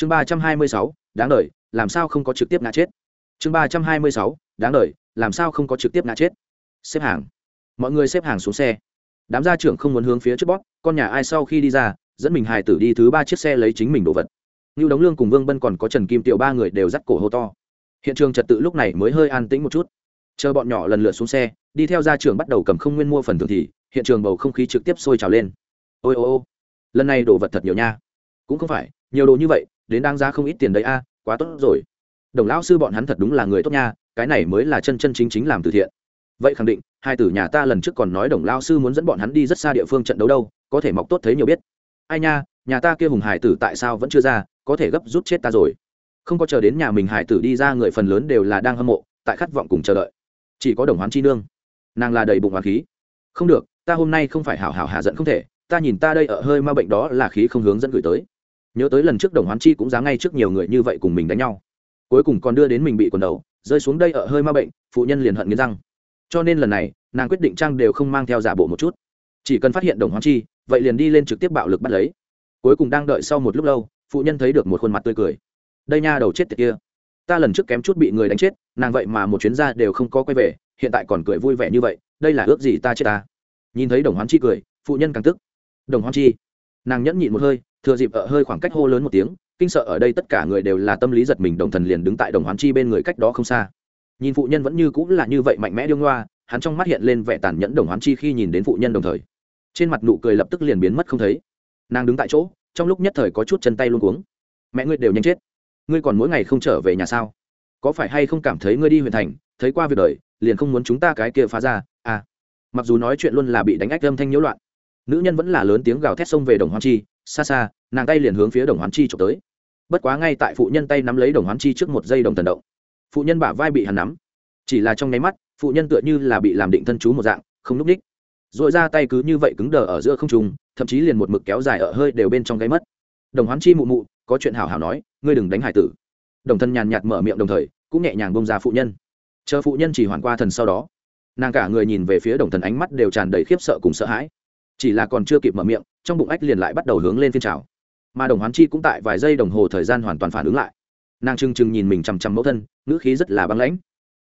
chương ba trăm hai mươi sáu, đáng đ làm sao không có trực tiếp ngã chết? Chương ba trăm hai mươi sáu, đáng đ làm sao không có trực tiếp ngã chết? Xếp hàng. Mọi người xếp hàng xuống xe. Đám gia trưởng không muốn hướng phía trước bót con nhà ai sau khi đi ra, dẫn mình hài tử đi thứ ba chiếc xe lấy chính mình đồ vật. Như đống lương cùng vương bân còn có trần kim tiểu ba người đều dắt cổ hô to. Hiện trường trật tự lúc này mới hơi an tĩnh một chút. Chờ bọn nhỏ lần lượt xuống xe, đi theo gia trưởng bắt đầu cầm không nguyên mua phần thưởng thì, hiện trường bầu không khí trực tiếp sôi trào lên. Ôi ô ô, lần này đồ vật thật nhiều nha. Cũng không phải, nhiều đồ như vậy đến đáng giá không ít tiền đấy a, quá tốt rồi. Đồng lão sư bọn hắn thật đúng là người tốt nha, cái này mới là chân chân chính chính làm từ thiện. Vậy khẳng định, hai tử nhà ta lần trước còn nói đồng lao sư muốn dẫn bọn hắn đi rất xa địa phương trận đấu đâu, có thể mọc tốt thấy nhiều biết. Ai nha, nhà ta kia hùng hải tử tại sao vẫn chưa ra, có thể gấp rút chết ta rồi. Không có chờ đến nhà mình hải tử đi ra người phần lớn đều là đang hâm mộ, tại khát vọng cùng chờ đợi. Chỉ có đồng hoán chi nương. Nàng là đầy bụng hoàng khí. Không được, ta hôm nay không phải hảo hảo hạ giận không thể, ta nhìn ta đây ở hơi ma bệnh đó là khí không hướng dẫn gửi tới nhớ tới lần trước đồng hoán chi cũng dám ngay trước nhiều người như vậy cùng mình đánh nhau. Cuối cùng còn đưa đến mình bị quần đầu, rơi xuống đây ở hơi ma bệnh, phụ nhân liền hận nghiến răng. Cho nên lần này, nàng quyết định trang đều không mang theo giả bộ một chút. Chỉ cần phát hiện đồng hoán chi, vậy liền đi lên trực tiếp bạo lực bắt lấy. Cuối cùng đang đợi sau một lúc lâu, phụ nhân thấy được một khuôn mặt tươi cười. Đây nha đầu chết tiệt kia. Ta lần trước kém chút bị người đánh chết, nàng vậy mà một chuyến ra đều không có quay về, hiện tại còn cười vui vẻ như vậy, đây là ước gì ta chết ta. Nhìn thấy đồng hoán chi cười, phụ nhân càng tức. Đồng hoán chi nàng nhẫn nhịn một hơi, thừa dịp ở hơi khoảng cách hô lớn một tiếng, kinh sợ ở đây tất cả người đều là tâm lý giật mình đồng thần liền đứng tại đồng hoán chi bên người cách đó không xa. Nhìn phụ nhân vẫn như cũng là như vậy mạnh mẽ điêu ngoa, hắn trong mắt hiện lên vẻ tàn nhẫn đồng hoán chi khi nhìn đến phụ nhân đồng thời. Trên mặt nụ cười lập tức liền biến mất không thấy. Nàng đứng tại chỗ, trong lúc nhất thời có chút chân tay luôn cuống. Mẹ ngươi đều nhanh chết. Ngươi còn mỗi ngày không trở về nhà sao? Có phải hay không cảm thấy ngươi đi huyện thành, thấy qua việc đời, liền không muốn chúng ta cái kia phá ra à? Mặc dù nói chuyện luôn là bị đánh ách âm thanh nhiễu loạn nữ nhân vẫn là lớn tiếng gào thét xông về đồng hoán chi, xa xa, nàng tay liền hướng phía đồng hoán chi trộm tới. Bất quá ngay tại phụ nhân tay nắm lấy đồng hoán chi trước một giây đồng thần động, phụ nhân bả vai bị hắn nắm. Chỉ là trong nháy mắt, phụ nhân tựa như là bị làm định thân chú một dạng, không núp ních. Dội ra tay cứ như vậy cứng đờ ở giữa không trùng thậm chí liền một mực kéo dài ở hơi đều bên trong gáy mất. Đồng hoán chi mụ mụ, có chuyện hảo hảo nói, ngươi đừng đánh hải tử. Đồng thân nhàn nhạt mở miệng đồng thời, cũng nhẹ nhàng bông ra phụ nhân. Chờ phụ nhân chỉ hoàn qua thần sau đó, nàng cả người nhìn về phía đồng thần ánh mắt đều tràn đầy khiếp sợ cùng sợ hãi chỉ là còn chưa kịp mở miệng, trong bụng ách liền lại bắt đầu hướng lên phiên trào mà đồng hoán chi cũng tại vài giây đồng hồ thời gian hoàn toàn phản ứng lại. Nàng trừng trừng nhìn mình chằm chằm mẫu thân, ngữ khí rất là băng lãnh.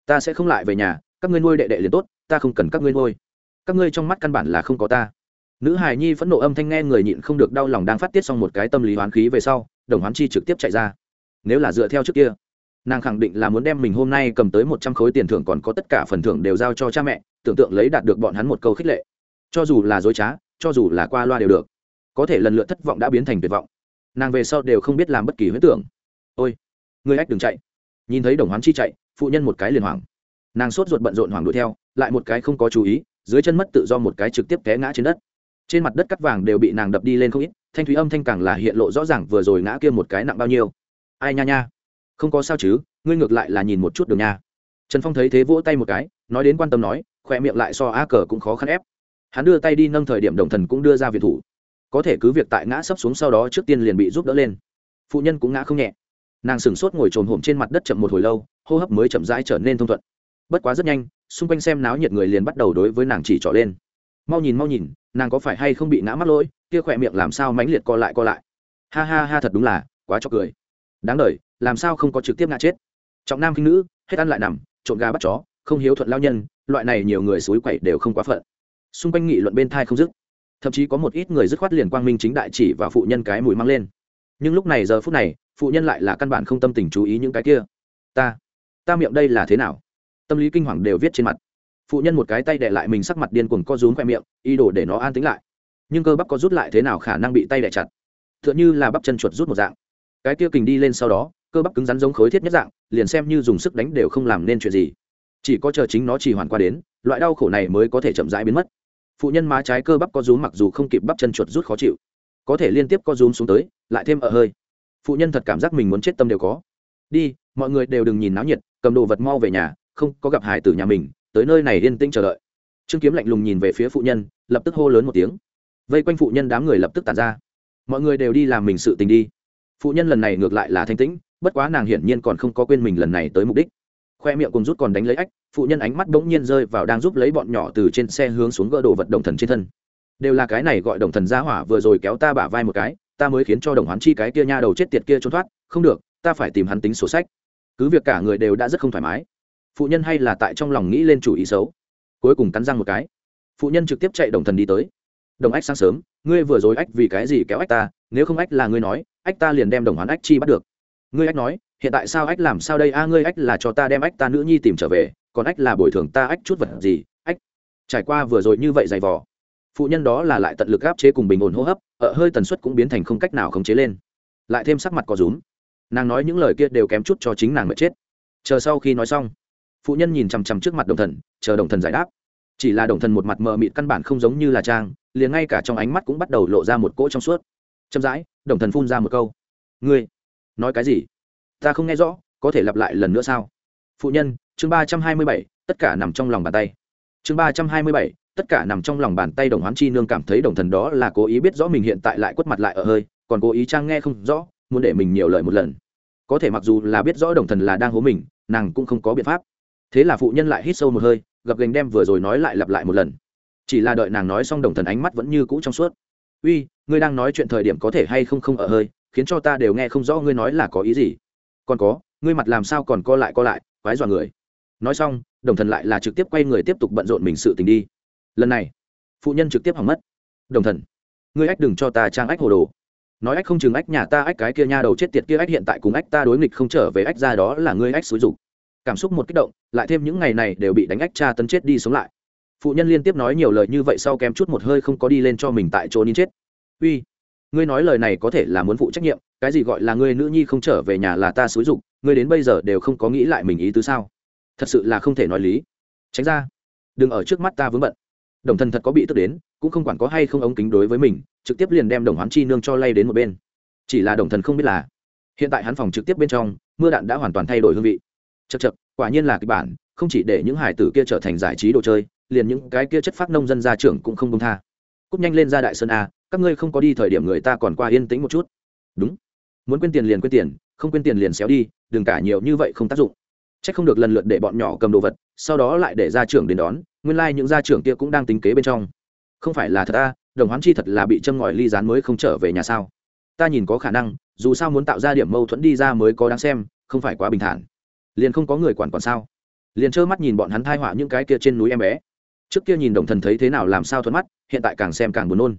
Ta sẽ không lại về nhà, các ngươi nuôi đệ đệ liền tốt, ta không cần các ngươi nuôi. Các ngươi trong mắt căn bản là không có ta. Nữ hài nhi phẫn nộ âm thanh nghe người nhịn không được đau lòng đang phát tiết xong một cái tâm lý hoán khí về sau, đồng hoán chi trực tiếp chạy ra. Nếu là dựa theo trước kia, nàng khẳng định là muốn đem mình hôm nay cầm tới một trăm khối tiền thưởng còn có tất cả phần thưởng đều giao cho cha mẹ, tưởng tượng lấy đạt được bọn hắn một câu khích lệ. Cho dù là dối trá cho dù là qua loa đều được. Có thể lần lượt thất vọng đã biến thành tuyệt vọng. Nàng về sau đều không biết làm bất kỳ huyết tưởng. Ôi, người ách đừng chạy. Nhìn thấy đồng hoán chi chạy, phụ nhân một cái liền hoảng. Nàng sốt ruột bận rộn hoảng đuổi theo, lại một cái không có chú ý, dưới chân mất tự do một cái trực tiếp té ngã trên đất. Trên mặt đất cắt vàng đều bị nàng đập đi lên không ít, thanh thúy âm thanh càng là hiện lộ rõ ràng vừa rồi ngã kia một cái nặng bao nhiêu. Ai nha nha. Không có sao chứ, ngươi ngược lại là nhìn một chút đường nha. Trần phong thấy thế vỗ tay một cái, nói đến quan tâm nói khoe miệng lại so a cờ cũng khó khăn ép hắn đưa tay đi nâng thời điểm đồng thần cũng đưa ra viện thủ. Có thể cứ việc tại ngã sấp xuống sau đó trước tiên liền bị giúp đỡ lên. Phụ nhân cũng ngã không nhẹ. Nàng sửng sốt ngồi trồm hổm trên mặt đất chậm một hồi lâu, hô hấp mới chậm rãi trở nên thông thuận. Bất quá rất nhanh, xung quanh xem náo nhiệt người liền bắt đầu đối với nàng chỉ trỏ lên. Mau nhìn mau nhìn, nàng có phải hay không bị ngã mắc lỗi, kia khỏe miệng làm sao mãnh liệt co lại co lại. Ha ha ha, thật đúng là, quá cho cười. Đáng đời, làm sao không có trực tiếp ngã chết? Trọng nam khinh nữ, hết ăn lại nằm, trộn gà bắt chó, không hiếu thuận lao nhân, loại này nhiều người suối quậy đều không quá phận xung quanh nghị luận bên thai không dứt. Thậm chí có một ít người dứt khoát liền quang minh chính đại chỉ và phụ nhân cái mùi mang lên. Nhưng lúc này giờ phút này, phụ nhân lại là căn bản không tâm tình chú ý những cái kia. Ta ta miệng đây là thế nào? Tâm lý kinh hoàng đều viết trên mặt. Phụ nhân một cái tay đẻ lại mình sắc mặt điên cuồng co rúm khoe miệng, ý đồ để nó an tính lại. Nhưng cơ bắp có rút lại thế nào khả năng bị tay đẻ chặt? T h ư ợ n h ư là bắp chân chuột rút một dạng. Cái kia kình đi lên sau đó, cơ bắp cứng rắn giống khối thiết nhất dạng, liền xem như dùng sức đánh đều không làm nên chuyện gì. Chỉ có chờ chính nó chỉ hoàn qua đến, loại đau khổ này mới có thể chậm rãi biến mất phụ nhân má trái cơ bắp có rúm mặc dù không kịp bắp chân chuột rút khó chịu, có thể liên tiếp có rúm xuống tới, lại thêm ở hơi. Phụ nhân thật cảm giác mình muốn chết tâm đều có. Đi, mọi người đều đừng nhìn náo nhiệt, cầm đồ vật mau về nhà, không có gặp hải tử nhà mình, tới nơi này yên tĩnh chờ đợi. Trương kiếm lạnh lùng nhìn về phía phụ nhân, lập tức hô lớn một tiếng. Vây quanh phụ nhân đám người lập tức tàn ra. Mọi người đều đi làm mình sự tình đi. Phụ nhân lần này ngược lại là thanh tĩnh, bất quá nàng hiển nhiên còn không có quên mình lần này tới mục đích. Khoe miệng cùng rút còn đánh lấy ách phụ nhân ánh mắt bỗng nhiên rơi vào đang giúp lấy bọn nhỏ từ trên xe hướng xuống gỡ đồ vật đồng thần trên thân. Đều là cái này gọi đồng thần gia hỏa vừa rồi kéo ta bả vai một cái, ta mới khiến cho đồng hoán chi cái kia nha đầu chết tiệt kia trốn thoát, không được, ta phải tìm hắn tính sổ sách. Cứ việc cả người đều đã rất không thoải mái. Phụ nhân hay là tại trong lòng nghĩ lên chủ ý xấu. Cuối cùng cắn răng một cái. Phụ nhân trực tiếp chạy đồng thần đi tới. Đồng ách sáng sớm, ngươi vừa rồi ách vì cái gì kéo ách ta, nếu không ách là ngươi nói, ách ta liền đem đồng hoán ách chi bắt được. Ngươi ách nói, hiện tại sao ách làm sao đây? A, ngươi ách là cho ta đem ách ta nữ nhi tìm trở về còn ách là bồi thường ta ách chút vật gì, ách. Trải qua vừa rồi như vậy dày vò, phụ nhân đó là lại tận lực áp chế cùng bình ổn hô hấp, ở hơi tần suất cũng biến thành không cách nào khống chế lên. Lại thêm sắc mặt có rúm. Nàng nói những lời kia đều kém chút cho chính nàng mà chết. Chờ sau khi nói xong, phụ nhân nhìn chằm chằm trước mặt đồng thần, chờ đồng thần giải đáp. Chỉ là đồng thần một mặt mờ mịt căn bản không giống như là trang, liền ngay cả trong ánh mắt cũng bắt đầu lộ ra một cỗ trong suốt. Chậm rãi, đồng thần phun ra một câu. Ngươi, nói cái gì? Ta không nghe rõ, có thể lặp lại lần nữa sao? Phụ nhân chương ba trăm hai mươi bảy, tất cả nằm trong lòng bàn tay. Chương ba trăm hai mươi bảy, tất cả nằm trong lòng bàn tay đồng hoán chi nương cảm thấy đồng thần đó là cố ý biết rõ mình hiện tại lại quất mặt lại ở hơi, còn cố ý trang nghe không rõ, muốn để mình nhiều lời một lần. Có thể mặc dù là biết rõ đồng thần là đang hố mình, nàng cũng không có biện pháp. Thế là phụ nhân lại hít sâu một hơi, gập gành đem vừa rồi nói lại lặp lại một lần. Chỉ là đợi nàng nói xong đồng thần ánh mắt vẫn như cũ trong suốt. Uy, ngươi đang nói chuyện thời điểm có thể hay không không ở hơi, khiến cho ta đều nghe không rõ ngươi nói là có ý gì. Còn có, ngươi mặt làm sao còn co lại co lại, quái dọa người nói xong, đồng thần lại là trực tiếp quay người tiếp tục bận rộn mình sự tình đi. Lần này, phụ nhân trực tiếp hỏng mất. Đồng thần, ngươi ách đừng cho ta trang ách hồ đồ. Nói ách không chừng ách nhà ta ách cái kia nha đầu chết tiệt kia ách hiện tại cùng ách ta đối nghịch không trở về ách ra đó là ngươi ách xúi dục. Cảm xúc một kích động, lại thêm những ngày này đều bị đánh ách cha tấn chết đi sống lại. Phụ nhân liên tiếp nói nhiều lời như vậy sau kém chút một hơi không có đi lên cho mình tại chỗ nín chết. Uy, ngươi nói lời này có thể là muốn phụ trách nhiệm, cái gì gọi là ngươi nữ nhi không trở về nhà là ta xúi dục, ngươi đến bây giờ đều không có nghĩ lại mình ý tứ sao? Thật sự là không thể nói lý. Tránh ra. Đừng ở trước mắt ta vướng bận. Đồng thần thật có bị tức đến, cũng không quản có hay không ống kính đối với mình, trực tiếp liền đem đồng hoán chi nương cho lay đến một bên. Chỉ là đồng thần không biết là, hiện tại hắn phòng trực tiếp bên trong, mưa đạn đã hoàn toàn thay đổi hương vị. Chật chật quả nhiên là kịch bản, không chỉ để những hải tử kia trở thành giải trí đồ chơi, liền những cái kia chất phát nông dân gia trưởng cũng không công tha. Cúp nhanh lên ra đại sơn a, các ngươi không có đi thời điểm người ta còn qua yên tĩnh một chút. Đúng. Muốn quên tiền liền quên tiền, không quên tiền liền xéo đi, đừng cả nhiều như vậy không tác dụng chắc không được lần lượt để bọn nhỏ cầm đồ vật sau đó lại để gia trưởng đến đón nguyên lai những gia trưởng kia cũng đang tính kế bên trong. Không phải là thật a, đồng hoán chi thật là bị châm ngòi ly gián mới không trở về nhà sao? Ta nhìn có khả năng dù sao muốn tạo ra điểm mâu thuẫn đi ra mới có đáng xem không phải quá bình thản. Liền không có người quản quản sao? Liền trơ mắt nhìn bọn hắn thai họa những cái kia trên núi em bé. Trước kia nhìn đồng thần thấy thế nào làm sao thuận mắt hiện tại càng xem càng buồn nôn.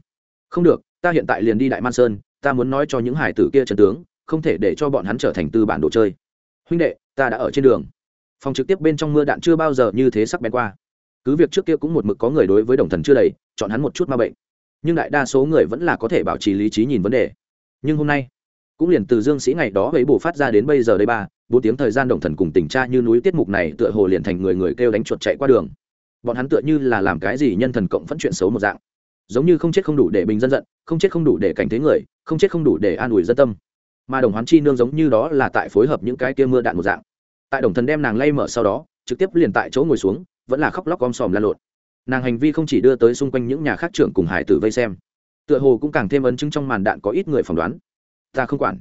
Không được ta hiện tại liền đi đại man sơn ta muốn nói cho những hải tử kia trận tướng không thể để cho bọn hắn trở thành tư bản đồ chơi huynh đệ, ta đã ở trên đường. Phòng trực tiếp bên trong mưa đạn chưa bao giờ như thế sắc bén qua. Cứ việc trước kia cũng một mực có người đối với đồng thần chưa đầy, chọn hắn một chút ma bệnh. Nhưng đại đa số người vẫn là có thể bảo trì lý trí nhìn vấn đề. Nhưng hôm nay, cũng liền từ dương sĩ ngày đó ấy bổ phát ra đến bây giờ đây ba, bốn tiếng thời gian đồng thần cùng tình cha như núi tiết mục này tựa hồ liền thành người người kêu đánh chuột chạy qua đường. Bọn hắn tựa như là làm cái gì nhân thần cộng phẫn chuyện xấu một dạng. Giống như không chết không đủ để bình dân giận, không chết không đủ để cảnh thế người, không chết không đủ để an ủi dân tâm mà đồng hoán chi nương giống như đó là tại phối hợp những cái kia mưa đạn một dạng. Tại đồng thần đem nàng lay mở sau đó, trực tiếp liền tại chỗ ngồi xuống, vẫn là khóc lóc om sòm la lộn. Nàng hành vi không chỉ đưa tới xung quanh những nhà khác trưởng cùng hải tử vây xem, tựa hồ cũng càng thêm ấn chứng trong màn đạn có ít người phỏng đoán. Ta không quản.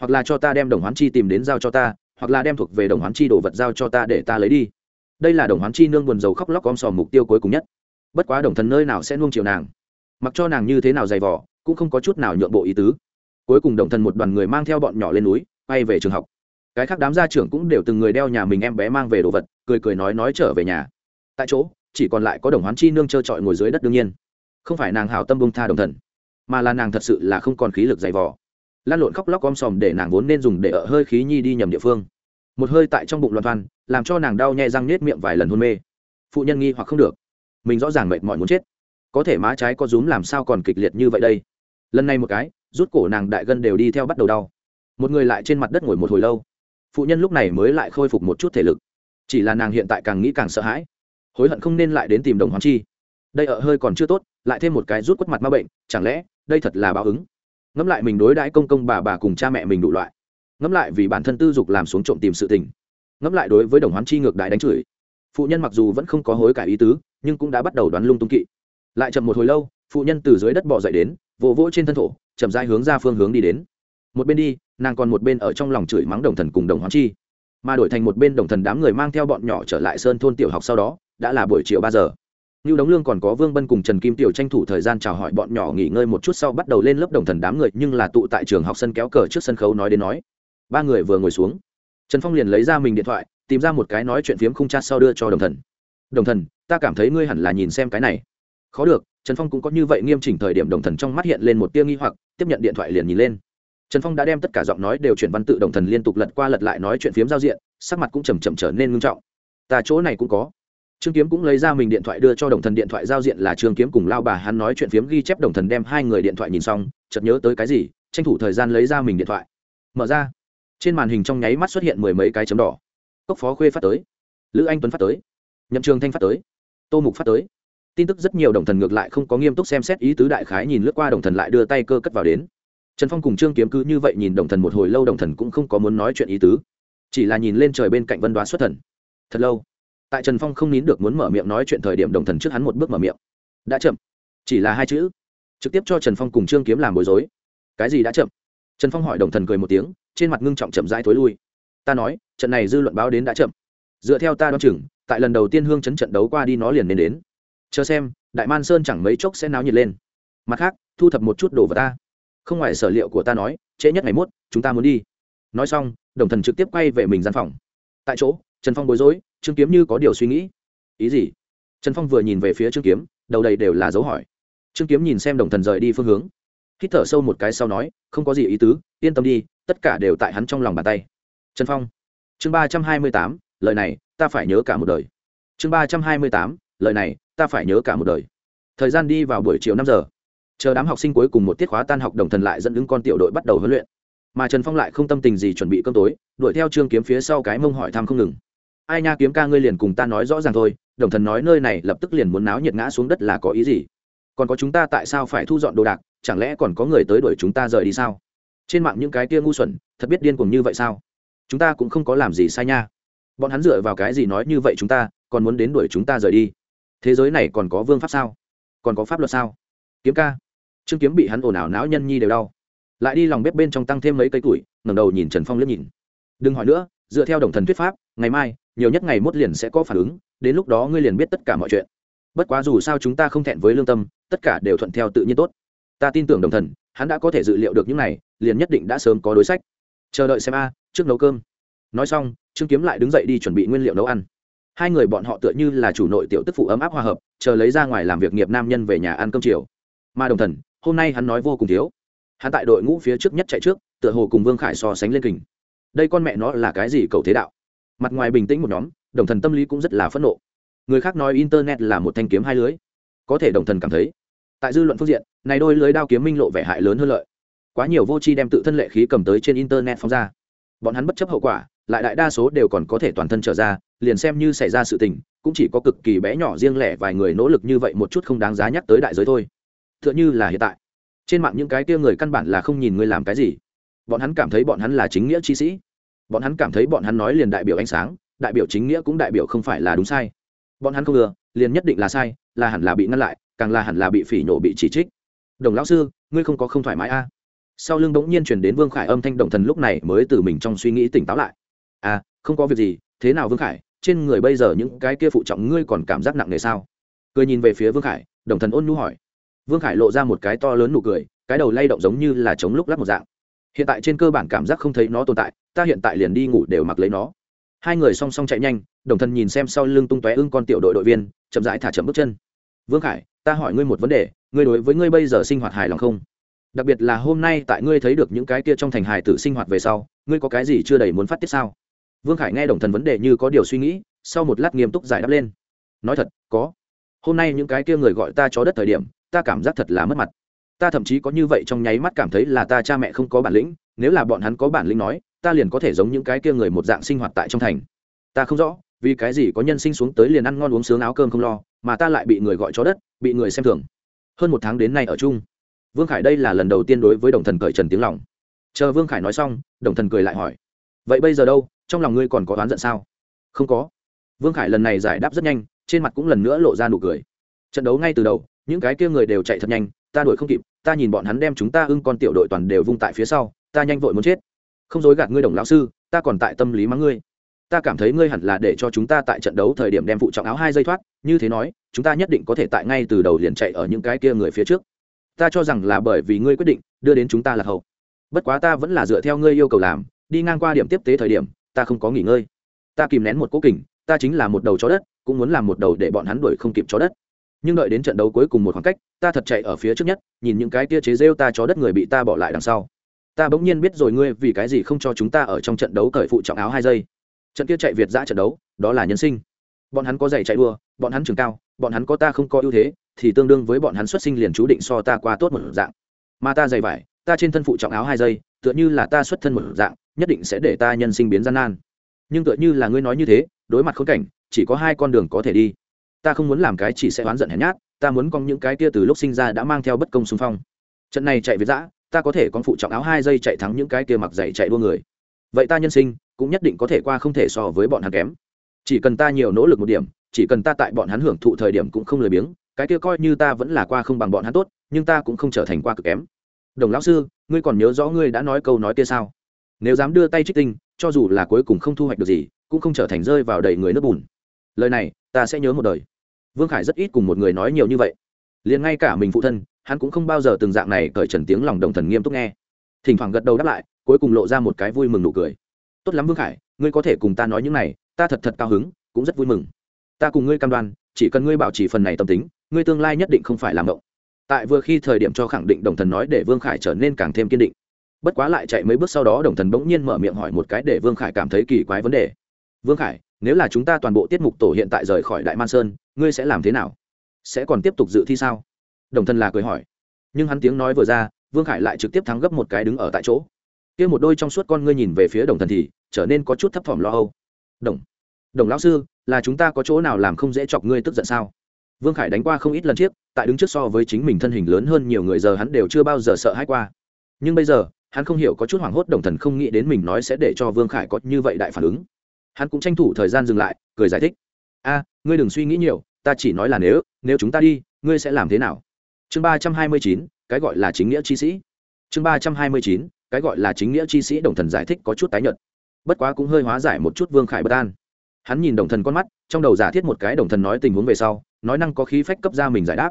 Hoặc là cho ta đem đồng hoán chi tìm đến giao cho ta, hoặc là đem thuộc về đồng hoán chi đồ vật giao cho ta để ta lấy đi. Đây là đồng hoán chi nương buồn dầu khóc lóc om sòm mục tiêu cuối cùng nhất. Bất quá đồng thần nơi nào sẽ nuông chiều nàng? Mặc cho nàng như thế nào dày vỏ cũng không có chút nào nhượng bộ ý tứ cuối cùng đồng thần một đoàn người mang theo bọn nhỏ lên núi, bay về trường học. Cái khác đám gia trưởng cũng đều từng người đeo nhà mình em bé mang về đồ vật, cười cười nói nói trở về nhà. Tại chỗ, chỉ còn lại có đồng hoán chi nương trơ trọi ngồi dưới đất đương nhiên. Không phải nàng hào tâm bông tha đồng thần, mà là nàng thật sự là không còn khí lực dày vò. Lan lộn khóc lóc om sòm để nàng vốn nên dùng để ở hơi khí nhi đi nhầm địa phương. Một hơi tại trong bụng loạn thoan, làm cho nàng đau nhẹ răng nết miệng vài lần hôn mê. Phụ nhân nghi hoặc không được. Mình rõ ràng mệt mỏi muốn chết. Có thể má trái có rúm làm sao còn kịch liệt như vậy đây? Lần này một cái rút cổ nàng đại gân đều đi theo bắt đầu đau. Một người lại trên mặt đất ngồi một hồi lâu. Phụ nhân lúc này mới lại khôi phục một chút thể lực. Chỉ là nàng hiện tại càng nghĩ càng sợ hãi. Hối hận không nên lại đến tìm đồng hoàng chi. Đây ở hơi còn chưa tốt, lại thêm một cái rút quất mặt ma bệnh, chẳng lẽ đây thật là báo ứng? Ngẫm lại mình đối đãi công công bà bà cùng cha mẹ mình đủ loại. Ngẫm lại vì bản thân tư dục làm xuống trộm tìm sự tình. Ngẫm lại đối với đồng hoán chi ngược đại đánh chửi. Phụ nhân mặc dù vẫn không có hối cải ý tứ, nhưng cũng đã bắt đầu đoán lung tung kỵ. Lại chậm một hồi lâu, phụ nhân từ dưới đất bỏ dậy đến, vỗ vỗ trên thân thổ chậm rãi hướng ra phương hướng đi đến. Một bên đi, nàng còn một bên ở trong lòng chửi mắng đồng thần cùng đồng hoán chi. Mà đổi thành một bên đồng thần đám người mang theo bọn nhỏ trở lại sơn thôn tiểu học sau đó, đã là buổi chiều ba giờ. Như đống lương còn có vương bân cùng trần kim tiểu tranh thủ thời gian chào hỏi bọn nhỏ nghỉ ngơi một chút sau bắt đầu lên lớp đồng thần đám người, nhưng là tụ tại trường học sân kéo cờ trước sân khấu nói đến nói. Ba người vừa ngồi xuống. Trần phong liền lấy ra mình điện thoại, tìm ra một cái nói chuyện phiếm khung chat sau đưa cho đồng thần. Đồng thần, ta cảm thấy ngươi hẳn là nhìn xem cái này. Khó được trần phong cũng có như vậy nghiêm chỉnh thời điểm đồng thần trong mắt hiện lên một tia nghi hoặc, tiếp nhận điện thoại liền nhìn lên. Trần phong đã đem tất cả giọng nói đều chuyển văn tự đồng thần liên tục lật qua lật lại nói chuyện phiếm giao diện, sắc mặt cũng chầm chậm trở nên ngưng trọng. Ta chỗ này cũng có. Trương kiếm cũng lấy ra mình điện thoại đưa cho đồng thần điện thoại giao diện là trương kiếm cùng lao bà hắn nói chuyện phiếm ghi chép đồng thần đem hai người điện thoại nhìn xong, chợt nhớ tới cái gì, tranh thủ thời gian lấy ra mình điện thoại. Mở ra. Trên màn hình trong nháy mắt xuất hiện mười mấy cái chấm đỏ. Cốc phó khuê phát tới. Lữ anh tuấn phát tới. Nhậm trường thanh phát tới. Tô mục phát tới tin tức rất nhiều đồng thần ngược lại không có nghiêm túc xem xét ý tứ đại khái nhìn lướt qua đồng thần lại đưa tay cơ cất vào đến. Trần phong cùng trương kiếm cứ như vậy nhìn đồng thần một hồi lâu đồng thần cũng không có muốn nói chuyện ý tứ, chỉ là nhìn lên trời bên cạnh vân đoá xuất thần. Thật lâu, tại trần phong không nín được muốn mở miệng nói chuyện thời điểm đồng thần trước hắn một bước mở miệng. Đã chậm, chỉ là hai chữ. Trực tiếp cho trần phong cùng trương kiếm làm bối rối. Cái gì đã chậm? Trần phong hỏi đồng thần cười một tiếng, trên mặt ngưng trọng chậm rãi thối lui. Ta nói, trận này dư luận báo đến đã chậm. Dựa theo ta đ o chừng, tại lần đầu tiên hương chấn trận đấu qua đi nó liền nên đến chờ xem, đại man sơn chẳng mấy chốc sẽ náo nhiệt lên. Mặt khác, thu thập một chút đồ vào ta. Không ngoài sở liệu của ta nói, trễ nhất ngày mốt, chúng ta muốn đi. Nói xong, đồng thần trực tiếp quay về mình gian phòng. Tại chỗ, trần phong bối rối, trương kiếm như có điều suy nghĩ. Ý gì? Trần phong vừa nhìn về phía trương kiếm, đầu đầy đều là dấu hỏi. Trương kiếm nhìn xem đồng thần rời đi phương hướng. Hít thở sâu một cái sau nói, không có gì ý tứ, yên tâm đi, tất cả đều tại hắn trong lòng bàn tay. Trần phong. Chương ba trăm hai mươi tám, lời này, ta phải nhớ cả một đời. Chương ba trăm hai mươi tám, lời này ta phải nhớ cả một đời. Thời gian đi vào buổi chiều năm giờ. Chờ đám học sinh cuối cùng một tiết khóa tan học đồng thần lại dẫn đứng con tiểu đội bắt đầu huấn luyện. Mà trần phong lại không tâm tình gì chuẩn bị cơm tối, đuổi theo trương kiếm phía sau cái mông hỏi thăm không ngừng. Ai nha kiếm ca ngươi liền cùng ta nói rõ ràng thôi, đồng thần nói nơi này lập tức liền muốn náo nhiệt ngã xuống đất là có ý gì? Còn có chúng ta tại sao phải thu dọn đồ đạc, chẳng lẽ còn có người tới đuổi chúng ta rời đi sao? Trên mạng những cái kia ngu xuẩn, thật biết điên cuồng như vậy sao? Chúng ta cũng không có làm gì sai nha. Bọn hắn dựa vào cái gì nói như vậy chúng ta, còn muốn đến đuổi chúng ta rời đi? Thế giới này còn có vương pháp sao? Còn có pháp luật sao? Kiếm ca. Trương kiếm bị hắn ồn ào não nhân nhi đều đau. Lại đi lòng bếp bên trong tăng thêm mấy cây củi, ngẩng đầu nhìn trần phong liếc nhìn. Đừng hỏi nữa, dựa theo đồng thần thuyết pháp, ngày mai, nhiều nhất ngày mốt liền sẽ có phản ứng, đến lúc đó ngươi liền biết tất cả mọi chuyện. Bất quá dù sao chúng ta không thẹn với lương tâm, tất cả đều thuận theo tự nhiên tốt. Ta tin tưởng đồng thần, hắn đã có thể dự liệu được những này, liền nhất định đã sớm có đối sách. Chờ đợi xem a, trước nấu cơm. Nói xong, trương kiếm lại đứng dậy đi chuẩn bị nguyên liệu nấu ăn hai người bọn họ tựa như là chủ nội tiểu tức phụ ấm áp hòa hợp, chờ lấy ra ngoài làm việc nghiệp nam nhân về nhà ăn cơm chiều. Mà đồng thần, hôm nay hắn nói vô cùng thiếu. Hắn tại đội ngũ phía trước nhất chạy trước, tựa hồ cùng vương khải so sánh lên kình. Đây con mẹ nó là cái gì cầu thế đạo? Mặt ngoài bình tĩnh một nhóm, đồng thần tâm lý cũng rất là phẫn nộ. Người khác nói internet là một thanh kiếm hai lưới. Có thể đồng thần cảm thấy, tại dư luận phương diện, này đôi lưới đao kiếm minh lộ vẻ hại lớn hơn lợi. Quá nhiều vô tri đem tự thân lệ khí cầm tới trên internet phóng ra. Bọn hắn bất chấp hậu quả lại đại đa số đều còn có thể toàn thân trở ra liền xem như xảy ra sự tình cũng chỉ có cực kỳ bé nhỏ riêng lẻ vài người nỗ lực như vậy một chút không đáng giá nhắc tới đại giới thôi. T h ư ợ n h ư là hiện tại trên mạng những cái kia người căn bản là không nhìn ngươi làm cái gì. Bọn hắn cảm thấy bọn hắn là chính nghĩa chi sĩ. Bọn hắn cảm thấy bọn hắn nói liền đại biểu ánh sáng đại biểu chính nghĩa cũng đại biểu không phải là đúng sai. Bọn hắn không ngừa, liền nhất định là sai là hẳn là bị ngăn lại càng là hẳn là bị phỉ nhổ bị chỉ trích. Đồng lão sư ngươi không có không thoải mái a à? sau lưng bỗng nhiên chuyển đến vương khải âm thanh động thần lúc này mới từ mình trong suy nghĩ tỉnh táo lại à không có việc gì, thế nào vương khải? Trên người bây giờ những cái kia phụ trọng ngươi còn cảm giác nặng nề sao? Cười nhìn về phía vương khải, đồng thần ôn nhu hỏi. Vương khải lộ ra một cái to lớn nụ cười, cái đầu lay động giống như là chống lúc lắc một dạng. Hiện tại trên cơ bản cảm giác không thấy nó tồn tại, ta hiện tại liền đi ngủ đều mặc lấy nó. Hai người song song chạy nhanh, đồng thần nhìn xem sau lưng tung tóe ưng con tiểu đội đội viên, chậm rãi thả chậm bước chân. Vương khải, ta hỏi ngươi một vấn đề, ngươi đối với ngươi bây giờ sinh hoạt hài lòng không? Đặc biệt là hôm nay tại ngươi thấy được những cái kia trong thành hài tử sinh hoạt về sau, ngươi có cái gì chưa đầy muốn phát tiết sao? Vương khải nghe đồng thần vấn đề như có điều suy nghĩ, sau một lát nghiêm túc giải đáp lên. Nói thật, có. Hôm nay những cái kia người gọi ta chó đất thời điểm, ta cảm giác thật là mất mặt. Ta thậm chí có như vậy trong nháy mắt cảm thấy là ta cha mẹ không có bản lĩnh, nếu là bọn hắn có bản lĩnh nói, ta liền có thể giống những cái kia người một dạng sinh hoạt tại trong thành. Ta không rõ, vì cái gì có nhân sinh xuống tới liền ăn ngon uống sướng áo cơm không lo, mà ta lại bị người gọi chó đất, bị người xem thường. Hơn một tháng đến nay ở chung. Vương khải đây là lần đầu tiên đối với đồng thần cởi trần tiếng lòng. Chờ vương khải nói xong, đồng thần cười lại hỏi, vậy bây giờ đâu? Trong lòng ngươi còn có oán giận sao? Không có. Vương khải lần này giải đáp rất nhanh, trên mặt cũng lần nữa lộ ra nụ cười. Trận đấu ngay từ đầu, những cái kia người đều chạy thật nhanh, ta đuổi không kịp, ta nhìn bọn hắn đem chúng ta ưng con tiểu đội toàn đều vung tại phía sau, ta nhanh vội muốn chết. Không dối gạt ngươi đồng lão sư, ta còn tại tâm lý mắng ngươi. Ta cảm thấy ngươi hẳn là để cho chúng ta tại trận đấu thời điểm đem phụ trọng áo hai giây thoát, như thế nói, chúng ta nhất định có thể tại ngay từ đầu liền chạy ở những cái kia người phía trước. Ta cho rằng là bởi vì ngươi quyết định, đưa đến chúng ta là hậu. Bất quá ta vẫn là dựa theo ngươi yêu cầu làm, đi ngang qua điểm tiếp tế thời điểm ta không có nghỉ ngơi. Ta kìm nén một cố kình, ta chính là một đầu chó đất, cũng muốn làm một đầu để bọn hắn đuổi không kịp chó đất. Nhưng đợi đến trận đấu cuối cùng một khoảng cách, ta thật chạy ở phía trước nhất, nhìn những cái tia chế rêu ta chó đất người bị ta bỏ lại đằng sau. Ta bỗng nhiên biết rồi ngươi vì cái gì không cho chúng ta ở trong trận đấu cởi phụ trọng áo hai giây. Trận kia chạy việt giã trận đấu, đó là nhân sinh. Bọn hắn có giày chạy đua, bọn hắn trường cao, bọn hắn có ta không có ưu thế, thì tương đương với bọn hắn xuất sinh liền chú định so ta qua tốt một dạng. Mà ta giày vải, ta trên thân phụ trọng áo hai giây, tựa như là ta xuất thân một dạng nhất định sẽ để ta nhân sinh biến gian nan. Nhưng tựa như là ngươi nói như thế, đối mặt khốn cảnh, chỉ có hai con đường có thể đi. Ta không muốn làm cái chỉ sẽ oán giận hèn nhát, ta muốn con những cái kia từ lúc sinh ra đã mang theo bất công xung phong. Trận này chạy với dã, ta có thể con phụ trọng áo hai giây chạy thắng những cái kia mặc dày chạy đua người. Vậy ta nhân sinh cũng nhất định có thể qua không thể so với bọn hắn kém. Chỉ cần ta nhiều nỗ lực một điểm, chỉ cần ta tại bọn hắn hưởng thụ thời điểm cũng không lười biếng, cái kia coi như ta vẫn là qua không bằng bọn hắn tốt, nhưng ta cũng không trở thành qua cực kém. Đồng lão sư, ngươi còn nhớ rõ ngươi đã nói câu nói kia sao? Nếu dám đưa tay trích tinh, cho dù là cuối cùng không thu hoạch được gì, cũng không trở thành rơi vào đầy người nước bùn. Lời này, ta sẽ nhớ một đời. Vương khải rất ít cùng một người nói nhiều như vậy. Liền ngay cả mình phụ thân, hắn cũng không bao giờ từng dạng này cởi trần tiếng lòng đồng thần nghiêm túc nghe. Thỉnh thoảng gật đầu đáp lại, cuối cùng lộ ra một cái vui mừng nụ cười. Tốt lắm vương khải, ngươi có thể cùng ta nói những này, ta thật thật cao hứng, cũng rất vui mừng. Ta cùng ngươi cam đoan, chỉ cần ngươi bảo trì phần này tâm tính, ngươi tương lai nhất định không phải làm động. Tại vừa khi thời điểm cho khẳng định đồng thần nói để vương khải trở nên càng thêm kiên định bất quá lại chạy mấy bước sau đó đồng thần bỗng nhiên mở miệng hỏi một cái để vương khải cảm thấy kỳ quái vấn đề. Vương khải, nếu là chúng ta toàn bộ tiết mục tổ hiện tại rời khỏi đại man sơn, ngươi sẽ làm thế nào? Sẽ còn tiếp tục dự thi sao? Đồng thần là cười hỏi. Nhưng hắn tiếng nói vừa ra, vương khải lại trực tiếp thắng gấp một cái đứng ở tại chỗ. Kia một đôi trong suốt con ngươi nhìn về phía đồng thần thì trở nên có chút thấp thỏm lo âu. Đồng đồng lão sư, là chúng ta có chỗ nào làm không dễ chọc ngươi tức giận sao? Vương khải đánh qua không ít lần trước, tại đứng trước so với chính mình thân hình lớn hơn nhiều người giờ hắn đều chưa bao giờ sợ hãi qua. Nhưng bây giờ hắn không hiểu có chút hoảng hốt đồng thần không nghĩ đến mình nói sẽ để cho vương khải có như vậy đại phản ứng. Hắn cũng tranh thủ thời gian dừng lại, cười giải thích. A, ngươi đừng suy nghĩ nhiều, ta chỉ nói là nếu nếu chúng ta đi, ngươi sẽ làm thế nào? Chương ba trăm hai mươi chín, cái gọi là chính nghĩa chi sĩ. Chương ba trăm hai mươi chín, cái gọi là chính nghĩa chi sĩ đồng thần giải thích có chút tái nhợt. Bất quá cũng hơi hóa giải một chút vương khải bất an. Hắn nhìn đồng thần con mắt, trong đầu giả thiết một cái đồng thần nói tình huống về sau, nói năng có khí phách cấp ra mình giải đáp.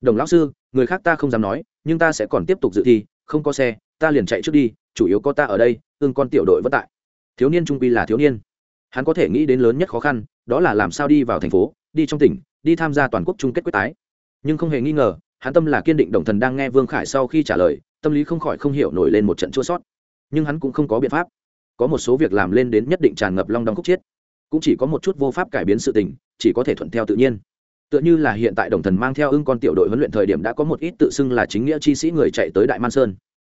Đồng lão sư, người khác ta không dám nói, nhưng ta sẽ còn tiếp tục dự thi, không có xe ta liền chạy trước đi, chủ yếu có ta ở đây ương con tiểu đội vất tại. Thiếu niên trung quy là thiếu niên. Hắn có thể nghĩ đến lớn nhất khó khăn, đó là làm sao đi vào thành phố, đi trong tỉnh, đi tham gia toàn quốc chung kết quyết tái. Nhưng không hề nghi ngờ, hắn tâm là kiên định đồng thần đang nghe vương khải sau khi trả lời, tâm lý không khỏi không hiểu nổi lên một trận chua sót. Nhưng hắn cũng không có biện pháp. Có một số việc làm lên đến nhất định tràn ngập long đong khúc chiết. Cũng chỉ có một chút vô pháp cải biến sự tình, chỉ có thể thuận theo tự nhiên. Tựa như là hiện tại đồng thần mang theo ưng con tiểu đội huấn luyện thời điểm đã có một ít tự xưng là chính nghĩa chi sĩ người chạy tới đại man sơn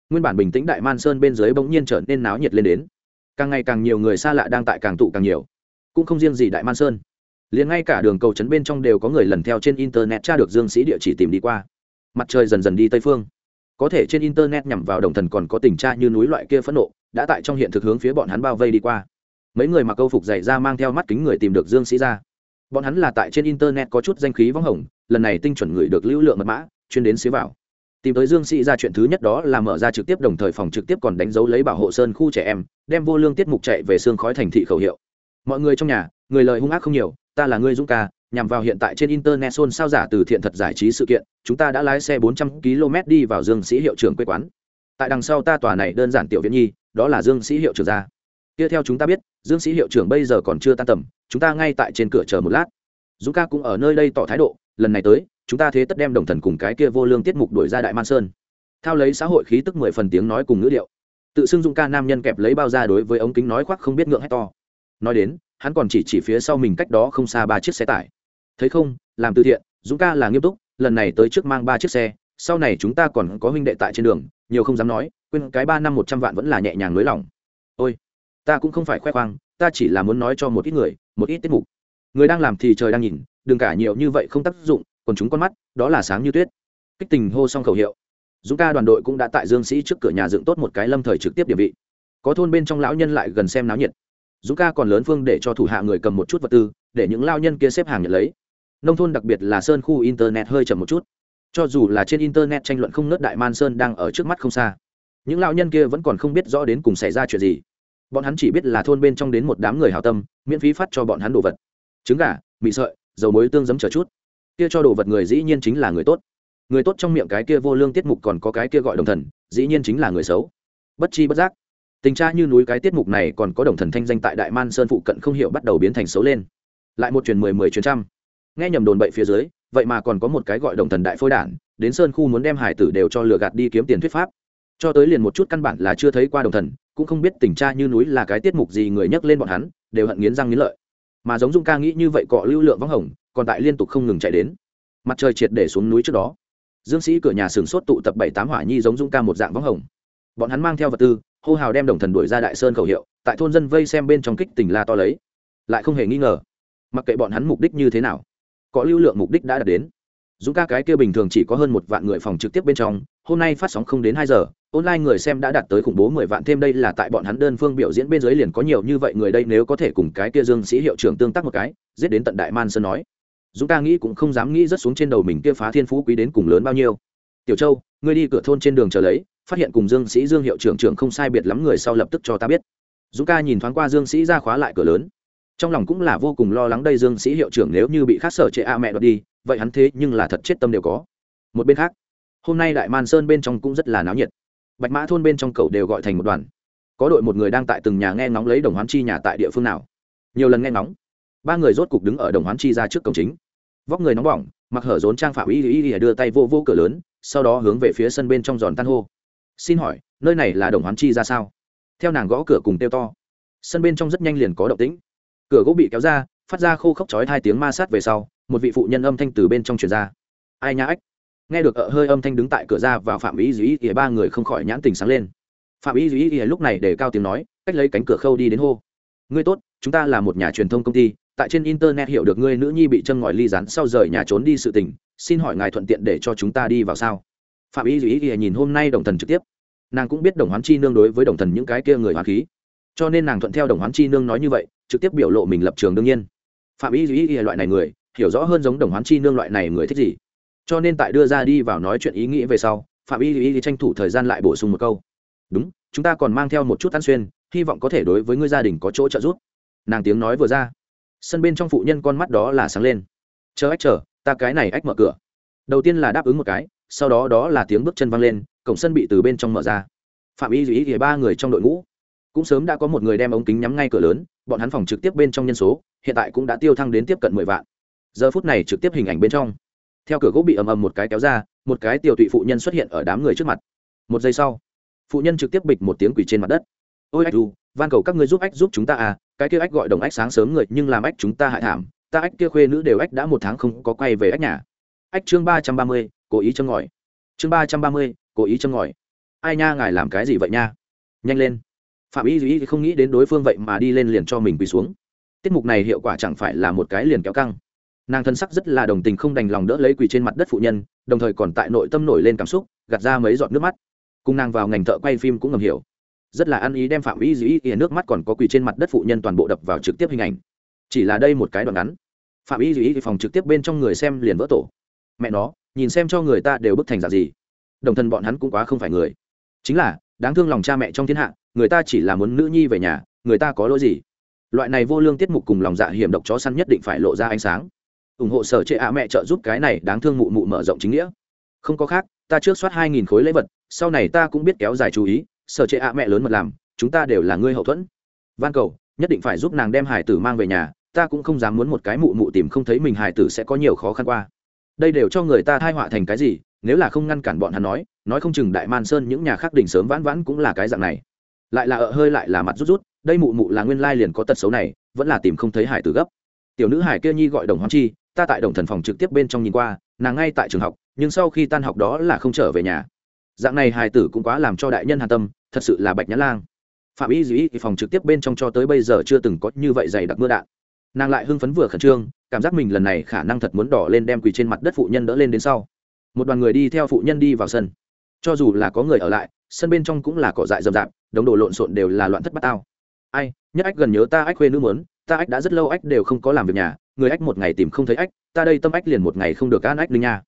nguyên bản bình tĩnh đại man sơn bên dưới bỗng nhiên trở nên náo nhiệt lên đến. Càng ngày càng nhiều người xa lạ đang tại càng tụ càng nhiều. Cũng không riêng gì đại man sơn. Liền ngay cả đường cầu trấn bên trong đều có người lần theo trên internet tra được dương sĩ địa chỉ tìm đi qua. Mặt trời dần dần đi tây phương. Có thể trên internet nhằm vào đồng thần còn có tình tra như núi loại kia phẫn nộ, đã tại trong hiện thực hướng phía bọn hắn bao vây đi qua. Mấy người mặc câu phục dày ra mang theo mắt kính người tìm được dương sĩ ra. Bọn hắn là tại trên internet có chút danh khí vắng hồng, lần này tinh chuẩn người được lưu lượng mật mã, chuyên đến xế vào tìm tới dương sĩ ra chuyện thứ nhất đó là mở ra trực tiếp đồng thời phòng trực tiếp còn đánh dấu lấy bảo hộ sơn khu trẻ em, đem vô lương tiết mục chạy về xương khói thành thị khẩu hiệu. Mọi người trong nhà, người lời hung ác không nhiều, ta là người dũng ca, nhằm vào hiện tại trên internet xôn sao giả từ thiện thật giải trí sự kiện, chúng ta đã lái xe 400 km đi vào dương sĩ hiệu trưởng quê quán. Tại đằng sau ta tòa này đơn giản tiểu viện nhi, đó là dương sĩ hiệu trưởng ra kia theo chúng ta biết, dương sĩ hiệu trưởng bây giờ còn chưa tan tầm, chúng ta ngay tại trên cửa chờ một lát. Dũng ca cũng ở nơi đây tỏ thái độ, lần này tới chúng ta thế tất đem đồng thần cùng cái kia vô lương tiết mục đuổi ra đại man sơn. Thao lấy xã hội khí tức mười phần tiếng nói cùng ngữ điệu. Tự xưng dũng ca nam nhân kẹp lấy bao ra đối với ống kính nói khoác không biết ngượng hay to. Nói đến, hắn còn chỉ chỉ phía sau mình cách đó không xa ba chiếc xe tải. Thấy không, làm từ thiện, dũng ca là nghiêm túc, lần này tới trước mang ba chiếc xe, sau này chúng ta còn có huynh đệ tại trên đường, nhiều không dám nói, quên cái ba năm một trăm vạn vẫn là nhẹ nhàng nới lỏng. Ôi, ta cũng không phải khoe khoang, ta chỉ là muốn nói cho một ít người, một ít tiết mục. Người đang làm thì trời đang nhìn, đừng cả nhiều như vậy không tác dụng còn chúng con mắt, đó là sáng như tuyết. Kích tình hô xong khẩu hiệu. Dũng ca đoàn đội cũng đã tại dương sĩ trước cửa nhà dựng tốt một cái lâm thời trực tiếp địa vị. Có thôn bên trong lão nhân lại gần xem náo nhiệt. Dũng ca còn lớn phương để cho thủ hạ người cầm một chút vật tư, để những lao nhân kia xếp hàng nhận lấy. Nông thôn đặc biệt là sơn khu internet hơi chậm một chút. Cho dù là trên internet tranh luận không nớt đại man sơn đang ở trước mắt không xa. Những lao nhân kia vẫn còn không biết rõ đến cùng xảy ra chuyện gì. Bọn hắn chỉ biết là thôn bên trong đến một đám người hào tâm, miễn phí phát cho bọn hắn đồ vật. Trứng gà mị sợi, dầu muối tương giấm chờ chút kia cho đồ vật người dĩ nhiên chính là người tốt. Người tốt trong miệng cái kia vô lương tiết mục còn có cái kia gọi đồng thần, dĩ nhiên chính là người xấu. Bất chi bất giác, tình tra như núi cái tiết mục này còn có đồng thần thanh danh tại đại man sơn phụ cận không hiểu bắt đầu biến thành xấu lên. Lại một truyền mười mười truyền trăm. Nghe nhầm đồn bậy phía dưới, vậy mà còn có một cái gọi đồng thần đại phôi đản, đến sơn khu muốn đem hải tử đều cho lừa gạt đi kiếm tiền thuyết pháp. Cho tới liền một chút căn bản là chưa thấy qua đồng thần, cũng không biết tình tra như núi là cái tiết mục gì người nhắc lên bọn hắn, đều hận nghiến răng nghiến lợi. Mà giống dung ca nghĩ như vậy cọ lưu lượng vắng hồng còn tại liên tục không ngừng chạy đến. Mặt trời triệt để xuống núi trước đó. Dương sĩ cửa nhà sừng sốt tụ tập bảy tám hỏa nhi giống dung ca một dạng vắng hồng. Bọn hắn mang theo vật tư, hô hào đem đồng thần đuổi ra đại sơn khẩu hiệu, tại thôn dân vây xem bên trong kích tình la to lấy. Lại không hề nghi ngờ, mặc kệ bọn hắn mục đích như thế nào, có lưu lượng mục đích đã đạt đến. Dũng ca cái kia bình thường chỉ có hơn một vạn người phòng trực tiếp bên trong, hôm nay phát sóng không đến hai giờ, online người xem đã đạt tới khủng bố mười vạn thêm đây là tại bọn hắn đơn phương biểu diễn bên dưới liền có nhiều như vậy người đây nếu có thể cùng cái kia dương sĩ hiệu trưởng tương tác một cái, giết đến tận đại man sơn nói dũng ca nghĩ cũng không dám nghĩ rất xuống trên đầu mình kia phá thiên phú quý đến cùng lớn bao nhiêu. Tiểu châu, ngươi đi cửa thôn trên đường chờ lấy, phát hiện cùng dương sĩ dương hiệu trưởng trưởng không sai biệt lắm người sau lập tức cho ta biết. Dũng ca nhìn thoáng qua dương sĩ ra khóa lại cửa lớn. Trong lòng cũng là vô cùng lo lắng đây dương sĩ hiệu trưởng nếu như bị khác sở trệ a mẹ đoạt đi, vậy hắn thế nhưng là thật chết tâm đều có. Một bên khác, hôm nay đại man sơn bên trong cũng rất là náo nhiệt. Bạch mã thôn bên trong cầu đều gọi thành một đoàn. Có đội một người đang tại từng nhà nghe ngóng lấy đồng hoán chi nhà tại địa phương nào. Nhiều lần nghe ngóng ba người rốt cục đứng ở đồng hoán chi ra trước cổng chính. Vóc người nóng bỏng, mặc hở rốn trang phạm y y y đưa tay vô vô cửa lớn, sau đó hướng về phía sân bên trong giòn tan hô. Xin hỏi, nơi này là đồng hoán chi ra sao? Theo nàng gõ cửa cùng tiêu to. Sân bên trong rất nhanh liền có động tĩnh. Cửa gỗ bị kéo ra, phát ra khô khốc chói hai tiếng ma sát về sau, một vị phụ nhân âm thanh từ bên trong truyền ra. Ai nhã ách. Nghe được ợ hơi âm thanh đứng tại cửa ra vào phạm ý dĩ ỉa ba người không khỏi nhãn tình sáng lên. Phạm ý dĩ ỉa lúc này để cao tiếng nói, cách lấy cánh cửa khâu đi đến hô. Ngươi tốt, chúng ta là một nhà truyền thông công ty tại trên internet hiểu được ngươi nữ nhi bị chân ngòi ly rắn sau rời nhà trốn đi sự tình, xin hỏi ngài thuận tiện để cho chúng ta đi vào sao? Phạm ý dĩ ỉa nhìn hôm nay đồng thần trực tiếp. Nàng cũng biết đồng hoán chi nương đối với đồng thần những cái kia người hoán khí. Cho nên nàng thuận theo đồng hoán chi nương nói như vậy, trực tiếp biểu lộ mình lập trường đương nhiên. Phạm Y ý ý loại này người, hiểu rõ hơn giống đồng hoán chi nương loại này người thích gì. Cho nên tại đưa ra đi vào nói chuyện ý nghĩ về sau, phạm y ý tranh thủ thời gian lại bổ sung một câu. Đúng, chúng ta còn mang theo một chút ăn xuyên, hy vọng có thể đối với ngươi gia đình có chỗ trợ giúp. Nàng tiếng nói vừa ra sân bên trong phụ nhân con mắt đó là sáng lên. Chờ ách chờ, ta cái này ách mở cửa. Đầu tiên là đáp ứng một cái, sau đó đó là tiếng bước chân văng lên, cổng sân bị từ bên trong mở ra. Phạm y ý thì ba người trong đội ngũ. Cũng sớm đã có một người đem ống kính nhắm ngay cửa lớn, bọn hắn phòng trực tiếp bên trong nhân số, hiện tại cũng đã tiêu thăng đến tiếp cận mười vạn. Giờ phút này trực tiếp hình ảnh bên trong. Theo cửa gỗ bị ầm ầm một cái kéo ra, một cái tiểu tụy phụ nhân xuất hiện ở đám người trước mặt. Một giây sau, phụ nhân trực tiếp bịch một tiếng quỷ trên mặt đất. Ôi, ách du van cầu các ngươi giúp ách giúp chúng ta à cái kia ách gọi đồng ách sáng sớm người, nhưng làm ách chúng ta hại thảm, ta ách kia khuê nữ đều ách đã một tháng không có quay về ách nhà. Ách chương ba trăm ba mươi, cố ý châm ngòi. Chương ba trăm ba mươi, cố ý châm ngòi. Ai nha, ngài làm cái gì vậy nha? Nhanh lên. Phạm y duy không nghĩ đến đối phương vậy mà đi lên liền cho mình quỳ xuống. Tiết mục này hiệu quả chẳng phải là một cái liền kéo căng. Nàng thân sắc rất là đồng tình không đành lòng đỡ lấy quỳ trên mặt đất phụ nhân, đồng thời còn tại nội tâm nổi lên cảm xúc, gạt ra mấy giọt nước mắt. Cùng nàng vào ngành thợ quay phim cũng ngầm hiểu rất là ăn ý đem phạm y dĩ ỉa nước mắt còn có quỳ trên mặt đất phụ nhân toàn bộ đập vào trực tiếp hình ảnh. Chỉ là đây một cái đoạn ngắn. Phạm y dĩ phòng trực tiếp bên trong người xem liền vỡ tổ. Mẹ nó, nhìn xem cho người ta đều bức thành dạng gì. Đồng thân bọn hắn cũng quá không phải người. Chính là, đáng thương lòng cha mẹ trong thiên hạ, người ta chỉ là muốn nữ nhi về nhà, người ta có lỗi gì? Loại này vô lương tiết mục cùng lòng dạ hiểm độc chó săn nhất định phải lộ ra ánh sáng. Ủng hộ sở trệ ạ mẹ trợ giúp cái này đáng thương mụ mụ mở rộng chính nghĩa. Không có khác, ta trước soát hai nghìn khối lễ vật, sau này ta cũng biết kéo dài chú ý sở trệ ạ mẹ lớn mật làm, chúng ta đều là ngươi hậu thuẫn. Van cầu, nhất định phải giúp nàng đem hải tử mang về nhà, ta cũng không dám muốn một cái mụ mụ tìm không thấy mình hải tử sẽ có nhiều khó khăn qua. Đây đều cho người ta thai họa thành cái gì, nếu là không ngăn cản bọn hắn nói nói không chừng đại man sơn những nhà khác đỉnh sớm vãn vãn cũng là cái dạng này. Lại là ợ hơi lại là mặt rút rút, đây mụ mụ là nguyên lai liền có tật xấu này, vẫn là tìm không thấy hải tử gấp. Tiểu nữ hải kia nhi gọi đồng hoán chi, ta tại đồng thần phòng trực tiếp bên trong nhìn qua, nàng ngay tại trường học, nhưng sau khi tan học đó là không trở về nhà dạng này hài tử cũng quá làm cho đại nhân hà tâm, thật sự là bạch nhã lang. Phạm y dĩ phòng trực tiếp bên trong cho tới bây giờ chưa từng có như vậy dày đặc mưa đạn. Nàng lại hưng phấn vừa khẩn trương, cảm giác mình lần này khả năng thật muốn đỏ lên đem quỳ trên mặt đất phụ nhân đỡ lên đến sau. Một đoàn người đi theo phụ nhân đi vào sân. Cho dù là có người ở lại, sân bên trong cũng là cỏ dại rậm rạp, đống đồ lộn xộn đều là loạn thất bát tao. Ai, nhất ách gần nhớ ta ách khuê nữ muốn, ta ách đã rất lâu ách đều không có làm việc nhà, người ách một ngày tìm không thấy ách, ta đây tâm ách liền một ngày không được an ách linh nha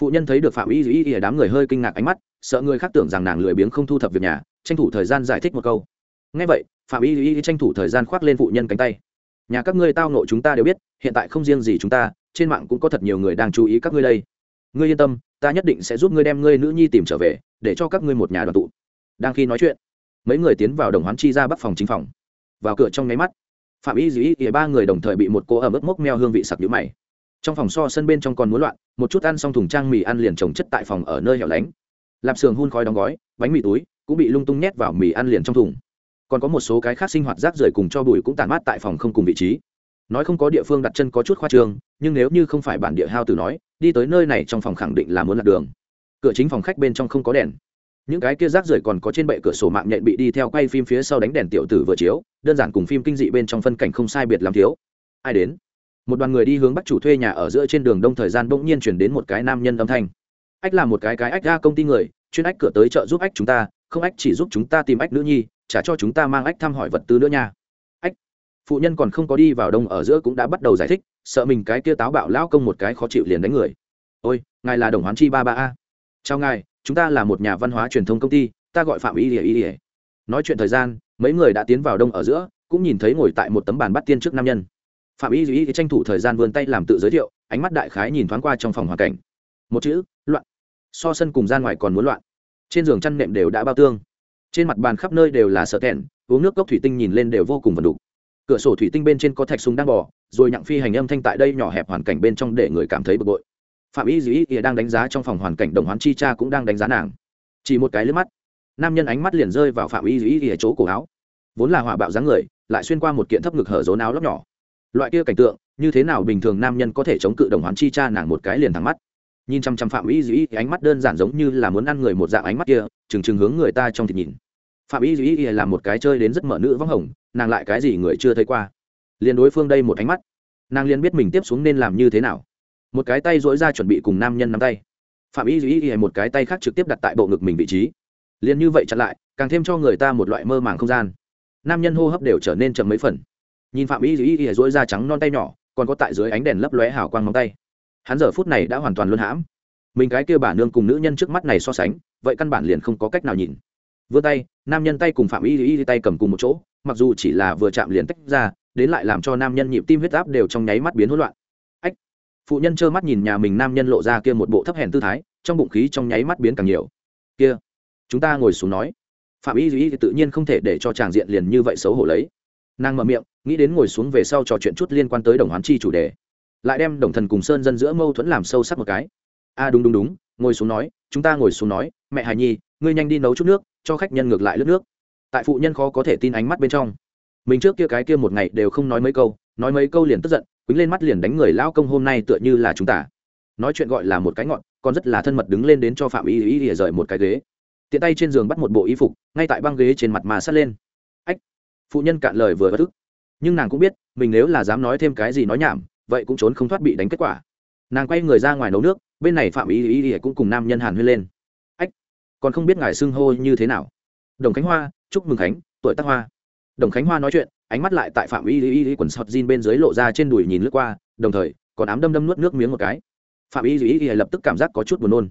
phụ nhân thấy được phạm y Dĩ y đám người hơi kinh ngạc ánh mắt, sợ người khác tưởng rằng nàng lười biếng không thu thập việc nhà, tranh thủ thời gian giải thích một câu. Ngay vậy, phạm y Dĩ tranh thủ thời gian khoác lên phụ nhân cánh tay. Nhà các ngươi tao nộ chúng ta đều biết, hiện tại không riêng gì chúng ta, trên mạng cũng có thật nhiều người đang chú ý các ngươi đây. Ngươi yên tâm, ta nhất định sẽ giúp ngươi đem ngươi nữ nhi tìm trở về, để cho các ngươi một nhà đoàn tụ. Đang khi nói chuyện, mấy người tiến vào đồng hoán chi ra bắc phòng chính phòng. Vào cửa trong nháy mắt, phạm y dĩ ý ba người đồng thời bị một cô ẩm ướt mốc meo hương vị sặc nhũ mày trong phòng so sân bên trong còn muốn loạn, một chút ăn xong thùng trang mì ăn liền trồng chất tại phòng ở nơi hẻo lánh. Lạp sườn hun khói đóng gói, bánh mì túi cũng bị lung tung nhét vào mì ăn liền trong thùng. Còn có một số cái khác sinh hoạt rác rưởi cùng cho bụi cũng tàn mát tại phòng không cùng vị trí. Nói không có địa phương đặt chân có chút khoa trương, nhưng nếu như không phải bản địa hao từ nói, đi tới nơi này trong phòng khẳng định là muốn lạc đường. Cửa chính phòng khách bên trong không có đèn. Những cái kia rác rưởi còn có trên bệ cửa sổ mạng nhện bị đi theo quay phim phía sau đánh đèn tiểu tử vừa chiếu, đơn giản cùng phim kinh dị bên trong phân cảnh không sai biệt làm thiếu. Ai đến? Một đoàn người đi hướng bắt chủ thuê nhà ở giữa trên đường đông thời gian bỗng nhiên chuyển đến một cái nam nhân âm thanh. Ách là một cái cái ách ra công ty người, chuyên ách cửa tới chợ giúp ách chúng ta, không ách chỉ giúp chúng ta tìm ách nữ nhi, trả cho chúng ta mang ách thăm hỏi vật tư nữa nha. Ách. Phụ nhân còn không có đi vào đông ở giữa cũng đã bắt đầu giải thích, sợ mình cái kia táo bạo lão công một cái khó chịu liền đánh người. Ôi, ngài là đồng hoán chi ba ba a. Chào ngài, chúng ta là một nhà văn hóa truyền thông công ty, ta gọi phạm y ỉa y ỉa nói chuyện thời gian, mấy người đã tiến vào đông ở giữa, cũng nhìn thấy ngồi tại một tấm bàn bắt tiên trước nam nhân phạm y y tranh thủ thời gian vươn tay làm tự giới thiệu, ánh mắt đại khái nhìn thoáng qua trong phòng hoàn cảnh. Một chữ, loạn. So sân cùng gian ngoài còn muốn loạn. Trên giường chăn nệm đều đã bao tương. Trên mặt bàn khắp nơi đều là sợ thẹn, uống nước cốc thủy tinh nhìn lên đều vô cùng vần đục. Cửa sổ thủy tinh bên trên có thạch súng đang bỏ rồi nhặng phi hành âm thanh tại đây nhỏ hẹp hoàn cảnh bên trong để người cảm thấy bực bội. Phạm y dĩ ỉa đang đánh giá trong phòng hoàn cảnh đồng hoán chi cha cũng đang đánh giá nàng. Chỉ một cái lướt mắt, nam nhân ánh mắt liền rơi vào phạm y dĩ ỉa chỗ cổ áo. Vốn là hỏa bạo dáng người, lại xuyên qua một kiện thấp ngực hở rốn áo lóc nhỏ loại kia cảnh tượng, như thế nào bình thường nam nhân có thể chống cự đồng hoán chi cha nàng một cái liền thẳng mắt? Nhìn chăm chăm phạm y dĩ ánh mắt đơn giản giống như là muốn ăn người một dạng ánh mắt kia, trừng trừng hướng người ta trong thịt nhìn. Phạm y dĩ là một cái chơi đến rất mở nữ vắng hồng, nàng lại cái gì người chưa thấy qua. Liền đối phương đây một ánh mắt, nàng liền biết mình tiếp xuống nên làm như thế nào. Một cái tay dỗi ra chuẩn bị cùng nam nhân nắm tay. Phạm y duy một cái tay khác trực tiếp đặt tại bộ ngực mình vị trí. Liền như vậy chặn lại, càng thêm cho người ta một loại mơ màng không gian. Nam nhân hô hấp đều trở nên chậm mấy phần nhìn phạm y duy dỗi da trắng non tay nhỏ, còn có tại dưới ánh đèn lấp lóe hào quang móng tay. Hắn giờ phút này đã hoàn toàn luân hãm. Mình cái kia bà nương cùng nữ nhân trước mắt này so sánh, vậy căn bản liền không có cách nào nhìn. Vươn tay, nam nhân tay cùng phạm y y tay cầm cùng một chỗ, mặc dù chỉ là vừa chạm liền tách ra, đến lại làm cho nam nhân nhịp tim huyết áp đều trong nháy mắt biến hỗn loạn. Ách! Phụ nhân trơ mắt nhìn nhà mình nam nhân lộ ra kia một bộ thấp hèn tư thái, trong bụng khí trong nháy mắt biến càng nhiều. Kia, chúng ta ngồi xuống nói. Phạm y dĩ tự nhiên không thể để cho chàng diện liền như vậy xấu hổ lấy. Nàng mở miệng nghĩ đến ngồi xuống về sau trò chuyện chút liên quan tới đồng hoán chi chủ đề, lại đem đồng thần cùng sơn dân giữa mâu thuẫn làm sâu sắc một cái. A đúng đúng đúng, ngồi xuống nói, chúng ta ngồi xuống nói, mẹ hài nhi, ngươi nhanh đi nấu chút nước, cho khách nhân ngược lại lướt nước. Tại phụ nhân khó có thể tin ánh mắt bên trong. Mình trước kia cái kia một ngày đều không nói mấy câu, nói mấy câu liền tức giận, quýnh lên mắt liền đánh người lao công hôm nay tựa như là chúng ta. Nói chuyện gọi là một cái ngọn, còn rất là thân mật đứng lên đến cho phạm y y ỉa rời một cái ghế. Tiện tay trên giường bắt một bộ y phục, ngay tại băng ghế trên mặt mà sắt lên. Ách, phụ nhân cạn lời vừa bất ức nhưng nàng cũng biết, mình nếu là dám nói thêm cái gì nói nhảm, vậy cũng trốn không thoát bị đánh kết quả. Nàng quay người ra ngoài nấu nước, bên này phạm y ý ý cũng cùng nam nhân hàn huyên lên. Ách, còn không biết ngài xưng hô như thế nào? Đồng khánh hoa, chúc mừng khánh, tuổi tác hoa. Đồng khánh hoa nói chuyện, ánh mắt lại tại phạm y ý ý quần sọt jean bên dưới lộ ra trên đùi nhìn lướt qua, đồng thời, còn ám đâm đâm nuốt nước miếng một cái. Phạm y ý ý lập tức cảm giác có chút buồn nôn.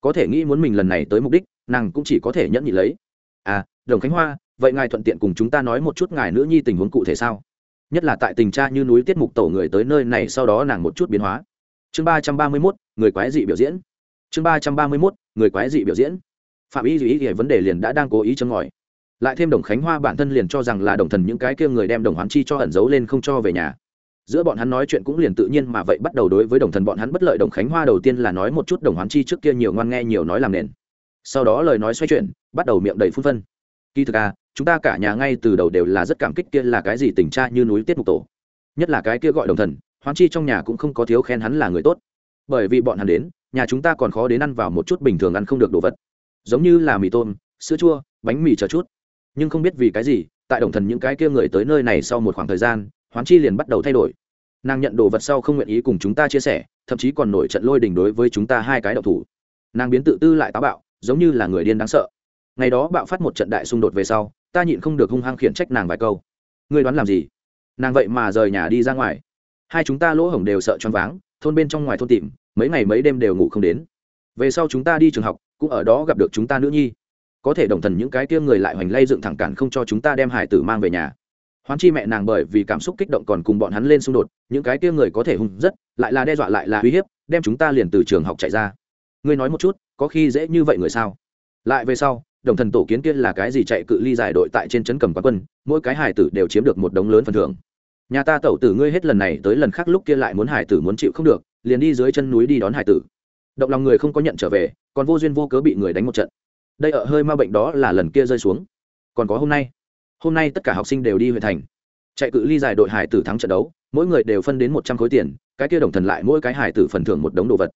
Có thể nghĩ muốn mình lần này tới mục đích, nàng cũng chỉ có thể nhẫn nhị lấy. À đồng khánh hoa, vậy ngài thuận tiện cùng chúng ta nói một chút ngài nữ nhi tình huống cụ thể sao? Nhất là tại tình cha như núi tiết mục tổ người tới nơi này sau đó nàng một chút biến hóa. Chương ba trăm ba mươi mốt, người quái dị biểu diễn. Chương ba trăm ba mươi mốt, người quái dị biểu diễn. Phạm y dù ý vấn đề liền đã đang cố ý châm ngòi. Lại thêm đồng khánh hoa bản thân liền cho rằng là đồng thần những cái kia người đem đồng hoán chi cho ẩn giấu lên không cho về nhà. Giữa bọn hắn nói chuyện cũng liền tự nhiên mà vậy bắt đầu đối với đồng thần bọn hắn bất lợi. Đồng khánh hoa đầu tiên là nói một chút đồng hoán chi trước kia nhiều ngoan nghe nhiều nói làm nền. Sau đó lời nói xoay chuyển, bắt đầu miệng đầy phun phân kỳ thực à chúng ta cả nhà ngay từ đầu đều là rất cảm kích kia là cái gì tình cha như núi tiết mục tổ. Nhất là cái kia gọi đồng thần hoán chi trong nhà cũng không có thiếu khen hắn là người tốt. Bởi vì bọn hắn đến, nhà chúng ta còn khó đến ăn vào một chút bình thường ăn không được đồ vật. Giống như là mì tôm, sữa chua, bánh mì chờ chút. Nhưng không biết vì cái gì, tại đồng thần những cái kia người tới nơi này sau một khoảng thời gian hoán chi liền bắt đầu thay đổi. Nàng nhận đồ vật sau không nguyện ý cùng chúng ta chia sẻ, thậm chí còn nổi trận lôi đình đối với chúng ta hai cái đậu thủ. Nàng biến tự tư lại táo bạo, giống như là người điên đáng sợ ngày đó bạo phát một trận đại xung đột về sau, ta nhịn không được hung hăng khiển trách nàng vài câu. Ngươi đoán làm gì? Nàng vậy mà rời nhà đi ra ngoài. Hai chúng ta lỗ hổng đều sợ choáng váng, thôn bên trong ngoài thôn tìm, mấy ngày mấy đêm đều ngủ không đến. Về sau chúng ta đi trường học, cũng ở đó gặp được chúng ta nữ nhi. Có thể đồng thần những cái kia người lại hoành lay dựng thẳng cản không cho chúng ta đem hải tử mang về nhà. Hoán chi mẹ nàng bởi vì cảm xúc kích động còn cùng bọn hắn lên xung đột, những cái kia người có thể hung rất, lại là đe dọa lại là uy hiếp, đem chúng ta liền từ trường học chạy ra. Ngươi nói một chút, có khi dễ như vậy người sao? Lại về sau đồng thần tổ kiến kia là cái gì chạy cự ly giải đội tại trên trấn cầm quán quân, mỗi cái hải tử đều chiếm được một đống lớn phần thưởng. Nhà ta tẩu tử ngươi hết lần này tới lần khác lúc kia lại muốn hải tử muốn chịu không được, liền đi dưới chân núi đi đón hải tử. Động lòng người không có nhận trở về, còn vô duyên vô cớ bị người đánh một trận. Đây ở hơi ma bệnh đó là lần kia rơi xuống. Còn có hôm nay hôm nay tất cả học sinh đều đi huyện thành. Chạy cự ly giải đội hải tử thắng trận đấu, mỗi người đều phân đến một trăm khối tiền, cái kia đồng thần lại mỗi cái hải tử phần thưởng một đống đồ vật.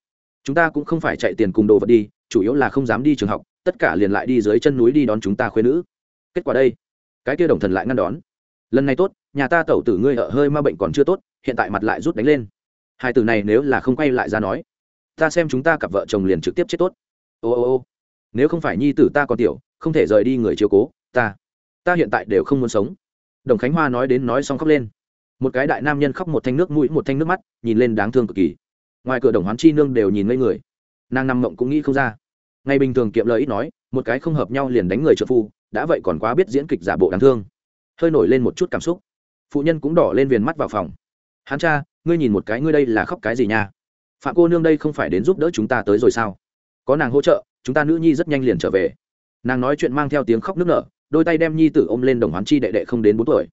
Chúng ta cũng không phải chạy tiền cùng đồ vật đi, chủ yếu là không dám đi trường học tất cả liền lại đi dưới chân núi đi đón chúng ta khuyên nữ. Kết quả đây, cái kia đồng thần lại ngăn đón. Lần này tốt, nhà ta tẩu tử ngươi ở hơi ma bệnh còn chưa tốt, hiện tại mặt lại rút đánh lên. Hai từ này nếu là không quay lại ra nói, ta xem chúng ta cặp vợ chồng liền trực tiếp chết tốt. Ô ô ô, nếu không phải nhi tử ta còn tiểu, không thể rời đi người chiếu cố, ta ta hiện tại đều không muốn sống. Đồng khánh hoa nói đến nói xong khóc lên. Một cái đại nam nhân khóc một thanh nước mũi, một thanh nước mắt, nhìn lên đáng thương cực kỳ. Ngoài cửa đồng hoán chi nương đều nhìn ngây người. Nàng nằm mộng cũng nghĩ không ra ngày bình thường kiệm lời ít nói, một cái không hợp nhau liền đánh người trợ phu, đã vậy còn quá biết diễn kịch giả bộ đáng thương. Hơi nổi lên một chút cảm xúc. Phụ nhân cũng đỏ lên viền mắt vào phòng. Hắn cha, ngươi nhìn một cái ngươi đây là khóc cái gì nha? Phạm cô nương đây không phải đến giúp đỡ chúng ta tới rồi sao? Có nàng hỗ trợ, chúng ta nữ nhi rất nhanh liền trở về. Nàng nói chuyện mang theo tiếng khóc nức nở, đôi tay đem nhi tử ôm lên đồng hoán chi đệ đệ không đến bốn tuổi.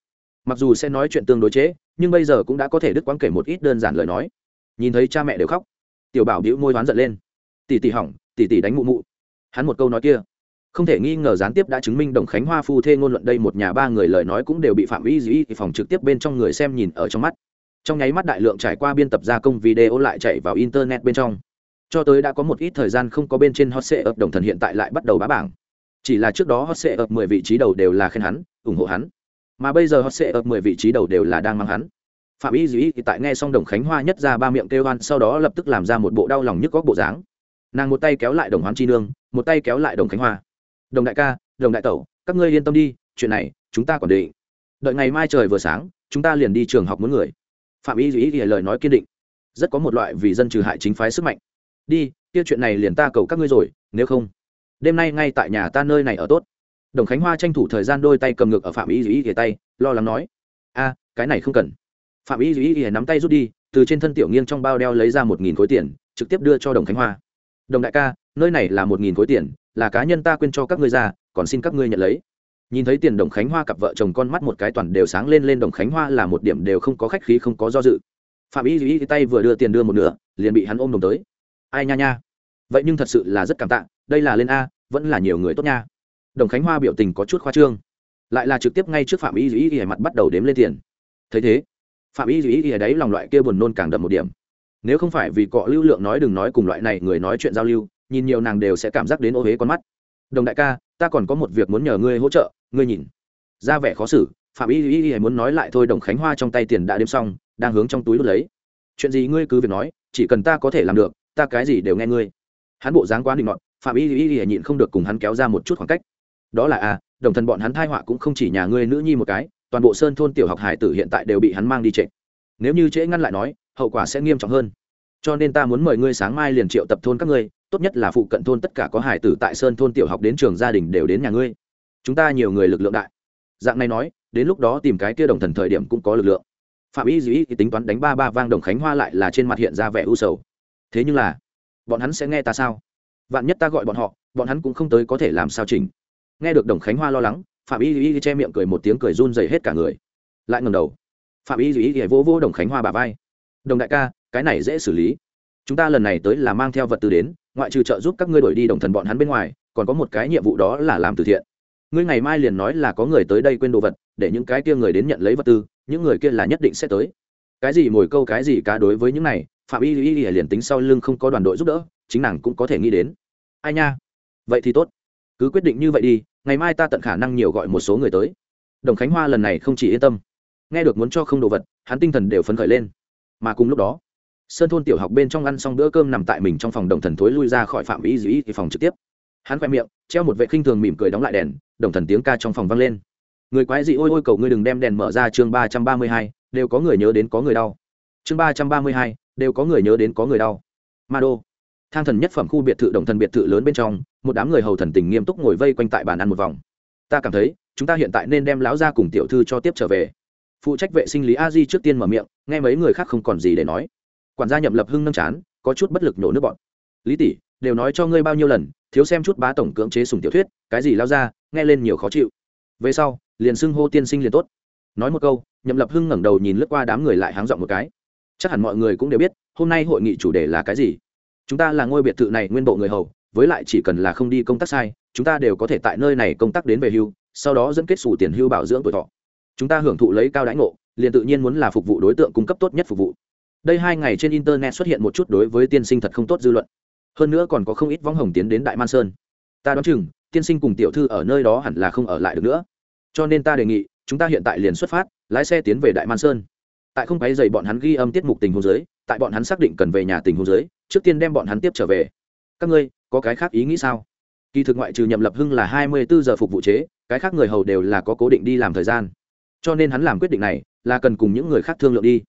Mặc dù sẽ nói chuyện tương đối chế, nhưng bây giờ cũng đã có thể đứt quãng kể một ít đơn giản lời nói. Nhìn thấy cha mẹ đều khóc. Tiểu bảo đĩu môi hoán giận lên. Tỷ tỷ hỏng tỷ tỷ đánh mụ mụ. Hắn một câu nói kia, không thể nghi ngờ gián tiếp đã chứng minh đồng khánh hoa phu thê ngôn luận đây một nhà ba người lời nói cũng đều bị phạm uy dĩ phòng trực tiếp bên trong người xem nhìn ở trong mắt. Trong nháy mắt đại lượng trải qua biên tập gia công video lại chạy vào internet bên trong. Cho tới đã có một ít thời gian không có bên trên hot sệ ập đồng thần hiện tại lại bắt đầu bá bảng. Chỉ là trước đó hot sệ ập mười vị trí đầu đều là khen hắn, ủng hộ hắn. Mà bây giờ hot sệ ập mười vị trí đầu đều là đang mang hắn. Phạm y dĩ thì tại nghe xong đồng khánh hoa nhất ra ba miệng kêu hoan sau đó lập tức làm ra một bộ đau lòng nhức góc bộ dáng nàng một tay kéo lại đồng hoán chi nương, một tay kéo lại đồng khánh hoa. Đồng đại ca, đồng đại tẩu, các ngươi yên tâm đi, chuyện này chúng ta còn định. Đợi ngày mai trời vừa sáng, chúng ta liền đi trường học muốn người. Phạm y duy lời nói kiên định. Rất có một loại vì dân trừ hại chính phái sức mạnh. Đi, kia chuyện này liền ta cầu các ngươi rồi, nếu không, đêm nay ngay tại nhà ta nơi này ở tốt. Đồng khánh hoa tranh thủ thời gian đôi tay cầm ngực ở phạm y duy tay, lo lắng nói, a, cái này không cần. Phạm y duy nắm tay rút đi, từ trên thân tiểu nghiêng trong bao đeo lấy ra một nghìn khối tiền, trực tiếp đưa cho đồng khánh hoa đồng đại ca, nơi này là một nghìn khối tiền, là cá nhân ta quên cho các ngươi ra, còn xin các ngươi nhận lấy. Nhìn thấy tiền đồng khánh hoa cặp vợ chồng con mắt một cái toàn đều sáng lên lên đồng khánh hoa là một điểm đều không có khách khí, không có do dự. Phạm y duy tay vừa đưa tiền đưa một nửa, liền bị hắn ôm đồng tới. Ai nha nha. Vậy nhưng thật sự là rất cảm tạ, đây là lên a, vẫn là nhiều người tốt nha. Đồng khánh hoa biểu tình có chút khoa trương. Lại là trực tiếp ngay trước phạm y duy y mặt bắt đầu đếm lên tiền. Thấy thế, phạm y duy y đấy lòng loại kia buồn nôn càng đậm một điểm nếu không phải vì cọ lưu lượng nói đừng nói cùng loại này người nói chuyện giao lưu nhìn nhiều nàng đều sẽ cảm giác đến ô huế con mắt. Đồng đại ca ta còn có một việc muốn nhờ ngươi hỗ trợ ngươi nhìn. Ra vẻ khó xử phạm y y y muốn nói lại thôi đồng khánh hoa trong tay tiền đã đếm xong đang hướng trong túi lấy. Chuyện gì ngươi cứ việc nói chỉ cần ta có thể làm được ta cái gì đều nghe ngươi. Hắn bộ dáng quá định ngọn phạm y y y nhịn không được cùng hắn kéo ra một chút khoảng cách. Đó là a à, đồng thân bọn hắn thai họa cũng không chỉ nhà ngươi nữ nhi một cái toàn bộ sơn thôn tiểu học hải tử hiện tại đều bị hắn mang đi trệ. Nếu như trễ ngăn lại nói hậu quả sẽ nghiêm trọng hơn. Cho nên ta muốn mời ngươi sáng mai liền triệu tập thôn các ngươi, tốt nhất là phụ cận thôn tất cả có hải tử tại sơn thôn tiểu học đến trường gia đình đều đến nhà ngươi. Chúng ta nhiều người lực lượng đại. Dạng này nói, đến lúc đó tìm cái kia đồng thần thời điểm cũng có lực lượng. Phạm y dĩ tính toán đánh ba ba vang đồng khánh hoa lại là trên mặt hiện ra vẻ u sầu. Thế nhưng là, bọn hắn sẽ nghe ta sao? Vạn nhất ta gọi bọn họ, bọn hắn cũng không tới có thể làm sao chỉnh. Nghe được đồng khánh hoa lo lắng, phạm y Dĩ che miệng cười một tiếng cười run dày hết cả người. Lại ngầm đầu. Phạm y y vỗ vỗ đồng khánh hoa bà vai đồng đại ca, cái này dễ xử lý. Chúng ta lần này tới là mang theo vật tư đến, ngoại trừ trợ giúp các ngươi đổi đi đồng thần bọn hắn bên ngoài, còn có một cái nhiệm vụ đó là làm từ thiện. Ngươi ngày mai liền nói là có người tới đây quên đồ vật, để những cái kia người đến nhận lấy vật tư, những người kia là nhất định sẽ tới. Cái gì mồi câu, cái gì cá đối với những này, phạm y y y liền tính sau lưng không có đoàn đội giúp đỡ, chính nàng cũng có thể nghĩ đến. Ai nha? Vậy thì tốt. Cứ quyết định như vậy đi, ngày mai ta tận khả năng nhiều gọi một số người tới. Đồng khánh hoa lần này không chỉ yên tâm. Nghe được muốn cho không đồ vật, hắn tinh thần đều phấn khởi lên mà cùng lúc đó, sơn thôn tiểu học bên trong ăn xong bữa cơm nằm tại mình trong phòng đồng thần thối lui ra khỏi phạm vi dĩ thì phòng trực tiếp. Hắn khoe miệng, treo một vệ khinh thường mỉm cười đóng lại đèn, đồng thần tiếng ca trong phòng vang lên. Người quái dị ôi ôi cầu ngươi đừng đem đèn mở ra, chương ba trăm ba mươi hai, đều có người nhớ đến có người đau. Chương ba trăm ba mươi hai, đều có người nhớ đến có người đau. Ma đô, thang thần nhất phẩm khu biệt thự đồng thần biệt thự lớn bên trong, một đám người hầu thần tình nghiêm túc ngồi vây quanh tại bàn ăn một vòng. Ta cảm thấy, chúng ta hiện tại nên đem lão ra cùng tiểu thư cho tiếp trở về phụ trách vệ sinh lý a di trước tiên mở miệng, nghe mấy người khác không còn gì để nói. Quản gia nhậm lập hưng nâng chán, có chút bất lực nhổ nước bọn. Lý tỷ, đều nói cho ngươi bao nhiêu lần, thiếu xem chút bá tổng cưỡng chế sùng tiểu thuyết, cái gì lao ra, nghe lên nhiều khó chịu. Về sau, liền xưng hô tiên sinh liền tốt. Nói một câu, nhậm lập hưng ngẩng đầu nhìn lướt qua đám người lại háng dọn một cái. Chắc hẳn mọi người cũng đều biết, hôm nay hội nghị chủ đề là cái gì. Chúng ta là ngôi biệt thự này nguyên bộ người hầu, với lại chỉ cần là không đi công tác sai, chúng ta đều có thể tại nơi này công tác đến về hưu, sau đó dẫn kết xù tiền hưu bảo dưỡng tuổi thọ chúng ta hưởng thụ lấy cao đãi ngộ, liền tự nhiên muốn là phục vụ đối tượng cung cấp tốt nhất phục vụ. Đây hai ngày trên internet xuất hiện một chút đối với tiên sinh thật không tốt dư luận. Hơn nữa còn có không ít võng hồng tiến đến đại man sơn. Ta đoán chừng, tiên sinh cùng tiểu thư ở nơi đó hẳn là không ở lại được nữa. Cho nên ta đề nghị, chúng ta hiện tại liền xuất phát, lái xe tiến về đại man sơn. Tại không quấy dày bọn hắn ghi âm tiết mục tình huống giới tại bọn hắn xác định cần về nhà tình huống giới trước tiên đem bọn hắn tiếp trở về. Các ngươi, có cái khác ý nghĩ sao? Kỳ thực ngoại trừ nhậm lập hưng là hai mươi bốn giờ phục vụ chế, cái khác người hầu đều là có cố định đi làm thời gian cho nên hắn làm quyết định này là cần cùng những người khác thương lượng đi.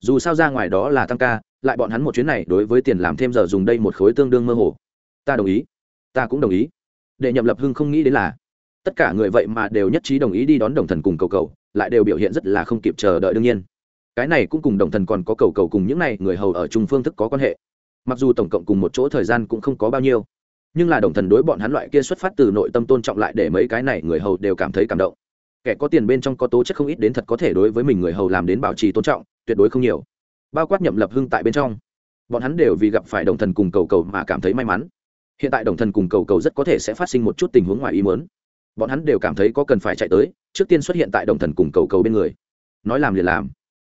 Dù sao ra ngoài đó là tăng ca, lại bọn hắn một chuyến này đối với tiền làm thêm giờ dùng đây một khối tương đương mơ hồ. Ta đồng ý. Ta cũng đồng ý. Để nhậm lập hưng không nghĩ đến là tất cả người vậy mà đều nhất trí đồng ý đi đón đồng thần cùng cầu cầu, lại đều biểu hiện rất là không kịp chờ đợi đương nhiên. Cái này cũng cùng đồng thần còn có cầu cầu cùng những n à y người hầu ở chung phương thức có quan hệ. Mặc dù tổng cộng cùng một chỗ thời gian cũng không có bao nhiêu, nhưng là đồng thần đối bọn hắn loại kia xuất phát từ nội tâm tôn trọng lại để mấy cái này người hầu đều cảm thấy cảm động kẻ có tiền bên trong có tố chất không ít đến thật có thể đối với mình người hầu làm đến bảo trì tôn trọng, tuyệt đối không nhiều. Bao quát nhậm lập hưng tại bên trong. Bọn hắn đều vì gặp phải đồng thần cùng cầu cầu mà cảm thấy may mắn. Hiện tại đồng thần cùng cầu cầu rất có thể sẽ phát sinh một chút tình huống ngoài ý muốn. Bọn hắn đều cảm thấy có cần phải chạy tới, trước tiên xuất hiện tại đồng thần cùng cầu cầu bên người. Nói làm liền làm.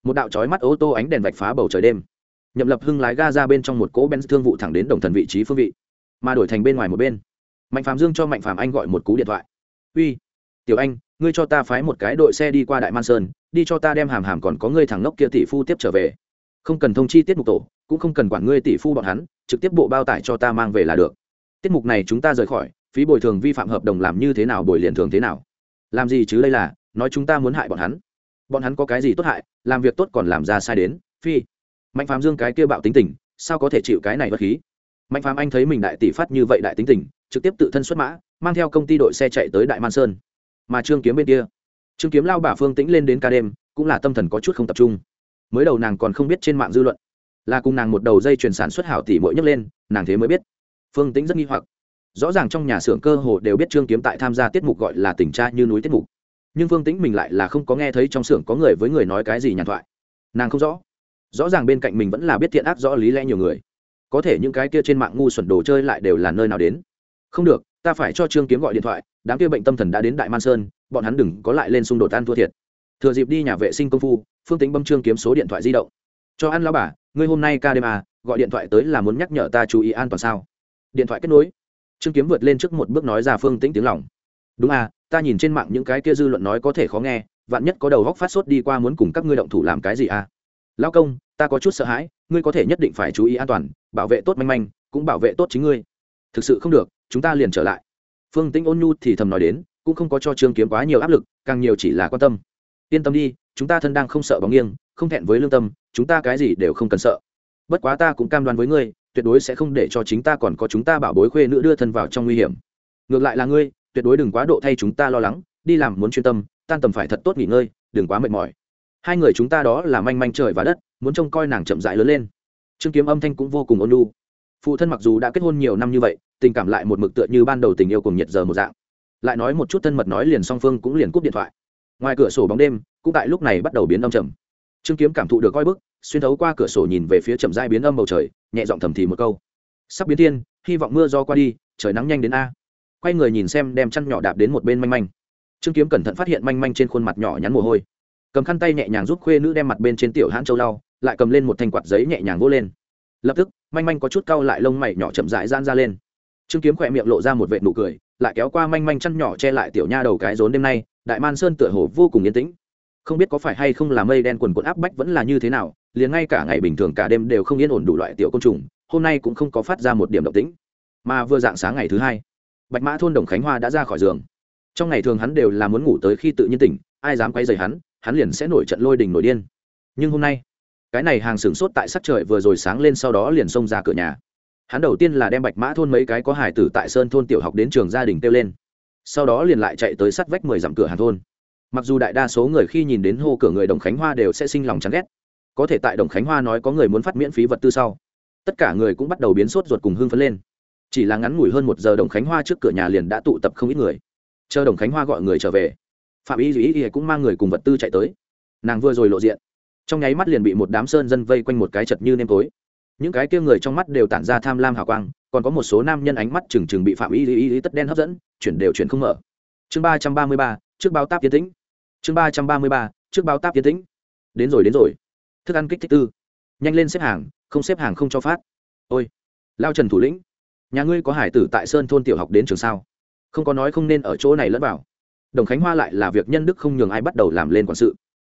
Một đạo trói mắt ô tô ánh đèn vạch phá bầu trời đêm. Nhậm lập hưng lái ga ra bên trong một cỗ ben thương vụ thẳng đến đồng thần vị trí phương vị, mà đổi thành bên ngoài một bên. Mạnh phạm dương cho mạnh phạm anh gọi một cú điện thoại. Uy, tiểu anh ngươi cho ta phái một cái đội xe đi qua đại man sơn, đi cho ta đem hàm hàm còn có ngươi thằng ngốc kia tỷ phu tiếp trở về. Không cần thông chi tiết mục tổ, cũng không cần quản ngươi tỷ phu bọn hắn, trực tiếp bộ bao tải cho ta mang về là được. Tiết mục này chúng ta rời khỏi, phí bồi thường vi phạm hợp đồng làm như thế nào bồi liền thường thế nào. Làm gì chứ đây là, nói chúng ta muốn hại bọn hắn. Bọn hắn có cái gì tốt hại, làm việc tốt còn làm ra sai đến, phi. Mạnh phàm dương cái kia bạo tính tình, sao có thể chịu cái này bất khí? Mạnh phàm anh thấy mình đại tỷ phát như vậy đại tính tình, trực tiếp tự thân xuất mã, mang theo công ty đội xe chạy tới đại man sơn mà trương kiếm bên kia. Trương kiếm lao bà phương tĩnh lên đến ca đêm, cũng là tâm thần có chút không tập trung. Mới đầu nàng còn không biết trên mạng dư luận. Là cùng nàng một đầu dây chuyển sản xuất hảo tỷ mỗi nhấc lên, nàng thế mới biết. Phương tĩnh rất nghi hoặc. Rõ ràng trong nhà xưởng cơ hồ đều biết trương kiếm tại tham gia tiết mục gọi là tình cha như núi tiết mục. Nhưng phương tĩnh mình lại là không có nghe thấy trong xưởng có người với người nói cái gì nhàn thoại. Nàng không rõ. Rõ ràng bên cạnh mình vẫn là biết thiện ác rõ lý lẽ nhiều người. Có thể những cái kia trên mạng ngu xuẩn đồ chơi lại đều là nơi nào đến. Không được, ta phải cho trương kiếm gọi điện thoại đám kia bệnh tâm thần đã đến đại man sơn, bọn hắn đừng có lại lên xung đột ăn thua thiệt. Thừa dịp đi nhà vệ sinh công phu, phương tính bấm trương kiếm số điện thoại di động. Cho ăn lao bà, ngươi hôm nay ca đêm à gọi điện thoại tới là muốn nhắc nhở ta chú ý an toàn sao? Điện thoại kết nối. Trương kiếm vượt lên trước một bước nói ra phương tĩnh tiếng lòng. Đúng à ta nhìn trên mạng những cái kia dư luận nói có thể khó nghe, vạn nhất có đầu góc phát sốt đi qua muốn cùng các ngươi động thủ làm cái gì à? Lao công, ta có chút sợ hãi, ngươi có thể nhất định phải chú ý an toàn, bảo vệ tốt manh manh, cũng bảo vệ tốt chính ngươi. Thực sự không được, chúng ta liền trở lại phương tĩnh ôn nhu thì thầm nói đến, cũng không có cho trương kiếm quá nhiều áp lực, càng nhiều chỉ là quan tâm. Yên tâm đi, chúng ta thân đang không sợ bóng nghiêng, không thẹn với lương tâm, chúng ta cái gì đều không cần sợ. Bất quá ta cũng cam đoan với ngươi, tuyệt đối sẽ không để cho chính ta còn có chúng ta bảo bối khuê nữ đưa thân vào trong nguy hiểm. Ngược lại là ngươi, tuyệt đối đừng quá độ thay chúng ta lo lắng, đi làm muốn chuyên tâm, tan tầm phải thật tốt nghỉ ngơi, đừng quá mệt mỏi. Hai người chúng ta đó là manh manh trời và đất, muốn trông coi nàng chậm rãi lớn lên. Trương kiếm âm thanh cũng vô cùng ôn lu phụ thân mặc dù đã kết hôn nhiều năm như vậy tình cảm lại một mực tựa như ban đầu tình yêu cùng nhiệt giờ một dạng. Lại nói một chút thân mật nói liền song phương cũng liền cúp điện thoại. Ngoài cửa sổ bóng đêm, cũng tại lúc này bắt đầu biến âm trầm. Trương kiếm cảm thụ được coi bức, xuyên thấu qua cửa sổ nhìn về phía chậm dai biến âm bầu trời, nhẹ giọng thầm thì một câu. Sắp biến thiên, hy vọng mưa do qua đi, trời nắng nhanh đến a. Quay người nhìn xem đem chăn nhỏ đạp đến một bên manh manh. Trương kiếm cẩn thận phát hiện manh manh trên khuôn mặt nhỏ nhắn mồ hôi. Cầm khăn tay nhẹ nhàng giúp khuê nữ đem mặt bên trên tiểu hãn châu lau, lại cầm lên một thanh quạt giấy nhẹ nhàng vỗ lên. Lập tức, manh manh có chút cau lại lông mày nhỏ chậm rãi gian ra lên trương kiếm khỏe miệng lộ ra một vệt nụ cười, lại kéo qua manh manh chăn nhỏ che lại tiểu nha đầu cái rốn đêm nay, đại man sơn tựa hồ vô cùng yên tĩnh. Không biết có phải hay không là mây đen quần quần áp bách vẫn là như thế nào, liền ngay cả ngày bình thường cả đêm đều không yên ổn đủ loại tiểu côn trùng, hôm nay cũng không có phát ra một điểm động tĩnh. Mà vừa dạng sáng ngày thứ hai, bạch mã thôn đồng khánh hoa đã ra khỏi giường. Trong ngày thường hắn đều là muốn ngủ tới khi tự nhiên tỉnh, ai dám quấy rầy hắn hắn liền sẽ nổi trận lôi đình nổi điên. Nhưng hôm nay, cái này hàng sửng sốt tại sắc trời vừa rồi sáng lên sau đó liền xông ra cửa nhà hắn đầu tiên là đem bạch mã thôn mấy cái có hải tử tại sơn thôn tiểu học đến trường gia đình kêu lên sau đó liền lại chạy tới sắt vách mười dặm cửa hàng thôn. Mặc dù đại đa số người khi nhìn đến hô cửa người đồng khánh hoa đều sẽ sinh lòng chán ghét. Có thể tại đồng khánh hoa nói có người muốn phát miễn phí vật tư sau, tất cả người cũng bắt đầu biến sốt ruột cùng hưng phấn lên. Chỉ là ngắn ngủi hơn một giờ đồng khánh hoa trước cửa nhà liền đã tụ tập không ít người. Chờ đồng khánh hoa gọi người trở về, phạm y duy y cũng mang người cùng vật tư chạy tới. Nàng vừa rồi lộ diện, trong nháy mắt liền bị một đám sơn dân vây quanh một cái chật như nêm tối những cái kia người trong mắt đều tản ra tham lam hào quang, còn có một số nam nhân ánh mắt trừng trừng bị phạm y y y tất đen hấp dẫn, chuyển đều chuyển không mở. Chương ba trăm ba mươi ba, trước báo táp tiến tĩnh. Chương ba trăm ba mươi ba, trước báo táp tiến tĩnh. Đến rồi đến rồi. Thức ăn kích thích tư. Nhanh lên xếp hàng, không xếp hàng không cho phát. Ôi, lao trần thủ lĩnh, nhà ngươi có hải tử tại sơn thôn tiểu học đến trường sao? Không có nói không nên ở chỗ này lẫn vào. Đồng khánh hoa lại là việc nhân đức không nhường ai bắt đầu làm lên quản sự.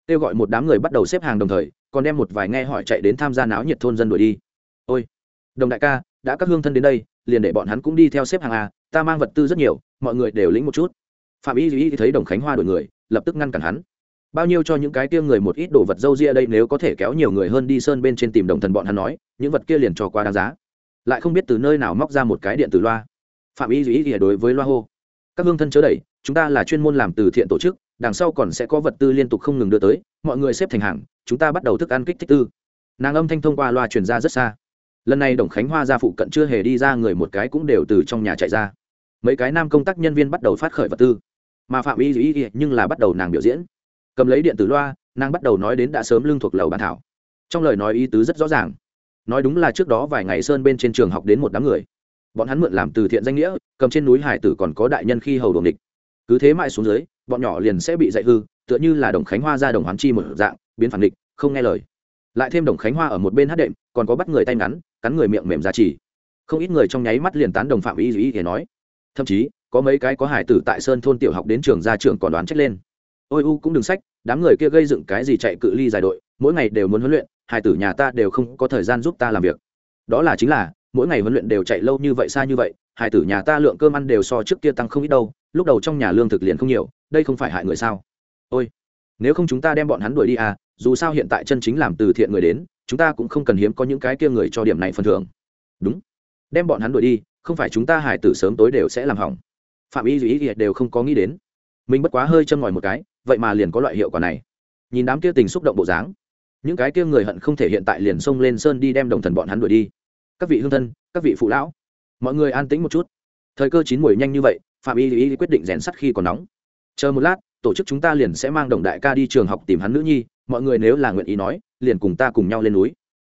Kêu gọi một đám người bắt đầu xếp hàng đồng thời, còn đem một vài nghe hỏi chạy đến tham gia náo nhiệt thôn dân đuổi đi ôi, đồng đại ca, đã các hương thân đến đây, liền để bọn hắn cũng đi theo xếp hàng a, ta mang vật tư rất nhiều, mọi người đều lĩnh một chút. Phạm y duy thấy đồng khánh hoa đổi người, lập tức ngăn cản hắn. Bao nhiêu cho những cái kia người một ít đồ vật dâu ria đây, nếu có thể kéo nhiều người hơn đi sơn bên trên tìm đồng thần bọn hắn nói, những vật kia liền cho qua đáng giá. Lại không biết từ nơi nào móc ra một cái điện tử loa. Phạm y duy ỉa đối với loa hô, các hương thân chớ đẩy, chúng ta là chuyên môn làm từ thiện tổ chức, đằng sau còn sẽ có vật tư liên tục không ngừng đưa tới, mọi người xếp thành hàng, chúng ta bắt đầu thức ăn kích thích tư. Nàng âm thanh thông qua loa truyền ra rất xa lần này đồng khánh hoa ra phụ cận chưa hề đi ra người một cái cũng đều từ trong nhà chạy ra. Mấy cái nam công tác nhân viên bắt đầu phát khởi vật tư. Mà phạm y dĩ nhưng là bắt đầu nàng biểu diễn. Cầm lấy điện tử loa, nàng bắt đầu nói đến đã sớm lương thuộc lầu bàn thảo. Trong lời nói ý tứ rất rõ ràng. Nói đúng là trước đó vài ngày sơn bên trên trường học đến một đám người. Bọn hắn mượn làm từ thiện danh nghĩa, cầm trên núi hải tử còn có đại nhân khi hầu đồn địch cứ thế mãi xuống dưới, bọn nhỏ liền sẽ bị dạy hư, tựa như là đồng khánh hoa ra đồng hoán chi một dạng, biến phản địch không nghe lời. Lại thêm đồng khánh hoa ở một bên hát đệm, còn có bắt người tay ngắn cắn người miệng mềm ra chỉ. Không ít người trong nháy mắt liền tán đồng phạm y ý để nói. Thậm chí, có mấy cái có hải tử tại sơn thôn tiểu học đến trường ra trường còn đoán trách lên. Ôi u cũng đừng sách, đám người kia gây dựng cái gì chạy cự ly dài đội, mỗi ngày đều muốn huấn luyện hải tử nhà ta đều không có thời gian giúp ta làm việc. Đó là chính là, mỗi ngày huấn luyện đều chạy lâu như vậy xa như vậy hải tử nhà ta lượng cơm ăn đều so trước kia tăng không ít đâu, lúc đầu trong nhà lương thực liền không nhiều, đây không phải hại người sao? Ôi, nếu không chúng ta đem bọn hắn đuổi đi à dù sao hiện tại chân chính làm từ thiện người đến, chúng ta cũng không cần hiếm có những cái kia người cho điểm này phần thưởng. Đúng. Đem bọn hắn đuổi đi, không phải chúng ta hải tử sớm tối đều sẽ làm hỏng. Phạm y ý đều không có nghĩ đến. Mình bất quá hơi châm ngòi một cái, vậy mà liền có loại hiệu quả này. Nhìn đám kia tình xúc động bộ dáng, những cái kia người hận không thể hiện tại liền xông lên sơn đi đem đồng thần bọn hắn đuổi đi. Các vị hương thân, các vị phụ lão, mọi người an tĩnh một chút. Thời cơ chín mùi nhanh như vậy, phạm y y quyết định rèn sắt khi còn nóng. Chờ một lát, tổ chức chúng ta liền sẽ mang đồng đại ca đi trường học tìm hắn nữ nhi mọi người nếu là nguyện ý nói, liền cùng ta cùng nhau lên núi.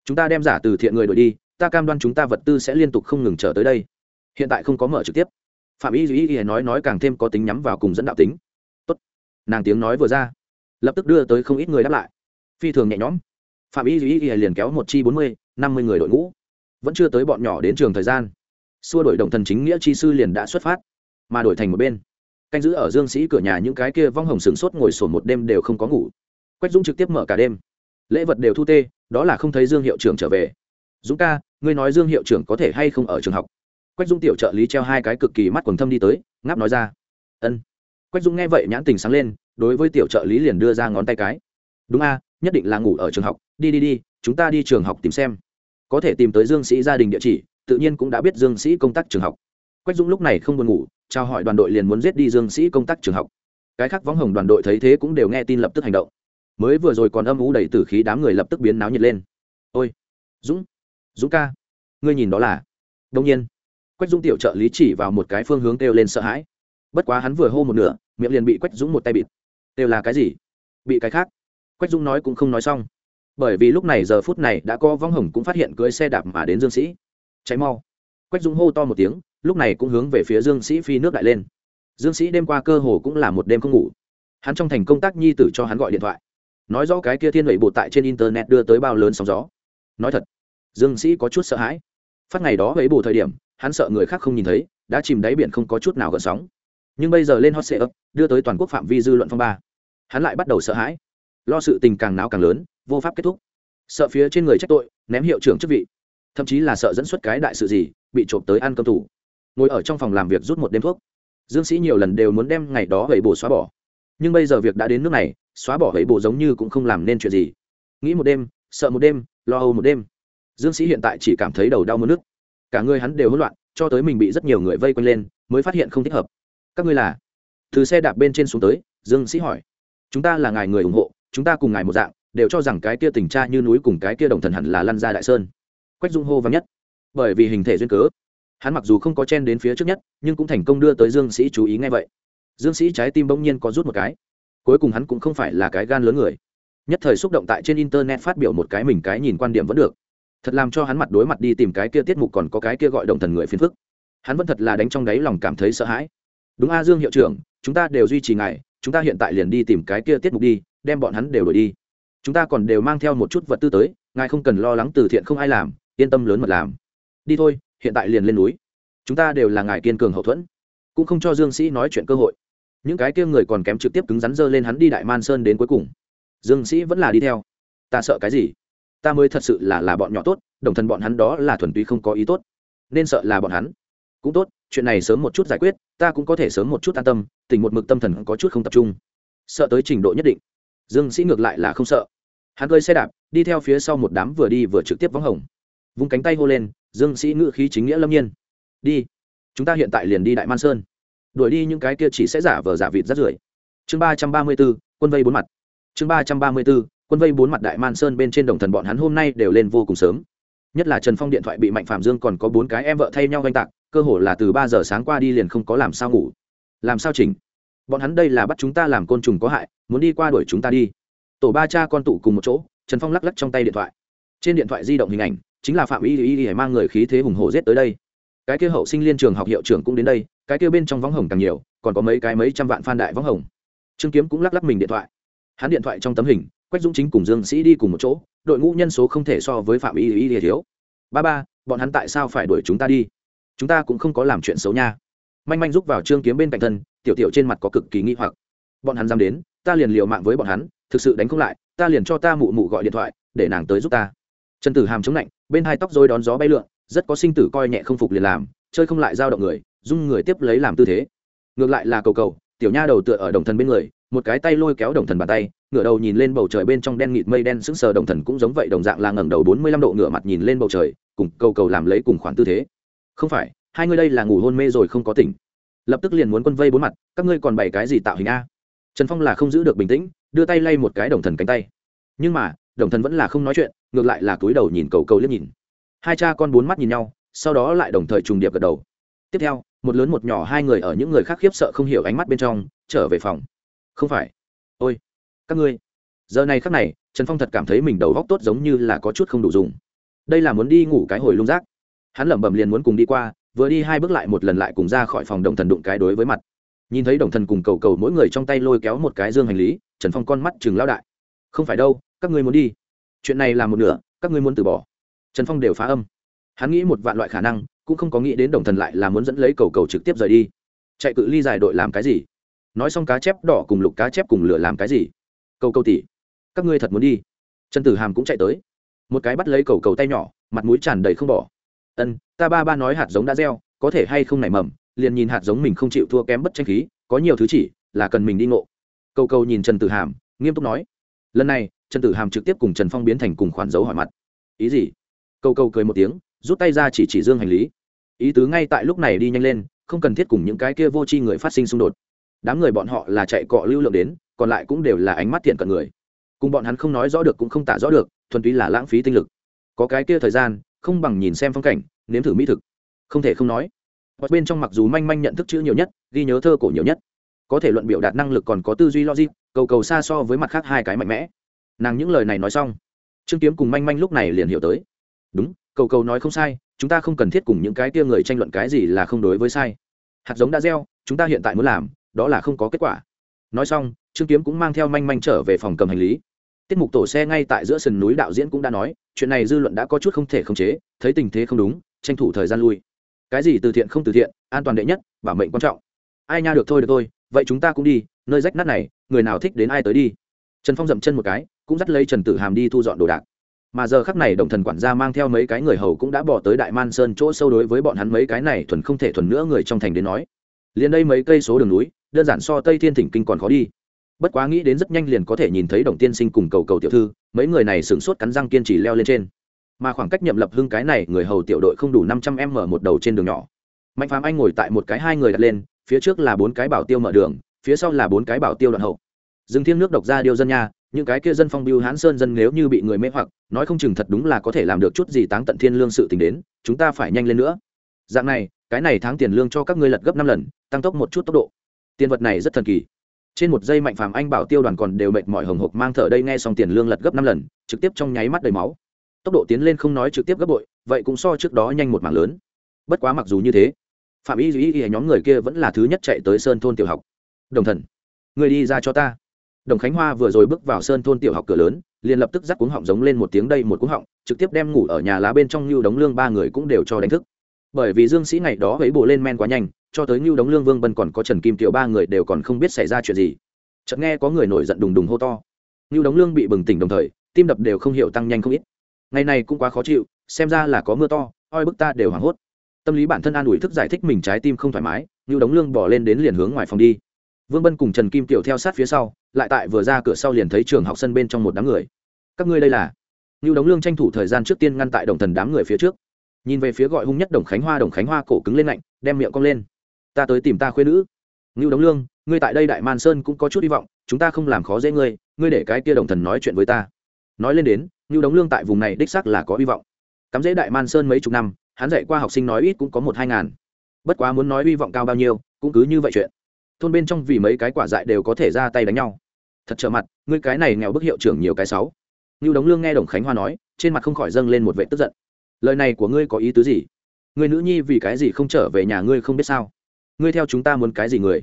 Chúng ta đem giả từ thiện người đổi đi, ta cam đoan chúng ta vật tư sẽ liên tục không ngừng trở tới đây. Hiện tại không có mở trực tiếp. Phạm y duy y nói nói càng thêm có tính nhắm vào cùng dẫn đạo tính. Tốt. nàng tiếng nói vừa ra, lập tức đưa tới không ít người đáp lại. Phi thường nhẹ nhõm. Phạm y duy y liền kéo một chi bốn mươi, năm mươi người đội ngũ. Vẫn chưa tới bọn nhỏ đến trường thời gian. Xua đổi động thần chính nghĩa chi sư liền đã xuất phát, mà đổi thành một bên. Canh giữ ở dương sĩ cửa nhà những cái kia vong hồng sửng sốt ngồi sổ một đêm đều không có ngủ quách dũng trực tiếp mở cả đêm. Lễ vật đều thu tê, đó là không thấy dương hiệu trưởng trở về. Dũng ca, ngươi nói dương hiệu trưởng có thể hay không ở trường học? Quách dũng tiểu trợ lý treo hai cái cực kỳ mắt quần thâm đi tới, ngáp nói ra. Ân. Quách dũng nghe vậy nhãn tình sáng lên, đối với tiểu trợ lý liền đưa ra ngón tay cái. Đúng a, nhất định là ngủ ở trường học. Đi đi đi, chúng ta đi trường học tìm xem. Có thể tìm tới dương sĩ gia đình địa chỉ, tự nhiên cũng đã biết dương sĩ công tác trường học. Quách dũng lúc này không buồn ngủ trao hỏi đoàn đội liền muốn giết đi dương sĩ công tác trường học. Cái khác võng hồng đoàn đội thấy thế cũng đều nghe tin lập tức hành động mới vừa rồi còn âm u đầy tử khí đám người lập tức biến náo nhiệt lên. Ôi, dũng dũng ca, ngươi nhìn đó là? Đông nhiên, quách dũng tiểu trợ lý chỉ vào một cái phương hướng kêu lên sợ hãi. Bất quá hắn vừa hô một nửa, miệng liền bị quách dũng một tay bịt. Đều là cái gì? Bị cái khác? Quách dũng nói cũng không nói xong. Bởi vì lúc này giờ phút này đã có vong hồng cũng phát hiện cưới xe đạp mà đến dương sĩ. Cháy mau. Quách dũng hô to một tiếng, lúc này cũng hướng về phía dương sĩ phi nước đại lên. Dương sĩ đêm qua cơ hồ cũng là một đêm không ngủ. Hắn trong thành công tác nhi tử cho hắn gọi điện thoại nói rõ cái kia thiên lệ bột tại trên internet đưa tới bao lớn sóng gió. Nói thật, dương sĩ có chút sợ hãi. Phát ngày đó ấy bù thời điểm, hắn sợ người khác không nhìn thấy, đã chìm đáy biển không có chút nào gợn sóng. Nhưng bây giờ lên hot sệ ấp đưa tới toàn quốc phạm vi dư luận phong ba. Hắn lại bắt đầu sợ hãi. Lo sự tình càng náo càng lớn, vô pháp kết thúc. Sợ phía trên người trách tội, ném hiệu trưởng chức vị. Thậm chí là sợ dẫn xuất cái đại sự gì, bị trộm tới ăn cơm tủ. Ngồi ở trong phòng làm việc rút một đêm thuốc. Dương sĩ nhiều lần đều muốn đem ngày đó gậy bù xóa bỏ nhưng bây giờ việc đã đến nước này, xóa bỏ gậy bộ giống như cũng không làm nên chuyện gì. Nghĩ một đêm, sợ một đêm, lo âu một đêm. Dương sĩ hiện tại chỉ cảm thấy đầu đau mất nước. Cả người hắn đều hỗn loạn, cho tới mình bị rất nhiều người vây quanh lên, mới phát hiện không thích hợp. Các ngươi là? Từ xe đạp bên trên xuống tới, dương sĩ hỏi. Chúng ta là ngài người ủng hộ, chúng ta cùng ngài một dạng, đều cho rằng cái kia tình cha như núi cùng cái kia đồng thần hẳn là lăn ra đại sơn. Quách dung hô vắng nhất. Bởi vì hình thể duyên cớ. Hắn mặc dù không có chen đến phía trước nhất, nhưng cũng thành công đưa tới dương sĩ chú ý ngay vậy dương sĩ trái tim bỗng nhiên có rút một cái. Cuối cùng hắn cũng không phải là cái gan lớn người. Nhất thời xúc động tại trên internet phát biểu một cái mình cái nhìn quan điểm vẫn được. Thật làm cho hắn mặt đối mặt đi tìm cái kia tiết mục còn có cái kia gọi động thần người phiền phức. Hắn vẫn thật là đánh trong đáy lòng cảm thấy sợ hãi. Đúng a, dương hiệu trưởng, chúng ta đều duy trì ngài, chúng ta hiện tại liền đi tìm cái kia tiết mục đi, đem bọn hắn đều đổi đi. Chúng ta còn đều mang theo một chút vật tư tới, ngài không cần lo lắng từ thiện không ai làm, yên tâm lớn mật làm. Đi thôi, hiện tại liền lên núi. Chúng ta đều là ngài kiên cường hậu thuẫn. Cũng không cho dương sĩ nói chuyện cơ hội những cái kia người còn kém trực tiếp cứng rắn dơ lên hắn đi đại man sơn đến cuối cùng. Dương sĩ vẫn là đi theo. Ta sợ cái gì? Ta mới thật sự là là bọn nhỏ tốt, đồng thân bọn hắn đó là thuần túy không có ý tốt. Nên sợ là bọn hắn. Cũng tốt, chuyện này sớm một chút giải quyết, ta cũng có thể sớm một chút an tâm, tình một mực tâm thần có chút không tập trung. Sợ tới trình độ nhất định. Dương sĩ ngược lại là không sợ. Hắn cơi xe đạp, đi theo phía sau một đám vừa đi vừa trực tiếp vắng hồng. Vung cánh tay hô lên, dương sĩ ngự khí chính nghĩa lâm nhiên. Đi. Chúng ta hiện tại liền đi đại man sơn đuổi đi những cái kia chỉ sẽ giả vờ giả vịt rất rưởi. Chương ba trăm ba mươi b ố quân vây bốn mặt. Chương ba trăm ba mươi b ố quân vây bốn mặt đại man sơn bên trên đồng thần bọn hắn hôm nay đều lên vô cùng sớm. Nhất là trần phong điện thoại bị mạnh phạm dương còn có bốn cái em vợ thay nhau oanh tạc, cơ hồ là từ ba giờ sáng qua đi liền không có làm sao ngủ. Làm sao chỉnh? Bọn hắn đây là bắt chúng ta làm côn trùng có hại, muốn đi qua đuổi chúng ta đi. Tổ ba cha con tụ cùng một chỗ, trần phong lắc lắc trong tay điện thoại. Trên điện thoại di động hình ảnh, chính là phạm y y y mang người khí thế hùng hổ giết tới đây. Cái kia hậu sinh liên trường học hiệu trưởng cũng đến đây cái kia bên trong võng hồng càng nhiều, còn có mấy cái mấy trăm vạn phan đại võng hồng. Trương kiếm cũng lắc lắc mình điện thoại. Hắn điện thoại trong tấm hình, quách dũng chính cùng dương sĩ đi cùng một chỗ, đội ngũ nhân số không thể so với phạm y y y thiếu. Ba ba, bọn hắn tại sao phải đuổi chúng ta đi? Chúng ta cũng không có làm chuyện xấu nha. Manh manh rúc vào trương kiếm bên cạnh thân, tiểu tiểu trên mặt có cực kỳ nghi hoặc. Bọn hắn dám đến, ta liền liều mạng với bọn hắn, thực sự đánh không lại, ta liền cho ta mụ mụ gọi điện thoại, để nàng tới giúp ta. Trần tử hàm chống lạnh bên hai tóc dối đón gió bay lượn, rất có sinh tử coi nhẹ không phục liền làm chơi không lại giao động người, dung người tiếp lấy làm tư thế. Ngược lại là cầu cầu, tiểu nha đầu tựa ở đồng thần bên người, một cái tay lôi kéo đồng thần bàn tay, ngửa đầu nhìn lên bầu trời bên trong đen nghịt mây đen sững sờ đồng thần cũng giống vậy đồng dạng là ngẩng đầu bốn mươi lăm độ ngửa mặt nhìn lên bầu trời, cùng cầu cầu làm lấy cùng khoản tư thế. Không phải, hai ngươi đây là ngủ hôn mê rồi không có tỉnh. Lập tức liền muốn quân vây bốn mặt, các ngươi còn bày cái gì tạo hình a? Trần phong là không giữ được bình tĩnh, đưa tay lay một cái đồng thần cánh tay. Nhưng mà, đồng thần vẫn là không nói chuyện, ngược lại là túi đầu nhìn cầu cầu liếc nhìn. Hai cha con bốn mắt nhìn nhau sau đó lại đồng thời trùng điệp gật đầu. Tiếp theo, một lớn một nhỏ hai người ở những người khác khiếp sợ không hiểu ánh mắt bên trong, trở về phòng. Không phải. Ôi, các ngươi. Giờ này khắc này, trần phong thật cảm thấy mình đầu góc tốt giống như là có chút không đủ dùng. Đây là muốn đi ngủ cái hồi lung rác hắn lẩm bẩm liền muốn cùng đi qua, vừa đi hai bước lại một lần lại cùng ra khỏi phòng đồng thần đụng cái đối với mặt. Nhìn thấy đồng thần cùng cầu cầu mỗi người trong tay lôi kéo một cái dương hành lý, trần phong con mắt chừng lao đại. Không phải đâu, các ngươi muốn đi. Chuyện này là một nửa, các ngươi muốn từ bỏ. Trần phong đều phá âm hắn nghĩ một vạn loại khả năng, cũng không có nghĩ đến đồng thần lại là muốn dẫn lấy cầu cầu trực tiếp rời đi. Chạy cự ly dài đội làm cái gì? Nói xong cá chép đỏ cùng lục cá chép cùng lửa làm cái gì? Cầu cầu tỉ các ngươi thật muốn đi. Trần tử hàm cũng chạy tới. Một cái bắt lấy cầu cầu tay nhỏ, mặt mũi tràn đầy không bỏ. Ân, ta ba ba nói hạt giống đã gieo, có thể hay không nảy mầm, liền nhìn hạt giống mình không chịu thua kém bất tranh khí, có nhiều thứ chỉ, là cần mình đi ngộ. Cầu cầu nhìn trần tử hàm, nghiêm túc nói. Lần này, trần tử hàm trực tiếp cùng trần phong biến thành cùng khoản dấu hỏi mặt. Ý gì? Cầu cầu cười một tiếng rút tay ra chỉ chỉ dương hành lý. Ý tứ ngay tại lúc này đi nhanh lên, không cần thiết cùng những cái kia vô tri người phát sinh xung đột. Đám người bọn họ là chạy cọ lưu lượng đến, còn lại cũng đều là ánh mắt thiện cận người. Cùng bọn hắn không nói rõ được cũng không tả rõ được, thuần túy là lãng phí tinh lực. Có cái kia thời gian, không bằng nhìn xem phong cảnh, nếm thử mỹ thực. Không thể không nói hoặc bên trong mặc dù manh manh nhận thức chữ nhiều nhất, ghi nhớ thơ cổ nhiều nhất, có thể luận biểu đạt năng lực còn có tư duy logic, cầu cầu xa so với mặt khác hai cái mạnh mẽ. Nàng những lời này nói xong, trương kiếm cùng manh manh lúc này liền hiểu tới. Đúng cầu cầu nói không sai, chúng ta không cần thiết cùng những cái tia người tranh luận cái gì là không đối với sai. Hạt giống đã gieo, chúng ta hiện tại muốn làm, đó là không có kết quả. Nói xong, trương kiếm cũng mang theo manh manh trở về phòng cầm hành lý. Tiết mục tổ xe ngay tại giữa sườn núi đạo diễn cũng đã nói, chuyện này dư luận đã có chút không thể khống chế, thấy tình thế không đúng, tranh thủ thời gian lui. Cái gì từ thiện không từ thiện, an toàn đệ nhất, bảo mệnh quan trọng. Ai nha được thôi được thôi, vậy chúng ta cũng đi, nơi rách nát này, người nào thích đến ai tới đi. Trần phong dậm chân một cái, cũng dắt lấy trần tử hàm đi thu dọn đồ đạc mà giờ khắc này đồng thần quản gia mang theo mấy cái người hầu cũng đã bỏ tới đại man sơn chỗ sâu đối với bọn hắn mấy cái này thuần không thể thuần nữa người trong thành đến nói. Liền đây mấy cây số đường núi, đơn giản so tây thiên thỉnh kinh còn khó đi. Bất quá nghĩ đến rất nhanh liền có thể nhìn thấy đồng tiên sinh cùng cầu cầu tiểu thư, mấy người này sửng sốt cắn răng kiên trì leo lên trên. Mà khoảng cách nhậm lập hưng cái này người hầu tiểu đội không đủ năm trăm m một đầu trên đường nhỏ. Mạnh phàm anh ngồi tại một cái hai người đặt lên, phía trước là bốn cái bảo tiêu mở đường, phía sau là bốn cái bảo tiêu đoạn hậu. Rừng thiêng nước độc ra điêu dân nha những cái kia dân phong biêu hán sơn dân nếu như bị người mê hoặc, nói không chừng thật đúng là có thể làm được chút gì táng tận thiên lương sự tình đến, chúng ta phải nhanh lên nữa. Dạng này, cái này tháng tiền lương cho các ngươi lật gấp năm lần, tăng tốc một chút tốc độ. Tiền vật này rất thần kỳ. Trên một giây mạnh phàm anh bảo tiêu đoàn còn đều mệt mỏi hồng hộc mang thở đây nghe xong tiền lương lật gấp năm lần, trực tiếp trong nháy mắt đầy máu. Tốc độ tiến lên không nói trực tiếp gấp bội, vậy cũng so trước đó nhanh một mảng lớn. Bất quá mặc dù như thế, phạm y duy y nhóm người kia vẫn là thứ nhất chạy tới sơn thôn tiểu học. Đồng thần, người đi ra cho ta đồng khánh hoa vừa rồi bước vào sơn thôn tiểu học cửa lớn, liền lập tức dắt cuống họng giống lên một tiếng đây một cuống họng, trực tiếp đem ngủ ở nhà lá bên trong như đống lương ba người cũng đều cho đánh thức. Bởi vì dương sĩ ngày đó ấy bộ lên men quá nhanh, cho tới như đống lương, vương bân còn có trần kim tiểu ba người đều còn không biết xảy ra chuyện gì. Chợt nghe có người nổi giận đùng đùng hô to. Như đống lương bị bừng tỉnh đồng thời, tim đập đều không hiểu tăng nhanh không ít. Ngày này cũng quá khó chịu, xem ra là có mưa to, oi bức ta đều hoảng hốt. Tâm lý bản thân an ủi thức giải thích mình trái tim không thoải mái như đống lương bỏ lên đến liền hướng ngoài phòng đi vương bân cùng trần kim tiểu theo sát phía sau, lại tại vừa ra cửa sau liền thấy trường học sân bên trong một đám người. Các ngươi đây là? Như đống lương tranh thủ thời gian trước tiên ngăn tại đồng thần đám người phía trước. Nhìn về phía gọi hung nhất đồng khánh hoa, đồng khánh hoa cổ cứng lên lạnh, đem miệng cong lên. Ta tới tìm ta khuyên nữ. Ngưu đống lương, ngươi tại đây đại man sơn cũng có chút hy vọng, chúng ta không làm khó dễ ngươi ngươi để cái kia đồng thần nói chuyện với ta. Nói lên đến, ngưu đống lương tại vùng này đích xác là có hy vọng. Cắm dễ đại man sơn mấy chục năm, hắn dạy qua học sinh nói ít cũng có một hai ngàn. Bất quá muốn nói hy vọng cao bao nhiêu, cũng cứ như vậy chuyện thôn bên trong vì mấy cái quả dại đều có thể ra tay đánh nhau. Thật trở mặt, ngươi cái này nghèo bức hiệu trưởng nhiều cái sáu. Như đống lương nghe đồng khánh hoa nói, trên mặt không khỏi dâng lên một vệ tức giận. Lời này của ngươi có ý tứ gì? Người nữ nhi vì cái gì không trở về nhà ngươi không biết sao? Ngươi theo chúng ta muốn cái gì người?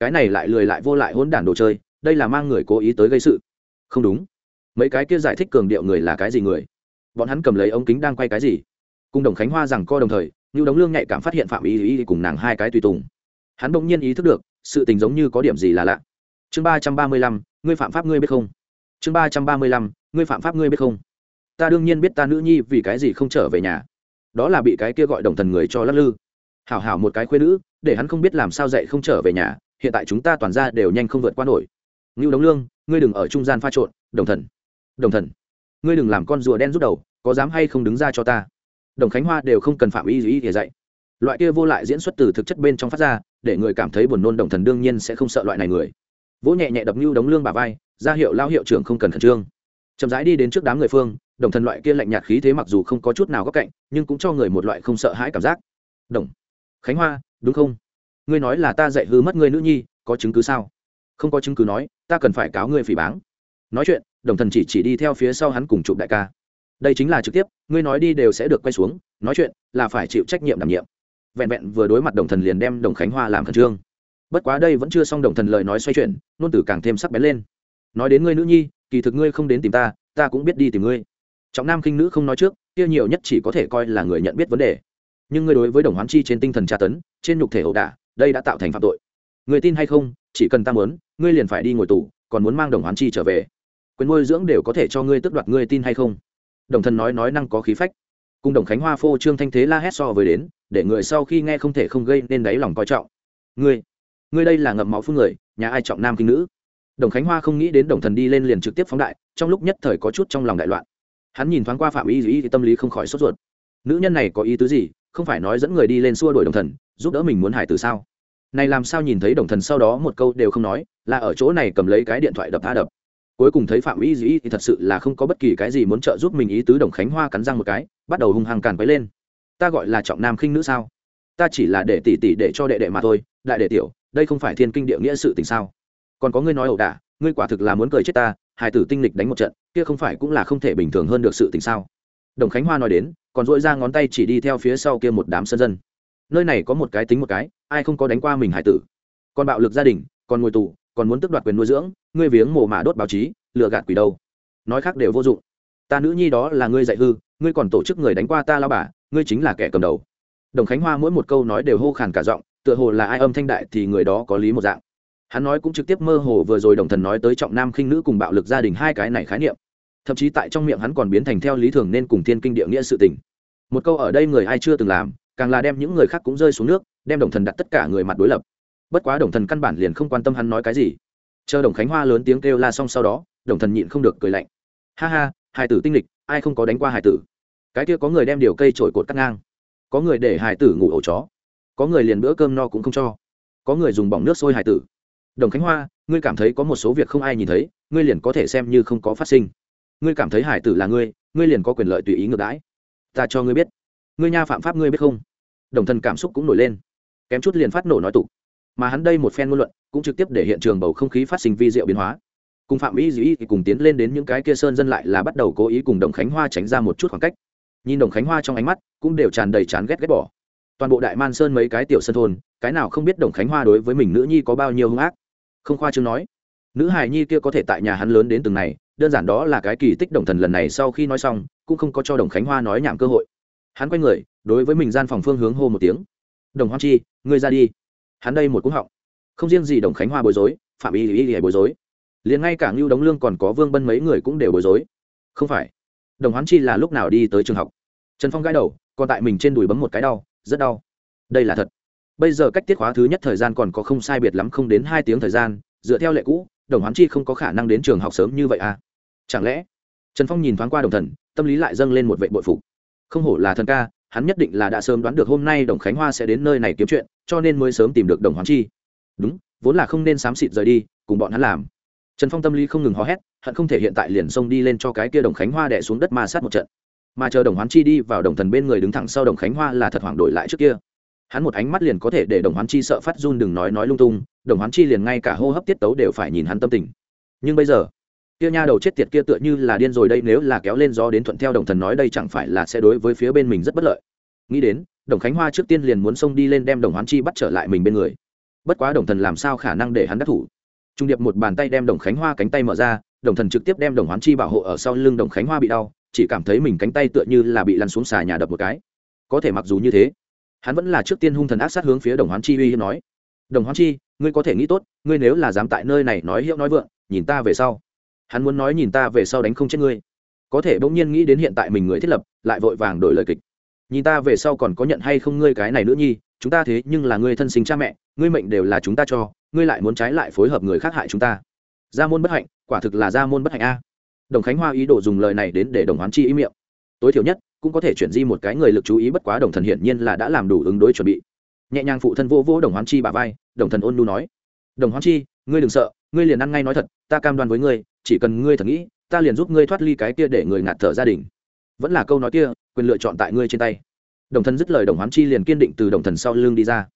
Cái này lại lười lại vô lại hỗn đản đồ chơi, đây là mang người cố ý tới gây sự. Không đúng. Mấy cái kia giải thích cường điệu người là cái gì người? Bọn hắn cầm lấy ống kính đang quay cái gì? Cùng đồng khánh hoa rằng co đồng thời như đống lương nhạy cảm phát hiện phạm ý ý cùng nàng hai cái tùy tùng. Hắn bỗng nhiên ý thức được sự tình giống như có điểm gì là lạ. Chương ba trăm ba mươi lăm, ngươi phạm pháp ngươi biết không? Chương ba trăm ba mươi lăm, ngươi phạm pháp ngươi biết không? Ta đương nhiên biết ta nữ nhi vì cái gì không trở về nhà. Đó là bị cái kia gọi đồng thần người cho lắc lư. Hảo hảo một cái khuê nữ, để hắn không biết làm sao dạy không trở về nhà, hiện tại chúng ta toàn ra đều nhanh không vượt qua nổi. Ngưu đống lương, ngươi đừng ở trung gian pha trộn, đồng thần. Đồng thần, ngươi đừng làm con rùa đen rút đầu, có dám hay không đứng ra cho ta? Đồng khánh hoa đều không cần phạm ý dĩ để dạy loại kia vô lại diễn xuất từ thực chất bên trong phát ra, để người cảm thấy buồn nôn đồng thần đương nhiên sẽ không sợ loại này người. Vỗ nhẹ nhẹ đập như đống lương bà vai, ra hiệu lao hiệu trưởng không cần khẩn trương. Chậm rãi đi đến trước đám người phương, đồng thần loại kia lạnh nhạt khí thế mặc dù không có chút nào góc cạnh, nhưng cũng cho người một loại không sợ hãi cảm giác. Đồng. Khánh hoa, đúng không? Ngươi nói là ta dạy hư mất ngươi nữ nhi, có chứng cứ sao? Không có chứng cứ nói, ta cần phải cáo ngươi phỉ báng. Nói chuyện, đồng thần chỉ chỉ đi theo phía sau hắn cùng chụp đại ca. Đây chính là trực tiếp, ngươi nói đi đều sẽ được quay xuống, nói chuyện, là phải chịu trách nhiệm đảm nhiệm vẹn vẹn vừa đối mặt đồng thần liền đem đồng khánh hoa làm khẩn trương. Bất quá đây vẫn chưa xong đồng thần lời nói xoay chuyển, nôn tử càng thêm sắc bén lên. Nói đến ngươi nữ nhi, kỳ thực ngươi không đến tìm ta ta cũng biết đi tìm ngươi. Trọng nam khinh nữ không nói trước, kia nhiều nhất chỉ có thể coi là người nhận biết vấn đề. Nhưng ngươi đối với đồng hoán chi trên tinh thần tra tấn, trên nhục thể ẩu đả, đây đã tạo thành phạm tội. Người tin hay không, chỉ cần ta muốn, ngươi liền phải đi ngồi tù, còn muốn mang đồng hoán chi trở về. Quyền nuôi dưỡng đều có thể cho ngươi tước đoạt ngươi tin hay không? Đồng thần nói nói năng có khí phách. Cùng đồng khánh hoa phô trương thanh thế la hét so với đến để người sau khi nghe không thể không gây nên đáy lòng coi trọng. Ngươi ngươi đây là ngậm máu phương người, nhà ai trọng nam kinh nữ? Đồng khánh hoa không nghĩ đến đồng thần đi lên liền trực tiếp phóng đại, trong lúc nhất thời có chút trong lòng đại loạn. Hắn nhìn thoáng qua phạm y Dĩ thì tâm lý không khỏi sốt ruột. Nữ nhân này có ý tứ gì? Không phải nói dẫn người đi lên xua đuổi đồng thần, giúp đỡ mình muốn hải từ sao? Này làm sao nhìn thấy đồng thần sau đó một câu đều không nói, là ở chỗ này cầm lấy cái điện thoại đập tha đập. Cuối cùng thấy phạm y dĩ thì thật sự là không có bất kỳ cái gì muốn trợ giúp mình ý tứ đồng khánh hoa cắn răng một cái, bắt đầu hung hăng càn quấy lên ta gọi là trọng nam khinh nữ sao? Ta chỉ là để tỷ tỷ để cho đệ đệ mà thôi, đại đệ tiểu, đây không phải thiên kinh địa nghĩa sự tình sao? Còn có ngươi nói ẩu đả, ngươi quả thực là muốn cười chết ta hải tử tinh lịch đánh một trận, kia không phải cũng là không thể bình thường hơn được sự tình sao? Đồng khánh hoa nói đến, còn dội ra ngón tay chỉ đi theo phía sau kia một đám sân dân. Nơi này có một cái tính một cái, ai không có đánh qua mình hải tử? Còn bạo lực gia đình, còn ngồi tù, còn muốn tước đoạt quyền nuôi dưỡng, ngươi viếng mồ mà đốt báo chí, lừa gạt quỷ đâu? Nói khác đều vô dụng. Ta nữ nhi đó là ngươi dạy hư, ngươi còn tổ chức người đánh qua ta lao bà ngươi chính là kẻ cầm đầu. Đồng khánh hoa mỗi một câu nói đều hô khàn cả giọng, tựa hồ là ai âm thanh đại thì người đó có lý một dạng. Hắn nói cũng trực tiếp mơ hồ vừa rồi đồng thần nói tới trọng nam khinh nữ cùng bạo lực gia đình hai cái này khái niệm. Thậm chí tại trong miệng hắn còn biến thành theo lý thường nên cùng thiên kinh địa nghĩa sự tình. Một câu ở đây người ai chưa từng làm, càng là đem những người khác cũng rơi xuống nước, đem đồng thần đặt tất cả người mặt đối lập. Bất quá đồng thần căn bản liền không quan tâm hắn nói cái gì. Chờ đồng khánh hoa lớn tiếng kêu la xong sau đó, đồng thần nhịn không được cười lạnh. Ha ha hải tử tinh lịch, ai không có đánh qua hải tử? Cái kia có người đem điều cây trổi cột cắt ngang, có người để hải tử ngủ ổ chó, có người liền bữa cơm no cũng không cho, có người dùng bỏng nước sôi hải tử. Đồng khánh hoa, ngươi cảm thấy có một số việc không ai nhìn thấy, ngươi liền có thể xem như không có phát sinh. Ngươi cảm thấy hải tử là ngươi ngươi liền có quyền lợi tùy ý ngược đãi. Ta cho ngươi biết. Ngươi nha phạm pháp ngươi biết không? Đồng thân cảm xúc cũng nổi lên. Kém chút liền phát nổ nói tục. Mà hắn đây một phen ngôn luận, cũng trực tiếp để hiện trường bầu không khí phát sinh vi diệu biến hóa. Cùng phạm Mỹ dĩ thì cùng tiến lên đến những cái kia sơn dân lại là bắt đầu cố ý cùng đồng khánh hoa tránh ra một chút khoảng cách nhìn đồng khánh hoa trong ánh mắt cũng đều tràn đầy chán ghét ghét bỏ. Toàn bộ đại man sơn mấy cái tiểu sân thôn, cái nào không biết đồng khánh hoa đối với mình nữ nhi có bao nhiêu hung ác. Không khoa chương nói, nữ hài nhi kia có thể tại nhà hắn lớn đến từng này, đơn giản đó là cái kỳ tích đồng thần lần này sau khi nói xong, cũng không có cho đồng khánh hoa nói nhảm cơ hội. Hắn quay người, đối với mình gian phòng phương hướng hô một tiếng. Đồng hoan chi, ngươi ra đi. Hắn đây một cú họng. Không riêng gì đồng khánh hoa bối rối, phạm y y y bối rối. Liền ngay cả ngưu đống lương còn có vương bân mấy người cũng đều bối rối. Không phải đồng hoán chi là lúc nào đi tới trường học. Trần phong gãi đầu, còn tại mình trên đùi bấm một cái đau, rất đau. Đây là thật. Bây giờ cách tiết khóa thứ nhất thời gian còn có không sai biệt lắm không đến hai tiếng thời gian, dựa theo lệ cũ, đồng hoán chi không có khả năng đến trường học sớm như vậy à? Chẳng lẽ? Trần phong nhìn thoáng qua đồng thần, tâm lý lại dâng lên một vệ bội phục. Không hổ là thần ca, hắn nhất định là đã sớm đoán được hôm nay đồng khánh hoa sẽ đến nơi này kiếm chuyện, cho nên mới sớm tìm được đồng hoán chi. Đúng, vốn là không nên xám xịt rời đi, cùng bọn hắn làm trần phong tâm lý không ngừng hò hét, hận không thể hiện tại liền xông đi lên cho cái kia đồng khánh hoa đẻ xuống đất ma sát một trận. Mà chờ đồng hoán chi đi vào đồng thần bên người đứng thẳng sau đồng khánh hoa là thật hoảng đổi lại trước kia. Hắn một ánh mắt liền có thể để đồng hoán chi sợ phát run đừng nói nói lung tung, đồng hoán chi liền ngay cả hô hấp tiết tấu đều phải nhìn hắn tâm tình. Nhưng bây giờ, kia nha đầu chết tiệt kia tựa như là điên rồi đây, nếu là kéo lên gió đến thuận theo đồng thần nói đây chẳng phải là sẽ đối với phía bên mình rất bất lợi. Nghĩ đến, đồng khánh hoa trước tiên liền muốn xông đi lên đem đồng hoán chi bắt trở lại mình bên người. Bất quá đồng thần làm sao khả năng để hắn đắc thủ? Trung điệp một bàn tay đem đồng khánh hoa cánh tay mở ra, đồng thần trực tiếp đem đồng hoán chi bảo hộ ở sau lưng đồng khánh hoa bị đau, chỉ cảm thấy mình cánh tay tựa như là bị lăn xuống xà nhà đập một cái. Có thể mặc dù như thế, hắn vẫn là trước tiên hung thần ác sát hướng phía đồng hoán chi uy hiếp nói, đồng hoán chi, ngươi có thể nghĩ tốt, ngươi nếu là dám tại nơi này nói hiệu nói vượng, nhìn ta về sau. Hắn muốn nói nhìn ta về sau đánh không chết ngươi. Có thể bỗng nhiên nghĩ đến hiện tại mình người thiết lập, lại vội vàng đổi lời kịch. Nhìn ta về sau còn có nhận hay không ngươi cái này nữa nhi chúng ta thế nhưng là ngươi thân sinh cha mẹ ngươi mệnh đều là chúng ta cho ngươi lại muốn trái lại phối hợp người khác hại chúng ta. Gia môn bất hạnh, quả thực là gia môn bất hạnh a. Đồng khánh hoa ý đồ dùng lời này đến để đồng hoán chi ý miệng. Tối thiểu nhất, cũng có thể chuyển di một cái người lực chú ý bất quá đồng thần hiển nhiên là đã làm đủ ứng đối chuẩn bị. Nhẹ nhàng phụ thân vô vô đồng hoán chi bà vai, đồng thần ôn nu nói. Đồng hoán chi, ngươi đừng sợ, ngươi liền ăn ngay nói thật, ta cam đoan với ngươi, chỉ cần ngươi thật nghĩ, ta liền giúp ngươi thoát ly cái kia để người ngạt thở gia đình. Vẫn là câu nói kia, quyền lựa chọn tại ngươi trên tay đồng thần dứt lời đồng hoán chi liền kiên định từ đồng thần sau lưng đi ra.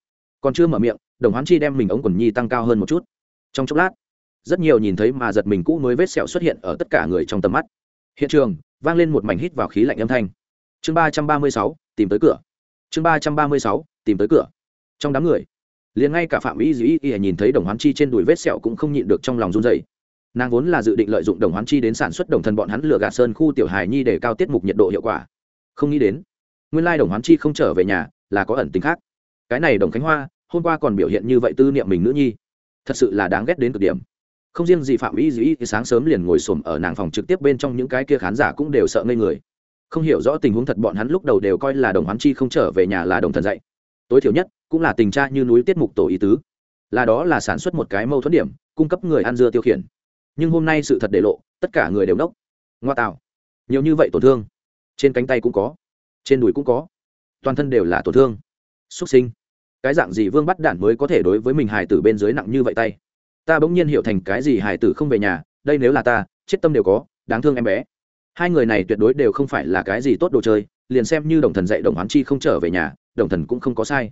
Còn chưa mở miệng, đồng hoán chi đem mình ống quần nhi tăng cao hơn một chút. Trong chốc lát, rất nhiều nhìn thấy mà giật mình cũ mới vết sẹo xuất hiện ở tất cả người trong tầm mắt. Hiện trường, vang lên một mảnh hít vào khí lạnh âm thanh. Chương ba trăm ba mươi sáu, tìm tới cửa. Chương ba trăm ba mươi sáu, tìm tới cửa. Trong đám người, liền ngay cả phạm ý dĩ y nhìn thấy đồng hoán chi trên đùi vết sẹo cũng không nhịn được trong lòng run dày nàng vốn là dự định lợi dụng đồng hoán chi đến sản xuất đồng thần bọn hắn lừa gạt sơn khu tiểu hài nhi để cao tiết mục nhiệt độ hiệu quả. Không nghĩ đến nguyên lai đồng hoán chi không trở về nhà là có ẩn tính khác. Cái này đồng khánh hoa hôm qua còn biểu hiện như vậy tư niệm mình nữ nhi. Thật sự là đáng ghét đến cực điểm. Không riêng gì phạm y dĩ sáng sớm liền ngồi xổm ở nàng phòng trực tiếp bên trong những cái kia khán giả cũng đều sợ ngây người. Không hiểu rõ tình huống thật bọn hắn lúc đầu đều coi là đồng hoán chi không trở về nhà là đồng thần dạy. Tối thiểu nhất cũng là tình cha như núi tiết mục tổ ý tứ. Là đó là sản xuất một cái mâu thuẫn điểm cung cấp người ăn dưa tiêu khiển. Nhưng hôm nay sự thật để lộ tất cả người đều nốc, ngoa tạo. Nhiều như vậy tổn thương. Trên cánh tay cũng có trên đùi cũng có. Toàn thân đều là tổn thương. Xuất sinh. Cái dạng gì vương bắt đản mới có thể đối với mình hài tử bên dưới nặng như vậy tay? Ta bỗng nhiên hiểu thành cái gì hài tử không về nhà, đây nếu là ta, chết tâm đều có, đáng thương em bé. Hai người này tuyệt đối đều không phải là cái gì tốt đồ chơi, liền xem như đồng thần dạy đồng hoán chi không trở về nhà, đồng thần cũng không có sai.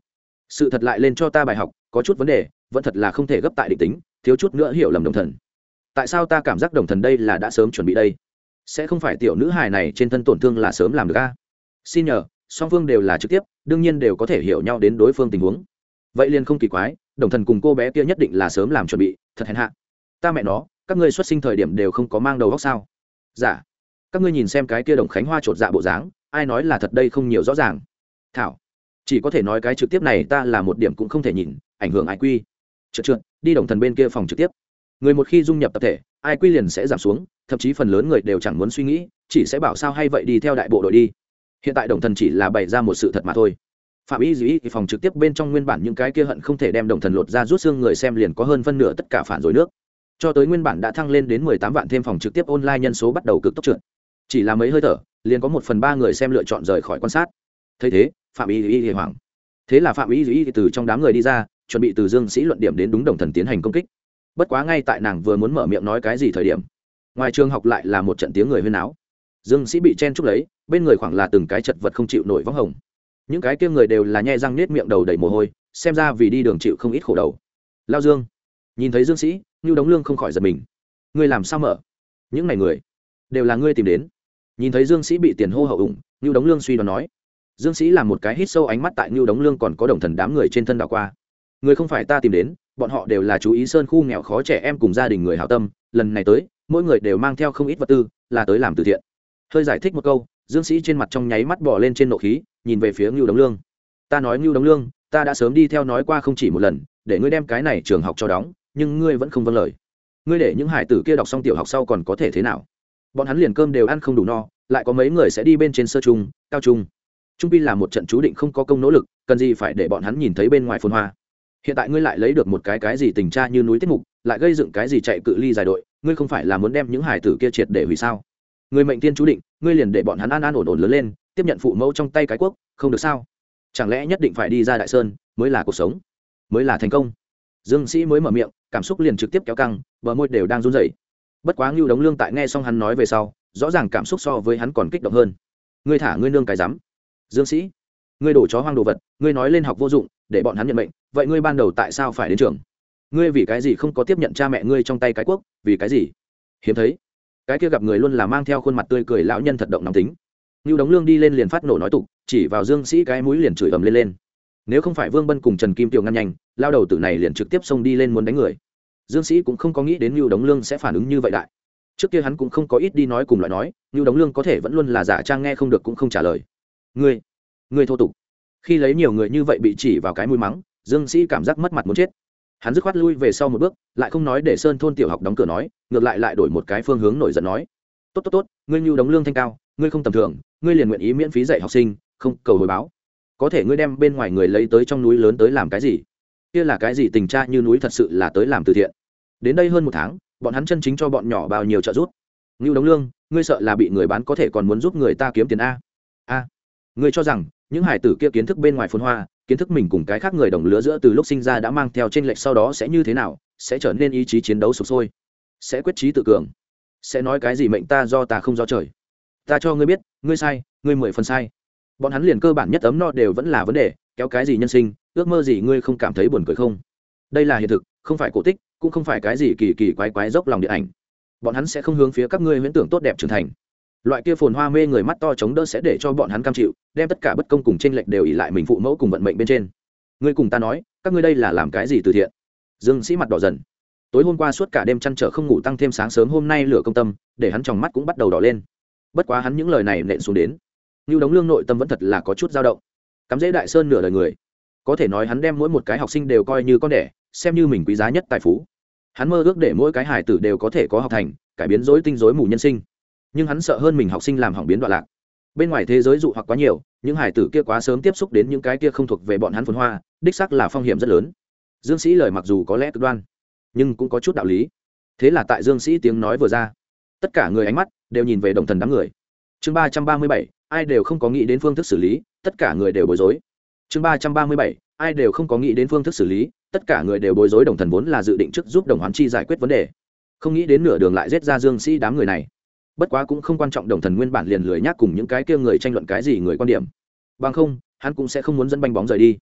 Sự thật lại lên cho ta bài học, có chút vấn đề, vẫn thật là không thể gấp tại định tính, thiếu chút nữa hiểu lầm đồng thần. Tại sao ta cảm giác đồng thần đây là đã sớm chuẩn bị đây? Sẽ không phải tiểu nữ hài này trên thân tổn thương là sớm làm được a? Xin nhờ, song phương đều là trực tiếp, đương nhiên đều có thể hiểu nhau đến đối phương tình huống. Vậy liền không kỳ quái, đồng thần cùng cô bé kia nhất định là sớm làm chuẩn bị, thật hèn hạ. Ta mẹ nó, các ngươi xuất sinh thời điểm đều không có mang đầu góc sao? Dạ. Các ngươi nhìn xem cái kia đồng khánh hoa chột dạ bộ dáng, ai nói là thật đây không nhiều rõ ràng. Thảo, chỉ có thể nói cái trực tiếp này ta là một điểm cũng không thể nhìn, ảnh hưởng ai quy. Trượt trượt, đi đồng thần bên kia phòng trực tiếp. Người một khi dung nhập tập thể, ai quy liền sẽ giảm xuống, thậm chí phần lớn người đều chẳng muốn suy nghĩ, chỉ sẽ bảo sao hay vậy đi theo đại bộ đội đi hiện tại đồng thần chỉ là bày ra một sự thật mà thôi. Phạm y dĩ phòng trực tiếp bên trong nguyên bản những cái kia hận không thể đem đồng thần lột ra rút xương người xem liền có hơn phân nửa tất cả phản rồi nước. Cho tới nguyên bản đã thăng lên đến mười tám vạn thêm phòng trực tiếp online nhân số bắt đầu cực tốc trượt. Chỉ là mấy hơi thở, liền có một phần ba người xem lựa chọn rời khỏi quan sát. Thấy thế, phạm y dĩ hoảng. Thế là phạm y dĩ từ trong đám người đi ra, chuẩn bị từ dương sĩ luận điểm đến đúng đồng thần tiến hành công kích. Bất quá ngay tại nàng vừa muốn mở miệng nói cái gì thời điểm, ngoài trường học lại là một trận tiếng người huyên áo dương sĩ bị chen chúc lấy bên người khoảng là từng cái chật vật không chịu nổi vắng hồng. Những cái kia người đều là nhe răng nết miệng đầu đầy mồ hôi, xem ra vì đi đường chịu không ít khổ đầu. Lao dương, nhìn thấy dương sĩ như đống lương không khỏi giật mình. Ngươi làm sao mở? Những này người, đều là ngươi tìm đến. Nhìn thấy dương sĩ bị tiền hô hậu ủng như đống lương suy đoán nói. Dương sĩ làm một cái hít sâu ánh mắt tại như đống lương còn có đồng thần đám người trên thân đảo qua. Người không phải ta tìm đến, bọn họ đều là chú ý sơn khu nghèo khó trẻ em cùng gia đình người hảo tâm. Lần này tới, mỗi người đều mang theo không ít vật tư, là tới làm từ thiện. Hơi giải thích một câu dương sĩ trên mặt trong nháy mắt bỏ lên trên nộ khí, nhìn về phía ngưu đống lương. Ta nói ngưu đống lương, ta đã sớm đi theo nói qua không chỉ một lần, để ngươi đem cái này trường học cho đóng, nhưng ngươi vẫn không vâng lời. Ngươi để những hải tử kia đọc xong tiểu học sau còn có thể thế nào? Bọn hắn liền cơm đều ăn không đủ no, lại có mấy người sẽ đi bên trên sơ trung, cao trung. Trung pi là một trận chú định không có công nỗ lực, cần gì phải để bọn hắn nhìn thấy bên ngoài phồn hoa. Hiện tại ngươi lại lấy được một cái cái gì tình cha như núi tiết mục, lại gây dựng cái gì chạy cự ly dài đội, ngươi không phải là muốn đem những hải tử kia triệt để hủy sao? Người mệnh tiên chú định, ngươi liền để bọn hắn an an ổn ổn lớn lên, tiếp nhận phụ mẫu trong tay cái quốc, không được sao? Chẳng lẽ nhất định phải đi ra đại sơn, mới là cuộc sống, mới là thành công? Dương sĩ mới mở miệng, cảm xúc liền trực tiếp kéo căng, bờ môi đều đang run rẩy. Bất quá ngưu đống lương tại nghe xong hắn nói về sau, rõ ràng cảm xúc so với hắn còn kích động hơn. Ngươi thả ngươi nương cái rắm. Dương sĩ, ngươi đổ chó hoang đồ vật, ngươi nói lên học vô dụng, để bọn hắn nhận mệnh, vậy ngươi ban đầu tại sao phải đến trường? Ngươi vì cái gì không có tiếp nhận cha mẹ ngươi trong tay cái quốc, vì cái gì? Hiếm thấy cái kia gặp người luôn là mang theo khuôn mặt tươi cười lão nhân thật động nóng tính như Đống Lương đi lên liền phát nổ nói tục, chỉ vào Dương Sĩ cái mũi liền chửi ầm lên lên. Nếu không phải Vương Bân cùng Trần Kim Tiểu ngăn nhanh, lao đầu tử này liền trực tiếp xông đi lên muốn đánh người. Dương Sĩ cũng không có nghĩ đến như Đống Lương sẽ phản ứng như vậy đại. Trước kia hắn cũng không có ít đi nói cùng loại nói, như Đống Lương có thể vẫn luôn là giả trang nghe không được cũng không trả lời. Ngươi, ngươi thô tục. Khi lấy nhiều người như vậy bị chỉ vào cái mũi mắng, Dương Sĩ cảm giác mất mặt muốn chết. Hắn dứt khoát lui về sau một bước, lại không nói để Sơn thôn tiểu học đóng cửa nói, ngược lại lại đổi một cái phương hướng nổi giận nói: "Tốt tốt tốt, ngươi nhu đóng Lương thanh cao, ngươi không tầm thường, ngươi liền nguyện ý miễn phí dạy học sinh không cầu hồi báo. Có thể ngươi đem bên ngoài người lấy tới trong núi lớn tới làm cái gì? Kia là cái gì tình cha như núi thật sự là tới làm từ thiện? Đến đây hơn một tháng bọn hắn chân chính cho bọn nhỏ bao nhiêu trợ giúp? Ngưu đóng lương ngươi sợ là bị người bán có thể còn muốn giúp người ta kiếm tiền a? A ngươi cho rằng những hải tử kia kiến thức bên ngoài phồn hoa kiến thức mình cùng cái khác người đồng lứa giữa từ lúc sinh ra đã mang theo trên lệch sau đó sẽ như thế nào, sẽ trở nên ý chí chiến đấu sụp sôi, sẽ quyết trí tự cường, sẽ nói cái gì mệnh ta do ta không do trời. Ta cho ngươi biết, ngươi sai, ngươi mười phần sai. Bọn hắn liền cơ bản nhất ấm no đều vẫn là vấn đề, kéo cái gì nhân sinh, ước mơ gì ngươi không cảm thấy buồn cười không? Đây là hiện thực, không phải cổ tích, cũng không phải cái gì kỳ kỳ quái quái dốc lòng điện ảnh. Bọn hắn sẽ không hướng phía các ngươi huyễn tưởng tốt đẹp trưởng thành loại kia phồn hoa mê người mắt to chống đỡ sẽ để cho bọn hắn cam chịu, đem tất cả bất công cùng tranh lệch đều ỉ lại mình phụ mẫu cùng vận mệnh bên trên. Ngươi cùng ta nói, các ngươi đây là làm cái gì từ thiện? Dương sĩ mặt đỏ dần. Tối hôm qua suốt cả đêm chăn trở không ngủ tăng thêm sáng sớm hôm nay lửa công tâm, để hắn tròng mắt cũng bắt đầu đỏ lên. Bất quá hắn những lời này nện xuống đến. Như đống lương nội tâm vẫn thật là có chút dao động. Cắm dễ đại sơn nửa đời người. Có thể nói hắn đem mỗi một cái học sinh đều coi như con đẻ, xem như mình quý giá nhất tài phú. Hắn mơ ước để mỗi cái hải tử đều có thể có học thành, cải biến dối tinh dối mù nhân sinh nhưng hắn sợ hơn mình học sinh làm hỏng biến đoạn lạc. Bên ngoài thế giới dụ hoặc quá nhiều, những hải tử kia quá sớm tiếp xúc đến những cái kia không thuộc về bọn hắn phồn hoa, đích sắc là phong hiểm rất lớn. Dương sĩ lời mặc dù có lẽ cực đoan, nhưng cũng có chút đạo lý. Thế là tại dương sĩ tiếng nói vừa ra, tất cả người ánh mắt đều nhìn về đồng thần đám người. Chương ba trăm ba mươi bảy, ai đều không có nghĩ đến phương thức xử lý, tất cả người đều bối rối. Chương ba trăm ba mươi bảy, ai đều không có nghĩ đến phương thức xử lý, tất cả người đều bối rối, đồng thần vốn là dự định trước giúp đồng hoán chi giải quyết vấn đề. Không nghĩ đến nửa đường lại giết ra dương sĩ đám người này bất quá cũng không quan trọng đồng thần nguyên bản liền lười nhác cùng những cái kia người tranh luận cái gì người quan điểm. Bằng không, hắn cũng sẽ không muốn dẫn banh bóng rời đi.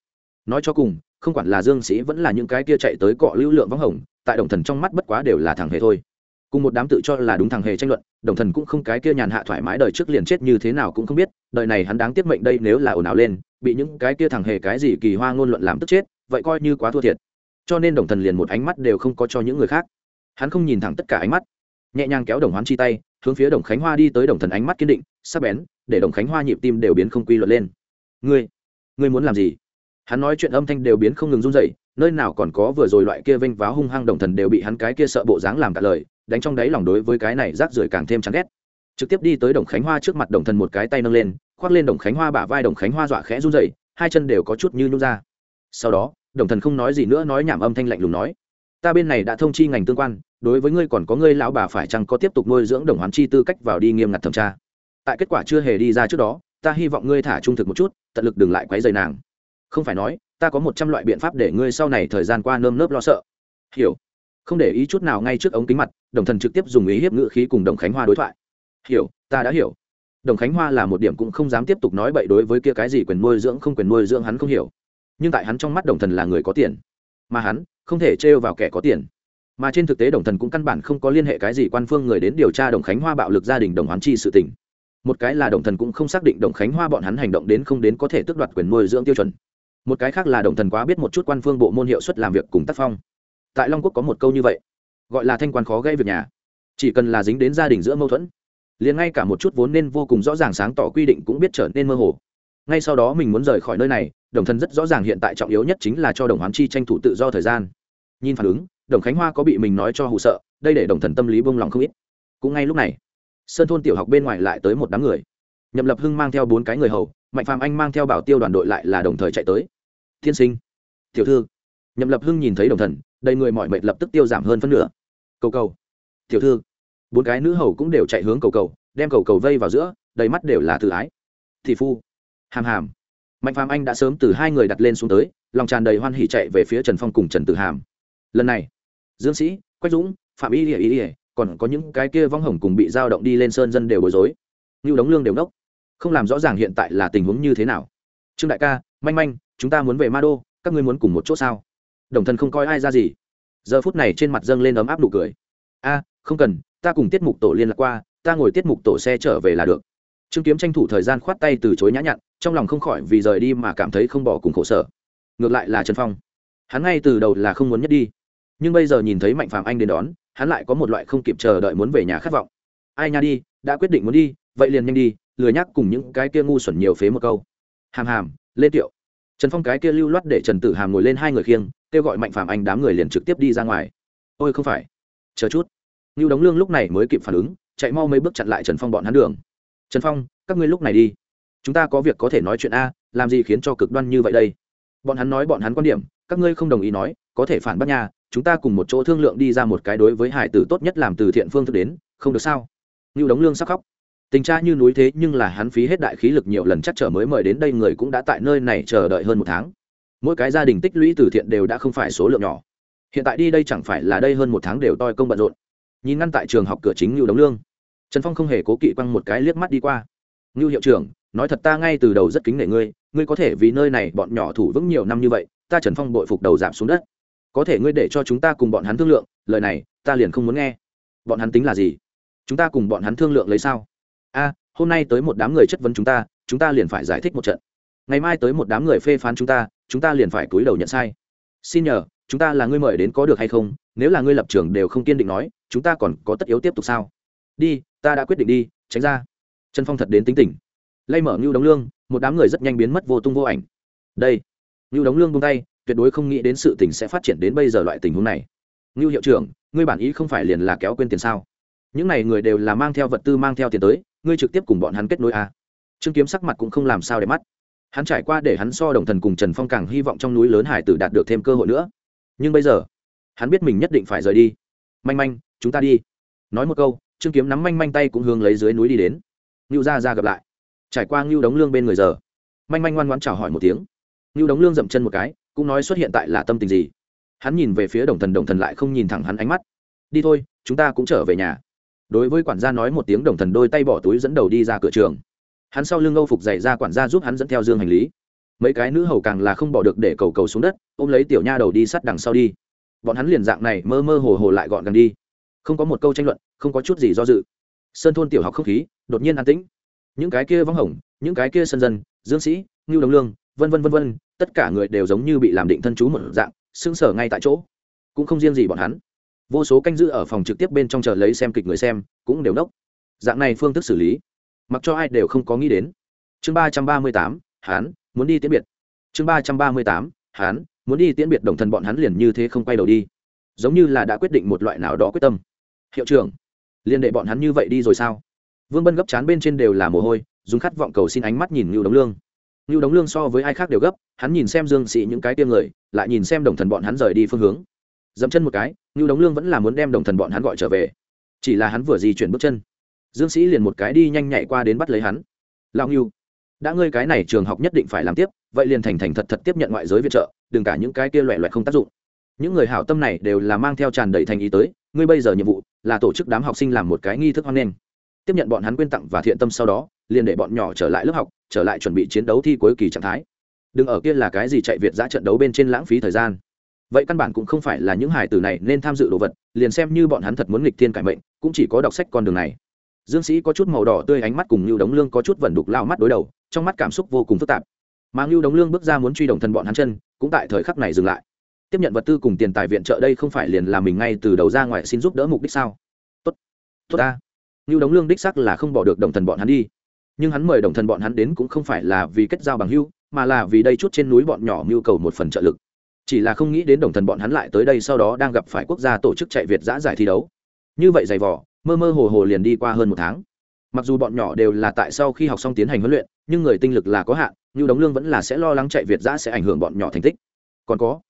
Nói cho cùng, không quản là dương sĩ vẫn là những cái kia chạy tới cọ lưu lượng vắng hồng, tại đồng thần trong mắt bất quá đều là thằng hề thôi. Cùng một đám tự cho là đúng thằng hề tranh luận, đồng thần cũng không cái kia nhàn hạ thoải mái đời trước liền chết như thế nào cũng không biết, đời này hắn đáng tiếc mệnh đây nếu là ồn ào lên, bị những cái kia thằng hề cái gì kỳ hoa ngôn luận làm tức chết, vậy coi như quá thua thiệt. Cho nên đồng thần liền một ánh mắt đều không có cho những người khác. Hắn không nhìn thẳng tất cả ánh mắt, nhẹ nhàng kéo đồng hoán chi tay hướng phía đồng khánh hoa đi tới đồng thần ánh mắt kiên định sắp bén, để đồng khánh hoa nhịp tim đều biến không quy luật lên. Ngươi ngươi muốn làm gì? Hắn nói chuyện âm thanh đều biến không ngừng run dậy nơi nào còn có vừa rồi loại kia vênh váo hung hăng đồng thần đều bị hắn cái kia sợ bộ dáng làm cả lời, đánh trong đáy lòng đối với cái này rác rưởi càng thêm chán ghét. Trực tiếp đi tới đồng khánh hoa trước mặt đồng thần một cái tay nâng lên, khoác lên đồng khánh hoa bả vai đồng khánh hoa dọa khẽ run rẩy, hai chân đều có chút như nhút ra. Sau đó, đồng thần không nói gì nữa nói nhảm âm thanh lạnh lùng nói ta bên này đã thông chi ngành tương quan, đối với ngươi còn có ngươi lão bà phải chăng có tiếp tục nuôi dưỡng đồng hoán chi tư cách vào đi nghiêm ngặt thẩm tra. Tại kết quả chưa hề đi ra trước đó, ta hy vọng ngươi thả trung thực một chút, tận lực đừng lại quấy dày nàng. Không phải nói, ta có một trăm loại biện pháp để ngươi sau này thời gian qua nơm nớp lo sợ. Hiểu. Không để ý chút nào ngay trước ống kính mặt, đồng thần trực tiếp dùng ý hiếp ngữ khí cùng đồng khánh hoa đối thoại. Hiểu, ta đã hiểu. Đồng khánh hoa là một điểm cũng không dám tiếp tục nói bậy đối với kia cái gì quyền nuôi dưỡng không quyền nuôi dưỡng hắn không hiểu. Nhưng tại hắn trong mắt đồng thần là người có tiền mà hắn không thể trêu vào kẻ có tiền. Mà trên thực tế đồng thần cũng căn bản không có liên hệ cái gì quan phương người đến điều tra đồng khánh hoa bạo lực gia đình đồng hoán chi sự tình. Một cái là đồng thần cũng không xác định đồng khánh hoa bọn hắn hành động đến không đến có thể tước đoạt quyền nuôi dưỡng tiêu chuẩn. Một cái khác là đồng thần quá biết một chút quan phương bộ môn hiệu suất làm việc cùng tác phong. Tại long quốc có một câu như vậy, gọi là thanh quan khó gây việc nhà. Chỉ cần là dính đến gia đình giữa mâu thuẫn, liền ngay cả một chút vốn nên vô cùng rõ ràng sáng tỏ quy định cũng biết trở nên mơ hồ. Ngay sau đó mình muốn rời khỏi nơi này đồng thần rất rõ ràng hiện tại trọng yếu nhất chính là cho đồng hoán chi tranh thủ tự do thời gian. Nhìn phản ứng, đồng khánh hoa có bị mình nói cho hụ sợ, đây để đồng thần tâm lý bông lòng không ít. Cũng ngay lúc này, sơn thôn tiểu học bên ngoài lại tới một đám người. Nhậm lập hưng mang theo bốn cái người hầu, mạnh phàm anh mang theo bảo tiêu đoàn đội lại là đồng thời chạy tới. Thiên sinh, tiểu thư. Nhậm lập hưng nhìn thấy đồng thần, đầy người mọi mệt lập tức tiêu giảm hơn phân nửa. Cầu cầu. Tiểu thư. Bốn cái nữ hầu cũng đều chạy hướng cầu cầu, đem cầu cầu vây vào giữa, đầy mắt đều là tự ái. Thị phu. Hàm hàm mạnh phàm anh đã sớm từ hai người đặt lên xuống tới, lòng tràn đầy hoan hỉ chạy về phía trần phong cùng trần tử hàm. Lần này, dương sĩ, quách dũng, phạm y ỉa y ỉa còn có những cái kia vong hồng cùng bị giao động đi lên sơn dân đều bối rối. Như đống lương đều nốc không làm rõ ràng hiện tại là tình huống như thế nào. Trương đại ca, manh manh, chúng ta muốn về ma đô, các ngươi muốn cùng một chỗ sao? Đồng thân không coi ai ra gì. Giờ phút này trên mặt dâng lên ấm áp nụ cười. A, không cần, ta cùng tiết mục tổ liên lạc qua, ta ngồi tiết mục tổ xe trở về là được trương kiếm tranh thủ thời gian khoát tay từ chối nhã nhặn, trong lòng không khỏi vì rời đi mà cảm thấy không bỏ cùng khổ sở. Ngược lại là trần phong. Hắn ngay từ đầu là không muốn nhất đi. Nhưng bây giờ nhìn thấy mạnh phàm anh đến đón, hắn lại có một loại không kịp chờ đợi muốn về nhà khát vọng. Ai nha đi, đã quyết định muốn đi, vậy liền nhanh đi, lười nhắc cùng những cái kia ngu xuẩn nhiều phế một câu. Hàm hàm, lên tiệu. Trần phong cái kia lưu loát để trần tử hàm ngồi lên hai người khiêng, kêu gọi mạnh phàm anh đám người liền trực tiếp đi ra ngoài. Ôi không phải. Chờ chút. Lưu đống lương lúc này mới kịp phản ứng, chạy mau mấy bước chặn lại trần phong bọn hắn đường trần phong, các ngươi lúc này đi. Chúng ta có việc có thể nói chuyện a, làm gì khiến cho cực đoan như vậy đây? Bọn hắn nói bọn hắn quan điểm, các ngươi không đồng ý nói, có thể phản bác nhà chúng ta cùng một chỗ thương lượng đi ra một cái đối với hải tử tốt nhất làm từ thiện phương thức đến, không được sao? Ngưu đống lương sắc khóc. Tình cha như núi thế nhưng là hắn phí hết đại khí lực nhiều lần chắc trở mới mời đến đây người cũng đã tại nơi này chờ đợi hơn một tháng. Mỗi cái gia đình tích lũy từ thiện đều đã không phải số lượng nhỏ. Hiện tại đi đây chẳng phải là đây hơn một tháng đều toi công bận rộn. Nhìn ngăn tại trường học cửa chính ngưu đống lương trần phong không hề cố kỵ quăng một cái liếc mắt đi qua. Ngưu hiệu trưởng, nói thật ta ngay từ đầu rất kính nể ngươi ngươi có thể vì nơi này bọn nhỏ thủ vững nhiều năm như vậy, ta trần phong bội phục đầu giảm xuống đất. Có thể ngươi để cho chúng ta cùng bọn hắn thương lượng, lời này, ta liền không muốn nghe. Bọn hắn tính là gì? Chúng ta cùng bọn hắn thương lượng lấy sao? A, hôm nay tới một đám người chất vấn chúng ta chúng ta liền phải giải thích một trận. Ngày mai tới một đám người phê phán chúng ta chúng ta liền phải cúi đầu nhận sai. Xin nhờ, chúng ta là ngươi mời đến có được hay không? Nếu là ngươi lập trường đều không kiên định nói, chúng ta còn có tất yếu tiếp tục sao? Đi ta đã quyết định đi, tránh ra. Trần phong thật đến tính tình. Lay mở ngưu đống lương, một đám người rất nhanh biến mất vô tung vô ảnh. Đây, ngưu đống lương buông tay, tuyệt đối không nghĩ đến sự tình sẽ phát triển đến bây giờ loại tình huống này. Ngưu hiệu trưởng, ngươi bản ý không phải liền là kéo quên tiền sao? Những n à y người đều là mang theo vật tư mang theo tiền tới, ngươi trực tiếp cùng bọn hắn kết nối à. trương kiếm sắc mặt cũng không làm sao để mắt. Hắn trải qua để hắn so đồng thần cùng trần phong càng hy vọng trong núi lớn hải tử đạt được thêm cơ hội nữa. Nhưng bây giờ, hắn biết mình nhất định phải rời đi. Manh manh, chúng ta đi. Nói một câu trương kiếm nắm manh manh tay cũng hướng lấy dưới núi đi đến. Ngưu ra ra gặp lại. Trải qua ngưu đống lương bên người giờ, manh manh ngoan ngoan chào hỏi một tiếng. Ngưu đống lương dậm chân một cái, cũng nói xuất hiện tại là tâm tình gì. Hắn nhìn về phía đồng thần đồng thần lại không nhìn thẳng hắn ánh mắt. Đi thôi, chúng ta cũng trở về nhà. Đối với quản gia nói một tiếng, đồng thần đôi tay bỏ túi dẫn đầu đi ra cửa trường. Hắn sau lưng âu phục dày ra quản gia giúp hắn dẫn theo dương hành lý. Mấy cái nữ hầu càng là không bỏ được để cầu cầu xuống đất, ôm lấy tiểu nha đầu đi sát đằng sau đi. Bọn hắn liền dạng này mơ mơ hồ hồ lại gọn gần đi. Không có một câu tranh luận không có chút gì do dự. Sơn thôn tiểu học không khí đột nhiên an tĩnh. Những cái kia vắng hồng, những cái kia sân dân, dương sĩ, ngưu đồng lương, vân vân vân vân, tất cả người đều giống như bị làm định thân chú một dạng, sững sờ ngay tại chỗ. Cũng không riêng gì bọn hắn. Vô số canh giữ ở phòng trực tiếp bên trong chờ lấy xem kịch người xem, cũng đều nốc. Dạng này phương thức xử lý, mặc cho ai đều không có nghĩ đến. Chương ba trăm ba mươi tám, hán, muốn đi tiễn biệt. Chương ba trăm ba mươi tám, hán, muốn đi tiễn biệt đồng thần bọn hắn liền như thế không quay đầu đi. Giống như là đã quyết định một loại nào đó quyết tâm. Hiệu trưởng liên đệ bọn hắn như vậy đi rồi sao? Vương bân gấp chán bên trên đều là mồ hôi, dùng khát vọng cầu xin ánh mắt nhìn ngưu đống lương. Ngưu đống lương so với ai khác đều gấp, hắn nhìn xem dương sĩ những cái tiêm người, lại nhìn xem đồng thần bọn hắn rời đi phương hướng. Dẫm chân một cái, ngưu đống lương vẫn là muốn đem đồng thần bọn hắn gọi trở về. Chỉ là hắn vừa di chuyển bước chân, dương sĩ liền một cái đi nhanh nhạy qua đến bắt lấy hắn. Lao ngưu, đã ngươi cái này trường học nhất định phải làm tiếp, vậy liền thành thành thật thật tiếp nhận ngoại giới viện trợ, đừng cả những cái kia loẹ loẹt không tác dụng những người hảo tâm này đều là mang theo tràn đầy thành ý tới, ngươi bây giờ nhiệm vụ là tổ chức đám học sinh làm một cái nghi thức hoan nghênh. Tiếp nhận bọn hắn quyên tặng và thiện tâm sau đó, liền để bọn nhỏ trở lại lớp học, trở lại chuẩn bị chiến đấu thi cuối kỳ trạng thái. Đừng ở kia là cái gì chạy việt giã trận đấu bên trên lãng phí thời gian. Vậy căn bản cũng không phải là những hải tử này nên tham dự đồ vật, liền xem như bọn hắn thật muốn nghịch thiên cải mệnh, cũng chỉ có đọc sách con đường này. Dương sĩ có chút màu đỏ tươi ánh mắt cùng lưu đống lương có chút vẩn đục lao mắt đối đầu, trong mắt cảm xúc vô cùng phức tạp. Mà lưu đống lương bước ra muốn truy động thân bọn hắn chân, cũng tại thời khắc này dừng lại tiếp nhận vật tư cùng tiền tài viện trợ đây không phải liền là mình ngay từ đầu ra ngoài xin giúp đỡ mục đích sao? Tốt. Tốt ta. Lưu đống lương đích sắc là không bỏ được đồng thần bọn hắn đi. Nhưng hắn mời đồng thần bọn hắn đến cũng không phải là vì kết giao bằng hưu mà là vì đây chút trên núi bọn nhỏ mưu cầu một phần trợ lực. Chỉ là không nghĩ đến đồng thần bọn hắn lại tới đây sau đó đang gặp phải quốc gia tổ chức chạy việt giã giải thi đấu. Như vậy dày vỏ mơ mơ hồ hồ liền đi qua hơn một tháng. Mặc dù bọn nhỏ đều là tại sau khi học xong tiến hành huấn luyện, nhưng người tinh lực là có hạn như đống lương vẫn là sẽ lo lắng chạy việt giã sẽ ảnh hưởng bọn nhỏ thành tích. Còn có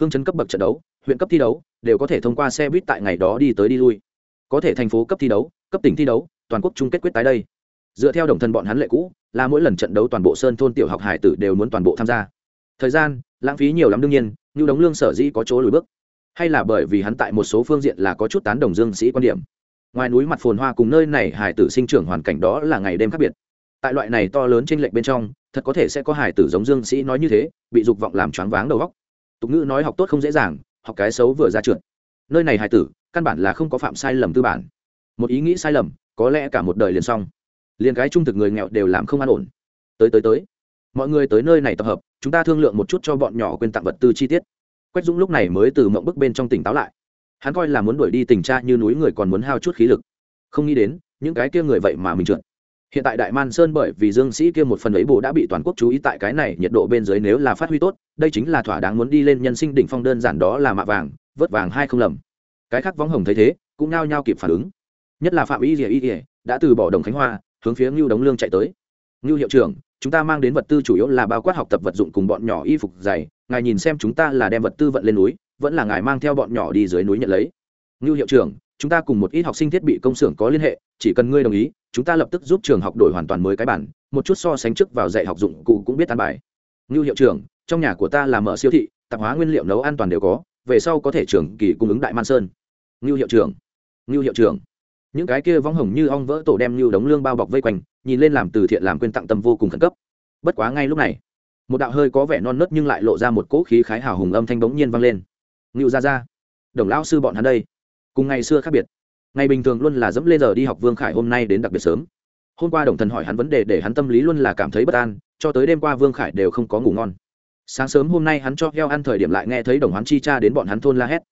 hương chấn cấp bậc trận đấu, huyện cấp thi đấu, đều có thể thông qua xe buýt tại ngày đó đi tới đi lui. Có thể thành phố cấp thi đấu, cấp tỉnh thi đấu, toàn quốc chung kết quyết tái đây. Dựa theo đồng thân bọn hắn lệ cũ, là mỗi lần trận đấu toàn bộ sơn thôn tiểu học hải tử đều muốn toàn bộ tham gia. Thời gian, lãng phí nhiều lắm đương nhiên như đống lương sở dĩ có chỗ lùi bước. Hay là bởi vì hắn tại một số phương diện là có chút tán đồng dương sĩ quan điểm. Ngoài núi mặt phồn hoa cùng nơi này hải tử sinh trưởng hoàn cảnh đó là ngày đêm khác biệt. Tại loại này to lớn trên lệnh bên trong, thật có thể sẽ có hải tử giống dương sĩ nói như thế, bị dục vọng làm choáng váng đầu óc tục ngữ nói học tốt không dễ dàng, học cái xấu vừa ra trượt. Nơi này hài tử, căn bản là không có phạm sai lầm tư bản. Một ý nghĩ sai lầm, có lẽ cả một đời liền xong. Liền cái trung thực người nghèo đều làm không an ổn. Tới tới tới. Mọi người tới nơi này tập hợp, chúng ta thương lượng một chút cho bọn nhỏ quên tặng vật tư chi tiết. Quách dũng lúc này mới từ mộng bức bên trong tỉnh táo lại. Hắn coi là muốn đuổi đi tình cha như núi người còn muốn hao chút khí lực. Không nghĩ đến, những cái kia người vậy mà mình trượt hiện tại đại man sơn bởi vì dương sĩ kia một phần ấy bồ đã bị toàn quốc chú ý tại cái này, nhiệt độ bên dưới nếu là phát huy tốt, đây chính là thỏa đáng muốn đi lên nhân sinh đỉnh phong đơn giản đó là mạ vàng, vớt vàng hai không lầm. Cái khác võng hồng thấy thế, cũng nao nhao kịp phản ứng. Nhất là phạm y dìa y dìa đã từ bỏ đồng khánh hoa, hướng phía ngưu đống lương chạy tới. Ngưu hiệu trưởng, chúng ta mang đến vật tư chủ yếu là bao quát học tập vật dụng cùng bọn nhỏ y phục dày ngài nhìn xem chúng ta là đem vật tư vận lên núi, vẫn là ngài mang theo bọn nhỏ đi dưới núi nhận lấy. Ngưu hiệu trưởng chúng ta cùng một ít học sinh thiết bị công xưởng có liên hệ, chỉ cần ngươi đồng ý, chúng ta lập tức giúp trường học đổi hoàn toàn mới cái bản, một chút so sánh trước vào dạy học dụng cụ cũng biết ăn bài. Ngưu hiệu trưởng, trong nhà của ta là mở siêu thị, tạp hóa nguyên liệu nấu an toàn đều có, về sau có thể trường kỳ cung ứng đại man sơn. Ngưu hiệu trưởng, ngưu hiệu trưởng. Những cái kia vong hồng như ong vỡ tổ đem như đống lương bao bọc vây quanh, nhìn lên làm từ thiện làm quên tặng tâm vô cùng khẩn cấp. Bất quá ngay lúc này, một đạo hơi có vẻ non nớt nhưng lại lộ ra một cỗ khí khái hào hùng âm thanh bỗng nhiên vang lên. Ngưu ra ra, đồng lão sư bọn hắn đây cùng ngày xưa khác biệt. Ngày bình thường luôn là dẫm lên giờ đi học vương khải hôm nay đến đặc biệt sớm. Hôm qua đồng thần hỏi hắn vấn đề để hắn tâm lý luôn là cảm thấy bất an, cho tới đêm qua vương khải đều không có ngủ ngon. Sáng sớm hôm nay hắn cho heo ăn thời điểm lại nghe thấy đồng hắn chi cha đến bọn hắn thôn la hét.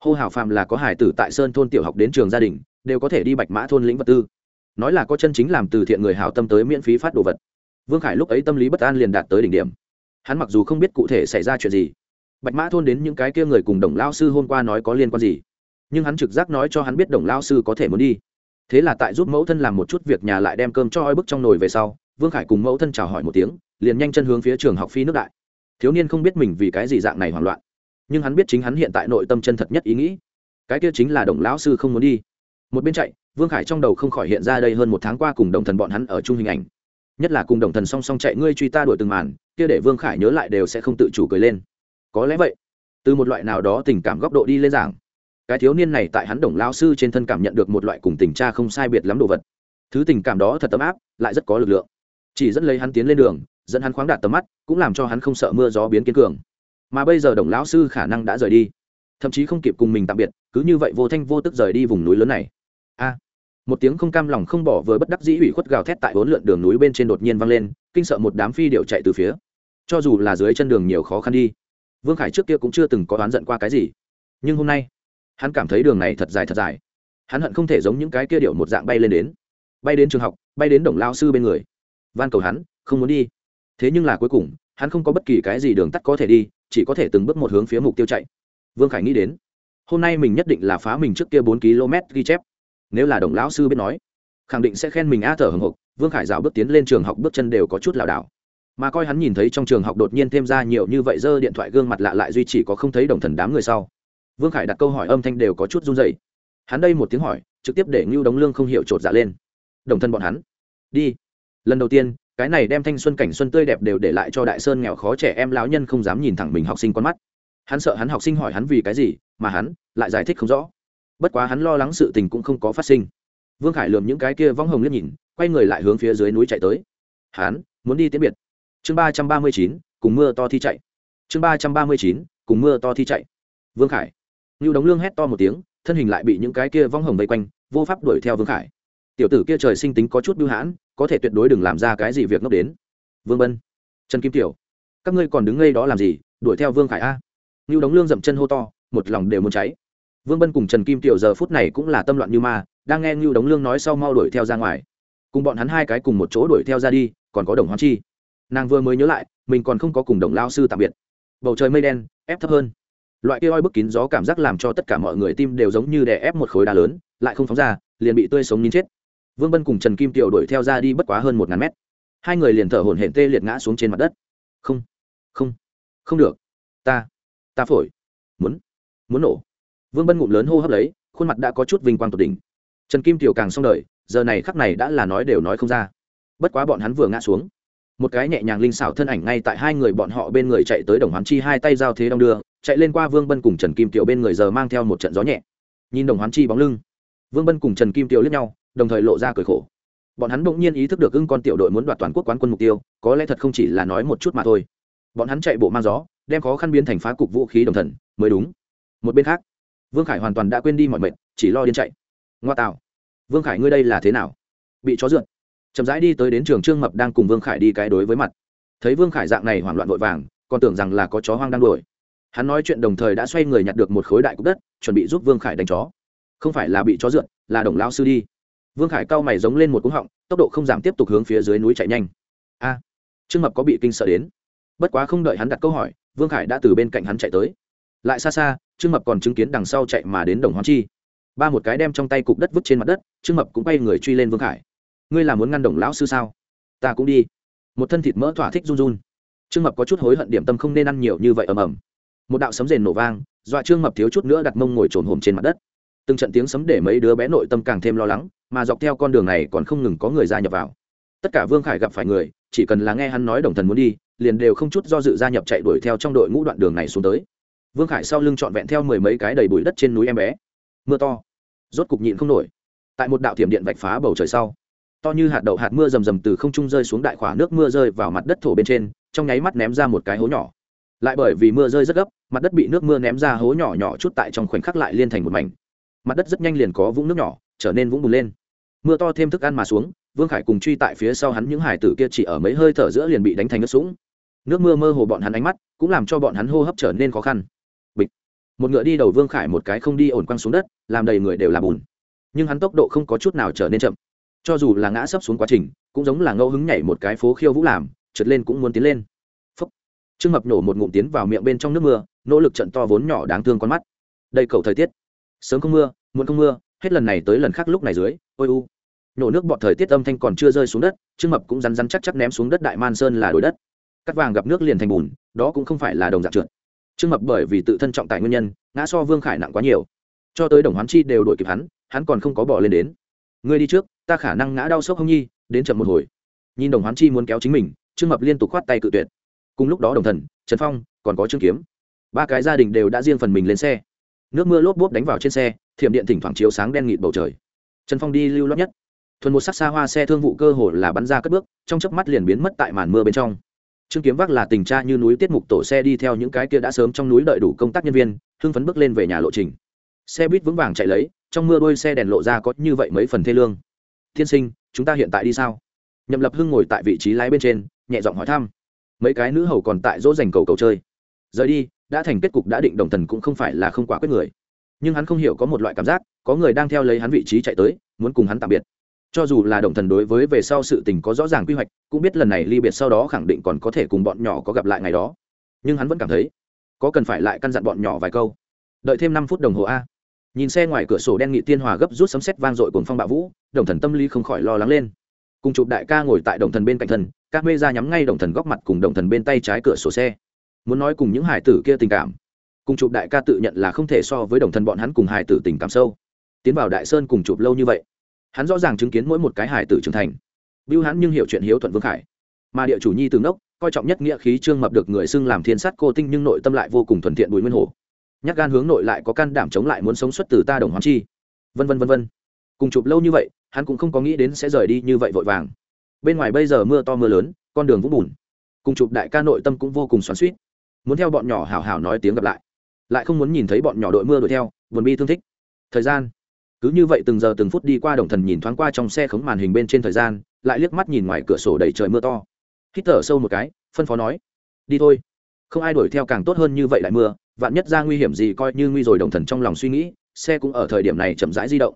Hô hào phàm là có hải tử tại sơn thôn tiểu học đến trường gia đình, đều có thể đi bạch mã thôn lĩnh vật tư. Nói là có chân chính làm từ thiện người hào tâm tới miễn phí phát đồ vật. Vương khải lúc ấy tâm lý bất an liền đạt tới đỉnh điểm. Hắn mặc dù không biết cụ thể xảy ra chuyện gì, bạch mã thôn đến những cái kia người cùng đồng lao sư hôm qua nói có liên quan gì nhưng hắn trực giác nói cho hắn biết đồng lao sư có thể muốn đi. Thế là tại giúp mẫu thân làm một chút việc nhà lại đem cơm cho oi bức trong nồi về sau, vương khải cùng mẫu thân chào hỏi một tiếng, liền nhanh chân hướng phía trường học phi nước đại. Thiếu niên không biết mình vì cái gì dạng này hoảng loạn, nhưng hắn biết chính hắn hiện tại nội tâm chân thật nhất ý nghĩ. Cái kia chính là đồng lão sư không muốn đi. Một bên chạy, vương khải trong đầu không khỏi hiện ra đây hơn một tháng qua cùng đồng thần bọn hắn ở chung hình ảnh. Nhất là cùng đồng thần song song chạy, ngươi truy ta đuổi từng màn, kia để vương khải nhớ lại đều sẽ không tự chủ cười lên. Có lẽ vậy, từ một loại nào đó tình cảm góc độ đi lên giảng cái thiếu niên này tại hắn đồng lao sư trên thân cảm nhận được một loại cùng tình cha không sai biệt lắm đồ vật. Thứ tình cảm đó thật ấm áp, lại rất có lực lượng. Chỉ dẫn lấy hắn tiến lên đường, dẫn hắn khoáng đạt tầm mắt, cũng làm cho hắn không sợ mưa gió biến kiên cường. Mà bây giờ đồng lão sư khả năng đã rời đi, thậm chí không kịp cùng mình tạm biệt, cứ như vậy vô thanh vô tức rời đi vùng núi lớn này. A! Một tiếng không cam lòng không bỏ vừa bất đắc dĩ ủy khuất gào thét tại bốn lượn đường núi bên trên đột nhiên vang lên, kinh sợ một đám phi điệu chạy từ phía. Cho dù là dưới chân đường nhiều khó khăn đi, vương khải trước kia cũng chưa từng có oán giận qua cái gì. Nhưng hôm nay hắn cảm thấy đường này thật dài thật dài. Hắn hận không thể giống những cái kia điệu một dạng bay lên đến. Bay đến trường học, bay đến đồng lao sư bên người. Van cầu hắn, không muốn đi. Thế nhưng là cuối cùng, hắn không có bất kỳ cái gì đường tắt có thể đi, chỉ có thể từng bước một hướng phía mục tiêu chạy. Vương khải nghĩ đến, hôm nay mình nhất định là phá mình trước kia bốn km ghi chép. Nếu là đồng lão sư biết nói, khẳng định sẽ khen mình a thở hồng hộc vương khải dạo bước tiến lên trường học bước chân đều có chút lảo đảo. Mà coi hắn nhìn thấy trong trường học đột nhiên thêm ra nhiều như vậy dơ điện thoại gương mặt lạ lại duy chỉ có không thấy đồng thần đám người sau vương khải đặt câu hỏi âm thanh đều có chút run dày hắn đây một tiếng hỏi, trực tiếp để ngưu đống lương không hiểu t r ộ t dạ lên. Đồng thân bọn hắn. Đi. Lần đầu tiên, cái này đem thanh xuân cảnh xuân tươi đẹp đều để lại cho đại sơn nghèo khó trẻ em lão nhân không dám nhìn thẳng mình học sinh con mắt. Hắn sợ hắn học sinh hỏi hắn vì cái gì, mà hắn lại giải thích không rõ. Bất quá hắn lo lắng sự tình cũng không có phát sinh. Vương khải lườm những cái kia vong hồng liếc nhìn, quay người lại hướng phía dưới núi chạy tới. Hắn muốn đi tiễn biệt. Chương ba trăm ba mươi chín, cùng mưa to thi chạy. Chương ba trăm ba mươi chín, cùng mưa to thi chạy. Vương khải ngưu đống lương hét to một tiếng, thân hình lại bị những cái kia vong hồng vây quanh, vô pháp đuổi theo vương khải. Tiểu tử kia trời sinh tính có chút bưu hãn, có thể tuyệt đối đừng làm ra cái gì việc ngốc đến. Vương bân, trần kim tiểu, các ngươi còn đứng ngây đó làm gì, đuổi theo vương khải a? Ngưu đống lương dậm chân hô to, một lòng đều muốn cháy. Vương bân cùng trần kim tiểu giờ phút này cũng là tâm loạn như ma, đang nghe ngưu đống lương nói sau mau đuổi theo ra ngoài. Cùng bọn hắn hai cái cùng một chỗ đuổi theo ra đi, còn có đồng Hoan chi. Nàng vừa mới nhớ lại, mình còn không có cùng đồng lao sư tạm biệt. Bầu trời mây đen, ép thấp hơn loại kia oi bức kín gió cảm giác làm cho tất cả mọi người tim đều giống như đè ép một khối đá lớn, lại không phóng ra, liền bị tươi sống nín chết. Vương bân cùng trần kim tiểu đuổi theo ra đi bất quá hơn một ngàn mét. Hai người liền thở hổn hển tê liệt ngã xuống trên mặt đất. Không không không được. Ta ta phổi. Muốn muốn nổ. Vương bân ngụm lớn hô hấp lấy, khuôn mặt đã có chút vinh quang tột đỉnh. Trần kim tiểu càng xong đời, giờ này khắc này đã là nói đều nói không ra. Bất quá bọn hắn vừa ngã xuống, một cái nhẹ nhàng linh xảo thân ảnh ngay tại hai người bọn họ bên người chạy tới đồng hoán chi hai tay giao thế đong đưa chạy lên qua vương bân cùng trần kim tiểu bên người giờ mang theo một trận gió nhẹ. Nhìn đồng hoán chi bóng lưng, vương bân cùng trần kim tiểu lướt nhau, đồng thời lộ ra cười khổ. Bọn hắn bỗng nhiên ý thức được ưng con tiểu đội muốn đoạt toàn quốc quán quân mục tiêu, có lẽ thật không chỉ là nói một chút mà thôi. Bọn hắn chạy bộ mang gió, đem khó khăn biến thành phá cục vũ khí đồng thần, mới đúng. Một bên khác, vương khải hoàn toàn đã quên đi mọi mệnh, chỉ lo điên chạy. Ngoa tạo. Vương khải ngươi đây là thế nào? Bị chó dượn chậm rãi đi tới đến trường trương mập đang cùng vương khải đi cái đối với mặt. Thấy vương khải dạng này hoảng loạn vội vàng, còn tưởng rằng là có chó hoang đang đuổi hắn nói chuyện đồng thời đã xoay người nhặt được một khối đại cục đất, chuẩn bị giúp vương khải đánh chó. Không phải là bị chó dượn là đồng lao sư đi. Vương khải cau mày giống lên một cúng họng, tốc độ không giảm tiếp tục hướng phía dưới núi chạy nhanh. A! Trương mập có bị kinh sợ đến. Bất quá không đợi hắn đặt câu hỏi, vương khải đã từ bên cạnh hắn chạy tới. Lại xa xa, trương mập còn chứng kiến đằng sau chạy mà đến đồng hoán chi. Ba một cái đem trong tay cục đất vứt trên mặt đất, trương mập cũng bay người truy lên vương khải. Ngươi là muốn ngăn đồng lão sư sao? Ta cũng đi. Một thân thịt mỡ thỏa thích run run. Trương mập có chút hối hận điểm tâm không nên ăn nhiều như vậy ầm ầm một đạo sấm rền nổ vang, dọa trương mập thiếu chút nữa đặt mông ngồi trồn hồm trên mặt đất. Từng trận tiếng sấm để mấy đứa bé nội tâm càng thêm lo lắng, mà dọc theo con đường này còn không ngừng có người gia nhập vào. Tất cả vương khải gặp phải người, chỉ cần là nghe hắn nói đồng thần muốn đi, liền đều không chút do dự gia nhập chạy đuổi theo trong đội ngũ đoạn đường này xuống tới. Vương khải sau lưng trọn vẹn theo mười mấy cái đầy bụi đất trên núi em bé. Mưa to, rốt cục nhịn không nổi. Tại một đạo thiểm điện vạch phá bầu trời sau, to như hạt đậu hạt mưa rầm rầm từ không trung rơi xuống đại khỏa nước mưa rơi vào mặt đất thổ bên trên, trong nháy mắt ném ra một cái hố nhỏ. Lại bởi vì mưa rơi rất gấp mặt đất bị nước mưa ném ra hố nhỏ nhỏ chút tại trong khoảnh khắc lại liên thành một mảnh. Mặt đất rất nhanh liền có vũng nước nhỏ, trở nên vũng bùn lên. Mưa to thêm thức ăn mà xuống, vương khải cùng truy tại phía sau hắn những hải tử kia chỉ ở mấy hơi thở giữa liền bị đánh thành nước sũng. Nước mưa mơ hồ bọn hắn ánh mắt, cũng làm cho bọn hắn hô hấp trở nên khó khăn. Bịch. Một ngựa đi đầu vương khải một cái không đi ổn quăng xuống đất, làm đầy người đều là bùn. Nhưng hắn tốc độ không có chút nào trở nên chậm. Cho dù là ngã sấp xuống quá trình, cũng giống là ngẫu hứng nhảy một cái phố khiêu vũ làm, trượt lên cũng muốn tiến lên. Phấp trương mập nổ một ngụm tiến vào miệng bên trong nước mưa nỗ lực trận to vốn nhỏ đáng thương con mắt. Đây cầu thời tiết. Sớm không mưa, muộn không mưa, hết lần này tới lần khác lúc này dưới, ôi u. Nổ nước bọt thời tiết âm thanh còn chưa rơi xuống đất, trương mập cũng rắn rắn chắc chắc ném xuống đất đại man sơn là đồi đất. Cắt vàng gặp nước liền thành bùn, đó cũng không phải là đồng dạng trượt. Trương mập bởi vì tự thân trọng tài nguyên nhân, ngã so vương khải nặng quá nhiều. Cho tới đồng hoán chi đều đổi kịp hắn hắn còn không có bỏ lên đến. Ngươi đi trước, ta khả năng ngã đau sốc không nhi, đến chậm một hồi. Nhìn đồng hoán chi muốn kéo chính mình, trương mập liên tục khoát tay cự tuyệt. Cùng lúc đó đồng thần, trần phong, còn có trương kiếm ba cái gia đình đều đã riêng phần mình lên xe. Nước mưa lốp bốp đánh vào trên xe, thiểm điện thỉnh thoảng chiếu sáng đen nghịt bầu trời. Trần phong đi lưu lót nhất. Thuần một sắc xa hoa xe thương vụ cơ hồ là bắn ra cất bước, trong chớp mắt liền biến mất tại màn mưa bên trong. Trương kiếm vác là tình cha như núi tiết mục tổ xe đi theo những cái kia đã sớm trong núi đợi đủ công tác nhân viên, hưng phấn bước lên về nhà lộ trình. Xe buýt vững vàng chạy lấy, trong mưa đôi xe đèn lộ ra có như vậy mấy phần thê lương. Tiên sinh, chúng ta hiện tại đi sao? Nhậm lập hưng ngồi tại vị trí lái bên trên, nhẹ giọng hỏi thăm. Mấy cái nữ hầu còn tại dỗ dành cầu cầu chơi. Rời đi đã thành kết cục đã định đồng thần cũng không phải là không quả quyết người. Nhưng hắn không hiểu có một loại cảm giác, có người đang theo lấy hắn vị trí chạy tới, muốn cùng hắn tạm biệt. Cho dù là đồng thần đối với về sau sự tình có rõ ràng quy hoạch, cũng biết lần này ly biệt sau đó khẳng định còn có thể cùng bọn nhỏ có gặp lại ngày đó. Nhưng hắn vẫn cảm thấy, có cần phải lại căn dặn bọn nhỏ vài câu. Đợi thêm năm phút đồng hồ a. Nhìn xe ngoài cửa sổ đen nghị tiên hòa gấp rút sấm sét vang dội cùng phong bạo vũ, đồng thần tâm lý không khỏi lo lắng lên. Cùng chụp đại ca ngồi tại đồng thần bên cạnh thần, các mê ra nhắm ngay đồng thần góc mặt cùng đồng thần bên tay trái cửa sổ xe muốn nói cùng những hải tử kia tình cảm. Cùng chụp đại ca tự nhận là không thể so với đồng thân bọn hắn cùng hải tử tình cảm sâu. Tiến vào đại sơn cùng chụp lâu như vậy, hắn rõ ràng chứng kiến mỗi một cái hải tử trưởng thành. Bưu hắn nhưng hiểu chuyện hiếu thuận vương khải. Mà địa chủ nhi từ ngốc, coi trọng nhất nghĩa khí trương mập được người xưng làm thiên sát cô tinh nhưng nội tâm lại vô cùng thuần thiện bùi nguyên hồ. Nhắc gan hướng nội lại có can đảm chống lại muốn sống xuất từ ta đồng hoàng chi. Vân vân vân vân. Cùng chụp lâu như vậy, hắn cũng không có nghĩ đến sẽ rời đi như vậy vội vàng. Bên ngoài bây giờ mưa to mưa lớn, con đường vũng bùn. Cùng chụp đại ca nội tâm cũng vô cùng xoắn suýt muốn theo bọn nhỏ hào hào nói tiếng gặp lại. Lại không muốn nhìn thấy bọn nhỏ đội mưa đuổi theo, buồn bi thương thích. Thời gian. Cứ như vậy từng giờ từng phút đi qua đồng thần nhìn thoáng qua trong xe khống màn hình bên trên thời gian, lại liếc mắt nhìn ngoài cửa sổ đầy trời mưa to. Hít thở sâu một cái, phân phó nói, đi thôi. Không ai đuổi theo càng tốt hơn như vậy lại mưa, vạn nhất ra nguy hiểm gì coi như nguy rồi đồng thần trong lòng suy nghĩ, xe cũng ở thời điểm này chậm rãi di động.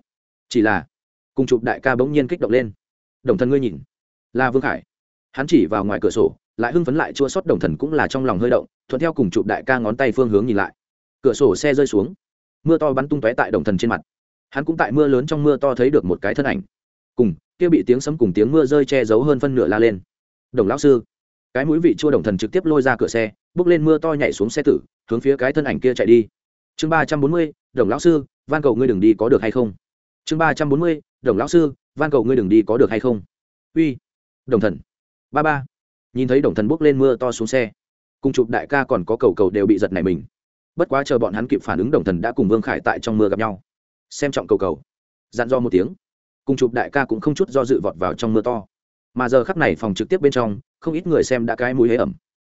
Chỉ là, cùng chụp đại ca bỗng nhiên kích động lên. Đồng thần ngươi nhìn, là vương khải. Hắn chỉ vào ngoài cửa sổ lại hưng phấn lại chua sót đồng thần cũng là trong lòng hơi động, thuận theo cùng chụp đại ca ngón tay phương hướng nhìn lại. Cửa sổ xe rơi xuống. Mưa to bắn tung tóe tại đồng thần trên mặt. Hắn cũng tại mưa lớn trong mưa to thấy được một cái thân ảnh. Cùng, kia bị tiếng sấm cùng tiếng mưa rơi che giấu hơn phân nửa la lên. Đồng lão sư, cái mũi vị chua đồng thần trực tiếp lôi ra cửa xe, bước lên mưa to nhảy xuống xe tử, hướng phía cái thân ảnh kia chạy đi. Chương ba trăm bốn mươi, đồng lão sư, van cầu ngươi đừng đi có được hay không? Chương ba trăm bốn mươi, đồng lão sư, van cầu ngươi đừng đi có được hay không? Uy, đồng thần. Ba ba nhìn thấy đồng thần bước lên mưa to xuống xe, cùng chụp đại ca còn có cầu cầu đều bị giật này mình. Bất quá chờ bọn hắn kịp phản ứng, đồng thần đã cùng vương khải tại trong mưa gặp nhau. Xem trọng cầu cầu, dặn do một tiếng, cùng chụp đại ca cũng không chút do dự vọt vào trong mưa to. Mà giờ khắp này phòng trực tiếp bên trong, không ít người xem đã cái mũi hế ẩm.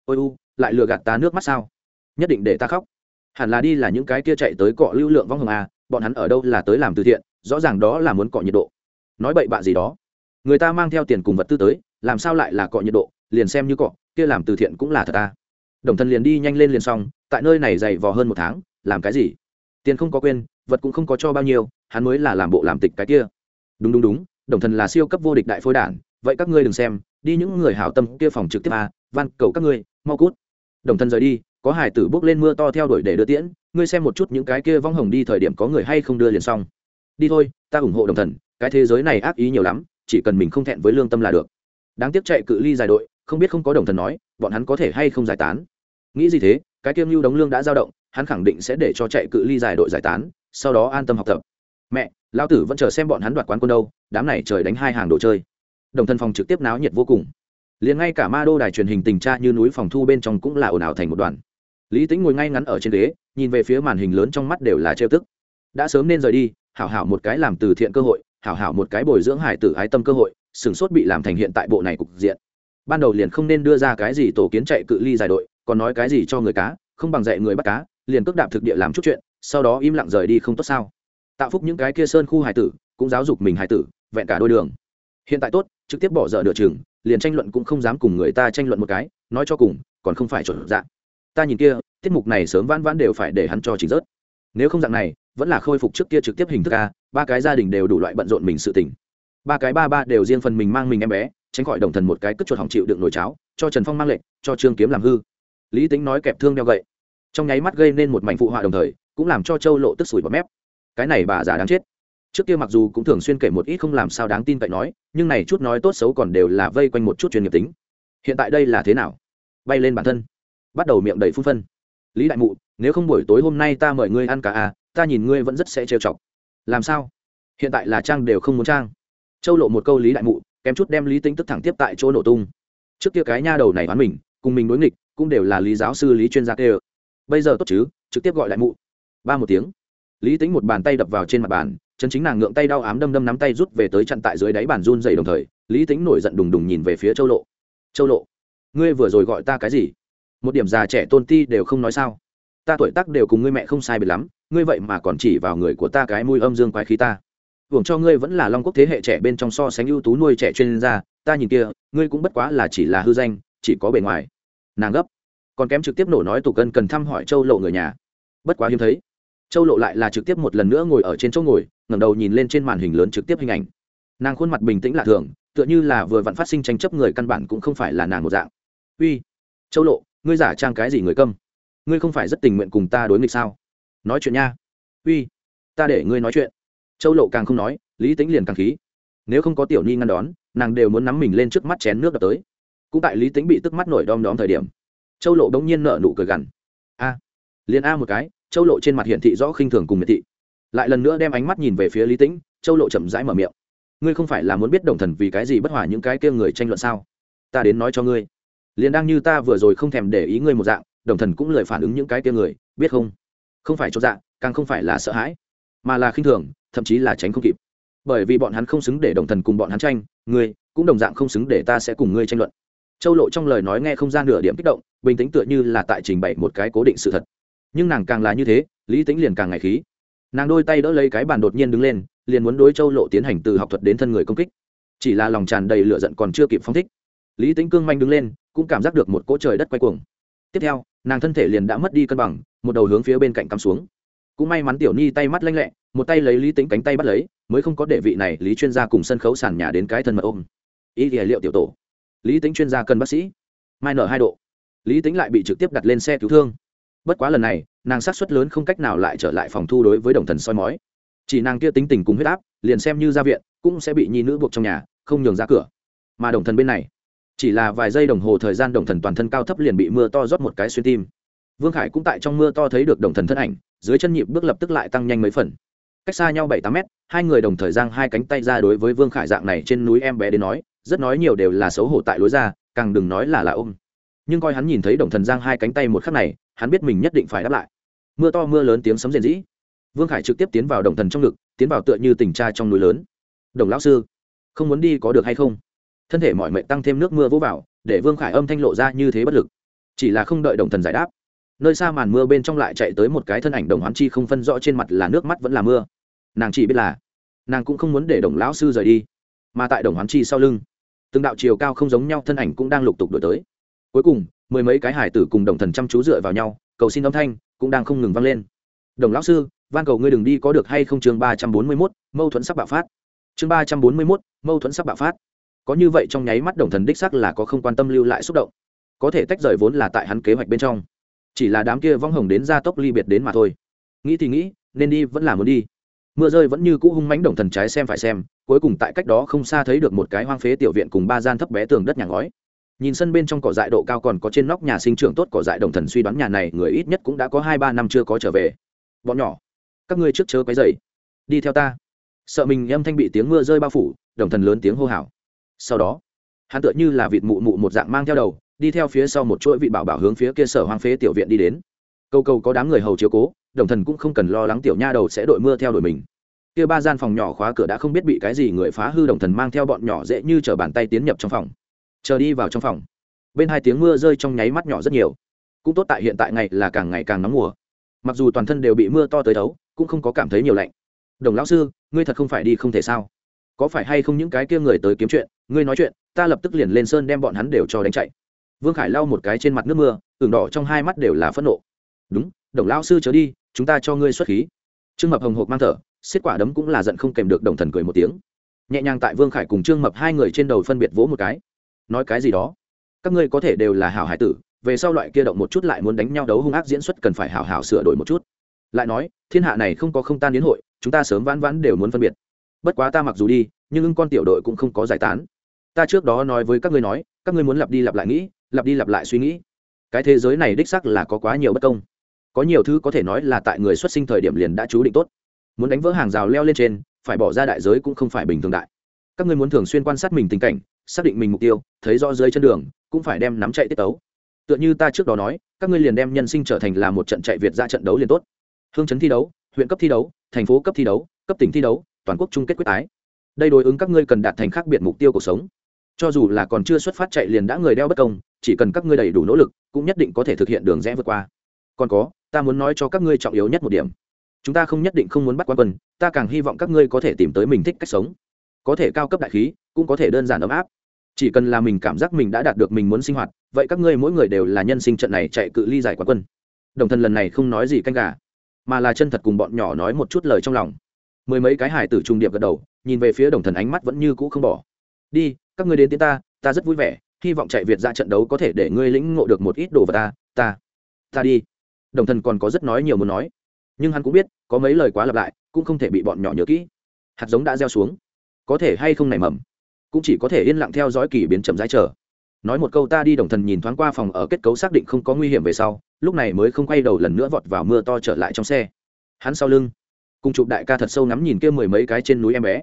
Ôi u, lại lừa gạt ta nước mắt sao? Nhất định để ta khóc. Hẳn là đi là những cái kia chạy tới cọ lưu lượng vong hồng à? bọn hắn ở đâu là tới làm từ thiện, rõ ràng đó là muốn cọ nhiệt độ. Nói bậy bạ gì đó? Người ta mang theo tiền cùng vật tư tới, làm sao lại là cọ nhiệt độ? Liền xem như cọ kia làm từ thiện cũng là thật ta. Đồng thần liền đi nhanh lên liền xong tại nơi này dày vò hơn một tháng làm cái gì? Tiền không có quên vật cũng không có cho bao nhiêu hắn mới là làm bộ làm tịch cái kia. Đúng đúng đúng đồng thần là siêu cấp vô địch đại phôi đản vậy các ngươi đừng xem đi những người hảo tâm kia phòng trực tiếp à, van cầu các ngươi mau cút. Đồng thần rời đi có hải tử bước lên mưa to theo đuổi để đưa tiễn ngươi xem một chút những cái kia vong hồng đi thời điểm có người hay không đưa liền xong. Đi thôi ta ủng hộ đồng thần cái thế giới này ác ý nhiều lắm chỉ cần mình không thẹn với lương tâm là được. Đáng tiếc chạy cự ly dài đội không biết không có đồng thần nói, bọn hắn có thể hay không giải tán. Nghĩ gì thế, cái kiêm lưu đống lương đã dao động, hắn khẳng định sẽ để cho chạy cự ly giải đội giải tán, sau đó an tâm học tập. Mẹ lao tử vẫn chờ xem bọn hắn đoạt quán quân đâu, đám này trời đánh hai hàng đồ chơi. Đồng thân phòng trực tiếp náo nhiệt vô cùng. Liền ngay cả ma đô đài truyền hình tình tra như núi phòng thu bên trong cũng là ồn ào thành một đoàn. Lý tính ngồi ngay ngắn ở trên ghế, nhìn về phía màn hình lớn trong mắt đều là trêu tức. Đã sớm nên rời đi, hảo hảo một cái làm từ thiện cơ hội, hảo hảo một cái bồi dưỡng hải tử ái tâm cơ hội sửng sốt bị làm thành hiện tại bộ này cục diện ban đầu liền không nên đưa ra cái gì tổ kiến chạy cự ly dài đội, còn nói cái gì cho người cá, không bằng dạy người bắt cá, liền cước đạp thực địa làm chút chuyện, sau đó im lặng rời đi không tốt sao. Tạo phúc những cái kia sơn khu hải tử, cũng giáo dục mình hải tử, vẹn cả đôi đường. Hiện tại tốt, trực tiếp bỏ dở nửa chừng, liền tranh luận cũng không dám cùng người ta tranh luận một cái, nói cho cùng, còn không phải chuẩn dạng ta nhìn kia, tiết mục này sớm vãn vãn đều phải để hắn cho chỉnh rớt. Nếu không dạng này, vẫn là khôi phục trước kia trực tiếp hình thức ca ba cái gia đình đều đủ loại bận rộn mình sự tình. Ba cái ba ba đều riêng phần mình mang mình em bé tránh khỏi đồng thần một cái cất chuột hỏng chịu đựng nồi cháo, cho trần phong mang lệnh, cho trương kiếm làm hư. Lý tính nói kẹp thương đeo gậy. Trong nháy mắt gây nên một mảnh phụ họa đồng thời, cũng làm cho châu lộ tức sủi bọt mép. Cái này bà già đáng chết. Trước kia mặc dù cũng thường xuyên kể một ít không làm sao đáng tin cậy nói, nhưng này chút nói tốt xấu còn đều là vây quanh một chút chuyên nghiệp tính. Hiện tại đây là thế nào? Bay lên bản thân. Bắt đầu miệng đầy phun phân. Lý đại mụ, nếu không buổi tối hôm nay ta mời ngươi ăn cả à ta nhìn ngươi vẫn rất sẽ trêu chọc. Làm sao? Hiện tại là trang đều không muốn trang. Châu lộ một câu lý đại mụ kém chút đem lý tính tức thẳng tiếp tại chỗ nổ tung. Trước kia cái nha đầu này đoán mình, cùng mình đối nghịch, cũng đều là lý giáo sư, lý chuyên gia kê ơ bây giờ tốt chứ, trực tiếp gọi lại mụ. Ba một tiếng. Lý tính một bàn tay đập vào trên mặt bàn, chân chính nàng ngượng tay đau ám đâm đâm nắm tay rút về tới chặn tại dưới đáy bàn run dày đồng thời, lý tính nổi giận đùng đùng nhìn về phía châu lộ. Châu lộ, ngươi vừa rồi gọi ta cái gì? Một điểm già trẻ tôn ti đều không nói sao? Ta tuổi tác đều cùng ngươi mẹ không sai biệt lắm, ngươi vậy mà còn chỉ vào người của ta cái mùi âm dương quái khí ta hưởng cho ngươi vẫn là long quốc thế hệ trẻ bên trong so sánh ưu tú nuôi trẻ chuyên gia, ta nhìn kia, ngươi cũng bất quá là chỉ là hư danh, chỉ có bề ngoài. Nàng gấp. Còn kém trực tiếp nổ nói tủ cân cần thăm hỏi châu lộ người nhà. Bất quá hiếm thấy, châu lộ lại là trực tiếp một lần nữa ngồi ở trên chỗ ngồi, ngẩng đầu nhìn lên trên màn hình lớn trực tiếp hình ảnh. Nàng khuôn mặt bình tĩnh lạ thường, tựa như là vừa vặn phát sinh tranh chấp người căn bản cũng không phải là nàng một dạng. Uy, châu lộ, ngươi giả trang cái gì người câm? Ngươi không phải rất tình nguyện cùng ta đối nghịch sao? Nói chuyện nha. Uy, ta để ngươi nói chuyện châu lộ càng không nói, lý tính liền càng khí. Nếu không có tiểu ni ngăn đón, nàng đều muốn nắm mình lên trước mắt chén nước đập tới. Cũng tại lý tính bị tức mắt nổi đom đóm thời điểm, châu lộ đống nhiên nợ nụ cười gằn. A! Liền a một cái, châu lộ trên mặt hiện thị rõ khinh thường cùng miệt thị. Lại lần nữa đem ánh mắt nhìn về phía lý tĩnh, châu lộ chậm rãi mở miệng. Ngươi không phải là muốn biết đồng thần vì cái gì bất hòa những cái kia người tranh luận sao? Ta đến nói cho ngươi. Liền đang như ta vừa rồi không thèm để ý ngươi một dạng, đồng thần cũng lời phản ứng những cái kia người, biết không? Không phải cho dạng càng không phải là sợ hãi, mà là khinh thường thậm chí là tránh không kịp. Bởi vì bọn hắn không xứng để đồng thần cùng bọn hắn tranh, ngươi cũng đồng dạng không xứng để ta sẽ cùng ngươi tranh luận. Châu lộ trong lời nói nghe không gian nửa điểm kích động, bình tĩnh tựa như là tại trình bày một cái cố định sự thật. Nhưng nàng càng là như thế, lý tính liền càng ngày khí. Nàng đôi tay đỡ lấy cái bàn đột nhiên đứng lên, liền muốn đối châu lộ tiến hành từ học thuật đến thân người công kích. Chỉ là lòng tràn đầy lửa giận còn chưa kịp phong thích, lý tính cương manh đứng lên, cũng cảm giác được một cỗ trời đất quay cuồng. Tiếp theo, nàng thân thể liền đã mất đi cân bằng, một đầu hướng phía bên cạnh cắm xuống cũng may mắn tiểu ni tay mắt lanh lẹ, một tay lấy lý tính cánh tay bắt lấy, mới không có để vị này lý chuyên gia cùng sân khấu sàn nhà đến cái thân mật ôm. Ý thì liệu tiểu tổ, lý tính chuyên gia cần bác sĩ. Mai nở hai độ. Lý tính lại bị trực tiếp đặt lên xe cứu thương. Bất quá lần này, nàng sát xuất lớn không cách nào lại trở lại phòng thu đối với đồng thần soi mói. Chỉ nàng kia tính tình cùng huyết áp, liền xem như ra viện, cũng sẽ bị nhi nữ buộc trong nhà, không nhường ra cửa. Mà đồng thần bên này, chỉ là vài giây đồng hồ thời gian đồng thần toàn thân cao thấp liền bị mưa to rót một cái xuyên tim vương khải cũng tại trong mưa to thấy được đồng thần thân ảnh, dưới chân nhịp bước lập tức lại tăng nhanh mấy phần. Cách xa nhau bảy tám mét, hai người đồng thời giang hai cánh tay ra đối với vương khải dạng này trên núi em bé đến nói, rất nói nhiều đều là xấu hổ tại lối ra, càng đừng nói là là ôm. Nhưng coi hắn nhìn thấy đồng thần giang hai cánh tay một khắc này, hắn biết mình nhất định phải đáp lại. Mưa to mưa lớn tiếng sấm rền rĩ. Vương khải trực tiếp tiến vào đồng thần trong ngực, tiến vào tựa như tình cha trong núi lớn. Đồng lão sư, không muốn đi có được hay không? Thân thể mọi mệnh tăng thêm nước mưa vỗ vào, để vương khải âm thanh lộ ra như thế bất lực. Chỉ là không đợi đồng thần giải đáp nơi xa màn mưa bên trong lại chạy tới một cái thân ảnh đồng hoán chi không phân rõ trên mặt là nước mắt vẫn là mưa. Nàng chỉ biết là, nàng cũng không muốn để đồng lão sư rời đi, mà tại đồng hoán chi sau lưng, từng đạo chiều cao không giống nhau thân ảnh cũng đang lục tục đổi tới. Cuối cùng, mười mấy cái hải tử cùng đồng thần chăm chú dựa vào nhau, cầu xin âm thanh cũng đang không ngừng vang lên. Đồng lão sư, van cầu ngươi đừng đi có được hay không chương ba trăm bốn mươi mốt, mâu thuẫn sắp bạo phát. Chương ba trăm bốn mươi mốt, mâu thuẫn sắp bạo phát. Có như vậy trong nháy mắt đồng thần đích sắc là có không quan tâm lưu lại xúc động. Có thể tách rời vốn là tại hắn kế hoạch bên trong chỉ là đám kia vong hồng đến ra tốc ly biệt đến mà thôi. Nghĩ thì nghĩ, nên đi vẫn là muốn đi. Mưa rơi vẫn như cũ hung mánh đồng thần trái xem phải xem, cuối cùng tại cách đó không xa thấy được một cái hoang phế tiểu viện cùng ba gian thấp bé tường đất nhà ngói. Nhìn sân bên trong cỏ dại độ cao còn có trên nóc nhà sinh trưởng tốt cỏ dại đồng thần suy đoán nhà này người ít nhất cũng đã có hai ba năm chưa có trở về. Bọn nhỏ, các ngươi trước chớ cái dậy đi theo ta. Sợ mình âm thanh bị tiếng mưa rơi bao phủ, đồng thần lớn tiếng hô hào. Sau đó, hắn tựa như là vịt mụ mụ một dạng mang theo đầu đi theo phía sau một chuỗi vị bảo bảo hướng phía kia sở hoang phế tiểu viện đi đến. Câu câu có đám người hầu chiếu cố đồng thần cũng không cần lo lắng tiểu nha đầu sẽ đội mưa theo đuổi mình. Kia ba gian phòng nhỏ khóa cửa đã không biết bị cái gì người phá hư đồng thần mang theo bọn nhỏ dễ như chở bàn tay tiến nhập trong phòng. Chờ đi vào trong phòng. Bên hai tiếng mưa rơi trong nháy mắt nhỏ rất nhiều. Cũng tốt tại hiện tại ngày là càng ngày càng nóng mùa. Mặc dù toàn thân đều bị mưa to tới đấu, cũng không có cảm thấy nhiều lạnh. Đồng lão sư ngươi thật không phải đi không thể sao? Có phải hay không những cái kia người tới kiếm chuyện ngươi nói chuyện ta lập tức liền lên sơn đem bọn hắn đều cho đánh chạy vương khải lau một cái trên mặt nước mưa, ửng đỏ trong hai mắt đều là phẫn nộ. Đúng, đồng lão sư trở đi, chúng ta cho ngươi xuất khí. Trương mập hồng hộc mang thở, xiết quả đấm cũng là giận không kèm được đồng thần cười một tiếng. Nhẹ nhàng tại vương khải cùng trương mập hai người trên đầu phân biệt vỗ một cái. Nói cái gì đó? Các ngươi có thể đều là hảo hải tử, về sau loại kia động một chút lại muốn đánh nhau đấu hung ác diễn xuất cần phải hảo hảo sửa đổi một chút. Lại nói, thiên hạ này không có không tan đến hội, chúng ta sớm vãn vãn đều muốn phân biệt. Bất quá ta mặc dù đi, nhưng ưng con tiểu đội cũng không có giải tán. Ta trước đó nói với các ngươi nói, các ngươi muốn lặp đi lặp lại nghĩ lặp đi lặp lại suy nghĩ. Cái thế giới này đích sắc là có quá nhiều bất công. Có nhiều thứ có thể nói là tại người xuất sinh thời điểm liền đã chú định tốt. Muốn đánh vỡ hàng rào leo lên trên, phải bỏ ra đại giới cũng không phải bình thường đại. Các ngươi muốn thường xuyên quan sát mình tình cảnh, xác định mình mục tiêu, thấy rõ dưới chân đường, cũng phải đem nắm chạy tiết tấu. Tựa như ta trước đó nói, các ngươi liền đem nhân sinh trở thành là một trận chạy việt ra trận đấu liền tốt. Hương chấn thi đấu, huyện cấp thi đấu, thành phố cấp thi đấu, cấp tỉnh thi đấu, toàn quốc chung kết quyết tái. Đây đối ứng các ngươi cần đạt thành khác biệt mục tiêu cuộc sống cho dù là còn chưa xuất phát chạy liền đã người đeo bất công, chỉ cần các ngươi đầy đủ nỗ lực, cũng nhất định có thể thực hiện đường rẽ vượt qua. Còn có, ta muốn nói cho các ngươi trọng yếu nhất một điểm. Chúng ta không nhất định không muốn bắt quan quân, ta càng hy vọng các ngươi có thể tìm tới mình thích cách sống. Có thể cao cấp đại khí, cũng có thể đơn giản ấm áp. Chỉ cần là mình cảm giác mình đã đạt được mình muốn sinh hoạt, vậy các ngươi mỗi người đều là nhân sinh trận này chạy cự ly giải quán quân. Đồng thân lần này không nói gì canh gà, mà là chân thật cùng bọn nhỏ nói một chút lời trong lòng. Mười mấy cái hải tử trung điệp gật đầu, nhìn về phía đồng thần ánh mắt vẫn như cũ không bỏ. Đi các ngươi đến tiến ta ta rất vui vẻ, hy vọng chạy việt ra trận đấu có thể để ngươi lĩnh ngộ được một ít đồ vật ta ta ta đi. Đồng thần còn có rất nói nhiều muốn nói, nhưng hắn cũng biết, có mấy lời quá lặp lại, cũng không thể bị bọn nhỏ nhớ kỹ. Hạt giống đã gieo xuống, có thể hay không nảy mầm, cũng chỉ có thể yên lặng theo dõi kỳ biến chậm rãi chờ. Nói một câu ta đi, đồng thần nhìn thoáng qua phòng ở kết cấu xác định không có nguy hiểm về sau, lúc này mới không quay đầu lần nữa vọt vào mưa to trở lại trong xe. Hắn sau lưng, cùng chụp đại ca thật sâu ngắm nhìn kia mười mấy cái trên núi em bé.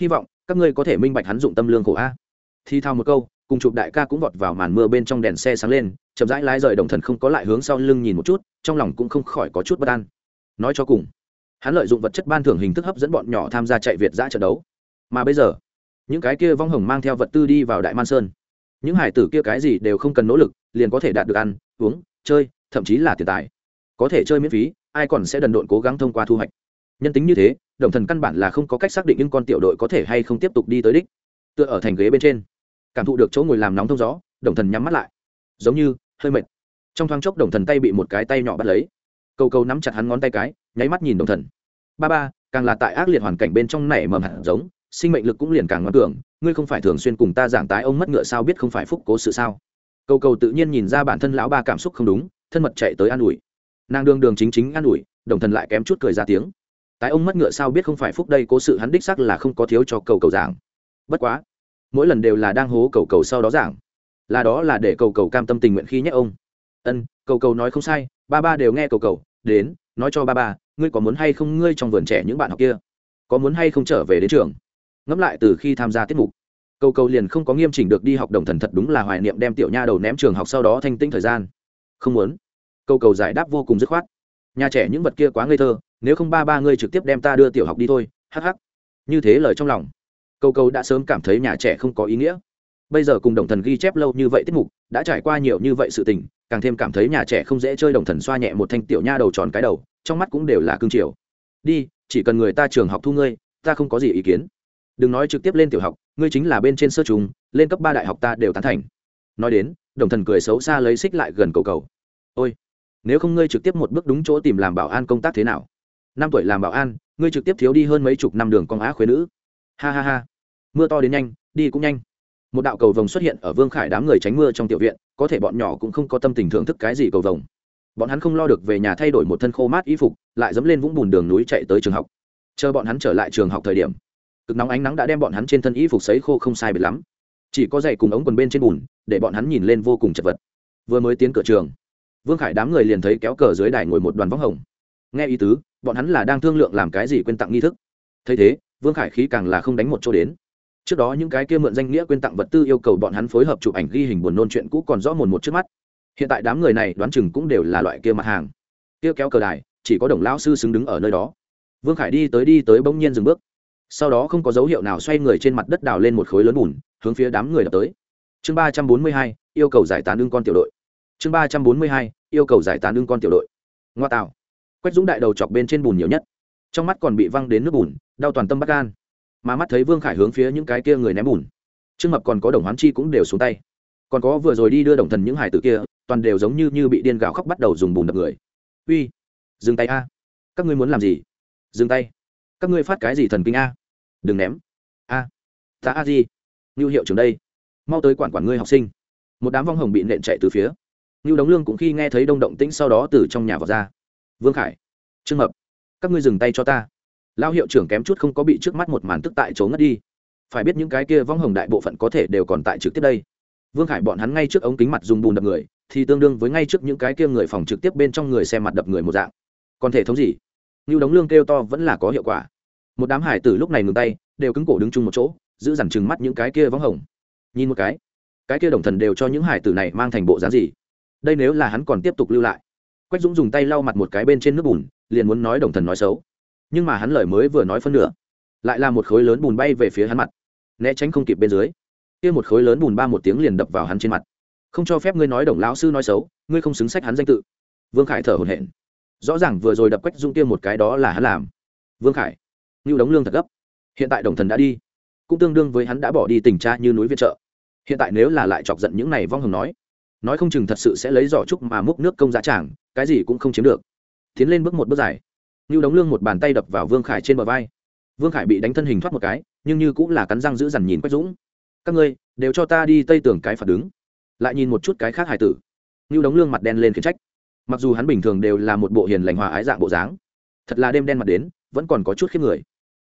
Hy vọng các ngươi có thể minh bạch hắn dụng tâm lương khổ a thi thao một câu, cùng chụp đại ca cũng vọt vào màn mưa bên trong đèn xe sáng lên, chậm rãi lái rời đồng thần không có lại hướng sau lưng nhìn một chút, trong lòng cũng không khỏi có chút bất an. Nói cho cùng, hắn lợi dụng vật chất ban thưởng hình thức hấp dẫn bọn nhỏ tham gia chạy việt giã trận đấu. Mà bây giờ, những cái kia vong hồng mang theo vật tư đi vào đại man sơn. Những hải tử kia cái gì đều không cần nỗ lực, liền có thể đạt được ăn, uống, chơi, thậm chí là tiền tài. Có thể chơi miễn phí, ai còn sẽ đần độn cố gắng thông qua thu hoạch. Nhân tính như thế, đồng thần căn bản là không có cách xác định những con tiểu đội có thể hay không tiếp tục đi tới đích. Tựa ở thành ghế bên trên cảm thụ được chỗ ngồi làm nóng thông gió, đồng thần nhắm mắt lại. Giống như, hơi mệt. Trong thoáng chốc đồng thần tay bị một cái tay nhỏ bắt lấy. Cầu cầu nắm chặt hắn ngón tay cái, nháy mắt nhìn đồng thần. Ba ba, càng là tại ác liệt hoàn cảnh bên trong nảy mầm hạt giống, sinh mệnh lực cũng liền càng ngoan cường, ngươi không phải thường xuyên cùng ta giảng tái ông mất ngựa sao biết không phải phúc cố sự sao? Cầu cầu tự nhiên nhìn ra bản thân lão ba cảm xúc không đúng, thân mật chạy tới an ủi. Nàng đương đường chính chính an ủi, đồng thần lại kém chút cười ra tiếng. Tái ông mất ngựa sao biết không phải phúc đây cố sự hắn đích sắc là không có thiếu cho cầu cầu giảng. Bất quá mỗi lần đều là đang hố cầu cầu sau đó giảng. Là đó là để cầu cầu cam tâm tình nguyện khi nhắc ông. Ân, cầu cầu nói không sai, ba ba đều nghe cầu cầu, đến, nói cho ba ba, ngươi có muốn hay không ngươi trong vườn trẻ những bạn học kia? Có muốn hay không trở về đến trường? Ngẫm lại từ khi tham gia tiết mục, cầu cầu liền không có nghiêm chỉnh được đi học đồng thần thật đúng là hoài niệm đem tiểu nha đầu ném trường học sau đó thanh tĩnh thời gian. Không muốn. Cầu cầu giải đáp vô cùng dứt khoát. Nhà trẻ những vật kia quá ngây thơ, nếu không ba ba ngươi trực tiếp đem ta đưa tiểu học đi thôi, hắc hắc. Như thế lời trong lòng cầu cầu đã sớm cảm thấy nhà trẻ không có ý nghĩa. Bây giờ cùng đồng thần ghi chép lâu như vậy tiết mục, đã trải qua nhiều như vậy sự tình, càng thêm cảm thấy nhà trẻ không dễ chơi đồng thần xoa nhẹ một thanh tiểu nha đầu tròn cái đầu, trong mắt cũng đều là cương triều. Đi, chỉ cần người ta trường học thu ngươi, ta không có gì ý kiến. Đừng nói trực tiếp lên tiểu học, ngươi chính là bên trên sơ trùng, lên cấp ba đại học ta đều tán thành. Nói đến, đồng thần cười xấu xa lấy xích lại gần cầu cầu. Ôi, nếu không ngươi trực tiếp một bước đúng chỗ tìm làm bảo an công tác thế nào? Năm tuổi làm bảo an, ngươi trực tiếp thiếu đi hơn mấy chục năm đường con á khuyến nữ ha ha ha. Mưa to đến nhanh, đi cũng nhanh. Một đạo cầu vồng xuất hiện ở vương khải đám người tránh mưa trong tiểu viện, có thể bọn nhỏ cũng không có tâm tình thưởng thức cái gì cầu vồng. Bọn hắn không lo được về nhà thay đổi một thân khô mát y phục, lại dẫm lên vũng bùn đường núi chạy tới trường học. Chờ bọn hắn trở lại trường học thời điểm, cực nóng ánh nắng đã đem bọn hắn trên thân y phục sấy khô không sai biệt lắm. Chỉ có giày cùng ống quần bên trên bùn, để bọn hắn nhìn lên vô cùng chật vật. Vừa mới tiến cửa trường, vương khải đám người liền thấy kéo cờ dưới đài ngồi một đoàn võng hồng. Nghe ý tứ, bọn hắn là đang thương lượng làm cái gì quên tặng nghi thức. Thấy thế vương khải khí càng là không đánh một chỗ đến. Trước đó những cái kia mượn danh nghĩa quyên tặng vật tư yêu cầu bọn hắn phối hợp chụp ảnh ghi hình buồn nôn chuyện cũ còn rõ mồn một trước mắt. Hiện tại đám người này đoán chừng cũng đều là loại kia mặt hàng. Kia kéo cờ đài, chỉ có đồng lão sư xứng đứng ở nơi đó. Vương khải đi tới đi tới bỗng nhiên dừng bước. Sau đó không có dấu hiệu nào xoay người trên mặt đất đào lên một khối lớn bùn, hướng phía đám người đập tới. Chương ba trăm bốn mươi hai, yêu cầu giải tán đương con tiểu đội. Chương ba trăm bốn mươi hai, yêu cầu giải tán đương con tiểu đội. Ngoa tạo. Quách dũng đại đầu chọc bên trên bùn nhiều nhất trong mắt còn bị văng đến nước bùn, đau toàn tâm bắt gan. Mà mắt thấy vương khải hướng phía những cái kia người ném bùn. Trương mập còn có đồng hoán chi cũng đều xuống tay. Còn có vừa rồi đi đưa đồng thần những hải tử kia, toàn đều giống như như bị điên gạo khóc bắt đầu dùng bùn đập người. Uy, dừng tay a. Các ngươi muốn làm gì? Dừng tay. Các ngươi phát cái gì thần kinh a? Đừng ném. A. Ta a gì ngưu hiệu trưởng đây. Mau tới quản quản ngươi học sinh. Một đám vong hồng bị nện chạy từ phía. Ngưu đống lương cũng khi nghe thấy đông động tĩnh sau đó từ trong nhà vào ra. Vương khải, trương mập các ngươi dừng tay cho ta. Lao hiệu trưởng kém chút không có bị trước mắt một màn tức tại chỗ ngất đi. Phải biết những cái kia vong hồng đại bộ phận có thể đều còn tại trực tiếp đây. Vương khải bọn hắn ngay trước ống kính mặt dùng bùn đập người, thì tương đương với ngay trước những cái kia người phòng trực tiếp bên trong người xem mặt đập người một dạng. Còn thể thống gì? Như đống lương kêu to vẫn là có hiệu quả. Một đám hải tử lúc này ngừng tay, đều cứng cổ đứng chung một chỗ, giữ dằn chừng mắt những cái kia vong hồng. Nhìn một cái cái kia đồng thần đều cho những hải tử này mang thành bộ dáng gì? Đây nếu là hắn còn tiếp tục lưu lại. Quách dũng dùng tay lau mặt một cái bên trên nước bùn liền muốn nói đồng thần nói xấu. Nhưng mà hắn lời mới vừa nói phân nửa, lại là một khối lớn bùn bay về phía hắn mặt. Né tránh không kịp bên dưới, kia một khối lớn bùn ba một tiếng liền đập vào hắn trên mặt. Không cho phép ngươi nói đồng lão sư nói xấu, ngươi không xứng sách hắn danh tự. Vương khải thở hổn hển. Rõ ràng vừa rồi đập quách dung kia một cái đó là hắn làm. Vương khải như đóng lương thật gấp. Hiện tại đồng thần đã đi, cũng tương đương với hắn đã bỏ đi tình cha như núi viện trợ. Hiện tại nếu là lại chọc giận những này vong hồng nói nói không chừng thật sự sẽ lấy giỏ trúc mà múc nước công giá tràng, cái gì cũng không chiếm được tiến lên bước một bước dài. Như đống lương một bàn tay đập vào vương khải trên bờ vai. Vương khải bị đánh thân hình thoát một cái, nhưng như cũng là cắn răng giữ dằn nhìn quách dũng. Các ngươi, đều cho ta đi tây tường cái phạt đứng. Lại nhìn một chút cái khác hải tử. Như đống lương mặt đen lên khiển trách. Mặc dù hắn bình thường đều là một bộ hiền lành hòa ái dạng bộ dáng, thật là đêm đen mặt đến, vẫn còn có chút khiếp người.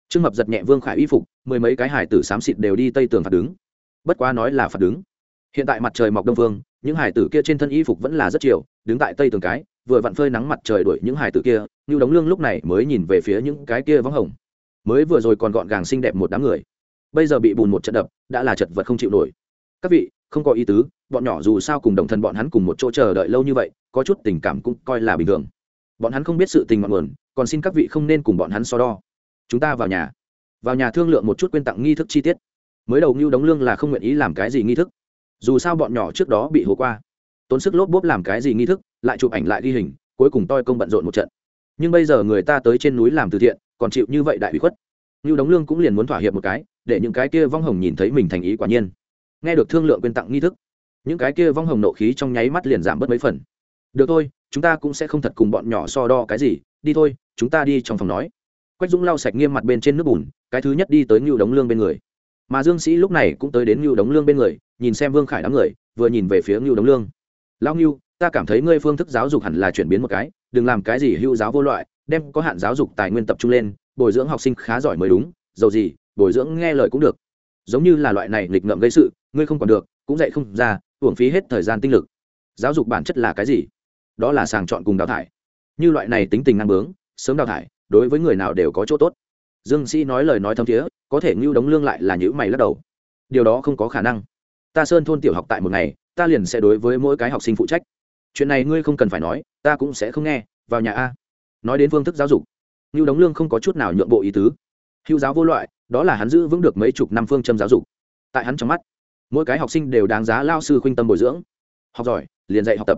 Trương mập giật nhẹ vương khải y phục, mười mấy cái hải tử xám xịt đều đi tây tường phạt đứng. Bất quá nói là phạt đứng. Hiện tại mặt trời mọc đông vương những hải tử kia trên thân y phục vẫn là rất chiều, đứng tại tây tường cái vừa vặn phơi nắng mặt trời đuổi những hải tử kia như đống lương lúc này mới nhìn về phía những cái kia vắng hồng. Mới vừa rồi còn gọn gàng xinh đẹp một đám người. Bây giờ bị bùn một trận đập, đã là chật vật không chịu nổi. Các vị, không có ý tứ, bọn nhỏ dù sao cùng đồng thân bọn hắn cùng một chỗ chờ đợi lâu như vậy, có chút tình cảm cũng coi là bình thường. Bọn hắn không biết sự tình ngọn nguồn, còn xin các vị không nên cùng bọn hắn so đo. Chúng ta vào nhà. Vào nhà thương lượng một chút quyên tặng nghi thức chi tiết. Mới đầu ngưu đống lương là không nguyện ý làm cái gì nghi thức. Dù sao bọn nhỏ trước đó bị hố qua tốn sức lốp bốp làm cái gì nghi thức, lại chụp ảnh lại ghi hình, cuối cùng toi công bận rộn một trận. Nhưng bây giờ người ta tới trên núi làm từ thiện, còn chịu như vậy đại bị khuất. Như đóng lương cũng liền muốn thỏa hiệp một cái, để những cái kia vong hồng nhìn thấy mình thành ý quả nhiên. Nghe được thương lượng quyên tặng nghi thức, những cái kia vong hồng nộ khí trong nháy mắt liền giảm bớt mấy phần. Được thôi, chúng ta cũng sẽ không thật cùng bọn nhỏ so đo cái gì, đi thôi, chúng ta đi trong phòng nói. Quách dũng lau sạch nghiêm mặt bên trên nước bùn, cái thứ nhất đi tới ngưu đống lương bên người. Mà dương sĩ lúc này cũng tới đến ngưu đống lương bên người, nhìn xem vương khải đám người, vừa nhìn về phía ngưu đống lương lão ngưu, ta cảm thấy ngươi phương thức giáo dục hẳn là chuyển biến một cái, đừng làm cái gì hưu giáo vô loại, đem có hạn giáo dục tài nguyên tập trung lên, bồi dưỡng học sinh khá giỏi mới đúng, dầu gì, bồi dưỡng nghe lời cũng được. Giống như là loại này nghịch ngợm gây sự, ngươi không còn được, cũng dạy không ra, uổng phí hết thời gian tinh lực. Giáo dục bản chất là cái gì? Đó là sàng chọn cùng đào thải. Như loại này tính tình năng bướng, sớm đào thải, đối với người nào đều có chỗ tốt. Dương sĩ nói lời nói thâm thiế, có thể ngưu đống lương lại là nhữ mày lắc đầu. Điều đó không có khả năng. Ta sơn thôn tiểu học tại một ngày ta liền sẽ đối với mỗi cái học sinh phụ trách. Chuyện này ngươi không cần phải nói, ta cũng sẽ không nghe, vào nhà a. Nói đến phương thức giáo dục như đống lương không có chút nào nhượng bộ ý tứ. Hữu giáo vô loại, đó là hắn giữ vững được mấy chục năm phương châm giáo dục. Tại hắn trong mắt, mỗi cái học sinh đều đáng giá lao sư khuynh tâm bồi dưỡng. Học giỏi, liền dạy học tập.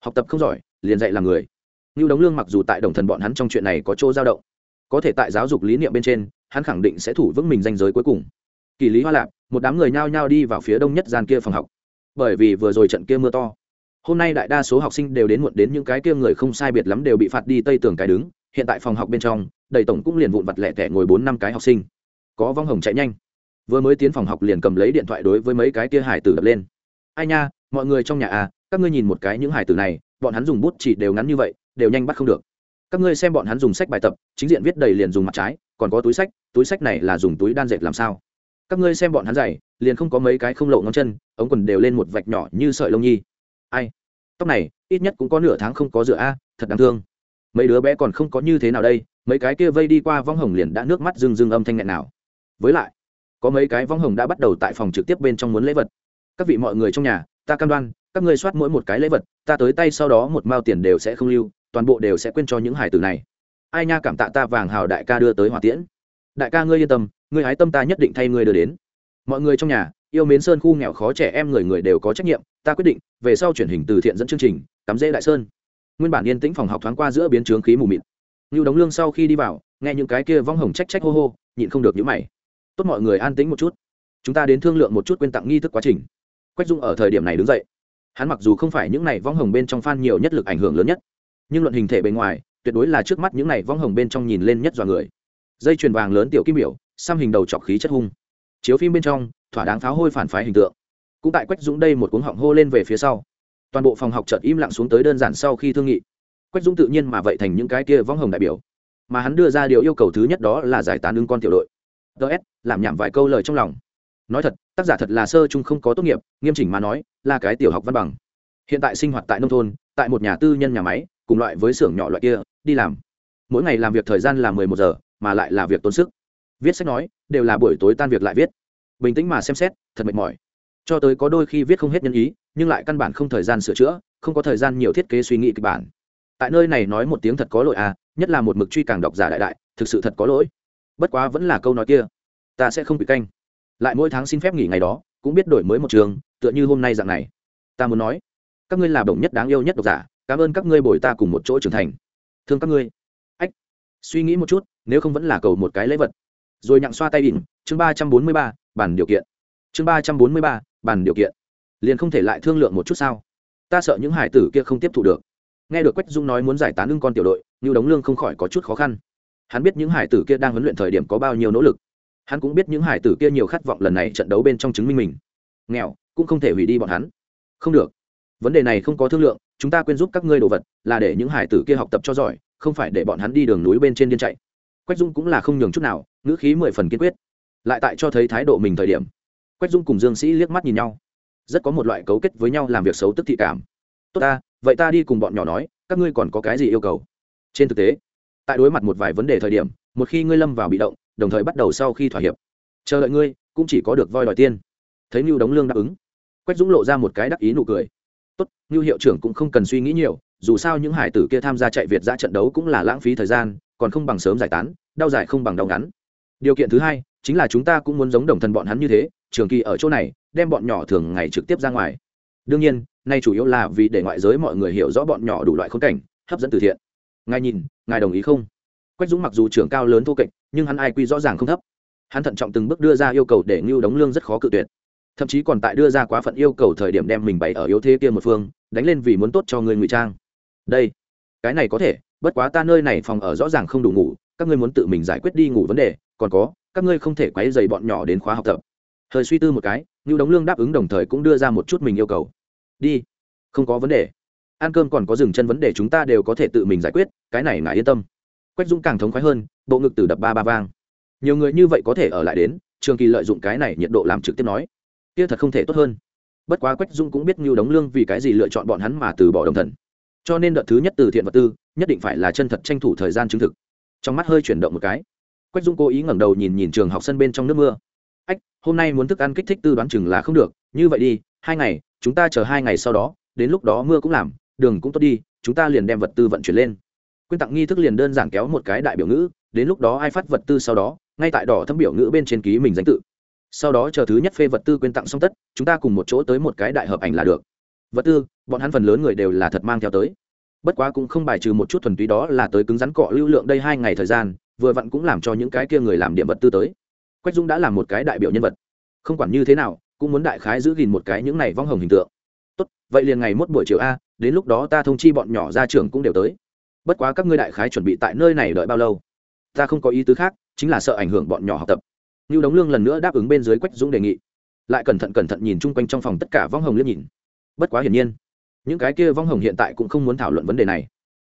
Học tập không giỏi, liền dạy làm người. Như đống lương mặc dù tại đồng thần bọn hắn trong chuyện này có chỗ dao động, có thể tại giáo dục lý niệm bên trên, hắn khẳng định sẽ thủ vững mình danh giới cuối cùng. Kỳ lý hoa lạp, một đám người nhao nhao đi vào phía đông nhất gian kia phòng học bởi vì vừa rồi trận kia mưa to. Hôm nay đại đa số học sinh đều đến muộn đến những cái kia người không sai biệt lắm đều bị phạt đi tây tường cái đứng, hiện tại phòng học bên trong, đầy tổng cũng liền vụn vặt lẻ tẻ ngồi bốn năm cái học sinh. Có vong hồng chạy nhanh. Vừa mới tiến phòng học liền cầm lấy điện thoại đối với mấy cái kia hải tử đập lên. Ai nha, mọi người trong nhà à các ngươi nhìn một cái những hải tử này, bọn hắn dùng bút chỉ đều ngắn như vậy, đều nhanh bắt không được. Các ngươi xem bọn hắn dùng sách bài tập, chính diện viết đầy liền dùng mặt trái, còn có túi sách túi sách này là dùng túi đan dệt làm sao? Các ngươi xem bọn hắn dày, liền không có mấy cái không lộ ngón chân, ống quần đều lên một vạch nhỏ như sợi lông nhi. Ai? Tóc này, ít nhất cũng có nửa tháng không có rửa a, thật đáng thương. Mấy đứa bé còn không có như thế nào đây, mấy cái kia vây đi qua vong hồng liền đã nước mắt rưng rưng âm thanh nghẹn nào. Với lại, có mấy cái vong hồng đã bắt đầu tại phòng trực tiếp bên trong muốn lễ vật. Các vị mọi người trong nhà, ta cam đoan, các ngươi soát mỗi một cái lễ vật, ta tới tay sau đó một mao tiền đều sẽ không lưu, toàn bộ đều sẽ quên cho những hải tử này. Ai nha cảm tạ ta vàng hào đại ca đưa tới hỏa tiễn đại ca ngươi yên tâm, ngươi hái tâm ta nhất định thay ngươi đưa đến. Mọi người trong nhà, yêu mến sơn khu nghèo khó trẻ em người người đều có trách nhiệm, ta quyết định, về sau chuyển hình từ thiện dẫn chương trình, cắm dễ đại sơn. Nguyên bản yên tĩnh phòng học thoáng qua giữa biến trướng khí mù mịt. Như đóng lương sau khi đi vào, nghe những cái kia vong hồng trách trách hô hô, nhịn không được những mày. Tốt mọi người an tĩnh một chút. Chúng ta đến thương lượng một chút quên tặng nghi thức quá trình. Quách dung ở thời điểm này đứng dậy. Hắn mặc dù không phải những này vong hồng bên trong fan nhiều nhất lực ảnh hưởng lớn nhất, nhưng luận hình thể bề ngoài, tuyệt đối là trước mắt những này vong hồng bên trong nhìn lên nhất dọa người dây chuyền vàng lớn tiểu kim biểu, xăm hình đầu trọc khí chất hung. Chiếu phim bên trong, thỏa đáng pháo hôi phản phái hình tượng. Cũng tại quách dũng đây một cuống họng hô lên về phía sau. Toàn bộ phòng học chợt im lặng xuống tới đơn giản sau khi thương nghị. Quách dũng tự nhiên mà vậy thành những cái kia vong hồng đại biểu. Mà hắn đưa ra điều yêu cầu thứ nhất đó là giải tán ứng con tiểu đội. Ts làm nhảm vài câu lời trong lòng. Nói thật, tác giả thật là sơ chung không có tốt nghiệp, nghiêm chỉnh mà nói, là cái tiểu học văn bằng. Hiện tại sinh hoạt tại nông thôn, tại một nhà tư nhân nhà máy, cùng loại với xưởng nhỏ loại kia, đi làm. Mỗi ngày làm việc thời gian là mười một giờ mà lại là việc tốn sức. Viết sách nói, đều là buổi tối tan việc lại viết. Bình tĩnh mà xem xét, thật mệt mỏi. Cho tới có đôi khi viết không hết nhân ý, nhưng lại căn bản không thời gian sửa chữa, không có thời gian nhiều thiết kế suy nghĩ kịch bản. Tại nơi này nói một tiếng thật có lỗi à nhất là một mực truy càng độc giả đại đại, thực sự thật có lỗi. Bất quá vẫn là câu nói kia, ta sẽ không bị canh. Lại mỗi tháng xin phép nghỉ ngày đó, cũng biết đổi mới một trường, tựa như hôm nay dạng này. Ta muốn nói, các ngươi là đồng nhất đáng yêu nhất độc giả, cảm ơn các ngươi bồi ta cùng một chỗ trưởng thành. Thương các ngươi. Ách, suy nghĩ một chút nếu không vẫn là cầu một cái lễ vật. Rồi nhặng xoa tay đỉnh, chương ba trăm bốn mươi ba, bản điều kiện. Chương ba trăm bốn mươi ba, bản điều kiện. Liền không thể lại thương lượng một chút sao? Ta sợ những hải tử kia không tiếp thu được. Nghe được quách dung nói muốn giải tán ưng con tiểu đội như đống lương không khỏi có chút khó khăn. Hắn biết những hải tử kia đang huấn luyện thời điểm có bao nhiêu nỗ lực. Hắn cũng biết những hải tử kia nhiều khát vọng lần này trận đấu bên trong chứng minh mình. Nghèo, cũng không thể hủy đi bọn hắn. Không được. Vấn đề này không có thương lượng, chúng ta quên giúp các ngươi đồ vật, là để những hải tử kia học tập cho giỏi, không phải để bọn hắn đi đường núi bên trên điên chạy quách dung cũng là không nhường chút nào, ngữ khí mười phần kiên quyết. Lại tại cho thấy thái độ mình thời điểm, quách dung cùng dương sĩ liếc mắt nhìn nhau. Rất có một loại cấu kết với nhau làm việc xấu tức thị cảm. Tốt ta, vậy ta đi cùng bọn nhỏ nói, các ngươi còn có cái gì yêu cầu? Trên thực tế, tại đối mặt một vài vấn đề thời điểm, một khi ngươi lâm vào bị động, đồng thời bắt đầu sau khi thỏa hiệp, chờ đợi ngươi, cũng chỉ có được voi đòi tiên. Thấy mưu đống lương đáp ứng, quách dũng lộ ra một cái đắc ý nụ cười. Tốt như hiệu trưởng cũng không cần suy nghĩ nhiều, dù sao những hải tử kia tham gia chạy việt ra trận đấu cũng là lãng phí thời gian còn không bằng sớm giải tán, đau dài không bằng đau ngắn. Điều kiện thứ hai, chính là chúng ta cũng muốn giống đồng thần bọn hắn như thế, trường kỳ ở chỗ này, đem bọn nhỏ thường ngày trực tiếp ra ngoài. Đương nhiên, nay chủ yếu là vì để ngoại giới mọi người hiểu rõ bọn nhỏ đủ loại khốn cảnh, hấp dẫn từ thiện. Ngài nhìn, ngài đồng ý không? Quách dũng mặc dù trưởng cao lớn thô kệch, nhưng hắn ai quy rõ ràng không thấp. Hắn thận trọng từng bước đưa ra yêu cầu để ngưu đóng lương rất khó cự tuyệt. Thậm chí còn tại đưa ra quá phận yêu cầu thời điểm đem mình bày ở yếu thế kia một phương, đánh lên vì muốn tốt cho người ngụy trang. Đây, cái này có thể bất quá ta nơi này phòng ở rõ ràng không đủ ngủ, các ngươi muốn tự mình giải quyết đi ngủ vấn đề, còn có, các ngươi không thể quấy dày bọn nhỏ đến khóa học tập. Thời suy tư một cái như đóng lương đáp ứng đồng thời cũng đưa ra một chút mình yêu cầu. Đi, không có vấn đề. Ăn cơm còn có dừng chân vấn đề chúng ta đều có thể tự mình giải quyết, cái này ngài yên tâm. Quách dũng càng thống khoái hơn, bộ ngực từ đập ba ba vang. Nhiều người như vậy có thể ở lại đến, trường kỳ lợi dụng cái này nhiệt độ làm trực tiếp nói. Kia thật không thể tốt hơn. Bất quá quách dung cũng biết như đống lương vì cái gì lựa chọn bọn hắn mà từ bỏ đồng thần cho nên đợt thứ nhất từ thiện vật tư, nhất định phải là chân thật tranh thủ thời gian chứng thực. Trong mắt hơi chuyển động một cái. Quách dung cố ý ngẩng đầu nhìn nhìn trường học sân bên trong nước mưa. Ách, hôm nay muốn thức ăn kích thích tư đoán chừng là không được, như vậy đi, hai ngày, chúng ta chờ hai ngày sau đó, đến lúc đó mưa cũng làm, đường cũng tốt đi, chúng ta liền đem vật tư vận chuyển lên. Quyên tặng nghi thức liền đơn giản kéo một cái đại biểu ngữ, đến lúc đó ai phát vật tư sau đó, ngay tại đỏ thấm biểu ngữ bên trên ký mình danh tự. Sau đó chờ thứ nhất phê vật tư quyên tặng xong tất, chúng ta cùng một chỗ tới một cái đại hợp ảnh là được vật tư, bọn hắn phần lớn người đều là thật mang theo tới. Bất quá cũng không bài trừ một chút thuần túy đó là tới cứng rắn cọ lưu lượng đây hai ngày thời gian, vừa vặn cũng làm cho những cái kia người làm điểm vật tư tới. Quách dung đã làm một cái đại biểu nhân vật. Không quản như thế nào, cũng muốn đại khái giữ gìn một cái những này vong hồng hình tượng. Tốt, vậy liền ngày mốt buổi chiều a, đến lúc đó ta thông chi bọn nhỏ ra trường cũng đều tới. Bất quá các ngươi đại khái chuẩn bị tại nơi này đợi bao lâu? Ta không có ý tứ khác, chính là sợ ảnh hưởng bọn nhỏ học tập. Như đống lương lần nữa đáp ứng bên dưới quách dũng đề nghị. Lại cẩn thận cẩn thận nhìn chung quanh trong phòng tất cả vong hồng liếc nhìn bất quá hiển nhiên, những cái kia vong hồng hiện tại cũng không muốn thảo luận vấn đề này.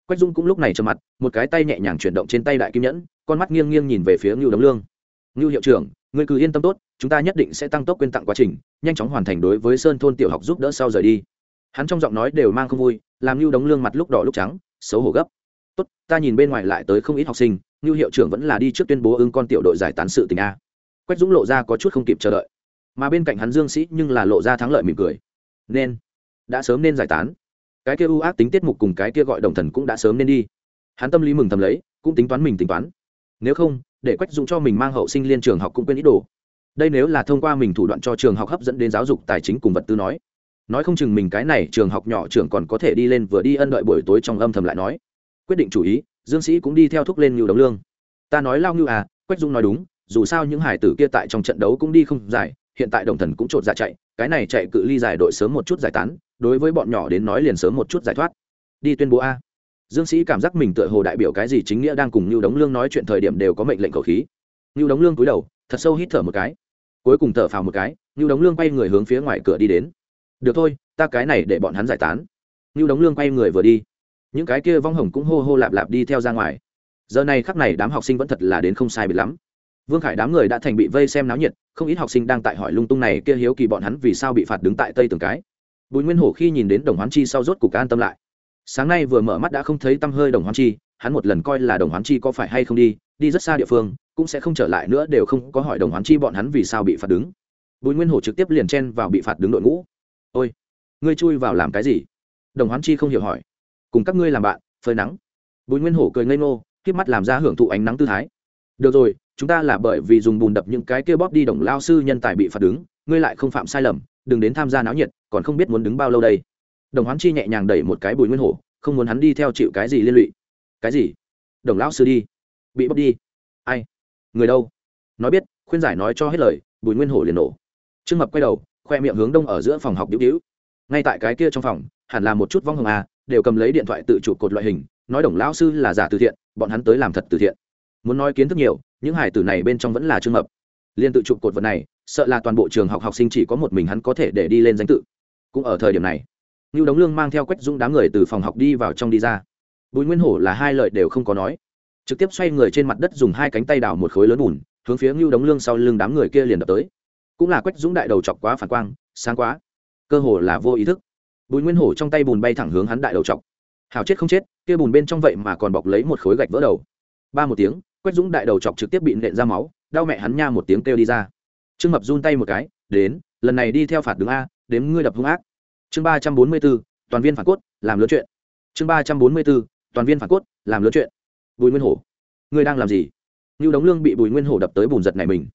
Quách dung cũng lúc này trầm mặt, một cái tay nhẹ nhàng chuyển động trên tay đại kim nhẫn, con mắt nghiêng nghiêng nhìn về phía ngưu đống lương. Ngưu hiệu trưởng người cứ yên tâm tốt, chúng ta nhất định sẽ tăng tốc quyên tặng quá trình, nhanh chóng hoàn thành đối với sơn thôn tiểu học giúp đỡ sau rời đi. Hắn trong giọng nói đều mang không vui, làm ngưu đống lương mặt lúc đỏ lúc trắng, xấu hổ gấp. Tốt, ta nhìn bên ngoài lại tới không ít học sinh, ngưu hiệu trưởng vẫn là đi trước tuyên bố ưng con tiểu đội giải tán sự tình a. Quách dũng lộ ra có chút không kịp chờ đợi. Mà bên cạnh hắn dương sĩ nhưng là lộ ra thắng lợi mỉm cười. Nên đã sớm nên giải tán. Cái kia ưu ác tính tiết mục cùng cái kia gọi đồng thần cũng đã sớm nên đi. Hắn tâm lý mừng thầm lấy, cũng tính toán mình tính toán. Nếu không, để quách dũng cho mình mang hậu sinh liên trường học cũng quên ý đồ. Đây nếu là thông qua mình thủ đoạn cho trường học hấp dẫn đến giáo dục tài chính cùng vật tư nói. Nói không chừng mình cái này trường học nhỏ trường còn có thể đi lên vừa đi ân đợi buổi tối trong âm thầm lại nói. Quyết định chủ ý, dương sĩ cũng đi theo thúc lên nhiều đồng lương. Ta nói lao ngưu à quách dung nói đúng, dù sao những hải tử kia tại trong trận đấu cũng đi không dài hiện tại đồng thần cũng trột ra chạy, cái này chạy cự ly dài đội sớm một chút giải tán đối với bọn nhỏ đến nói liền sớm một chút giải thoát đi tuyên bố a dương sĩ cảm giác mình tựa hồ đại biểu cái gì chính nghĩa đang cùng như Đống Lương nói chuyện thời điểm đều có mệnh lệnh khẩu khí. như Đống Lương cúi đầu, thật sâu hít thở một cái. Cuối cùng thở phào một cái, như Đống Lương quay người hướng phía ngoài cửa đi đến. Được thôi, ta cái này để bọn hắn giải tán. như Đống Lương quay người vừa đi. Những cái kia vong hồng cũng hô hô lạp lạp đi theo ra ngoài. Giờ này khắc này đám học sinh vẫn thật là đến không sai biệt lắm vương khải đám người đã thành bị vây xem náo nhiệt không ít học sinh đang tại hỏi lung tung này kia hiếu kỳ bọn hắn vì sao bị phạt đứng tại tây tường cái bùi nguyên hổ khi nhìn đến đồng hoán chi sau rốt cục an tâm lại. Sáng nay vừa mở mắt đã không thấy tăm hơi đồng hoán chi, hắn một lần coi là đồng hoán chi có phải hay không đi đi rất xa địa phương, cũng sẽ không trở lại nữa đều không có hỏi đồng hoán chi bọn hắn vì sao bị phạt đứng. Bùi nguyên hổ trực tiếp liền chen vào bị phạt đứng đội ngũ. Ôi, ngươi chui vào làm cái gì? Đồng hoán chi không hiểu hỏi. Cùng các ngươi làm bạn, phơi nắng. Bùi nguyên hổ cười ngây ngô k mắt làm ra hưởng thụ ánh nắng tư thái. Được rồi, chúng ta là bởi vì dùng bùn đập những cái kia bóp đi đồng lao sư nhân tài bị phạt đứng, ngươi lại không phạm sai lầm đừng đến tham gia náo nhiệt, còn không biết muốn đứng bao lâu đây. Đồng hoán chi nhẹ nhàng đẩy một cái bùi nguyên hổ, không muốn hắn đi theo chịu cái gì liên lụy. Cái gì? Đồng lão sư đi. Bị bóc đi. Ai? Người đâu? Nói biết, khuyên giải nói cho hết lời, bùi nguyên hổ liền nổ. Trương mập quay đầu, khoe miệng hướng đông ở giữa phòng học đĩu đĩu ngay tại cái kia trong phòng, hẳn là một chút vong hồng à đều cầm lấy điện thoại tự chụp cột loại hình, nói đồng lão sư là giả từ thiện, bọn hắn tới làm thật từ thiện. Muốn nói kiến thức nhiều, những hải tử này bên trong vẫn là trương mập. Liên tự chụp cột vật này sợ là toàn bộ trường học học sinh chỉ có một mình hắn có thể để đi lên danh tự. Cũng ở thời điểm này như đống lương mang theo quách dũng đám người từ phòng học đi vào trong đi ra. Bùi nguyên hổ là hai lợi đều không có nói. Trực tiếp xoay người trên mặt đất dùng hai cánh tay đào một khối lớn bùn, hướng phía ngưu đống lương sau lưng đám người kia liền đập tới. Cũng là quách dũng đại đầu chọc quá phản quang, sáng quá. Cơ hồ là vô ý thức. Bùi nguyên hổ trong tay bùn bay thẳng hướng hắn đại đầu chọc. Hào chết không chết, kia bùn bên trong vậy mà còn bọc lấy một khối gạch vỡ đầu. Ba một tiếng, quách dũng đại đầu chọc trực tiếp bị nện ra máu, đau mẹ hắn nha một tiếng kêu đi ra trương mập run tay một cái, đến, lần này đi theo phạt đứng a, đếm ngươi đập hung ác. Chương ba trăm bốn mươi b ố toàn viên phản cốt, làm lớn chuyện. Chương ba trăm bốn mươi b ố toàn viên phản cốt, làm lớn chuyện. Bùi nguyên hổ, ngươi đang làm gì? Như đống lương bị bùi nguyên hổ đập tới bùn giật này mình.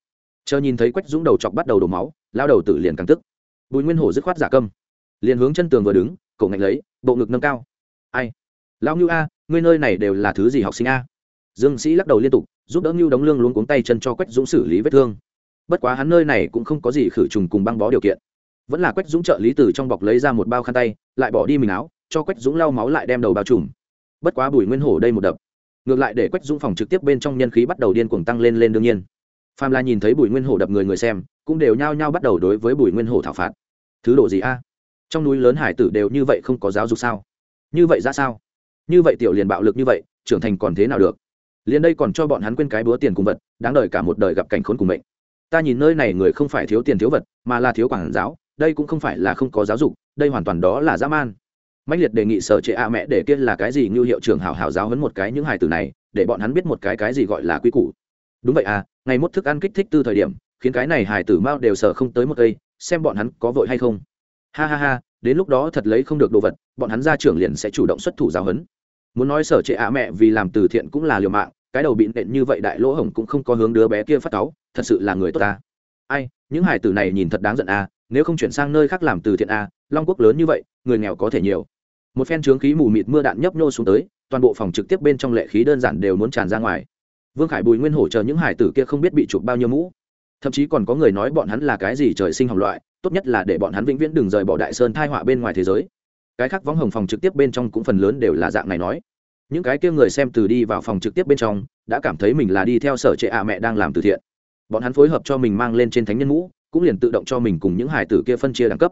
Chờ nhìn thấy quách dũng đầu chọc bắt đầu đổ máu, lao đầu tử liền càng tức. Bùi nguyên hổ dứt khoát giả câm. Liền hướng chân tường vừa đứng, cổ ngạch lấy, bộ ngực nâng cao. Ai? Lao ngưu a, ngươi nơi này đều là thứ gì học sinh a? Dương sĩ lắc đầu liên tục, giúp đỡ ngưu đống lương luống cuống tay chân cho quách dũng xử lý vết thương bất quá hắn nơi này cũng không có gì khử trùng cùng băng bó điều kiện. Vẫn là quách dũng trợ lý từ trong bọc lấy ra một bao khăn tay, lại bỏ đi mình áo, cho quách dũng lau máu lại đem đầu bao trùm. Bất quá bùi nguyên hổ đây một đập. Ngược lại để quách dũng phòng trực tiếp bên trong nhân khí bắt đầu điên cuồng tăng lên lên đương nhiên. Phàm là nhìn thấy bùi nguyên hổ đập người người xem, cũng đều nhao nhao bắt đầu đối với bùi nguyên hổ thảo phạt. Thứ độ gì a? Trong núi lớn hải tử đều như vậy không có giáo dục sao? Như vậy ra sao? Như vậy tiểu liền bạo lực như vậy, trưởng thành còn thế nào được? Liền đây còn cho bọn hắn quên cái búa tiền cùng vật, đáng đời cả một đời gặp cảnh khốn cùng mệnh ta nhìn nơi này người không phải thiếu tiền thiếu vật, mà là thiếu quảng giáo, đây cũng không phải là không có giáo dục, đây hoàn toàn đó là dã man. Mạnh liệt đề nghị sở trệ a mẹ để kia là cái gì như hiệu trưởng hảo hảo giáo hấn một cái những hài tử này, để bọn hắn biết một cái cái gì gọi là quy củ. Đúng vậy à ngày mốt thức ăn kích thích tư thời điểm, khiến cái này hài tử mao đều sợ không tới một cây, xem bọn hắn có vội hay không. Ha ha ha, đến lúc đó thật lấy không được đồ vật, bọn hắn ra trưởng liền sẽ chủ động xuất thủ giáo hấn muốn nói sở trệ ạ mẹ vì làm từ thiện cũng là liều mạng, cái đầu bị nện như vậy đại lỗ hổng cũng không có hướng đứa bé kia phát cáu thật sự là người tốt ta. Ai, những hải tử này nhìn thật đáng giận a nếu không chuyển sang nơi khác làm từ thiện a long quốc lớn như vậy, người nghèo có thể nhiều. Một phen trướng khí mù mịt mưa đạn nhấp nhô xuống tới, toàn bộ phòng trực tiếp bên trong lệ khí đơn giản đều muốn tràn ra ngoài. Vương khải bùi nguyên hổ chờ những hải tử kia không biết bị chụp bao nhiêu mũ. Thậm chí còn có người nói bọn hắn là cái gì trời sinh hỏng loại, tốt nhất là để bọn hắn vĩnh viễn đừng rời bỏ đại sơn thai họa bên ngoài thế giới. Cái khác võng hồng phòng trực tiếp bên trong cũng phần lớn đều là dạng này nói. Những cái kia người xem từ đi vào phòng trực tiếp bên trong, đã cảm thấy mình là đi theo sở trệ ạ mẹ đang làm từ thiện bọn hắn phối hợp cho mình mang lên trên thánh nhân mũ cũng liền tự động cho mình cùng những hải tử kia phân chia đẳng cấp.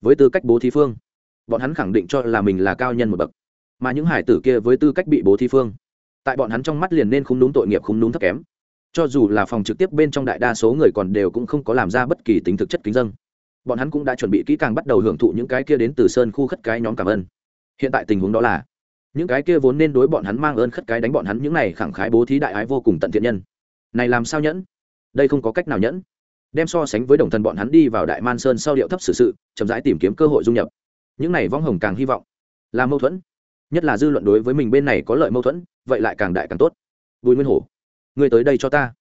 Với tư cách bố thí phương, bọn hắn khẳng định cho là mình là cao nhân một bậc, mà những hải tử kia với tư cách bị bố thí phương, tại bọn hắn trong mắt liền nên không đúng tội nghiệp không đúng thấp kém. Cho dù là phòng trực tiếp bên trong đại đa số người còn đều cũng không có làm ra bất kỳ tính thực chất kính dân bọn hắn cũng đã chuẩn bị kỹ càng bắt đầu hưởng thụ những cái kia đến từ sơn khu khất cái nhóm cảm ơn. Hiện tại tình huống đó là, những cái kia vốn nên đối bọn hắn mang ơn khất cái đánh bọn hắn những này khẳng khái bố thí đại ái vô cùng tận thiện nhân. Này làm sao nhẫn? Đây không có cách nào nhẫn. Đem so sánh với đồng thần bọn hắn đi vào đại man sơn sau điệu thấp xử sự, chậm rãi tìm kiếm cơ hội dung nhập. Những này vong hồng càng hy vọng, là mâu thuẫn. Nhất là dư luận đối với mình bên này có lợi mâu thuẫn, vậy lại càng đại càng tốt. Bùi nguyên hổ người tới đây cho ta.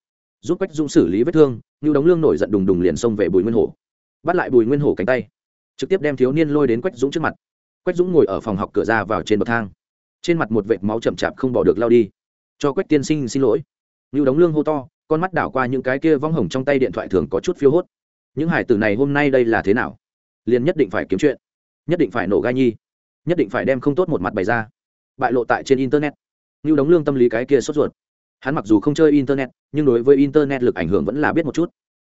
Giúp quách dũng xử lý vết thương như đống lương nổi giận đùng đùng liền xông về bùi nguyên hổ. Bắt lại bùi nguyên hổ cánh tay, trực tiếp đem thiếu niên lôi đến quách dũng trước mặt. Quách dũng ngồi ở phòng học cửa ra vào trên bậc thang. Trên mặt một vệt máu chậm chạp không bỏ được lao đi. Cho quách tiên sinh xin lỗi. Như đống lương hô to con mắt đảo qua những cái kia vong hồng trong tay điện thoại thường có chút phiêu hốt. Những hải tử này hôm nay đây là thế nào? Liền nhất định phải kiếm chuyện, nhất định phải nổ gai nhi, nhất định phải đem không tốt một mặt bày ra. Bại lộ tại trên internet. Như đóng lương tâm lý cái kia sốt ruột. Hắn mặc dù không chơi internet, nhưng đối với internet lực ảnh hưởng vẫn là biết một chút.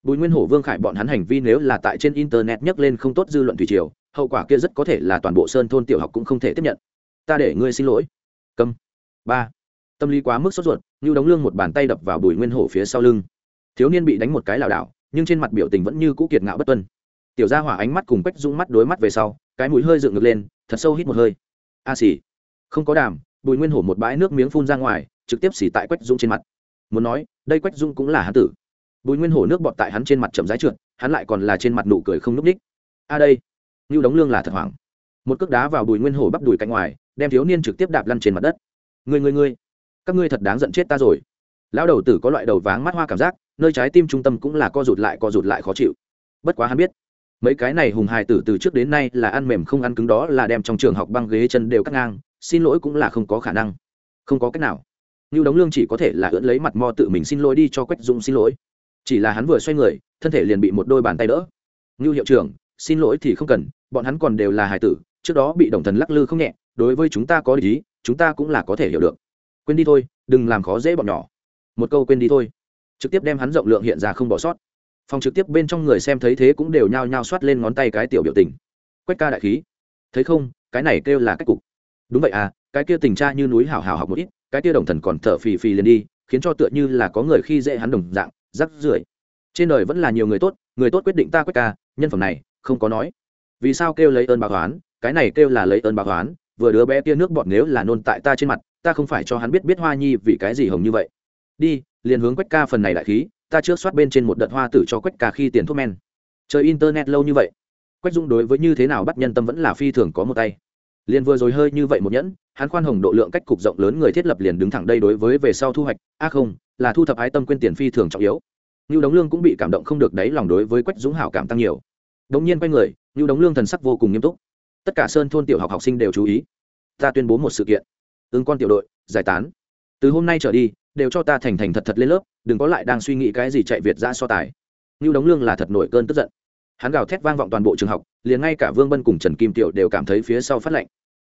Bùi nguyên hổ, vương khải bọn hắn hành vi nếu là tại trên internet nhấc lên không tốt dư luận thủy triều, hậu quả kia rất có thể là toàn bộ sơn thôn tiểu học cũng không thể tiếp nhận. Ta để ngươi xin lỗi. Câm. Ba. Tâm lý quá mức sốt ruột như đống lương một bàn tay đập vào bùi nguyên hổ phía sau lưng. Thiếu niên bị đánh một cái lảo đảo, nhưng trên mặt biểu tình vẫn như cũ kiệt ngạo bất tuân. Tiểu gia hỏa ánh mắt cùng quách dũng mắt đối mắt về sau, cái mũi hơi dựng ngược lên, thật sâu hít một hơi. A xỉ không có đàm, bùi nguyên hổ một bãi nước miếng phun ra ngoài, trực tiếp xỉ tại quách dũng trên mặt. Muốn nói, đây quách dũng cũng là hán tử. Bùi nguyên hổ nước bọt tại hắn trên mặt chậm rãi trượt, hắn lại còn là trên mặt nụ cười không núp ních. A đây. Như đống lương là thật hoảng. Một cước đá vào bùi nguyên hổ bắp đùi cạnh ngoài, đem thiếu niên trực tiếp đạp lăn trên mặt đất. Người người người các ngươi thật đáng giận chết ta rồi. Lão đầu tử có loại đầu váng mắt hoa cảm giác, nơi trái tim trung tâm cũng là co rụt lại co rụt lại khó chịu. Bất quá hắn biết, mấy cái này hùng hài tử từ trước đến nay là ăn mềm không ăn cứng đó là đem trong trường học băng ghế chân đều cắt ngang, xin lỗi cũng là không có khả năng. Không có cách nào. Như đống lương chỉ có thể là ưỡn lấy mặt mo tự mình xin lỗi đi cho quách dũng xin lỗi. Chỉ là hắn vừa xoay người, thân thể liền bị một đôi bàn tay đỡ. Như hiệu trưởng, xin lỗi thì không cần, bọn hắn còn đều là hài tử, trước đó bị đồng thần lắc lư không nhẹ, đối với chúng ta có lý, chúng ta cũng là có thể hiểu được quên đi thôi, đừng làm khó dễ bọn nhỏ. Một câu quên đi thôi. Trực tiếp đem hắn rộng lượng hiện ra không bỏ sót. Phòng trực tiếp bên trong người xem thấy thế cũng đều nhao nhao soát lên ngón tay cái tiểu biểu tình. Quách ca đại khí. Thấy không, cái này kêu là cách cục. Đúng vậy à cái kia tình cha như núi hào hào học một ít, cái kia đồng thần còn thở phì phì liền đi, khiến cho tựa như là có người khi dễ hắn đồng dạng, rắc rưởi. Trên đời vẫn là nhiều người tốt người tốt quyết định ta quách ca, nhân phẩm này, không có nói. Vì sao kêu lấy ơn báo toán cái này kêu là lấy ơn báo toán vừa đứa bé kia nước bọn nếu là nôn tại ta trên mặt ta không phải cho hắn biết biết hoa nhi vì cái gì hồng như vậy. Đi, liền hướng quách ca phần này đại khí, ta trước soát bên trên một đợt hoa tử cho quách ca khi tiền thuốc men. Chơi internet lâu như vậy, quách dung đối với như thế nào bắt nhân tâm vẫn là phi thường có một tay. Liền vừa rồi hơi như vậy một nhẫn, hắn khoan hồng độ lượng cách cục rộng lớn người thiết lập liền đứng thẳng đây đối với về sau thu hoạch. A không, là thu thập ái tâm quên tiền phi thường trọng yếu. Như đống lương cũng bị cảm động không được đấy lòng đối với quách dũng hảo cảm tăng nhiều. Đống nhiên quay người như đống lương thần sắc vô cùng nghiêm túc. Tất cả sơn thôn tiểu học học sinh đều chú ý. Ta tuyên bố một sự kiện ứng con tiểu đội, giải tán. Từ hôm nay trở đi, đều cho ta thành thành thật thật lên lớp, đừng có lại đang suy nghĩ cái gì chạy việt ra so tài. Như đống lương là thật nổi cơn tức giận. Hắn gào thét vang vọng toàn bộ trường học, liền ngay cả vương bân cùng trần kim tiểu đều cảm thấy phía sau phát lệnh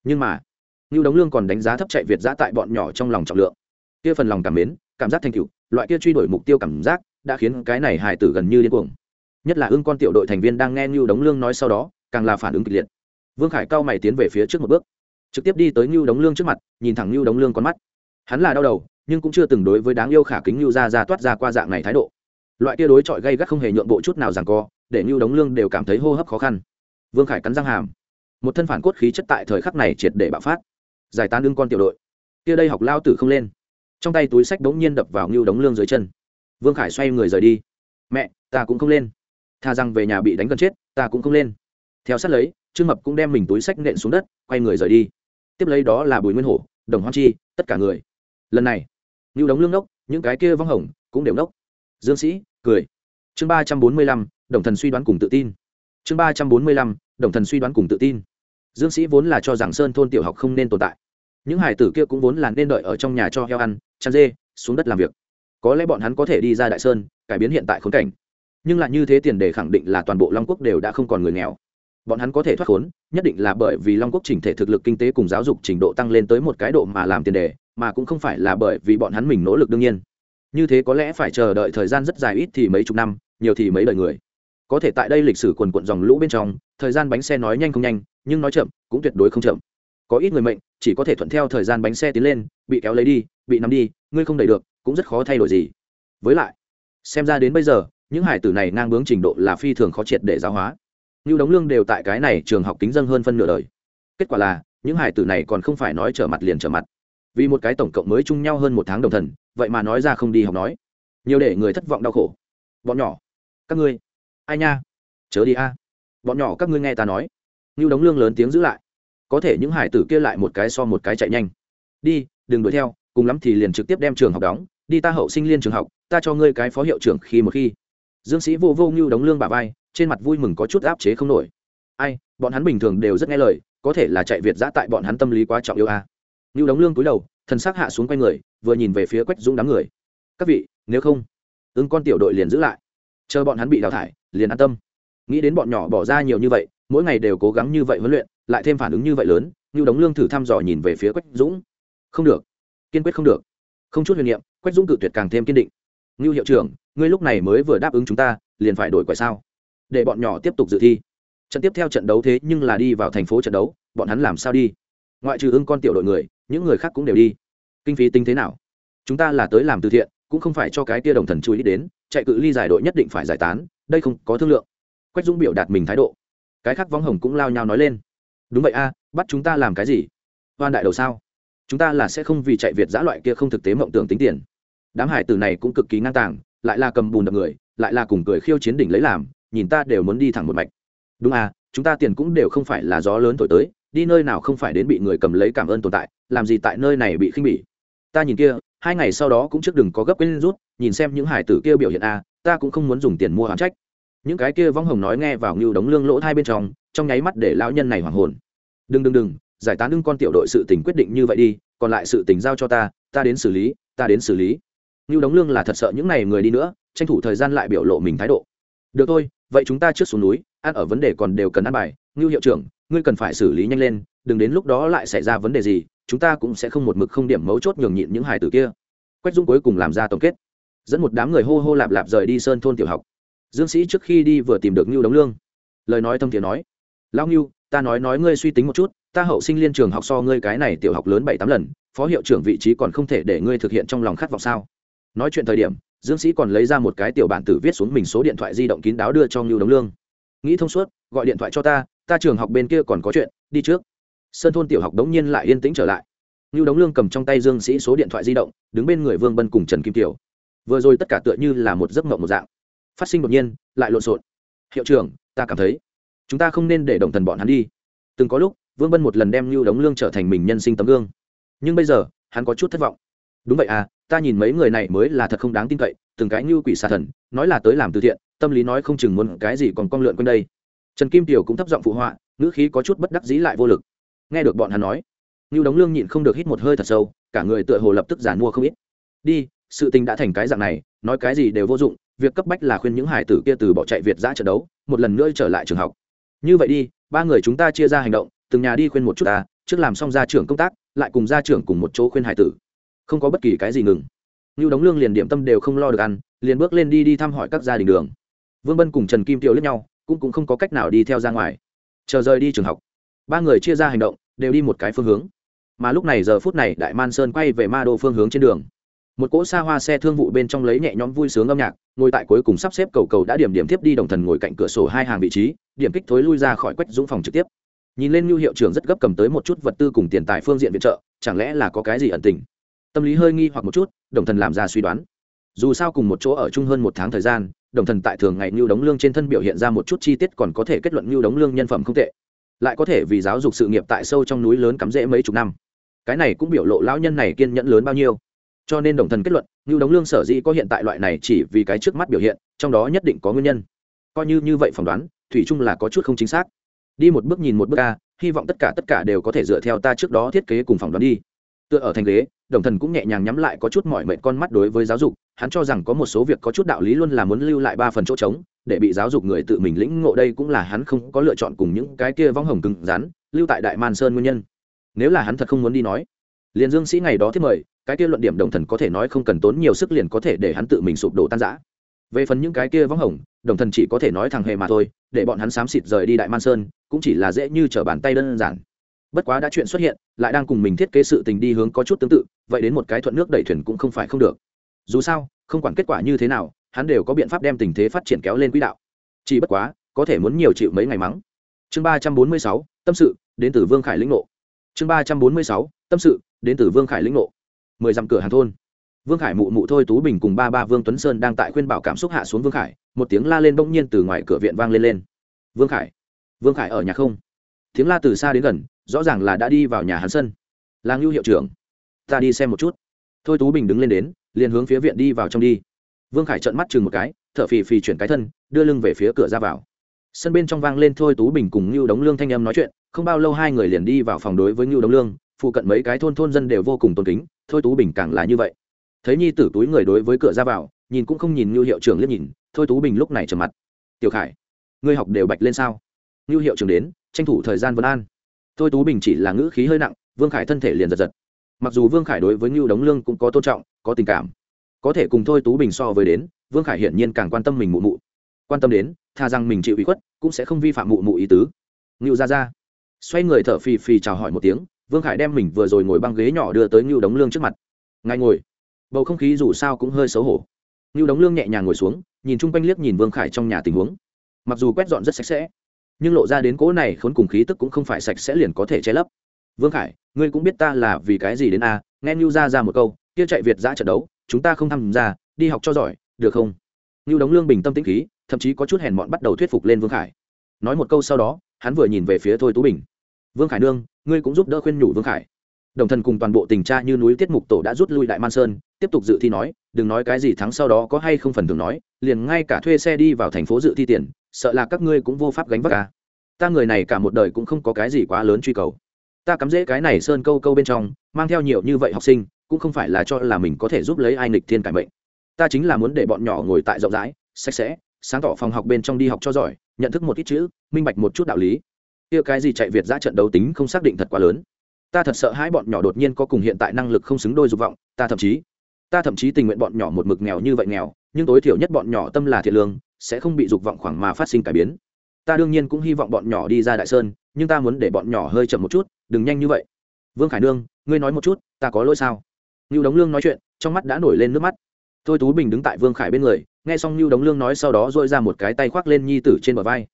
nhưng mà như đống lương còn đánh giá thấp chạy việt giã tại bọn nhỏ trong lòng trọng lượng. Kia phần lòng cảm mến, cảm giác thành cựu loại kia truy đuổi mục tiêu cảm giác, đã khiến cái này hài tử gần như điên cuồng. Nhất là ưng con tiểu đội thành viên đang nghe như đống lương nói sau đó, càng là phản ứng kịch liệt. Vương khải cao mày tiến về phía trước một bước trực tiếp đi tới ngưu đống lương trước mặt, nhìn thẳng ngưu đống lương con mắt. Hắn là đau đầu, nhưng cũng chưa từng đối với đáng yêu khả kính ngưu ra ra toát ra qua dạng này thái độ. Loại kia đối chọi gây gắt không hề nhượng bộ chút nào rằng co, để ngưu đống lương đều cảm thấy hô hấp khó khăn. Vương khải cắn răng hàm. Một thân phản cốt khí chất tại thời khắc này triệt để bạo phát. Giải tán đương con tiểu đội. Kia đây học lao tử không lên. Trong tay túi sách bỗng nhiên đập vào ngưu đống lương dưới chân. Vương khải xoay người rời đi. Mẹ, ta cũng không lên. Tha rằng về nhà bị đánh gần chết, ta cũng không lên. Theo sát lấy, trương mập cũng đem mình túi sách nện xuống đất, quay người rời đi tiếp lấy đó là bùi nguyên hổ, đồng hoan chi, tất cả người. Lần này như đống lương nốc những cái kia vong hồng, cũng đều nốc dương sĩ, cười. Chương ba trăm bốn mươi lăm, đồng thần suy đoán cùng tự tin. Chương ba trăm bốn mươi lăm, đồng thần suy đoán cùng tự tin. Dương sĩ vốn là cho rằng sơn thôn tiểu học không nên tồn tại. Những hải tử kia cũng vốn là nên đợi ở trong nhà cho heo ăn, chăn dê, xuống đất làm việc. Có lẽ bọn hắn có thể đi ra đại sơn, cải biến hiện tại khốn cảnh. Nhưng lại như thế tiền đề khẳng định là toàn bộ long quốc đều đã không còn người nghèo bọn hắn có thể thoát khốn, nhất định là bởi vì long quốc chỉnh thể thực lực kinh tế cùng giáo dục trình độ tăng lên tới một cái độ mà làm tiền đề, mà cũng không phải là bởi vì bọn hắn mình nỗ lực đương nhiên. Như thế có lẽ phải chờ đợi thời gian rất dài ít thì mấy chục năm, nhiều thì mấy đời người. Có thể tại đây lịch sử quần quận dòng lũ bên trong, thời gian bánh xe nói nhanh không nhanh, nhưng nói chậm cũng tuyệt đối không chậm. Có ít người mệnh, chỉ có thể thuận theo thời gian bánh xe tiến lên, bị kéo lấy đi, bị nắm đi, ngươi không đẩy được, cũng rất khó thay đổi gì. Với lại, xem ra đến bây giờ, những hải tử này ngang bướng trình độ là phi thường khó triệt để giáo hóa như đống lương đều tại cái này trường học kính dân hơn phân nửa đời. Kết quả là, những hải tử này còn không phải nói trở mặt liền trở mặt. Vì một cái tổng cộng mới chung nhau hơn một tháng đồng thần, vậy mà nói ra không đi học nói. Nhiều để người thất vọng đau khổ. Bọn nhỏ, các ngươi, ai nha? Chớ đi a. Bọn nhỏ, các ngươi nghe ta nói. Như đống lương lớn tiếng giữ lại. Có thể những hải tử kia lại một cái so một cái chạy nhanh. Đi, đừng đuổi theo, cùng lắm thì liền trực tiếp đem trường học đóng. Đi ta hậu sinh liên trường học, ta cho ngươi cái phó hiệu trưởng khi một khi. Dương sĩ vô vô như đống lương bà vai trên mặt vui mừng có chút áp chế không nổi. Ai, bọn hắn bình thường đều rất nghe lời, có thể là chạy việt giã tại bọn hắn tâm lý quá trọng yêu a à. như đóng lương cúi đầu, thần sắc hạ xuống quay người, vừa nhìn về phía quách dũng đám người. Các vị, nếu không, ứng con tiểu đội liền giữ lại. Chờ bọn hắn bị đào thải, liền an tâm. Nghĩ đến bọn nhỏ bỏ ra nhiều như vậy, mỗi ngày đều cố gắng như vậy huấn luyện, lại thêm phản ứng như vậy lớn như đóng lương thử thăm dò nhìn về phía quách dũng. Không được. Kiên quyết không được. Không chút huyền niệm, quách dũng cự tuyệt càng thêm kiên định. Ngưu hiệu trưởng, ngươi lúc này mới vừa đáp ứng chúng ta, liền phải đổi quậy sao? Để bọn nhỏ tiếp tục dự thi. Trận tiếp theo trận đấu thế nhưng là đi vào thành phố trận đấu, bọn hắn làm sao đi? Ngoại trừ ưng con tiểu đội người, những người khác cũng đều đi. Kinh phí tính thế nào? Chúng ta là tới làm từ thiện, cũng không phải cho cái tia đồng thần chú ý đến, chạy cự ly giải đội nhất định phải giải tán, đây không có thương lượng. Quách dũng biểu đạt mình thái độ. Cái khác vong hồng cũng lao nhau nói lên. Đúng vậy a, bắt chúng ta làm cái gì? Hoan đại đầu sao? Chúng ta là sẽ không vì chạy việt giã loại kia không thực tế mộng tưởng tính tiền. Đám hải tử này cũng cực kỳ ngang tàng, lại là cầm bùn đập người, lại là cùng cười khiêu chiến đỉnh lấy làm nhìn ta đều muốn đi thẳng một mạch. Đúng à chúng ta tiền cũng đều không phải là gió lớn thổi tới đi nơi nào không phải đến bị người cầm lấy cảm ơn tồn tại làm gì tại nơi này bị khinh bỉ. Ta nhìn kia hai ngày sau đó cũng trước đừng có gấp quên rút nhìn xem những hải tử kia biểu hiện a à, ta cũng không muốn dùng tiền mua hoán trách. Những cái kia vong hồng nói nghe vào ngưu đống lương lỗ hai bên trong trong nháy mắt để lão nhân này hoàng hồn. Đừng đừng đừng giải tán đương con tiểu đội sự tình quyết định như vậy đi còn lại sự tình giao cho ta ta đến xử lý ta đến xử lý. Ngưu đống lương là thật sợ những này người đi nữa tranh thủ thời gian lại biểu lộ mình thái độ được thôi, vậy chúng ta trước xuống núi, ăn ở vấn đề còn đều cần ăn bài. Ngưu hiệu trưởng, ngươi cần phải xử lý nhanh lên, đừng đến lúc đó lại xảy ra vấn đề gì, chúng ta cũng sẽ không một mực không điểm mấu chốt nhường nhịn những hài tử kia. Quách dung cuối cùng làm ra tổng kết. Dẫn một đám người hô hô lạp lạp rời đi sơn thôn tiểu học. Dương sĩ trước khi đi vừa tìm được ngưu đống lương. Lời nói thâm thiện nói, lão ngưu, ta nói nói ngươi suy tính một chút, ta hậu sinh liên trường học so ngươi cái này tiểu học lớn bảy tám lần, phó hiệu trưởng vị trí còn không thể để ngươi thực hiện trong lòng khát vọng sao? Nói chuyện thời điểm dương sĩ còn lấy ra một cái tiểu bản tử viết xuống mình số điện thoại di động kín đáo đưa cho ngưu đống lương. Nghĩ thông suốt, gọi điện thoại cho ta ta trường học bên kia còn có chuyện, đi trước. Sơn thôn tiểu học đống nhiên lại yên tĩnh trở lại. Ngưu đống lương cầm trong tay dương sĩ số điện thoại di động, đứng bên người vương bân cùng trần kim tiểu vừa rồi tất cả tựa như là một giấc mộng một dạng. Phát sinh đột nhiên, lại lộn xộn. Hiệu trưởng, ta cảm thấy chúng ta không nên để đồng thần bọn hắn đi. Từng có lúc, vương bân một lần đem lưu đống lương trở thành mình nhân sinh tấm gương. Nhưng bây giờ, hắn có chút thất vọng. Đúng vậy à ta nhìn mấy người này mới là thật không đáng tin cậy, từng cái như quỷ xà thần, nói là tới làm từ thiện, tâm lý nói không chừng muốn cái gì còn con lượn quanh đây. Trần kim tiểu cũng thấp giọng phụ họa, ngữ khí có chút bất đắc dĩ lại vô lực. Nghe được bọn hắn nói như đống lương nhịn không được hít một hơi thật sâu, cả người tựa hồ lập tức giàn mua không ít. Đi, sự tình đã thành cái dạng này, nói cái gì đều vô dụng, việc cấp bách là khuyên những hải tử kia từ bỏ chạy việt ra trận đấu, một lần nữa trở lại trường học. Như vậy đi, ba người chúng ta chia ra hành động, từng nhà đi khuyên một chút ta, trước làm xong ra trưởng công tác, lại cùng ra trưởng cùng một chỗ khuyên hải tử không có bất kỳ cái gì ngừng. Như đống lương liền điểm tâm đều không lo được ăn, liền bước lên đi đi thăm hỏi các gia đình đường. Vương bân cùng trần kim tiêu lẫn nhau, cũng cũng không có cách nào đi theo ra ngoài. Chờ rời đi trường học, ba người chia ra hành động, đều đi một cái phương hướng. Mà lúc này giờ phút này đại man sơn quay về ma đô phương hướng trên đường. Một cỗ xa hoa xe thương vụ bên trong lấy nhẹ nhõm vui sướng âm nhạc, ngồi tại cuối cùng sắp xếp cầu cầu đã điểm điểm tiếp đi đồng thần ngồi cạnh cửa sổ hai hàng vị trí, điểm kích thối lui ra khỏi quách dũng phòng trực tiếp. Nhìn lên như hiệu trưởng rất gấp cầm tới một chút vật tư cùng tiền tài phương diện viện trợ, chẳng lẽ là có cái gì ẩn tình? Tâm lý hơi nghi hoặc một chút, đồng thần làm ra suy đoán. Dù sao cùng một chỗ ở chung hơn một tháng thời gian, đồng thần tại thường ngày như đóng lương trên thân biểu hiện ra một chút chi tiết còn có thể kết luận như đóng lương nhân phẩm không tệ. Lại có thể vì giáo dục sự nghiệp tại sâu trong núi lớn cắm rễ mấy chục năm. Cái này cũng biểu lộ lão nhân này kiên nhẫn lớn bao nhiêu. Cho nên đồng thần kết luận như đóng lương sở dĩ có hiện tại loại này chỉ vì cái trước mắt biểu hiện, trong đó nhất định có nguyên nhân. Coi như như vậy phỏng đoán, thủy chung là có chút không chính xác. Đi một bước nhìn một bước ca hy vọng tất cả tất cả đều có thể dựa theo ta trước đó thiết kế cùng phỏng đoán đi. Tựa ở thành ghế đồng thần cũng nhẹ nhàng nhắm lại có chút mỏi mệt con mắt đối với giáo dục, hắn cho rằng có một số việc có chút đạo lý luôn là muốn lưu lại ba phần chỗ trống, để bị giáo dục người tự mình lĩnh ngộ đây cũng là hắn không có lựa chọn cùng những cái kia vong hồng cứng rắn, lưu tại đại man sơn nguyên nhân. Nếu là hắn thật không muốn đi nói, liền dương sĩ ngày đó thiết mời, cái kia luận điểm đồng thần có thể nói không cần tốn nhiều sức liền có thể để hắn tự mình sụp đổ tan giã về phần những cái kia vong hồng, đồng thần chỉ có thể nói thằng hề mà thôi, để bọn hắn xám xịt rời đi đại man sơn, cũng chỉ là dễ như t r ở bàn tay đơn giản bất quá đã chuyện xuất hiện, lại đang cùng mình thiết kế sự tình đi hướng có chút tương tự, vậy đến một cái thuận nước đẩy thuyền cũng không phải không được. Dù sao, không quản kết quả như thế nào, hắn đều có biện pháp đem tình thế phát triển kéo lên quỹ đạo. Chỉ bất quá, có thể muốn nhiều chịu mấy ngày mắng. Chương ba trăm bốn mươi sáu, tâm sự, đến từ vương khải lĩnh nộ chương ba trăm bốn mươi sáu, tâm sự, đến từ vương khải lĩnh nộ mười dặm cửa hàng thôn. Vương khải mụ mụ thôi tú bình cùng ba ba vương tuấn sơn đang tại khuyên bảo cảm xúc hạ xuống vương khải, một tiếng la lên bỗng nhiên từ ngoài cửa viện vang lên lên. Vương khải vương khải ở nhà không? Tiếng la từ xa đến gần rõ ràng là đã đi vào nhà hắn sân là ngưu hiệu trưởng. Ta đi xem một chút. Thôi tú bình đứng lên đến, liền hướng phía viện đi vào trong đi. Vương khải trợn mắt chừng một cái t h ở phì phì chuyển cái thân, đưa lưng về phía cửa ra vào. Sân bên trong vang lên thôi tú bình cùng ngưu đống lương thanh em nói chuyện, không bao lâu hai người liền đi vào phòng đối với ngưu đống lương, phụ cận mấy cái thôn thôn dân đều vô cùng tôn kính, thôi tú bình càng là như vậy. Thấy nhi tử túi người đối với cửa ra vào, nhìn cũng không nhìn ngưu hiệu trưởng liếc nhìn, thôi tú bình lúc này trầm mặt. Tiểu khải, ngươi học đều bạch lên sao? Ngưu hiệu trưởng đến, tranh thủ thời gian vân an thôi tú bình chỉ là ngữ khí hơi nặng, vương khải thân thể liền giật giật. Mặc dù vương khải đối với ngưu đống lương cũng có tôn trọng, có tình cảm, có thể cùng thôi tú bình so với đến, vương khải hiển nhiên càng quan tâm mình mụ mụ. Quan tâm đến, tha rằng mình chịu ủy khuất, cũng sẽ không vi phạm mụ mụ ý tứ. Ngưu ra ra. Xoay người thở phì phì chào hỏi một tiếng, vương khải đem mình vừa rồi ngồi băng ghế nhỏ đưa tới ngưu đống lương trước mặt. Ngài ngồi. Bầu không khí dù sao cũng hơi xấu hổ. Ngưu đống lương nhẹ nhàng ngồi xuống, nhìn chung quanh liếc nhìn vương khải trong nhà tình huống. Mặc dù quét dọn rất sạch sẽ nhưng lộ ra đến cỗ này khốn cùng khí tức cũng không phải sạch sẽ liền có thể che lấp. Vương khải, ngươi cũng biết ta là vì cái gì đến a? Nghe ngưu ra ra một câu, kia chạy việt giã trận đấu, chúng ta không tham gia, đi học cho giỏi, được không? Ngưu đống lương bình tâm tĩnh khí, thậm chí có chút hèn mọn bắt đầu thuyết phục lên vương khải. Nói một câu sau đó, hắn vừa nhìn về phía thôi tú bình. Vương khải nương, ngươi cũng giúp đỡ khuyên nhủ vương khải. Đồng thần cùng toàn bộ tình tra như núi tiết mục tổ đã rút lui đại man sơn, tiếp tục dự thi nói, đừng nói cái gì thắng sau đó có hay không phần thường nói, liền ngay cả thuê xe đi vào thành phố dự thi tiền sợ là các ngươi cũng vô pháp gánh vác ca ta người này cả một đời cũng không có cái gì quá lớn truy cầu. Ta cắm dễ cái này sơn câu câu bên trong, mang theo nhiều như vậy học sinh, cũng không phải là cho là mình có thể giúp lấy ai nghịch thiên cải mệnh. Ta chính là muốn để bọn nhỏ ngồi tại rộng rãi, sạch sẽ, sáng tỏ phòng học bên trong đi học cho giỏi, nhận thức một ít chữ, minh bạch một chút đạo lý. Kia cái gì chạy việt ra trận đấu tính không xác định thật quá lớn. Ta thật sợ hai bọn nhỏ đột nhiên có cùng hiện tại năng lực không xứng đôi dục vọng, ta thậm chí, ta thậm chí tình nguyện bọn nhỏ một mực nghèo như vậy nghèo, nhưng tối thiểu nhất bọn nhỏ tâm là thiện lương sẽ không bị dục vọng khoảng mà phát sinh cải biến. Ta đương nhiên cũng hy vọng bọn nhỏ đi ra đại sơn, nhưng ta muốn để bọn nhỏ hơi chậm một chút, đừng nhanh như vậy. Vương khải nương, ngươi nói một chút, ta có lỗi sao? Ngưu đống lương nói chuyện, trong mắt đã nổi lên nước mắt. Thôi tú bình đứng tại vương khải bên người, nghe xong ngưu đống lương nói sau đó dội ra một cái tay khoác lên nhi tử trên bờ vai.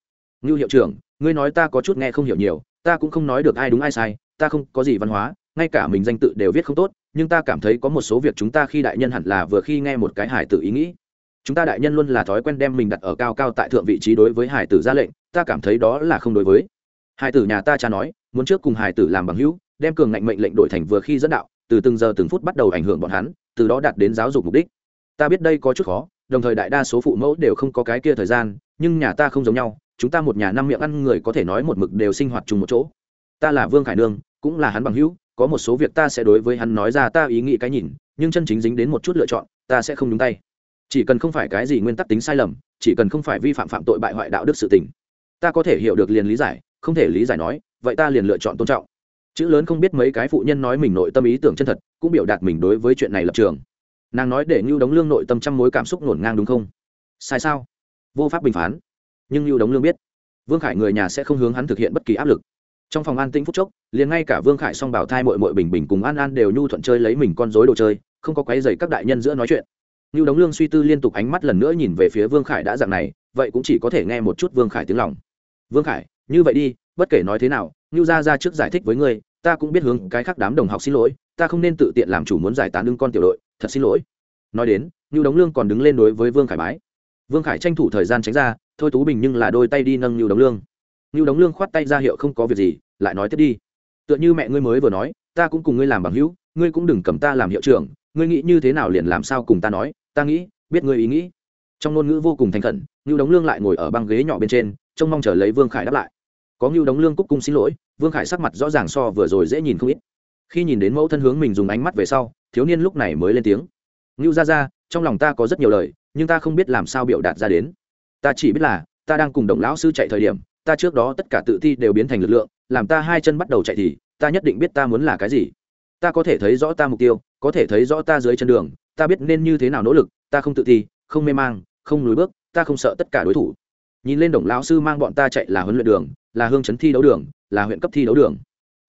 Ngưu hiệu trưởng, ngươi nói ta có chút nghe không hiểu nhiều, ta cũng không nói được ai đúng ai sai, ta không có gì văn hóa, ngay cả mình danh tự đều viết không tốt, nhưng ta cảm thấy có một số việc chúng ta khi đại nhân hẳn là vừa khi nghe một cái hải tử ý nghĩ chúng ta đại nhân luôn là thói quen đem mình đặt ở cao cao tại thượng vị trí đối với hải tử ra lệnh, ta cảm thấy đó là không đối với. Hải tử nhà ta cha nói, muốn trước cùng hải tử làm bằng hữu, đem cường ngạnh mệnh lệnh đổi thành vừa khi dẫn đạo, từ từng giờ từng phút bắt đầu ảnh hưởng bọn hắn, từ đó đạt đến giáo dục mục đích. Ta biết đây có chút khó, đồng thời đại đa số phụ mẫu đều không có cái kia thời gian, nhưng nhà ta không giống nhau, chúng ta một nhà năm miệng ăn người có thể nói một mực đều sinh hoạt chung một chỗ. Ta là vương khải nương, cũng là hắn bằng hữu, có một số việc ta sẽ đối với hắn nói ra ta ý nghĩ cái nhìn, nhưng chân chính dính đến một chút lựa chọn, ta sẽ không nhúng tay chỉ cần không phải cái gì nguyên tắc tính sai lầm, chỉ cần không phải vi phạm phạm tội bại hoại đạo đức sự tình, ta có thể hiểu được liền lý giải, không thể lý giải nói, vậy ta liền lựa chọn tôn trọng. Chữ lớn không biết mấy cái phụ nhân nói mình nội tâm ý tưởng chân thật, cũng biểu đạt mình đối với chuyện này lập trường. Nàng nói để ngưu đống lương nội tâm trăm mối cảm xúc ngổn ngang đúng không? Sai sao? Vô pháp bình phán. Nhưng ngưu đống lương biết, vương khải người nhà sẽ không hướng hắn thực hiện bất kỳ áp lực. Trong phòng an tĩnh phúc chốc, liền ngay cả vương khải song bảo thai mội mội bình bình cùng an an đều nhu thuận chơi lấy mình con dối đồ chơi, không có quái dày các đại nhân giữa nói chuyện. Nưu đống lương suy tư liên tục ánh mắt lần nữa nhìn về phía vương khải đã dạng này, vậy cũng chỉ có thể nghe một chút vương khải tiếng lòng. Vương khải, như vậy đi, bất kể nói thế nào Nưu gia gia trước giải thích với ngươi, ta cũng biết hướng cái khác đám đồng học xin lỗi, ta không nên tự tiện làm chủ muốn giải tán lưng con tiểu đội, thật xin lỗi. Nói đến Nưu đống lương còn đứng lên đối với vương khải bái. Vương khải tranh thủ thời gian tránh ra, thôi tú bình nhưng là đôi tay đi nâng Nưu đống lương. Nưu đống lương khoát tay ra hiệu không có việc gì, lại nói tiếp đi. Tựa như mẹ ngươi mới vừa nói, ta cũng cùng ngươi làm bằng hữu, ngươi cũng đừng cầm ta làm hiệu trưởng ngươi nghĩ như thế nào liền làm sao cùng ta nói, ta nghĩ, biết ngươi ý nghĩ. Trong ngôn ngữ vô cùng thành khẩn, ngưu đống lương lại ngồi ở băng ghế nhỏ bên trên, trông mong chờ lấy vương khải đáp lại. Có ngưu đống lương cúc cung xin lỗi, vương khải sắc mặt rõ ràng so vừa rồi dễ nhìn không ít. Khi nhìn đến mẫu thân hướng mình dùng ánh mắt về sau, thiếu niên lúc này mới lên tiếng. Ngưu ra ra trong lòng ta có rất nhiều lời, nhưng ta không biết làm sao biểu đạt ra đến. Ta chỉ biết là, ta đang cùng đồng lão sư chạy thời điểm, ta trước đó tất cả tự ti đều biến thành lực lượng, làm ta hai chân bắt đầu chạy thì, ta nhất định biết ta muốn là cái gì ta có thể thấy rõ ta mục tiêu, có thể thấy rõ ta dưới chân đường, ta biết nên như thế nào nỗ lực, ta không tự ti, không mê mang, không lùi bước, ta không sợ tất cả đối thủ. Nhìn lên đồng lão sư mang bọn ta chạy là huấn luyện đường, là hương chấn thi đấu đường, là huyện cấp thi đấu đường.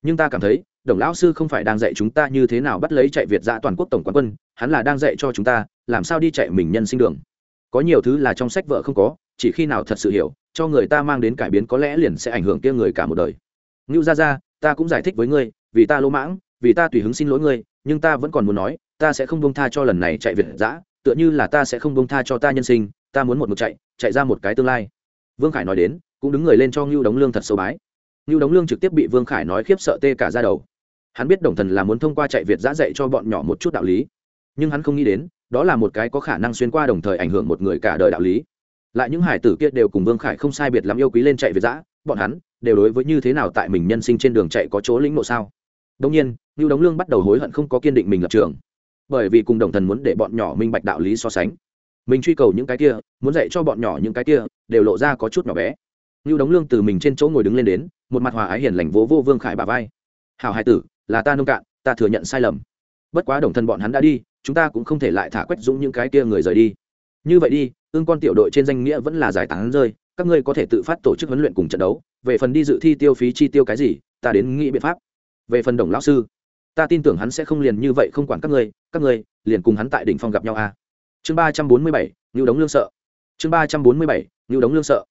Nhưng ta cảm thấy, đồng lão sư không phải đang dạy chúng ta như thế nào bắt lấy chạy việt giã toàn quốc tổng quán quân, hắn là đang dạy cho chúng ta, làm sao đi chạy mình nhân sinh đường. Có nhiều thứ là trong sách vợ không có, chỉ khi nào thật sự hiểu, cho người ta mang đến cải biến có lẽ liền sẽ ảnh hưởng kia người cả một đời. Ngưu ra ra ta cũng giải thích với ngươi, vì ta lỗ mãng vì ta tùy hứng xin lỗi ngươi, nhưng ta vẫn còn muốn nói, ta sẽ không bông tha cho lần này chạy việt giã tựa như là ta sẽ không bông tha cho ta nhân sinh, ta muốn một mực chạy chạy ra một cái tương lai. Vương khải nói đến, cũng đứng người lên cho ngưu đống lương thật sâu bái. Ngưu đống lương trực tiếp bị vương khải nói khiếp sợ tê cả ra đầu. Hắn biết đồng thần là muốn thông qua chạy việt giã dạy cho bọn nhỏ một chút đạo lý, nhưng hắn không nghĩ đến, đó là một cái có khả năng xuyên qua đồng thời ảnh hưởng một người cả đời đạo lý. Lại những hải tử kia đều cùng vương khải không sai biệt lắm yêu quý lên chạy việt giã bọn hắn đều đối với như thế nào tại mình nhân sinh trên đường chạy có chỗ lĩnh ngộ sao? Đông nhiên ngưu đống lương bắt đầu hối hận không có kiên định mình lập trường. Bởi vì cùng đồng thần muốn để bọn nhỏ minh bạch đạo lý so sánh. Mình truy cầu những cái kia, muốn dạy cho bọn nhỏ những cái kia, đều lộ ra có chút nhỏ bé. Ngưu đống lương từ mình trên chỗ ngồi đứng lên đến, một mặt hòa ái hiền lành vỗ vô vương khải bà vai. Hào hai tử, là ta nông cạn, ta thừa nhận sai lầm. Bất quá đồng thần bọn hắn đã đi, chúng ta cũng không thể lại thả quét dũng những cái kia người rời đi. Như vậy đi, ương con tiểu đội trên danh nghĩa vẫn là giải tán rơi, các ngươi có thể tự phát tổ chức huấn luyện cùng trận đấu, về phần đi dự thi tiêu phí chi tiêu cái gì, ta đến nghĩ biện pháp về phần đồng lão sư, ta tin tưởng hắn sẽ không liền như vậy không quản các ngươi các ngươi liền cùng hắn tại đỉnh phong gặp nhau a à. chương ba trăm bốn mươi bảy, ngưu đống lương sợ. Chương ba trăm bốn mươi bảy, ngưu đống lương sợ.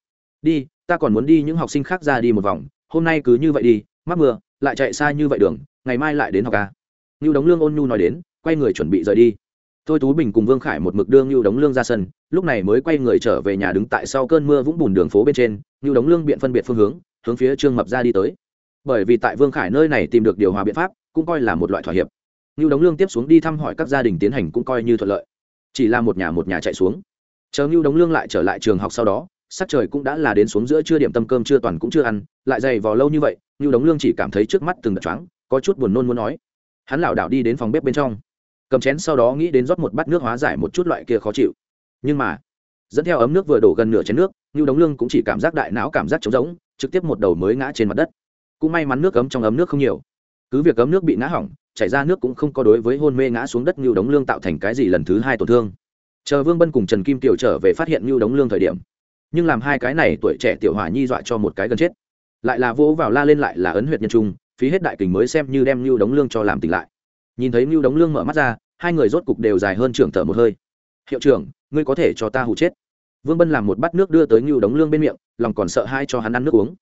Đi, ta còn muốn đi những học sinh khác ra đi một vòng, hôm nay cứ như vậy đi, mắc mưa, lại chạy xa như vậy đường, ngày mai lại đến học ca ngưu đống lương ôn nhu nói đến, quay người chuẩn bị rời đi. Thôi tú bình cùng vương khải một mực đưa ngưu đống lương ra sân, lúc này mới quay người trở về nhà đứng tại sau cơn mưa vũng bùn đường phố bên trên, ngưu đống lương biện phân biệt phương hướng hướng phía trương mập ra đi tới bởi vì tại vương khải nơi này tìm được điều hòa biện pháp, cũng coi là một loại thỏa hiệp. Như đống lương tiếp xuống đi thăm hỏi các gia đình tiến hành cũng coi như thuận lợi. Chỉ là một nhà một nhà chạy xuống. Chờ như đống lương lại trở lại trường học sau đó, sắc trời cũng đã là đến xuống giữa chưa điểm tâm cơm chưa toàn cũng chưa ăn, lại dày vò lâu như vậy như đống lương chỉ cảm thấy trước mắt từng đợt choáng, có chút buồn nôn muốn nói. Hắn lảo đảo đi đến phòng bếp bên trong. Cầm chén sau đó nghĩ đến rót một bát nước hóa giải một chút loại kia khó chịu. Nhưng mà, dẫn theo ấm nước vừa đổ gần nửa chén nước như đống lương cũng chỉ cảm giác đại não cảm giác trống rỗng, trực tiếp một đầu mới ngã trên mặt đất cũng may mắn nước ấm trong ấm nước không nhiều. Cứ việc ấm nước bị ngã hỏng, chảy ra nước cũng không có đối với hôn mê ngã xuống đất như đống lương tạo thành cái gì lần thứ hai tổn thương. Chờ vương bân cùng trần kim tiểu trở về phát hiện như đống lương thời điểm, nhưng làm hai cái này tuổi trẻ tiểu hỏa nhi dọa cho một cái gần chết. Lại là vỗ vào la lên lại là ấn huyệt nhân trung, phí hết đại kình mới xem như đem như đống lương cho làm tỉnh lại. Nhìn thấy như đống lương mở mắt ra, hai người rốt cục đều dài hơn trưởng thở một hơi. Hiệu trưởng, ngươi có thể cho ta hụ chết. Vương bân làm một bát nước đưa tới như đống lương bên miệng, lòng còn sợ hai cho hắn ăn nước uống.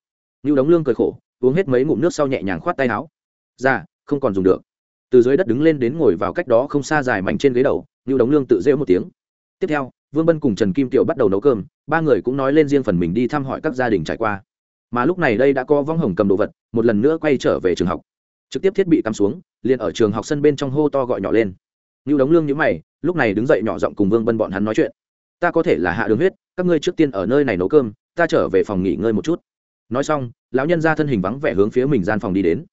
Như đống lương cười khổ uống hết mấy ngụm nước sau nhẹ nhàng khoát tay áo. Ra không còn dùng được. Từ dưới đất đứng lên đến ngồi vào cách đó không xa dài mảnh trên ghế đầu ngưu đống lương tự rêu một tiếng. Tiếp theo, vương bân cùng trần kim tiểu bắt đầu nấu cơm, ba người cũng nói lên riêng phần mình đi thăm hỏi các gia đình trải qua. Mà lúc này đây đã có vong hồng cầm đồ vật, một lần nữa quay trở về trường học. Trực tiếp thiết bị cắm xuống, liền ở trường học sân bên trong hô to gọi nhỏ lên. Ngưu đống lương nhữ mày, lúc này đứng dậy nhỏ giọng cùng vương bân bọn hắn nói chuyện. Ta có thể là hạ đường huyết, các ngươi trước tiên ở nơi này nấu cơm, ta trở về phòng nghỉ ngơi một chút nói xong, lão nhân ra thân hình vắng vẻ hướng phía mình gian phòng đi đến.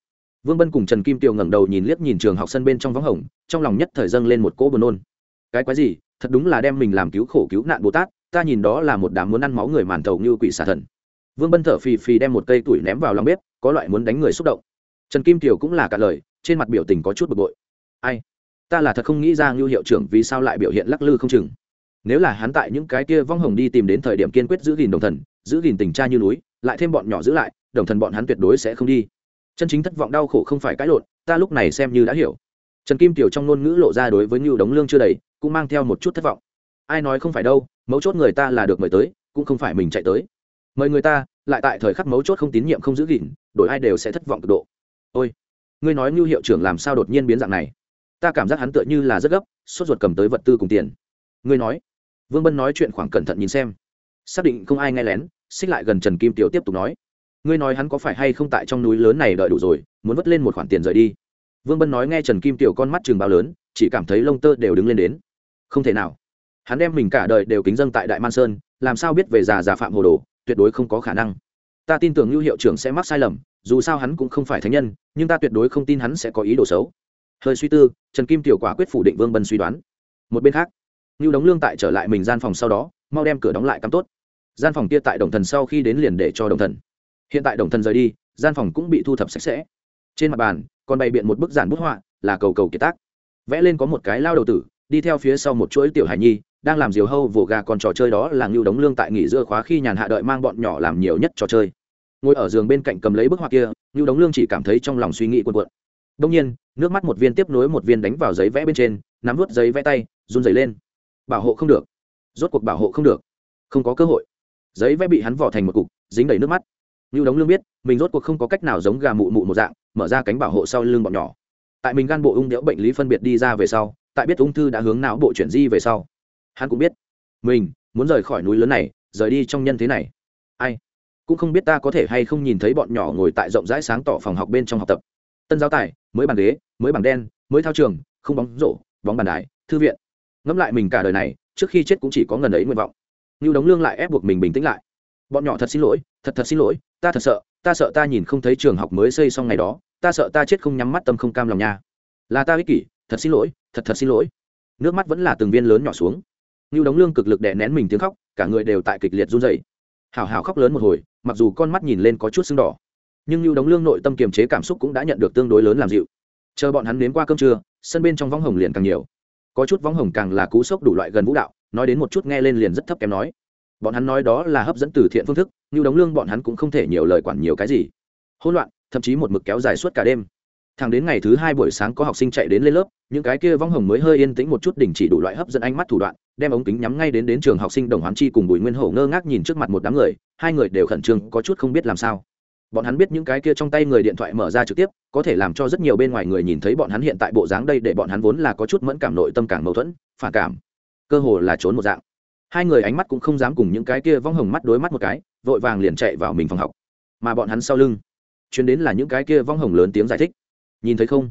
Vương bân cùng trần kim tiều ngẩng đầu nhìn liếc nhìn trường học sân bên trong vắng hồng, trong lòng nhất thời dâng lên một cỗ buồn nôn. Cái quái gì? Thật đúng là đem mình làm cứu khổ cứu nạn bồ tát, ta nhìn đó là một đám muốn ăn máu người màn tàu như quỷ xà thần. Vương bân thở phì phì đem một cây tuổi ném vào lòng bếp, có loại muốn đánh người xúc động. Trần kim kiều cũng là cả lời, trên mặt biểu tình có chút bực bội. Ai? Ta là thật không nghĩ ra ngưu hiệu trưởng vì sao lại biểu hiện lắc lư không chừng. Nếu là hắn tại những cái kia vong hồng đi tìm đến thời điểm kiên quyết giữ gìn đồng thần, giữ gìn tình cha như núi lại thêm bọn nhỏ giữ lại, đồng thần bọn hắn tuyệt đối sẽ không đi. Chân chính thất vọng đau khổ không phải cãi lộn, ta lúc này xem như đã hiểu. Trần kim tiểu trong ngôn ngữ lộ ra đối với ngưu đống lương chưa đầy, cũng mang theo một chút thất vọng. Ai nói không phải đâu, mấu chốt người ta là được mời tới, cũng không phải mình chạy tới. Mời người ta, lại tại thời khắc mấu chốt không tín nhiệm không giữ gìn, đổi ai đều sẽ thất vọng cực độ. Ôi, ngươi nói ngưu hiệu trưởng làm sao đột nhiên biến dạng này? Ta cảm giác hắn tựa như là rất gấp, sốt ruột cầm tới vật tư cùng tiền. Ngươi nói. Vương bân nói chuyện khoảng cẩn thận nhìn xem. Xác định không ai nghe lén xích lại gần trần kim tiểu tiếp tục nói, ngươi nói hắn có phải hay không tại trong núi lớn này đợi đủ rồi, muốn vất lên một khoản tiền rời đi? Vương bân nói nghe trần kim tiểu con mắt chừng bao lớn, chỉ cảm thấy lông tơ đều đứng lên đến. Không thể nào. Hắn đem mình cả đời đều kính dâng tại đại man sơn, làm sao biết về già già phạm hồ đồ, tuyệt đối không có khả năng. Ta tin tưởng lưu hiệu trưởng sẽ mắc sai lầm, dù sao hắn cũng không phải thánh nhân, nhưng ta tuyệt đối không tin hắn sẽ có ý đồ xấu. Hơi suy tư, trần kim tiểu quả quyết phủ định vương bân suy đoán. Một bên khác, lưu đóng lương tại trở lại mình gian phòng sau đó, mau đem cửa đóng lại cắm tốt gian phòng kia tại đồng thần sau khi đến liền để cho đồng thần. Hiện tại đồng thần rời đi, gian phòng cũng bị thu thập sạch sẽ. Trên mặt bàn, còn bày biện một bức giản bút họa, là cầu cầu kiệt tác. Vẽ lên có một cái lao đầu tử, đi theo phía sau một chuỗi tiểu hải nhi, đang làm diều hâu vồ gà còn trò chơi đó là ngưu đống lương tại nghỉ giữa khóa khi nhàn hạ đợi mang bọn nhỏ làm nhiều nhất trò chơi. Ngồi ở giường bên cạnh cầm lấy bức họa kia, ngưu đống lương chỉ cảm thấy trong lòng suy nghĩ quần quận đông nhiên, nước mắt một viên tiếp nối một viên đánh vào giấy vẽ bên trên, nắm vút giấy vẽ tay, run dày lên. Bảo hộ không được. Rốt cuộc bảo hộ không được. Không có cơ hội giấy vẽ bị hắn vỏ thành một cục, dính đầy nước mắt. Như đống lương biết, mình rốt cuộc không có cách nào giống gà mụ mụ một dạng, mở ra cánh bảo hộ sau lưng bọn nhỏ. Tại mình gan bộ ung đẽo bệnh lý phân biệt đi ra về sau, tại biết ung thư đã hướng não bộ chuyển di về sau, hắn cũng biết, mình muốn rời khỏi núi lớn này, rời đi trong nhân thế này. Ai? Cũng không biết ta có thể hay không nhìn thấy bọn nhỏ ngồi tại rộng rãi sáng tỏ phòng học bên trong học tập. Tân giáo tài, mới bàn ghế, mới bảng đen, mới thao trường, không bóng rổ, bóng bàn đài, thư viện. Ngẫm lại mình cả đời này, trước khi chết cũng chỉ có ngần ấy nguyện vọng. Nưu đống lương lại ép buộc mình bình tĩnh lại. Bọn nhỏ thật xin lỗi, thật thật xin lỗi, ta thật sợ, ta sợ ta nhìn không thấy trường học mới xây xong ngày đó, ta sợ ta chết không nhắm mắt tâm không cam lòng nha. Là ta ích kỷ, thật xin lỗi, thật thật xin lỗi. Nước mắt vẫn là từng viên lớn nhỏ xuống. Nưu đống lương cực lực đè nén mình tiếng khóc, cả người đều tại kịch liệt run rẩy. hào hào khóc lớn một hồi, mặc dù con mắt nhìn lên có chút sưng đỏ. Nhưng Nưu đống lương nội tâm kiềm chế cảm xúc cũng đã nhận được tương đối lớn làm dịu. Chờ bọn hắn đến qua cơm trưa, sân bên trong võng hồng liền càng nhiều. Có chút võng hồng càng là cú sốc đủ loại gần vũ đạo nói đến một chút nghe lên liền rất thấp kém nói. Bọn hắn nói đó là hấp dẫn từ thiện phương thức như đóng lương bọn hắn cũng không thể nhiều lời quản nhiều cái gì. Hỗn loạn, thậm chí một mực kéo dài suốt cả đêm. Thẳng đến ngày thứ hai buổi sáng có học sinh chạy đến lên lớp, những cái kia vong hồng mới hơi yên tĩnh một chút đình chỉ đủ loại hấp dẫn ánh mắt thủ đoạn, đem ống kính nhắm ngay đến đến trường học sinh đồng hoán chi cùng bùi nguyên hổ ngơ ngác nhìn trước mặt một đám người, hai người đều khẩn trương, có chút không biết làm sao. Bọn hắn biết những cái kia trong tay người điện thoại mở ra trực tiếp, có thể làm cho rất nhiều bên ngoài người nhìn thấy bọn hắn hiện tại bộ dáng đây để bọn hắn vốn là có chút mẫn cảm, nội tâm càng mâu thuẫn, phản cảm cơ hồ là trốn một dạng. Hai người ánh mắt cũng không dám cùng những cái kia vong hồng mắt đối mắt một cái, vội vàng liền chạy vào mình phòng học. Mà bọn hắn sau lưng, chuyến đến là những cái kia vong hồng lớn tiếng giải thích. Nhìn thấy không?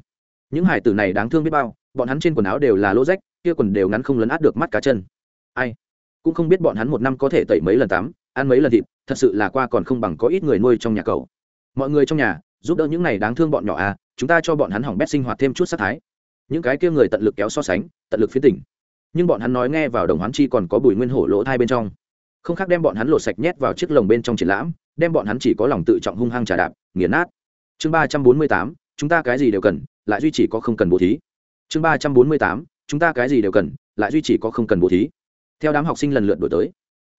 Những hải tử này đáng thương biết bao, bọn hắn trên quần áo đều là lỗ rách, kia quần đều ngắn không lấn át được mắt cá chân. Ai? Cũng không biết bọn hắn một năm có thể tẩy mấy lần tắm, ăn mấy lần thịt, thật sự là qua còn không bằng có ít người nuôi trong nhà cầu mọi người trong nhà, giúp đỡ những này đáng thương bọn nhỏ à chúng ta cho bọn hắn hỏng bét sinh hoạt thêm chút sát thái. Những cái kia người tận lực kéo so sánh, tận lực phiến tỉnh nhưng bọn hắn nói nghe vào đồng hoán chi còn có bùi nguyên hổ lỗ thai bên trong. Không khác đem bọn hắn lột sạch nhét vào chiếc lồng bên trong triển lãm, đem bọn hắn chỉ có lòng tự trọng hung hăng trà đạp, nghiền nát. Chương ba trăm bốn mươi tám, chúng ta cái gì đều cần, lại duy trì có không cần bố thí. Chương ba trăm bốn mươi tám, chúng ta cái gì đều cần, lại duy trì có không cần bố thí. Theo đám học sinh lần lượt đổi tới,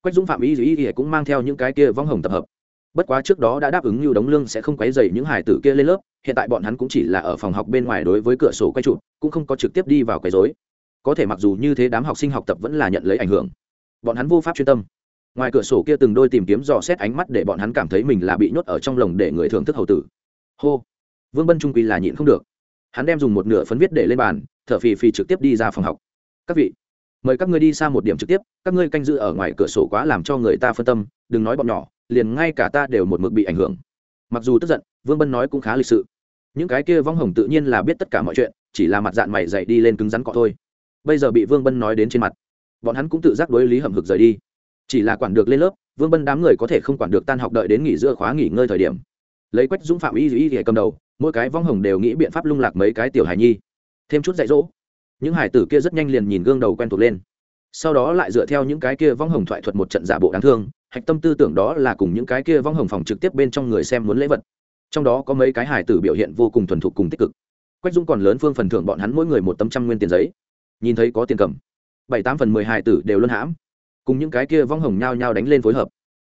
quách dũng, phạm ý ý ý cũng mang theo những cái kia vong hồng tập hợp. Bất quá trước đó đã đáp ứng như đống lương sẽ không quấy dày những hải tử kia lên lớp, hiện tại bọn hắn cũng chỉ là ở phòng học bên ngoài đối với cửa sổ quay trụ cũng không có trực tiếp đi vào quấy dối có thể mặc dù như thế đám học sinh học tập vẫn là nhận lấy ảnh hưởng. Bọn hắn vô pháp chuyên tâm. Ngoài cửa sổ kia từng đôi tìm kiếm dò xét ánh mắt để bọn hắn cảm thấy mình là bị nhốt ở trong lồng để người thưởng thức hầu tử. Hô! Vương bân trung quy là nhịn không được. Hắn đem dùng một nửa phấn viết để lên bàn, thở phì phì trực tiếp đi ra phòng học. Các vị, mời các ngươi đi xa một điểm trực tiếp, các ngươi canh giữ ở ngoài cửa sổ quá làm cho người ta phân tâm, đừng nói bọn nhỏ, liền ngay cả ta đều một mực bị ảnh hưởng. Mặc dù tức giận, vương bân nói cũng khá lịch sự. Những cái kia vong hồng tự nhiên là biết tất cả mọi chuyện, chỉ là mặt dạng mày dậy đi lên cứng rắn cọ thôi bây giờ bị vương bân nói đến trên mặt bọn hắn cũng tự giác đối lý hầm hực rời đi chỉ là quản được lên lớp vương bân đám người có thể không quản được tan học đợi đến nghỉ giữa khóa nghỉ ngơi thời điểm lấy quách dũng phạm y y thì cầm đầu mỗi cái vong hồng đều nghĩ biện pháp lung lạc mấy cái tiểu hài nhi thêm chút dạy dỗ những hải tử kia rất nhanh liền nhìn gương đầu quen thuộc lên sau đó lại dựa theo những cái kia vong hồng thoại thuật một trận giả bộ đáng thương hạch tâm tư tưởng đó là cùng những cái kia vong hồng phòng trực tiếp bên trong người xem muốn lễ vật trong đó có mấy cái hải tử biểu hiện vô cùng thuần thục cùng tích cực quách dũng còn lớn phương phần thưởng bọn hắn mỗi người một tấm trăm nguyên tiền giấy nhìn thấy có tiền cầm. Bảy tám phần mười hai tử đều luân hãm. Cùng những cái kia vong hồng nhao nhao đánh lên phối hợp.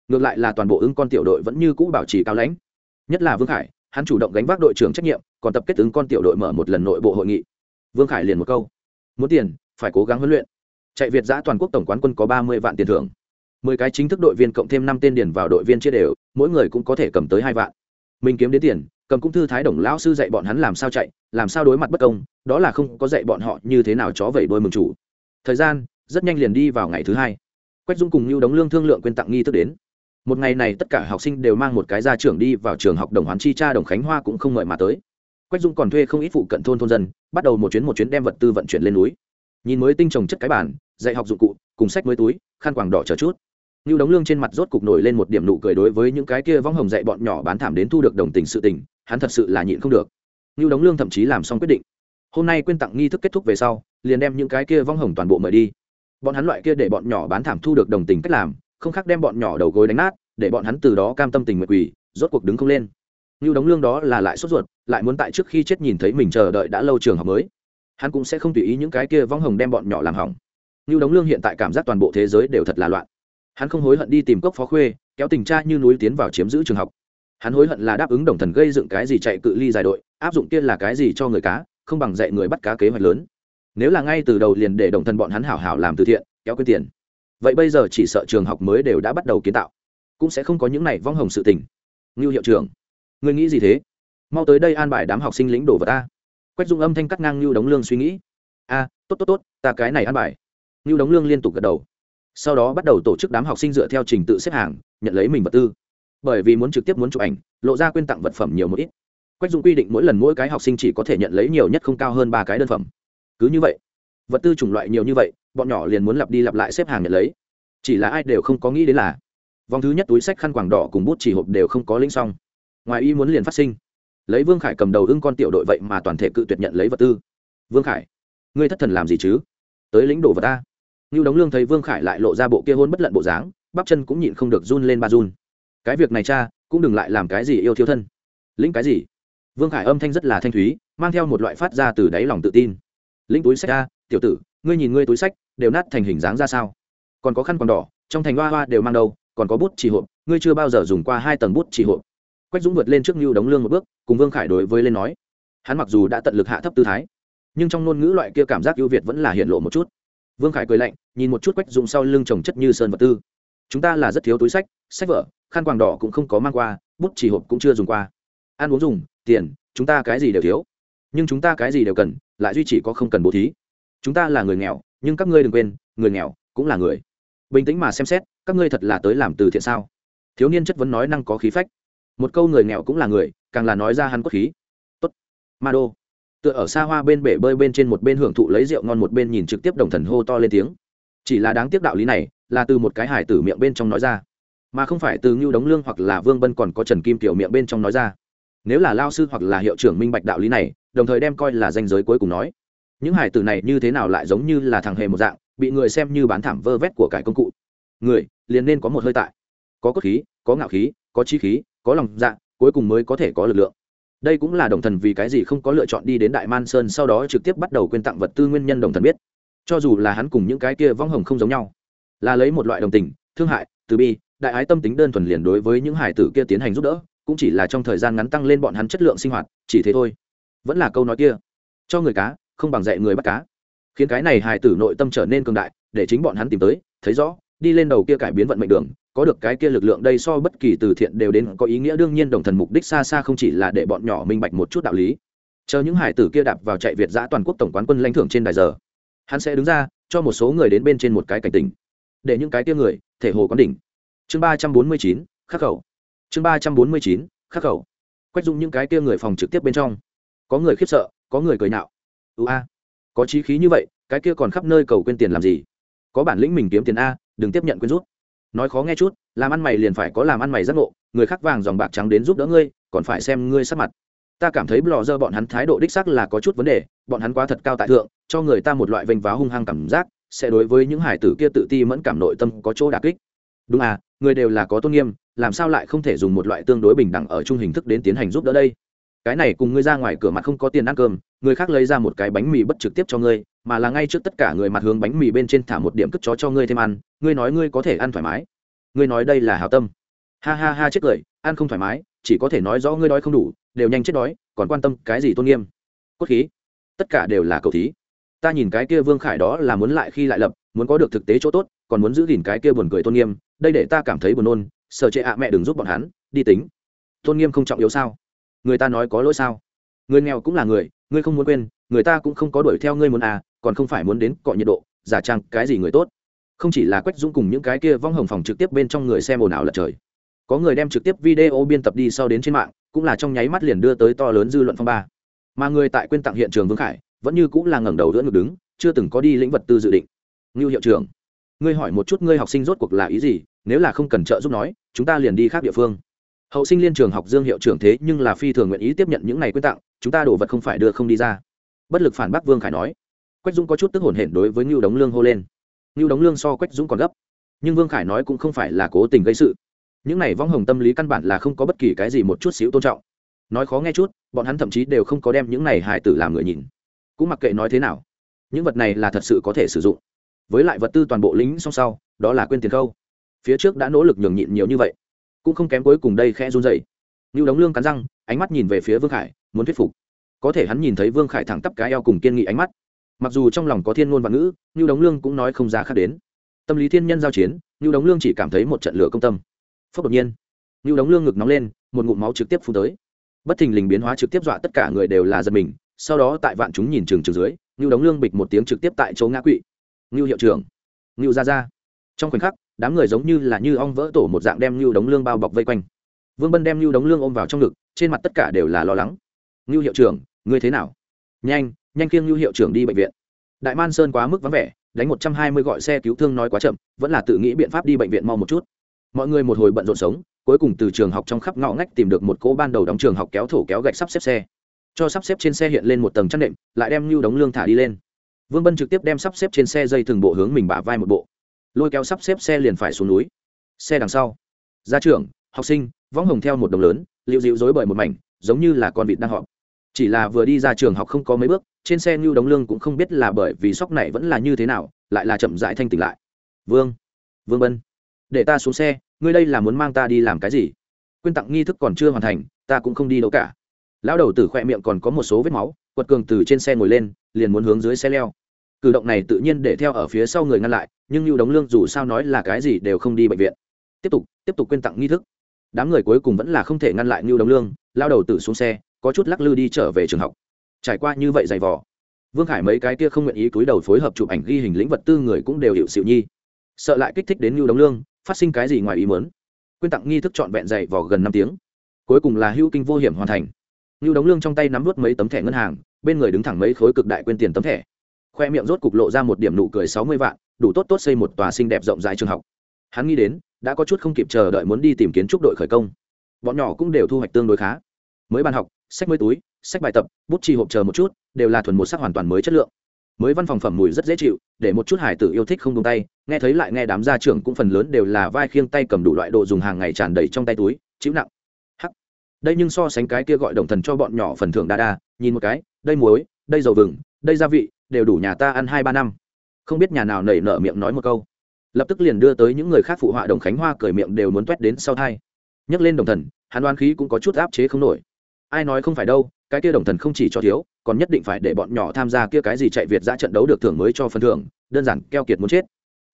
Ngược lại là toàn bộ ứng con tiểu đội vẫn như cũ bảo trì cao lãnh. Nhất là vương khải, hắn chủ động gánh vác đội trưởng trách nhiệm, còn tập kết ứng con tiểu đội mở một lần nội bộ hội nghị. Vương khải liền một câu. Muốn tiền, phải cố gắng huấn luyện. Chạy việt giã toàn quốc tổng quán quân có ba mươi vạn tiền thưởng. Mười cái chính thức đội viên cộng thêm năm tên điển vào đội viên chia đều, mỗi người cũng có thể cầm tới hai vạn. Mình kiếm đến tiền cầm cũng thư thái đồng lão sư dạy bọn hắn làm sao chạy, làm sao đối mặt bất công, đó là không có dạy bọn họ như thế nào chó vẩy đôi mừng chủ. Thời gian, rất nhanh liền đi vào ngày thứ hai. Quách dung cùng lưu đống lương thương lượng quyên tặng nghi thức đến. Một ngày này tất cả học sinh đều mang một cái ra trường đi vào trường học đồng hoán chi cha đồng khánh hoa cũng không ngợi mà tới. Quách dung còn thuê không ít phụ cận thôn thôn dân, bắt đầu một chuyến một chuyến đem vật tư vận chuyển lên núi. Nhìn mới tinh trồng chất cái bản dạy học dụng cụ, cùng sách mới túi, khăn quàng đỏ chờ chút. Như đống lương trên mặt rốt cục nổi lên một điểm nụ cười đối với những cái kia vong hồng dạy bọn nhỏ bán thảm đến thu được đồng tình sự tình hắn thật sự là nhịn không được. Như đống lương thậm chí làm xong quyết định. Hôm nay quyên tặng nghi thức kết thúc về sau, liền đem những cái kia vong hồng toàn bộ mời đi. Bọn hắn loại kia để bọn nhỏ bán thảm thu được đồng tình cách làm, không khác đem bọn nhỏ đầu gối đánh nát, để bọn hắn từ đó cam tâm tình nguyện quỳ, rốt cuộc đứng không lên. Như đống lương đó là lại sốt ruột, lại muốn tại trước khi chết nhìn thấy mình chờ đợi đã lâu trường học mới. Hắn cũng sẽ không tùy ý những cái kia vong hồng đem bọn nhỏ làm hỏng. Như đống lương hiện tại cảm giác toàn bộ thế giới đều thật là loạn. Hắn không hối hận đi tìm cốc phó khuê, kéo tình cha như núi tiến vào chiếm giữ trường học hắn hối hận là đáp ứng đồng thần gây dựng cái gì chạy cự ly dài đội, áp dụng kia là cái gì cho người cá, không bằng dạy người bắt cá kế hoạch lớn. Nếu là ngay từ đầu liền để đồng thần bọn hắn hảo hảo làm từ thiện, kéo quyên tiền. Vậy bây giờ chỉ sợ trường học mới đều đã bắt đầu kiến tạo. Cũng sẽ không có những này vong hồng sự tình. Ngưu hiệu trưởng người nghĩ gì thế? Mau tới đây an bài đám học sinh lĩnh đồ vật ta. Quách dung âm thanh cắt ngang ngưu đống lương suy nghĩ. A, tốt tốt tốt, ta cái này an bài. Ngưu đống lương liên tục gật đầu. Sau đó bắt đầu tổ chức đám học sinh dựa theo trình tự xếp hàng, nhận lấy mình vật tư bởi vì muốn trực tiếp muốn chụp ảnh, lộ ra quyên tặng vật phẩm nhiều một ít. Quách dung quy định mỗi lần mỗi cái học sinh chỉ có thể nhận lấy nhiều nhất không cao hơn ba cái đơn phẩm. Cứ như vậy, vật tư chủng loại nhiều như vậy, bọn nhỏ liền muốn lặp đi lặp lại xếp hàng nhận lấy. Chỉ là ai đều không có nghĩ đến là, vòng thứ nhất túi sách khăn quàng đỏ cùng bút chỉ hộp đều không có linh xong. Ngoài ý muốn liền phát sinh. Lấy vương khải cầm đầu ưng con tiểu đội vậy mà toàn thể cự tuyệt nhận lấy vật tư. Vương khải, ngươi thất thần làm gì chứ? Tới lĩnh đồ vật ta. Như đống lương thấy vương khải lại lộ ra bộ kia hôn bất lận bộ dáng, bắp chân cũng nhịn không được run lên ba run cái việc này cha, cũng đừng lại làm cái gì yêu thiếu thân. Lĩnh cái gì? Vương khải âm thanh rất là thanh thúy, mang theo một loại phát ra từ đáy lòng tự tin. Lĩnh túi sách ra tiểu tử, ngươi nhìn ngươi túi sách, đều nát thành hình dáng ra sao? Còn có khăn còn đỏ, trong thành hoa hoa đều mang đâu, còn có bút chỉ hộp, ngươi chưa bao giờ dùng qua hai tầng bút chỉ hộp. Quách dũng vượt lên trước như đống lương một bước, cùng vương khải đối với lên nói. Hắn mặc dù đã tận lực hạ thấp tư thái, nhưng trong ngôn ngữ loại kia cảm giác ưu việt vẫn là hiện lộ một chút. Vương khải cười lạnh, nhìn một chút quách dũng sau lưng trồng chất như sơn vật tư. Chúng ta là rất thiếu túi sách sách vở khăn quàng đỏ cũng không có mang qua, bút chỉ hộp cũng chưa dùng qua. Ăn uống dùng, tiền, chúng ta cái gì đều thiếu. Nhưng chúng ta cái gì đều cần, lại duy trì có không cần bố thí. Chúng ta là người nghèo, nhưng các ngươi đừng quên, người nghèo cũng là người. Bình tĩnh mà xem xét, các ngươi thật là tới làm từ thiện sao? Thiếu niên chất vấn nói năng có khí phách. Một câu người nghèo cũng là người, càng là nói ra hắn quốc khí. Tốt. Ma đô. Tựa ở xa hoa bên bể bơi bên trên một bên hưởng thụ lấy rượu ngon một bên nhìn trực tiếp đồng thần hô to lên tiếng. Chỉ là đáng tiếc đạo lý này, là từ một cái hải tử miệng bên trong nói ra mà không phải từ ngưu đống lương hoặc là vương bân còn có trần kim tiểu miệng bên trong nói ra. Nếu là lao sư hoặc là hiệu trưởng minh bạch đạo lý này, đồng thời đem coi là danh giới cuối cùng nói. Những hải tử này như thế nào lại giống như là thằng hề một dạng, bị người xem như bán thảm vơ vét của cải công cụ. Người, liền nên có một hơi tại. Có cốt khí, có ngạo khí, có chi khí, có lòng dạ cuối cùng mới có thể có lực lượng. Đây cũng là đồng thần vì cái gì không có lựa chọn đi đến đại man sơn sau đó trực tiếp bắt đầu quyên tặng vật tư nguyên nhân đồng thần biết. Cho dù là hắn cùng những cái kia vong hồng không giống nhau. Là lấy một loại đồng tình, thương hại, từ bi đại ái tâm tính đơn thuần liền đối với những hải tử kia tiến hành giúp đỡ, cũng chỉ là trong thời gian ngắn tăng lên bọn hắn chất lượng sinh hoạt, chỉ thế thôi. Vẫn là câu nói kia, cho người cá, không bằng dạy người bắt cá. Khiến cái này hải tử nội tâm trở nên cường đại, để chính bọn hắn tìm tới, thấy rõ, đi lên đầu kia cải biến vận mệnh đường, có được cái kia lực lượng đây so bất kỳ từ thiện đều đến có ý nghĩa đương nhiên đồng thần mục đích xa xa không chỉ là để bọn nhỏ minh bạch một chút đạo lý. Chờ những hải tử kia đạp vào chạy việt giã toàn quốc tổng quán quân lãnh thưởng trên đài giờ, hắn sẽ đứng ra, cho một số người đến bên trên một cái cảnh tình để những cái kia người, thể hồ quán đỉnh chương ba trăm bốn mươi chín, khắc khẩu. Chương ba trăm bốn mươi chín, khắc khẩu. Quách Dung những cái kia người phòng trực tiếp bên trong. Có người khiếp sợ, có người cười nạo ưu ừ a. Có trí khí như vậy, cái kia còn khắp nơi cầu quên tiền làm gì? Có bản lĩnh mình kiếm tiền a, đừng tiếp nhận quyên rút. Nói khó nghe chút, làm ăn mày liền phải có làm ăn mày giác ngộ, người khác vàng dòng bạc trắng đến giúp đỡ ngươi, còn phải xem ngươi sắc mặt. Ta cảm thấy blò dơ bọn hắn thái độ đích sắc là có chút vấn đề, bọn hắn quá thật cao tại thượng, cho người ta một loại vênh váo hung hăng cảm giác, sẽ đối với những hải tử kia tự ti mẫn cảm nội tâm có chỗ đà kích đúng à người đều là có tôn nghiêm, làm sao lại không thể dùng một loại tương đối bình đẳng ở chung hình thức đến tiến hành giúp đỡ đây? Cái này cùng ngươi ra ngoài cửa mặt không có tiền ăn cơm, người khác lấy ra một cái bánh mì bất trực tiếp cho ngươi, mà là ngay trước tất cả người mặt hướng bánh mì bên trên thả một điểm cất chó cho ngươi thêm ăn, ngươi nói ngươi có thể ăn thoải mái. Ngươi nói đây là hào tâm. Ha ha ha chết cười, ăn không thoải mái, chỉ có thể nói rõ ngươi đói không đủ, đều nhanh chết đói, còn quan tâm cái gì tôn nghiêm? Cốt khí. Tất cả đều là cầu thí. Ta nhìn cái kia vương khải đó là muốn lại khi lại lập, muốn có được thực tế chỗ tốt, còn muốn giữ gìn cái kia buồn cười tôn nghiêm đây để ta cảm thấy buồn nôn, sợ chệ ạ mẹ đừng giúp bọn hắn, đi tính. Tôn nghiêm không trọng yếu sao? Người ta nói có lỗi sao? Người nghèo cũng là người, ngươi không muốn quên, người ta cũng không có đuổi theo ngươi muốn à còn không phải muốn đến cọ nhiệt độ, giả trang cái gì người tốt. Không chỉ là quách dũng cùng những cái kia vong hồng phòng trực tiếp bên trong người xem ồn ào lật trời. Có người đem trực tiếp video biên tập đi sau đến trên mạng, cũng là trong nháy mắt liền đưa tới to lớn dư luận phong ba. Mà người tại quên tặng hiện trường vương khải, vẫn như cũng là ngẩng đầu giữa ngực đứng, chưa từng có đi lĩnh vật tư dự định. Ngưu hiệu trưởng, ngươi hỏi một chút ngươi học sinh rốt cuộc là ý gì? Nếu là không cần trợ giúp nói, chúng ta liền đi khác địa phương. Hậu sinh liên trường học dương hiệu trưởng thế nhưng là phi thường nguyện ý tiếp nhận những này quyên tặng, chúng ta đổ vật không phải đưa không đi ra. Bất lực phản bác vương khải nói. Quách dũng có chút tức hổn hển đối với ngưu đống lương hô lên. Ngưu đống lương so quách dũng còn gấp. Nhưng vương khải nói cũng không phải là cố tình gây sự. Những này vong hồng tâm lý căn bản là không có bất kỳ cái gì một chút xíu tôn trọng. Nói khó nghe chút, bọn hắn thậm chí đều không có đem những này hài tử làm người nhìn. Cũng mặc kệ nói thế nào, những vật này là thật sự có thể sử dụng. Với lại vật tư toàn bộ lính song sau, đó là quên tiền khâu phía trước đã nỗ lực nhường nhịn nhiều như vậy, cũng không kém cuối cùng đây khẽ run dậy như đóng lương cắn răng, ánh mắt nhìn về phía vương khải, muốn thuyết phục. Có thể hắn nhìn thấy vương khải thẳng tắp cái eo cùng kiên nghị ánh mắt. Mặc dù trong lòng có thiên ngôn và ngữ như đóng lương cũng nói không ra khác đến. Tâm lý thiên nhân giao chiến như đóng lương chỉ cảm thấy một trận lửa công tâm. Phốc đột nhiên như đóng lương ngực nóng lên, một ngụm máu trực tiếp phun tới. Bất thình lình biến hóa trực tiếp dọa tất cả người đều là giật mình, sau đó tại vạn chúng nhìn trường trường dưới như đóng lương bịch một tiếng trực tiếp tại chỗ ngã quỵ. Như hiệu trưởng như ra ra trong khoảnh khắc đám người giống như là như ong vỡ tổ một dạng đem như đống lương bao bọc vây quanh. Vương bân đem như đống lương ôm vào trong ngực, trên mặt tất cả đều là lo lắng. Như hiệu trưởng, ngươi thế nào? Nhanh nhanh kiêng như hiệu trưởng đi bệnh viện. Đại man sơn quá mức vắng vẻ, đánh một trăm hai mươi gọi xe cứu thương nói quá chậm, vẫn là tự nghĩ biện pháp đi bệnh viện mau một chút. Mọi người một hồi bận rộn sống, cuối cùng từ trường học trong khắp ngõ ngách tìm được một cỗ ban đầu đóng trường học kéo thổ kéo gạch sắp xếp xe. Cho sắp xếp trên xe hiện lên một tầng chăn nệm, lại đem như đống lương thả đi lên. Vương bân trực tiếp đem sắp xếp trên xe dây thường bộ hướng mình bả vai một bộ lôi kéo sắp xếp xe liền phải xuống núi. Xe đằng sau. Gia trưởng, học sinh, võng hồng theo một đồng lớn liệu dịu dối bởi một mảnh, giống như là con vịt đang họp. Chỉ là vừa đi ra trường học không có mấy bước, trên xe như đống lương cũng không biết là bởi vì sóc này vẫn là như thế nào, lại là chậm rãi thanh tỉnh lại. Vương vương bân, để ta xuống xe, ngươi đây là muốn mang ta đi làm cái gì? Quyên tặng nghi thức còn chưa hoàn thành, ta cũng không đi đâu cả. Lão đầu tử khoe miệng còn có một số vết máu, quật cường từ trên xe ngồi lên, liền muốn hướng dưới xe leo. Cử động này tự nhiên để theo ở phía sau người ngăn lại nhưng lưu đống lương dù sao nói là cái gì đều không đi bệnh viện. Tiếp tục tiếp tục quên tặng nghi thức. Đám người cuối cùng vẫn là không thể ngăn lại lưu đống lương, lao đầu tử xuống xe, có chút lắc lư đi trở về trường học. Trải qua như vậy dày vò, vương khải mấy cái kia không nguyện ý túi đầu phối hợp chụp ảnh ghi hình lĩnh vật tư người cũng đều hiệu xịu nhi. Sợ lại kích thích đến lưu đống lương, phát sinh cái gì ngoài ý muốn. Quyên tặng nghi thức trọn vẹn dày vò gần năm tiếng. Cuối cùng là hữu kinh vô hiểm hoàn thành. Lưu đống lương trong tay nắm vút mấy tấm thẻ ngân hàng, bên người đứng thẳng mấy khối cực đại quên tiền tấm thẻ. Khoe miệng rốt cục lộ ra một điểm nụ cười sáu mươi vạn đủ tốt tốt xây một tòa xinh đẹp rộng rãi trường học. Hắn nghĩ đến, đã có chút không kịp chờ đợi muốn đi tìm kiến trúc đội khởi công. Bọn nhỏ cũng đều thu hoạch tương đối khá. Mới bàn học, sách mới túi, sách bài tập, bút chi hộp chờ một chút, đều là thuần một sắc hoàn toàn mới chất lượng. Mới văn phòng phẩm mùi rất dễ chịu, để một chút hải tử yêu thích không tung tay, nghe thấy lại nghe đám gia trưởng cũng phần lớn đều là vai khiêng tay cầm đủ loại đồ dùng hàng ngày tràn đầy trong tay túi, chịu nặng. Hắc. Đây nhưng so sánh cái kia gọi đồng thần cho bọn nhỏ phần thưởng đa đa, nhìn một cái, đây muối, đây dầu vừng, đây gia vị, đều đủ nhà ta ăn hai ba năm không biết nhà nào nảy nở miệng nói một câu. Lập tức liền đưa tới những người khác phụ họa đồng khánh hoa cười miệng đều muốn toét đến sau thai. Nhấc lên đồng thần, hắn đoán khí cũng có chút áp chế không nổi. Ai nói không phải đâu, cái kia đồng thần không chỉ cho thiếu, còn nhất định phải để bọn nhỏ tham gia kia cái gì chạy việt ra trận đấu được thưởng mới cho phần thưởng, đơn giản keo kiệt muốn chết.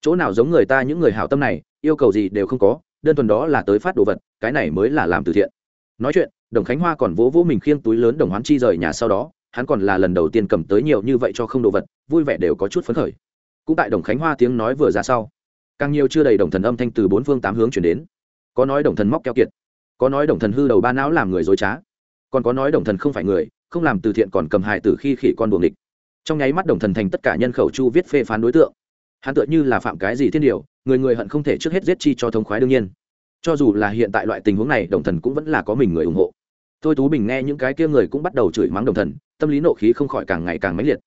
Chỗ nào giống người ta những người hảo tâm này, yêu cầu gì đều không có, đơn thuần đó là tới phát đồ vật, cái này mới là làm từ thiện. Nói chuyện, đồng khánh hoa còn vỗ vỗ mình khiêng túi lớn đồng hoán chi rời nhà sau đó, hắn còn là lần đầu tiên cầm tới nhiều như vậy cho không đồ vật, vui vẻ đều có chút phấn khởi cũng tại đồng khánh hoa tiếng nói vừa ra sau, càng nhiều chưa đầy đồng thần âm thanh từ bốn phương tám hướng chuyển đến. Có nói đồng thần móc keo kiệt, có nói đồng thần hư đầu ba não làm người dối trá, còn có nói đồng thần không phải người, không làm từ thiện còn cầm hại từ khi khỉ con buồng địch trong nháy mắt đồng thần thành tất cả nhân khẩu chu viết phê phán đối tượng. Hắn tựa như là phạm cái gì thiên điều, người người hận không thể trước hết giết chi cho thông khoái đương nhiên. Cho dù là hiện tại loại tình huống này, đồng thần cũng vẫn là có mình người ủng hộ. Tôi tú bình nghe những cái kia người cũng bắt đầu chửi mắng đồng thần, tâm lý nộ khí không khỏi càng ngày càng mãnh liệt.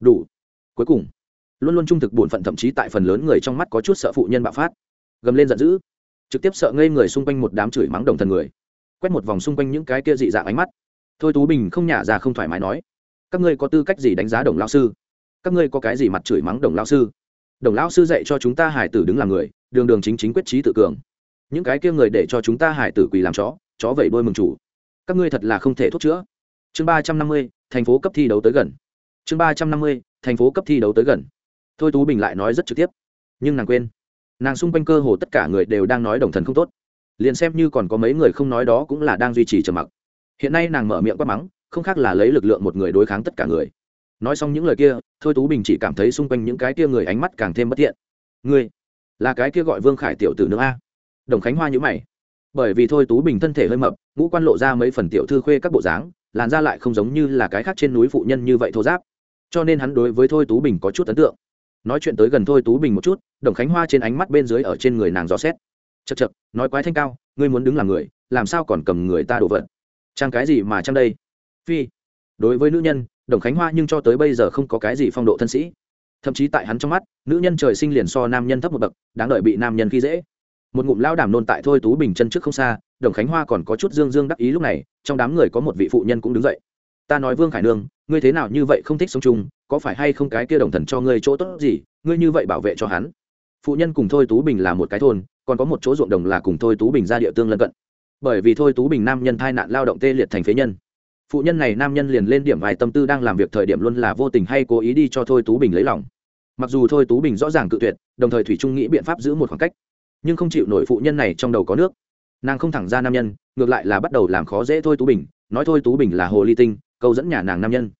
Đủ. Cuối cùng luôn luôn trung thực bổn phận thậm chí tại phần lớn người trong mắt có chút sợ phụ nhân bạo phát. Gầm lên giận dữ, trực tiếp sợ ngây người xung quanh một đám chửi mắng đồng thần người, quét một vòng xung quanh những cái kia dị dạng ánh mắt. Thôi tú bình không nhả ra không thoải mái nói, các ngươi có tư cách gì đánh giá đồng lao sư? Các ngươi có cái gì mặt chửi mắng đồng lao sư? Đồng lao sư dạy cho chúng ta hải tử đứng làm người, đường đường chính chính quyết trí tự cường. Những cái kia người để cho chúng ta hải tử quỳ làm chó chó vẩy đôi mừng chủ. Các ngươi thật là không thể thuốc chữa. Chương ba trăm năm mươi, thành phố cấp thi đấu tới gần. Chương ba trăm năm mươi, thành phố cấp thi đấu tới gần thôi tú bình lại nói rất trực tiếp nhưng nàng quên nàng xung quanh cơ hồ tất cả người đều đang nói đồng thần không tốt liền xem như còn có mấy người không nói đó cũng là đang duy trì trầm mặc hiện nay nàng mở miệng quát mắng không khác là lấy lực lượng một người đối kháng tất cả người nói xong những lời kia thôi tú bình chỉ cảm thấy xung quanh những cái kia người ánh mắt càng thêm bất thiện ngươi là cái kia gọi vương khải tiểu tử nữa a đồng khánh hoa nhữ mày bởi vì thôi tú bình thân thể hơi mập ngũ quan lộ ra mấy phần tiểu thư khuê các bộ dáng làn da lại không giống như là cái khác trên núi phụ nhân như vậy thô giáp cho nên hắn đối với thôi tú bình có chút ấn tượng nói chuyện tới gần thôi tú bình một chút đồng khánh hoa trên ánh mắt bên dưới ở trên người nàng gió xét chật chật nói quái thanh cao ngươi muốn đứng làm người làm sao còn cầm người ta đổ vật trang cái gì mà trang đây phi đối với nữ nhân đồng khánh hoa nhưng cho tới bây giờ không có cái gì phong độ thân sĩ thậm chí tại hắn trong mắt nữ nhân trời sinh liền so nam nhân thấp một bậc đáng đợi bị nam nhân khi dễ một ngụm lao đảm nôn tại thôi tú bình chân trước không xa đồng khánh hoa còn có chút dương dương đắc ý lúc này trong đám người có một vị phụ nhân cũng đứng dậy ta nói vương khải nương, ngươi thế nào như vậy không thích sống chung, có phải hay không cái kia đồng thần cho ngươi chỗ tốt gì, ngươi như vậy bảo vệ cho hắn. Phụ nhân cùng thôi tú bình là một cái thôn, còn có một chỗ ruộng đồng là cùng thôi tú bình ra địa tương lân cận. Bởi vì thôi tú bình nam nhân thai nạn lao động tê liệt thành phế nhân. Phụ nhân này nam nhân liền lên điểm vài tâm tư đang làm việc thời điểm luôn là vô tình hay cố ý đi cho thôi tú bình lấy lòng. Mặc dù thôi tú bình rõ ràng cự tuyệt, đồng thời thủy trung nghĩ biện pháp giữ một khoảng cách, nhưng không chịu nổi phụ nhân này trong đầu có nước. Nàng không thẳng ra nam nhân, ngược lại là bắt đầu làm khó dễ thôi tú bình, nói thôi tú bình là hồ ly tinh câu dẫn nhà nàng nam nhân.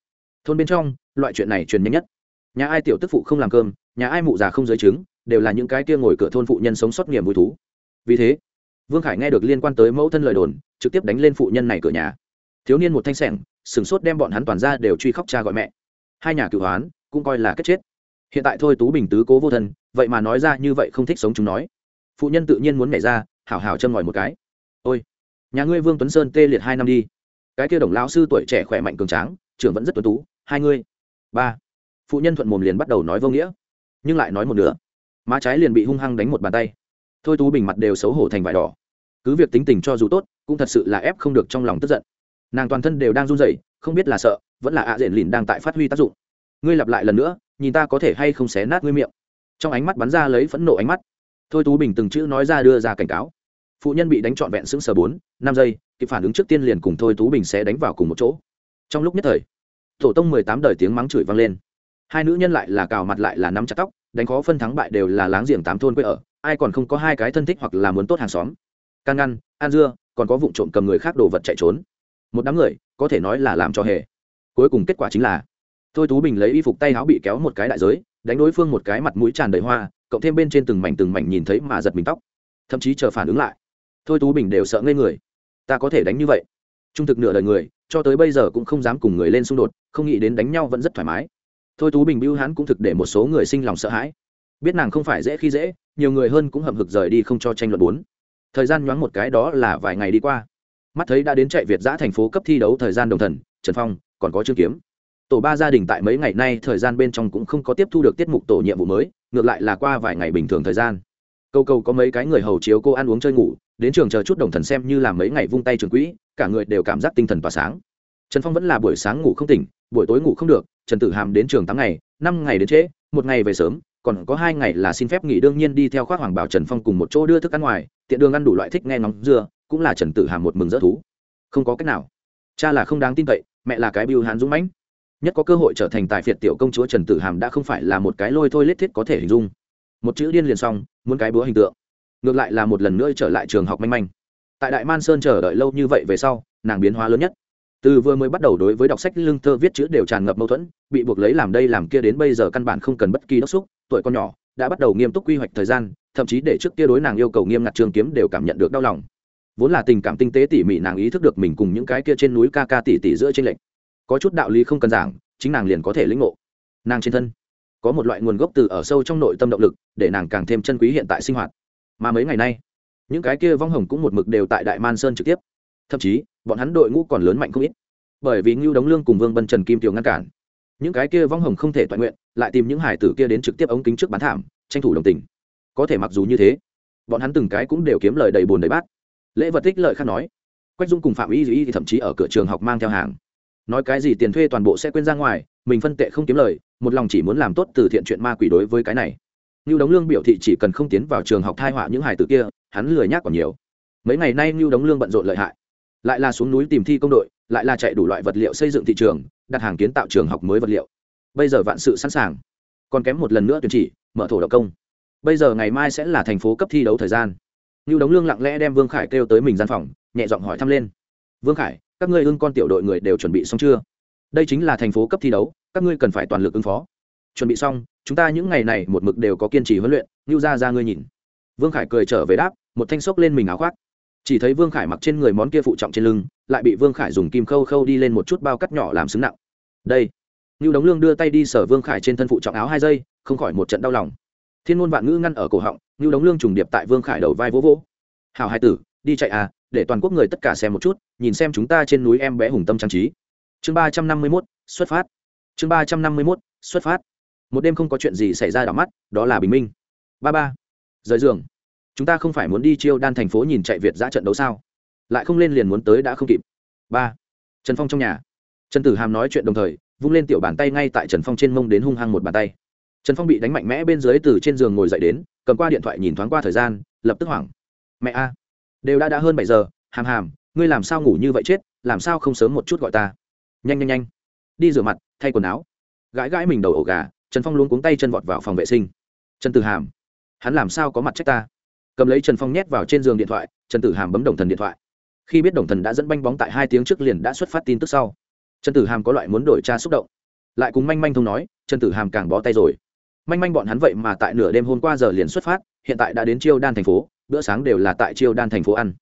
Thôn bên trong, loại chuyện này truyền nhanh nhất. Nhà ai tiểu tức phụ không làm cơm, nhà ai mụ già không giới trứng, đều là những cái kia ngồi cửa thôn phụ nhân sống sót niềm vui thú. Vì thế, vương khải nghe được liên quan tới mẫu thân lời đồn, trực tiếp đánh lên phụ nhân này cửa nhà. Thiếu niên một thanh sẻng sửng sốt đem bọn hắn toàn ra đều truy khóc cha gọi mẹ. Hai nhà cựu hoán, cũng coi là kết chết. Hiện tại thôi tú bình tứ cố vô thân, vậy mà nói ra như vậy không thích sống chúng nói. Phụ nhân tự nhiên muốn nhảy ra, hảo hảo châm ngòi một cái. Ôi, nhà ngươi vương tuấn sơn tê liệt hai năm đi cái kia đồng lão sư tuổi trẻ khỏe mạnh cường tráng, trưởng vẫn rất tuấn tú. Hai ngươi. Ba. Phụ nhân thuận mồm liền bắt đầu nói vô nghĩa. Nhưng lại nói một nửa. Má trái liền bị hung hăng đánh một bàn tay. Thôi tú bình mặt đều xấu hổ thành vải đỏ. Cứ việc tính tình cho dù tốt, cũng thật sự là ép không được trong lòng tức giận. Nàng toàn thân đều đang run rẩy, không biết là sợ, vẫn là ạ à diện lìn đang tại phát huy tác dụng. Ngươi lặp lại lần nữa, nhìn ta có thể hay không xé nát ngươi miệng. Trong ánh mắt bắn ra lấy phẫn nộ ánh mắt. Thôi tú bình từng chữ nói ra đưa ra cảnh cáo phụ nhân bị đánh trọn vẹn sững sờ bốn, năm giây, kịp phản ứng trước tiên liền cùng thôi tú bình sẽ đánh vào cùng một chỗ. Trong lúc nhất thời, tổ tông mười tám đời tiếng mắng chửi vang lên. Hai nữ nhân lại là cào mặt lại là nắm chặt tóc, đánh khó phân thắng bại đều là láng giềng tám thôn quê ở, ai còn không có hai cái thân thích hoặc là muốn tốt hàng xóm. Can ngăn an dưa, còn có vụ trộm cầm người khác đồ vật chạy trốn. Một đám người, có thể nói là làm cho hề. Cuối cùng kết quả chính là, thôi tú bình lấy y phục tay áo bị kéo một cái đại giới, đánh đối phương một cái mặt mũi tràn đầy hoa, cộng thêm bên trên từng mảnh từng mảnh nhìn thấy mà giật mình tóc. Thậm chí chờ phản ứng lại thôi tú bình đều sợ ngây người. Ta có thể đánh như vậy? Trung thực nửa đời người, cho tới bây giờ cũng không dám cùng người lên xung đột, không nghĩ đến đánh nhau vẫn rất thoải mái. Thôi tú bình bưu hán cũng thực để một số người sinh lòng sợ hãi. Biết nàng không phải dễ khi dễ, nhiều người hơn cũng hậm hực rời đi không cho tranh luận bốn. Thời gian nhoáng một cái đó là vài ngày đi qua. Mắt thấy đã đến chạy việt giã thành phố cấp thi đấu thời gian đồng thần, trần phong, còn có trương kiếm. Tổ ba gia đình tại mấy ngày nay thời gian bên trong cũng không có tiếp thu được tiết mục tổ nhiệm vụ mới, ngược lại là qua vài ngày bình thường thời gian câu câu có mấy cái người hầu chiếu cô ăn uống chơi ngủ, đến trường chờ chút đồng thần xem như là mấy ngày vung tay trường quỹ, cả người đều cảm giác tinh thần tỏa sáng. Trần phong vẫn là buổi sáng ngủ không tỉnh, buổi tối ngủ không được, trần tử hàm đến trường tám ngày, năm ngày đến trễ, một ngày về sớm, còn có hai ngày là xin phép nghỉ đương nhiên đi theo khoác hoàng bảo trần phong cùng một chỗ đưa thức ăn ngoài, tiện đường ăn đủ loại thích nghe ngóng dưa, cũng là trần tử hàm một mừng rỡ thú. Không có cách nào. Cha là không đáng tin cậy, mẹ là cái biêu hán dũng mãnh. Nhất có cơ hội trở thành tài phiệt tiểu công chúa trần tử hàm đã không phải là một cái lôi thôi lết thiết có thể hình dung một chữ điên liền xong, muốn cái búa hình tượng. Ngược lại là một lần nữa trở lại trường học manh manh. Tại đại man sơn chờ đợi lâu như vậy về sau, nàng biến hóa lớn nhất. Từ vừa mới bắt đầu đối với đọc sách lương thơ viết chữ đều tràn ngập mâu thuẫn, bị buộc lấy làm đây làm kia đến bây giờ căn bản không cần bất kỳ đốc xúc, tuổi con nhỏ, đã bắt đầu nghiêm túc quy hoạch thời gian, thậm chí để trước kia đối nàng yêu cầu nghiêm ngặt trường kiếm đều cảm nhận được đau lòng. Vốn là tình cảm tinh tế tỉ mỉ nàng ý thức được mình cùng những cái kia trên núi ca ca tỉ tỉ giữa trên lệnh có chút đạo lý không cần giảng, chính nàng liền có thể lĩnh ngộ. Nàng trên thân có một loại nguồn gốc từ ở sâu trong nội tâm động lực, để nàng càng thêm chân quý hiện tại sinh hoạt. Mà mấy ngày nay, những cái kia vong hồng cũng một mực đều tại đại man sơn trực tiếp. Thậm chí, bọn hắn đội ngũ còn lớn mạnh không ít. Bởi vì ngưu đống lương cùng vương bân trần kim tiểu ngăn cản. Những cái kia vong hồng không thể toàn nguyện, lại tìm những hải tử kia đến trực tiếp ống kính trước bán thảm, tranh thủ đồng tình. Có thể mặc dù như thế, bọn hắn từng cái cũng đều kiếm lời đầy buồn đầy bát. Lễ vật tích lợi khác nói, quách dung cùng phạm y thì thậm chí ở cửa trường học mang theo hàng. Nói cái gì tiền thuê toàn bộ sẽ quên ra ngoài, mình phân tệ không kiếm lời một lòng chỉ muốn làm tốt từ thiện chuyện ma quỷ đối với cái này Nưu Đống Lương biểu thị chỉ cần không tiến vào trường học thai họa những hài tử kia, hắn lười nhác còn nhiều. Mấy ngày nay Nưu Đống Lương bận rộn lợi hại, lại là xuống núi tìm thi công đội, lại là chạy đủ loại vật liệu xây dựng thị trường, đặt hàng kiến tạo trường học mới vật liệu. Bây giờ vạn sự sẵn sàng, còn kém một lần nữa tuyển chỉ, mở thổ động công. Bây giờ ngày mai sẽ là thành phố cấp thi đấu thời gian. Nưu Đống Lương lặng lẽ đem Vương Khải kêu tới mình gian phòng, nhẹ giọng hỏi thăm lên. "Vương Khải, các ngươi ưng con tiểu đội người đều chuẩn bị xong chưa?" Đây chính là thành phố cấp thi đấu, các ngươi cần phải toàn lực ứng phó. Chuẩn bị xong, chúng ta những ngày này một mực đều có kiên trì huấn luyện ngưu ra ra ngươi nhìn. Vương khải cười trở về đáp một thanh xốc lên mình áo khoác. Chỉ thấy vương khải mặc trên người món kia phụ trọng trên lưng lại bị vương khải dùng kim khâu khâu đi lên một chút bao cắt nhỏ làm xứng nặng. Đây. Ngưu đống lương đưa tay đi sở vương khải trên thân phụ trọng áo hai giây không khỏi một trận đau lòng. Thiên môn vạn ngữ ngăn ở cổ họng ngưu đống lương trùng điệp tại vương khải đầu vai vỗ vỗ. Hào hai tử đi chạy à để toàn quốc người tất cả xem một chút nhìn xem chúng ta trên núi em bé hùng tâm trang trí. Chương ba trăm năm mươi mốt xuất phát chương ba trăm năm mươi mốt, xuất phát. Một đêm không có chuyện gì xảy ra đỏ mắt, đó là bình minh. Ba ba, rời giường. Chúng ta không phải muốn đi chiêu đan thành phố nhìn chạy việt giã trận đấu sao? Lại không lên liền muốn tới đã không kịp. Ba, trần phong trong nhà. Trần tử hàm nói chuyện đồng thời, vung lên tiểu bàn tay ngay tại trần phong trên mông đến hung hăng một bàn tay. Trần phong bị đánh mạnh mẽ bên dưới từ trên giường ngồi dậy đến, cầm qua điện thoại nhìn thoáng qua thời gian, lập tức hoảng. Mẹ a, đều đã đã hơn bảy giờ, hàm hàm, ngươi làm sao ngủ như vậy chết, làm sao không sớm một chút gọi ta? Nhanh nhanh nhanh. Đi rửa mặt thay quần áo. Gãi gãi mình đầu ổ gà, trần phong luôn cuống tay chân vọt vào phòng vệ sinh. Trần tử hàm, hắn làm sao có mặt trách ta? Cầm lấy trần phong nhét vào trên giường điện thoại, trần tử hàm bấm đồng thần điện thoại. Khi biết đồng thần đã dẫn banh bóng tại hai tiếng trước liền đã xuất phát tin tức sau, trần tử hàm có loại muốn đổi tra xúc động. Lại cùng manh manh thông nói, trần tử hàm càng bó tay rồi. Manh manh bọn hắn vậy mà tại nửa đêm hôm qua giờ liền xuất phát, hiện tại đã đến chiêu đan thành phố, bữa sáng đều là tại chiêu đan thành phố ăn.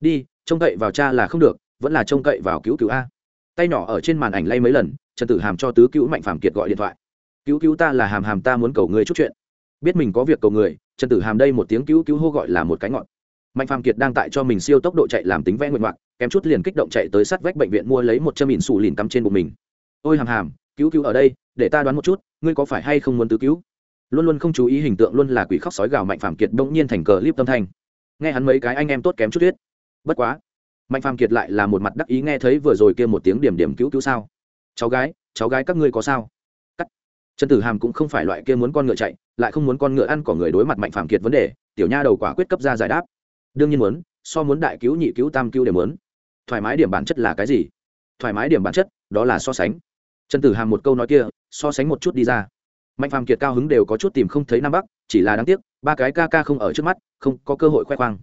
Đi, trông cậy vào cha là không được, vẫn là trông cậy vào cứu cứu a tay nhỏ ở trên màn ảnh lay mấy lần, trần tử hàm cho tứ cứu mạnh phàm kiệt gọi điện thoại. Cứu cứu ta là hàm hàm, ta muốn cầu người chút chuyện. Biết mình có việc cầu người, trần tử hàm đây một tiếng cứu cứu hô gọi là một cái ngọn. Mạnh phàm kiệt đang tại cho mình siêu tốc độ chạy làm tính vẽ nguyện ngoạc, kém chút liền kích động chạy tới sát vách bệnh viện mua lấy một châm mìn xù lìn cắm trên bụng mình. Ôi hàm hàm cứu cứu ở đây, để ta đoán một chút, ngươi có phải hay không muốn tứ cứu luôn luôn không chú ý hình tượng, luôn là quỷ khóc sói gào mạnh phàm kiệt bỗng nhiên thành cờ clip tâm thanh. Nghe hắn mấy cái anh em tốt kém chút thuyết bất quá mạnh phàm kiệt lại là một mặt đắc ý nghe thấy vừa rồi kia một tiếng điểm điểm cứu cứu sao. Cháu gái cháu gái các ngươi có sao? Trần tử hàm cũng không phải loại kia muốn con ngựa chạy, lại không muốn con ngựa ăn cỏ người đối mặt mạnh phàm kiệt vấn đề, tiểu nha đầu quả quyết cấp ra giải đáp. Đương nhiên muốn, so muốn đại cứu nhị cứu tam cứu đều muốn. Thoải mái điểm bản chất là cái gì? Thoải mái điểm bản chất, đó là so sánh. Trần tử hàm một câu nói kia, so sánh một chút đi ra. Mạnh phàm kiệt cao hứng đều có chút tìm không thấy nam bắc, chỉ là đáng tiếc, ba cái ca ca không ở trước mắt, không có cơ hội khoe khoang.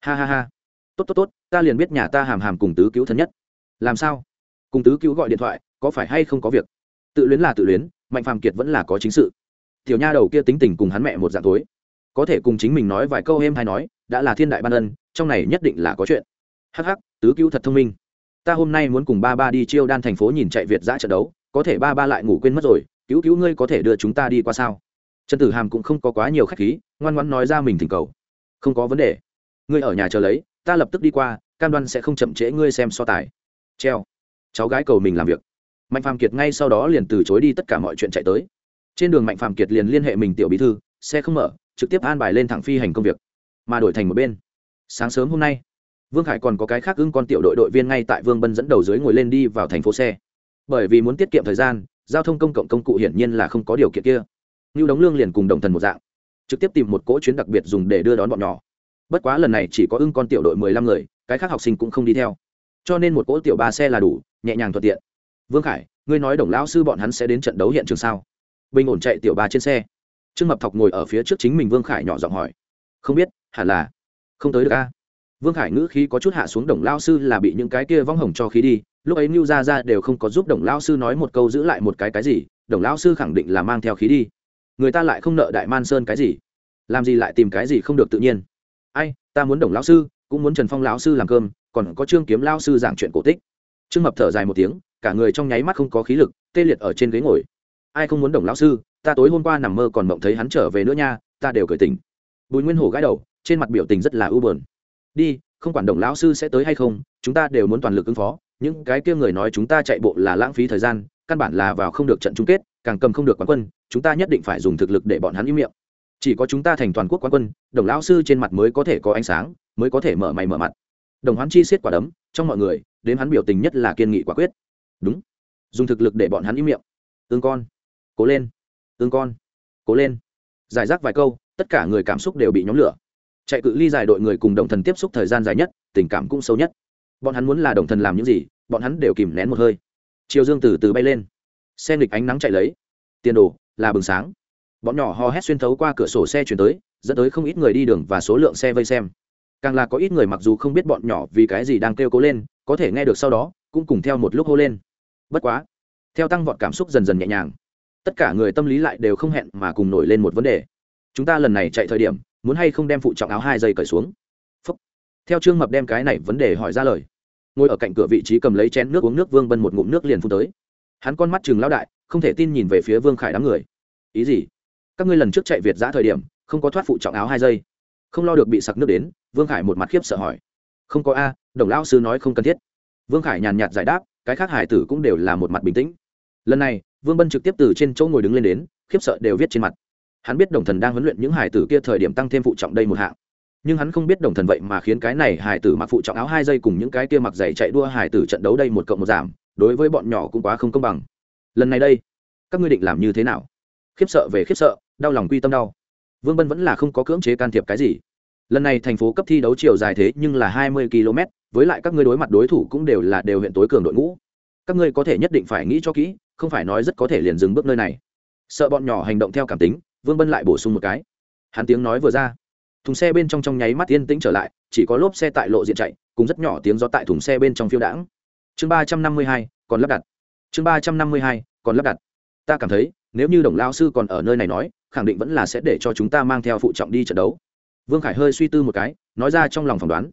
Ha ha ha tốt tốt tốt, ta liền biết nhà ta hàm hàm cùng tứ cứu thân nhất. Làm sao? Cùng tứ cứu gọi điện thoại, có phải hay không có việc? Tự luyến là tự luyến, mạnh phàm kiệt vẫn là có chính sự. Tiểu nha đầu kia tính tình cùng hắn mẹ một dạng tối. Có thể cùng chính mình nói vài câu êm hay nói, đã là thiên đại ban ân, trong này nhất định là có chuyện. Hắc hắc, tứ cứu thật thông minh. Ta hôm nay muốn cùng ba ba đi chiêu đan thành phố nhìn chạy việt giã trận đấu, có thể ba ba lại ngủ quên mất rồi, cứu cứu ngươi có thể đưa chúng ta đi qua sao? Trần tử hàm cũng không có quá nhiều khách khí, ngoan ngoãn nói ra mình thỉnh cầu. Không có vấn đề. Ngươi ở nhà chờ lấy ta lập tức đi qua, cam đoan sẽ không chậm trễ ngươi xem so tài. Treo. Cháu gái cầu mình làm việc. Mạnh phàm kiệt ngay sau đó liền từ chối đi tất cả mọi chuyện chạy tới. Trên đường mạnh phàm kiệt liền liên hệ mình tiểu bí thư, xe không mở, trực tiếp an bài lên thẳng phi hành công việc. Mà đổi thành một bên. Sáng sớm hôm nay, vương khải còn có cái khác ưng con tiểu đội đội viên ngay tại vương bân dẫn đầu dưới ngồi lên đi vào thành phố xe. Bởi vì muốn tiết kiệm thời gian, giao thông công cộng công cụ hiển nhiên là không có điều kiện kia. Như đóng lương liền cùng đồng thần một dạng, trực tiếp tìm một cỗ chuyến đặc biệt dùng để đưa đón bọn nhỏ bất quá lần này chỉ có ưng con tiểu đội mười lăm người, cái khác học sinh cũng không đi theo. Cho nên một cỗ tiểu ba xe là đủ, nhẹ nhàng thuận tiện. Vương khải, ngươi nói đồng lão sư bọn hắn sẽ đến trận đấu hiện trường sao? Bình ổn chạy tiểu ba trên xe. Trương mập thọc ngồi ở phía trước chính mình vương khải nhỏ giọng hỏi. Không biết, hẳn là không tới được a. Vương khải ngữ khí có chút hạ xuống đồng lao sư là bị những cái kia vong hồng cho khí đi, lúc ấy mưu ra ra đều không có giúp đồng lao sư nói một câu giữ lại một cái cái gì, đồng lao sư khẳng định là mang theo khí đi. Người ta lại không nợ đại man sơn cái gì. Làm gì lại tìm cái gì không được tự nhiên ai, ta muốn đồng lão sư, cũng muốn trần phong lão sư làm cơm, còn có trương kiếm lao sư giảng chuyện cổ tích. Trương mập thở dài một tiếng, cả người trong nháy mắt không có khí lực, tê liệt ở trên ghế ngồi. Ai không muốn đồng lão sư, ta tối hôm qua nằm mơ còn mộng thấy hắn trở về nữa nha, ta đều cười tỉnh. Bùi nguyên hổ gãi đầu, trên mặt biểu tình rất là ưu bờn đi, không quản đồng lão sư sẽ tới hay không, chúng ta đều muốn toàn lực ứng phó, những cái kia người nói chúng ta chạy bộ là lãng phí thời gian, căn bản là vào không được trận chung kết, càng cầm không được quán quân, chúng ta nhất định phải dùng thực lực để bọn hắn im miệng chỉ có chúng ta thành toàn quốc quán quân, đồng lão sư trên mặt mới có thể có ánh sáng, mới có thể mở mày mở mặt. Đồng hoán chi siết quả đấm, trong mọi người đến hắn biểu tình nhất là kiên nghị quả quyết. Đúng. Dùng thực lực để bọn hắn im miệng. Tương con. Cố lên. Tương con. Cố lên. Giải rác vài câu, tất cả người cảm xúc đều bị nhóm lửa. Chạy cự ly dài đội người cùng đồng thần tiếp xúc thời gian dài nhất, tình cảm cũng sâu nhất. Bọn hắn muốn là đồng thần làm những gì, bọn hắn đều kìm nén một hơi. Chiều dương từ từ bay lên. Xe nghịch ánh nắng chạy lấy. Tiền đồ, là bừng sáng bọn nhỏ hò hét xuyên thấu qua cửa sổ xe chuyển tới, dẫn tới không ít người đi đường và số lượng xe vây xem. Càng là có ít người mặc dù không biết bọn nhỏ vì cái gì đang kêu cố lên, có thể nghe được sau đó, cũng cùng theo một lúc hô lên. Bất quá, theo tăng vọt cảm xúc dần dần nhẹ nhàng, tất cả người tâm lý lại đều không hẹn mà cùng nổi lên một vấn đề. Chúng ta lần này chạy thời điểm, muốn hay không đem phụ trọng áo hai giây cởi xuống? Phúc. theo trương mập đem cái này vấn đề hỏi ra lời, ngồi ở cạnh cửa vị trí cầm lấy chén nước uống nước vương bân một ngụm nước liền phun tới. Hắn con mắt chừng lão đại, không thể tin nhìn về phía vương khải đám người. Ý gì? Các ngươi lần trước chạy việt giã thời điểm, không có thoát phụ trọng áo hai giây. Không lo được bị sặc nước đến, vương khải một mặt khiếp sợ hỏi. Không có a, đồng lão sư nói không cần thiết. Vương khải nhàn nhạt giải đáp, cái khác hải tử cũng đều là một mặt bình tĩnh. Lần này, vương bân trực tiếp từ trên chỗ ngồi đứng lên đến, khiếp sợ đều viết trên mặt. Hắn biết đồng thần đang huấn luyện những hải tử kia thời điểm tăng thêm phụ trọng đây một hạng. Nhưng hắn không biết đồng thần vậy mà khiến cái này hải tử mặc phụ trọng áo hai giây cùng những cái kia mặc giày chạy đua hải tử trận đấu đây một cộng một giảm, đối với bọn nhỏ cũng quá không công bằng. Lần này đây, các ngươi định làm như thế nào? Khiếp sợ về khiếp sợ, đau lòng quy tâm đau. Vương bân vẫn là không có cưỡng chế can thiệp cái gì. Lần này thành phố cấp thi đấu chiều dài thế nhưng là hai mươi km, với lại các ngươi đối mặt đối thủ cũng đều là đều huyện tối cường đội ngũ. Các ngươi có thể nhất định phải nghĩ cho kỹ, không phải nói rất có thể liền dừng bước nơi này. Sợ bọn nhỏ hành động theo cảm tính, vương bân lại bổ sung một cái. Hắn tiếng nói vừa ra. Thùng xe bên trong trong nháy mắt yên tĩnh trở lại, chỉ có lốp xe tại lộ diện chạy, cùng rất nhỏ tiếng gió tại thùng xe bên trong phiêu đãng. Chương ba trăm năm mươi hai, còn lắp đặt. Chương ba trăm năm mươi hai, còn lắp đặt. Ta cảm thấy nếu như đồng lao sư còn ở nơi này nói, khẳng định vẫn là sẽ để cho chúng ta mang theo phụ trọng đi trận đấu. Vương khải hơi suy tư một cái, nói ra trong lòng phỏng đoán.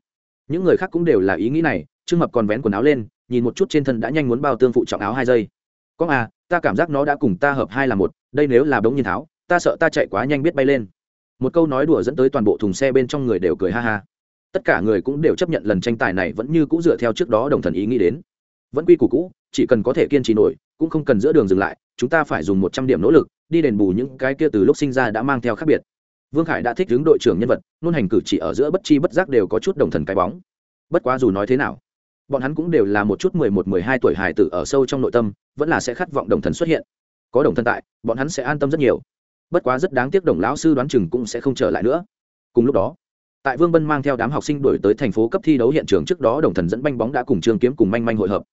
Những người khác cũng đều là ý nghĩ này, trương mập còn vén quần áo lên, nhìn một chút trên thân đã nhanh muốn bao tương phụ trọng áo hai giây. Có à ta cảm giác nó đã cùng ta hợp hai là một, đây nếu là bỗng nhiên tháo, ta sợ ta chạy quá nhanh biết bay lên. Một câu nói đùa dẫn tới toàn bộ thùng xe bên trong người đều cười ha ha. Tất cả người cũng đều chấp nhận lần tranh tài này vẫn như cũ dựa theo trước đó đồng thần ý nghĩ đến. Vẫn quy củ cũ, chỉ cần có thể kiên trì nổi cũng không cần giữa đường dừng lại, chúng ta phải dùng một trăm điểm nỗ lực, đi đền bù những cái kia từ lúc sinh ra đã mang theo khác biệt. Vương khải đã thích hướng đội trưởng nhân vật luôn hành cử chỉ ở giữa bất chi bất giác đều có chút đồng thần cái bóng. Bất quá dù nói thế nào, bọn hắn cũng đều là một chút mười một, mười hai tuổi hài tử ở sâu trong nội tâm, vẫn là sẽ khát vọng đồng thần xuất hiện. Có đồng thần tại, bọn hắn sẽ an tâm rất nhiều. Bất quá rất đáng tiếc đồng lão sư đoán chừng cũng sẽ không trở lại nữa. Cùng lúc đó, tại vương bân mang theo đám học sinh đổi tới thành phố cấp thi đấu hiện trường trước đó, đồng thần dẫn banh bóng đã cùng trương kiếm cùng manh manh hội hợp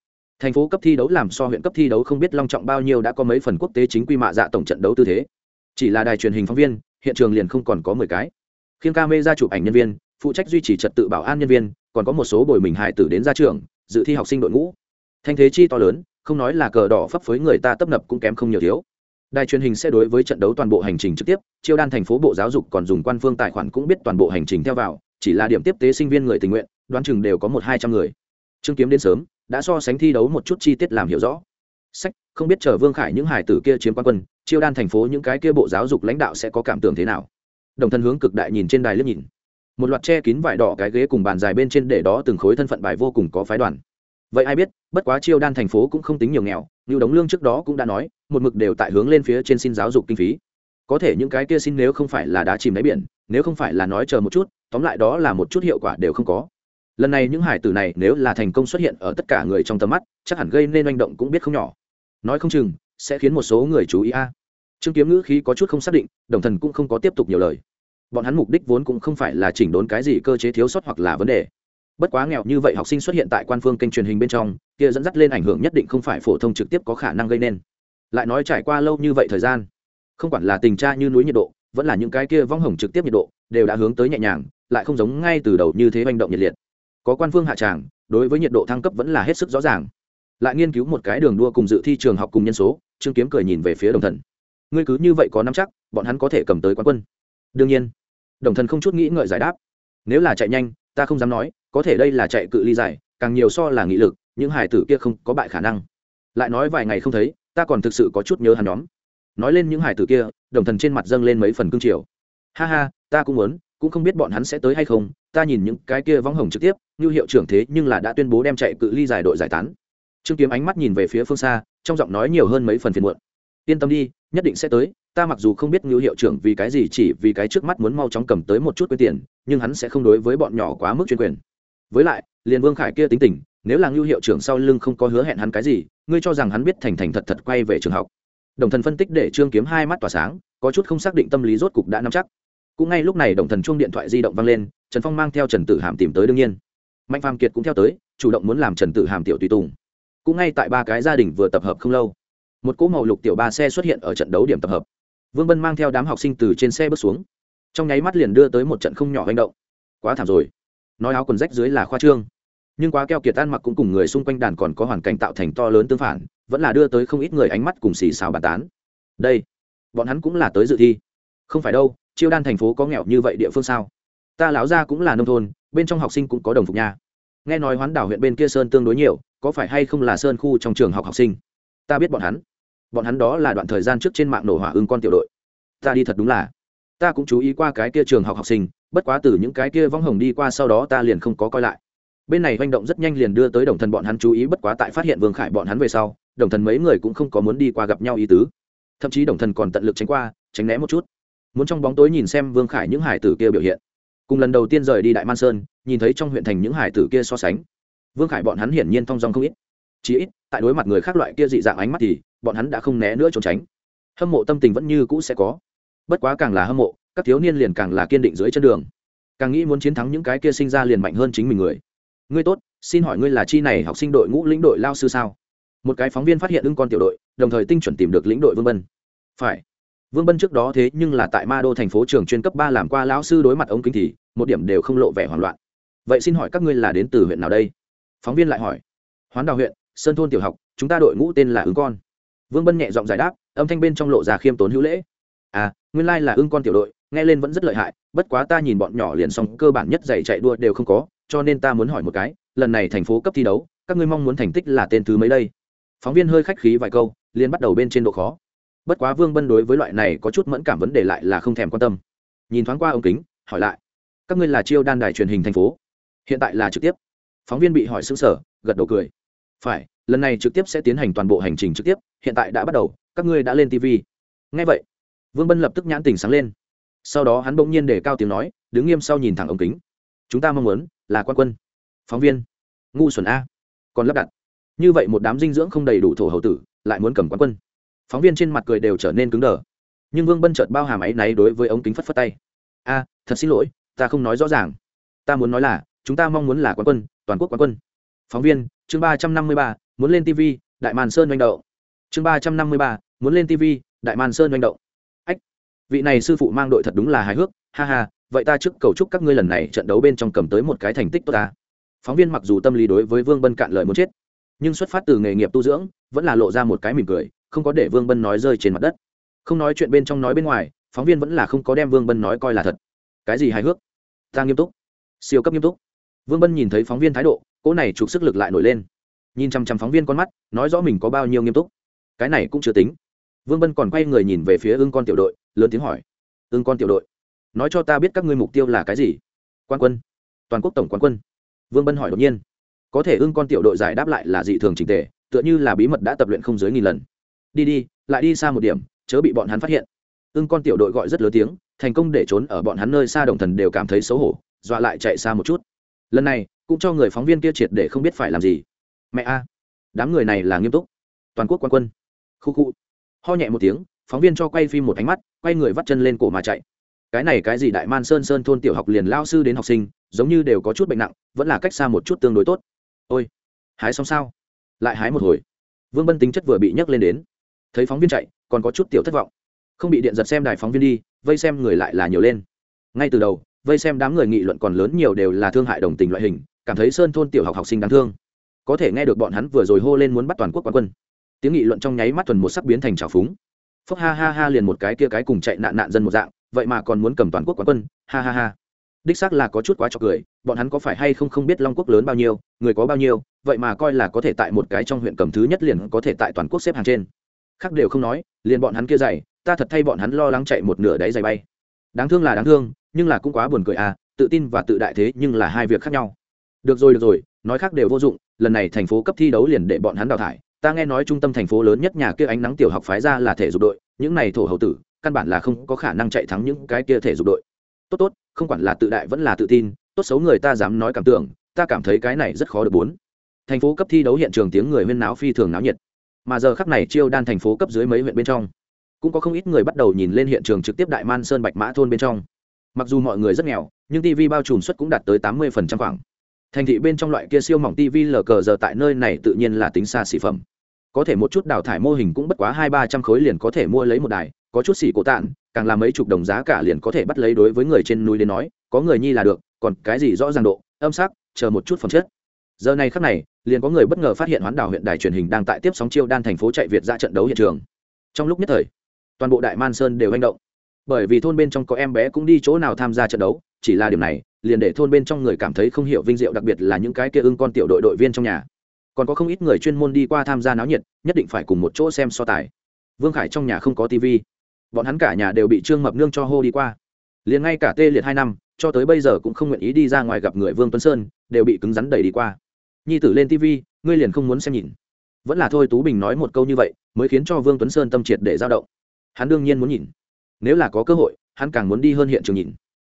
thành phố cấp thi đấu làm so huyện cấp thi đấu không biết long trọng bao nhiêu đã có mấy phần quốc tế chính quy mạ dạ tổng trận đấu tư thế. Chỉ là đài truyền hình phóng viên, hiện trường liền không còn có mười cái. Khiêng ca mê ra chụp ảnh nhân viên, phụ trách duy trì trật tự bảo an nhân viên, còn có một số bồi mình hài tử đến ra trường, dự thi học sinh đội ngũ. Thanh thế chi to lớn, không nói là cờ đỏ phấp phới người ta tấp nập cũng kém không nhiều thiếu. Đài truyền hình sẽ đối với trận đấu toàn bộ hành trình trực tiếp, chiêu đan thành phố bộ giáo dục còn dùng quan phương tài khoản cũng biết toàn bộ hành trình theo vào, chỉ là điểm tiếp tế sinh viên người tình nguyện, đoán chừng đều có một hai trăm người. Trương kiếm đến sớm đã so sánh thi đấu một chút chi tiết làm hiểu rõ. Sách, không biết chờ vương khải những hải tử kia chiếm quan quân, chiêu đan thành phố những cái kia bộ giáo dục lãnh đạo sẽ có cảm tưởng thế nào? Đồng thân hướng cực đại nhìn trên đài liếc nhìn. Một loạt che kín vải đỏ cái ghế cùng bàn dài bên trên để đó từng khối thân phận bài vô cùng có phái đoàn. Vậy ai biết, bất quá chiêu đan thành phố cũng không tính nhiều nghèo như đống lương trước đó cũng đã nói, một mực đều tại hướng lên phía trên xin giáo dục kinh phí. Có thể những cái kia xin nếu không phải là đá chìm đáy biển, nếu không phải là nói chờ một chút, tóm lại đó là một chút hiệu quả đều không có lần này những hải tử này nếu là thành công xuất hiện ở tất cả người trong tầm mắt, chắc hẳn gây nên manh động cũng biết không nhỏ. Nói không chừng, sẽ khiến một số người chú ý a. Trương kiếm ngữ khí có chút không xác định, đồng thần cũng không có tiếp tục nhiều lời. Bọn hắn mục đích vốn cũng không phải là chỉnh đốn cái gì cơ chế thiếu sót hoặc là vấn đề. Bất quá nghèo như vậy học sinh xuất hiện tại quan phương kênh truyền hình bên trong, kia dẫn dắt lên ảnh hưởng nhất định không phải phổ thông trực tiếp có khả năng gây nên. Lại nói trải qua lâu như vậy thời gian, không quản là tình tra như núi nhiệt độ, vẫn là những cái kia vong hồng trực tiếp nhiệt độ, đều đã hướng tới nhẹ nhàng, lại không giống ngay từ đầu như thế manh động nhiệt liệt có quan phương hạ tràng, đối với nhiệt độ thăng cấp vẫn là hết sức rõ ràng. Lại nghiên cứu một cái đường đua cùng dự thi trường học cùng nhân số, trương kiếm cười nhìn về phía đồng thần. Ngươi cứ như vậy có nắm chắc, bọn hắn có thể cầm tới quán quân. Đương nhiên. Đồng thần không chút nghĩ ngợi giải đáp. Nếu là chạy nhanh, ta không dám nói, có thể đây là chạy cự ly dài, càng nhiều so là nghị lực, những hải tử kia không có bại khả năng. Lại nói vài ngày không thấy, ta còn thực sự có chút nhớ hắn nhóm. Nói lên những hải tử kia, đồng thần trên mặt dâng lên mấy phần cương triều. Ha ha, ta cũng muốn cũng không biết bọn hắn sẽ tới hay không, ta nhìn những cái kia vắng hồng trực tiếp, như hiệu trưởng thế nhưng là đã tuyên bố đem chạy cự ly giải đội giải tán. Trương kiếm ánh mắt nhìn về phía phương xa, trong giọng nói nhiều hơn mấy phần phiền muộn. Yên tâm đi, nhất định sẽ tới, ta mặc dù không biết ngưu hiệu trưởng vì cái gì chỉ vì cái trước mắt muốn mau chóng cầm tới một chút quyền tiền, nhưng hắn sẽ không đối với bọn nhỏ quá mức chuyên quyền. Với lại, liền vương khải kia tính tình, nếu là ngưu hiệu trưởng sau lưng không có hứa hẹn hắn cái gì, ngươi cho rằng hắn biết thành thành thật thật quay về trường học. Đồng thần phân tích để trương kiếm hai mắt tỏa sáng, có chút không xác định tâm lý rốt cục đã nắm chắc cũng ngay lúc này đồng thần chuông điện thoại di động vang lên, trần phong mang theo trần tử hàm tìm tới đương nhiên. Mạnh phàm kiệt cũng theo tới, chủ động muốn làm trần tử hàm tiểu tùy tùng. Cũng ngay tại ba cái gia đình vừa tập hợp không lâu, một cỗ màu lục tiểu ba xe xuất hiện ở trận đấu điểm tập hợp. Vương bân mang theo đám học sinh từ trên xe bước xuống. Trong nháy mắt liền đưa tới một trận không nhỏ hành động. Quá thảm rồi. Nói áo quần rách dưới là khoa trương. Nhưng quá keo kiệt ăn mặc cũng cùng người xung quanh đàn còn có hoàn cảnh tạo thành to lớn tương phản, vẫn là đưa tới không ít người ánh mắt cùng xì xào bàn tán. Đây, bọn hắn cũng là tới dự thi. Không phải đâu chiêu đan thành phố có nghèo như vậy địa phương sao? Ta láo ra cũng là nông thôn, bên trong học sinh cũng có đồng phục nha. Nghe nói hoán đảo huyện bên kia sơn tương đối nhiều, có phải hay không là sơn khu trong trường học học sinh? Ta biết bọn hắn. Bọn hắn đó là đoạn thời gian trước trên mạng nổ hỏa ưng con tiểu đội. Ta đi thật đúng là. Ta cũng chú ý qua cái kia trường học học sinh, bất quá từ những cái kia vong hồng đi qua sau đó ta liền không có coi lại. Bên này manh động rất nhanh liền đưa tới đồng thần bọn hắn chú ý bất quá tại phát hiện vương khải bọn hắn về sau, đồng thần mấy người cũng không có muốn đi qua gặp nhau ý tứ. Thậm chí đồng thần còn tận lực tránh qua, tránh né một chút muốn trong bóng tối nhìn xem vương khải những hải tử kia biểu hiện. Cùng lần đầu tiên rời đi đại man sơn, nhìn thấy trong huyện thành những hải tử kia so sánh. Vương khải bọn hắn hiển nhiên thong dong không ít. Chí ít, tại đối mặt người khác loại kia dị dạng ánh mắt thì, bọn hắn đã không né nữa trốn tránh. Hâm mộ tâm tình vẫn như cũ sẽ có. Bất quá càng là hâm mộ, các thiếu niên liền càng là kiên định dưới chân đường. Càng nghĩ muốn chiến thắng những cái kia sinh ra liền mạnh hơn chính mình người. Ngươi tốt, xin hỏi ngươi là chi này học sinh đội ngũ lĩnh đội lao sư sao? Một cái phóng viên phát hiện ưng con tiểu đội, đồng thời tinh chuẩn tìm được lĩnh đội vương bân phải vương bân trước đó thế nhưng là tại ma đô thành phố trường chuyên cấp ba làm qua lão sư đối mặt ống kính thì, một điểm đều không lộ vẻ hoảng loạn. Vậy xin hỏi các ngươi là đến từ huyện nào đây? Phóng viên lại hỏi. Hoán đào huyện, sơn thôn tiểu học, chúng ta đội ngũ tên là ứng con. Vương bân nhẹ giọng giải đáp, âm thanh bên trong lộ ra khiêm tốn hữu lễ. À nguyên lai là ưng con tiểu đội, nghe lên vẫn rất lợi hại, bất quá ta nhìn bọn nhỏ liền xong, cơ bản nhất giày chạy đua đều không có, cho nên ta muốn hỏi một cái, lần này thành phố cấp thi đấu, các ngươi mong muốn thành tích là tên thứ mấy đây? Phóng viên hơi khách khí vài câu, liền bắt đầu bên trên độ khó bất quá vương bân đối với loại này có chút mẫn cảm vấn đề lại là không thèm quan tâm. Nhìn thoáng qua ống kính, hỏi lại, các ngươi là chiêu đan đài truyền hình thành phố? Hiện tại là trực tiếp. Phóng viên bị hỏi xứng sở gật đầu cười. Phải, lần này trực tiếp sẽ tiến hành toàn bộ hành trình trực tiếp, hiện tại đã bắt đầu, các ngươi đã lên tv ngay vậy, vương bân lập tức nhãn tình sáng lên. Sau đó hắn bỗng nhiên để cao tiếng nói, đứng nghiêm sau nhìn thẳng ống kính. Chúng ta mong muốn là quan quân. Phóng viên, ngu xuẩn a, còn lắp đặt. Như vậy một đám dinh dưỡng không đầy đủ thổ hậu tử, lại muốn cầm quán quân phóng viên trên mặt cười đều trở nên cứng đờ. Nhưng vương bân chợt bao hàm áy náy đối với ống kính phất phất tay. A, thật xin lỗi, ta không nói rõ ràng. Ta muốn nói là, chúng ta mong muốn là quán quân, toàn quốc quán quân. Phóng viên, chương ba trăm năm mươi ba, muốn lên tv đại màn sơn doanh đậu. Chương ba trăm năm mươi ba, muốn lên tv đại màn sơn doanh đậu. Ách, vị này sư phụ mang đội thật đúng là hài hước. Ha ha, vậy ta trước cầu chúc các ngươi lần này trận đấu bên trong cầm tới một cái thành tích tốt ta. Phóng viên mặc dù tâm lý đối với vương bân cạn lời muốn chết, nhưng xuất phát từ nghề nghiệp tu dưỡng, vẫn là lộ ra một cái mỉm cười không có để vương bân nói rơi trên mặt đất. Không nói chuyện bên trong nói bên ngoài, phóng viên vẫn là không có đem vương bân nói coi là thật. Cái gì hài hước? Ta nghiêm túc. Siêu cấp nghiêm túc. Vương bân nhìn thấy phóng viên thái độ, cỗ này chụp sức lực lại nổi lên. Nhìn chăm chăm phóng viên con mắt, nói rõ mình có bao nhiêu nghiêm túc. Cái này cũng chưa tính. Vương bân còn quay người nhìn về phía ưng con tiểu đội, lớn tiếng hỏi. Ưng con tiểu đội, nói cho ta biết các ngươi mục tiêu là cái gì? Quan quân. Toàn quốc tổng quan quân. Vương bân hỏi đột nhiên. Có thể ưng con tiểu đội giải đáp lại là dị thường trình tề, tựa như là bí mật đã tập luyện không dưới nghìn lần đi đi, lại đi xa một điểm, chớ bị bọn hắn phát hiện. Ưng con tiểu đội gọi rất lớn tiếng, thành công để trốn ở bọn hắn nơi xa đồng thần đều cảm thấy xấu hổ, dọa lại chạy xa một chút. Lần này, cũng cho người phóng viên kia triệt để không biết phải làm gì. Mẹ a, đám người này là nghiêm túc. Toàn quốc quan quân. Khu khu. Ho nhẹ một tiếng, phóng viên cho quay phim một ánh mắt, quay người vắt chân lên cổ mà chạy. Cái này cái gì đại man sơn sơn thôn tiểu học liền lao sư đến học sinh, giống như đều có chút bệnh nặng, vẫn là cách xa một chút tương đối tốt. Ôi, hái xong sao? Lại hái một hồi. Vương bân tính chất vừa bị nhấc lên đến thấy phóng viên chạy, còn có chút tiểu thất vọng. Không bị điện giật xem đài phóng viên đi, vây xem người lại là nhiều lên. Ngay từ đầu, vây xem đám người nghị luận còn lớn nhiều đều là thương hại đồng tình loại hình, cảm thấy sơn thôn tiểu học học sinh đáng thương. Có thể nghe được bọn hắn vừa rồi hô lên muốn bắt toàn quốc quán quân. Tiếng nghị luận trong nháy mắt thuần một sắc biến thành trào phúng. Phúc ha ha ha liền một cái kia cái cùng chạy nạn nạn dân một dạng, vậy mà còn muốn cầm toàn quốc quán quân, ha ha ha. Đích xác là có chút quá cho cười, bọn hắn có phải hay không không biết long quốc lớn bao nhiêu, người có bao nhiêu, vậy mà coi là có thể tại một cái trong huyện cầm thứ nhất liền có thể tại toàn quốc xếp hàng trên khác đều không nói, liền bọn hắn kia dày ta thật thay bọn hắn lo lắng chạy một nửa đáy dày bay. Đáng thương là đáng thương, nhưng là cũng quá buồn cười à tự tin và tự đại thế nhưng là hai việc khác nhau. Được rồi được rồi, nói khác đều vô dụng, lần này thành phố cấp thi đấu liền để bọn hắn đào thải. Ta nghe nói trung tâm thành phố lớn nhất nhà kia ánh nắng tiểu học phái ra là thể dục đội, những này thổ hậu tử, căn bản là không có khả năng chạy thắng những cái kia thể dục đội. Tốt tốt, không quản là tự đại vẫn là tự tin, tốt xấu người ta dám nói cảm tưởng, ta cảm thấy cái này rất khó được bốn. Thành phố cấp thi đấu hiện trường tiếng người huyên náo phi thường náo nhiệt mà giờ khắc này chiêu đan thành phố cấp dưới mấy huyện bên trong, cũng có không ít người bắt đầu nhìn lên hiện trường trực tiếp đại man sơn bạch mã thôn bên trong. Mặc dù mọi người rất nghèo, nhưng tv bao trùm suất cũng đạt tới tám mươi khoảng. Thành thị bên trong loại kia siêu mỏng tv lờ cờ giờ tại nơi này tự nhiên là tính xa xỉ phẩm. Có thể một chút đào thải mô hình cũng bất quá hai ba trăm khối liền có thể mua lấy một đài, có chút xỉ cổ tạn càng là mấy chục đồng giá cả liền có thể bắt lấy đối với người trên núi đến nói, có người nhi là được, còn cái gì rõ ràng độ, âm sắc, chờ một chút phẩm chất. Giờ này khắc này liền có người bất ngờ phát hiện hoán đảo huyện đài truyền hình đang tại tiếp sóng chiêu đan thành phố chạy việt ra trận đấu hiện trường. Trong lúc nhất thời, toàn bộ đại man sơn đều hành động. Bởi vì thôn bên trong có em bé cũng đi chỗ nào tham gia trận đấu, chỉ là điểm này, liền để thôn bên trong người cảm thấy không hiểu vinh diệu đặc biệt là những cái kia ưng con tiểu đội đội viên trong nhà. Còn có không ít người chuyên môn đi qua tham gia náo nhiệt, nhất định phải cùng một chỗ xem so tài. Vương khải trong nhà không có tv bọn hắn cả nhà đều bị trương mập nương cho hô đi qua. Liền ngay cả tê liệt hai năm, cho tới bây giờ cũng không nguyện ý đi ra ngoài gặp người vương tuấn sơn, đều bị cứng rắn đẩy đi qua nhi tử lên tv, ngươi liền không muốn xem nhìn. Vẫn là thôi tú bình nói một câu như vậy, mới khiến cho vương tuấn sơn tâm triệt để giao động. Hắn đương nhiên muốn nhìn. Nếu là có cơ hội, hắn càng muốn đi hơn hiện trường nhìn.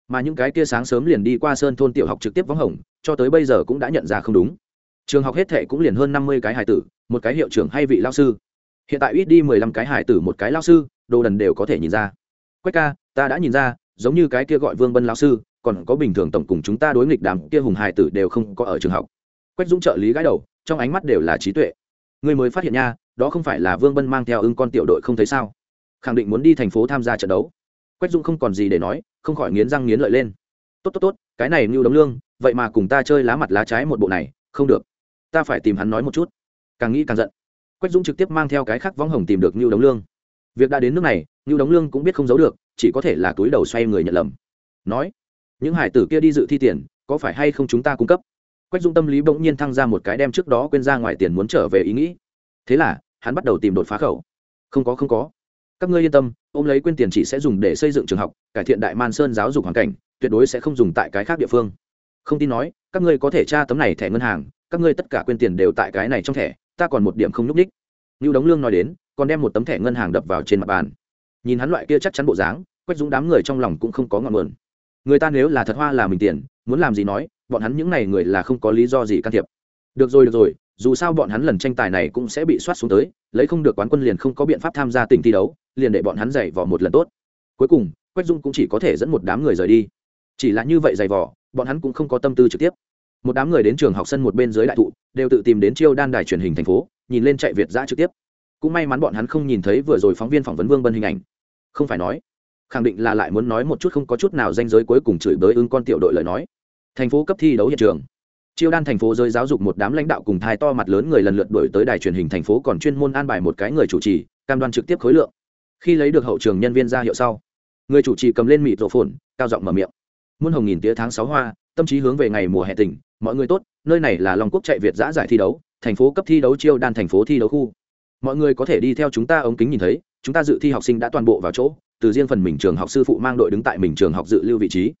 Mà những cái kia sáng sớm liền đi qua sơn thôn tiểu học trực tiếp vắng hồng, cho tới bây giờ cũng đã nhận ra không đúng. Trường học hết thệ cũng liền hơn năm mươi cái hải tử, một cái hiệu trưởng hay vị lao sư. Hiện tại ít đi mười lăm cái hải tử một cái lao sư, đồ đần đều có thể nhìn ra. Quách ca, ta đã nhìn ra, giống như cái kia gọi vương bân lao sư, còn có bình thường tổng cùng chúng ta đối nghịch đàm kia hùng hải tử đều không có ở trường học quách dũng trợ lý gái đầu, trong ánh mắt đều là trí tuệ. Người mới phát hiện nha, đó không phải là vương bân mang theo ưng con tiểu đội không thấy sao? Khẳng định muốn đi thành phố tham gia trận đấu. Quách dũng không còn gì để nói, không khỏi nghiến răng nghiến lợi lên. Tốt tốt tốt, cái này như đống lương, vậy mà cùng ta chơi lá mặt lá trái một bộ này, không được. Ta phải tìm hắn nói một chút. Càng nghĩ càng giận. Quách dũng trực tiếp mang theo cái khác võng hồng tìm được như đống lương. Việc đã đến nước này như đống lương cũng biết không giấu được, chỉ có thể là túi đầu xoay người nhận lầm. Nói, những hải tử kia đi dự thi tiền, có phải hay không chúng ta cung cấp? Quách dung tâm lý bỗng nhiên thăng ra một cái đem trước đó quên ra ngoài tiền muốn trở về ý nghĩ. Thế là, hắn bắt đầu tìm đột phá khẩu. Không có không có. Các ngươi yên tâm, ôm lấy quên tiền chỉ sẽ dùng để xây dựng trường học, cải thiện đại man sơn giáo dục hoàn cảnh, tuyệt đối sẽ không dùng tại cái khác địa phương. Không tin nói, các ngươi có thể tra tấm này thẻ ngân hàng, các ngươi tất cả quên tiền đều tại cái này trong thẻ, ta còn một điểm không nhúc ních như đống lương nói đến, còn đem một tấm thẻ ngân hàng đập vào trên mặt bàn. Nhìn hắn loại kia chắc chắn bộ dáng, quách dũng đám người trong lòng cũng không có ngọn nguồn. Người ta nếu là thật hoa là mình tiền, muốn làm gì nói bọn hắn những n à y người là không có lý do gì can thiệp. Được rồi được rồi, dù sao bọn hắn lần tranh tài này cũng sẽ bị soát xuống tới, lấy không được quán quân liền không có biện pháp tham gia tỉnh thi đấu, liền để bọn hắn giày vò một lần tốt. Cuối cùng, quách dung cũng chỉ có thể dẫn một đám người rời đi. Chỉ là như vậy giày vò, bọn hắn cũng không có tâm tư trực tiếp. Một đám người đến trường học sân một bên dưới đại thụ, đều tự tìm đến chiêu đan đài truyền hình thành phố, nhìn lên chạy việt giã trực tiếp. Cũng may mắn bọn hắn không nhìn thấy vừa rồi phóng viên phỏng vấn vương bân hình ảnh. Không phải nói, khẳng định là lại muốn nói một chút không có chút nào danh giới cuối cùng chửi bới ưng con tiểu đội lời nói thành phố cấp thi đấu hiện trường. Chiêu đan thành phố giới giáo dục một đám lãnh đạo cùng thai to mặt lớn người lần lượt đổi tới đài truyền hình thành phố còn chuyên môn an bài một cái người chủ trì, cam đoan trực tiếp khối lượng. Khi lấy được hậu trường nhân viên ra hiệu sau, người chủ trì cầm lên mịt rộ phồn, cao giọng mở miệng. Muôn hồng nghìn tía tháng sáu hoa, tâm trí hướng về ngày mùa hè tỉnh, mọi người tốt, nơi này là long quốc chạy việt giã giải thi đấu, thành phố cấp thi đấu chiêu đan thành phố thi đấu khu. Mọi người có thể đi theo chúng ta ống kính nhìn thấy, chúng ta dự thi học sinh đã toàn bộ vào chỗ, từ riêng phần mình trường học sư phụ mang đội đứng tại mình trường học dự lưu vị trí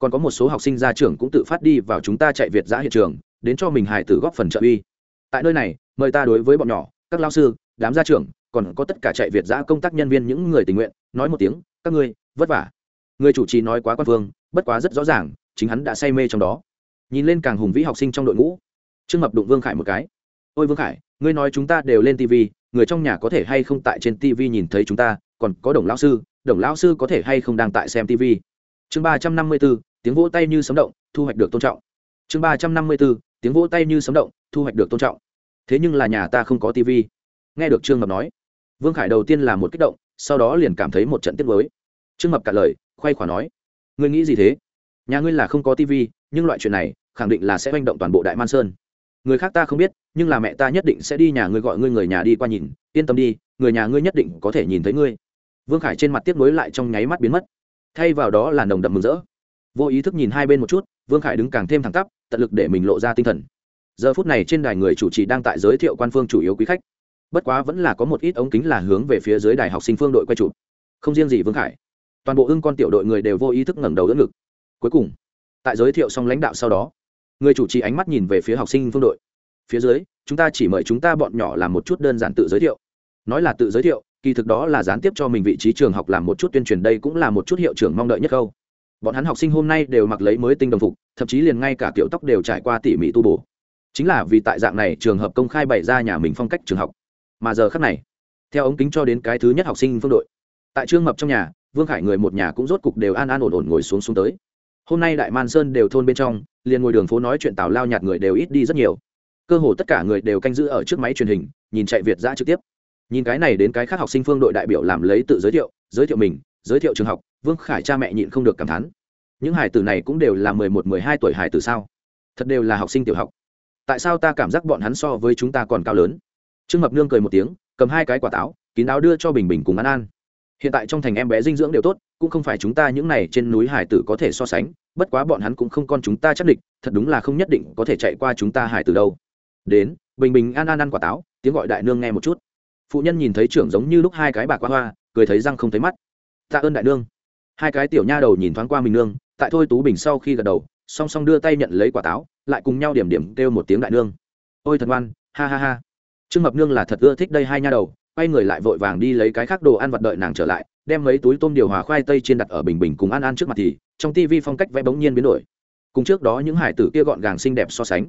còn có một số học sinh ra trường cũng tự phát đi vào chúng ta chạy việt giã hiện trường, đến cho mình hài tử góp phần trợ uy. Tại nơi này, mời ta đối với bọn nhỏ, các lao sư, đám gia trưởng, còn có tất cả chạy việt giã công tác nhân viên những người tình nguyện, nói một tiếng, các ngươi, vất vả. Người chủ trì nói quá quan phương, bất quá rất rõ ràng, chính hắn đã say mê trong đó. Nhìn lên càng hùng vĩ học sinh trong đội ngũ. Trương mập đụng vương khải một cái. Ôi vương khải, ngươi nói chúng ta đều lên tv người trong nhà có thể hay không tại trên tv nhìn thấy chúng ta, còn có đồng lão sư, đồng lão sư có thể hay không đang tại xem tv chương ba trăm năm mươi bốn tiếng vỗ tay như sấm động, thu hoạch được tôn trọng. Chương ba trăm năm mươi b ố tiếng vỗ tay như sấm động, thu hoạch được tôn trọng. Thế nhưng là nhà ta không có tv nghe được trương mập nói, vương khải đầu tiên là một kích động, sau đó liền cảm thấy một trận tiết mới trương mập cả lời khoay khỏa nói, ngươi nghĩ gì thế? Nhà ngươi là không có tv nhưng loại chuyện này khẳng định là sẽ manh động toàn bộ đại man sơn. Người khác ta không biết, nhưng là mẹ ta nhất định sẽ đi nhà ngươi gọi ngươi người nhà đi qua nhìn. Yên tâm đi, người nhà ngươi nhất định có thể nhìn thấy ngươi. Vương khải trên mặt tiếp nối lại trong nháy mắt biến mất. Thay vào đó là nồng đậm mừng rỡ vô ý thức nhìn hai bên một chút, vương khải đứng càng thêm thẳng tắp, tận lực để mình lộ ra tinh thần. Giờ phút này trên đài người chủ trì đang tại giới thiệu quan phương chủ yếu quý khách. Bất quá vẫn là có một ít ống kính là hướng về phía dưới đài học sinh phương đội quay chụp. Không riêng gì vương khải, toàn bộ ưng con tiểu đội người đều vô ý thức ngẩng đầu đỡ ngực. Cuối cùng, tại giới thiệu xong lãnh đạo sau đó, người chủ trì ánh mắt nhìn về phía học sinh phương đội. Phía dưới, chúng ta chỉ mời chúng ta bọn nhỏ làm một chút đơn giản tự giới thiệu. Nói là tự giới thiệu, kỳ thực đó là gián tiếp cho mình vị trí trường học làm một chút tuyên truyền, đây cũng là một chút hiệu trưởng mong đợi nhất câu bọn hắn học sinh hôm nay đều mặc lấy mới tinh đồng phục, thậm chí liền ngay cả kiểu tóc đều trải qua tỉ mỉ tu bổ. Chính là vì tại dạng này trường hợp công khai bày ra nhà mình phong cách trường học. Mà giờ khắc này, theo ống kính cho đến cái thứ nhất học sinh phương đội, tại trương mập trong nhà, vương khải người một nhà cũng rốt cục đều an an ổn ổn ngồi xuống xuống tới. Hôm nay đại man sơn đều thôn bên trong, liền ngồi đường phố nói chuyện tào lao nhạt người đều ít đi rất nhiều. Cơ hồ tất cả người đều canh giữ ở trước máy truyền hình, nhìn chạy việt giã trực tiếp. Nhìn cái này đến cái khác học sinh phương đội đại biểu làm lấy tự giới thiệu giới thiệu mình, giới thiệu trường học vương khải cha mẹ nhịn không được cảm thán. Những hải tử này cũng đều là mười một, mười hai tuổi hải tử sao? Thật đều là học sinh tiểu học. Tại sao ta cảm giác bọn hắn so với chúng ta còn cao lớn? Trương mập nương cười một tiếng, cầm hai cái quả táo, kín áo đưa cho bình bình cùng ăn ăn hiện tại trong thành em bé dinh dưỡng đều tốt, cũng không phải chúng ta những này trên núi hải tử có thể so sánh, bất quá bọn hắn cũng không con chúng ta chắc định thật đúng là không nhất định có thể chạy qua chúng ta hải tử đâu. Đến, bình bình, an an ăn quả táo, tiếng gọi đại nương nghe một chút. Phụ nhân nhìn thấy trưởng giống như lúc hai cái bạc qua hoa, cười thấy răng không thấy mắt. Tạ ơn đại nương hai cái tiểu nha đầu nhìn thoáng qua mình nương, tại thôi tú bình sau khi gật đầu, song song đưa tay nhận lấy quả táo, lại cùng nhau điểm điểm kêu một tiếng đại nương. Ôi thật ngoan ha ha ha. Trương mập nương là thật ưa thích đây hai nha đầu, quay người lại vội vàng đi lấy cái khác đồ ăn vặt đợi nàng trở lại, đem mấy túi tôm điều hòa khoai tây trên đặt ở bình bình cùng ăn ăn trước mặt thì, trong tivi phong cách vẽ bỗng nhiên biến đổi. Cùng trước đó những hải tử kia gọn gàng xinh đẹp so sánh.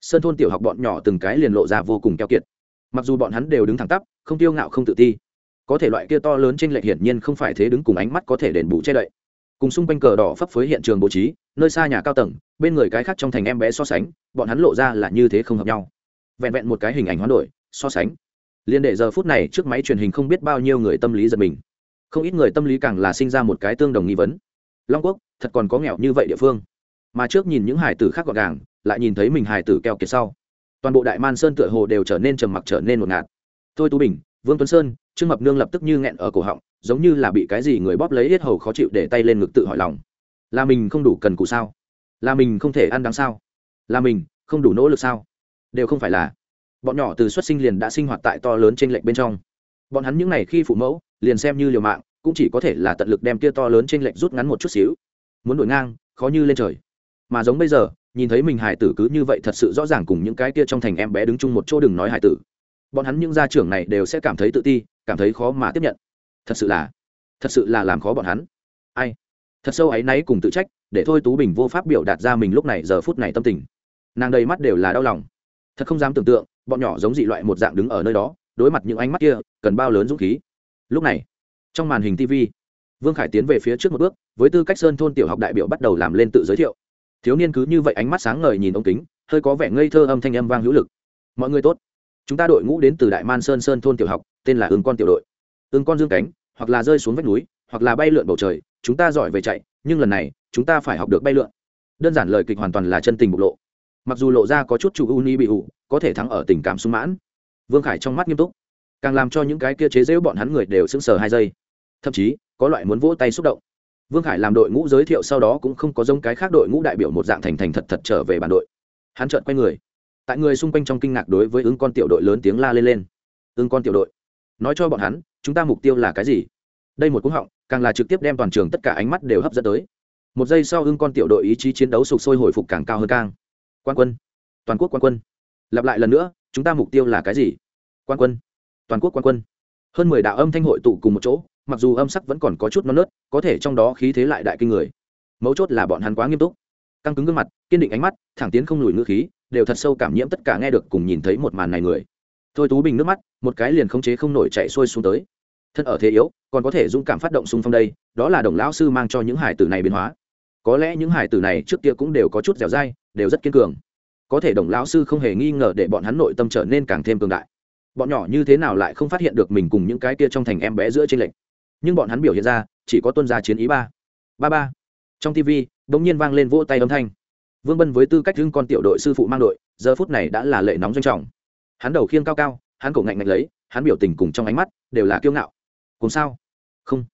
Sơn thôn tiểu học bọn nhỏ từng cái liền lộ ra vô cùng keo kiệt. Mặc dù bọn hắn đều đứng thẳng tắp, không tiêu ngạo không tự ti có thể loại kia to lớn trên lệch hiển nhiên không phải thế đứng cùng ánh mắt có thể đền bù che đậy. Cùng xung quanh cờ đỏ phấp phới hiện trường bố trí, nơi xa nhà cao tầng, bên người cái khác trong thành em bé so sánh, bọn hắn lộ ra là như thế không hợp nhau. Vẹn vẹn một cái hình ảnh hoán đổi, so sánh. Liên đệ giờ phút này trước máy truyền hình không biết bao nhiêu người tâm lý giật mình. Không ít người tâm lý càng là sinh ra một cái tương đồng nghi vấn. Long quốc, thật còn có nghèo như vậy địa phương. Mà trước nhìn những hải tử khác gọn gàng, lại nhìn thấy mình hải tử keo kiệt sau. Toàn bộ đại man sơn tựa hồ đều trở nên trầm mặc trở nên một ngạt. Thôi tú bình vương tuấn sơn, trương mập nương lập tức như nghẹn ở cổ họng, giống như là bị cái gì người bóp lấy hết hầu khó chịu để tay lên ngực tự hỏi lòng. Là mình không đủ cần cù sao? Là mình không thể ăn đáng sao? Là mình không đủ nỗ lực sao? Đều không phải là. Bọn nhỏ từ xuất sinh liền đã sinh hoạt tại to lớn trên lệch bên trong. Bọn hắn những n à y khi phụ mẫu, liền xem như liều mạng, cũng chỉ có thể là tận lực đem tia to lớn trên lệch rút ngắn một chút xíu. Muốn đổi ngang, khó như lên trời. Mà giống bây giờ, nhìn thấy mình hải tử cứ như vậy thật sự rõ ràng cùng những cái kia trong thành em bé đứng chung một chỗ đừng nói hải tử bọn hắn những gia trưởng này đều sẽ cảm thấy tự ti, cảm thấy khó mà tiếp nhận. Thật sự là, thật sự là làm khó bọn hắn. Ai? Thật sâu áy náy cùng tự trách, để thôi tú bình vô pháp biểu đạt ra mình lúc này giờ phút này tâm tình. Nàng đầy mắt đều là đau lòng. Thật không dám tưởng tượng, bọn nhỏ giống dị loại một dạng đứng ở nơi đó, đối mặt những ánh mắt kia, cần bao lớn dũng khí. Lúc này, trong màn hình tv vương khải tiến về phía trước một bước, với tư cách sơn thôn tiểu học đại biểu bắt đầu làm lên tự giới thiệu. Thiếu niên cứ như vậy ánh mắt sáng ngời nhìn ông kính, hơi có vẻ ngây thơ âm thanh âm vang hữu lực. Mọi người tốt chúng ta đội ngũ đến từ đại man sơn sơn thôn tiểu học, tên là ương con tiểu đội. Ương con dương cánh, hoặc là rơi xuống vách núi, hoặc là bay lượn bầu trời, chúng ta giỏi về chạy, nhưng lần này, chúng ta phải học được bay lượn. Đơn giản lời kịch hoàn toàn là chân tình bộc lộ. Mặc dù lộ ra có chút chủ u ni bị ủ có thể thắng ở tình cảm sung mãn. Vương khải trong mắt nghiêm túc. Càng làm cho những cái kia chế giễu bọn hắn người đều sững sờ hai giây. Thậm chí, có loại muốn vỗ tay xúc động. Vương khải làm đội ngũ giới thiệu sau đó cũng không có giống cái khác đội ngũ đại biểu một dạng thành thành thật thật trở về bản đội. Hắn trợn quay người tại người xung quanh trong kinh ngạc đối với ứng con tiểu đội lớn tiếng la lên lên. Ứng con tiểu đội. Nói cho bọn hắn, chúng ta mục tiêu là cái gì? Đây một cú họng, càng là trực tiếp đem toàn trường tất cả ánh mắt đều hấp dẫn tới. Một giây sau Ứng con tiểu đội ý chí chiến đấu sục sôi hồi phục càng cao hơn càng. Quan quân. Toàn quốc quan quân. Lặp lại lần nữa, chúng ta mục tiêu là cái gì? Quan quân. Toàn quốc quan quân. Hơn mười đạo âm thanh hội tụ cùng một chỗ, mặc dù âm sắc vẫn còn có chút non nớt, có thể trong đó khí thế lại đại kinh người. Mấu chốt là bọn hắn quá nghiêm túc. Căng cứng gương mặt, kiên định ánh mắt, thẳng tiến không lùi ngữ khí đều thật sâu cảm nhiễm tất cả nghe được cùng nhìn thấy một màn này người. Thôi tú bình nước mắt, một cái liền khống chế không nổi chạy xuôi xuống tới. Thân ở thế yếu, còn có thể dũng cảm phát động xung phong đây, đó là đồng lão sư mang cho những hải tử này biến hóa. Có lẽ những hải tử này trước kia cũng đều có chút dẻo dai, đều rất kiên cường. Có thể đồng lão sư không hề nghi ngờ để bọn hắn nội tâm trở nên càng thêm cường đại. Bọn nhỏ như thế nào lại không phát hiện được mình cùng những cái kia trong thành em bé giữa trên lệnh nhưng bọn hắn biểu hiện ra, chỉ có tuân gia chiến ý ba. Ba ba. Trong tv đ ỗ n g nhiên vang lên vỗ tay âm thanh vương bân với tư cách hưng con tiểu đội sư phụ mang đội, giờ phút này đã là lệ nóng doanh trọng. Hắn đầu khiêng cao cao, hắn cổ ngạnh ngạnh lấy, hắn biểu tình cùng trong ánh mắt đều là kiêu ngạo. Cùng sao? Không.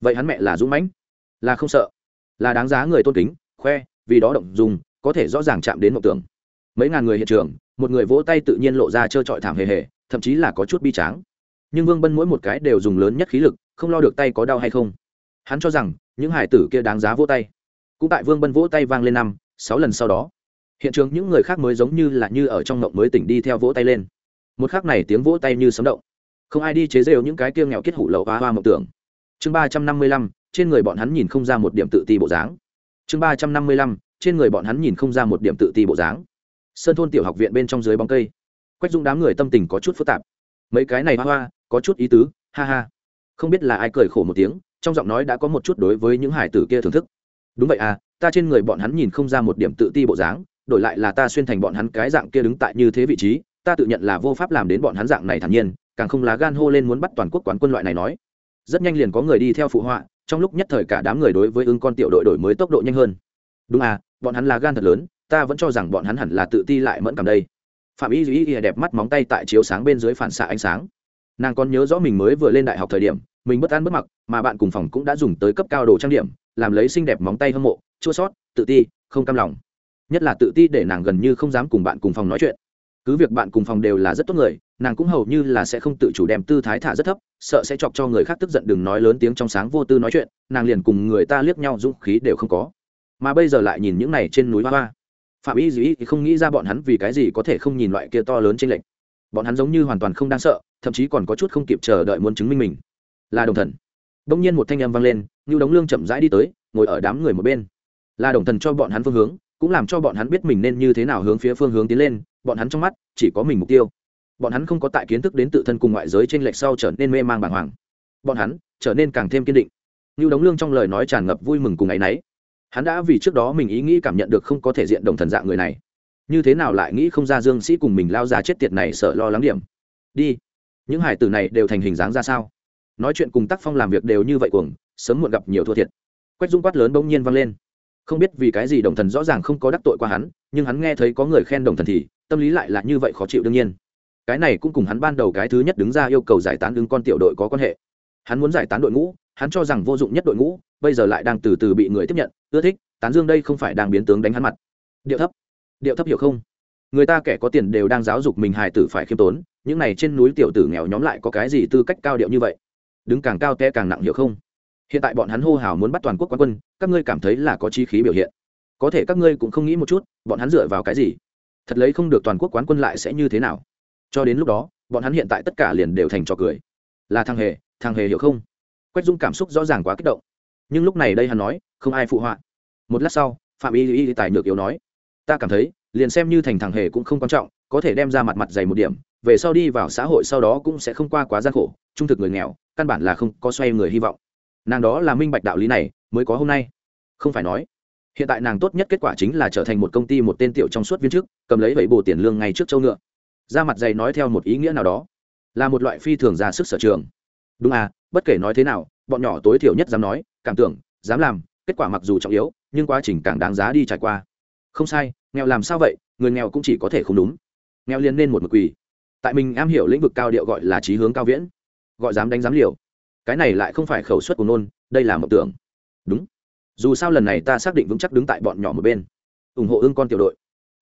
Vậy hắn mẹ là dũng mãnh? Là không sợ. Là đáng giá người tôn kính, khoe, vì đó động dùng, có thể rõ ràng chạm đến mộng tưởng. Mấy ngàn người hiện trường, một người vỗ tay tự nhiên lộ ra trơ trọi thảm hề hề, thậm chí là có chút bi tráng. Nhưng vương bân mỗi một cái đều dùng lớn nhất khí lực, không lo được tay có đau hay không. Hắn cho rằng, những hải tử kia đáng giá vỗ tay. Cũng tại vương bân vỗ tay vang lên năm sáu lần sau đó, hiện trường những người khác mới giống như là như ở trong ngộng mới tỉnh đi theo vỗ tay lên. Một khắc này tiếng vỗ tay như sấm động. Không ai đi chế rêu những cái kiêng nghèo kết hủ lậu hoa hoa mộng tưởng. Chương ba trăm năm mươi lăm, trên người bọn hắn nhìn không ra một điểm tự ti bộ dáng. Chương ba trăm năm mươi lăm, trên người bọn hắn nhìn không ra một điểm tự ti bộ dáng. Sơn thôn tiểu học viện bên trong dưới bóng cây. Quách dung đám người tâm tình có chút phức tạp. Mấy cái này hoa hoa, có chút ý tứ, ha ha. Không biết là ai cười khổ một tiếng, trong giọng nói đã có một chút đối với những hải tử kia thưởng thức. Đúng vậy à ta trên người bọn hắn nhìn không ra một điểm tự ti bộ dáng, đổi lại là ta xuyên thành bọn hắn cái dạng kia đứng tại như thế vị trí, ta tự nhận là vô pháp làm đến bọn hắn dạng này thản nhiên, càng không lá gan hô lên muốn bắt toàn quốc quán quân loại này nói. Rất nhanh liền có người đi theo phụ họa, trong lúc nhất thời cả đám người đối với ứng con tiểu đội đổi mới tốc độ nhanh hơn. Đúng à bọn hắn là gan thật lớn, ta vẫn cho rằng bọn hắn hẳn là tự ti lại mẫn cảm đây. Phạm y duy y đẹp mắt móng tay tại chiếu sáng bên dưới phản xạ ánh sáng. Nàng còn nhớ rõ mình mới vừa lên đại học thời điểm mình bất an bất mặc, mà bạn cùng phòng cũng đã dùng tới cấp cao đồ trang điểm, làm lấy xinh đẹp móng tay hâm mộ, chua sót, tự ti, không cam lòng. Nhất là tự ti để nàng gần như không dám cùng bạn cùng phòng nói chuyện. Cứ việc bạn cùng phòng đều là rất tốt người, nàng cũng hầu như là sẽ không tự chủ đem tư thái thả rất thấp, sợ sẽ chọc cho người khác tức giận đừng nói lớn tiếng trong sáng vô tư nói chuyện, nàng liền cùng người ta liếc nhau dũng khí đều không có. Mà bây giờ lại nhìn những này trên núi hoa hoa. Phạm y dĩ không nghĩ ra bọn hắn vì cái gì có thể không nhìn loại kia to lớn trên lệnh bọn hắn giống như hoàn toàn không đang sợ, thậm chí còn có chút không kịp chờ đợi muốn chứng minh mình là đồng thần. Đông nhiên một thanh âm vang lên như đống lương chậm rãi đi tới, ngồi ở đám người một bên. Là đồng thần cho bọn hắn phương hướng, cũng làm cho bọn hắn biết mình nên như thế nào hướng phía phương hướng tiến lên, bọn hắn trong mắt chỉ có mình mục tiêu. Bọn hắn không có tại kiến thức đến tự thân cùng ngoại giới trên lệch sau trở nên mê mang bàng hoàng. Bọn hắn trở nên càng thêm kiên định. Như đống lương trong lời nói tràn ngập vui mừng cùng ngày nấy hắn đã vì trước đó mình ý nghĩ cảm nhận được không có thể diện đồng thần dạng người này. Như thế nào lại nghĩ không ra dương sĩ cùng mình lao ra chết tiệt này sợ lo lắng điểm. Đi, những hải tử này đều thành hình dáng ra sao? Nói chuyện cùng tác phong làm việc đều như vậy cuồng, sớm muộn gặp nhiều thua thiệt. Quách dung quát lớn bỗng nhiên vang lên. Không biết vì cái gì đồng thần rõ ràng không có đắc tội qua hắn, nhưng hắn nghe thấy có người khen đồng thần thì, tâm lý lại là như vậy khó chịu đương nhiên. Cái này cũng cùng hắn ban đầu cái thứ nhất đứng ra yêu cầu giải tán ứng con tiểu đội có quan hệ. Hắn muốn giải tán đội ngũ, hắn cho rằng vô dụng nhất đội ngũ, bây giờ lại đang từ từ bị người tiếp nhận, ưa thích, tán dương đây không phải đang biến tướng đánh hắn mặt. Điệu thấp. Điệu thấp hiểu không? Người ta kẻ có tiền đều đang giáo dục mình hài tử phải khiêm tốn, những này trên núi tiểu tử nghèo nhóm lại có cái gì tư cách cao điệu như vậy? Đứng càng cao té càng nặng hiểu không? Hiện tại bọn hắn hô hào muốn bắt toàn quốc quán quân, các ngươi cảm thấy là có chi khí biểu hiện. Có thể các ngươi cũng không nghĩ một chút, bọn hắn dựa vào cái gì? Thật lấy không được toàn quốc quán quân lại sẽ như thế nào? Cho đến lúc đó, bọn hắn hiện tại tất cả liền đều thành trò cười. Là thằng hề thằng hề hiểu không? Quách dung cảm xúc rõ ràng quá kích động. Nhưng lúc này đây hắn nói, không ai phụ họa. Một lát sau, phạm y y tài nhược yếu nói, ta cảm thấy, liền xem như thành thằng hề cũng không quan trọng, có thể đem ra mặt mặt dày một điểm, về sau đi vào xã hội sau đó cũng sẽ không qua quá gian khổ, trung thực người nghèo căn bản là không có xoay người hy vọng. Nàng đó là minh bạch đạo lý này, mới có hôm nay. Không phải nói, hiện tại nàng tốt nhất kết quả chính là trở thành một công ty một tên tiểu trong suốt viên chức, cầm lấy bảy bồ tiền lương ngay trước châu ngựa. Ra mặt dày nói theo một ý nghĩa nào đó, là một loại phi thường ra sức sở trường. Đúng à bất kể nói thế nào, bọn nhỏ tối thiểu nhất dám nói, cảm tưởng, dám làm, kết quả mặc dù trọng yếu, nhưng quá trình càng đáng giá đi trải qua. Không sai, nghèo làm sao vậy, người nghèo cũng chỉ có thể không đúng. Nghèo liền nên một mực quỳ. Tại mình am hiểu lĩnh vực cao điệu gọi là trí hướng cao viễn gọi dám đánh dám liều. Cái này lại không phải khẩu suất của nôn, đây là mộng tưởng. Đúng. Dù sao lần này ta xác định vững chắc đứng tại bọn nhỏ một bên. Ủng hộ ương con tiểu đội.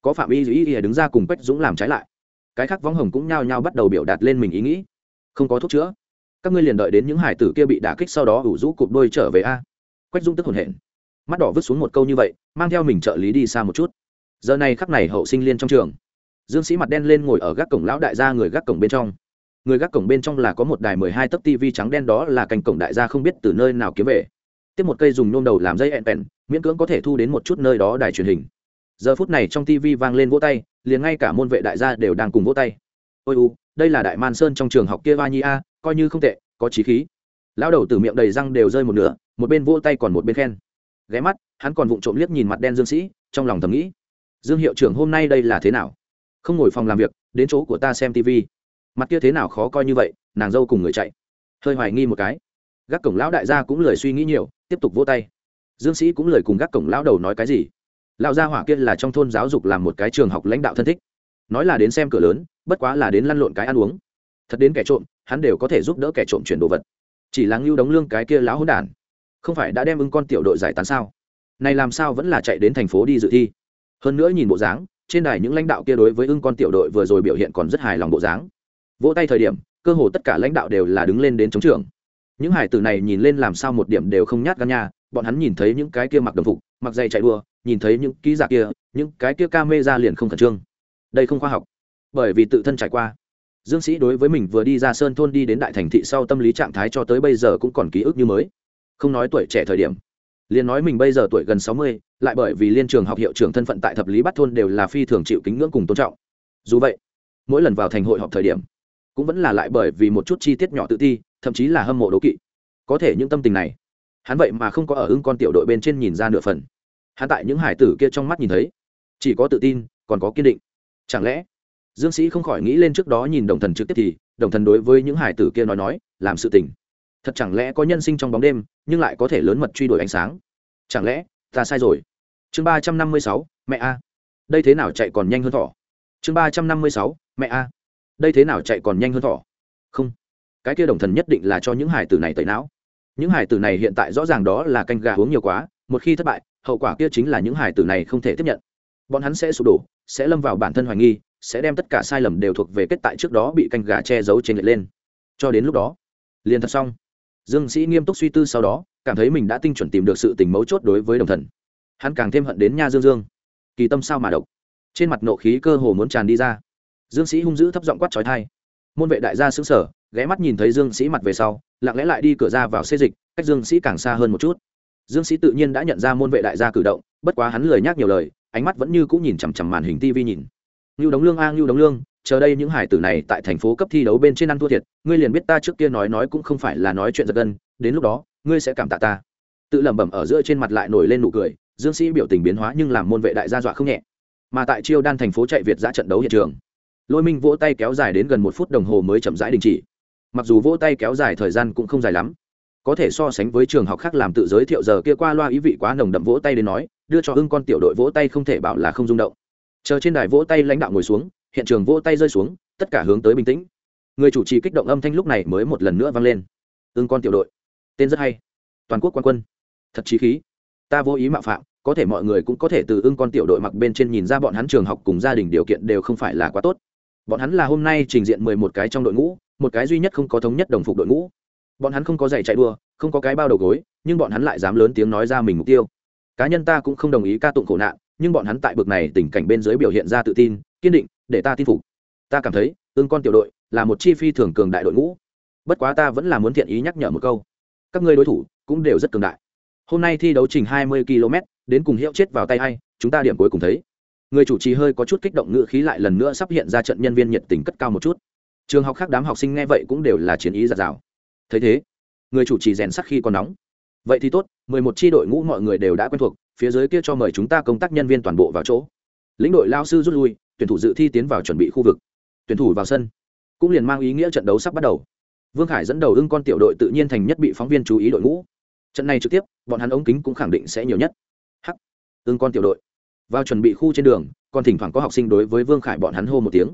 Có phạm y dĩ y đứng ra cùng quách dũng làm trái lại. Cái khác võng hồng cũng nhao nhao bắt đầu biểu đạt lên mình ý nghĩ. Không có thuốc chữa. Các ngươi liền đợi đến những hải tử kia bị đả kích sau đó ủ rũ cụp đôi trở về a. Quách dũng tức hồn hển. Mắt đỏ vứt xuống một câu như vậy, mang theo mình trợ lý đi xa một chút. Giờ này khắc này hậu sinh liên trong trường. Dương sĩ mặt đen lên ngồi ở gác cổng lão đại gia người gác cổng bên trong người gác cổng bên trong là có một đài mười hai tấc tv trắng đen đó là cành cổng đại gia không biết từ nơi nào kiếm về. Tiếp một cây dùng nôm đầu làm dây ẹn pèn miễn cưỡng có thể thu đến một chút nơi đó đài truyền hình. Giờ phút này trong tv vang lên vỗ tay, liền ngay cả môn vệ đại gia đều đang cùng vỗ tay. Ôi u, đây là đại man sơn trong trường học kia va nhi a coi như không tệ, có trí khí. Lão đầu từ miệng đầy răng đều rơi một nửa, một bên vỗ tay còn một bên khen. Ghé mắt, hắn còn vụng trộm liếc nhìn mặt đen dương sĩ, trong lòng thầm nghĩ, dương hiệu trưởng hôm nay đây là thế nào? Không ngồi phòng làm việc, đến chỗ của ta xem tv mặt kia thế nào khó coi như vậy, nàng dâu cùng người chạy. Hơi hoài nghi một cái. Gác cổng lão đại gia cũng lời suy nghĩ nhiều, tiếp tục vỗ tay. Dương sĩ cũng lời cùng gác cổng lão đầu nói cái gì? Lão gia hỏa kia là trong thôn giáo dục làm một cái trường học lãnh đạo thân thích. Nói là đến xem cửa lớn, bất quá là đến lăn lộn cái ăn uống. Thật đến kẻ trộm, hắn đều có thể giúp đỡ kẻ trộm chuyển đồ vật. Chỉ là ngưu đóng lương cái kia lão hỗn đản, không phải đã đem ưng con tiểu đội giải tán sao? Này làm sao vẫn là chạy đến thành phố đi dự thi? Hơn nữa nhìn bộ dáng, trên đài những lãnh đạo kia đối với ưng con tiểu đội vừa rồi biểu hiện còn rất hài lòng bộ dáng vỗ tay thời điểm, cơ hồ tất cả lãnh đạo đều là đứng lên đến chống trường. Những hải tử này nhìn lên làm sao một điểm đều không nhát gan nha, bọn hắn nhìn thấy những cái kia mặc đồng phục, mặc dày chạy đua, nhìn thấy những ký giả kia, những cái kia ca mê ra liền không khẩn trương. Đây không khoa học, bởi vì tự thân trải qua. Dương sĩ đối với mình vừa đi ra sơn thôn đi đến đại thành thị sau tâm lý trạng thái cho tới bây giờ cũng còn ký ức như mới. Không nói tuổi trẻ thời điểm, liền nói mình bây giờ tuổi gần sáu mươi, lại bởi vì liên trường học hiệu trưởng thân phận tại thập lý bắt thôn đều là phi thường chịu kính ngưỡng cùng tôn trọng. Dù vậy, mỗi lần vào thành hội họp thời điểm cũng vẫn là lại bởi vì một chút chi tiết nhỏ tự ti, thậm chí là hâm mộ đố kỵ. Có thể những tâm tình này, hắn vậy mà không có ở ưng con tiểu đội bên trên nhìn ra nửa phần. Hắn tại những hải tử kia trong mắt nhìn thấy, chỉ có tự tin, còn có kiên định. Chẳng lẽ, dương sĩ không khỏi nghĩ lên trước đó nhìn đồng thần trực tiếp thì, đồng thần đối với những hải tử kia nói nói, làm sự tình. Thật chẳng lẽ có nhân sinh trong bóng đêm, nhưng lại có thể lớn mật truy đuổi ánh sáng? Chẳng lẽ, ta sai rồi? Chương ba trăm năm mươi sáu, mẹ a. Đây thế nào chạy còn nhanh hơn thỏ? Chương ba trăm năm mươi sáu, mẹ a đây thế nào chạy còn nhanh hơn thỏ? Không. Cái kia đồng thần nhất định là cho những hải tử này tẩy não. Những hải tử này hiện tại rõ ràng đó là canh gà uống nhiều quá, một khi thất bại, hậu quả kia chính là những hải tử này không thể tiếp nhận. Bọn hắn sẽ sụp đổ, sẽ lâm vào bản thân hoài nghi, sẽ đem tất cả sai lầm đều thuộc về kết tại trước đó bị canh gà che giấu trên lệ lên. Cho đến lúc đó, liền thật xong. Dương sĩ nghiêm túc suy tư sau đó, cảm thấy mình đã tinh chuẩn tìm được sự tình mấu chốt đối với đồng thần. Hắn càng thêm hận đến nha dương dương. Kỳ tâm sao mà độc? Trên mặt nộ khí cơ hồ muốn tràn đi ra dương sĩ hung dữ thấp giọng quát trói thai. Môn vệ đại gia xứng sở ghé mắt nhìn thấy dương sĩ mặt về sau, lặng lẽ lại đi cửa ra vào xê dịch, cách dương sĩ càng xa hơn một chút. Dương sĩ tự nhiên đã nhận ra môn vệ đại gia cử động, bất quá hắn lười nhác nhiều lời, ánh mắt vẫn như cũng nhìn chằm chằm màn hình tv nhìn. Ngưu đống lương a, ngưu đống lương, chờ đây những hải tử này tại thành phố cấp thi đấu bên trên ăn thua thiệt, ngươi liền biết ta trước kia nói nói cũng không phải là nói chuyện giật gân, đến lúc đó, ngươi sẽ cảm tạ ta. Tự lẩm bẩm ở giữa trên mặt lại nổi lên nụ cười, dương sĩ biểu tình biến hóa nhưng làm môn vệ đại gia dọa không nhẹ. Mà tại chiêu đan thành phố chạy việt ra trận đấu hiện trường lôi minh vỗ tay kéo dài đến gần một phút đồng hồ mới chậm rãi đình chỉ. Mặc dù vỗ tay kéo dài thời gian cũng không dài lắm, có thể so sánh với trường học khác làm tự giới thiệu giờ kia qua loa ý vị quá nồng đậm vỗ tay đến nói, đưa cho hưng con tiểu đội vỗ tay không thể bảo là không rung động. Chờ trên đài vỗ tay lãnh đạo ngồi xuống, hiện trường vỗ tay rơi xuống, tất cả hướng tới bình tĩnh. Người chủ trì kích động âm thanh lúc này mới một lần nữa vang lên. Ưng con tiểu đội, tên rất hay. Toàn quốc quan quân, thật chí khí. Ta vô ý mạo phạm, có thể mọi người cũng có thể từ ưng con tiểu đội mặc bên trên nhìn ra bọn hắn trường học cùng gia đình điều kiện đều không phải là quá tốt bọn hắn là hôm nay trình diện mười một cái trong đội ngũ, một cái duy nhất không có thống nhất đồng phục đội ngũ. Bọn hắn không có giày chạy đua, không có cái bao đầu gối, nhưng bọn hắn lại dám lớn tiếng nói ra mình mục tiêu. Cá nhân ta cũng không đồng ý ca tụng khổ nạn, nhưng bọn hắn tại bực này tình cảnh bên dưới biểu hiện ra tự tin, kiên định, để ta tin phục. Ta cảm thấy ương con tiểu đội là một chi phi thường cường đại đội ngũ. Bất quá ta vẫn là muốn thiện ý nhắc nhở một câu. Các ngươi đối thủ cũng đều rất cường đại. Hôm nay thi đấu trình hai mươi km đến cùng hiệu chết vào tay hay chúng ta điểm cuối cùng thấy người chủ trì hơi có chút kích động ngữ khí lại lần nữa sắp hiện ra trận nhân viên nhiệt tình cất cao một chút. Trường học khác đám học sinh nghe vậy cũng đều là chiến ý giạt rào. Thấy thế, người chủ trì rèn sắc khi còn nóng. Vậy thì tốt, mười một tri đội ngũ mọi người đều đã quen thuộc, phía dưới kia cho mời chúng ta công tác nhân viên toàn bộ vào chỗ. Lĩnh đội lao sư rút lui, tuyển thủ dự thi tiến vào chuẩn bị khu vực. Tuyển thủ vào sân, cũng liền mang ý nghĩa trận đấu sắp bắt đầu. Vương khải dẫn đầu ưng con tiểu đội tự nhiên thành nhất bị phóng viên chú ý đội ngũ. Trận này trực tiếp, bọn hắn ống kính cũng khẳng định sẽ nhiều nhất. Hắc, ưng con tiểu đội vào chuẩn bị khu trên đường, còn thỉnh thoảng có học sinh đối với vương khải bọn hắn hô một tiếng.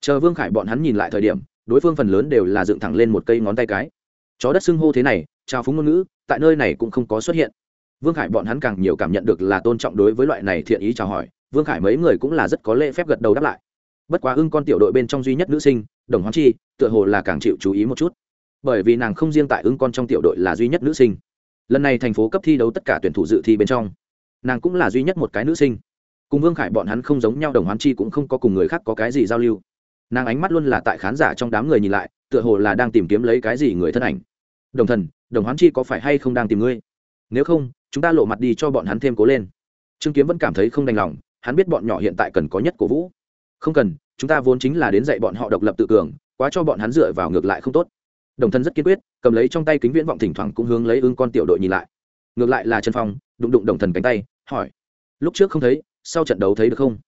Chờ vương khải bọn hắn nhìn lại thời điểm, đối phương phần lớn đều là dựng thẳng lên một cây ngón tay cái. Chó đất xưng hô thế này trao phúng ngôn ngữ, tại nơi này cũng không có xuất hiện. Vương khải bọn hắn càng nhiều cảm nhận được là tôn trọng đối với loại này thiện ý chào hỏi, vương khải mấy người cũng là rất có lễ phép gật đầu đáp lại. Bất quá ưng con tiểu đội bên trong duy nhất nữ sinh, đồng hoán chi, tựa hồ là càng chịu chú ý một chút. Bởi vì nàng không riêng tại ưng con trong tiểu đội là duy nhất nữ sinh. Lần này thành phố cấp thi đấu tất cả tuyển thủ dự thi bên trong, nàng cũng là duy nhất một cái nữ sinh cùng vương khải bọn hắn không giống nhau, đồng hoán chi cũng không có cùng người khác có cái gì giao lưu. Nàng ánh mắt luôn là tại khán giả trong đám người nhìn lại, tựa hồ là đang tìm kiếm lấy cái gì người thân ảnh. Đồng thần, đồng hoán chi có phải hay không đang tìm ngươi? Nếu không, chúng ta lộ mặt đi cho bọn hắn thêm cố lên. Trương kiếm vẫn cảm thấy không đành lòng, hắn biết bọn nhỏ hiện tại cần có nhất cổ vũ. Không cần, chúng ta vốn chính là đến dạy bọn họ độc lập tự cường, quá cho bọn hắn dựa vào ngược lại không tốt. Đồng thân rất kiên quyết, cầm lấy trong tay kính viễn vọng thỉnh thoảng cũng hướng lấy ưng con tiểu đội nhìn lại. Ngược lại là trần phong, đụng đụng đồng thần cánh tay, hỏi. Lúc trước không thấy sau trận đấu thấy được không?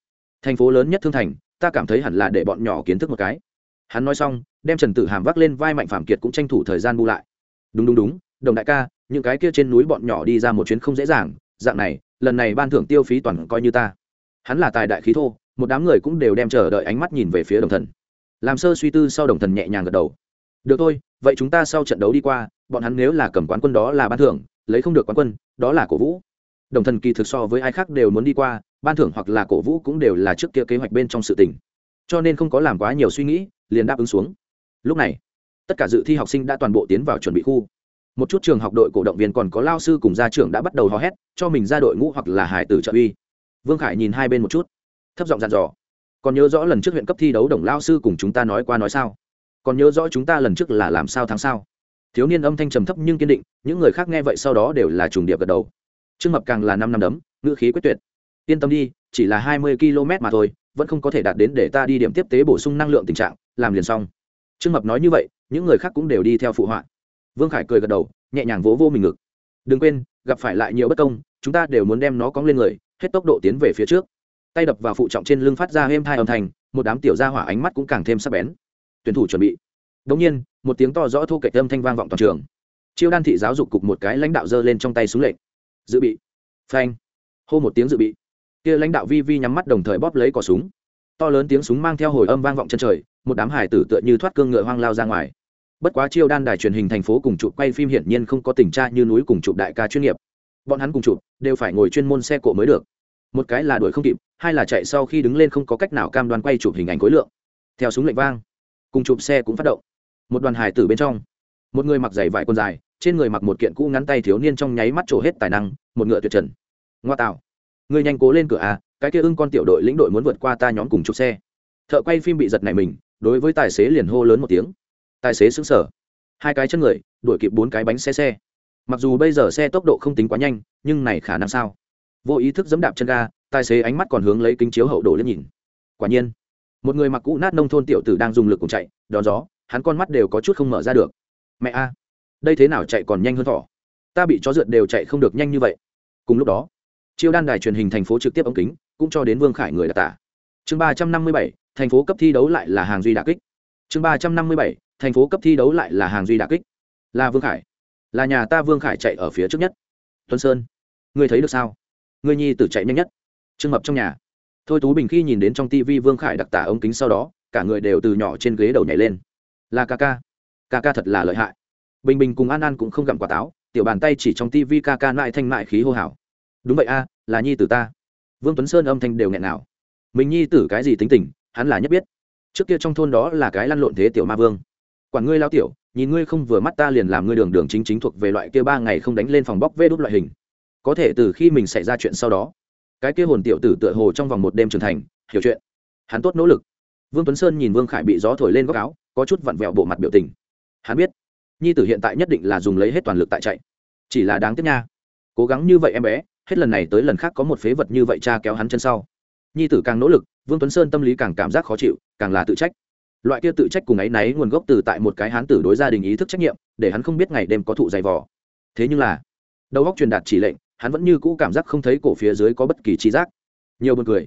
Thành phố lớn nhất thương thành, ta cảm thấy hẳn là để bọn nhỏ kiến thức một cái. Hắn nói xong, đem trần tử hàm vác lên vai mạnh phạm kiệt cũng tranh thủ thời gian bu lại. Đúng đúng đúng, đồng đại ca, những cái kia trên núi bọn nhỏ đi ra một chuyến không dễ dàng, dạng này, lần này ban thưởng tiêu phí toàn coi như ta. Hắn là tài đại khí thô, một đám người cũng đều đem chờ đợi ánh mắt nhìn về phía đồng thần. Làm sơ suy tư sau đồng thần nhẹ nhàng gật đầu. Được thôi, vậy chúng ta sau trận đấu đi qua, bọn hắn nếu là cầm quán quân đó là ban thưởng, lấy không được quán quân, đó là cổ vũ. Đồng thần kỳ thực so với ai khác đều muốn đi qua ban thưởng hoặc là cổ vũ cũng đều là trước kia kế hoạch bên trong sự tình. Cho nên không có làm quá nhiều suy nghĩ, liền đáp ứng xuống. Lúc này, tất cả dự thi học sinh đã toàn bộ tiến vào chuẩn bị khu. Một chút trường học đội cổ động viên còn có lao sư cùng gia trưởng đã bắt đầu hò hét, cho mình ra đội ngũ hoặc là hải tử trợ uy. Vương khải nhìn hai bên một chút, thấp giọng dặn dò, còn nhớ rõ lần trước huyện cấp thi đấu đồng lao sư cùng chúng ta nói qua nói sao? Còn nhớ rõ chúng ta lần trước là làm sao tháng sao? Thiếu niên âm thanh trầm thấp nhưng kiên định, những người khác nghe vậy sau đó đều là trùng điệp gật đầu. Trương mập càng là năm năm đấm, ngữ khí quyết tuyệt yên tâm đi, chỉ là hai mươi km mà thôi, vẫn không có thể đạt đến để ta đi điểm tiếp tế bổ sung năng lượng tình trạng, làm liền xong. Trương mập nói như vậy, những người khác cũng đều đi theo phụ họa. Vương khải cười gật đầu, nhẹ nhàng vỗ vô mình ngực. Đừng quên, gặp phải lại nhiều bất công, chúng ta đều muốn đem nó cóng lên người, hết tốc độ tiến về phía trước. Tay đập vào phụ trọng trên lưng phát ra êm thai âm thanh, một đám tiểu gia hỏa ánh mắt cũng càng thêm sắc bén. Tuyển thủ chuẩn bị. Đống nhiên, một tiếng to rõ thu kệ âm thanh vang vọng toàn trường. Chiêu đan thị giáo dục cục một cái lãnh đạo giơ lên trong tay xuống lệnh. Dự bị. Phanh. Hô một tiếng dự bị kia lãnh đạo vi vi nhắm mắt đồng thời bóp lấy cò súng. To lớn tiếng súng mang theo hồi âm vang vọng chân trời, một đám hải tử tựa như thoát cương ngựa hoang lao ra ngoài. Bất quá chiêu đan đài truyền hình thành phố cùng chụp quay phim hiển nhiên không có tình tra như núi cùng chụp đại ca chuyên nghiệp. Bọn hắn cùng chụp đều phải ngồi chuyên môn xe cộ mới được. Một cái là đuổi không kịp, hai là chạy sau khi đứng lên không có cách nào cam đoan quay chụp hình ảnh khối lượng. Theo súng lệnh vang, cùng chụp xe cũng phát động. Một đoàn hải tử bên trong, một người mặc giày vải quần dài, trên người mặc một kiện cũ ngắn tay thiếu niên trong nháy mắt trổ hết tài năng, một ngựa tuyệt trần. Ngoa tạo. Ngươi nhanh cố lên cửa à cái kia ưng con tiểu đội lĩnh đội muốn vượt qua ta nhóm cùng chụp xe. Thợ quay phim bị giật này mình, đối với tài xế liền hô lớn một tiếng. Tài xế xứng sở hai cái chân người, đuổi kịp bốn cái bánh xe xe. Mặc dù bây giờ xe tốc độ không tính quá nhanh, nhưng này khả năng sao? Vô ý thức dẫm đạp chân ga, tài xế ánh mắt còn hướng lấy kính chiếu hậu đổ lên nhìn. Quả nhiên, một người mặc cũ nát nông thôn tiểu tử đang dùng lực cùng chạy, đón gió, hắn con mắt đều có chút không mở ra được. Mẹ a, đây thế nào chạy còn nhanh hơn thỏ? Ta bị chó rượt đều chạy không được nhanh như vậy. Cùng lúc đó chiêu đan đài truyền hình thành phố trực tiếp ống kính, cũng cho đến vương khải người đặc tả. Chương ba trăm năm mươi bảy, thành phố cấp thi đấu lại là hàng duy đà kích. Chương ba trăm năm mươi bảy, thành phố cấp thi đấu lại là hàng duy đà kích. Là vương khải. Là nhà ta vương khải chạy ở phía trước nhất. Tuấn sơn, ngươi thấy được sao? Ngươi nhi tử chạy nhanh nhất. Trương hợp trong nhà. Thôi tú bình khi nhìn đến trong tivi vương khải đặc tả ống kính sau đó, cả người đều từ nhỏ trên ghế đầu nhảy lên. Là ca ca. Ca ca thật là lợi hại. Bình bình cùng an an cũng không gặm quả táo, tiểu bàn tay chỉ trong tivi ca ca lại thanh mại khí hô hào đúng vậy a, là nhi tử ta. Vương tuấn sơn âm thanh đều nghẹn nào. Mình nhi tử cái gì tính tình, hắn là nhất biết. Trước kia trong thôn đó là cái lăn lộn thế tiểu ma vương. Quản ngươi lao tiểu, nhìn ngươi không vừa mắt ta liền làm ngươi đường đường chính chính thuộc về loại kia ba ngày không đánh lên phòng bóc vê đốt loại hình. Có thể từ khi mình xảy ra chuyện sau đó, cái kia hồn tiểu tử tựa hồ trong vòng một đêm trưởng thành, hiểu chuyện. Hắn tốt nỗ lực. Vương tuấn sơn nhìn vương khải bị gió thổi lên góc áo, có chút vặn vẹo bộ mặt biểu tình. Hắn biết, nhi tử hiện tại nhất định là dùng lấy hết toàn lực tại chạy. Chỉ là đáng tiếc nha. Cố gắng như vậy em bé hết lần này tới lần khác có một phế vật như vậy cha kéo hắn chân sau. Nhi tử càng nỗ lực, vương tuấn sơn tâm lý càng cảm giác khó chịu, càng là tự trách. Loại kia tự trách cùng ấy náy nguồn gốc từ tại một cái hán tử đối gia đình ý thức trách nhiệm, để hắn không biết ngày đêm có thụ dày vò. Thế nhưng là, đầu góc truyền đạt chỉ lệnh, hắn vẫn như cũ cảm giác không thấy cổ phía dưới có bất kỳ tri giác. Nhiều b u ồ n cười.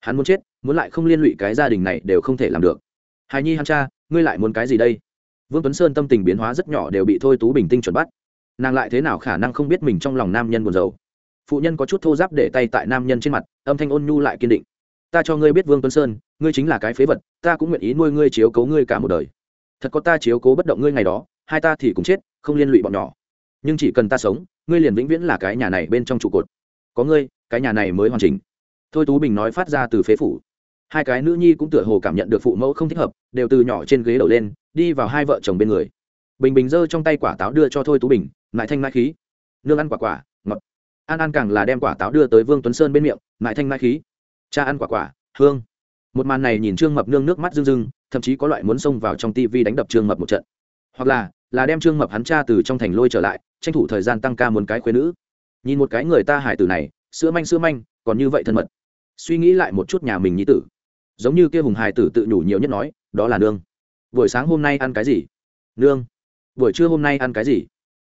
Hắn muốn chết, muốn lại không liên lụy cái gia đình này đều không thể làm được. Hài nhi hắn cha, ngươi lại muốn cái gì đây? Vương tuấn sơn tâm tình biến hóa rất nhỏ đều bị thôi tú bình tinh chuẩn bắt. Nàng lại thế nào khả năng không biết mình trong lòng nam nhân buồn rầu? Phụ nhân có chút thô giáp để tay tại nam nhân trên mặt, âm thanh ôn nhu lại kiên định. Ta cho ngươi biết vương tuấn sơn, ngươi chính là cái phế vật, ta cũng nguyện ý nuôi ngươi chiếu cố ngươi cả một đời. Thật có ta chiếu cố bất động ngươi ngày đó, hai ta thì cũng chết, không liên lụy bọn nhỏ. Nhưng chỉ cần ta sống, ngươi liền vĩnh viễn là cái nhà này bên trong trụ cột. Có ngươi, cái nhà này mới hoàn chỉnh. Thôi tú bình nói phát ra từ phế phủ. Hai cái nữ nhi cũng tựa hồ cảm nhận được phụ mẫu không thích hợp, đều từ nhỏ trên ghế đầu lên, đi vào hai vợ chồng bên người. Bình bình giơ trong tay quả táo đưa cho thôi tú bình lại thanh mãi khí. Nương ăn quả quả an an càng là đem quả táo đưa tới vương tuấn sơn bên miệng lại thanh mãi khí cha ăn quả quả hương một màn này nhìn trương mập nương nước mắt rưng rưng thậm chí có loại muốn xông vào trong tivi đánh đập trương mập một trận hoặc là là đem trương mập hắn cha từ trong thành lôi trở lại tranh thủ thời gian tăng ca muốn cái khuyên nữ nhìn một cái người ta hải tử này sữa manh sữa manh còn như vậy thân mật suy nghĩ lại một chút nhà mình nhí tử giống như kia hùng hải tử tự nhủ nhiều nhất nói đó là nương buổi sáng hôm nay ăn cái gì nương buổi trưa hôm nay ăn cái gì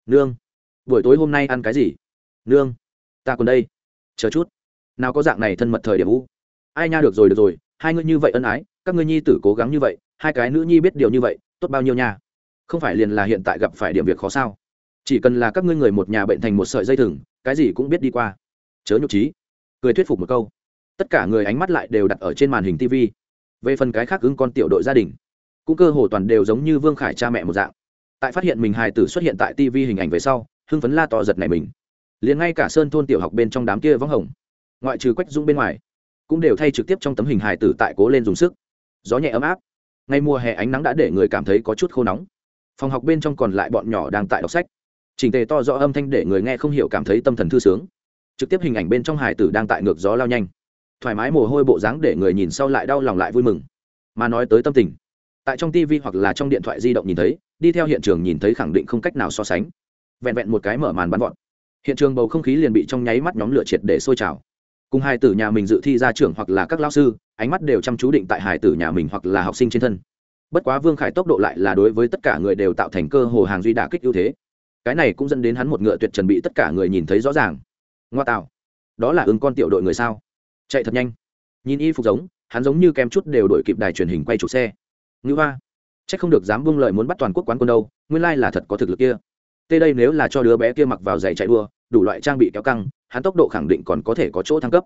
nương buổi tối hôm nay ăn cái gì nương ta còn đây. Chờ chút. Nào có dạng này thân mật thời điểm u. Ai nha được rồi được rồi. Hai ngươi như vậy ân ái, các ngươi nhi tử cố gắng như vậy, hai cái nữ nhi biết điều như vậy, tốt bao nhiêu nha. Không phải liền là hiện tại gặp phải điểm việc khó sao? Chỉ cần là các ngươi người một nhà bệnh thành một sợi dây thừng, cái gì cũng biết đi qua. Chớ nhục trí cười thuyết phục một câu. Tất cả người ánh mắt lại đều đặt ở trên màn hình tv về phần cái khác ứng con tiểu đội gia đình, cũng cơ hồ toàn đều giống như vương khải cha mẹ một dạng. Tại phát hiện mình hài tử xuất hiện tại tv hình ảnh về sau, hưng phấn la to giật này mình liền ngay cả sơn thôn tiểu học bên trong đám kia vắng hồng, ngoại trừ quách dung bên ngoài, cũng đều thay trực tiếp trong tấm hình hài tử tại cố lên dùng sức. Gió nhẹ ấm áp ngay mùa hè ánh nắng đã để người cảm thấy có chút khô nóng. Phòng học bên trong còn lại bọn nhỏ đang tại đọc sách. Trình tề to rõ âm thanh để người nghe không hiểu cảm thấy tâm thần thư sướng. Trực tiếp hình ảnh bên trong hải tử đang tại ngược gió lao nhanh. Thoải mái mồ hôi bộ dáng để người nhìn sau lại đau lòng lại vui mừng. Mà nói tới tâm tình, tại trong tv hoặc là trong điện thoại di động nhìn thấy, đi theo hiện trường nhìn thấy khẳng định không cách nào so sánh. Vẹn vẹn một cái mở màn bắn vọt hiện trường bầu không khí liền bị trong nháy mắt nhóm lửa triệt để sôi trào. Cùng hai tử nhà mình dự thi ra trường hoặc là các lao sư, ánh mắt đều chăm chú định tại hải tử nhà mình hoặc là học sinh trên thân. Bất quá vương khải tốc độ lại là đối với tất cả người đều tạo thành cơ hồ hàng duy đà kích ưu thế. Cái này cũng dẫn đến hắn một ngựa tuyệt trần bị tất cả người nhìn thấy rõ ràng. Ngoa tạo. Đó là ứng con tiểu đội người sao? Chạy thật nhanh. Nhìn y phục giống, hắn giống như kem chút đều đổi kịp đài truyền hình quay chủ xe. Ngữ hoa. C h ắ c không được dám buông lợi muốn bắt toàn quốc quán quân đâu, nguyên lai là thật có thực lực kia tê đây nếu là cho đứa bé kia mặc vào giày chạy đua, đủ loại trang bị kéo căng, hắn tốc độ khẳng định còn có thể có chỗ thăng cấp.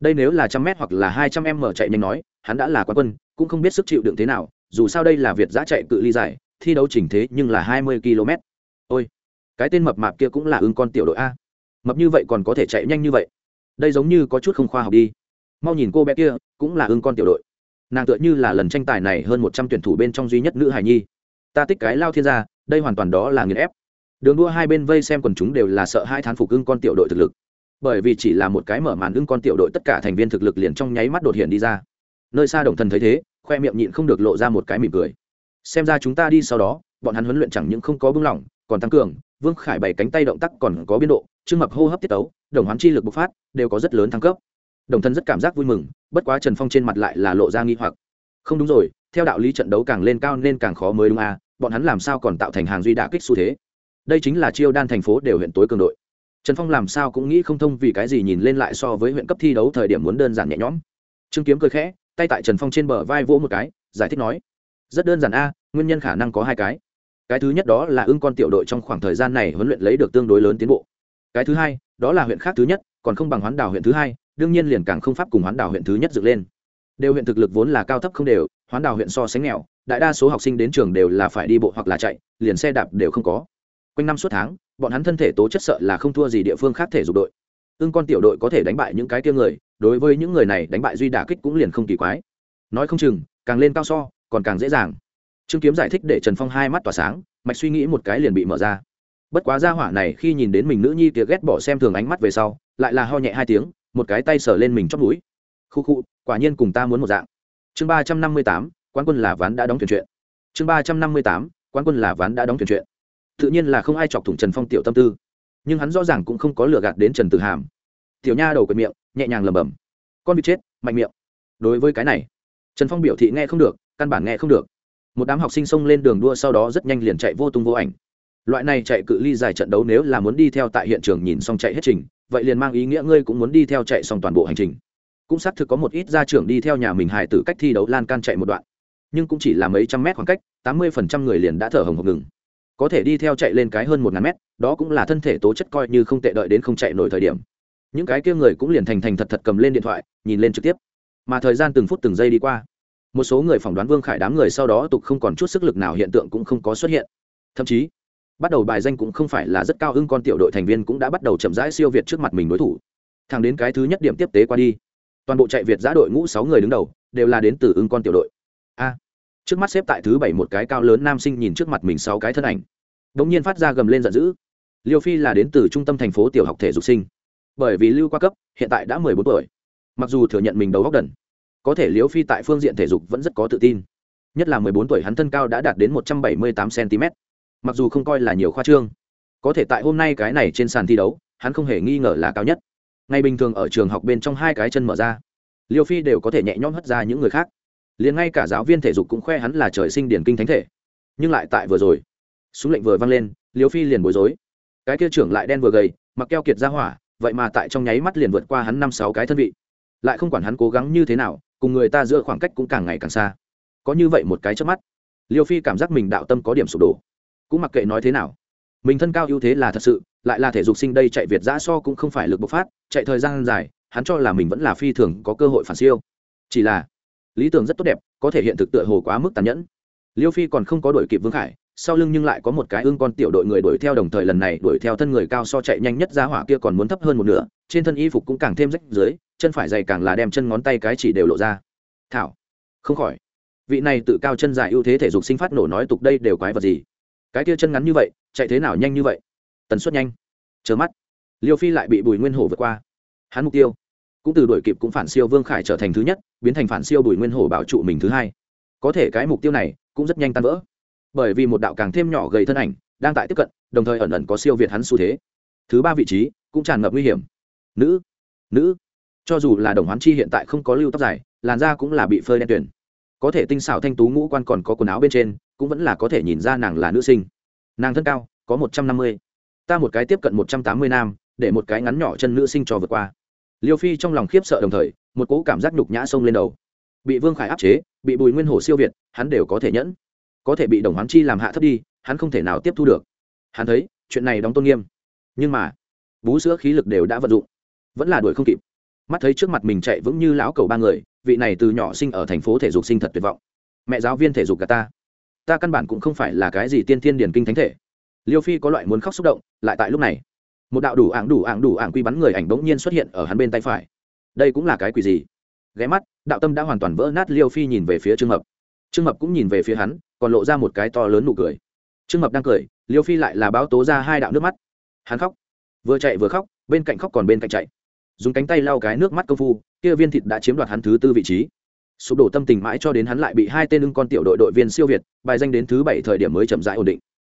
Đây nếu là trăm m hoặc là hai trăm m chạy nhanh nói, hắn đã là quán quân, cũng không biết sức chịu đựng thế nào, dù sao đây là việt giã chạy cự ly dài, thi đấu chỉnh thế nhưng là hai mươi km ôi, cái tên mập mạp kia cũng là ưng con tiểu đội a. Mập như vậy còn có thể chạy nhanh như vậy? Đây giống như có chút không khoa học đi. Mau nhìn cô bé kia, cũng là ưng con tiểu đội. Nàng tựa như là lần tranh tài này hơn một trăm tuyển thủ bên trong duy nhất nữ hải nhi. Ta tích cái lao thiên gia, đây hoàn toàn đó là nghiền ép đường đua hai bên vây xem quần chúng đều là sợ hai thán phục ưng con tiểu đội thực lực. Bởi vì chỉ là một cái mở màn ưng con tiểu đội tất cả thành viên thực lực liền trong nháy mắt đột hiện đi ra. Nơi xa đồng thần thấy thế, khoe miệng nhịn không được lộ ra một cái mỉm cười. Xem ra chúng ta đi sau đó, bọn hắn huấn luyện chẳng những không có bưng lỏng, còn tăng cường, vương khải bày cánh tay động tác còn có biên độ trưng mập hô hấp tiết tấu, đồng hoán chi lực bộc phát, đều có rất lớn thăng cấp. Đồng thân rất cảm giác vui mừng, bất quá trần phong trên mặt lại là lộ ra nghi hoặc. Không đúng rồi, theo đạo lý trận đấu càng lên cao nên càng khó mới đúng à bọn hắn làm sao còn tạo thành hàng duy đả kích xu thế? Đây chính là chiêu đan thành phố đều huyện tối cường đội. Trần phong làm sao cũng nghĩ không thông vì cái gì nhìn lên lại so với huyện cấp thi đấu thời điểm muốn đơn giản nhẹ nhõm. Trương kiếm cười khẽ, tay tại trần phong trên bờ vai vỗ một cái, giải thích nói, rất đơn giản a, nguyên nhân khả năng có hai cái. Cái thứ nhất đó là ưng con tiểu đội trong khoảng thời gian này huấn luyện lấy được tương đối lớn tiến bộ. Cái thứ hai, đó là huyện khác thứ nhất, còn không bằng hoán đảo huyện thứ hai, đương nhiên liền càng không pháp cùng hoán đảo huyện thứ nhất dựng lên. Đều huyện thực lực vốn là cao thấp không đều, hoán đảo huyện so sánh nghèo, đại đa số học sinh đến trường đều là phải đi bộ hoặc là chạy, liền xe đạp đều không có quanh năm suốt tháng, bọn hắn thân thể tố chất sợ là không thua gì địa phương khác thể dục đội. Ưng con tiểu đội có thể đánh bại những cái kia người, đối với những người này đánh bại duy đả kích cũng liền không kỳ quái. Nói không chừng, càng lên cao so, còn càng dễ dàng. Trương kiếm giải thích để trần phong hai mắt tỏa sáng, mạch suy nghĩ một cái liền bị mở ra. Bất quá gia hỏa này khi nhìn đến mình nữ nhi tiệc ghét bỏ xem thường ánh mắt về sau, lại là ho nhẹ hai tiếng, một cái tay sờ lên mình chót mũi. Khu khu, quả nhiên cùng ta muốn một dạng. Chương ba trăm năm mươi tám quan quân là ván đã đóng thuyền chuyện. Chương ba trăm năm mươi tám quan quân là ván đã đóng thuyền chuyện tự nhiên là không ai chọc thủng trần phong tiểu tâm tư. Nhưng hắn rõ ràng cũng không có lừa gạt đến trần tử hàm. Tiểu nha đầu quệt miệng, nhẹ nhàng lầm bầm con bị chết, mạnh miệng. Đối với cái này, trần phong biểu thị nghe không được, căn bản nghe không được. Một đám học sinh xông lên đường đua sau đó rất nhanh liền chạy vô tung vô ảnh. Loại này chạy cự ly dài trận đấu nếu là muốn đi theo tại hiện trường nhìn xong chạy hết trình, vậy liền mang ý nghĩa ngươi cũng muốn đi theo chạy xong toàn bộ hành trình. Cũng xác thực có một ít gia trưởng đi theo nhà mình hài tử cách thi đấu lan can chạy một đoạn. Nhưng cũng chỉ là mấy trăm mét khoảng cách, tám mươi phần trăm người liền đã thở hồng hộc ngừng có thể đi theo chạy lên cái hơn một ngàn mét, đó cũng là thân thể tố chất coi như không tệ đợi đến không chạy nổi thời điểm. Những cái kia người cũng liền thành thành thật thật cầm lên điện thoại, nhìn lên trực tiếp. Mà thời gian từng phút từng giây đi qua, một số người phỏng đoán vương khải đám người sau đó tục không còn chút sức lực nào hiện tượng cũng không có xuất hiện. Thậm chí, bắt đầu bài danh cũng không phải là rất cao hưng con tiểu đội thành viên cũng đã bắt đầu chậm rãi siêu việt trước mặt mình đối thủ. Thẳng đến cái thứ nhất điểm tiếp tế qua đi, toàn bộ chạy việt giã đội ngũ sáu người đứng đầu đều là đến từ ưng con tiểu đội. A trước mắt xếp tại thứ bảy một cái cao lớn nam sinh nhìn trước mặt mình sáu cái thân ảnh. Đ ỗ n g nhiên phát ra gầm lên giận dữ. Liêu phi là đến từ trung tâm thành phố tiểu học thể dục sinh. Bởi vì lưu qua cấp, hiện tại đã mười bốn tuổi. Mặc dù thừa nhận mình đầu góc đần, có thể liêu phi tại phương diện thể dục vẫn rất có tự tin. Nhất là mười bốn tuổi hắn thân cao đã đạt đến một trăm bảy mươi tám cm mặc dù không coi là nhiều khoa trương, có thể tại hôm nay cái này trên sàn thi đấu, hắn không hề nghi ngờ là cao nhất. Ngày bình thường ở trường học bên trong hai cái chân mở ra, liêu phi đều có thể nhẹ nhõm hất ra những người khác liền ngay cả giáo viên thể dục cũng khoe hắn là trời sinh điển kinh thánh thể. Nhưng lại tại vừa rồi, súng lệnh vừa vang lên, liêu phi liền bối rối. Cái kia trưởng lại đen vừa gầy, mặc keo kiệt ra hỏa, vậy mà tại trong nháy mắt liền vượt qua hắn năm sáu cái thân vị. Lại không quản hắn cố gắng như thế nào, cùng người ta giữa khoảng cách cũng càng ngày càng xa. Có như vậy một cái trước mắt, liêu phi cảm giác mình đạo tâm có điểm sụp đổ. Cũng mặc kệ nói thế nào, mình thân cao ưu thế là thật sự, lại là thể dục sinh đây chạy việt giã so cũng không phải lực bộc phát, chạy thời gian dài, hắn cho là mình vẫn là phi thường có cơ hội phản siêu. Chỉ là lý tưởng rất tốt đẹp, có thể hiện thực tựa hồ quá mức tàn nhẫn. Liêu phi còn không có đuổi kịp vương khải, sau lưng nhưng lại có một cái ương con tiểu đội người đuổi theo đồng thời lần này đuổi theo thân người cao so chạy nhanh nhất ra hỏa kia còn muốn thấp hơn một nửa, trên thân y phục cũng càng thêm rách dưới, chân phải dày càng là đem chân ngón tay cái chỉ đều lộ ra. Thảo, không khỏi. Vị này tự cao chân dài ưu thế thể dục sinh phát nổ nói tục đây đều quái vật gì? Cái kia chân ngắn như vậy, chạy thế nào nhanh như vậy? Tần suất nhanh. Chờ mắt. Liêu phi lại bị bùi nguyên hổ vượt qua. Hắn mục tiêu cũng từ đuổi kịp cũng phản siêu vương khải trở thành thứ nhất, biến thành phản siêu bùi nguyên hổ bảo trụ mình thứ hai. Có thể cái mục tiêu này cũng rất nhanh tan vỡ. Bởi vì một đạo càng thêm nhỏ gầy thân ảnh đang tại tiếp cận, đồng thời ẩn ẩn có siêu việt hắn xu thế. Thứ ba vị trí cũng tràn ngập nguy hiểm. Nữ nữ. Cho dù là đồng hoán chi hiện tại không có lưu tóc dài, làn da cũng là bị phơi đen tuyển có thể tinh xảo thanh tú ngũ quan còn có quần áo bên trên, cũng vẫn là có thể nhìn ra nàng là nữ sinh. Nàng thân cao có một trăm năm mươi. Ta một cái tiếp cận một trăm tám mươi nam, để một cái ngắn nhỏ chân nữ sinh cho vượt qua liêu phi trong lòng khiếp sợ đồng thời, một cỗ cảm giác nhục nhã xông lên đầu. Bị vương khải áp chế, bị bùi nguyên hổ siêu việt, hắn đều có thể nhẫn. Có thể bị đồng hoán chi làm hạ thấp đi, hắn không thể nào tiếp thu được. Hắn thấy, chuyện này đóng tôn nghiêm. Nhưng mà, bú sữa khí lực đều đã vận dụng. Vẫn là đuổi không kịp. Mắt thấy trước mặt mình chạy vững như lão cầu ba người, vị này từ nhỏ sinh ở thành phố thể dục sinh thật tuyệt vọng. Mẹ giáo viên thể dục cả ta. Ta căn bản cũng không phải là cái gì tiên thiên điển kinh thánh thể. Liêu phi có loại muốn khóc xúc động, lại tại lúc này một đạo đủ ảng đủ ảng đủ ảng quy bắn người ảnh bỗng nhiên xuất hiện ở hắn bên tay phải. Đây cũng là cái quỷ gì? Ghé mắt, đạo tâm đã hoàn toàn vỡ nát, liêu phi nhìn về phía trương mập. Trương mập cũng nhìn về phía hắn, còn lộ ra một cái to lớn nụ cười. Trương mập đang cười, liêu phi lại là báo tố ra hai đạo nước mắt. Hắn khóc. Vừa chạy vừa khóc, bên cạnh khóc còn bên cạnh chạy. Dùng cánh tay lau cái nước mắt công phu, kia viên thịt đã chiếm đoạt hắn thứ tư vị trí. Sụp đổ tâm tình mãi cho đến hắn lại bị hai tên ưng con tiểu đội đội viên siêu việt, bài danh đến thứ bảy thời điểm mới chậm rãi ổn định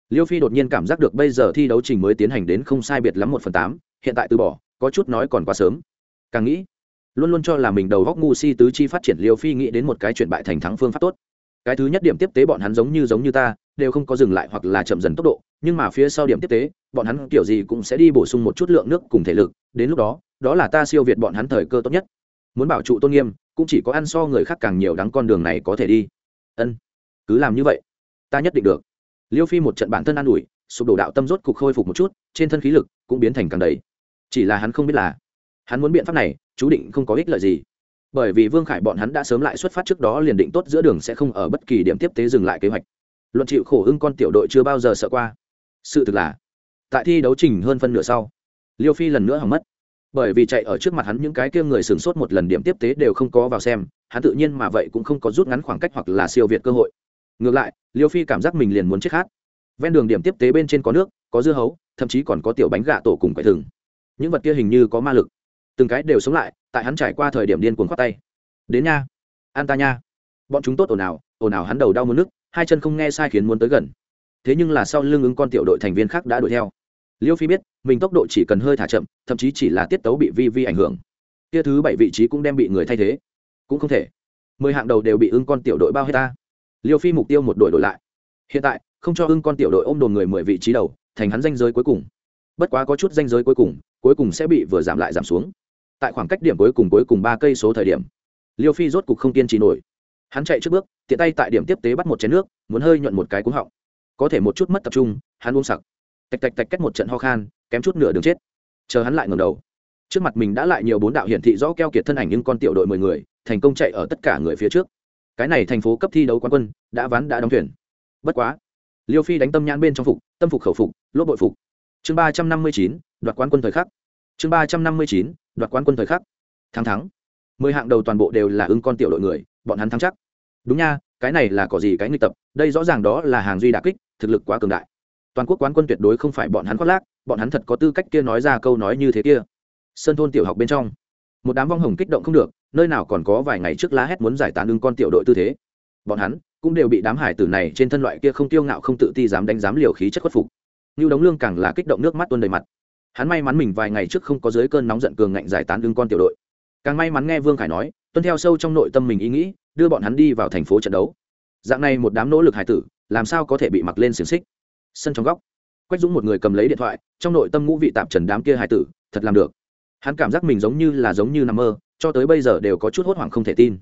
liêu phi đột nhiên cảm giác được bây giờ thi đấu trình mới tiến hành đến không sai biệt lắm một phần tám, hiện tại từ bỏ, có chút nói còn quá sớm. Càng nghĩ, luôn luôn cho là mình đầu góc ngu si tứ chi phát triển liêu phi nghĩ đến một cái chuyện bại thành thắng phương pháp tốt. Cái thứ nhất điểm tiếp tế bọn hắn giống như giống như ta, đều không có dừng lại hoặc là chậm dần tốc độ, nhưng mà phía sau điểm tiếp tế, bọn hắn kiểu gì cũng sẽ đi bổ sung một chút lượng nước cùng thể lực, đến lúc đó đó là ta siêu việt bọn hắn thời cơ tốt nhất. Muốn bảo trụ tôn nghiêm, cũng chỉ có ăn so người khác càng nhiều đắng con đường này có thể đi. Ân, cứ làm như vậy, ta nhất định được liêu phi một trận bản thân an ủi, sụp đổ đạo tâm rốt cục khôi phục một chút, trên thân khí lực cũng biến thành càng đầy. Chỉ là hắn không biết là, hắn muốn biện pháp này, chú định không có ích lợi gì. Bởi vì vương khải bọn hắn đã sớm lại xuất phát trước đó liền định tốt giữa đường sẽ không ở bất kỳ điểm tiếp tế dừng lại kế hoạch. Luận chịu khổ hưng con tiểu đội chưa bao giờ sợ qua. Sự thực là, tại thi đấu trình hơn phân nửa sau, liêu phi lần nữa hỏng mất. Bởi vì chạy ở trước mặt hắn những cái kia người sửng sốt một lần điểm tiếp tế đều không có vào xem, hắn tự nhiên mà vậy cũng không có rút ngắn khoảng cách hoặc là siêu việt cơ hội ngược lại, liêu phi cảm giác mình liền muốn chết khát. Ven đường điểm tiếp tế bên trên có nước, có dưa hấu, thậm chí còn có tiểu bánh gà tổ cùng quậy thừng. Những vật kia hình như có ma lực. Từng cái đều sống lại, tại hắn trải qua thời điểm điên cuồng khoát tay. Đến nha, an ta nha. Bọn chúng tốt ồn ào ồn ào hắn đầu đau muốn nước hai chân không nghe sai khiến muốn tới gần. Thế nhưng là sau lưng ứng con tiểu đội thành viên khác đã đuổi theo. Liêu phi biết, mình tốc độ chỉ cần hơi thả chậm, thậm chí chỉ là tiết tấu bị vi vi ảnh hưởng. Kia thứ bảy vị trí cũng đem bị người thay thế. Cũng không thể. Mười hạng đầu đều bị ưng con tiểu đội bao hết ta liêu phi mục tiêu một đội đổi lại. Hiện tại, không cho ưng con tiểu đội ôm đồn người mười vị trí đầu, thành hắn danh giới cuối cùng. Bất quá có chút danh giới cuối cùng cuối cùng sẽ bị vừa giảm lại giảm xuống. Tại khoảng cách điểm cuối cùng cuối cùng ba cây số thời điểm, liêu phi rốt cục không kiên trì nổi. Hắn chạy trước bước, tiện tay tại điểm tiếp tế bắt một chén nước, muốn hơi nhuận một cái cúng họng. Có thể một chút mất tập trung, hắn uống sặc. Tạch tạch tạch cách một trận ho khan, kém chút nửa đường chết. Chờ hắn lại ngầm đầu. Trước mặt mình đã lại nhiều bốn đạo hiển thị rõ keo kiệt thân ảnh nhưng con tiểu đội mười người, thành công chạy ở tất cả người phía trước cái này thành phố cấp thi đấu quán quân, đã ván đã đóng thuyền. Bất quá, liêu phi đánh tâm nhãn bên trong phục, tâm phục khẩu phục, lốp bội phục. Chương ba trăm năm mươi chín, đoạt quán quân thời khắc. Chương ba trăm năm mươi chín, đoạt quán quân thời khắc. Thắng thắng. Mười hạng đầu toàn bộ đều là ưng con tiểu đội người, bọn hắn thắng chắc. Đúng nha, cái này là có gì cái nghịch tập, đây rõ ràng đó là hàng duy đà kích, thực lực quá cường đại. Toàn quốc quán quân tuyệt đối không phải bọn hắn khoác lác, bọn hắn thật có tư cách kia nói ra câu nói như thế kia. Sơn thôn tiểu học bên trong, một đám vong hồng kích động không được nơi nào còn có vài ngày trước lá hét muốn giải tán ưng con tiểu đội tư thế. Bọn hắn cũng đều bị đám hải tử này trên thân loại kia không tiêu ngạo không tự ti dám đánh dám liều khí chất khuất phục. Như đống lương càng là kích động nước mắt tuôn đầy mặt. Hắn may mắn mình vài ngày trước không có dưới cơn nóng giận cường ngạnh giải tán ưng con tiểu đội. Càng may mắn nghe vương khải nói, tuân theo sâu trong nội tâm mình ý nghĩ, đưa bọn hắn đi vào thành phố trận đấu. Dạng này một đám nỗ lực hải tử, làm sao có thể bị mặc lên xiềng xích? Sân trong góc, quách dũng một người cầm lấy điện thoại, trong nội tâm ngũ vị tạp trần đám kia hải tử, thật làm được. Hắn cảm giác mình giống như là giống như nằm mơ cho tới bây giờ đều có chút hốt hoảng không thể tin.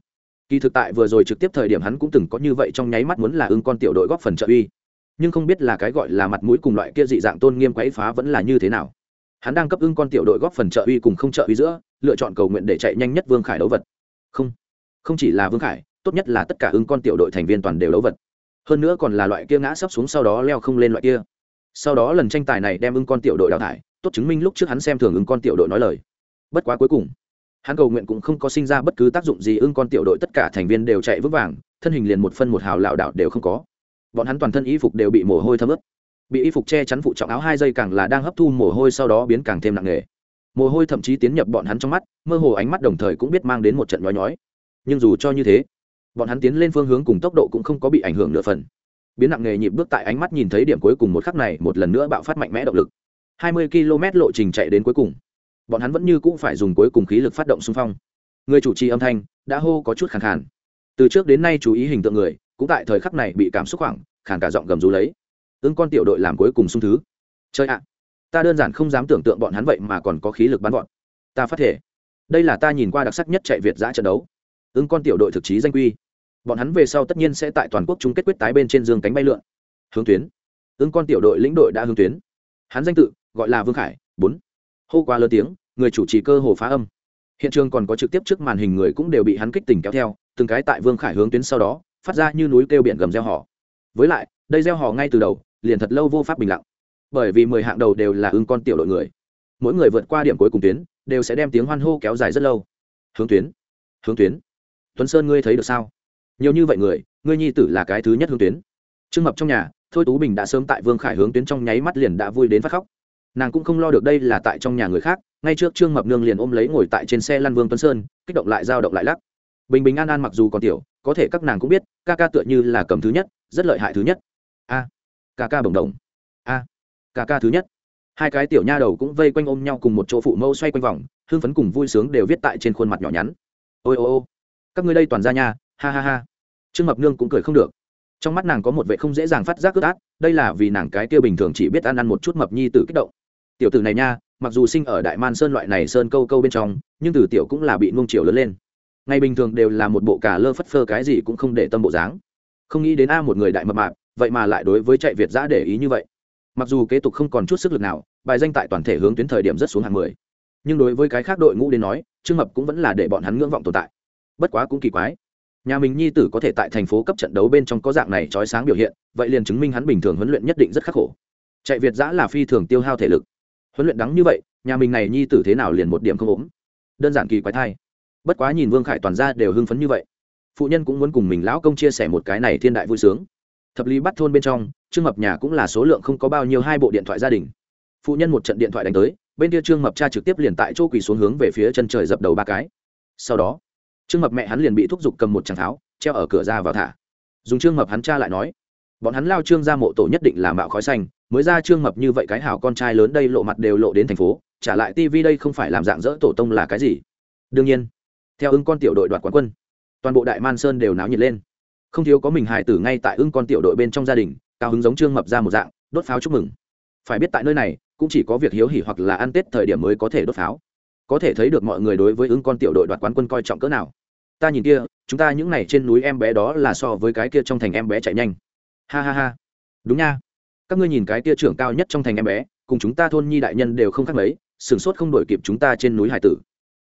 Kỳ thực tại vừa rồi trực tiếp thời điểm hắn cũng từng có như vậy trong nháy mắt muốn là ưng con tiểu đội góp phần trợ uy. Nhưng không biết là cái gọi là mặt mũi cùng loại kia dị dạng tôn nghiêm quấy phá vẫn là như thế nào. Hắn đang cấp ưng con tiểu đội góp phần trợ uy cùng không trợ uy giữa, lựa chọn cầu nguyện để chạy nhanh nhất vương khải đấu vật. Không không chỉ là vương khải, tốt nhất là tất cả ưng con tiểu đội thành viên toàn đều đấu vật. Hơn nữa còn là loại kia ngã sấp xuống sau đó leo không lên loại kia. Sau đó lần tranh tài này đem ưng con tiểu đội đào thải, tốt chứng minh lúc trước hắn xem thường ưng con tiểu đội nói lời. Bất quá cuối cùng hắn cầu nguyện cũng không có sinh ra bất cứ tác dụng gì, ưng con tiểu đội tất cả thành viên đều chạy vững vàng, thân hình liền một phân một hào lảo đảo đều không có. Bọn hắn toàn thân y phục đều bị mồ hôi thấm ướt. Bị y phục che chắn phụ trọng áo hai giây càng là đang hấp thu mồ hôi sau đó biến càng thêm nặng nề. Mồ hôi thậm chí tiến nhập bọn hắn trong mắt, mơ hồ ánh mắt đồng thời cũng biết mang đến một trận nhói nhói. Nhưng dù cho như thế, bọn hắn tiến lên phương hướng cùng tốc độ cũng không có bị ảnh hưởng nửa phần. Biến nặng nghề nhịp bước tại ánh mắt nhìn thấy điểm cuối cùng một khắc này, một lần nữa bạo phát mạnh mẽ động lực. 20 km lộ trình chạy đến cuối cùng bọn hắn vẫn như cũng phải dùng cuối cùng khí lực phát động xung phong. Người chủ trì âm thanh đã hô có chút khàn khàn. Từ trước đến nay chú ý hình tượng người, cũng tại thời khắc này bị cảm xúc khoảng, khàn cả giọng gầm rú lấy. Ứng con tiểu đội làm cuối cùng xung thứ. Chơi ạ, ta đơn giản không dám tưởng tượng bọn hắn vậy mà còn có khí lực bắn bọn. Ta phát thể. Đây là ta nhìn qua đặc sắc nhất chạy việt giã trận đấu. Ứng con tiểu đội thực chí danh quy. Bọn hắn về sau tất nhiên sẽ tại toàn quốc chung kết quyết tái bên trên dương cánh bay lượn. Hướng tuyến. Ứng con tiểu đội lĩnh đội đã hướng tuyến. Hắn danh tự gọi là vương khải, bốn hô qua lớn tiếng, người chủ trì cơ hồ phá âm. Hiện trường còn có trực tiếp trước màn hình người cũng đều bị hắn kích tỉnh kéo theo, từng cái tại vương khải hướng tuyến sau đó, phát ra như núi kêu biển gầm gieo họ với lại, đây gieo họ ngay từ đầu, liền thật lâu vô pháp bình lặng. Bởi vì mười hạng đầu đều là ưng con tiểu đội người. Mỗi người vượt qua điểm cuối cùng tuyến, đều sẽ đem tiếng hoan hô kéo dài rất lâu. Hướng tuyến hướng tuyến. Tuấn sơn ngươi thấy được sao? Nhiều như vậy người, ngươi nhi tử là cái thứ nhất hướng tuyến. Trương mập trong nhà, thôi tú bình đã sớm tại vương khải hướng tuyến trong nháy mắt liền đã vui đến phát khóc nàng cũng không lo được đây là tại trong nhà người khác, ngay trước trương mập nương liền ôm lấy ngồi tại trên xe lăn vương tuấn sơn, kích động lại giao động lại lắc. Bình bình an an mặc dù còn tiểu, có thể các nàng cũng biết, ca ca tựa như là cầm thứ nhất, rất lợi hại thứ nhất. A, ca ca bồng đồng. A, ca ca thứ nhất. Hai cái tiểu nha đầu cũng vây quanh ôm nhau cùng một chỗ phụ mâu xoay quanh vòng, hưng phấn cùng vui sướng đều viết tại trên khuôn mặt nhỏ nhắn. Ôi ô ô, các ngươi đây toàn ra nhà ha ha ha. Trương mập nương cũng cười không được. Trong mắt nàng có một vệ không dễ dàng phát giác ướt át, đây là vì nàng cái kia bình thường chỉ biết ăn ăn một chút mập nhi tử kích động tiểu tử này nha, mặc dù sinh ở đại man sơn loại này sơn câu câu bên trong, nhưng từ tiểu cũng là bị nung chiều lớn lên. Ngày bình thường đều là một bộ cả lơ phất phơ cái gì cũng không để tâm bộ dáng. Không nghĩ đến a một người đại mập mạp, vậy mà lại đối với chạy việt giã để ý như vậy. Mặc dù kế tục không còn chút sức lực nào, bài danh tại toàn thể hướng tuyến thời điểm rất xuống hàng mười. Nhưng đối với cái khác đội ngũ đến nói, trương mập cũng vẫn là để bọn hắn ngưỡng vọng tồn tại. Bất quá cũng kỳ quái, nhà mình nhi tử có thể tại thành phố cấp trận đấu bên trong có dạng này trói sáng biểu hiện, vậy liền chứng minh hắn bình thường huấn luyện nhất định rất khắc khổ. Chạy việt giã là phi thường tiêu hao thể lực huấn luyện đắng như vậy, nhà mình này nhi tử thế nào liền một điểm không ốm. Đơn giản kỳ quái thai bất quá nhìn vương khải toàn ra đều hưng phấn như vậy. Phụ nhân cũng muốn cùng mình lão công chia sẻ một cái này thiên đại vui sướng. Thập lý bắt thôn bên trong, trương mập nhà cũng là số lượng không có bao nhiêu hai bộ điện thoại gia đình. Phụ nhân một trận điện thoại đánh tới, bên kia trương mập cha trực tiếp liền tại chỗ quỳ xuống hướng về phía chân trời dập đầu ba cái. Sau đó, trương mập mẹ hắn liền bị thúc giục cầm một tràng tháo, treo ở cửa ra vào thả. Dùng trương mập hắn cha lại nói, bọn hắn lao trương ra mộ tổ nhất định là mạo khói xanh mới ra trương mập như vậy cái hảo con trai lớn đây lộ mặt đều lộ đến thành phố, trả lại tivi đây không phải làm dạng dỡ tổ tông là cái gì? Đương nhiên, theo ứng con tiểu đội đoạt quán quân, toàn bộ đại man sơn đều náo nhiệt lên. Không thiếu có mình hài tử ngay tại ưng con tiểu đội bên trong gia đình, cao hứng giống trương mập ra một dạng, đốt pháo chúc mừng. Phải biết tại nơi này, cũng chỉ có việc hiếu hỉ hoặc là ăn tết thời điểm mới có thể đốt pháo. Có thể thấy được mọi người đối với ứng con tiểu đội đoạt quán quân coi trọng cỡ nào. Ta nhìn kia, chúng ta những n à y trên núi em bé đó là so với cái kia trong thành em bé chạy nhanh. Ha ha ha. Đúng nha các ngươi nhìn cái kia trưởng cao nhất trong thành em bé, cùng chúng ta thôn nhi đại nhân đều không khác mấy sửng sốt không đổi kịp chúng ta trên núi hải tử.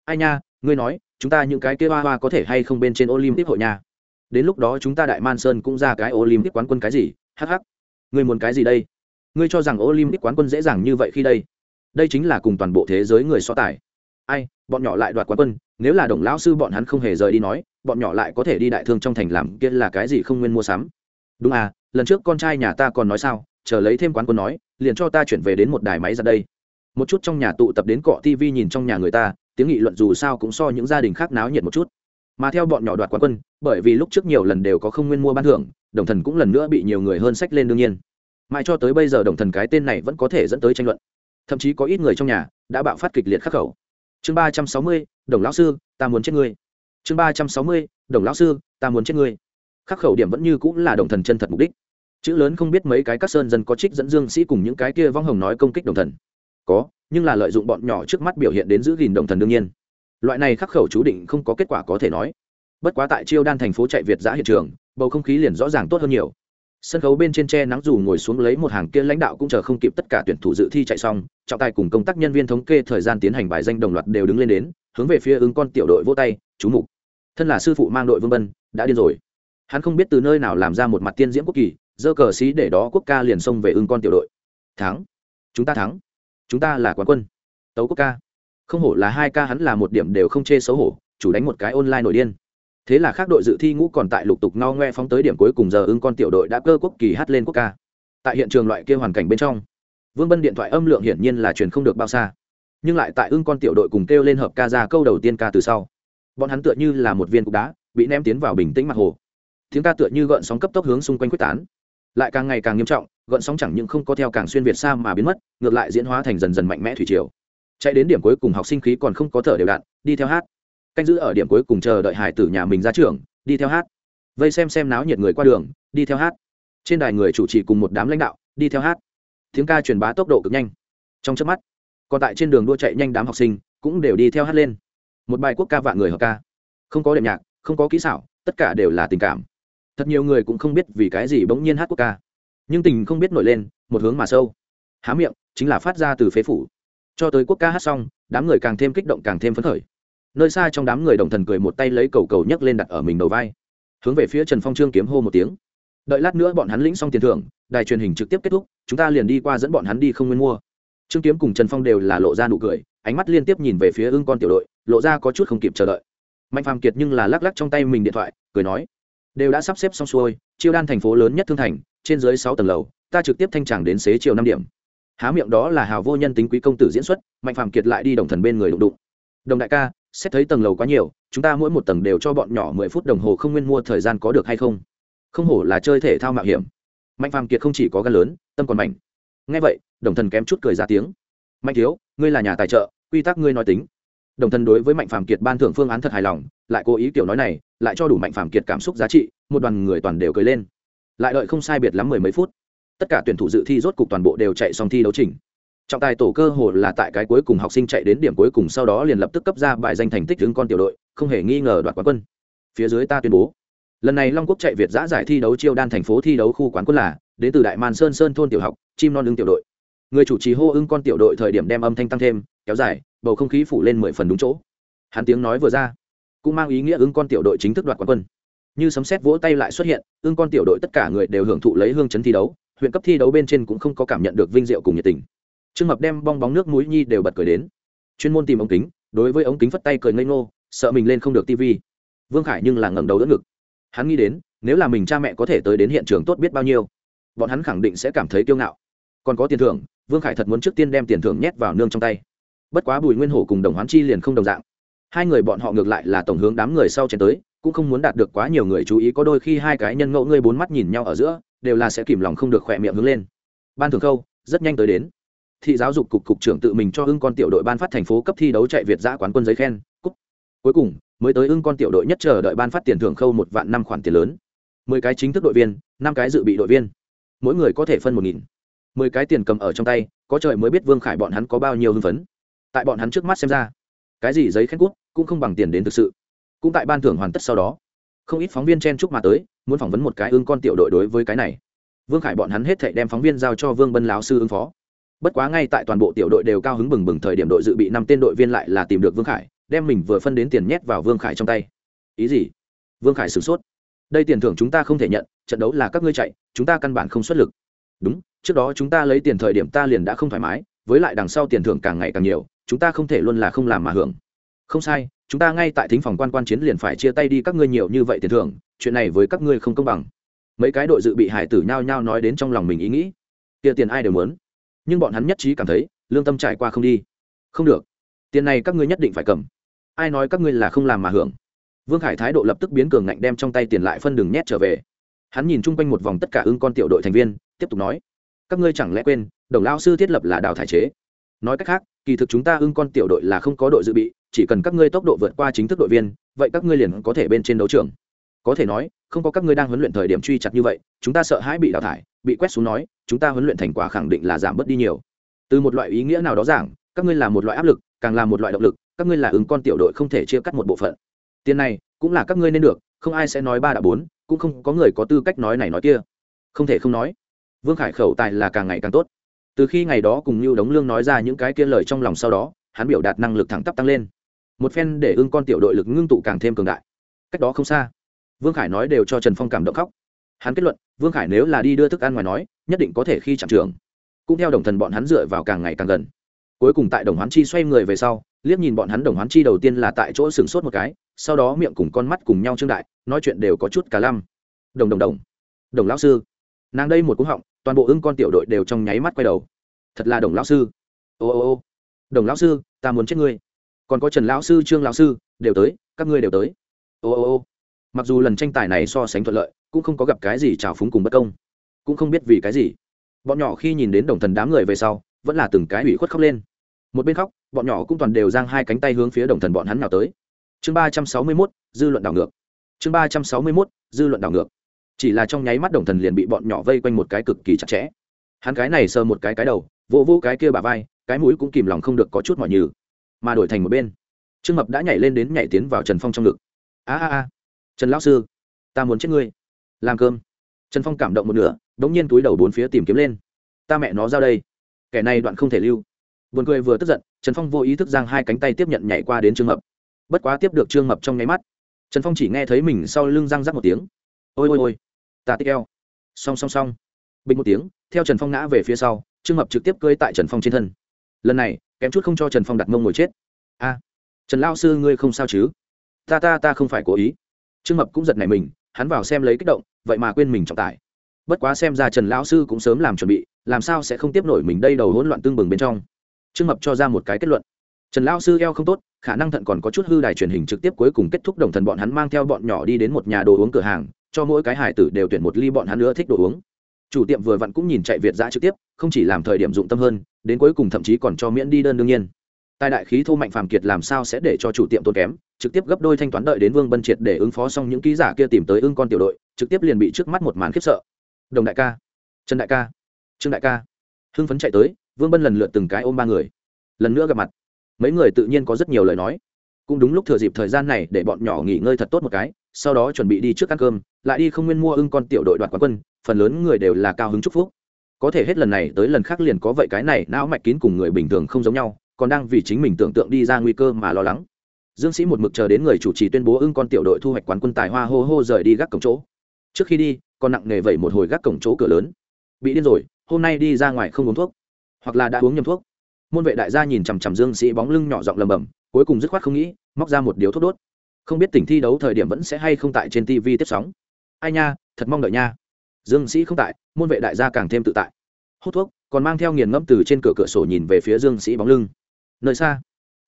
Ai nha, ngươi nói, chúng ta những cái kia hoa hoa có thể hay không bên trên olympic hội nha? Đến lúc đó chúng ta đại man sơn cũng ra cái olympic quán quân cái gì hh ngươi muốn cái gì đây? Ngươi cho rằng olympic quán quân dễ dàng như vậy khi đây? Đây chính là cùng toàn bộ thế giới người so tài. Ai, bọn nhỏ lại đoạt quán quân, nếu là đồng lão sư bọn hắn không hề rời đi nói, bọn nhỏ lại có thể đi đại thương trong thành làm kia là cái gì không nguyên mua sắm? Đúng à lần trước con trai nhà ta còn nói sao chờ lấy thêm quán quân nói, liền cho ta chuyển về đến một đài máy ra đây. Một chút trong nhà tụ tập đến cọ tv nhìn trong nhà người ta, tiếng nghị luận dù sao cũng so những gia đình khác náo nhiệt một chút. Mà theo bọn nhỏ đoạt quán quân, bởi vì lúc trước nhiều lần đều có không nguyên mua ban thưởng, đồng thần cũng lần nữa bị nhiều người hơn sách lên đương nhiên. Mãi cho tới bây giờ đồng thần cái tên này vẫn có thể dẫn tới tranh luận. Thậm chí có ít người trong nhà đã bạo phát kịch liệt khắc khẩu. Chương ba trăm sáu mươi, đồng lão sư, ta muốn chết ngươi. Chương ba trăm sáu mươi, đồng lão sư, ta muốn chết ngươi. Khắc khẩu điểm vẫn như cũng là đồng thần chân thật mục đích chữ lớn không biết mấy cái các sơn dân có trích dẫn dương sĩ cùng những cái kia vong hồng nói công kích đồng thần. Có, nhưng là lợi dụng bọn nhỏ trước mắt biểu hiện đến giữ gìn đồng thần đương nhiên. Loại này khắc khẩu chú định không có kết quả có thể nói. Bất quá tại chiêu đan thành phố chạy việt giã hiện trường, bầu không khí liền rõ ràng tốt hơn nhiều. Sân khấu bên trên tre nắng dù ngồi xuống lấy một hàng kia lãnh đạo cũng chờ không kịp tất cả tuyển thủ dự thi chạy xong, trọng tài cùng công tác nhân viên thống kê thời gian tiến hành bài danh đồng loạt đều đứng lên đến, hướng về phía ứng con tiểu đội vô tay, chú mục, thân là sư phụ mang đội vương bân, đã điên rồi. Hắn không biết từ nơi nào làm ra một mặt tiên diễm quốc kỳ dơ cờ xí để đó quốc ca liền xông về ưng con tiểu đội. Thắng. Chúng ta thắng. Chúng ta là quán quân. Tấu quốc ca. Không hổ là hai ca hắn là một điểm đều không chê xấu hổ, chủ đánh một cái online nổi điên. Thế là khác đội dự thi ngũ còn tại lục tục no ngoe phóng tới điểm cuối cùng giờ ưng con tiểu đội đã cơ quốc kỳ hát lên quốc ca. Tại hiện trường loại kia hoàn cảnh bên trong, vương bân điện thoại âm lượng hiển nhiên là truyền không được bao xa. Nhưng lại tại ưng con tiểu đội cùng kêu lên hợp ca ra câu đầu tiên ca từ sau. Bọn hắn tựa như là một viên cục đá, bị ném tiến vào bình tĩnh mặt hồ. Tiếng ca tựa như gợn sóng cấp tốc hướng xung quanh quyết tán lại càng ngày càng nghiêm trọng gợn sóng chẳng những không có theo càng xuyên việt xa mà biến mất ngược lại diễn hóa thành dần dần mạnh mẽ thủy triều. Chạy đến điểm cuối cùng học sinh khí còn không có thở đều đạn, đi theo hát. Canh giữ ở điểm cuối cùng chờ đợi hải tử nhà mình ra trường đi theo hát. Vây xem xem náo nhiệt người qua đường đi theo hát. Trên đài người chủ trì cùng một đám lãnh đạo đi theo hát. Tiếng ca truyền bá tốc độ cực nhanh. Trong chớp mắt còn tại trên đường đua chạy nhanh đám học sinh cũng đều đi theo hát lên. Một bài quốc ca vạn người hợp ca. Không có đệm nhạc không có kỹ xảo tất cả đều là tình cảm thật nhiều người cũng không biết vì cái gì bỗng nhiên hát quốc ca. Nhưng tình không biết nổi lên, một hướng mà sâu. Há miệng, chính là phát ra từ phế phủ. Cho tới quốc ca hát xong, đám người càng thêm kích động càng thêm phấn khởi. Nơi xa trong đám người đồng thần cười một tay lấy cầu cầu nhấc lên đặt ở mình đầu vai. Hướng về phía trần phong trương kiếm hô một tiếng. Đợi lát nữa bọn hắn lĩnh xong tiền thưởng, đài truyền hình trực tiếp kết thúc, chúng ta liền đi qua dẫn bọn hắn đi không nguyên mua. Trương kiếm cùng trần phong đều là lộ ra nụ cười, ánh mắt liên tiếp nhìn về phía ưng con tiểu đội, lộ ra có chút không kịp chờ đợi. Mạnh phàm kiệt nhưng là lắc lắc trong tay mình điện thoại, cười nói đều đã sắp xếp xong xuôi, chiêu đan thành phố lớn nhất thương thành, trên dưới sáu tầng lầu, ta trực tiếp thanh tràng đến xế chiều năm điểm. Há miệng đó là hào vô nhân tính quý công tử diễn xuất, mạnh phàm kiệt lại đi đồng thần bên người đụng đụng. Đồng đại ca, xét thấy tầng lầu quá nhiều, chúng ta mỗi một tầng đều cho bọn nhỏ mười phút đồng hồ không nguyên mua thời gian có được hay không? Không hổ là chơi thể thao mạo hiểm. Mạnh phàm kiệt không chỉ có gan lớn, tâm còn mạnh. Ngay vậy, đồng thần kém chút cười ra tiếng. Mạnh thiếu, ngươi là nhà tài trợ, quy tắc ngươi nói tính đồng thân đối với mạnh phàm kiệt ban thưởng phương án thật hài lòng, lại cố ý kiểu nói này, lại cho đủ mạnh phàm kiệt cảm xúc giá trị, một đoàn người toàn đều cười lên. Lại đợi không sai biệt lắm mười mấy phút, tất cả tuyển thủ dự thi rốt cục toàn bộ đều chạy xong thi đấu trình. Trọng tài tổ cơ hồ là tại cái cuối cùng học sinh chạy đến điểm cuối cùng sau đó liền lập tức cấp ra bài danh thành tích đứng con tiểu đội, không hề nghi ngờ đoạt quán quân. Phía dưới ta tuyên bố, lần này long quốc chạy việt giã giải thi đấu chiêu đan thành phố thi đấu khu quán quân là, đến từ đại Màn sơn sơn thôn tiểu học, chim non ưng tiểu đội. Người chủ trì hô ưng con tiểu đội thời điểm đem âm thanh tăng thêm, kéo dài bầu không khí phủ lên mười phần đúng chỗ. Hắn tiếng nói vừa ra, cũng mang ý nghĩa ưng con tiểu đội chính thức đoạt quán quân. Như sấm xét vỗ tay lại xuất hiện ưng con tiểu đội tất cả người đều hưởng thụ lấy hương chấn thi đấu, huyện cấp thi đấu bên trên cũng không có cảm nhận được vinh diệu cùng nhiệt tình. Trương mập đem bong bóng nước mũi nhi đều bật cười đến. Chuyên môn tìm ống kính, đối với ống kính phất tay cười ngây ngô, sợ mình lên không được tv vương khải nhưng là ngẩng đầu đỡ ngực. Hắn nghĩ đến, nếu là mình cha mẹ có thể tới đến hiện trường tốt biết bao nhiêu, bọn hắn khẳng định sẽ cảm thấy kiêu ngạo. Còn có tiền thưởng, vương khải thật muốn trước tiên đem tiền thưởng nhét vào nương trong tay bất quá bùi nguyên hổ cùng đồng hoán chi liền không đồng dạng. Hai người bọn họ ngược lại là tổng hướng đám người sau chen tới, cũng không muốn đạt được quá nhiều người chú ý, có đôi khi hai cái nhân ngẫu ngươi bốn mắt nhìn nhau ở giữa, đều là sẽ kìm lòng không được khỏe miệng hướng lên. Ban thường khâu, rất nhanh tới đến. Thị giáo dục cục cục trưởng tự mình cho ưng con tiểu đội ban phát thành phố cấp thi đấu chạy việt giã quán quân giấy khen cúc cuối cùng, mới tới ưng con tiểu đội nhất chờ đợi ban phát tiền thưởng khâu một vạn năm khoản tiền lớn. Mười cái chính thức đội viên, năm cái dự bị đội viên. Mỗi người có thể phân một nghìn. Mười cái tiền cầm ở trong tay, có trời mới biết vương khải bọn hắn có bao nhiêu hưng phấn tại bọn hắn trước mắt xem ra, cái gì giấy khen cút cũng không bằng tiền đến thực sự. Cũng tại ban thưởng hoàn tất sau đó, không ít phóng viên chen chúc mà tới, muốn phỏng vấn một cái ưng con tiểu đội đối với cái này. Vương khải bọn hắn hết thệ đem phóng viên giao cho vương bân lão sư ứng phó. Bất quá ngay tại toàn bộ tiểu đội đều cao hứng bừng bừng thời điểm đội dự bị năm tên đội viên lại là tìm được vương khải, đem mình vừa phân đến tiền nhét vào vương khải trong tay. Ý gì? Vương khải sửng sốt. Đây tiền thưởng chúng ta không thể nhận, trận đấu là các ngươi chạy, chúng ta căn bản không xuất lực. Đúng, trước đó chúng ta lấy tiền thời điểm ta liền đã không thoải mái với lại đằng sau tiền thưởng càng ngày càng nhiều, chúng ta không thể luôn là không làm mà hưởng. Không sai, chúng ta ngay tại thính phòng quan quan chiến liền phải chia tay đi các ngươi nhiều như vậy tiền thưởng, chuyện này với các ngươi không công bằng. Mấy cái đội dự bị hải tử nhao nhao nói đến trong lòng mình ý nghĩ. Kia tiền ai đều muốn. Nhưng bọn hắn nhất trí cảm thấy, lương tâm trải qua không đi. Không được. Tiền này các ngươi nhất định phải cầm. Ai nói các ngươi là không làm mà hưởng? Vương khải thái độ lập tức biến cường ngạnh đem trong tay tiền lại phân đường nhét trở về. Hắn nhìn chung quanh một vòng tất cả ưng con tiểu đội thành viên, tiếp tục nói, các ngươi chẳng lẽ quên đồng lao sư thiết lập là đào thải chế. Nói cách khác, kỳ thực chúng ta ưng con tiểu đội là không có đội dự bị, chỉ cần các ngươi tốc độ vượt qua chính thức đội viên, vậy các ngươi liền có thể bên trên đấu trường. Có thể nói, không có các ngươi đang huấn luyện thời điểm truy chặt như vậy, chúng ta sợ hãi bị đào thải, bị quét xuống nói, chúng ta huấn luyện thành quả khẳng định là giảm bớt đi nhiều. Từ một loại ý nghĩa nào đó giảng, các ngươi là một loại áp lực, càng là một loại động lực, các ngươi là ứng con tiểu đội không thể chia cắt một bộ phận. Tiền này, cũng là các ngươi nên được, không ai sẽ nói ba đã bốn, cũng không có người có tư cách nói này nói kia. Không thể không nói. Vương khải khẩu tài là càng ngày càng tốt từ khi ngày đó cùng như đống lương nói ra những cái kia lời trong lòng sau đó, hắn biểu đạt năng lực thẳng tắp tăng lên. Một phen để ưng con tiểu đội lực ngưng tụ càng thêm cường đại. Cách đó không xa, vương khải nói đều cho trần phong cảm động khóc. Hắn kết luận, vương khải nếu là đi đưa thức ăn ngoài nói, nhất định có thể khi chạm trường. Cũng theo đồng thần bọn hắn dựa vào càng ngày càng gần. Cuối cùng tại đồng hoán chi xoay người về sau, liếc nhìn bọn hắn đồng hoán chi đầu tiên là tại chỗ sừng sốt một cái, sau đó miệng cùng con mắt cùng nhau trương đại, nói chuyện đều có chút cả lăm. Đồng đồng đồng. Đồng lão sư, nàng đây một cú họng toàn bộ ưng con tiểu đội đều trong nháy mắt quay đầu. Thật là đồng lão sư. Ô ô ô. Đồng lão sư, ta muốn chết ngươi. Còn có trần lão sư, trương lão sư, đều tới, các ngươi đều tới. Ô ô ô. Mặc dù lần tranh tài này so sánh thuận lợi, cũng không có gặp cái gì trào phúng cùng bất công. Cũng không biết vì cái gì. Bọn nhỏ khi nhìn đến đồng thần đám người về sau, vẫn là từng cái ủy khuất khóc lên. Một bên khóc, bọn nhỏ cũng toàn đều giang hai cánh tay hướng phía đồng thần bọn hắn nào tới. Chương ba trăm sáu mươi mốt, dư luận đảo ngược. Chương ba trăm sáu mươi mốt, dư luận đảo ngược chỉ là trong nháy mắt đồng thần liền bị bọn nhỏ vây quanh một cái cực kỳ chặt chẽ. Hắn cái này sờ một cái cái đầu vỗ vỗ cái kia bà vai cái mũi cũng kìm lòng không được có chút mọi nhừ. Mà đổi thành một bên trương mập đã nhảy lên đến nhảy tiến vào trần phong trong ngực. A a a trần lão sư ta muốn chết ngươi. Làm cơm. Trần phong cảm động một nửa đ ố n g nhiên túi đầu bốn phía tìm kiếm lên. Ta mẹ nó ra đây. Kẻ này đoạn không thể lưu. Buồn cười vừa tức giận, Trần Phong vô ý thức giang hai cánh tay tiếp nhận nhảy qua đến Trương Mập. Bất quá tiếp được Trương Mập trong nháy mắt, Trần Phong chỉ nghe thấy mình sau lưng răng rắc một tiếng. Ôi ôi ôi, ta tích eo. Song song song. Bình một tiếng, theo Trần Phong ngã về phía sau, Trương Mập trực tiếp cơi tại Trần Phong trên thân. Lần này, kém chút không cho Trần Phong đặt mông ngồi chết. A, Trần lão sư ngươi không sao chứ? Ta ta ta không phải cố ý. Trương Mập cũng giật nảy mình, hắn vào xem lấy kích động, vậy mà quên mình trọng tải. Bất quá xem ra Trần lão sư cũng sớm làm chuẩn bị, làm sao sẽ không tiếp nổi mình đây đầu hỗn loạn tương bừng bên trong trương mập cho ra một cái kết luận trần lao sư eo không tốt khả năng thận còn có chút hư đài truyền hình trực tiếp cuối cùng kết thúc đồng thần bọn hắn mang theo bọn nhỏ đi đến một nhà đồ uống cửa hàng, cho mỗi cái hải tử đều tuyển một ly bọn hắn nữa thích đồ uống. Chủ tiệm vừa vặn cũng nhìn chạy việt giã trực tiếp, không chỉ làm thời điểm dụng tâm hơn, đến cuối cùng thậm chí còn cho miễn đi đơn đương nhiên. Tài đại khí thô mạnh phàm kiệt làm sao sẽ để cho chủ tiệm tốn kém, trực tiếp gấp đôi thanh toán đợi đến vương bân triệt để ứng phó xong những ký giả kia tìm tới ưng con tiểu đội, trực tiếp liền bị trước mắt một màn khiếp sợ. Đồng đại ca, trần đại ca, trương đại ca. Hưng phấn chạy tới, vương bân lần lượt từng cái ôm ba người. Lần nữa gặp mặt mấy người tự nhiên có rất nhiều lời nói. Cũng đúng lúc thừa dịp thời gian này để bọn nhỏ nghỉ ngơi thật tốt một cái, sau đó chuẩn bị đi trước ăn cơm, lại đi không nguyên mua ưng con tiểu đội đoạt quán quân, phần lớn người đều là cao hứng chúc phúc. Có thể hết lần này tới lần khác liền có vậy cái này não mạch kín cùng người bình thường không giống nhau, còn đang vì chính mình tưởng tượng đi ra nguy cơ mà lo lắng. Dương sĩ một mực chờ đến người chủ trì tuyên bố ưng con tiểu đội thu hoạch quán quân tài hoa hô hô rời đi gác cổng chỗ. Trước khi đi, còn nặng nề vẩy một hồi gác cổng chỗ cửa lớn. Bị điên rồi, hôm nay đi ra ngoài không uống thuốc, hoặc là đã uống nhầm thuốc môn vệ đại gia nhìn chằm chằm dương sĩ bóng lưng nhỏ giọng lầm bầm, cuối cùng dứt khoát không nghĩ, móc ra một điếu thuốc đốt. Không biết tỉnh thi đấu thời điểm vẫn sẽ hay không tại trên tv tiếp sóng. Ai nha, thật mong đợi nha. Dương sĩ không tại, môn vệ đại gia càng thêm tự tại. Hút thuốc, còn mang theo nghiền ngẫm từ trên cửa cửa sổ nhìn về phía dương sĩ bóng lưng. Nơi xa,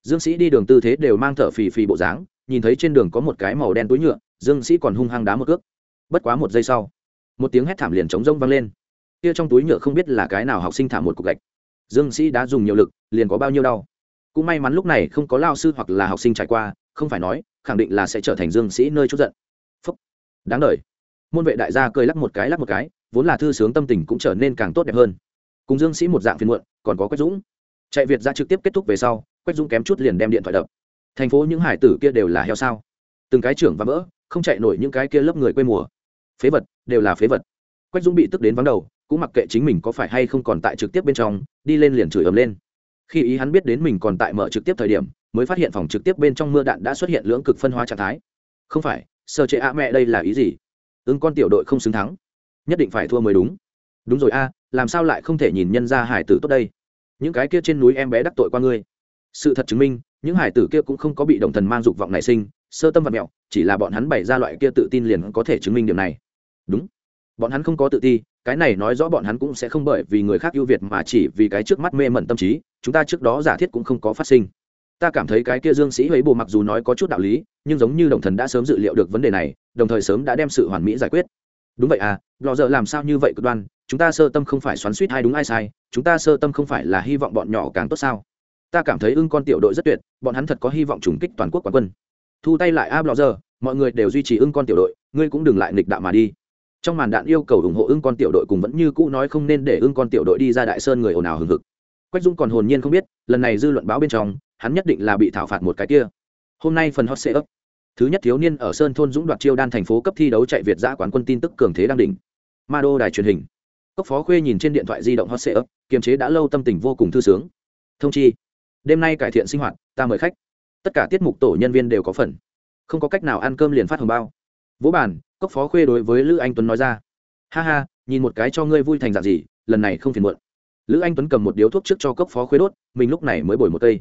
dương sĩ đi đường tư thế đều mang thở phì phì bộ dáng, nhìn thấy trên đường có một cái màu đen túi nhựa, dương sĩ còn hung hăng đá một cước. Bất quá một giây sau, một tiếng hét thảm liền trống rông vang lên. Kia trong túi nhựa không biết là cái nào học sinh thả một cục gạch dương sĩ đã dùng nhiều lực, liền có bao nhiêu đau. Cũng may mắn lúc này không có lao sư hoặc là học sinh trải qua, không phải nói, khẳng định là sẽ trở thành dương sĩ nơi chút giận. Phúc. Đáng đời môn vệ đại gia cười lắc một cái, lắc một cái, vốn là thư sướng tâm tình cũng trở nên càng tốt đẹp hơn. Cùng dương sĩ một dạng phiền muộn, còn có quách dũng. Chạy việt ra trực tiếp kết thúc về sau, quách dũng kém chút liền đem điện thoại đập. Thành phố những hải tử kia đều là heo sao? Từng cái trưởng và vỡ, không chạy nổi những cái kia lớp người quê mùa. Phế vật, đều là phế vật. Quách dũng bị tức đến vắng đầu cũng mặc kệ chính mình có phải hay không còn tại trực tiếp bên trong, đi lên liền chửi ầm lên. Khi ý hắn biết đến mình còn tại mở trực tiếp thời điểm, mới phát hiện phòng trực tiếp bên trong mưa đạn đã xuất hiện lưỡng cực phân hóa trạng thái. Không phải, sơ chế a mẹ đây là ý gì? Ứng con tiểu đội không xứng thắng. Nhất định phải thua mới đúng. Đúng rồi a, làm sao lại không thể nhìn nhân ra hải tử tốt đây? Những cái kia trên núi em bé đắc tội qua ngươi. Sự thật chứng minh, những hải tử kia cũng không có bị động thần mang dục vọng nảy sinh, sơ tâm và mẹo, chỉ là bọn hắn bày ra loại kia tự tin liền có thể chứng minh điều này. Đúng. Bọn hắn không có tự ti cái này nói rõ bọn hắn cũng sẽ không bởi vì người khác ưu việt mà chỉ vì cái trước mắt mê mẩn tâm trí, chúng ta trước đó giả thiết cũng không có phát sinh. Ta cảm thấy cái kia dương sĩ ấy bồ mặc dù nói có chút đạo lý, nhưng giống như đồng thần đã sớm dự liệu được vấn đề này, đồng thời sớm đã đem sự hoàn mỹ giải quyết. Đúng vậy à lò dợ làm sao như vậy cực đoan, chúng ta sơ tâm không phải xoắn suýt hay đúng ai sai, chúng ta sơ tâm không phải là hy vọng bọn nhỏ càng tốt sao? Ta cảm thấy ưng con tiểu đội rất tuyệt, bọn hắn thật có hy vọng trùng kích toàn quốc quán quân. Thu tay lại a lò dợ mọi người đều duy trì ưng con tiểu đội, ngươi cũng đừng lại nghịch đạo mà đi trong màn đạn yêu cầu ủng hộ ưng con tiểu đội cùng vẫn như cũ nói không nên để ưng con tiểu đội đi ra đại sơn người ồn ào hừng hực. Quách dung còn hồn nhiên không biết, lần này dư luận báo bên trong, hắn nhất định là bị thảo phạt một cái kia. Hôm nay phần hot sẽ ấp thứ nhất thiếu niên ở sơn thôn dũng đoạt chiêu đan thành phố cấp thi đấu chạy việt giã quán quân tin tức cường thế đang đỉnh. Ma đô đài truyền hình. Cốc phó khuê nhìn trên điện thoại di động hot sẽ ấp kiềm chế đã lâu tâm tình vô cùng thư sướng. Thông chi. Đêm nay cải thiện sinh hoạt, ta mời khách. Tất cả tiết mục tổ nhân viên đều có phần. Không có cách nào ăn cơm liền phát hồng bao. Vỗ bàn cốc phó khuê đối với lữ anh tuấn nói ra. Ha ha, nhìn một cái cho ngươi vui thành dạng gì, lần này không phiền muộn. Lữ anh tuấn cầm một điếu thuốc trước cho cốc phó khuê đốt, mình lúc này mới bồi một cây.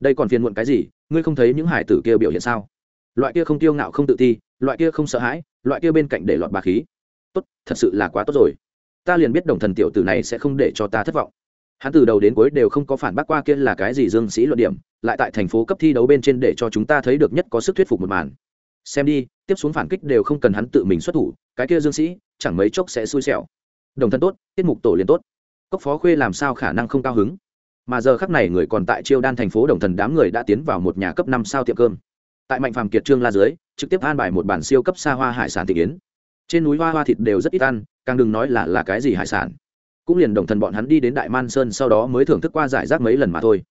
Đây còn phiền muộn cái gì, ngươi không thấy những hải tử kia biểu hiện sao? Loại kia không tiêu ngạo không tự ti, loại kia không sợ hãi, loại kia bên cạnh để lọt bà khí. Tốt, thật sự là quá tốt rồi. Ta liền biết đồng thần tiểu tử này sẽ không để cho ta thất vọng. Hắn từ đầu đến cuối đều không có phản bác qua kia là cái gì dương sĩ luận điểm, lại tại thành phố cấp thi đấu bên trên để cho chúng ta thấy được nhất có sức thuyết phục một màn xem đi, tiếp xuống phản kích đều không cần hắn tự mình xuất thủ, cái kia dương sĩ, chẳng mấy chốc sẽ xui xẻo. Đồng thân tốt, tiết mục tổ liền tốt. Cốc phó khuê làm sao khả năng không cao hứng? Mà giờ khắc này người còn tại chiêu đan thành phố đồng thần đám người đã tiến vào một nhà cấp năm sao tiệm cơm. Tại mạnh phàm kiệt trương la dưới, trực tiếp an bài một bản siêu cấp xa hoa hải sản thị yến trên núi hoa hoa thịt đều rất ít ăn, càng đừng nói là là cái gì hải sản. Cũng liền đồng thần bọn hắn đi đến đại man sơn sau đó mới thưởng thức qua giải rác mấy lần mà thôi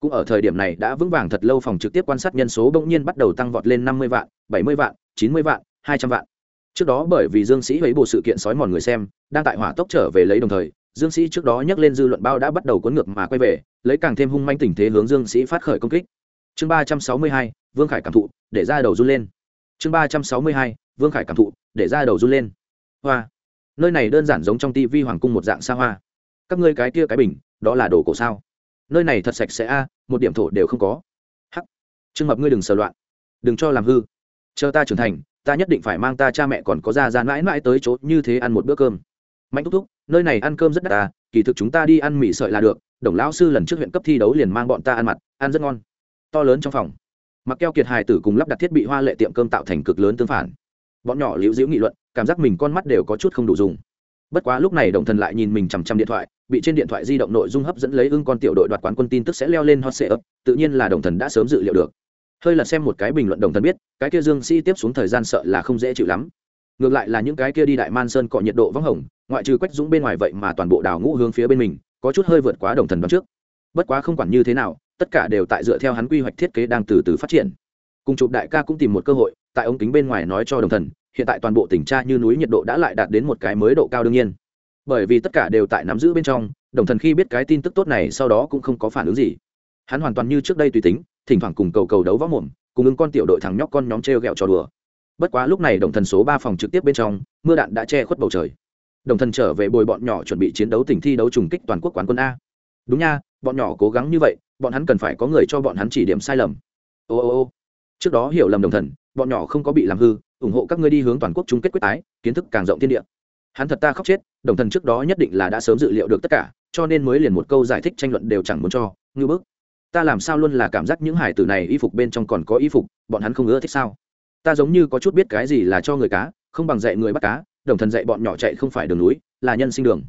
cũng ở thời điểm này đã vững vàng thật lâu phòng trực tiếp quan sát nhân số bỗng nhiên bắt đầu tăng vọt lên năm mươi vạn, bảy mươi vạn, chín mươi vạn, hai trăm vạn. Trước đó bởi vì dương sĩ lấy bộ sự kiện sói mòn người xem, đang tại hỏa tốc trở về lấy đồng thời, dương sĩ trước đó nhắc lên dư luận bao đã bắt đầu cuốn ngược mà quay về, lấy càng thêm hung manh tình thế hướng dương sĩ phát khởi công kích. Chương ba trăm sáu mươi hai, vương khải cảm thụ, để ra đầu run lên. Chương ba trăm sáu mươi hai, vương khải cảm thụ, để ra đầu run lên. Hoa. Nơi này đơn giản giống trong tivi hoàng cung một dạng xa hoa. Các ngươi cái kia cái bình, đó là đồ cổ sao? Nơi này thật sạch sẽ a, một điểm thổ đều không có. Hắc. Trương mập ngươi đừng sờ loạn. Đừng cho làm hư. Chờ ta trưởng thành, ta nhất định phải mang ta cha mẹ còn có ra ra mãi mãi tới chỗ như thế ăn một bữa cơm. Mạnh thúc thúc nơi này ăn cơm rất đắt ta kỳ thực chúng ta đi ăn mì sợi là được, đồng lão sư lần trước huyện cấp thi đấu liền mang bọn ta ăn mặt, ăn rất ngon. To lớn trong phòng. Mặc keo kiệt hài tử cùng lắp đặt thiết bị hoa lệ tiệm cơm tạo thành cực lớn tương phản. Bọn nhỏ liễu diễu nghị luận, cảm giác mình con mắt đều có chút không đủ dùng bất quá lúc này đồng thần lại nhìn mình chằm chằm điện thoại, bị trên điện thoại di động nội dung hấp dẫn lấy ưng con tiểu đội đoạt quán quân tin tức sẽ leo lên hot sệ ấp tự nhiên là đồng thần đã sớm dự liệu được. Hơi là xem một cái bình luận đồng thần biết, cái kia dương sĩ tiếp xuống thời gian sợ là không dễ chịu lắm. Ngược lại là những cái kia đi đại man sơn cọ nhiệt độ vắng hồng, ngoại trừ quách dũng bên ngoài vậy mà toàn bộ đảo ngũ hướng phía bên mình, có chút hơi vượt quá đồng thần đoán trước. Bất quá không quản như thế nào, tất cả đều tại dựa theo hắn quy hoạch thiết kế đang từ từ phát triển. Cùng chụp đại ca cũng tìm một cơ hội, tại ống kính bên ngoài nói cho đồng thần hiện tại toàn bộ tỉnh tra như núi nhiệt độ đã lại đạt đến một cái mới độ cao đương nhiên. Bởi vì tất cả đều tại nắm giữ bên trong, đồng thần khi biết cái tin tức tốt này sau đó cũng không có phản ứng gì. Hắn hoàn toàn như trước đây tùy tính, thỉnh thoảng cùng cầu cầu đấu võ mồm, cùng ứng con tiểu đội thằng nhóc con nhóm t r e o g ẹ o trò đùa. Bất quá lúc này đồng thần số ba phòng trực tiếp bên trong, mưa đạn đã che khuất bầu trời. Đồng thần trở về bồi bọn nhỏ chuẩn bị chiến đấu tỉnh thi đấu trùng kích toàn quốc quán quân a. Đúng nha, bọn nhỏ cố gắng như vậy, bọn hắn cần phải có người cho bọn hắn chỉ điểm sai lầm. Ô ô ô. Trước đó hiểu lầm đồng thần bọn nhỏ không có bị làm hư, ủng hộ các ngươi đi hướng toàn quốc chung kết quyết tái, kiến thức càng rộng thiên địa. Hắn thật ta khóc chết, đồng thần trước đó nhất định là đã sớm dự liệu được tất cả, cho nên mới liền một câu giải thích tranh luận đều chẳng muốn cho, ngư bức. Ta làm sao luôn là cảm giác những hải tử này y phục bên trong còn có y phục, bọn hắn không ưa thích sao? Ta giống như có chút biết cái gì là cho người cá, không bằng dạy người bắt cá, đồng thần dạy bọn nhỏ chạy không phải đường núi, là nhân sinh đường.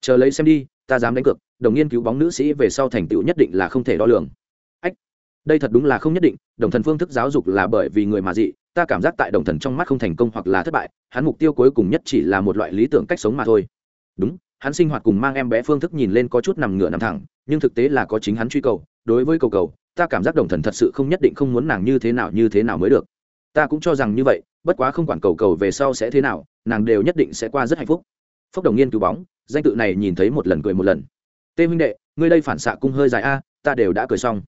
Chờ lấy xem đi, ta dám đánh cược, đồng nghiên cứu bóng nữ sĩ về sau thành tựu nhất định là không thể đo lường đây thật đúng là không nhất định, đồng thần phương thức giáo dục là bởi vì người mà dị, ta cảm giác tại đồng thần trong mắt không thành công hoặc là thất bại, hắn mục tiêu cuối cùng nhất chỉ là một loại lý tưởng cách sống mà thôi. Đúng, hắn sinh hoạt cùng mang em bé phương thức nhìn lên có chút nằm ngửa nằm thẳng, nhưng thực tế là có chính hắn truy cầu, đối với cầu cầu, ta cảm giác đồng thần thật sự không nhất định không muốn nàng như thế nào như thế nào mới được. Ta cũng cho rằng như vậy, bất quá không quản cầu cầu về sau sẽ thế nào, nàng đều nhất định sẽ qua rất hạnh phúc. Phốc đồng nghiên cứu bóng, danh tự này nhìn thấy một lần cười một lần. Tê huynh đệ, ngươi đây phản xạ cung hơi dài a, ta đều đã cười xong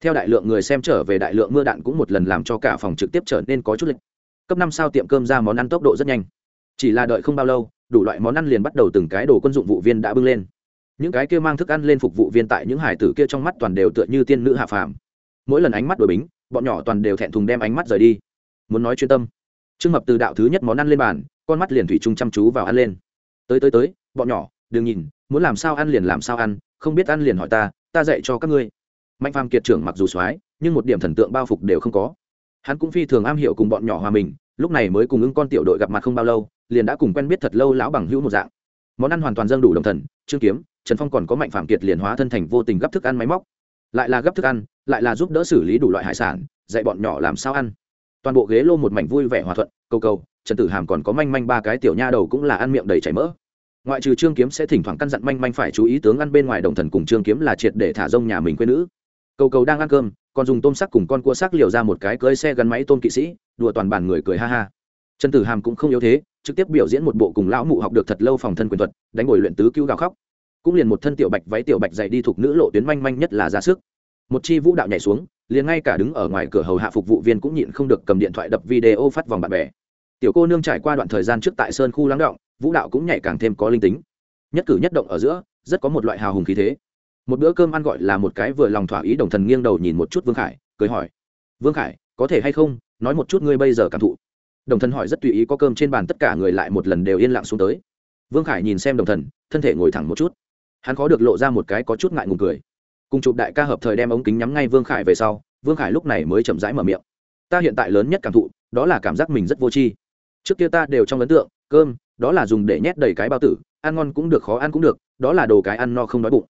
theo đại lượng người xem trở về đại lượng mưa đạn cũng một lần làm cho cả phòng trực tiếp trở nên có chút lịch. Cấp năm sao tiệm cơm ra món ăn tốc độ rất nhanh. Chỉ là đợi không bao lâu, đủ loại món ăn liền bắt đầu từng cái đồ quân dụng vụ viên đã bưng lên. Những cái kia mang thức ăn lên phục vụ viên tại những hải tử kia trong mắt toàn đều tựa như tiên nữ hạ phàm. Mỗi lần ánh mắt đổi bính, bọn nhỏ toàn đều thẹn thùng đem ánh mắt rời đi. Muốn nói chuyên tâm. Trương mập từ đạo thứ nhất món ăn lên bàn, con mắt liền thủy chung chăm chú vào ăn lên. Tới tới tới, bọn nhỏ, đừng nhìn, muốn làm sao ăn liền làm sao ăn, không biết ăn liền hỏi ta ta dạy cho các ngươi mạnh phàm kiệt trưởng mặc dù soái, nhưng một điểm thần tượng bao phục đều không có. Hắn cũng phi thường am hiểu cùng bọn nhỏ hòa mình, lúc này mới cùng ứng con tiểu đội gặp mặt không bao lâu, liền đã cùng quen biết thật lâu lão bằng hữu một dạng. Món ăn hoàn toàn dâng đủ đồng thần, trương kiếm, trần phong còn có mạnh phạm kiệt liền hóa thân thành vô tình gấp thức ăn máy móc. Lại là gấp thức ăn, lại là giúp đỡ xử lý đủ loại hải sản, dạy bọn nhỏ làm sao ăn. Toàn bộ ghế lô một mảnh vui vẻ hòa thuận câu câu trần tử hàm còn có manh manh ba cái tiểu nha đầu cũng là ăn miệng đầy chảy mỡ. Ngoại trừ trương kiếm sẽ thỉnh thoảng căn dặn manh manh phải chú ý tướng ăn bên ngoài đồng thần cùng trương kiếm là triệt để thả rông nhà mình quê nữ cầu cầu đang ăn cơm, còn dùng tôm sắc cùng con cua sắc liều ra một cái cưới xe gắn máy tôm kỵ sĩ, đùa toàn bàn người cười ha ha. Trần tử hàm cũng không yếu thế, trực tiếp biểu diễn một bộ cùng lão mụ học được thật lâu phòng thân quyền thuật, đánh ngồi luyện tứ cứu gào khóc. Cũng liền một thân tiểu bạch váy tiểu bạch dày đi thuộc nữ lộ tuyến manh manh nhất là ra sức. Một chi vũ đạo nhảy xuống, liền ngay cả đứng ở ngoài cửa hầu hạ phục vụ viên cũng nhịn không được cầm điện thoại đập video phát vòng bạn bè. Tiểu cô nương trải qua đoạn thời gian trước tại sơn khu lắng động, vũ đạo cũng nhảy càng thêm có linh tính. Nhất cử nhất động ở giữa, rất có một loại hào hùng khí thế một bữa cơm ăn gọi là một cái vừa lòng thỏa ý đồng thần nghiêng đầu nhìn một chút vương khải, cười hỏi, vương khải, có thể hay không? Nói một chút ngươi bây giờ cảm thụ. Đồng thần hỏi rất tùy ý có cơm trên bàn tất cả người lại một lần đều yên lặng xuống tới. Vương khải nhìn xem đồng thần, thân thể ngồi thẳng một chút. Hắn khó được lộ ra một cái có chút ngại ngùng cười. Cùng chụp đại ca hợp thời đem ống kính nhắm ngay vương khải về sau, vương khải lúc này mới chậm rãi mở miệng. Ta hiện tại lớn nhất cảm thụ, đó là cảm giác mình rất vô tri. Trước kia ta đều trong ấn tượng, cơm, đó là dùng để nhét đầy cái bao tử, ăn ngon cũng được, khó ăn cũng được, đó là đồ cái ăn no không đói bụng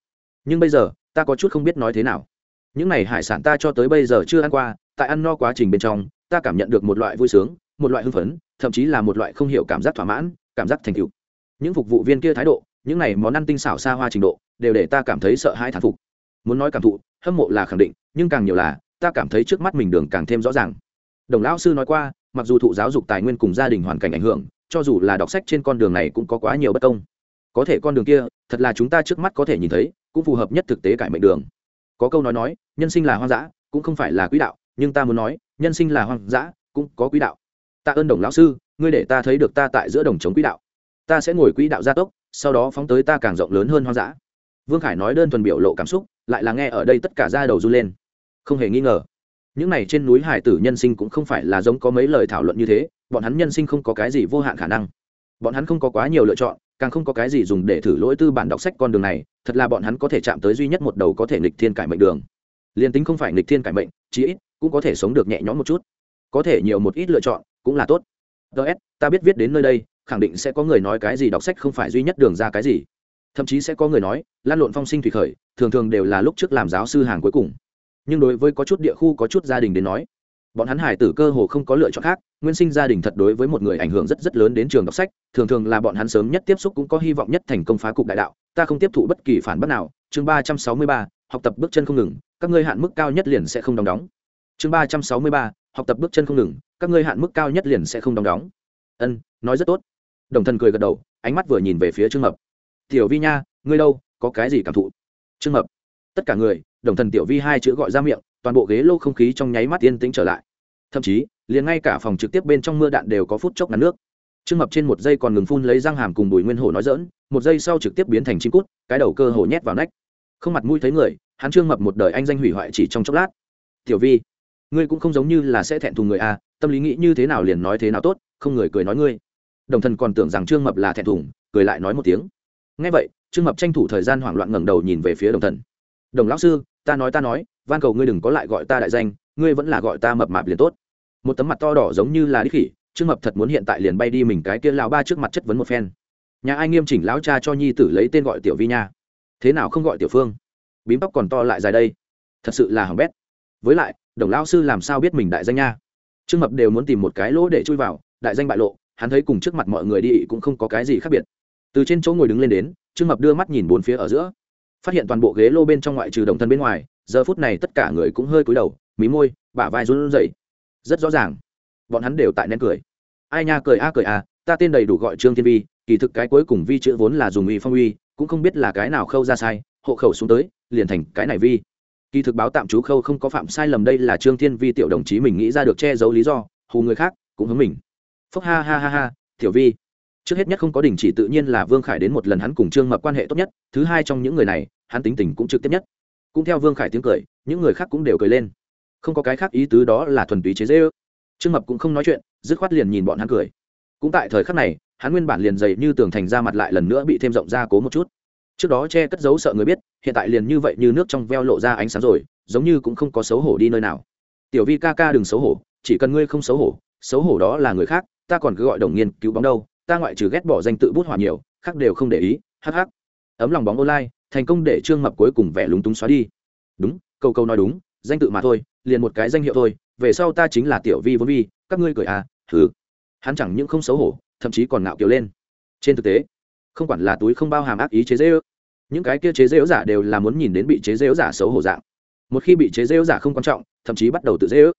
nhưng bây giờ, ta có chút không biết nói thế nào. Những này hải sản ta cho tới bây giờ chưa ăn qua, tại ăn no quá trình bên trong, ta cảm nhận được một loại vui sướng, một loại hưng phấn, thậm chí là một loại không hiểu cảm giác thỏa mãn, cảm giác thành tựu. Những phục vụ viên kia thái độ, những này món ăn tinh xảo xa hoa trình độ, đều để ta cảm thấy sợ hãi thán phục. Muốn nói cảm thụ, hâm mộ là khẳng định, nhưng càng nhiều là, ta cảm thấy trước mắt mình đường càng thêm rõ ràng. Đồng lão sư nói qua, mặc dù thụ giáo dục tài nguyên cùng gia đình hoàn cảnh ảnh hưởng, cho dù là đọc sách trên con đường này cũng có quá nhiều bất công. Có thể con đường kia, thật là chúng ta trước mắt có thể nhìn thấy cũng phù hợp nhất thực tế cải mệnh đường. Có câu nói nói, nhân sinh là hoang dã, cũng không phải là quỹ đạo, nhưng ta muốn nói, nhân sinh là hoang dã, cũng có quỹ đạo. Tạ ơn đồng lão sư, ngươi để ta thấy được ta tại giữa đồng chống quỹ đạo. Ta sẽ ngồi quỹ đạo gia tốc, sau đó phóng tới ta càng rộng lớn hơn hoang dã. Vương khải nói đơn thuần biểu lộ cảm xúc, lại là nghe ở đây tất cả da đầu run lên. Không hề nghi ngờ. Những này trên núi hải tử nhân sinh cũng không phải là giống có mấy lời thảo luận như thế, bọn hắn nhân sinh không có cái gì vô hạn khả năng. Bọn hắn không có quá nhiều lựa chọn càng không có cái gì dùng để thử lỗi tư bản đọc sách con đường này, thật là bọn hắn có thể chạm tới duy nhất một đầu có thể nghịch thiên cải mệnh đường. Liền tính không phải nghịch thiên cải mệnh, chí ít cũng có thể sống được nhẹ nhõm một chút. Có thể nhiều một ít lựa chọn cũng là tốt. Ts ta biết viết đến nơi đây, khẳng định sẽ có người nói cái gì đọc sách không phải duy nhất đường ra cái gì. Thậm chí sẽ có người nói, lan lộn phong sinh thủy khởi, thường thường đều là lúc trước làm giáo sư hàng cuối cùng. Nhưng đối với có chút địa khu, có chút gia đình đến nói, bọn hắn hải tử cơ hồ không có lựa chọn khác nguyên sinh gia đình thật đối với một người ảnh hưởng rất rất lớn đến trường đọc sách, thường thường là bọn hắn sớm nhất tiếp xúc cũng có hy vọng nhất thành công phá cục đại đạo, ta không tiếp thụ bất kỳ phản bất nào. Chương ba trăm sáu mươi ba, học tập bước chân không ngừng, các ngươi hạn mức cao nhất liền sẽ không đóng đóng. Chương ba trăm sáu mươi ba, học tập bước chân không ngừng, các ngươi hạn mức cao nhất liền sẽ không đóng đóng. Ân, nói rất tốt. Đồng thần cười gật đầu, ánh mắt vừa nhìn về phía trương mập. Tiểu vi nha, ngươi đâu, có cái gì cảm thụ? Trương mập. Tất cả người, đồng thần tiểu vi hai chữ gọi ra miệng, toàn bộ ghế lô không khí trong nháy mắt yên tĩnh trở lại. Thậm chí liền ngay cả phòng trực tiếp bên trong mưa đạn đều có phút chốc ngắn nước. Trương mập trên một giây còn ngừng phun lấy răng hàm cùng bùi nguyên hổ nói dỡn một giây sau trực tiếp biến thành chim cút, cái đầu cơ hổ nhét vào nách. Không mặt mũi thấy người, hắn trương mập một đời anh danh hủy hoại chỉ trong chốc lát. Tiểu vi, ngươi cũng không giống như là sẽ thẹn thùng người a tâm lý nghĩ như thế nào liền nói thế nào tốt, không người cười nói ngươi. Đồng thần còn tưởng rằng trương mập là thẹn thùng, cười lại nói một tiếng. Ngay vậy, trương mập tranh thủ thời gian hoảng loạn ngẩng đầu nhìn về phía đồng thần. Đồng lão sư, ta nói ta nói, van cầu ngươi đừng có lại gọi ta đại danh, ngươi vẫn là gọi ta mập mạp liền tốt một tấm mặt to đỏ giống như là đích khỉ, trương mập thật muốn hiện tại liền bay đi mình cái kia lão ba trước mặt chất vấn một phen. Nhà ai nghiêm chỉnh lão cha cho nhi tử lấy tên gọi tiểu vi nha? Thế nào không gọi tiểu phương? Bím tóc còn to lại dài đây. Thật sự là hỏng bét. Với lại, đồng lão sư làm sao biết mình đại danh nha? Trương mập đều muốn tìm một cái lỗ để chui vào, đại danh bại lộ, hắn thấy cùng trước mặt mọi người đi cũng không có cái gì khác biệt. Từ trên chỗ ngồi đứng lên đến, trương mập đưa mắt nhìn bốn phía ở giữa. Phát hiện toàn bộ ghế lô bên trong ngoại trừ đồng thân bên ngoài, giờ phút này tất cả người cũng hơi cúi đầu, mí môi, bả vai run rẩy rất rõ ràng. Bọn hắn đều tại nén cười. Ai nha cười a cười a, ta tên đầy đủ gọi trương thiên vi, kỳ thực cái cuối cùng vi chữ vốn là dùng uy phong uy, cũng không biết là cái nào khâu ra sai, hộ khẩu xuống tới, liền thành cái này vi. Kỳ thực báo tạm chú khâu không có phạm sai lầm đây là trương thiên vi tiểu đồng chí mình nghĩ ra được che giấu lý do, hù người khác cũng hướng mình. Phúc ha ha ha ha, tiểu vi. Trước hết nhất không có đình chỉ tự nhiên là vương khải đến một lần hắn cùng trương mập quan hệ tốt nhất, thứ hai trong những người này, hắn tính tình cũng trực tiếp nhất. Cũng theo vương khải tiếng cười, những người khác cũng đều cười lên không có cái khác ý tứ đó là thuần túy chế dễ ước trương mập cũng không nói chuyện, dứt khoát liền nhìn bọn hắn cười. Cũng tại thời khắc này, hắn nguyên bản liền dày như tường thành ra mặt lại lần nữa bị thêm rộng ra cố một chút. Trước đó che cất giấu sợ người biết, hiện tại liền như vậy như nước trong veo lộ ra ánh sáng rồi, giống như cũng không có xấu hổ đi nơi nào. Tiểu vi ca ca đừng xấu hổ, chỉ cần ngươi không xấu hổ xấu hổ đó là người khác, ta còn cứ gọi đồng nghiên cứu bóng đâu, ta ngoại trừ ghét bỏ danh tự bút hỏa nhiều, khác đều không để ý, hắc hắc. Ấm lòng bóng online, thành công để trương mập cuối cùng vẻ lúng túng xóa đi. Đúng, câu câu nói đúng, danh tự mà thôi liền một cái danh hiệu thôi, về sau ta chính là tiểu vi vốn vi, các ngươi cười à thử hắn chẳng những không xấu hổ, thậm chí còn ngạo kiểu lên. Trên thực tế, không quản là túi không bao hàm ác ý chế dễ ước những cái kia chế dễ giả đều là muốn nhìn đến bị chế dễ giả xấu hổ dạng. Một khi bị chế dễ giả không quan trọng, thậm chí bắt đầu tự dễ ước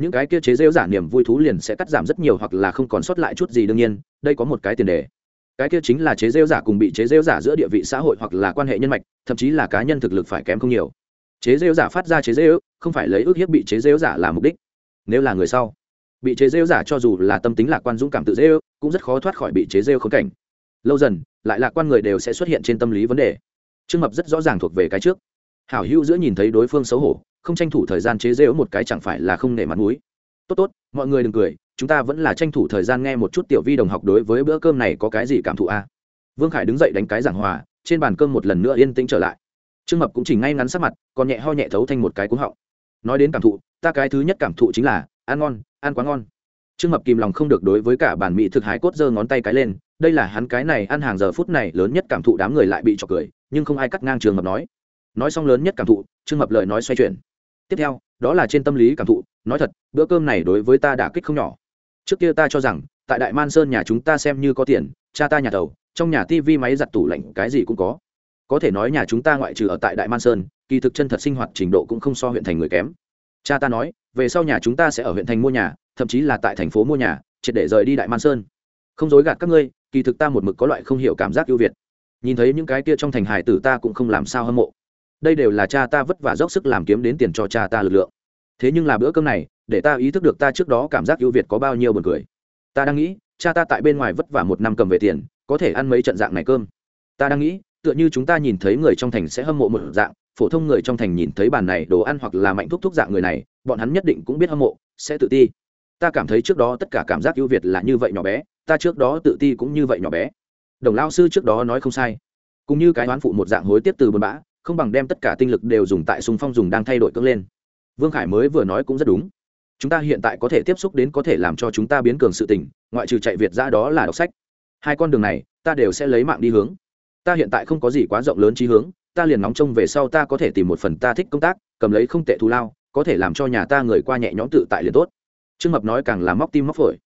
những cái kia chế rêu giả niềm vui thú liền sẽ cắt giảm rất nhiều hoặc là không còn sót lại chút gì đương nhiên, đây có một cái tiền đề. Cái kia chính là chế rêu giả cùng bị chế rêu giả giữa địa vị xã hội hoặc là quan hệ nhân mạch, thậm chí là cá nhân thực lực phải kém không nhiều. Chế rêu giả phát ra chế rêu không phải lấy ước hiếp bị chế rêu giả là mục đích. Nếu là người sau bị chế rêu giả cho dù là tâm tính lạc quan dũng cảm tự rêu cũng rất khó thoát khỏi bị chế rêu khốn cảnh. Lâu dần, lại lạc quan người đều sẽ xuất hiện trên tâm lý vấn đề. Trương mập rất rõ ràng thuộc về cái trước. Hảo hữu giữa nhìn thấy đối phương xấu hổ, không tranh thủ thời gian chế rêu một cái chẳng phải là không nể mặt mũi. Tốt tốt, mọi người đừng cười, chúng ta vẫn là tranh thủ thời gian nghe một chút tiểu vi đồng học đối với bữa cơm này có cái gì cảm thụ a? À? vương khải đứng dậy đánh cái giảng hòa, trên bàn cơm một lần nữa yên tĩnh trở lại. Trương mập cũng chỉ ngay ngắn sắc mặt, còn nhẹ ho nhẹ thấu thành một cái cúng họng nói đến cảm thụ, ta cái thứ nhất cảm thụ chính là, ăn ngon, ăn quá ngon. Trương mập kìm lòng không được đối với cả bản mỹ thực hái cốt giơ ngón tay cái lên, đây là hắn cái này ăn hàng giờ phút này lớn nhất cảm thụ đám người lại bị trọc cười, nhưng không ai cắt ngang trường mập nói. Nói xong lớn nhất cảm thụ, trương mập lời nói xoay chuyển. Tiếp theo, đó là trên tâm lý cảm thụ, nói thật, bữa cơm này đối với ta đã kích không nhỏ. Trước kia ta cho rằng, tại đại man sơn nhà chúng ta xem như có tiền, cha ta nhà tàu trong nhà tivi máy giặt tủ lạnh cái gì cũng có có thể nói nhà chúng ta ngoại trừ ở tại đại man sơn, kỳ thực chân thật sinh hoạt trình độ cũng không so huyện thành người kém. Cha ta nói, về sau nhà chúng ta sẽ ở huyện thành mua nhà, thậm chí là tại thành phố mua nhà, triệt để rời đi đại man sơn. Không dối gạt các ngươi, kỳ thực ta một mực có loại không hiểu cảm giác ưu việt. Nhìn thấy những cái kia trong thành hải tử ta cũng không làm sao hâm mộ. Đây đều là cha ta vất vả dốc sức làm kiếm đến tiền cho cha ta lực lượng. Thế nhưng là bữa cơm này, để ta ý thức được ta trước đó cảm giác ưu việt có bao nhiêu buồn cười. Ta đang nghĩ, cha ta tại bên ngoài vất vả một năm cầm về tiền, có thể ăn mấy trận dạng này cơm. Ta đang nghĩ tựa như chúng ta nhìn thấy người trong thành sẽ hâm mộ một dạng, phổ thông người trong thành nhìn thấy bàn này đồ ăn hoặc là mạnh thúc thúc dạng người này, bọn hắn nhất định cũng biết hâm mộ, sẽ tự ti. Ta cảm thấy trước đó tất cả cảm giác ưu việt là như vậy nhỏ bé, ta trước đó tự ti cũng như vậy nhỏ bé. Đồng lao sư trước đó nói không sai. Cũng như cái oán phụ một dạng hối tiếp từ buồn bã, không bằng đem tất cả tinh lực đều dùng tại súng phong dùng đang thay đổi cưng lên. Vương khải mới vừa nói cũng rất đúng. Chúng ta hiện tại có thể tiếp xúc đến có thể làm cho chúng ta biến cường sự tình, ngoại trừ chạy việt ra đó là đọc sách. Hai con đường này, ta đều sẽ lấy mạng đi hướng ta hiện tại không có gì quá rộng lớn trí hướng, ta liền nóng trông về sau ta có thể tìm một phần ta thích công tác, cầm lấy không tệ thù lao, có thể làm cho nhà ta người qua nhẹ nhõm tự tại liền tốt. Trương mập nói càng là móc tim móc phổi.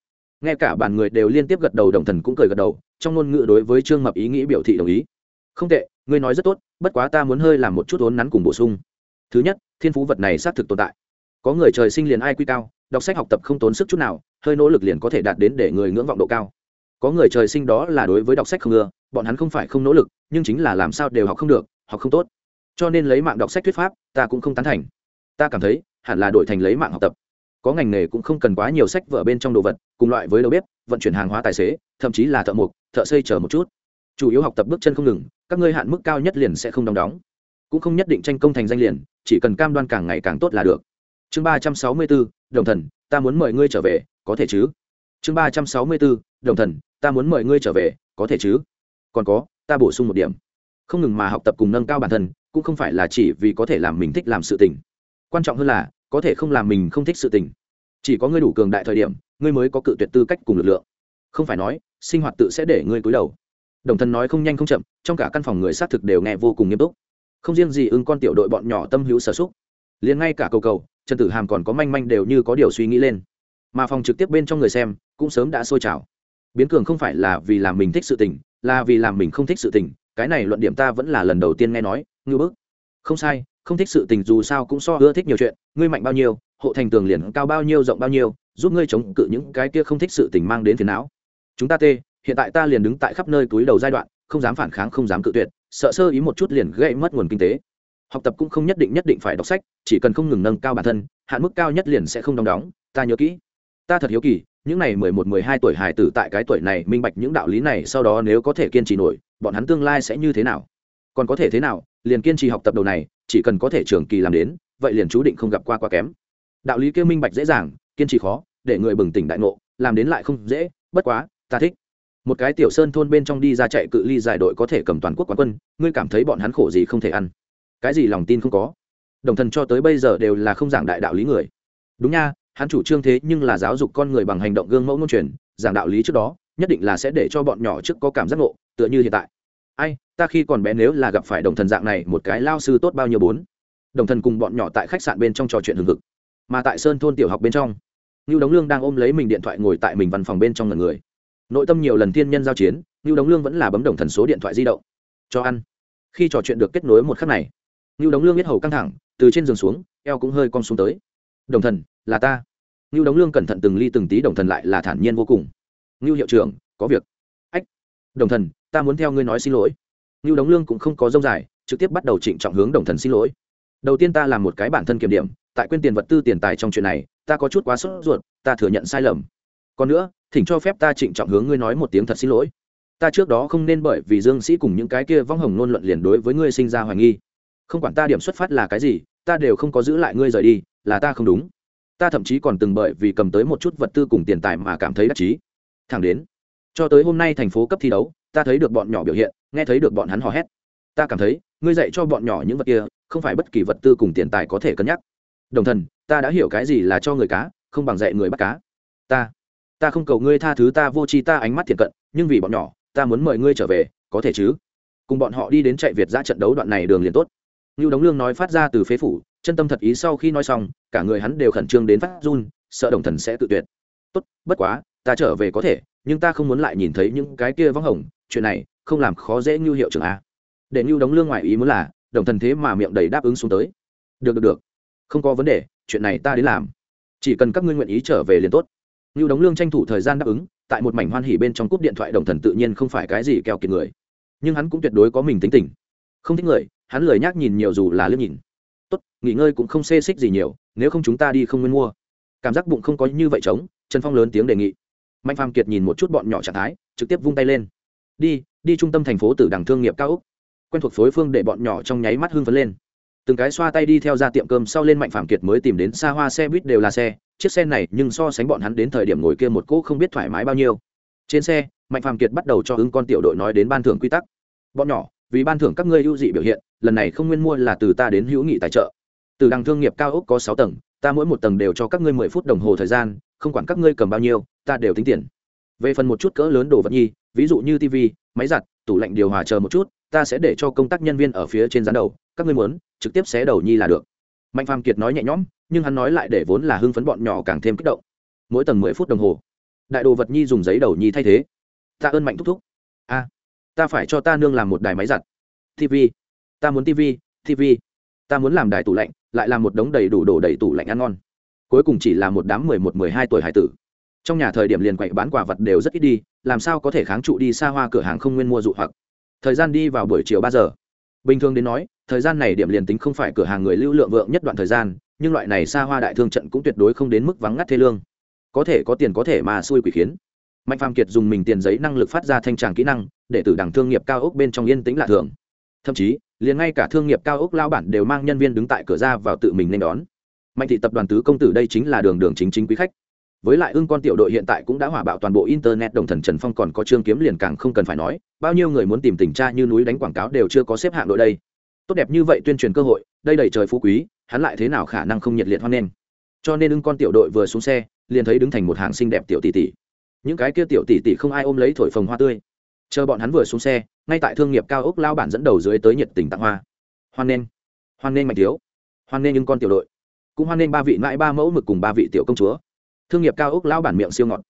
Nghe cả bàn người đều liên tiếp gật đầu, đồng thần cũng cười gật đầu, trong ngôn ngữ đối với trương mập ý nghĩ biểu thị đồng ý. Không tệ, ngươi nói rất tốt, bất quá ta muốn hơi làm một chút ốn nắn cùng bổ sung. Thứ nhất, thiên phú vật này xác thực tồn tại. Có người trời sinh liền ai quy cao, đọc sách học tập không tốn sức chút nào, hơi nỗ lực liền có thể đạt đến để người ngưỡng vọng độ cao. Có người trời sinh đó là đối với đọc sách không ưa bọn hắn không phải không nỗ lực, nhưng chính là làm sao đều học không được, học không tốt. Cho nên lấy mạng đọc sách thuyết pháp, ta cũng không tán thành. Ta cảm thấy, hẳn là đổi thành lấy mạng học tập. Có ngành nghề cũng không cần quá nhiều sách vở bên trong đồ vật, cùng loại với đầu bếp, vận chuyển hàng hóa tài xế, thậm chí là thợ mộc, thợ xây chờ một chút. Chủ yếu học tập bước chân không ngừng, các ngươi hạn mức cao nhất liền sẽ không đóng đóng. Cũng không nhất định tranh công thành danh liền, chỉ cần cam đoan càng ngày càng tốt là được. Chương ba trăm sáu mươi bốn đồng thần, ta muốn mời ngươi trở về, có thể chứ? Chương ba trăm sáu mươi bốn đồng thần, ta muốn mời ngươi trở về, có thể chứ? Còn có, ta bổ sung một điểm. Không ngừng mà học tập cùng nâng cao bản thân, cũng không phải là chỉ vì có thể làm mình thích làm sự tình. Quan trọng hơn là, có thể không làm mình không thích sự tình. Chỉ có ngươi đủ cường đại thời điểm, ngươi mới có cự tuyệt tư cách cùng lực lượng. Không phải nói, sinh hoạt tự sẽ để ngươi cúi đầu. Đồng thân nói không nhanh không chậm, trong cả căn phòng người xác thực đều nghe vô cùng nghiêm túc. Không riêng gì ưng con tiểu đội bọn nhỏ tâm hữu sở xúc, liền ngay cả cầu cầu, trần tử hàm còn có manh manh đều như có điều suy nghĩ lên. Mà phòng trực tiếp bên trong người xem, cũng sớm đã sôi trào biến cường không phải là vì làm mình thích sự tình, là vì làm mình không thích sự tình, cái này luận điểm ta vẫn là lần đầu tiên nghe nói ngư bức. Không sai, không thích sự tình dù sao cũng so ưa thích nhiều chuyện, ngươi mạnh bao nhiêu, hộ thành tường liền cao bao nhiêu, rộng bao nhiêu, giúp ngươi chống cự những cái kia không thích sự tình mang đến phiền não. Chúng ta tê, hiện tại ta liền đứng tại khắp nơi túi đầu giai đoạn, không dám phản kháng, không dám cự tuyệt, sợ sơ ý một chút liền gây mất nguồn kinh tế. Học tập cũng không nhất định nhất định phải đọc sách, chỉ cần không ngừng nâng cao bản thân, hạn mức cao nhất liền sẽ không đóng đóng, ta nhớ kỹ. Ta thật hiếu kỳ những này mười một, mười hai tuổi hài tử tại cái tuổi này minh bạch những đạo lý này, sau đó nếu có thể kiên trì nổi, bọn hắn tương lai sẽ như thế nào? Còn có thể thế nào? Liền kiên trì học tập đầu này, chỉ cần có thể trường kỳ làm đến, vậy liền chú định không gặp qua quá kém. Đạo lý kêu minh bạch dễ dàng, kiên trì khó, để người bừng tỉnh đại ngộ, làm đến lại không dễ, bất quá, ta thích. Một cái tiểu sơn thôn bên trong đi ra chạy cự ly giải đội có thể cầm toàn quốc quán quân, ngươi cảm thấy bọn hắn khổ gì không thể ăn? Cái gì lòng tin không có? Đồng thần cho tới bây giờ đều là không giảng đại đạo lý người. Đúng nha hắn chủ trương thế nhưng là giáo dục con người bằng hành động gương mẫu ngôn truyền, giảng đạo lý trước đó, nhất định là sẽ để cho bọn nhỏ trước có cảm giác ngộ, tựa như hiện tại. Ai, ta khi còn bé nếu là gặp phải đồng thần dạng này, một cái lao sư tốt bao nhiêu bốn. Đồng thần cùng bọn nhỏ tại khách sạn bên trong trò chuyện hừng hực. Mà tại sơn thôn tiểu học bên trong như đống lương đang ôm lấy mình điện thoại ngồi tại mình văn phòng bên trong ngẩn người. Nội tâm nhiều lần thiên nhân giao chiến như đống lương vẫn là bấm đồng thần số điện thoại di động. Cho ăn. Khi trò chuyện được kết nối một khắc này như đống lương biết hầu căng thẳng, từ trên giường xuống, eo cũng hơi cong xuống tới. Đồng thần là ta. Như đống lương cẩn thận từng ly từng tí đồng thần lại là thản nhiên vô cùng. Như hiệu trưởng, có việc. Ách, đồng thần, ta muốn theo ngươi nói xin lỗi. Như đống lương cũng không có dông dài, trực tiếp bắt đầu trịnh trọng hướng đồng thần xin lỗi. Đầu tiên ta làm một cái bản thân kiểm điểm, tại quên tiền vật tư tiền tài trong chuyện này, ta có chút quá sốt ruột, ta thừa nhận sai lầm. Còn nữa, thỉnh cho phép ta trịnh trọng hướng ngươi nói một tiếng thật xin lỗi. Ta trước đó không nên bởi vì dương sĩ cùng những cái kia vong hồng nôn luận liền đối với ngươi sinh ra hoài nghi. Không quản ta điểm xuất phát là cái gì, ta đều không có giữ lại ngươi rời đi, là ta không đúng ta thậm chí còn từng bởi vì cầm tới một chút vật tư cùng tiền tài mà cảm thấy đắc chí. Thẳng đến, cho tới hôm nay thành phố cấp thi đấu, ta thấy được bọn nhỏ biểu hiện, nghe thấy được bọn hắn hò hét. Ta cảm thấy, ngươi dạy cho bọn nhỏ những vật kia, không phải bất kỳ vật tư cùng tiền tài có thể cân nhắc. Đồng thần, ta đã hiểu cái gì là cho người cá, không bằng dạy người bắt cá. Ta ta không cầu ngươi tha thứ ta vô tri ta ánh mắt thiện cận, nhưng vì bọn nhỏ, ta muốn mời ngươi trở về, có thể chứ? Cùng bọn họ đi đến chạy việt ra trận đấu đoạn này đường liền tốt. Như đống lương nói phát ra từ phế phủ chân tâm thật ý sau khi nói xong, cả người hắn đều khẩn trương đến phát run, sợ đồng thần sẽ tự tuyệt. Tốt, bất quá, ta trở về có thể, nhưng ta không muốn lại nhìn thấy những cái kia vắng hồng, chuyện này không làm khó dễ như hiệu trưởng a. Để như đóng lương ngoài ý muốn là, đồng thần thế mà miệng đầy đáp ứng xuống tới. Được được được, không có vấn đề, chuyện này ta đến làm. Chỉ cần các ngươi nguyện ý trở về liền tốt. Như đóng lương tranh thủ thời gian đáp ứng, tại một mảnh hoan hỉ bên trong cúp điện thoại đồng thần tự nhiên không phải cái gì keo kiệt người. Nhưng hắn cũng tuyệt đối có mình tính tình. Không thích người, hắn lười nhác nhìn nhiều dù là liếc nhìn nghỉ ngơi cũng không xê xích gì nhiều, nếu không chúng ta đi không nguyên mua. Cảm giác bụng không có như vậy trống, trần phong lớn tiếng đề nghị. Mạnh phàm kiệt nhìn một chút bọn nhỏ trạng thái, trực tiếp vung tay lên. Đi đi trung tâm thành phố từ đằng thương nghiệp cao úc. Quen thuộc phối phương để bọn nhỏ trong nháy mắt hưng phấn lên. Từng cái xoa tay đi theo ra tiệm cơm sau lên mạnh phàm kiệt mới tìm đến xa hoa xe buýt đều là xe, chiếc xe này nhưng so sánh bọn hắn đến thời điểm ngồi kia một cỗ không biết thoải mái bao nhiêu. Trên xe, mạnh phàm kiệt bắt đầu cho ứng con tiểu đội nói đến ban thưởng quy tắc. Bọn nhỏ, vì ban thưởng các ngươi ưu dị biểu hiện, lần này không nguyên mua là từ ta đến hữu nghị tài trợ từ đằng thương nghiệp cao ốc có sáu tầng, ta mỗi một tầng đều cho các ngươi mười phút đồng hồ thời gian, không quản các ngươi cầm bao nhiêu, ta đều tính tiền. Về phần một chút cỡ lớn đồ vật nhi, ví dụ như tv máy giặt, tủ lạnh điều hòa chờ một chút, ta sẽ để cho công tác nhân viên ở phía trên gián đầu, các ngươi muốn, trực tiếp xé đầu nhi là được. Mạnh phàm kiệt nói nhẹ nhõm, nhưng hắn nói lại để vốn là hưng phấn bọn nhỏ càng thêm kích động. Mỗi tầng mười phút đồng hồ. Đại đồ vật nhi dùng giấy đầu nhi thay thế. Ta ơn mạnh thúc thúc. A, ta phải cho ta nương làm một đài máy giặt. tv ta muốn tv tv ta muốn làm đài tủ lạnh, lại làm một đống đầy đủ đồ đầy tủ lạnh ăn ngon. Cuối cùng chỉ là một đám mười một, mười hai tuổi hải tử. Trong nhà thời điểm liền quậy bán quả vật đều rất ít đi, làm sao có thể kháng trụ đi xa hoa cửa hàng không nguyên mua dụ hoặc. Thời gian đi vào buổi chiều ba giờ. Bình thường đến nói, thời gian này điểm liền tính không phải cửa hàng người lưu lượng vượng nhất đoạn thời gian, nhưng loại này xa hoa đại thương trận cũng tuyệt đối không đến mức vắng ngắt thế lương. Có thể có tiền có thể mà xui quỷ khiến. Mạnh phàm kiệt dùng mình tiền giấy năng lực phát ra thanh tràng kỹ năng, để từ đảng thương nghiệp cao ốc bên trong yên tĩnh lạ thường. Thậm chí liền ngay cả thương nghiệp cao ốc lao bản đều mang nhân viên đứng tại cửa ra vào tự mình nên đón. Mạnh thị tập đoàn tứ công tử đây chính là đường đường chính chính quý khách. Với lại ưng con tiểu đội hiện tại cũng đã hỏa bạo toàn bộ internet, đồng thần trần phong còn có trương kiếm liền càng không cần phải nói, bao nhiêu người muốn tìm tình cha như núi đánh quảng cáo đều chưa có xếp hạng đội đây. Tốt đẹp như vậy tuyên truyền cơ hội, đây đầy trời phú quý, hắn lại thế nào khả năng không nhiệt liệt hoan nghênh? Cho nên ưng con tiểu đội vừa xuống xe, liền thấy đứng thành một hàng xinh đẹp tiểu tỷ tỷ. Những cái kia tiểu tỷ tỷ không ai ôm lấy thổi phồng hoa tươi chờ bọn hắn vừa xuống xe ngay tại thương nghiệp cao ốc lao bản dẫn đầu dưới tới nhiệt tình tặng hoa. Hoan nên, hoan nên mạnh thiếu. Hoan nên những con tiểu đội. Cũng hoan nên ba vị mãi ba mẫu mực cùng ba vị tiểu công chúa. Thương nghiệp cao ốc lao bản miệng siêu ngọt.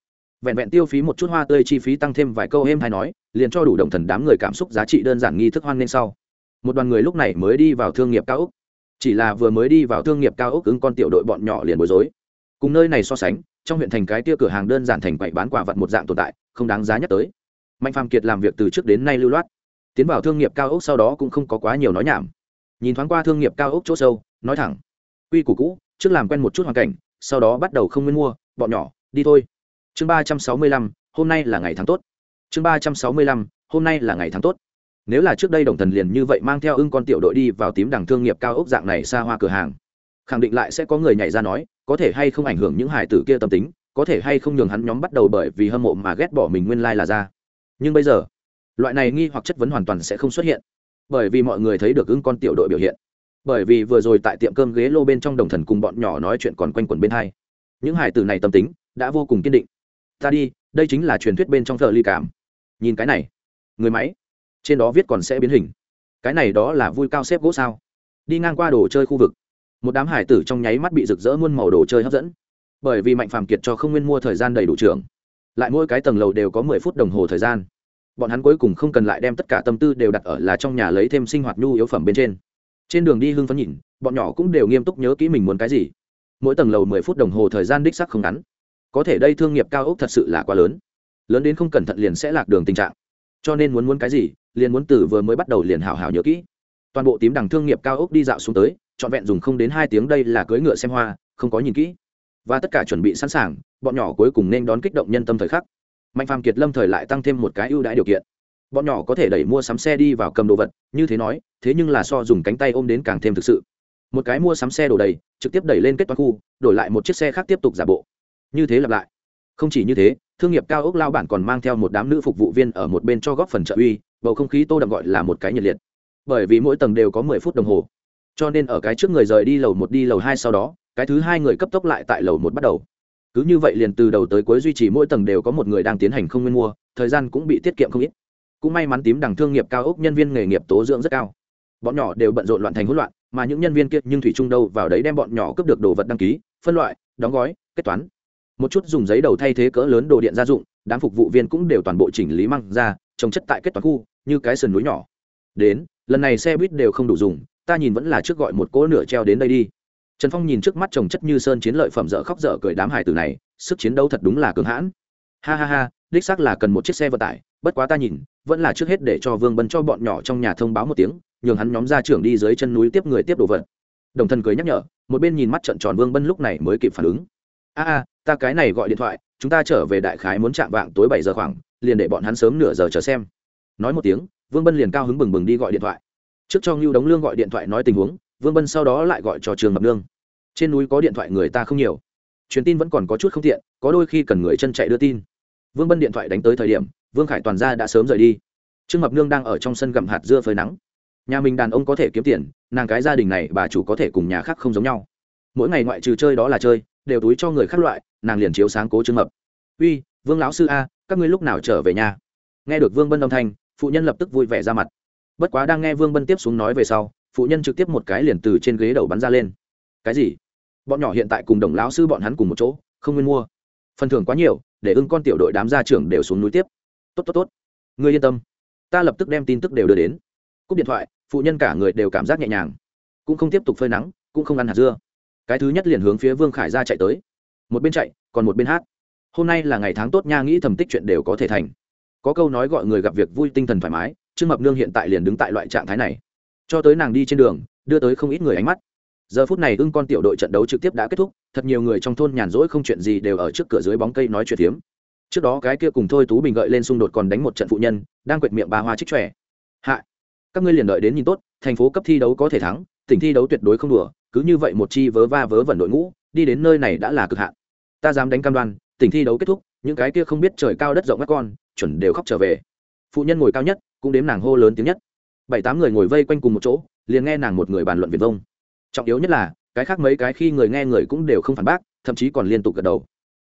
Vẹn vẹn tiêu phí một chút hoa tươi chi phí tăng thêm vài câu êm hay nói liền cho đủ đồng thần đám người cảm xúc giá trị đơn giản nghi thức hoan nên sau. Một đoàn người lúc này mới đi vào thương nghiệp cao ốc. Chỉ là vừa mới đi vào thương nghiệp cao ốc ứng con tiểu đội bọn nhỏ liền bối rối. Cùng nơi này so sánh trong huyện thành cái tia cửa hàng đơn giản thành quậy bán quả vật một dạng tồn tại không đáng giá nhắc tới mạnh phàm kiệt làm việc từ trước đến nay lưu loát. Tiến vào thương nghiệp cao ốc sau đó cũng không có quá nhiều nói nhảm. Nhìn thoáng qua thương nghiệp cao ốc chỗ sâu, nói thẳng. Quy củ cũ, trước làm quen một chút hoàn cảnh, sau đó bắt đầu không nguyên mua, bọn nhỏ, đi thôi. Chương ba trăm sáu mươi lăm, hôm nay là ngày tháng tốt. Chương ba trăm sáu mươi lăm, hôm nay là ngày tháng tốt. Nếu là trước đây đồng thần liền như vậy mang theo ưng con tiểu đội đi vào tím đằng thương nghiệp cao ốc dạng này xa hoa cửa hàng, khẳng định lại sẽ có người nhảy ra nói, có thể hay không ảnh hưởng những hải tử kia tâm tính, có thể hay không nhường hắn nhóm bắt đầu bởi vì hâm mộ mà ghét bỏ mình nguyên lai、like、là ra nhưng bây giờ, loại này nghi hoặc chất vấn hoàn toàn sẽ không xuất hiện, bởi vì mọi người thấy được ưng con tiểu đội biểu hiện. Bởi vì vừa rồi tại tiệm cơm ghế lô bên trong đồng thần cùng bọn nhỏ nói chuyện còn quanh quẩn bên hai. Những hải tử này tâm tính đã vô cùng kiên định. Ta đi, đây chính là truyền thuyết bên trong thợ ly cảm. Nhìn cái này, người máy, trên đó viết còn sẽ biến hình. Cái này đó là vui cao xếp gỗ sao? Đi ngang qua đồ chơi khu vực. Một đám hải tử trong nháy mắt bị rực rỡ muôn màu đồ chơi hấp dẫn. Bởi vì mạnh phàm kiệt cho không nguyên mua thời gian đầy đủ trường lại mỗi cái tầng lầu đều có mười phút đồng hồ thời gian. Bọn hắn cuối cùng không cần lại đem tất cả tâm tư đều đặt ở là trong nhà lấy thêm sinh hoạt nhu yếu phẩm bên trên. Trên đường đi hưng phấn nhìn, bọn nhỏ cũng đều nghiêm túc nhớ kỹ mình muốn cái gì. Mỗi tầng lầu mười phút đồng hồ thời gian đích sắc không ngắn. Có thể đây thương nghiệp cao ốc thật sự là quá lớn. Lớn đến không cẩn thận liền sẽ lạc đường tình trạng. Cho nên muốn muốn cái gì, liền muốn từ vừa mới bắt đầu liền hào hào nhớ kỹ. Toàn bộ tím đằng thương nghiệp cao ốc đi dạo xuống tới, trọn vẹn dùng không đến hai tiếng đây là cưỡi ngựa xem hoa, không có nhìn kỹ. Và tất cả chuẩn bị sẵn sàng bọn nhỏ cuối cùng nên đón kích động nhân tâm thời khắc. Mạnh phàm kiệt lâm thời lại tăng thêm một cái ưu đãi điều kiện. Bọn nhỏ có thể đẩy mua sắm xe đi vào cầm đồ vật, như thế nói, thế nhưng là so dùng cánh tay ôm đến càng thêm thực sự. Một cái mua sắm xe đổ đầy, trực tiếp đẩy lên kết toán khu, đổi lại một chiếc xe khác tiếp tục giả bộ. Như thế lặp lại. Không chỉ như thế, thương nghiệp cao ốc lao bản còn mang theo một đám nữ phục vụ viên ở một bên cho góp phần trợ uy, bầu không khí tô đậm gọi là một cái nhiệt liệt. Bởi vì mỗi tầng đều có mười phút đồng hồ. Cho nên ở cái trước người rời đi lầu một đi lầu hai sau đó, cái thứ hai người cấp tốc lại tại lầu một bắt đầu cứ như vậy liền từ đầu tới cuối duy trì mỗi tầng đều có một người đang tiến hành không nguyên mua, thời gian cũng bị tiết kiệm không ít. Cũng may mắn tím đằng thương nghiệp cao ốc nhân viên nghề nghiệp tố dưỡng rất cao. Bọn nhỏ đều bận rộn loạn thành hỗn loạn, mà những nhân viên kia nhưng thủy trung đâu vào đấy đem bọn nhỏ cướp được đồ vật đăng ký, phân loại, đóng gói, kết toán. Một chút dùng giấy đầu thay thế cỡ lớn đồ điện gia dụng, đám phục vụ viên cũng đều toàn bộ chỉnh lý măng ra, trồng chất tại kết toán khu, như cái sườn núi nhỏ. Đến, lần này xe buýt đều không đủ dùng, ta nhìn vẫn là trước gọi một cỗ nửa treo đến đây đi trần phong nhìn trước mắt trồng chất như sơn chiến lợi phẩm dở khóc dở cười đám hải tử này, sức chiến đấu thật đúng là cường hãn. Ha ha ha, đích xác là cần một chiếc xe vận tải, bất quá ta nhìn, vẫn là trước hết để cho vương bân cho bọn nhỏ trong nhà thông báo một tiếng, nhường hắn nhóm ra trưởng đi dưới chân núi tiếp người tiếp đồ vật. Đồng thần cười nhắc nhở, một bên nhìn mắt trận tròn vương bân lúc này mới kịp phản ứng. A a, ta cái này gọi điện thoại, chúng ta trở về đại khái muốn chạm vạng tối bảy giờ khoảng, liền để bọn hắn sớm nửa giờ chờ xem. Nói một tiếng, vương bân liền cao hứng bừng bừng đi gọi điện thoại. Trước cho ngưu đống lương gọi điện thoại nói tình huống vương bân sau đó lại gọi cho trường mập nương. Trên núi có điện thoại người ta không nhiều. Truyền tin vẫn còn có chút không tiện, có đôi khi cần người chân chạy đưa tin. Vương bân điện thoại đánh tới thời điểm, vương khải toàn gia đã sớm rời đi. Trương mập nương đang ở trong sân gặm hạt dưa phơi nắng. Nhà mình đàn ông có thể kiếm tiền, nàng cái gia đình này bà chủ có thể cùng nhà khác không giống nhau. Mỗi ngày ngoại trừ chơi đó là chơi, đều túi cho người khác loại, nàng liền chiếu sáng cố trương mập. Uy, vương lão sư a, các ngươi lúc nào trở về nhà? Nghe được vương bân âm thanh, phụ nhân lập tức vui vẻ ra mặt. Bất quá đang nghe vương bân tiếp xuống nói về sau phụ nhân trực tiếp một cái liền từ trên ghế đầu bắn ra lên. Cái gì? Bọn nhỏ hiện tại cùng đồng lão sư bọn hắn cùng một chỗ, không nguyên mua. Phần thưởng quá nhiều, để ưng con tiểu đội đám gia trưởng đều xuống núi tiếp. Tốt tốt tốt. Ngươi yên tâm. Ta lập tức đem tin tức đều đưa đến. Cúp điện thoại, phụ nhân cả người đều cảm giác nhẹ nhàng. Cũng không tiếp tục phơi nắng, cũng không ăn hạt dưa. Cái thứ nhất liền hướng phía vương khải ra chạy tới. Một bên chạy, còn một bên hát. Hôm nay là ngày tháng tốt nha, nghĩ thầm tích chuyện đều có thể thành. Có câu nói gọi người gặp việc vui tinh thần thoải mái, trương mập nương hiện tại liền đứng tại loại trạng thái này cho tới nàng đi trên đường, đưa tới không ít người ánh mắt. Giờ phút này ưng con tiểu đội trận đấu trực tiếp đã kết thúc, thật nhiều người trong thôn nhàn rỗi không chuyện gì đều ở trước cửa dưới bóng cây nói chuyện phiếm. Trước đó cái kia cùng thôi tú bình gợi lên xung đột còn đánh một trận phụ nhân, đang quệt miệng ba hoa trích trẻ. Hạ, các ngươi liền đợi đến nhìn tốt, thành phố cấp thi đấu có thể thắng, tỉnh thi đấu tuyệt đối không đùa, cứ như vậy một chi vớ va vớ vẩn đội ngũ, đi đến nơi này đã là cực hạn. Ta dám đánh cam đoan, tỉnh thi đấu kết thúc, những cái kia không biết trời cao đất rộng các con, chuẩn đều khóc trở về. Phụ nhân ngồi cao nhất, cũng đếm nàng hô lớn tiếng nhất bảy tám người ngồi vây quanh cùng một chỗ, liền nghe nàng một người bàn luận viền vông. Trọng yếu nhất là, cái khác mấy cái khi người nghe người cũng đều không phản bác, thậm chí còn liên tục gật đầu.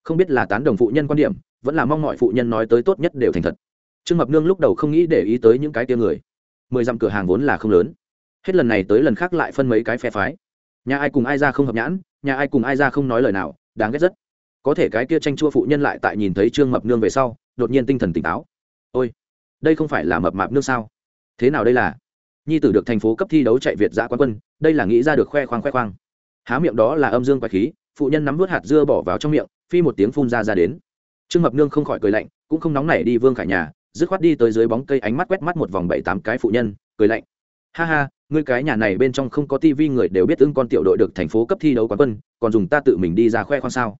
Không biết là tán đồng phụ nhân quan điểm, vẫn là mong mọi phụ nhân nói tới tốt nhất đều thành thật. Trương mập nương lúc đầu không nghĩ để ý tới những cái tia người. Mười dặm cửa hàng vốn là không lớn. Hết lần này tới lần khác lại phân mấy cái phe phái. Nhà ai cùng ai ra không hợp nhãn, nhà ai cùng ai ra không nói lời nào, đáng ghét rất. Có thể cái kia tranh chua phụ nhân lại tại nhìn thấy trương mập nương về sau, đột nhiên tinh thần tỉnh táo. Ôi, đây không phải là mập mạp nương sao? Thế nào đây là? Nhi tử được thành phố cấp thi đấu chạy việt giã quán quân, đây là nghĩ ra được khoe khoang khoe khoang. Há miệng đó là âm dương quái khí, phụ nhân nắm vớt hạt dưa bỏ vào trong miệng, phi một tiếng phun ra ra đến. Trương mập nương không khỏi cười lạnh, cũng không nóng nảy đi vương khải nhà, dứt khoát đi tới dưới bóng cây ánh mắt quét mắt một vòng bảy tám cái phụ nhân, cười lạnh. Ha ha, ngươi cái nhà này bên trong không có tivi người đều biết ưng con tiểu đội được thành phố cấp thi đấu quán quân, còn dùng ta tự mình đi ra khoe khoang sao?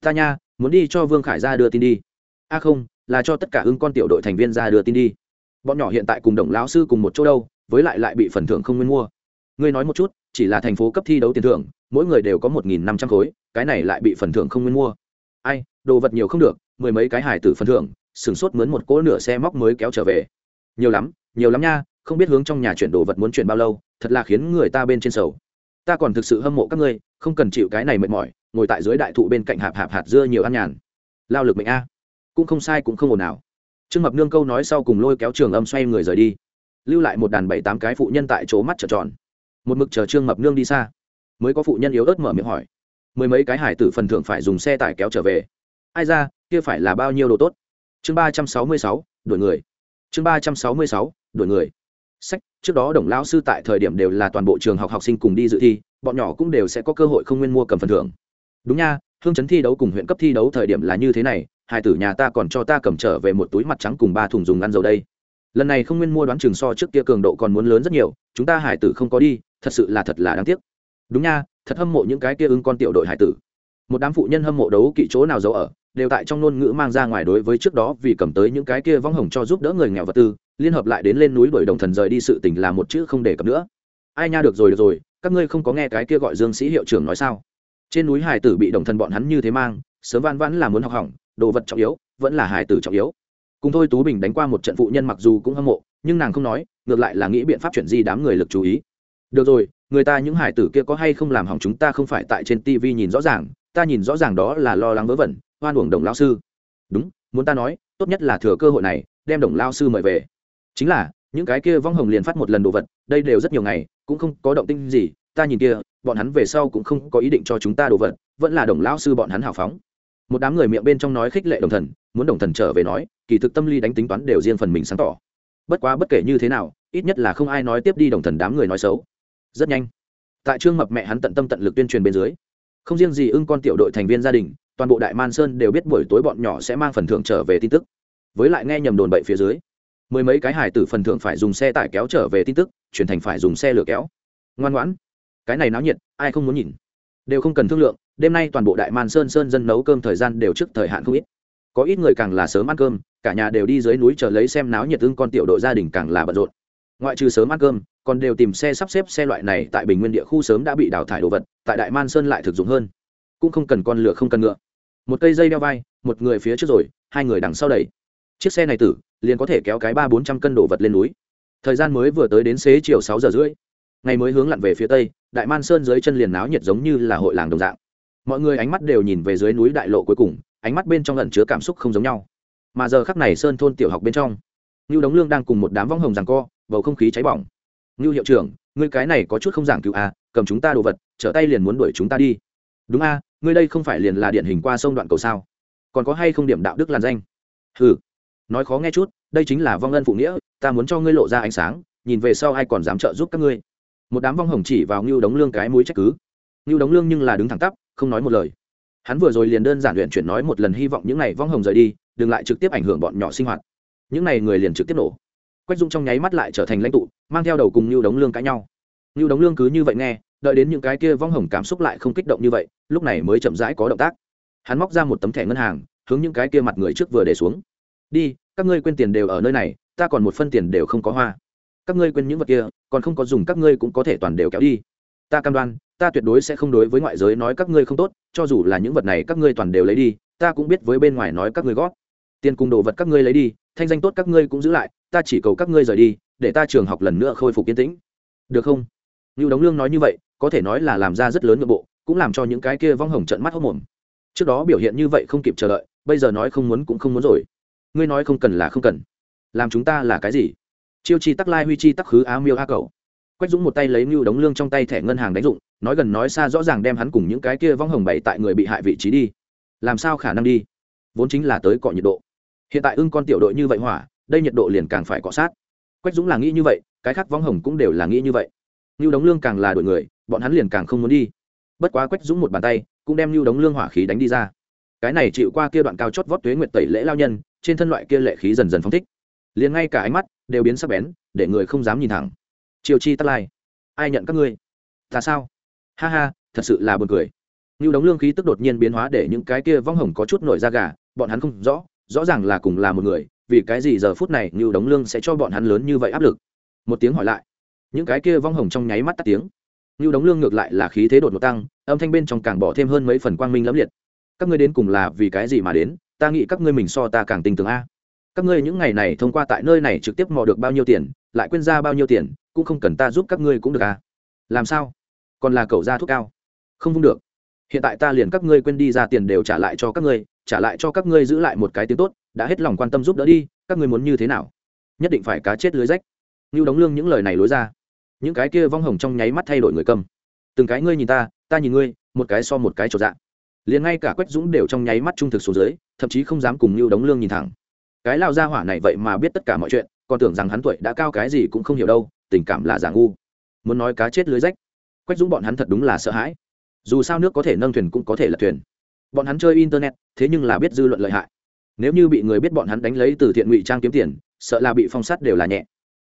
Ta nha, muốn đi cho vương khải ra đưa tin đi. A không, là cho tất cả ưng con tiểu đội thành viên ra đưa tin đi bọn nhỏ hiện tại cùng đồng lão sư cùng một chỗ đâu, với lại lại bị phần thưởng không nguyên mua. Ngươi nói một chút, chỉ là thành phố cấp thi đấu tiền thưởng, mỗi người đều có một nghìn năm trăm khối, cái này lại bị phần thưởng không nguyên mua. Ai, đồ vật nhiều không được, mười mấy cái hải tử phần thưởng sửng sốt mướn một cỗ nửa xe móc mới kéo trở về. Nhiều lắm nhiều lắm nha, không biết hướng trong nhà chuyển đồ vật muốn chuyển bao lâu, thật là khiến người ta bên trên sầu. Ta còn thực sự hâm mộ các ngươi, không cần chịu cái này mệt mỏi, ngồi tại dưới đại thụ bên cạnh hạp hạp hạt dưa nhiều ăn nhàn. Lao lực mệnh a. Cũng không sai cũng không ồn nào trương mập nương câu nói sau cùng lôi kéo trường âm xoay người rời đi. Lưu lại một đàn bảy tám cái phụ nhân tại chỗ mắt trợn tròn. Một mực chờ trương mập nương đi xa, mới có phụ nhân yếu ớt mở miệng hỏi. Mười mấy cái hải tử phần thưởng phải dùng xe tải kéo trở về. Ai ra, kia phải là bao nhiêu đồ tốt? Chương ba trăm sáu mươi sáu đổi người. Chương ba trăm sáu mươi sáu đổi người. Sách, trước đó đồng lão sư tại thời điểm đều là toàn bộ trường học học sinh cùng đi dự thi, bọn nhỏ cũng đều sẽ có cơ hội không nguyên mua cầm phần thưởng. Đúng nha, hương chấn thi đấu cùng huyện cấp thi đấu thời điểm là như thế này hai tử nhà ta còn cho ta cầm trở về một túi mặt trắng cùng ba thùng dùng ăn dầu đây. Lần này không nguyên mua đoán chừng so trước kia cường độ còn muốn lớn rất nhiều, chúng ta hải tử không có đi, thật sự là thật là đáng tiếc. Đúng nha, thật hâm mộ những cái kia ưng con tiểu đội hải tử. Một đám phụ nhân hâm mộ đấu kỵ chỗ nào giấu ở, đều tại trong ngôn ngữ mang ra ngoài đối với trước đó vì cầm tới những cái kia vong hồng cho giúp đỡ người nghèo vật tư, liên hợp lại đến lên núi đuổi đồng thần rời đi sự tình là một chữ không để cập nữa. Ai nha được rồi được rồi, các ngươi không có nghe cái kia gọi dương sĩ hiệu trưởng nói sao? Trên núi hải tử bị đồng thần bọn hắn như thế mang, sớm van vãn là muốn học hỏng đồ vật trọng yếu, vẫn là hải tử trọng yếu. Cùng thôi tú bình đánh qua một trận phụ nhân mặc dù cũng hâm mộ, nhưng nàng không nói, ngược lại là nghĩ biện pháp chuyển di đám người lực chú ý. Được rồi, người ta những hải tử kia có hay không làm hỏng chúng ta không phải tại trên tv nhìn rõ ràng, ta nhìn rõ ràng đó là lo lắng vớ vẩn, hoan uổng đồng lao sư. Đúng, muốn ta nói, tốt nhất là thừa cơ hội này, đem đồng lao sư mời về. Chính là, những cái kia vong hồng liền phát một lần đồ vật, đây đều rất nhiều ngày, cũng không có động tinh gì, ta nhìn kia, bọn hắn về sau cũng không có ý định cho chúng ta đồ vật, vẫn là đồng lao sư bọn hắn hào phóng một đám người miệng bên trong nói khích lệ đồng thần, muốn đồng thần trở về nói, kỳ thực tâm lý đánh tính toán đều riêng phần mình sáng tỏ. Bất quá bất kể như thế nào, ít nhất là không ai nói tiếp đi đồng thần đám người nói xấu. Rất nhanh, tại trương mập mẹ hắn tận tâm tận lực tuyên truyền bên dưới, không riêng gì ưng con tiểu đội thành viên gia đình, toàn bộ đại man sơn đều biết buổi tối bọn nhỏ sẽ mang phần thưởng trở về tin tức. Với lại nghe nhầm đồn bậy phía dưới, mười mấy cái hải tử phần thưởng phải dùng xe tải kéo trở về tin tức, chuyển thành phải dùng xe lửa kéo. Ngoan ngoãn, cái này náo nhiệt, ai không muốn nhìn? Đều không cần thương lượng đêm nay toàn bộ đại man sơn sơn dân nấu cơm thời gian đều trước thời hạn không ít. Có ít người càng là sớm ăn cơm, cả nhà đều đi dưới núi chờ lấy xem náo nhiệt ưng con tiểu đội gia đình càng là bận rộn. Ngoại trừ sớm ăn cơm, còn đều tìm xe sắp xếp xe loại này tại bình nguyên địa khu sớm đã bị đào thải đồ vật, tại đại man sơn lại thực dụng hơn. Cũng không cần con lửa không cần ngựa. Một cây dây đeo vai, một người phía trước rồi, hai người đằng sau đẩy. Chiếc xe này tử, liền có thể kéo cái ba bốn trăm cân đồ vật lên núi. Thời gian mới vừa tới đến xế chiều sáu giờ rưỡi. Ngày mới hướng lặn về phía tây, đại man sơn dưới chân liền náo nhiệt giống như là hội làng đồng dạng mọi người ánh mắt đều nhìn về dưới núi đại lộ cuối cùng, ánh mắt bên trong lẩn chứa cảm xúc không giống nhau. Mà giờ khắc này sơn thôn tiểu học bên trong, ngưu đống lương đang cùng một đám vong hồng rằng co, bầu không khí cháy bỏng. Ngưu hiệu trưởng, ngươi cái này có chút không giảng cứu à cầm chúng ta đồ vật, trở tay liền muốn đuổi chúng ta đi. Đúng a ngươi đây không phải liền là điển hình qua sông đoạn cầu sao? Còn có hay không điểm đạo đức làn danh? Ừ nói khó nghe chút, đây chính là vong ân phụ nghĩa, ta muốn cho ngươi lộ ra ánh sáng, nhìn về sau ai còn dám trợ giúp các ngươi. Một đám vong hồng chỉ vào ngưu đống lương cái mũi trách cứ. Ngưu đống lương nhưng là đứng thẳng tắp không nói một lời. Hắn vừa rồi liền đơn giản luyện chuyển nói một lần hy vọng những n à y vong hồng rời đi, đừng lại trực tiếp ảnh hưởng bọn nhỏ sinh hoạt. Những n à y người liền trực tiếp nổ. Quách dung trong nháy mắt lại trở thành lãnh tụ, mang theo đầu cùng như đống lương cãi nhau. Như đống lương cứ như vậy nghe, đợi đến những cái kia vong hồng cảm xúc lại không kích động như vậy, lúc này mới chậm rãi có động tác. Hắn móc ra một tấm thẻ ngân hàng, hướng những cái kia mặt người trước vừa để xuống. Đi, các ngươi quên tiền đều ở nơi này, ta còn một phân tiền đều không có hoa. Các ngươi quên những vật kia, còn không có dùng, các ngươi cũng có thể toàn đều kéo đi ta cam đoan, ta tuyệt đối sẽ không đối với ngoại giới nói các ngươi không tốt, cho dù là những vật này các ngươi toàn đều lấy đi, ta cũng biết với bên ngoài nói các ngươi gót. Tiền cùng đồ vật các ngươi lấy đi, thanh danh tốt các ngươi cũng giữ lại, ta chỉ cầu các ngươi rời đi, để ta trường học lần nữa khôi phục yên tĩnh. Được không? Như đống lương nói như vậy, có thể nói là làm ra rất lớn nội bộ, cũng làm cho những cái kia vong hồng trận mắt hốc mồm. Trước đó biểu hiện như vậy không kịp chờ đợi, bây giờ nói không muốn cũng không muốn rồi. Ngươi nói không cần là không cần. Làm chúng ta là cái gì? Chiêu chi tắc lai huy chi tắc khứ á miêu a cầu quách dũng một tay lấy mưu đống lương trong tay thẻ ngân hàng đánh dụng, nói gần nói xa rõ ràng đem hắn cùng những cái kia vong hồng bày tại người bị hại vị trí đi. Làm sao khả năng đi? Vốn chính là tới cọ nhiệt độ. Hiện tại ưng con tiểu đội như vậy hỏa, đây nhiệt độ liền càng phải cọ sát. Quách dũng là nghĩ như vậy, cái khác vong hồng cũng đều là nghĩ như vậy. Mưu đống lương càng là đội người, bọn hắn liền càng không muốn đi. Bất quá quách dũng một bàn tay, cũng đem mưu đống lương hỏa khí đánh đi ra. Cái này chịu qua kia đoạn cao chót vót tuế nguyệt tẩy lễ lao nhân, trên thân loại kia lệ khí dần dần phóng thích. Liền ngay cả ánh mắt đều biến sắc bén, để người không dám nhìn thẳng triều chi tắt lai. Ai nhận các ngươi? Ta sao? Ha ha, thật sự là buồn cười. Như đống lương khí tức đột nhiên biến hóa để những cái kia vong hồng có chút nổi da gà, bọn hắn không rõ rõ ràng là cùng là một người, vì cái gì giờ phút này như đống lương sẽ cho bọn hắn lớn như vậy áp lực? Một tiếng hỏi lại. Những cái kia vong hồng trong nháy mắt tắt tiếng. Như đống lương ngược lại là khí thế đột ngột tăng, âm thanh bên trong càng bỏ thêm hơn mấy phần quang minh lẫm liệt. Các ngươi đến cùng là vì cái gì mà đến? Ta nghĩ các ngươi mình so ta càng tinh tường a các ngươi những ngày này thông qua tại nơi này trực tiếp mò được bao nhiêu tiền, lại quên ra bao nhiêu tiền, cũng không cần ta giúp các ngươi cũng được à? Làm sao? Còn là cầu ra thuốc cao? Không vung được. Hiện tại ta liền các ngươi quên đi ra tiền đều trả lại cho các ngươi, trả lại cho các ngươi giữ lại một cái tiếng tốt, đã hết lòng quan tâm giúp đỡ đi, các ngươi muốn như thế nào? Nhất định phải cá chết lưới rách. Như đóng lương những lời này lối ra. Những cái kia vong hồng trong nháy mắt thay đổi người cầm. Từng cái ngươi nhìn ta ta nhìn ngươi, một cái so một cái trột dạng. Liền ngay cả quách dũng đều trong nháy mắt trung thực xuống dưới, thậm chí không dám cùng như đóng lương nhìn thẳng cái lao gia hỏa này vậy mà biết tất cả mọi chuyện, còn tưởng rằng hắn tuổi đã cao cái gì cũng không hiểu đâu, tình cảm là giả ngu. Muốn nói cá chết lưới rách, quách dũng bọn hắn thật đúng là sợ hãi. Dù sao nước có thể nâng thuyền cũng có thể là thuyền. Bọn hắn chơi internet, thế nhưng là biết dư luận lợi hại. Nếu như bị người biết bọn hắn đánh lấy từ thiện ngụy trang kiếm tiền, sợ là bị phong sát đều là nhẹ.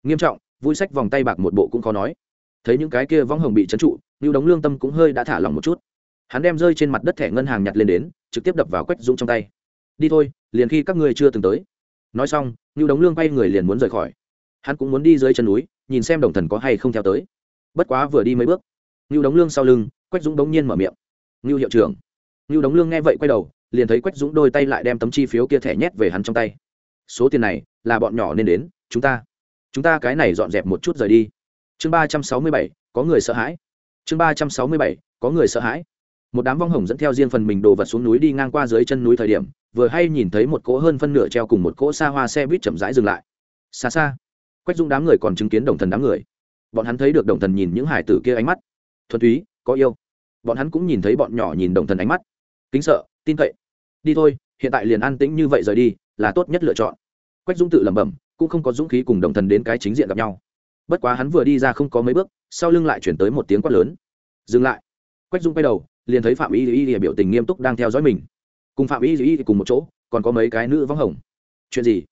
Nghiêm trọng, vui sách vòng tay bạc một bộ cũng khó nói. Thấy những cái kia võng hồng bị trấn trụ như đống lương tâm cũng hơi đã thả lỏng một chút. Hắn đem rơi trên mặt đất thẻ ngân hàng nhặt lên đến, trực tiếp đập vào quách dũng trong tay. Đi thôi, liền khi các ngươi chưa từng tới nói xong như đống lương quay người liền muốn rời khỏi. Hắn cũng muốn đi dưới chân núi, nhìn xem đồng thần có hay không theo tới. Bất quá vừa đi mấy bước như đống lương sau lưng, quách dũng đống nhiên mở miệng. Như hiệu trưởng. Như đống lương nghe vậy quay đầu, liền thấy quách dũng đôi tay lại đem tấm chi phiếu kia thẻ nhét về hắn trong tay. Số tiền này là bọn nhỏ nên đến, chúng ta chúng ta cái này dọn dẹp một chút rời đi. Chương ba trăm sáu mươi bảy, có người sợ hãi. Chương ba trăm sáu mươi bảy, có người sợ hãi. Một đám vong hồng dẫn theo riêng phần mình đồ vật xuống núi đi ngang qua dưới chân núi thời điểm vừa hay nhìn thấy một cỗ hơn phân nửa treo cùng một cỗ xa hoa xe buýt chậm rãi dừng lại. Xa xa, quách dung đám người còn chứng kiến đồng thần đám người. Bọn hắn thấy được đồng thần nhìn những hải tử kia ánh mắt. Thuần túy, có yêu. Bọn hắn cũng nhìn thấy bọn nhỏ nhìn đồng thần ánh mắt. Kính sợ, tin cậy. Đi thôi, hiện tại liền an tĩnh như vậy rời đi, là tốt nhất lựa chọn. Quách dung tự lẩm bẩm, cũng không có dũng khí cùng đồng thần đến cái chính diện gặp nhau. Bất quá hắn vừa đi ra không có mấy bước, sau lưng lại chuyển tới một tiếng quát lớn. Dừng lại. Quách dung quay đầu, liền thấy phạm y y biểu tình nghiêm túc đang theo dõi mình cùng phạm y y cùng một chỗ, còn có mấy cái nữ vắng hồng. Chuyện gì?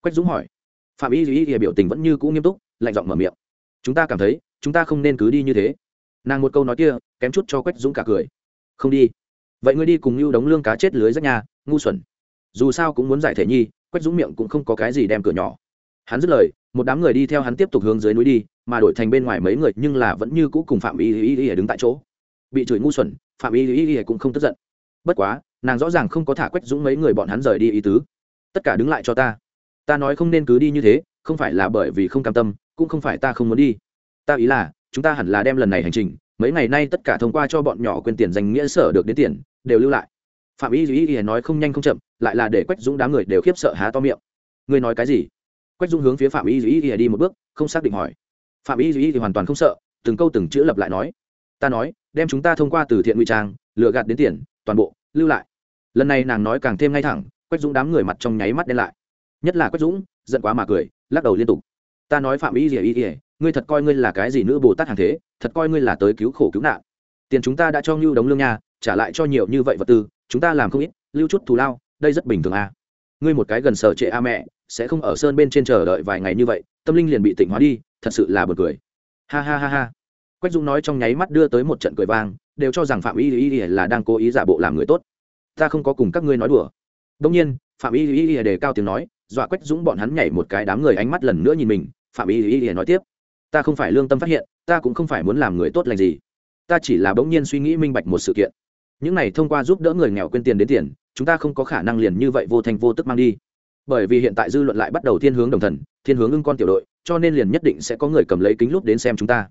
Quách dũng hỏi. Phạm y y biểu tình vẫn như cũ nghiêm túc, lạnh giọng mở miệng. Chúng ta cảm thấy, chúng ta không nên cứ đi như thế. Nàng một câu nói kia, kém chút cho quách dũng cả cười. Không đi. Vậy ngươi đi cùng lưu đống lương cá chết lưới rách nhà, ngu xuẩn. Dù sao cũng muốn giải thể nhi, quách dũng miệng cũng không có cái gì đem cửa nhỏ. Hắn dứt lời, một đám người đi theo hắn tiếp tục hướng dưới núi đi, mà đổi thành bên ngoài mấy người nhưng là vẫn như cũ cùng phạm y y y đứng tại chỗ. Bị chửi ngu xuẩn, phạm y y y cũng không tức giận. Bất quá nàng rõ ràng không có thả quách dũng mấy người bọn hắn rời đi ý tứ. Tất cả đứng lại cho ta. Ta nói không nên cứ đi như thế, không phải là bởi vì không cam tâm, cũng không phải ta không muốn đi. Ta ý là, chúng ta hẳn là đem lần này hành trình, mấy ngày nay tất cả thông qua cho bọn nhỏ quên tiền dành nghĩa sở được đến tiền, đều lưu lại. Phạm y duy y nói không nhanh không chậm, lại là để quách dũng đám người đều khiếp sợ há to miệng. Ngươi nói cái gì? Quách dũng hướng phía phạm y duy y đi một bước, không xác định hỏi. Phạm y duy y hoàn toàn không sợ, từng câu từng chữ lập lại nói. Ta nói, đem chúng ta thông qua từ thiện ngụy trang, lừa gạt đến tiền, toàn bộ, lưu lại lần này nàng nói càng thêm ngay thẳng quách dũng đám người mặt trong nháy mắt đen lại. Nhất là quách dũng giận quá mà cười lắc đầu liên tục. Ta nói phạm ý gì ý ỉa ngươi thật coi ngươi là cái gì nữ bồ tát hàng thế thật coi ngươi là tới cứu khổ cứu nạn. Tiền chúng ta đã cho ngưu đống lương nhà, trả lại cho nhiều như vậy vật tư chúng ta làm không ít lưu chút thù lao đây rất bình thường à. ngươi một cái gần sở trệ a mẹ sẽ không ở sơn bên trên chờ đợi vài ngày như vậy tâm linh liền bị tỉnh hóa đi thật sự là bật cười. Ha ha ha ha. Quách dũng nói trong nháy mắt đưa tới một trận cười vang đều cho rằng phạm y y y là đang cố ý giả bộ làm người tốt ta không có cùng các ngươi nói đùa. Đông nhiên, phạm y y y đề cao tiếng nói, dọa quách dũng bọn hắn nhảy một cái đám người ánh mắt lần nữa nhìn mình, phạm y y y nói tiếp. Ta không phải lương tâm phát hiện, ta cũng không phải muốn làm người tốt lành gì. Ta chỉ là bỗng nhiên suy nghĩ minh bạch một sự kiện. Những này thông qua giúp đỡ người nghèo quên tiền đến tiền, chúng ta không có khả năng liền như vậy vô thành vô tức mang đi. Bởi vì hiện tại dư luận lại bắt đầu thiên hướng đồng thần, thiên hướng ưng con tiểu đội, cho nên liền nhất định sẽ có người cầm lấy kính lúp đến xem chúng ta.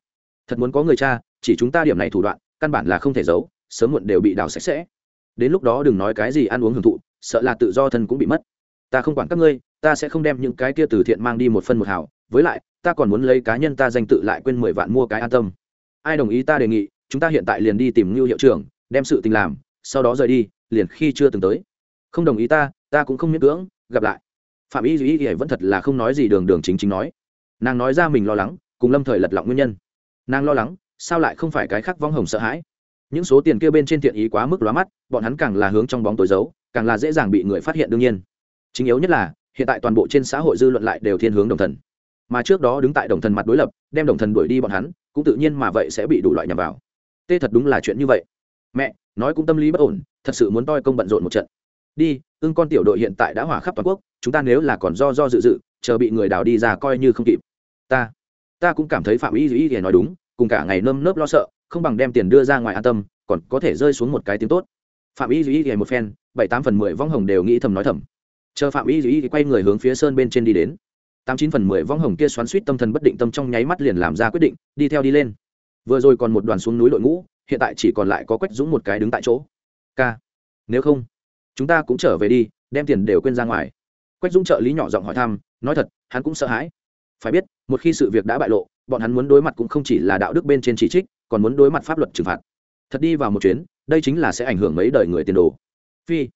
Thật muốn có người cha, chỉ chúng ta điểm này thủ đoạn, căn bản là không thể giấu, sớm muộn đều bị đào sạch sẽ đến lúc đó đừng nói cái gì ăn uống hưởng thụ, sợ là tự do thân cũng bị mất. Ta không quản các ngươi, ta sẽ không đem những cái kia từ thiện mang đi một phân một hào. Với lại, ta còn muốn lấy cá nhân ta danh tự lại quên mười vạn mua cái an tâm. Ai đồng ý ta đề nghị, chúng ta hiện tại liền đi tìm ngưu hiệu trưởng, đem sự tình làm, sau đó rời đi, liền khi chưa từng tới. Không đồng ý ta ta cũng không miễn cưỡng, gặp lại. Phạm y duy y vẫn thật là không nói gì đường đường chính chính nói. Nàng nói ra mình lo lắng, cùng lâm thời lật lọng nguyên nhân. Nàng lo lắng, sao lại không phải cái khác vong hồng sợ hãi? Những số tiền kia bên trên thiện ý quá mức lóa mắt, bọn hắn càng là hướng trong bóng tối giấu, càng là dễ dàng bị người phát hiện đương nhiên. Chính yếu nhất là, hiện tại toàn bộ trên xã hội dư luận lại đều thiên hướng đồng thần. Mà trước đó đứng tại đồng thần mặt đối lập, đem đồng thần đuổi đi bọn hắn, cũng tự nhiên mà vậy sẽ bị đủ loại nhằm vào. Tê thật đúng là chuyện như vậy. Mẹ, nói cũng tâm lý bất ổn, thật sự muốn toi công bận rộn một trận. Đi, ưng con tiểu đội hiện tại đã hỏa khắp toàn quốc, chúng ta nếu là còn do do dự dự, chờ bị người đào đi ra coi như không kịp. Ta ta cũng cảm thấy phạm y dĩ thì nói đúng, cùng cả ngày nơm nớp lo sợ không bằng đem tiền đưa ra ngoài an tâm, còn có thể rơi xuống một cái tiếng tốt. Phạm y duy thì một phen, bảy tám phần mười vong hồng đều nghĩ thầm nói thầm. Chờ phạm y duy thì quay người hướng phía sơn bên trên đi đến. Tám chín phần mười vong hồng kia xoắn suýt tâm thần bất định tâm trong nháy mắt liền làm ra quyết định, đi theo đi lên. Vừa rồi còn một đoàn xuống núi đội ngũ, hiện tại chỉ còn lại có quách dũng một cái đứng tại chỗ. K nếu không, chúng ta cũng trở về đi, đem tiền đều quên ra ngoài. Quách dũng trợ lý nhỏ giọng hỏi thăm, nói thật, hắn cũng sợ hãi. Phải biết, một khi sự việc đã bại lộ bọn hắn muốn đối mặt cũng không chỉ là đạo đức bên trên chỉ trích, còn muốn đối mặt pháp luật trừng phạt. Thật đi vào một chuyến, đây chính là sẽ ảnh hưởng mấy đời người tiền đồ. Phi,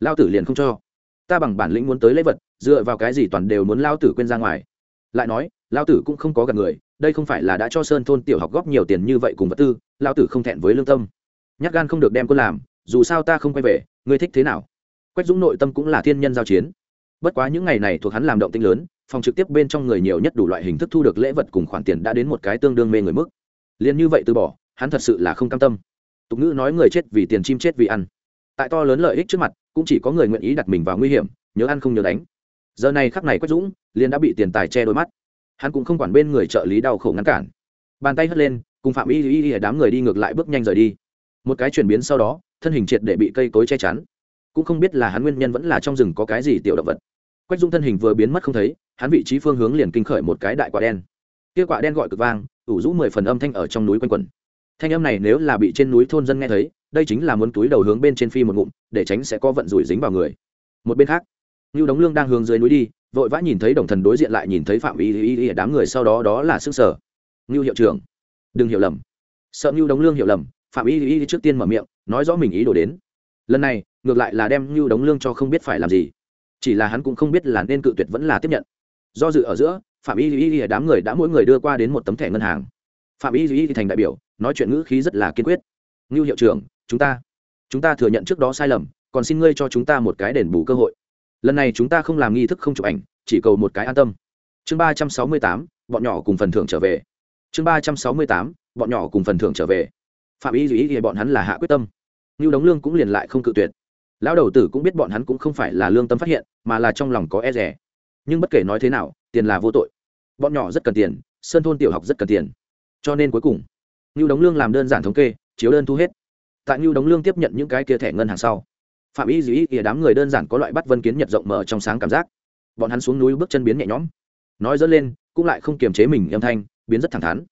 lao tử liền không cho. Ta bằng bản lĩnh muốn tới lấy vật, dựa vào cái gì toàn đều muốn lao tử quên ra ngoài? Lại nói, lao tử cũng không có gặp người, đây không phải là đã cho sơn thôn tiểu học góp nhiều tiền như vậy cùng vật tư, lao tử không thẹn với lương tâm. Nhát gan không được đem quân làm, dù sao ta không quay về, ngươi thích thế nào? Quách dũng nội tâm cũng là thiên nhân giao chiến bất quá những ngày này thuộc hắn làm động tinh lớn, phòng trực tiếp bên trong người nhiều nhất đủ loại hình thức thu được lễ vật cùng khoản tiền đã đến một cái tương đương mê người mức. Liền như vậy từ bỏ, hắn thật sự là không cam tâm. Tục ngữ nói người chết vì tiền chim chết vì ăn. Tại to lớn lợi ích trước mặt, cũng chỉ có người nguyện ý đặt mình vào nguy hiểm, nhớ ăn không nhớ đánh. Giờ này khắc này quách dũng liền đã bị tiền tài che đôi mắt. Hắn cũng không quản bên người trợ lý đau khổ ngăn cản. Bàn tay hất lên, cùng phạm y y y đám người đi ngược lại bước nhanh rời đi. Một cái chuyển biến sau đó, thân hình triệt để bị cây cối che chắn cũng không biết là hắn nguyên nhân vẫn là trong rừng có cái gì tiểu động vật. Quách dung thân hình vừa biến mất không thấy, hắn vị trí phương hướng liền kinh khởi một cái đại quả đen. Kia quả đen gọi cực vang, ủ rũ mười phần âm thanh ở trong núi quanh quẩn. Thanh âm này nếu là bị trên núi thôn dân nghe thấy, đây chính là muốn túi đầu hướng bên trên phi một ngụm, để tránh sẽ có vận rủi dính vào người. Một bên khác như đống lương đang hướng dưới núi đi, vội vã nhìn thấy đồng thần đối diện lại nhìn thấy phạm y y y đám người sau đó đó là sức sở. Ngưu hiệu trưởng, đừng hiểu lầm. Sợ ngưu đống lương hiểu lầm, phạm y y trước tiên mở miệng, nói rõ mình ý đồ đến. Lần này ngược lại là đem ngưu đống lương cho không biết phải làm gì. Chỉ là hắn cũng không biết là nên cự tuyệt vẫn là tiếp nhận. Do dự ở giữa, phạm y y y đám người đã mỗi người đưa qua đến một tấm thẻ ngân hàng. Phạm y y thành đại biểu, nói chuyện ngữ khí rất là kiên quyết. Ngưu hiệu trưởng, chúng ta chúng ta thừa nhận trước đó sai lầm, còn xin ngươi cho chúng ta một cái đền bù cơ hội. Lần này chúng ta không làm nghi thức không chụp ảnh, chỉ cầu một cái an tâm. Chương ba trăm sáu mươi tám, bọn nhỏ cùng phần thưởng trở về. Chương ba trăm sáu mươi tám, bọn nhỏ cùng phần thưởng trở về. Phạm y Duy ý thì bọn hắn là hạ quyết tâm. Như đóng lương cũng liền lại không cự tuyệt lão đầu tử cũng biết bọn hắn cũng không phải là lương tâm phát hiện, mà là trong lòng có e rẻ. Nhưng bất kể nói thế nào, tiền là vô tội. Bọn nhỏ rất cần tiền, sơn thôn tiểu học rất cần tiền. Cho nên cuối cùng như đóng lương làm đơn giản thống kê, chiếu đơn thu hết. Tại như đóng lương tiếp nhận những cái kia thẻ ngân hàng sau, phạm y dĩ ỉa đám người đơn giản có loại bắt vân kiến nhật rộng mở trong sáng cảm giác. Bọn hắn xuống núi bước chân biến nhẹ nhõm. Nói dẫn lên, cũng lại không kiềm chế mình âm thanh, biến rất thẳng thắn.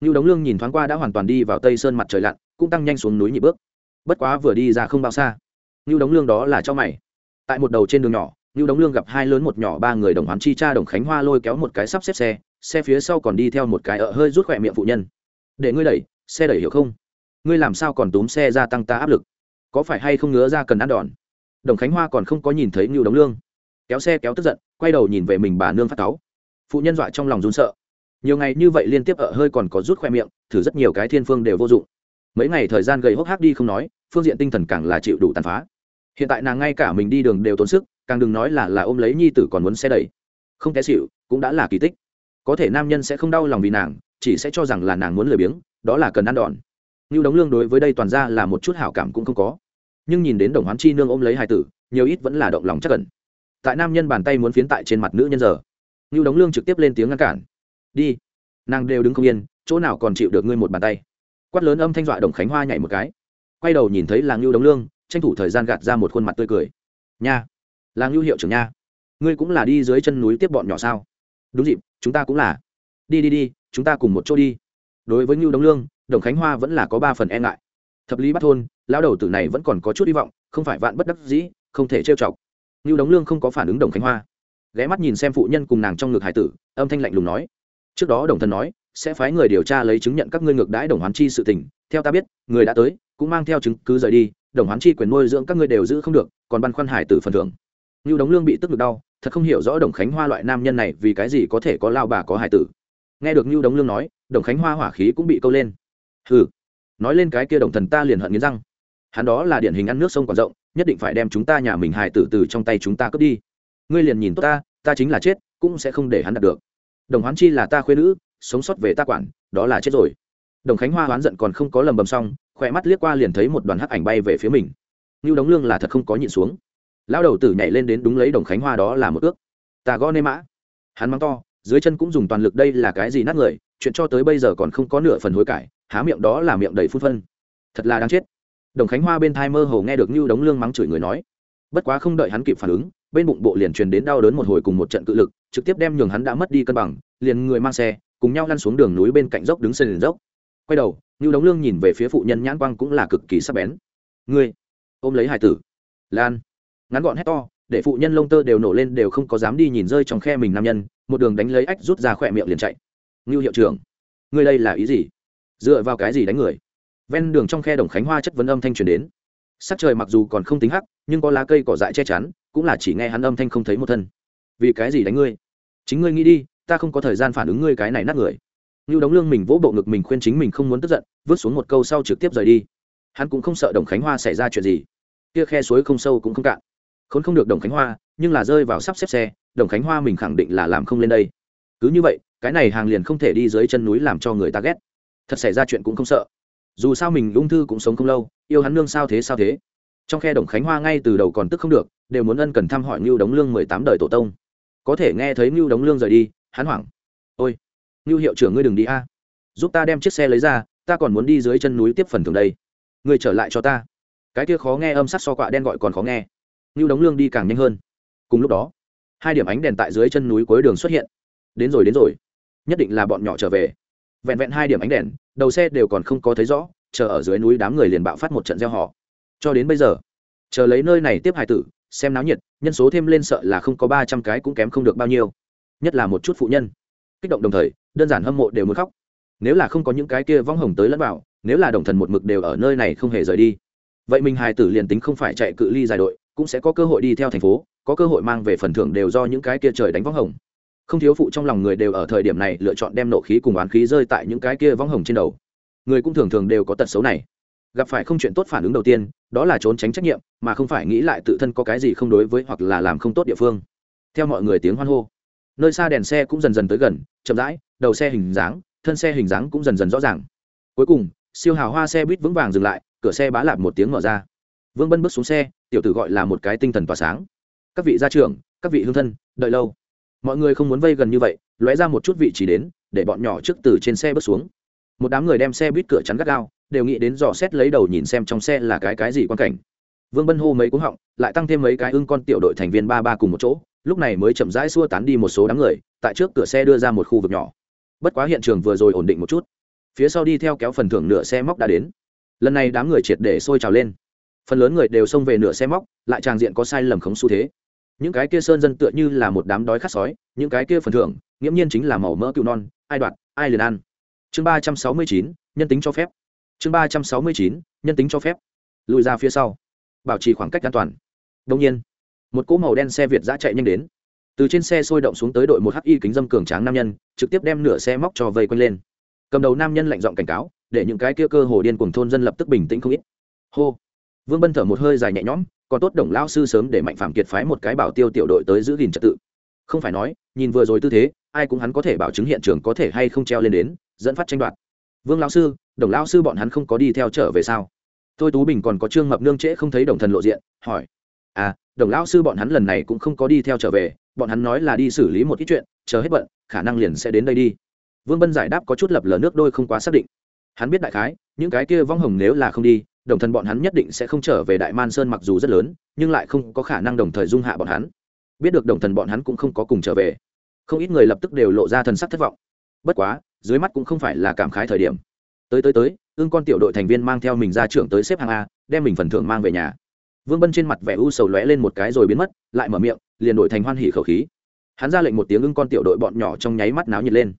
Như đống lương nhìn thoáng qua đã hoàn toàn đi vào tây sơn mặt trời lặn, cũng tăng nhanh xuống núi nhị bước. Bất quá vừa đi ra không bao xa như đống lương đó là cho mày. Tại một đầu trên đường nhỏ như đống lương gặp hai lớn một nhỏ ba người đồng hoán chi cha đồng khánh hoa lôi kéo một cái sắp xếp xe xe phía sau còn đi theo một cái ợ hơi rút khỏe miệng phụ nhân. Để ngươi đẩy, xe đẩy hiểu không? Ngươi làm sao còn túm xe ra tăng ta áp lực? Có phải hay không ngứa ra cần ăn đòn? Đồng khánh hoa còn không có nhìn thấy ngưu đống lương. Kéo xe kéo tức giận, quay đầu nhìn về mình bà nương phát cáu. Phụ nhân dọa trong lòng run sợ. Nhiều ngày như vậy liên tiếp ở hơi còn có rút khoe miệng, thử rất nhiều cái thiên phương đều vô dụng. Mấy ngày thời gian gầy hốc hác đi không nói, phương diện tinh thần càng là chịu đủ tàn phá hiện tại nàng ngay cả mình đi đường đều tốn sức, càng đừng nói là là ôm lấy nhi tử còn muốn xe đẩy. Không té xịu cũng đã là kỳ tích. Có thể nam nhân sẽ không đau lòng vì nàng, chỉ sẽ cho rằng là nàng muốn lười biếng, đó là cần ăn đòn. Như đống lương đối với đây toàn ra là một chút hảo cảm cũng không có. Nhưng nhìn đến đồng hoán chi nương ôm lấy hai tử, nhiều ít vẫn là động lòng chắc cần tại nam nhân bàn tay muốn phiến tại trên mặt nữ nhân giờ như đống lương trực tiếp lên tiếng ngăn cản. Đi. Nàng đều đứng không yên, chỗ nào còn chịu được ngươi một bàn tay. Quát lớn âm thanh dọa đồng khánh hoa nhảy một cái. Quay đầu nhìn thấy là ngưu đống lương tranh thủ thời gian gạt ra một khuôn mặt tươi cười. Nha, là ngưu hiệu trưởng nha. Ngươi cũng là đi dưới chân núi tiếp bọn nhỏ sao? Đúng dịp, chúng ta cũng là. Đi đi đi, chúng ta cùng một chỗ đi. Đối với ngưu đống lương, đồng khánh hoa vẫn là có ba phần e ngại. Thập lý bắt thôn, lão đầu tử này vẫn còn có chút hy vọng, không phải vạn bất đắc dĩ, không thể trêu chọc. Ngưu đống lương không có phản ứng đồng khánh hoa. Ghé mắt nhìn xem phụ nhân cùng nàng trong ngực hải tử, âm thanh lạnh lùng nói. Trước đó đồng thần nói, sẽ phái người điều tra lấy chứng nhận các ngươi ngược đãi đồng hoán chi sự tình. Theo ta biết, người đã tới, cũng mang theo chứng cứ rời đi đồng hoán chi quyền nuôi dưỡng các ngươi đều giữ không được, còn băn khoăn hải tử phần thưởng. Như đống lương bị tức ngực đau, thật không hiểu rõ đồng khánh hoa loại nam nhân này vì cái gì có thể có lao bà có hải tử. Nghe được như đống lương nói, đồng khánh hoa hỏa khí cũng bị câu lên. Hừ, nói lên cái kia đồng thần ta liền hận nghiến răng. Hắn đó là điển hình ăn nước sông còn rộng, nhất định phải đem chúng ta nhà mình hài tử từ trong tay chúng ta cướp đi. Ngươi liền nhìn tốt ta ta chính là chết, cũng sẽ không để hắn đạt được. Đồng hoán chi là ta khuyên nữ, sống sót về ta quản, đó là chết rồi đồng khánh hoa hoán giận còn không có lầm bầm xong, khỏe mắt liếc qua liền thấy một đoàn hắc ảnh bay về phía mình. Như đống lương là thật không có nhịn xuống. Lão đầu tử nhảy lên đến đúng lấy đồng khánh hoa đó là một ước. Ta gõ nê mã. Hắn mắng to, dưới chân cũng dùng toàn lực đây là cái gì nát người, chuyện cho tới bây giờ còn không có nửa phần hối cải, há miệng đó là miệng đầy phun phân. Thật là đáng chết. Đồng khánh hoa bên thai mơ hồ nghe được như đống lương mắng chửi người nói. Bất quá không đợi hắn kịp phản ứng, bên bụng bộ liền truyền đến đau đớn một hồi cùng một trận cự lực, trực tiếp đem nhường hắn đã mất đi cân bằng, liền người mang xe, cùng nhau lăn xuống đường núi bên cạnh dốc đứng sân liền dốc quay đầu như đống lương nhìn về phía phụ nhân nhãn quang cũng là cực kỳ sắc bén. Ngươi, ôm lấy hải tử. Lan, ngắn gọn hét to, để phụ nhân lông tơ đều nổ lên đều không có dám đi nhìn rơi trong khe mình nam nhân, một đường đánh lấy ách rút ra khỏe miệng liền chạy. Ngưu hiệu trưởng, ngươi đây là ý gì? Dựa vào cái gì đánh người? Ven đường trong khe đồng khánh hoa chất vấn âm thanh truyền đến. Sắc trời mặc dù còn không tính hắc, nhưng có lá cây cỏ dại che chắn, cũng là chỉ nghe hắn âm thanh không thấy một thân. Vì cái gì đánh ngươi? Chính ngươi nghĩ đi, ta không có thời gian phản ứng ngươi cái này nát người. Nưu đống lương mình vỗ bộ ngực mình khuyên chính mình không muốn tức giận, vứt xuống một câu sau trực tiếp rời đi. Hắn cũng không sợ đồng khánh hoa xảy ra chuyện gì. Kia khe suối không sâu cũng không cạn. Khốn không được đồng khánh hoa, nhưng là rơi vào sắp xếp xe, đồng khánh hoa mình khẳng định là làm không lên đây. Cứ như vậy, cái này hàng liền không thể đi dưới chân núi làm cho người ta ghét. Thật xảy ra chuyện cũng không sợ. Dù sao mình ung thư cũng sống không lâu, yêu hắn nương sao thế sao thế. Trong khe đồng khánh hoa ngay từ đầu còn tức không được, đều muốn ân cần thăm hỏi Nưu đống lương mười tám đời tổ tông. Có thể nghe thấy Nưu đống lương rời đi, hắn hoảng. Ôi! Ngưu hiệu trưởng ngươi đừng đi a. Giúp ta đem chiếc xe lấy ra, ta còn muốn đi dưới chân núi tiếp phần thường đây. Ngươi trở lại cho ta. Cái kia khó nghe âm sắc so quạ đen gọi còn khó nghe. Ngưu đóng lương đi càng nhanh hơn. Cùng lúc đó, hai điểm ánh đèn tại dưới chân núi cuối đường xuất hiện. Đến rồi đến rồi. Nhất định là bọn nhỏ trở về. Vẹn vẹn hai điểm ánh đèn, đầu xe đều còn không có thấy rõ, chờ ở dưới núi đám người liền bạo phát một trận gieo họ. Cho đến bây giờ, chờ lấy nơi này tiếp hài tử, xem náo nhiệt, nhân số thêm lên sợ là không có ba trăm cái cũng kém không được bao nhiêu. Nhất là một chút phụ nhân. Kích động đồng thời đơn giản hâm mộ đều muốn khóc. Nếu là không có những cái kia vong hồng tới lẫn vào, nếu là đồng thần một mực đều ở nơi này không hề rời đi, vậy mình hài tử liền tính không phải chạy cự ly dài đội, cũng sẽ có cơ hội đi theo thành phố, có cơ hội mang về phần thưởng đều do những cái kia trời đánh vong hồng. Không thiếu phụ trong lòng người đều ở thời điểm này lựa chọn đem nộ khí cùng oán khí rơi tại những cái kia vong hồng trên đầu. Người cũng thường thường đều có tật xấu này. Gặp phải không chuyện tốt phản ứng đầu tiên, đó là trốn tránh trách nhiệm, mà không phải nghĩ lại tự thân có cái gì không đối với hoặc là làm không tốt địa phương. Theo mọi người tiếng hoan hô. Nơi xa đèn xe cũng dần dần tới gần, chậm rãi đầu xe hình dáng, thân xe hình dáng cũng dần dần rõ ràng. Cuối cùng, siêu hào hoa xe buýt vững vàng dừng lại, cửa xe bá lạp một tiếng mở ra. Vương bân bước xuống xe, tiểu tử gọi là một cái tinh thần tỏa sáng. Các vị gia trưởng, các vị hương thân, đợi lâu. Mọi người không muốn vây gần như vậy, lóe ra một chút vị trí đến, để bọn nhỏ trước từ trên xe bước xuống. Một đám người đem xe buýt cửa chắn gắt gao, đều nghĩ đến dò xét lấy đầu nhìn xem trong xe là cái cái gì quan cảnh. Vương bân hô mấy cú họng, lại tăng thêm mấy cái ưng con tiểu đội thành viên ba ba cùng một chỗ, lúc này mới chậm rãi xua tán đi một số đám người, tại trước cửa xe đưa ra một khu vực nhỏ bất quá hiện trường vừa rồi ổn định một chút. Phía sau đi theo kéo phần thưởng nửa xe móc đã đến. Lần này đám người triệt để sôi trào lên. Phần lớn người đều xông về nửa xe móc, lại tràng diện có sai lầm khống xu thế. Những cái kia sơn dân tựa như là một đám đói khát sói, những cái kia phần thưởng, nghiễm nhiên chính là màu mỡ cựu non, ai đoạt, ai liền ăn. Chương ba trăm sáu mươi chín, nhân tính cho phép. Chương ba trăm sáu mươi chín, nhân tính cho phép. Lùi ra phía sau. Bảo trì khoảng cách an toàn. Đông nhiên, một cỗ màu đen xe việt giã chạy nhanh đến từ trên xe sôi động xuống tới đội một hi kính dâm cường tráng nam nhân, trực tiếp đem nửa xe móc cho vây quanh lên. Cầm đầu nam nhân lạnh giọng cảnh cáo, để những cái kia cơ hồ điên cùng thôn dân lập tức bình tĩnh không ít. Hô. Vương bân thở một hơi dài nhẹ nhõm, còn tốt đồng lao sư sớm để mạnh phạm kiệt phái một cái bảo tiêu tiểu đội tới giữ gìn trật tự. Không phải nói, nhìn vừa rồi tư thế, ai cũng hắn có thể bảo chứng hiện trường có thể hay không treo lên đến, dẫn phát tranh đoạt. Vương lao sư, đồng lao sư bọn hắn không có đi theo trở về sao? Tôi tú bình còn có trương mập nương trễ không thấy đồng thần lộ diện, hỏi. À đồng lao sư bọn hắn lần này cũng không có đi theo trở về bọn hắn nói là đi xử lý một ít chuyện, chờ hết bận, khả năng liền sẽ đến đây đi. Vương bân giải đáp có chút lập lờ nước đôi không quá xác định. Hắn biết đại khái, những cái kia vong hồng nếu là không đi, đồng thần bọn hắn nhất định sẽ không trở về đại man sơn mặc dù rất lớn, nhưng lại không có khả năng đồng thời dung hạ bọn hắn. Biết được đồng thần bọn hắn cũng không có cùng trở về. Không ít người lập tức đều lộ ra thần sắc thất vọng. Bất quá, dưới mắt cũng không phải là cảm khái thời điểm. Tới tới tới, ương con tiểu đội thành viên mang theo mình ra trưởng tới xếp hàng a, đem mình phần thưởng mang về nhà. Vương bân trên mặt vẻ u sầu lóe lên một cái rồi biến mất, lại mở miệng liền đổi thành hoan hỉ khẩu khí. Hắn ra lệnh một tiếng ưng con tiểu đội bọn nhỏ trong nháy mắt náo nhiệt lên.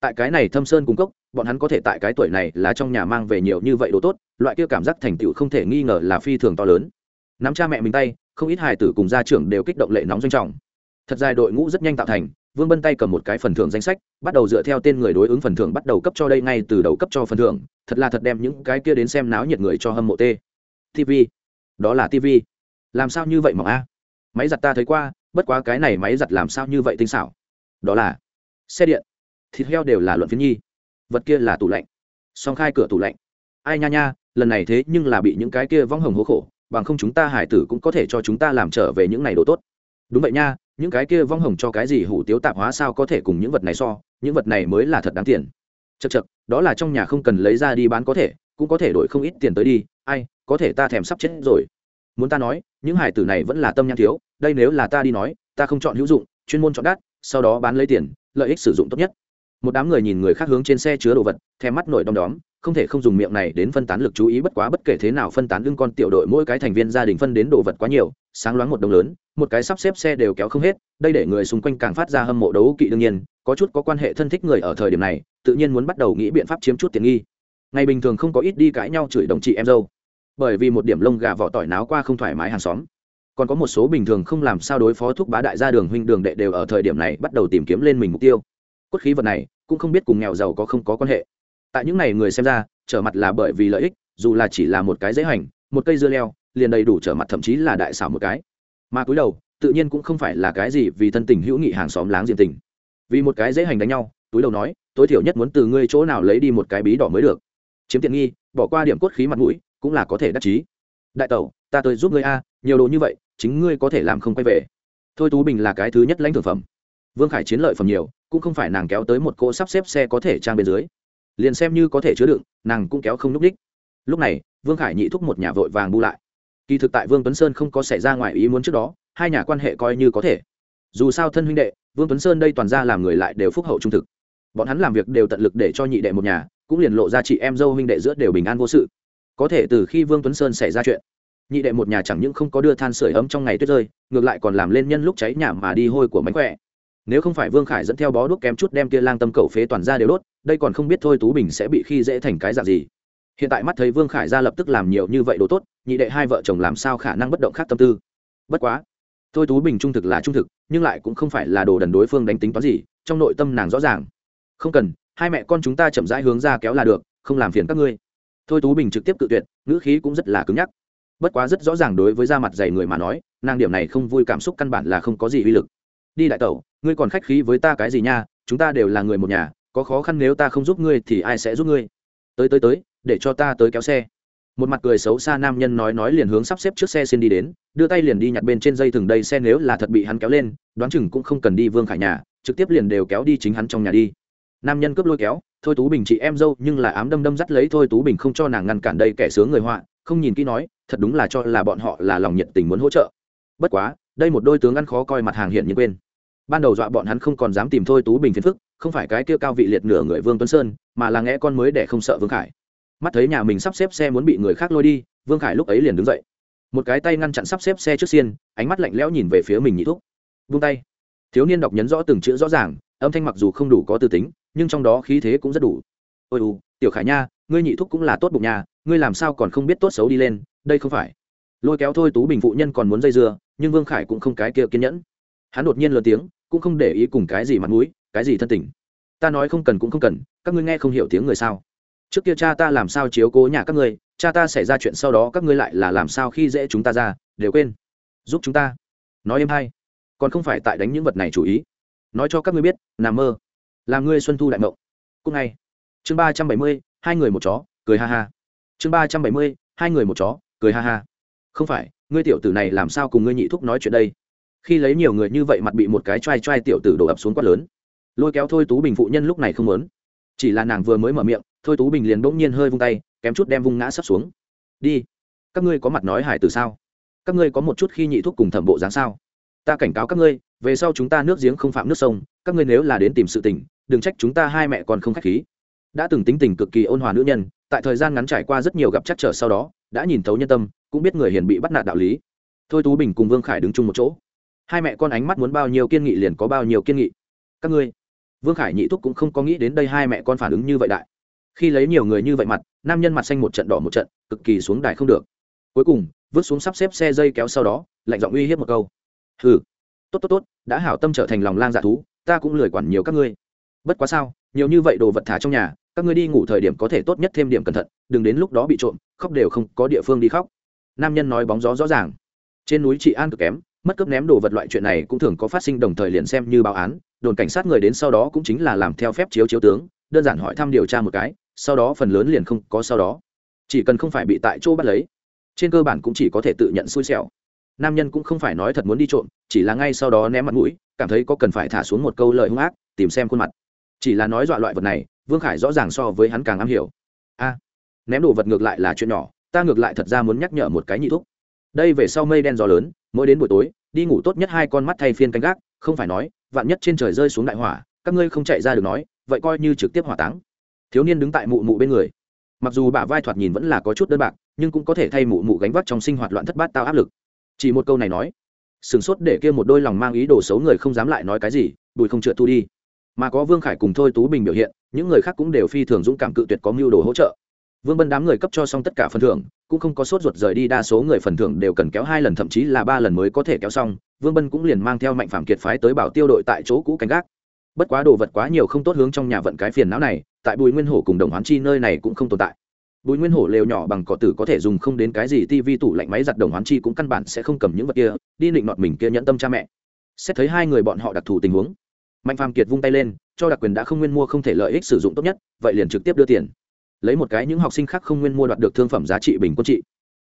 Tại cái này thâm sơn cung cốc, bọn hắn có thể tại cái tuổi này là trong nhà mang về nhiều như vậy đồ tốt, loại kia cảm giác thành tựu không thể nghi ngờ là phi thường to lớn. Nắm cha mẹ mình tay, không ít hài tử cùng gia trưởng đều kích động lệ nóng doanh trọng. Thật dài đội ngũ rất nhanh tạo thành, vương bân tay cầm một cái phần thưởng danh sách, bắt đầu dựa theo tên người đối ứng phần thưởng bắt đầu cấp cho đây ngay từ đầu cấp cho phần thưởng, thật là thật đem những cái kia đến xem náo nhiệt người cho hâm mộ tê. Tv đó là tv làm sao như vậy mỏng a? Máy giặt ta thấy qua bất quá cái này máy giặt làm sao như vậy tinh xảo? Đó là xe điện, thịt heo đều là luận phiến nhi, vật kia là tủ lạnh, song khai cửa tủ lạnh. Ai nha nha, lần này thế nhưng là bị những cái kia vong hồng hố khổ, bằng không chúng ta hải tử cũng có thể cho chúng ta làm trở về những này đồ tốt. Đúng vậy nha, những cái kia vong hồng cho cái gì hủ tiếu tạp hóa sao có thể cùng những vật này so, những vật này mới là thật đáng tiền. Chật chật đó là trong nhà không cần lấy ra đi bán có thể, cũng có thể đổi không ít tiền tới đi, ai, có thể ta thèm sắp chết rồi. Muốn ta nói, những hải tử này vẫn là tâm nhãn thiếu đây nếu là ta đi nói, ta không chọn hữu dụng, chuyên môn chọn đắt, sau đó bán lấy tiền, lợi ích sử dụng tốt nhất. Một đám người nhìn người khác hướng trên xe chứa đồ vật, thèm mắt nổi đom đóm, không thể không dùng miệng này đến phân tán lực chú ý bất quá bất kể thế nào phân tán lưng con tiểu đội mỗi cái thành viên gia đình phân đến đồ vật quá nhiều, sáng loáng một đồng lớn, một cái sắp xếp xe đều kéo không hết, đây để người xung quanh càng phát ra hâm mộ đấu kỵ đương nhiên, có chút có quan hệ thân thích người ở thời điểm này, tự nhiên muốn bắt đầu nghĩ biện pháp chiếm chút tiện nghi. Ngày bình thường không có ít đi cãi nhau chửi đồng chị em dâu. Bởi vì một điểm lông gà vỏ tỏi náo qua không thoải mái hàng xóm còn có một số bình thường không làm sao đối phó thuốc bá đại gia đường huynh đường đệ đều ở thời điểm này bắt đầu tìm kiếm lên mình mục tiêu. Cốt khí vật này, cũng không biết cùng nghèo giàu có không có quan hệ. Tại những này người xem ra, trở mặt là bởi vì lợi ích, dù là chỉ là một cái dễ hành, một cây dưa leo, liền đầy đủ trở mặt thậm chí là đại xảo một cái. Mà cúi đầu, tự nhiên cũng không phải là cái gì vì thân tình hữu nghị hàng xóm láng giềng tình. Vì một cái dễ hành đánh nhau, túi đầu nói, tối thiểu nhất muốn từ ngươi chỗ nào lấy đi một cái bí đỏ mới được. Chiếm tiện nghi, bỏ qua điểm cốt khí mặt mũi, cũng là có thể đắc chí. Đại tẩu, ta tới giúp ngươi a, nhiều đồ như vậy chính ngươi có thể làm không quay về. Thôi tú bình là cái thứ nhất lãnh thực phẩm. Vương khải chiến lợi phẩm nhiều, cũng không phải nàng kéo tới một cỗ sắp xếp xe có thể trang bên dưới. Liền xem như có thể chứa đựng, nàng cũng kéo không n ú c đích. Lúc này, vương khải nhị thúc một nhà vội vàng bu lại. Kỳ thực tại vương tuấn sơn không có xảy ra ngoài ý muốn trước đó, hai nhà quan hệ coi như có thể. Dù sao thân huynh đệ, vương tuấn sơn đây toàn ra làm người lại đều phúc hậu trung thực. Bọn hắn làm việc đều tận lực để cho nhị đệ một nhà, cũng liền lộ ra chị em dâu huynh đệ giữa đều bình an vô sự. Có thể từ khi vương tuấn sơn xảy ra chuyện nhị đệ một nhà chẳng những không có đưa than sửa ấm trong ngày tuyết rơi, ngược lại còn làm lên nhân lúc cháy nhà mà đi hôi của mánh khỏe. Nếu không phải vương khải dẫn theo bó đuốc kém chút đem kia lang tâm cầu phế toàn ra đều đốt, đây còn không biết thôi tú bình sẽ bị khi dễ thành cái dạng gì. Hiện tại mắt thấy vương khải ra lập tức làm nhiều như vậy đồ tốt, nhị đệ hai vợ chồng làm sao khả năng bất động khác tâm tư? Bất quá, thôi tú bình trung thực là trung thực, nhưng lại cũng không phải là đồ đần đối phương đánh tính toán gì, trong nội tâm nàng rõ ràng. Không cần, hai mẹ con chúng ta chậm rãi hướng ra kéo là được, không làm phiền các ngươi. Thôi tú bình trực tiếp cự tuyệt, ngữ khí cũng rất là cứng nhắc bất quá rất rõ ràng đối với da mặt dày người mà nói, nàng điểm này không vui cảm xúc căn bản là không có gì uy lực. Đi đại tẩu, ngươi còn khách khí với ta cái gì nha, chúng ta đều là người một nhà, có khó khăn nếu ta không giúp ngươi thì ai sẽ giúp ngươi? Tới tới tới, để cho ta tới kéo xe. Một mặt cười xấu xa nam nhân nói nói liền hướng sắp xếp trước xe xin đi đến, đưa tay liền đi nhặt bên trên dây thừng đây, xe nếu là thật bị hắn kéo lên, đoán chừng cũng không cần đi vương khải nhà, trực tiếp liền đều kéo đi chính hắn trong nhà đi. Nam nhân cướp lôi kéo, thôi tú bình, chị em dâu, nhưng là ám đâm đâm dắt lấy thôi tú bình không cho nàng ngăn cản đây, kẻ sướng người họa. Không nhìn kỹ nói thật đúng là cho là bọn họ là lòng nhiệt tình muốn hỗ trợ. Bất quá, đây một đôi tướng ăn khó coi mặt hàng hiện như quên. Ban đầu dọa bọn hắn không còn dám tìm thôi tú bình phiền phức, không phải cái kia cao vị liệt nửa người vương tuấn sơn, mà là nghe con mới để không sợ vương khải. Mắt thấy nhà mình sắp xếp xe muốn bị người khác lôi đi, vương khải lúc ấy liền đứng dậy. Một cái tay ngăn chặn sắp xếp xe trước xiên, ánh mắt lạnh lẽo nhìn về phía mình nhị thúc. Vung tay. Thiếu niên đọc nhấn rõ từng chữ rõ ràng, âm thanh mặc dù không đủ có từ tính, nhưng trong đó khí thế cũng rất đủ. Ôi u, tiểu khải nha, ngươi nhị thúc cũng là tốt bụng nhà ngươi làm sao còn không biết tốt xấu đi lên đây không phải. Lôi kéo thôi tú bình phụ nhân còn muốn dây dưa, nhưng vương khải cũng không cái kia kiên nhẫn. Hắn đột nhiên lớn tiếng, cũng không để ý cùng cái gì mặt mũi, cái gì thân tình. Ta nói không cần cũng không cần, các ngươi nghe không hiểu tiếng người sao. Trước kia cha ta làm sao chiếu cố nhà các ngươi, cha ta xảy ra chuyện sau đó các ngươi lại là làm sao khi dễ chúng ta ra, đều quên. Giúp chúng ta. Nói em hay. Còn không phải tại đánh những vật này chủ ý. Nói cho các ngươi biết, nằm mơ. Làm ngươi xuân thu đại mộng. Cũng ngay. Chương ba trăm bảy mươi, hai người một chó, cười ha ha. Chương ba trăm bảy mươi, hai người một chó cười ha ha. Không phải, ngươi tiểu tử này làm sao cùng ngươi nhị thúc nói chuyện đây? Khi lấy nhiều người như vậy mặt bị một cái t r a i t r a i tiểu tử đổ ập xuống quát lớn. Lôi kéo thôi tú bình phụ nhân lúc này không lớn chỉ là nàng vừa mới mở miệng, thôi tú bình liền bỗng nhiên hơi vung tay, kém chút đem vung ngã sắp xuống. Đi, các ngươi có mặt nói hải từ sao? Các ngươi có một chút khi nhị thuốc cùng thẩm bộ dáng sao? Ta cảnh cáo các ngươi, về sau chúng ta nước giếng không phạm nước sông, các ngươi nếu là đến tìm sự tình, đừng trách chúng ta hai mẹ con không khách khí. Đã từng tính tình cực kỳ ôn hòa nữ nhân, tại thời gian ngắn trải qua rất nhiều gặp chắc trở sau đó đã nhìn thấu nhân tâm, cũng biết người hiền bị bắt nạt đạo lý. Thôi tú bình cùng vương khải đứng chung một chỗ. Hai mẹ con ánh mắt muốn bao nhiêu kiên nghị liền có bao nhiêu kiên nghị. Các ngươi, vương khải nhị thúc cũng không có nghĩ đến đây hai mẹ con phản ứng như vậy đại. Khi lấy nhiều người như vậy mặt, nam nhân mặt xanh một trận đỏ một trận, cực kỳ xuống đài không được. Cuối cùng, vứt xuống sắp xếp xe dây kéo sau đó, lạnh giọng uy hiếp một câu. Hừ, tốt tốt tốt, đã hảo tâm trở thành lòng lang dạ thú, ta cũng lười quản nhiều các ngươi. Bất quá sao, nhiều như vậy đồ vật thả trong nhà, các ngươi đi ngủ thời điểm có thể tốt nhất thêm điểm cẩn thận, đừng đến lúc đó bị trộm khóc đều không có địa phương đi khóc. Nam nhân nói bóng gió rõ ràng. Trên núi trị an cực kém, mất cướp ném đồ vật loại chuyện này cũng thường có phát sinh đồng thời liền xem như báo án, đồn cảnh sát người đến sau đó cũng chính là làm theo phép chiếu chiếu tướng, đơn giản hỏi thăm điều tra một cái, sau đó phần lớn liền không có sau đó. Chỉ cần không phải bị tại chỗ bắt lấy, trên cơ bản cũng chỉ có thể tự nhận xui xẻo. Nam nhân cũng không phải nói thật muốn đi trộm, chỉ là ngay sau đó ném mặt mũi, cảm thấy có cần phải thả xuống một câu lời hung ác, tìm xem khuôn mặt. Chỉ là nói dọa loại vật này, vương khải rõ ràng so với hắn càng am hiểu. A ném đồ vật ngược lại là chuyện nhỏ, ta ngược lại thật ra muốn nhắc nhở một cái nhị thúc. Đây về sau mây đen gió lớn, mỗi đến buổi tối, đi ngủ tốt nhất hai con mắt thay phiên canh gác, không phải nói, vạn nhất trên trời rơi xuống đại hỏa, các ngươi không chạy ra được nói, vậy coi như trực tiếp hỏa táng. Thiếu niên đứng tại mụ mụ bên người. Mặc dù bả vai thoạt nhìn vẫn là có chút đơn bạc, nhưng cũng có thể thay mụ mụ gánh vác trong sinh hoạt loạn thất bát tao áp lực. Chỉ một câu này nói sửng sốt để kia một đôi lòng mang ý đồ xấu người không dám lại nói cái gì, bùi không trượt thu đi. Mà có vương khải cùng thôi tú bình biểu hiện, những người khác cũng đều phi thường dũng cảm cự tuyệt có mưu đồ hỗ trợ vương bân đám người cấp cho xong tất cả phần thưởng, cũng không có sốt ruột rời đi, đa số người phần thưởng đều cần kéo hai lần, thậm chí là ba lần mới có thể kéo xong. Vương bân cũng liền mang theo mạnh phạm kiệt phái tới bảo tiêu đội tại chỗ cũ canh gác. Bất quá đồ vật quá nhiều không tốt hướng trong nhà vận cái phiền não này, tại bùi nguyên hổ cùng đồng hoán chi nơi này cũng không tồn tại. Bùi nguyên hổ lều nhỏ bằng cỏ tử có thể dùng không đến cái gì, tivi tủ lạnh máy giặt đồng hoán chi cũng căn bản sẽ không cầm những vật kia, đi định nọt mình kia nhẫn tâm cha mẹ. Xét thấy hai người bọn họ đặc thù tình huống, mạnh phàm kiệt vung tay lên, cho đặc quyền đã không nguyên mua không thể lợi ích sử dụng tốt nhất, vậy liền trực tiếp đưa tiền lấy một cái những học sinh khác không nguyên mua đoạt được thương phẩm giá trị bình quân trị.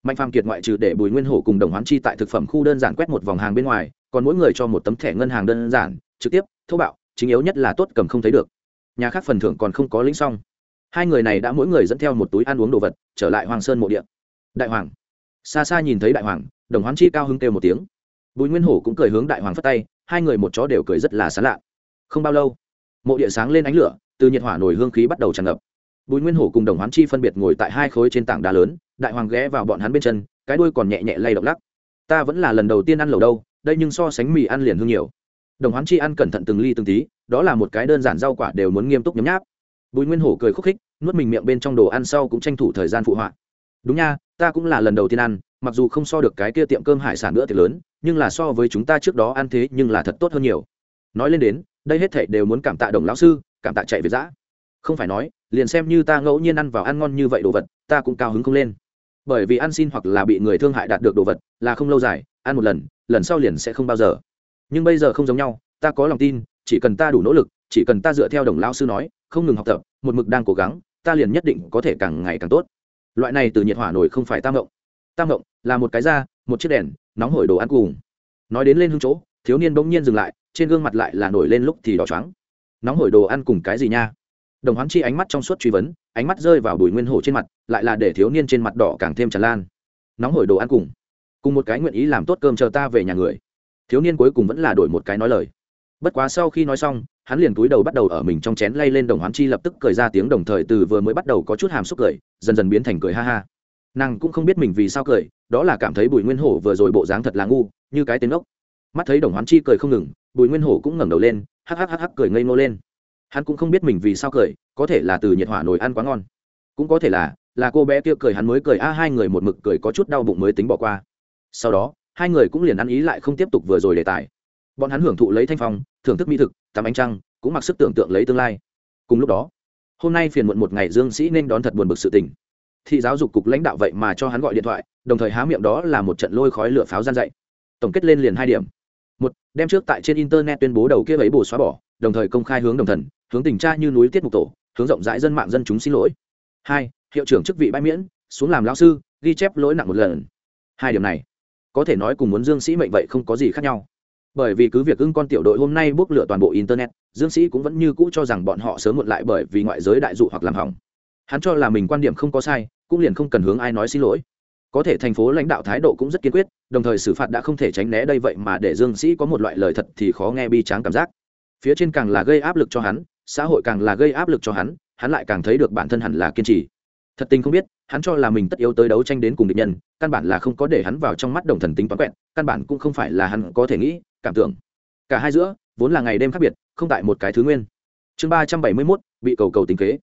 Mạnh phàm kiệt ngoại trừ để bùi nguyên hổ cùng đồng hoán chi tại thực phẩm khu đơn giản quét một vòng hàng bên ngoài, còn mỗi người cho một tấm thẻ ngân hàng đơn giản, trực tiếp, thô bạo, chính yếu nhất là tốt cầm không thấy được. Nhà khác phần thưởng còn không có lĩnh xong. Hai người này đã mỗi người dẫn theo một túi ăn uống đồ vật, trở lại hoàng sơn mộ điện đại hoàng. Xa xa nhìn thấy đại hoàng, đồng hoán chi cao hứng kêu một tiếng. Bùi nguyên hổ cũng cười hướng đại hoàng phất tay, hai người một chó đều cười rất là xán lạ. Không bao lâu, mộ địa sáng lên ánh lửa, từ nhiệt hỏa nổi hương khí bắt đầu tràn ngập bùi nguyên hổ cùng đồng hoán chi phân biệt ngồi tại hai khối trên tảng đá lớn, đại hoàng ghé vào bọn hắn bên chân, cái đuôi còn nhẹ nhẹ lay động lắc. Ta vẫn là lần đầu tiên ăn lẩu đâu, đây nhưng so sánh mì ăn liền hương nhiều. Đồng hoán chi ăn cẩn thận từng ly từng tí, đó là một cái đơn giản rau quả đều muốn nghiêm túc nhấm nháp. Bùi nguyên hổ cười khúc khích, nuốt mình miệng bên trong đồ ăn sau cũng tranh thủ thời gian phụ họa. Đúng nha, ta cũng là lần đầu tiên ăn, mặc dù không so được cái kia tiệm cơm hải sản nữa thì lớn, nhưng là so với chúng ta trước đó ăn thế nhưng là thật tốt hơn nhiều. Nói lên đến, đây hết thảy đều muốn cảm tạ đồng lão sư, cảm tạ chạy về giã không phải nói, liền xem như ta ngẫu nhiên ăn vào ăn ngon như vậy đồ vật, ta cũng cao hứng không lên. Bởi vì ăn xin hoặc là bị người thương hại đạt được đồ vật, là không lâu dài, ăn một lần lần sau liền sẽ không bao giờ. Nhưng bây giờ không giống nhau, ta có lòng tin, chỉ cần ta đủ nỗ lực, chỉ cần ta dựa theo đồng lão sư nói, không ngừng học tập, một mực đang cố gắng, ta liền nhất định có thể càng ngày càng tốt. Loại này từ nhiệt hỏa nổi không phải tam ngộng. Tam ngộng là một cái da, một chiếc đèn, nóng hổi đồ ăn cùng. Nói đến lên hương chỗ, thiếu niên bỗng nhiên dừng lại, trên gương mặt lại là nổi lên lúc thì đỏ trắng nóng hổi đồ ăn cùng cái gì nha? Đồng hoán chi ánh mắt trong suốt truy vấn, ánh mắt rơi vào bùi nguyên hổ trên mặt, lại là để thiếu niên trên mặt đỏ càng thêm tràn lan. Nóng hổi đồ ăn cùng cùng một cái nguyện ý làm tốt cơm chờ ta về nhà người. Thiếu niên cuối cùng vẫn là đổi một cái nói lời. Bất quá sau khi nói xong, hắn liền túi đầu bắt đầu ở mình trong chén lay lên đồng hoán chi lập tức cười ra tiếng đồng thời từ vừa mới bắt đầu có chút hàm xúc cười, dần dần biến thành cười ha ha. Nàng cũng không biết mình vì sao cười, đó là cảm thấy bùi nguyên hổ vừa rồi bộ dáng thật là ngu, như cái tên ốc. Mắt thấy đồng hoán chi cười không ngừng, bùi nguyên hổ cũng ngẩng đầu lên, hắc hắc hắc hắc cười ngây ngô lên hắn cũng không biết mình vì sao cười, có thể là từ nhiệt hỏa nồi ăn quá ngon. Cũng có thể là là cô bé kia cười hắn mới cười, a, hai người một mực cười có chút đau bụng mới tính bỏ qua. Sau đó, hai người cũng liền ăn ý lại không tiếp tục vừa rồi đề tài. Bọn hắn hưởng thụ lấy thanh phong, thưởng thức mỹ thực, tắm ánh trăng, cũng mặc sức tưởng tượng lấy tương lai. Cùng lúc đó, hôm nay phiền muộn một ngày dương sĩ nên đón thật buồn bực sự tình. Thị giáo dục cục lãnh đạo vậy mà cho hắn gọi điện thoại, đồng thời há miệng đó là một trận lôi khói lửa pháo gian dạy. tổng kết lên liền hai điểm. Một, đem trước tại trên internet tuyên bố đầu kia ấy bổ xóa bỏ đồng thời công khai hướng đồng thần, hướng tình tra như núi tiết mục tổ, hướng rộng rãi dân mạng dân chúng xin lỗi. Hai, hiệu trưởng chức vị bãi miễn, xuống làm lao sư, ghi chép lỗi nặng một lần. Hai điểm này, có thể nói cùng muốn dương sĩ mệnh vậy không có gì khác nhau. Bởi vì cứ việc ưng con tiểu đội hôm nay bốc lửa toàn bộ internet, dương sĩ cũng vẫn như cũ cho rằng bọn họ sớm muộn lại bởi vì ngoại giới đại dụ hoặc làm hỏng. Hắn cho là mình quan điểm không có sai, cũng liền không cần hướng ai nói xin lỗi. Có thể thành phố lãnh đạo thái độ cũng rất kiên quyết, đồng thời xử phạt đã không thể tránh né đây vậy mà để dương sĩ có một loại lời thật thì khó nghe bi tráng cảm giác phía trên càng là gây áp lực cho hắn, xã hội càng là gây áp lực cho hắn hắn lại càng thấy được bản thân hẳn là kiên trì. Thật tình không biết, hắn cho là mình tất yếu tới đấu tranh đến cùng địch nhân, căn bản là không có để hắn vào trong mắt đồng thần tính toán quẹn căn bản cũng không phải là hắn có thể nghĩ, cảm tưởng. Cả hai giữa, vốn là ngày đêm khác biệt, không tại một cái thứ nguyên. Chương ba trăm bảy mươi mốt, bị cầu cầu tính kế.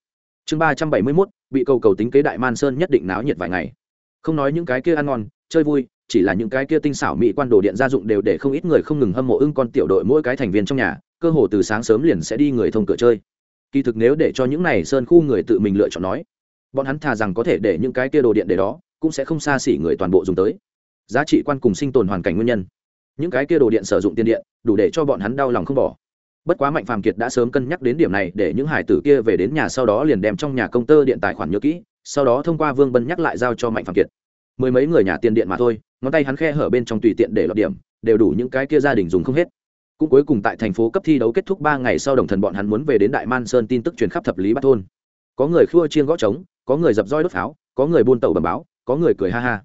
Chương ba trăm bảy mươi mốt, bị cầu cầu tính kế đại man sơn nhất định náo nhiệt vài ngày. Không nói những cái kia ăn ngon, chơi vui chỉ là những cái kia tinh xảo mỹ quan đồ điện gia dụng đều để không ít người không ngừng hâm mộ ưng con tiểu đội mỗi cái thành viên trong nhà, cơ hồ từ sáng sớm liền sẽ đi người thông cửa chơi. Kỳ thực nếu để cho những này sơn khu người tự mình lựa chọn nói, bọn hắn thà rằng có thể để những cái kia đồ điện để đó, cũng sẽ không xa xỉ người toàn bộ dùng tới. Giá trị quan cùng sinh tồn hoàn cảnh nguyên nhân. Những cái kia đồ điện sử dụng tiền điện, đủ để cho bọn hắn đau lòng không bỏ. Bất quá mạnh phàm kiệt đã sớm cân nhắc đến điểm này, để những hải tử kia về đến nhà sau đó liền đem trong nhà công tơ điện tài khoản nhớ kỹ, sau đó thông qua vương bân nhắc lại giao cho mạnh phàm kiệt mười mấy người nhà tiền điện mà thôi, ngón tay hắn khe hở bên trong tùy tiện để lọt điểm, đều đủ những cái kia gia đình dùng không hết. Cũng cuối cùng tại thành phố cấp thi đấu kết thúc ba ngày sau đồng thần bọn hắn muốn về đến đại man sơn tin tức truyền khắp thập lý bát thôn. Có người khua chiên gõ trống, có người dập roi đốt pháo, có người buôn tàu bầm báo, có người cười ha ha.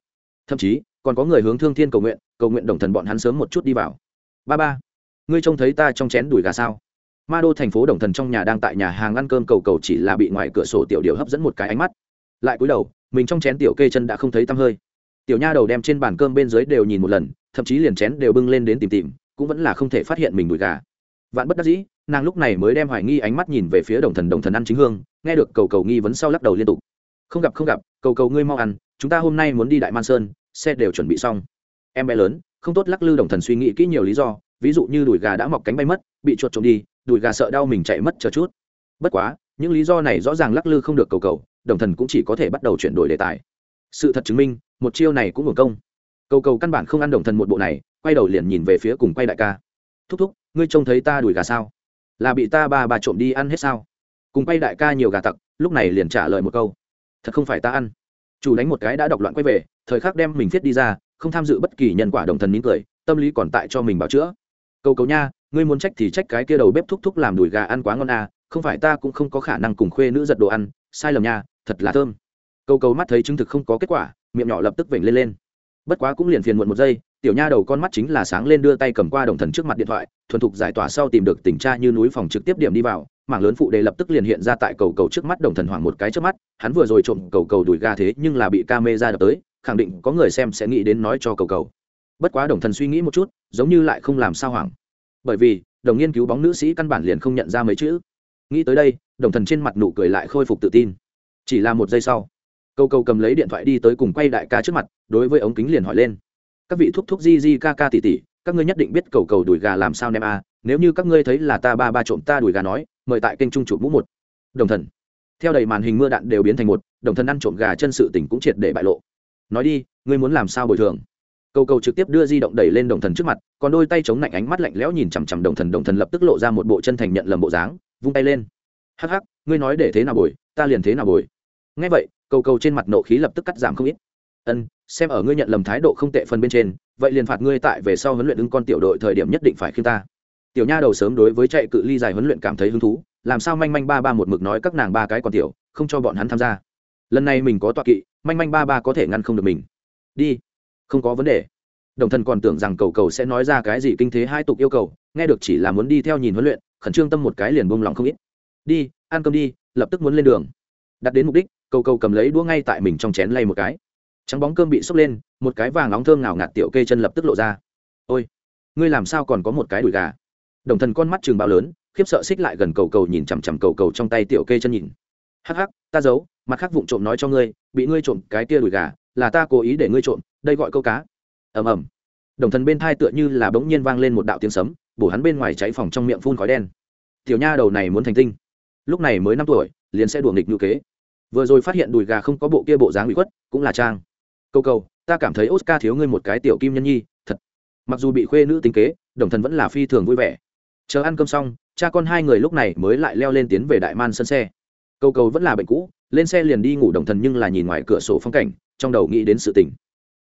Thậm chí, còn có người hướng thương thiên cầu nguyện cầu nguyện đồng thần bọn hắn sớm một chút đi vào. Ba ba, ngươi trông thấy ta trong chén đùi gà sao? Ma đô thành phố đồng thần trong nhà đang tại nhà hàng ăn cơm cầu cầu chỉ là bị ngoài cửa sổ tiểu điệu hấp dẫn một cái ánh mắt lại cúi đầu, mình trong chén tiểu kê chân đã không thấy tăm hơi. Tiểu nha đầu đem trên bàn cơm bên dưới đều nhìn một lần, thậm chí liền chén đều bưng lên đến tìm tìm, cũng vẫn là không thể phát hiện mình đùi gà. Vạn bất đắc dĩ, nàng lúc này mới đem hoài nghi ánh mắt nhìn về phía đồng thần đồng thần ăn chính hương, nghe được cầu cầu nghi vấn sau lắc đầu liên tục. Không gặp không gặp, cầu cầu ngươi mau ăn, chúng ta hôm nay muốn đi đại man sơn, xe đều chuẩn bị xong. Em bé lớn, không tốt lắc lư đồng thần suy nghĩ kỹ nhiều lý do, ví dụ như đùi gà đã mọc cánh bay mất, bị chuột trộm đi, đùi gà sợ đau mình chạy mất chờ chút. Bất quá, những lý do này rõ ràng lắc lư không được cầu cầu đồng thần cũng chỉ có thể bắt đầu chuyển đổi đề tài. Sự thật chứng minh, một chiêu này cũng hưởng công. Cầu cầu căn bản không ăn đồng thần một bộ này, quay đầu liền nhìn về phía cùng quay đại ca. Thúc thúc, ngươi trông thấy ta đùi gà sao? Là bị ta ba bà trộm đi ăn hết sao? Cùng quay đại ca nhiều gà tặc, lúc này liền trả lời một câu. Thật không phải ta ăn. Chủ đánh một cái đã đọc loạn quay về, thời khắc đem mình viết đi ra, không tham dự bất kỳ nhân quả đồng thần nín cười, tâm lý còn tại cho mình bảo chữa. Cầu cầu nha, ngươi muốn trách thì trách cái kia đầu bếp thúc thúc làm đùi gà ăn quá ngon à không phải ta cũng không có khả năng cùng khuê nữ giật đồ ăn, sai lầm nha thật là thơm. Cầu cầu mắt thấy chứng thực không có kết quả, miệng nhỏ lập tức vểnh lên lên. Bất quá cũng liền phiền muộn một giây, tiểu nha đầu con mắt chính là sáng lên đưa tay cầm qua đồng thần trước mặt điện thoại, thuần thục giải tỏa sau tìm được tình tra như núi phòng trực tiếp điểm đi vào, mảng lớn phụ đề lập tức liền hiện ra tại cầu cầu trước mắt đồng thần hoảng một cái trước mắt, hắn vừa rồi trộm cầu cầu đuổi ga thế nhưng là bị ca mê ra đập tới, khẳng định có người xem sẽ nghĩ đến nói cho cầu cầu. Bất quá đồng thần suy nghĩ một chút, giống như lại không làm sao hoảng. Bởi vì, đồng nghiên cứu bóng nữ sĩ căn bản liền không nhận ra mấy chữ. Nghĩ tới đây, đồng thần trên mặt nụ cười lại khôi phục tự tin chỉ là một giây sau. Cầu cầu cầm lấy điện thoại đi tới cùng quay đại ca trước mặt, đối với ống kính liền hỏi lên. Các vị thúc thúc di di ca ca tỉ tỉ các ngươi nhất định biết cầu cầu đùi gà làm sao nem a à. nếu như các ngươi thấy là ta ba ba trộm ta đùi gà nói, mời tại kênh trung chụp mũ một. Đồng thần. Theo đầy màn hình mưa đạn đều biến thành một, đồng thần ăn trộm gà chân sự tỉnh cũng triệt để bại lộ. Nói đi, ngươi muốn làm sao bồi thường? Cầu cầu trực tiếp đưa di động đẩy lên đồng thần trước mặt, còn đôi tay chống lạnh ánh mắt lạnh lẽo nhìn chằm chằm đồng thần đồng thần lập tức lộ ra một bộ chân thành nhận lầm bộ dáng, vung tay lên. Hắc hắc, ngươi nói để thế nào bồi, ta liền thế nào bồi ngay vậy, cầu cầu trên mặt nộ khí lập tức cắt giảm không ít. Ân, xem ở ngươi nhận lầm thái độ không tệ phần bên trên, vậy liền phạt ngươi tại về sau huấn luyện ứng con tiểu đội thời điểm nhất định phải khiêm ta. Tiểu nha đầu sớm đối với chạy cự ly dài huấn luyện cảm thấy hứng thú, làm sao manh manh ba ba một mực nói các nàng ba cái còn tiểu, không cho bọn hắn tham gia? Lần này mình có tọa kỵ, manh manh ba ba có thể ngăn không được mình. Đi, không có vấn đề. Đồng thần còn tưởng rằng cầu cầu sẽ nói ra cái gì kinh thế hai tục yêu cầu, nghe được chỉ là muốn đi theo nhìn huấn luyện, khẩn trương tâm một cái liền bông lòng không ít. Đi, ăn cơm đi, lập tức muốn lên đường. Đặt đến mục đích cầu cầu cầm lấy đũa ngay tại mình trong chén lay một cái. Trắng bóng cơm bị sốc lên, một cái vàng nóng thơm ngào ngạt tiểu kê chân lập tức lộ ra. Ôi, ngươi làm sao còn có một cái đùi gà? Đồng thần con mắt chừng bao lớn, khiếp sợ xích lại gần cầu cầu nhìn chằm chằm cầu cầu trong tay tiểu kê chân nhìn. Hắc hắc, ta giấu, mặt khác vụng trộm nói cho ngươi, bị ngươi trộm cái kia đùi gà, là ta cố ý để ngươi trộm, đây gọi câu cá. Ầm ầm. Đồng thần bên thai tựa như là bỗng nhiên vang lên một đạo tiếng sấm, bổ hắn bên ngoài cháy phòng trong miệng phun khói đen. Tiểu nha đầu này muốn thành tinh. Lúc này mới năm tuổi, liền sẽ đùa nghịch ngữ kế vừa rồi phát hiện đùi gà không có bộ kia bộ dáng bị khuất, cũng là trang. Câu cầu, ta cảm thấy oscar thiếu ngươi một cái tiểu kim nhân nhi, thật. Mặc dù bị khuê nữ tính kế, đồng thần vẫn là phi thường vui vẻ. Chờ ăn cơm xong, cha con hai người lúc này mới lại leo lên tiến về đại man sân xe. Câu cầu vẫn là bệnh cũ, lên xe liền đi ngủ đồng thần nhưng là nhìn ngoài cửa sổ phong cảnh, trong đầu nghĩ đến sự tình.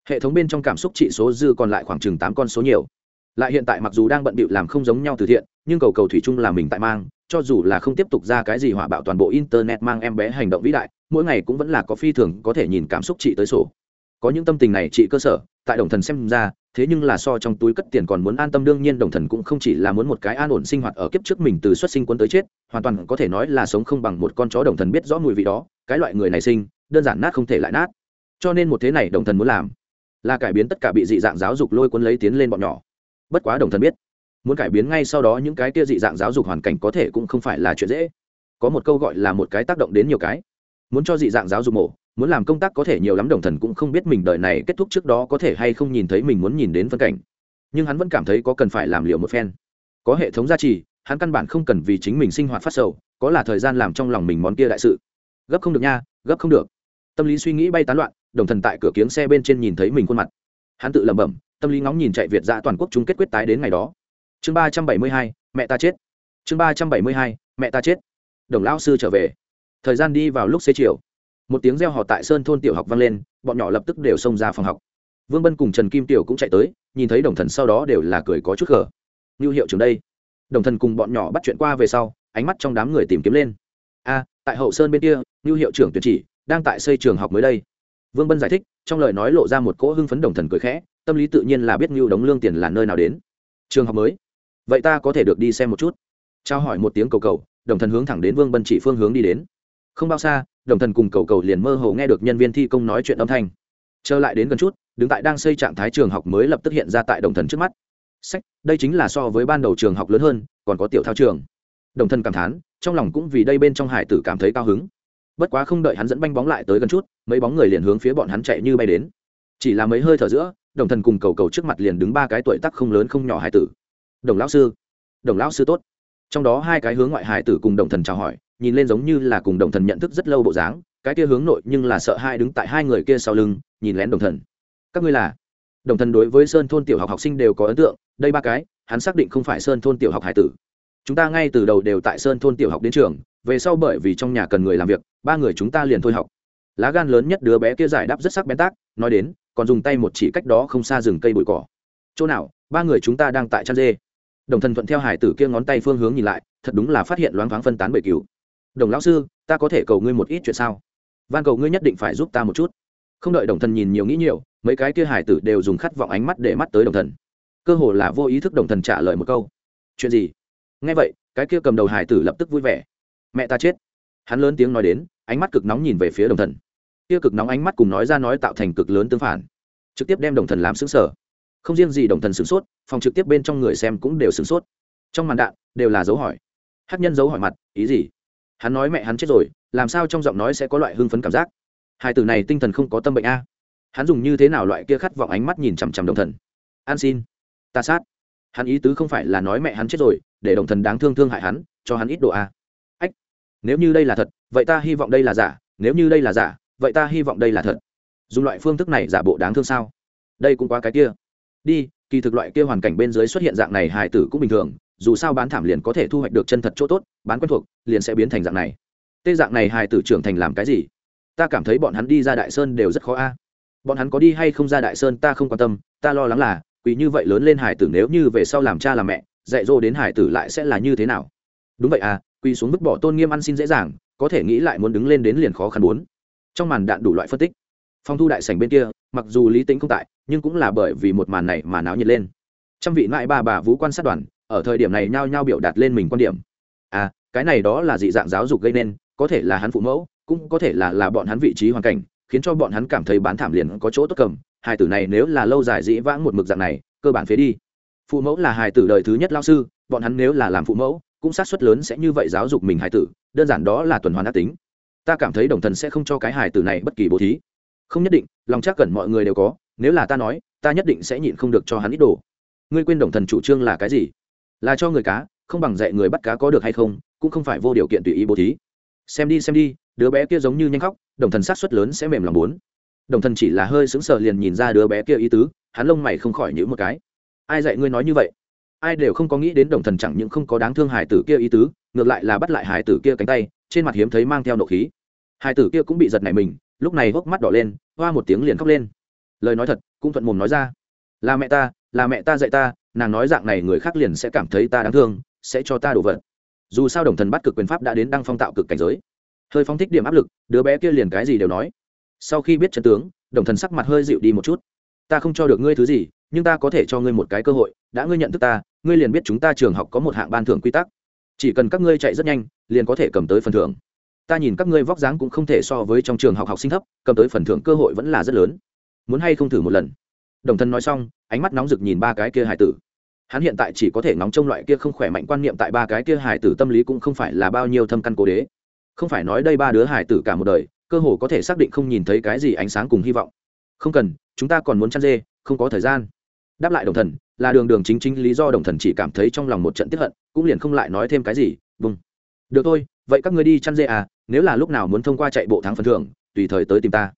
Hệ thống bên trong cảm xúc trị số dư còn lại khoảng chừng tám con số nhiều. Lại hiện tại mặc dù đang bận bịu làm không giống nhau từ thiện, nhưng cầu cầu thủy chung là mình tại mang cho dù là không tiếp tục ra cái gì hỏa bạo toàn bộ internet mang em bé hành động vĩ đại, mỗi ngày cũng vẫn là có phi thường có thể nhìn cảm xúc chị tới sổ. Có những tâm tình này chị cơ sở, tại đồng thần xem ra, thế nhưng là so trong túi cất tiền còn muốn an tâm, đương nhiên đồng thần cũng không chỉ là muốn một cái an ổn sinh hoạt ở kiếp trước mình từ xuất sinh quân tới chết, hoàn toàn có thể nói là sống không bằng một con chó đồng thần biết rõ mùi vị đó, cái loại người này sinh, đơn giản nát không thể lại nát. Cho nên một thế này đồng thần muốn làm là cải biến tất cả bị dị dạng giáo dục lôi cuốn lấy tiến lên bọn nhỏ. Bất quá đồng thần biết muốn cải biến ngay sau đó những cái kia dị dạng giáo dục hoàn cảnh có thể cũng không phải là chuyện dễ. Có một câu gọi là một cái tác động đến nhiều cái. Muốn cho dị dạng giáo dục mổ, muốn làm công tác có thể nhiều lắm đồng thần cũng không biết mình đời này kết thúc trước đó có thể hay không nhìn thấy mình muốn nhìn đến phân cảnh. Nhưng hắn vẫn cảm thấy có cần phải làm liệu một phen. Có hệ thống gia trì, hắn căn bản không cần vì chính mình sinh hoạt phát sầu, có là thời gian làm trong lòng mình món kia đại sự. Gấp không được nha, gấp không được. Tâm lý suy nghĩ bay tán loạn, đồng thần tại cửa kiếng xe bên trên nhìn thấy mình khuôn mặt. Hắn tự lẩm bẩm, tâm lý ngóng nhìn chạy việt ra toàn quốc chung kết quyết tái đến ngày đó chương ba trăm bảy mươi hai, mẹ ta chết. Chương ba trăm bảy mươi hai, mẹ ta chết. Đồng lão sư trở về. Thời gian đi vào lúc xế chiều. Một tiếng reo họ tại sơn thôn tiểu học vang lên, bọn nhỏ lập tức đều xông ra phòng học. Vương bân cùng trần kim tiểu cũng chạy tới, nhìn thấy đồng thần sau đó đều là cười có chút gờ như hiệu trưởng đây. Đồng thần cùng bọn nhỏ bắt chuyện qua về sau, ánh mắt trong đám người tìm kiếm lên. A, tại hậu sơn bên kia như hiệu trưởng tuyển chỉ, đang tại xây trường học mới đây. Vương bân giải thích, trong lời nói lộ ra một cỗ hưng phấn đồng thần cười khẽ, tâm lý tự nhiên là biết như đóng lương tiền là nơi nào đến. Trường học mới vậy ta có thể được đi xem một chút trao hỏi một tiếng cầu cầu đồng thần hướng thẳng đến vương bân chỉ phương hướng đi đến không bao xa đồng thần cùng cầu cầu liền mơ hồ nghe được nhân viên thi công nói chuyện âm thanh trở lại đến gần chút đứng tại đang xây trạng thái trường học mới lập tức hiện ra tại đồng thần trước mắt sách đây chính là so với ban đầu trường học lớn hơn còn có tiểu thao trường đồng thần cảm thán trong lòng cũng vì đây bên trong hải tử cảm thấy cao hứng bất quá không đợi hắn dẫn banh bóng lại tới gần chút mấy bóng người liền hướng phía bọn hắn chạy như bay đến chỉ là mấy hơi thở giữa đồng thần cùng cầu cầu trước mặt liền đứng ba cái tuổi tắc không lớn không nhỏ hải tử đồng lão sư, đồng lão sư tốt. Trong đó hai cái hướng ngoại hải tử cùng đồng thần chào hỏi, nhìn lên giống như là cùng đồng thần nhận thức rất lâu bộ dáng, cái kia hướng nội nhưng là sợ hai đứng tại hai người kia sau lưng, nhìn lén đồng thần. Các ngươi là? Đồng thần đối với sơn thôn tiểu học học sinh đều có ấn tượng, đây ba cái, hắn xác định không phải sơn thôn tiểu học hải tử. Chúng ta ngay từ đầu đều tại sơn thôn tiểu học đến trường, về sau bởi vì trong nhà cần người làm việc, ba người chúng ta liền thôi học. Lá gan lớn nhất đứa bé kia giải đáp rất sắc bén tác, nói đến, còn dùng tay một chỉ cách đó không xa rừng cây bụi cỏ. Chỗ nào, ba người chúng ta đang tại chăn dê? Đồng thần thuận theo hải tử kia ngón tay phương hướng nhìn lại, thật đúng là phát hiện loáng thoáng phân tán bể cứu đồng lão sư, ta có thể cầu ngươi một ít chuyện sao? Van cầu ngươi nhất định phải giúp ta một chút. Không đợi đồng thần nhìn nhiều nghĩ nhiều, mấy cái kia hải tử đều dùng khát vọng ánh mắt để mắt tới đồng thần. Cơ hồ là vô ý thức đồng thần trả lời một câu. Chuyện gì? Nghe vậy, cái kia cầm đầu hải tử lập tức vui vẻ. Mẹ ta chết. Hắn lớn tiếng nói đến, ánh mắt cực nóng nhìn về phía đồng thần. Kia cực nóng ánh mắt cùng nói ra nói tạo thành cực lớn tương phản. Trực tiếp đem đồng thần làm xứng sở không riêng gì đồng thần sửng sốt, phòng trực tiếp bên trong người xem cũng đều sửng sốt. Trong màn đạn, đều là dấu hỏi. Hát nhân dấu hỏi mặt, ý gì? Hắn nói mẹ hắn chết rồi, làm sao trong giọng nói sẽ có loại hưng phấn cảm giác? Hai từ này tinh thần không có tâm bệnh a. Hắn dùng như thế nào loại kia khát vọng ánh mắt nhìn chằm chằm đồng thần? An xin. Ta sát. Hắn ý tứ không phải là nói mẹ hắn chết rồi, để đồng thần đáng thương thương hại hắn, cho hắn ít độ a. Ách. Nếu như đây là thật, vậy ta hy vọng đây là giả. Nếu như đây là giả, vậy ta hy vọng đây là thật. Dùng loại phương thức này giả bộ đáng thương sao? Đây cũng quá cái kia đi, kỳ thực loại kia hoàn cảnh bên dưới xuất hiện dạng này hài tử cũng bình thường, dù sao bán thảm liền có thể thu hoạch được chân thật chỗ tốt, bán quen thuộc, liền sẽ biến thành dạng này. Tê dạng này hài tử trưởng thành làm cái gì? Ta cảm thấy bọn hắn đi ra đại sơn đều rất khó a. Bọn hắn có đi hay không ra đại sơn ta không quan tâm, ta lo lắng là quỳ như vậy lớn lên hải tử nếu như về sau làm cha làm mẹ, dạy dỗ đến hải tử lại sẽ là như thế nào? Đúng vậy à quỳ xuống vứt bỏ tôn nghiêm ăn xin dễ dàng, có thể nghĩ lại muốn đứng lên đến liền khó khăn muốn trong màn đạn đủ loại phân tích. Phong thu đại sảnh bên kia, mặc dù lý tính không tại nhưng cũng là bởi vì một màn này mà náo nhiệt lên. Trăm vị ngoại ba bà vũ quan sát đoàn, ở thời điểm này nhao nhao biểu đạt lên mình quan điểm. À cái này đó là dị dạng giáo dục gây nên, có thể là hắn phụ mẫu, cũng có thể là là bọn hắn vị trí hoàn cảnh, khiến cho bọn hắn cảm thấy bán thảm liền có chỗ tốt cầm. Hài tử này nếu là lâu dài dĩ vãng một mực dạng này, cơ bản phế đi. Phụ mẫu là hài tử đời thứ nhất lao sư, bọn hắn nếu là làm phụ mẫu, cũng sát suất lớn sẽ như vậy giáo dục mình hài tử, đơn giản đó là tuần hoàn đắc tính. Ta cảm thấy đồng thần sẽ không cho cái hài tử này bất kỳ bố thí. Không nhất định, lòng chắc cẩn mọi người đều có nếu là ta nói, ta nhất định sẽ nhịn không được cho hắn ít đồ. Ngươi quên đồng thần chủ trương là cái gì? Là cho người cá, không bằng dạy người bắt cá có được hay không, cũng không phải vô điều kiện tùy ý bố thí. Xem đi xem đi, đứa bé kia giống như nhanh khóc, đồng thần sát suất lớn sẽ mềm lòng bốn đồng thần chỉ là hơi sững sờ liền nhìn ra đứa bé kia ý tứ, hắn lông mày không khỏi nhữ một cái. Ai dạy ngươi nói như vậy? Ai đều không có nghĩ đến đồng thần chẳng những không có đáng thương hải tử kia ý tứ, ngược lại là bắt lại hải tử kia cánh tay, trên mặt hiếm thấy mang theo nộ khí. Hải tử kia cũng bị giật này mình, lúc này hốc mắt đỏ lên, hoa một tiếng liền khóc lên lời nói thật, cũng thuận mồm nói ra. Là mẹ ta, là mẹ ta dạy ta, nàng nói dạng này người khác liền sẽ cảm thấy ta đáng thương, sẽ cho ta đổ vật dù sao đồng thần bắt cực quyền pháp đã đến đăng phong tạo cực cảnh giới. Hơi phóng thích điểm áp lực, đứa bé kia liền cái gì đều nói. Sau khi biết chân tướng, đồng thần sắc mặt hơi dịu đi một chút. Ta không cho được ngươi thứ gì, nhưng ta có thể cho ngươi một cái cơ hội, đã ngươi nhận thức ta, ngươi liền biết chúng ta trường học có một hạng ban thưởng quy tắc. Chỉ cần các ngươi chạy rất nhanh, liền có thể cầm tới phần thưởng. Ta nhìn các ngươi vóc dáng cũng không thể so với trong trường học học sinh thấp, cầm tới phần thưởng cơ hội vẫn là rất lớn muốn hay không thử một lần. Đồng thân nói xong, ánh mắt nóng rực nhìn ba cái kia hải tử. Hắn hiện tại chỉ có thể nóng trong loại kia không khỏe mạnh quan niệm tại ba cái kia hải tử tâm lý cũng không phải là bao nhiêu thâm căn cố đế. Không phải nói đây ba đứa hải tử cả một đời, cơ hồ có thể xác định không nhìn thấy cái gì ánh sáng cùng hy vọng. Không cần, chúng ta còn muốn chăn dê, không có thời gian. Đáp lại đồng thần, là đường đường chính chính lý do đồng thần chỉ cảm thấy trong lòng một trận tiếp hận, cũng liền không lại nói thêm cái gì vâng được thôi, vậy các ngươi đi chăn dê à nếu là lúc nào muốn thông qua chạy bộ thắng phần thưởng, tùy thời tới tìm ta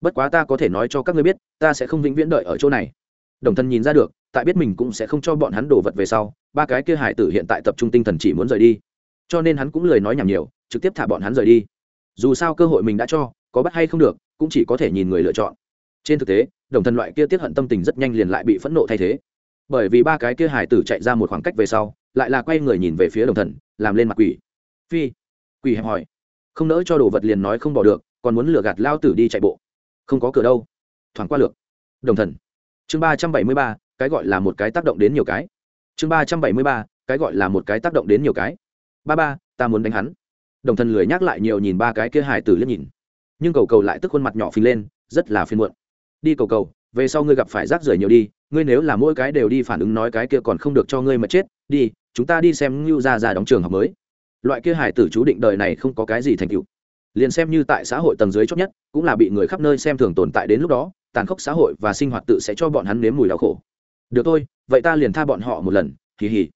bất quá ta có thể nói cho các ngươi biết, ta sẽ không vĩnh viễn đợi ở chỗ này. Đồng thân nhìn ra được, tại biết mình cũng sẽ không cho bọn hắn đổ vật về sau, ba cái kia hải tử hiện tại tập trung tinh thần chỉ muốn rời đi. Cho nên hắn cũng lời nói nhảm nhiều, trực tiếp thả bọn hắn rời đi. Dù sao cơ hội mình đã cho, có bắt hay không được, cũng chỉ có thể nhìn người lựa chọn. Trên thực tế, đồng thân loại kia tiết hận tâm tình rất nhanh liền lại bị phẫn nộ thay thế. Bởi vì ba cái kia hải tử chạy ra một khoảng cách về sau, lại là quay người nhìn về phía đồng thần, làm lên mặt quỷ. Phi, quỷ hẹp hỏi. Không nỡ cho đồ vật liền nói không bỏ được, còn muốn lừa gạt lao tử đi chạy bộ không có cửa đâu. Thoảng qua lược. Đồng thần. Chương ba trăm bảy mươi ba, cái gọi là một cái tác động đến nhiều cái. Chương ba trăm bảy mươi ba, cái gọi là một cái tác động đến nhiều cái. Ba ba, ta muốn đánh hắn. Đồng thần lười nhắc lại nhiều nhìn ba cái kia hài tử liếc nhìn. Nhưng cầu cầu lại tức khuôn mặt nhỏ phình lên, rất là phiền muộn. Đi cầu cầu, về sau ngươi gặp phải rác rưởi nhiều đi, ngươi nếu là mỗi cái đều đi phản ứng nói cái kia còn không được cho ngươi mà chết, đi, chúng ta đi xem ngưu ra ra đóng trường học mới. Loại kia hài tử chú định đời này không có cái gì thành tựu liền xem như tại xã hội tầng dưới chót nhất, cũng là bị người khắp nơi xem thường tồn tại đến lúc đó, tàn khốc xã hội và sinh hoạt tự sẽ cho bọn hắn nếm mùi đau khổ. Được thôi, vậy ta liền tha bọn họ một lần kỳ hỉ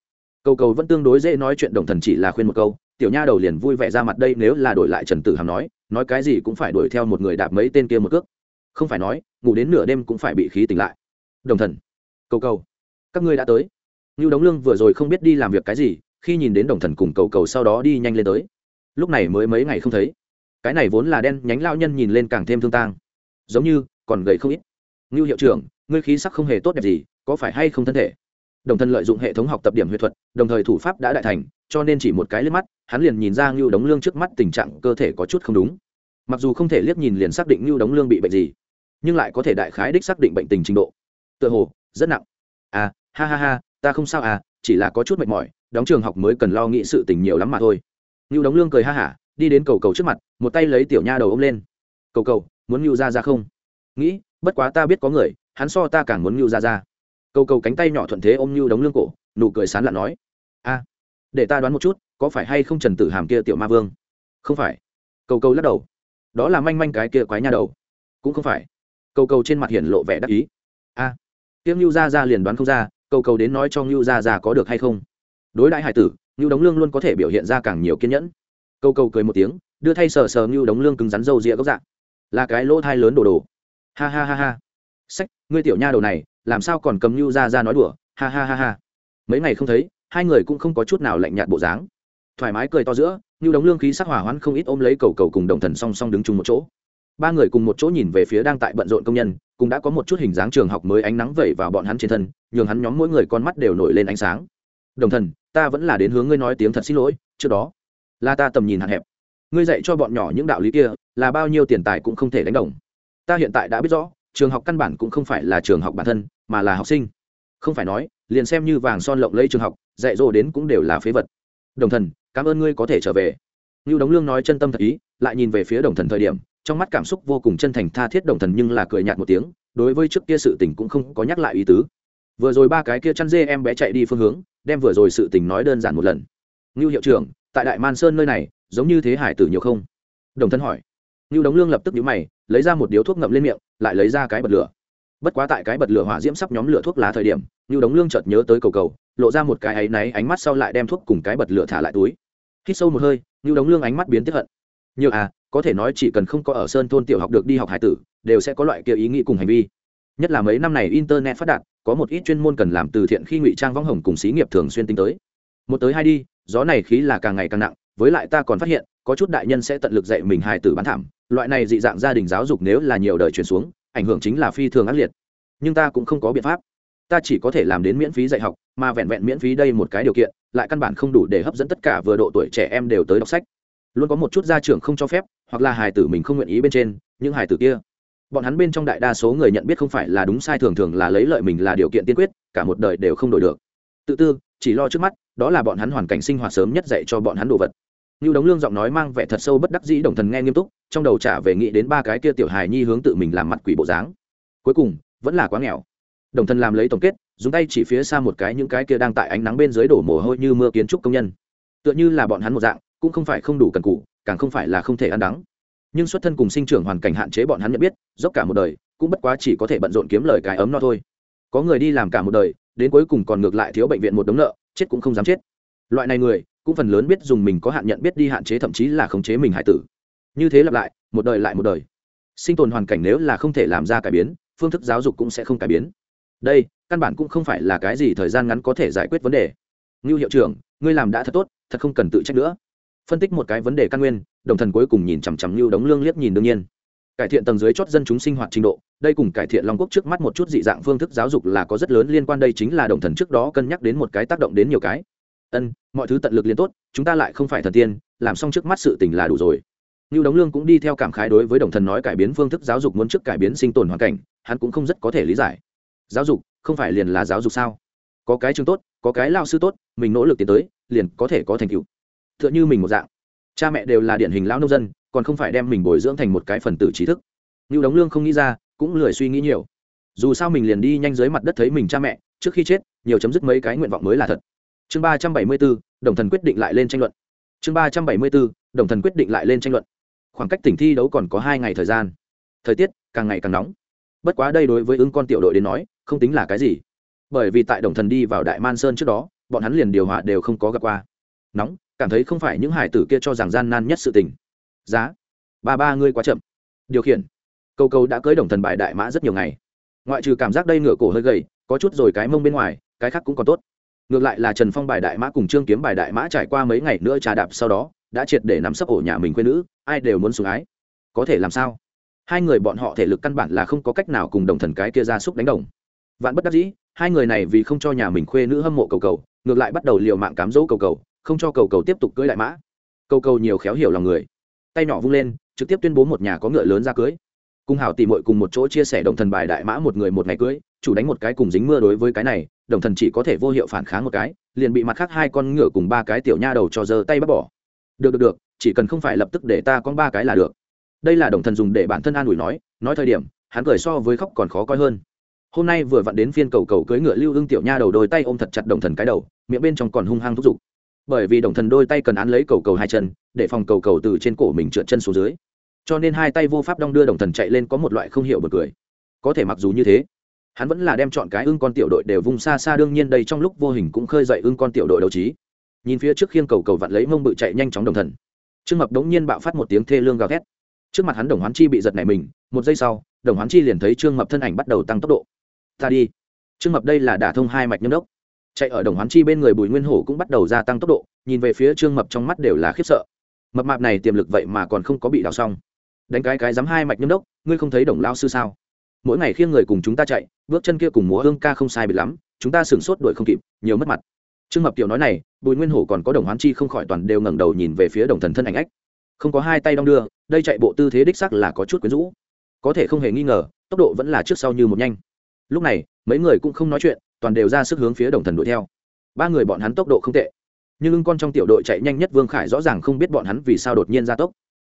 cầu cầu vẫn tương đối dễ nói chuyện đồng thần chỉ là khuyên một câu, tiểu nha đầu liền vui vẻ ra mặt đây nếu là đổi lại trần tử hàm nói nói cái gì cũng phải đuổi theo một người đạp mấy tên kia một cước. Không phải nói, ngủ đến nửa đêm cũng phải bị khí tỉnh lại. Đồng thần, cầu cầu, các ngươi đã tới. Như đống lương vừa rồi không biết đi làm việc cái gì, khi nhìn đến đồng thần cùng cầu cầu sau đó đi nhanh lên tới. Lúc này mới mấy ngày không thấy cái này vốn là đen nhánh lao nhân nhìn lên càng thêm thương tang. Giống như, còn gầy không ít. Ngưu hiệu trưởng, ngươi khí sắc không hề tốt đẹp gì, có phải hay không thân thể? Đồng thân lợi dụng hệ thống học tập điểm huyết thuật, đồng thời thủ pháp đã đại thành, cho nên chỉ một cái liếc mắt, hắn liền nhìn ra ngưu đống lương trước mắt tình trạng cơ thể có chút không đúng. Mặc dù không thể liếc nhìn liền xác định ngưu đống lương bị bệnh gì, nhưng lại có thể đại khái đích xác định bệnh tình trình độ. Tựa hồ, rất nặng. À ha ha ha, ta không sao à chỉ là có chút mệt mỏi, đóng trường học mới cần lo nghĩ sự tình nhiều lắm mà thôi. Ngưu đống lương cười ha hả đi đến cầu cầu trước mặt một tay lấy tiểu nha đầu ôm lên. Cầu cầu muốn ngưu ra ra không? Nghĩ bất quá ta biết có người hắn so ta càng muốn ngưu ra ra cầu cầu cánh tay nhỏ thuận thế ôm ngưu đống lương cổ nụ cười sán lặn nói. A để ta đoán một chút có phải hay không trần tử hàm kia tiểu ma vương? Không phải. Cầu cầu lắc đầu. Đó là manh manh cái kia quái nha đầu. Cũng không phải. Cầu cầu trên mặt hiển lộ vẻ đắc ý. A à, tiếng ngưu ra ra liền đoán không ra cầu cầu đến nói cho ngưu ra ra có được hay không? Đối đại hải tử ngưu đống lương luôn có thể biểu hiện ra càng nhiều kiên nhẫn cầu cầu cười một tiếng, đưa thay sờ sờ như đống lương cứng rắn râu rịa gốc dạng là cái lỗ thai lớn đồ đồ. Ha ha ha ha. Sách, ngươi tiểu nha đầu này, làm sao còn cầm như ra ra nói đùa? Ha ha ha ha. Mấy ngày không thấy, hai người cũng không có chút nào lạnh nhạt bộ dáng. Thoải mái cười to giữa, như đống lương khí sắc hỏa hoãn không ít ôm lấy cầu cầu cùng đồng thần song song đứng chung một chỗ. Ba người cùng một chỗ nhìn về phía đang tại bận rộn công nhân, cũng đã có một chút hình dáng trường học mới ánh nắng vẩy vào bọn hắn trên thân, nhường hắn nhóm mỗi người con mắt đều nổi lên ánh sáng. Đồng thần, ta vẫn là đến hướng ngươi nói tiếng thật xin lỗi, trước đó là ta tầm nhìn hạn hẹp. Ngươi dạy cho bọn nhỏ những đạo lý kia, là bao nhiêu tiền tài cũng không thể đánh đồng. Ta hiện tại đã biết rõ, trường học căn bản cũng không phải là trường học bản thân, mà là học sinh. Không phải nói, liền xem như vàng son lộng lấy trường học, dạy dỗ đến cũng đều là phế vật. Đồng thần, cảm ơn ngươi có thể trở về. Như đống lương nói chân tâm thật ý, lại nhìn về phía đồng thần thời điểm, trong mắt cảm xúc vô cùng chân thành tha thiết đồng thần nhưng là cười nhạt một tiếng, đối với trước kia sự tình cũng không có nhắc lại ý tứ. Vừa rồi ba cái kia chăn dê em bé chạy đi phương hướng, đem vừa rồi sự tình nói đơn giản một lần. Ngưu hiệu trưởng tại đại man sơn nơi này, giống như thế hải tử nhiều không? Đồng thân hỏi. Như đống lương lập tức nhíu mày, lấy ra một điếu thuốc ngậm lên miệng, lại lấy ra cái bật lửa. Bất quá tại cái bật lửa hỏa diễm sắp nhóm lửa thuốc lá thời điểm như đống lương chợt nhớ tới cầu cầu, lộ ra một cái áy náy ánh mắt sau lại đem thuốc cùng cái bật lửa thả lại túi. Hít sâu một hơi như đống lương ánh mắt biến tiếp hận. Nhiều à có thể nói chỉ cần không có ở sơn thôn tiểu học được đi học hải tử, đều sẽ có loại kia ý nghĩ cùng hành vi. Nhất là mấy năm này internet phát đạt, có một ít chuyên môn cần làm từ thiện khi ngụy trang võng hồng cùng xí nghiệp thường xuyên tính tới. Một tới hai đi gió này khí là càng ngày càng nặng, với lại ta còn phát hiện, có chút đại nhân sẽ tận lực dạy mình hài tử bán thảm, loại này dị dạng gia đình giáo dục nếu là nhiều đời truyền xuống, ảnh hưởng chính là phi thường ác liệt. Nhưng ta cũng không có biện pháp. Ta chỉ có thể làm đến miễn phí dạy học, mà vẹn vẹn miễn phí đây một cái điều kiện, lại căn bản không đủ để hấp dẫn tất cả vừa độ tuổi trẻ em đều tới đọc sách. Luôn có một chút gia trưởng không cho phép, hoặc là hài tử mình không nguyện ý bên trên, những hài tử kia. Bọn hắn bên trong đại đa số người nhận biết không phải là đúng sai thường thường là lấy lợi mình là điều kiện tiên quyết, cả một đời đều không đổi được. Tự tư chỉ lo trước mắt, đó là bọn hắn hoàn cảnh sinh hoạt sớm nhất dạy cho bọn hắn đồ vật. Như đống lương giọng nói mang vẻ thật sâu bất đắc dĩ đồng thần nghe nghiêm túc, trong đầu trả về nghĩ đến ba cái kia tiểu hài nhi hướng tự mình làm mặt quỷ bộ dáng. Cuối cùng, vẫn là quá nghèo. Đồng thần làm lấy tổng kết, dùng tay chỉ phía xa một cái những cái kia đang tại ánh nắng bên dưới đổ mồ hôi như mưa kiến trúc công nhân. Tựa như là bọn hắn một dạng, cũng không phải không đủ cần cụ càng không phải là không thể ăn đắng. Nhưng xuất thân cùng sinh trưởng hoàn cảnh hạn chế bọn hắn nhận biết, dốc cả một đời, cũng bất quá chỉ có thể bận rộn kiếm lời cái ấm no thôi. Có người đi làm cả một đời đến cuối cùng còn ngược lại thiếu bệnh viện một đống nợ, chết cũng không dám chết. Loại này người, cũng phần lớn biết dùng mình có hạn nhận biết đi hạn chế thậm chí là khống chế mình hải tử. Như thế lặp lại, một đời lại một đời. Sinh tồn hoàn cảnh nếu là không thể làm ra cải biến, phương thức giáo dục cũng sẽ không cải biến. Đây, căn bản cũng không phải là cái gì thời gian ngắn có thể giải quyết vấn đề. Ngưu hiệu trưởng, ngươi làm đã thật tốt, thật không cần tự trách nữa. Phân tích một cái vấn đề căn nguyên, đồng thần cuối cùng nhìn chằm chằm như đống lương liếc nhìn đương nhiên cải thiện tầng dưới chót dân chúng sinh hoạt trình độ, đây cùng cải thiện long quốc trước mắt một chút dị dạng phương thức giáo dục là có rất lớn liên quan, đây chính là đồng thần trước đó cân nhắc đến một cái tác động đến nhiều cái. Ân, mọi thứ tận lực liên tốt, chúng ta lại không phải thần tiên, làm xong trước mắt sự tình là đủ rồi. Như đống lương cũng đi theo cảm khái đối với đồng thần nói cải biến phương thức giáo dục muốn trước cải biến sinh tồn hoàn cảnh, hắn cũng không rất có thể lý giải. Giáo dục, không phải liền là giáo dục sao? Có cái trường tốt, có cái lao sư tốt, mình nỗ lực tiến tới, liền có thể có thành tựu. Tựa như mình một dạng. Cha mẹ đều là điển hình lão nông dân còn không phải đem mình bồi dưỡng thành một cái phần tử trí thức. Như đống lương không nghĩ ra, cũng lười suy nghĩ nhiều. Dù sao mình liền đi nhanh dưới mặt đất thấy mình cha mẹ, trước khi chết, nhiều chấm dứt mấy cái nguyện vọng mới là thật. Chương ba trăm bảy mươi bốn, đồng thần quyết định lại lên tranh luận. Chương ba trăm bảy mươi bốn, đồng thần quyết định lại lên tranh luận. Khoảng cách tỉnh thi đấu còn có hai ngày thời gian. Thời tiết càng ngày càng nóng. Bất quá đây đối với ứng con tiểu đội đến nói, không tính là cái gì. Bởi vì tại đồng thần đi vào đại man sơn trước đó, bọn hắn liền điều hòa đều không có gặp qua. Nóng, cảm thấy không phải những hải tử kia cho rằng gian nan nhất sự tình giá. Ba ba ngươi quá chậm. Điều khiển. Câu câu đã cưới đồng thần bài đại mã rất nhiều ngày. Ngoại trừ cảm giác đây ngựa cổ hơi gầy, có chút rồi cái mông bên ngoài, cái khác cũng còn tốt. Ngược lại là trần phong bài đại mã cùng trương kiếm bài đại mã trải qua mấy ngày nữa trà đạp sau đó, đã triệt để nắm sấp ổ nhà mình quê nữ, ai đều muốn sủng ái. Có thể làm sao? Hai người bọn họ thể lực căn bản là không có cách nào cùng đồng thần cái kia ra xúc đánh đồng. Vạn bất đắc dĩ, hai người này vì không cho nhà mình khuê nữ hâm mộ cầu cầu, ngược lại bắt đầu liều mạng cám dỗ cầu cầu, không cho cầu cầu tiếp tục cưới đại mã. Cầu cầu nhiều khéo hiểu lòng người tay nhỏ vung lên, trực tiếp tuyên bố một nhà có ngựa lớn ra cưới. Cùng hảo tỉ mội cùng một chỗ chia sẻ đồng thần bài đại mã một người một ngày cưới, chủ đánh một cái cùng dính mưa đối với cái này, đồng thần chỉ có thể vô hiệu phản kháng một cái, liền bị mặt khác hai con ngựa cùng ba cái tiểu nha đầu cho giơ tay bắt bỏ. Được được được, chỉ cần không phải lập tức để ta con ba cái là được. Đây là đồng thần dùng để bản thân an ủi nói nói thời điểm, hắn cười so với khóc còn khó coi hơn. Hôm nay vừa vặn đến phiên cầu cầu cưới ngựa lưu ương tiểu nha đầu đôi tay ôm thật chặt đồng thần cái đầu, miệng bên trong còn hung hăng thúc giục bởi vì đồng thần đôi tay cần án lấy cầu cầu hai chân, để phòng cầu cầu từ trên cổ mình trượt chân xuống dưới. Cho nên hai tay vô pháp đong đưa đồng thần chạy lên có một loại không hiểu bật cười. Có thể mặc dù như thế, hắn vẫn là đem chọn cái ưng con tiểu đội đều vung xa xa, đương nhiên đây trong lúc vô hình cũng khơi dậy ưng con tiểu đội đấu trí. Nhìn phía trước khiêng cầu cầu vặn lấy mông bự chạy nhanh chóng đồng thần. Trương mập đống nhiên bạo phát một tiếng thê lương gào thét. Trước mặt hắn đồng hoán chi bị giật này mình, một giây sau, đồng hoán chi liền thấy trương mập thân ảnh bắt đầu tăng tốc độ. Ta đi. Trương mập đây là đả thông hai mạch nhâm đốc chạy ở đồng hoán chi bên người bùi nguyên hổ cũng bắt đầu gia tăng tốc độ, nhìn về phía trương mập trong mắt đều là khiếp sợ. Mập mạp này tiềm lực vậy mà còn không có bị đào xong. Đánh cái cái dám hai mạch nhâm đốc, ngươi không thấy đồng lao sư sao? Mỗi ngày khiêng người cùng chúng ta chạy, bước chân kia cùng múa hương ca không sai bị lắm, chúng ta sửng sốt đuổi không kịp, nhiều mất mặt. Trương mập tiểu nói này, bùi nguyên hổ còn có đồng hoán chi không khỏi toàn đều ngẩng đầu nhìn về phía đồng thần thân ảnh ách. Không có hai tay đong đưa, đây chạy bộ tư thế đích sắc là có chút quyến rũ. Có thể không hề nghi ngờ, tốc độ vẫn là trước sau như một nhanh. Lúc này, mấy người cũng không nói chuyện toàn đều ra sức hướng phía đồng thần đuổi theo. Ba người bọn hắn tốc độ không tệ, nhưng ưng con trong tiểu đội chạy nhanh nhất vương khải rõ ràng không biết bọn hắn vì sao đột nhiên ra tốc.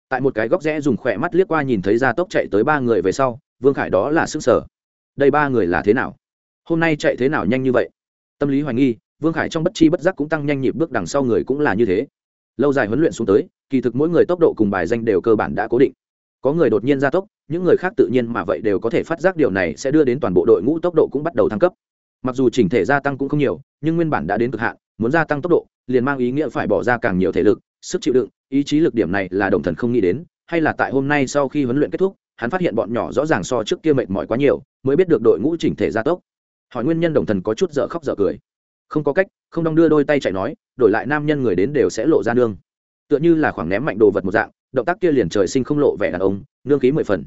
Tại một cái góc rẽ dùng khỏe mắt liếc qua nhìn thấy ra tốc chạy tới ba người về sau, vương khải đó là sức sở đây ba người là thế nào? Hôm nay chạy thế nào nhanh như vậy? Tâm lý hoài nghi, vương khải trong bất chi bất giác cũng tăng nhanh nhịp bước đằng sau người cũng là như thế. Lâu dài huấn luyện xuống tới, kỳ thực mỗi người tốc độ cùng bài danh đều cơ bản đã cố định. Có người đột nhiên gia tốc, những người khác tự nhiên mà vậy đều có thể phát giác điều này sẽ đưa đến toàn bộ đội ngũ tốc độ cũng bắt đầu thăng cấp mặc dù chỉnh thể gia tăng cũng không nhiều, nhưng nguyên bản đã đến cực hạn, muốn gia tăng tốc độ, liền mang ý nghĩa phải bỏ ra càng nhiều thể lực, sức chịu đựng, ý chí lực điểm này là đồng thần không nghĩ đến, hay là tại hôm nay sau khi huấn luyện kết thúc, hắn phát hiện bọn nhỏ rõ ràng so trước kia mệt mỏi quá nhiều, mới biết được đội ngũ chỉnh thể gia tốc. Hỏi nguyên nhân đồng thần có chút dở khóc dở cười. Không có cách, không đong đưa đôi tay chạy nói, đổi lại nam nhân người đến đều sẽ lộ ra nương. Tựa như là khoảng ném mạnh đồ vật một dạng, động tác kia liền trời sinh không lộ vẻ đàn ông, nương ký mười phần.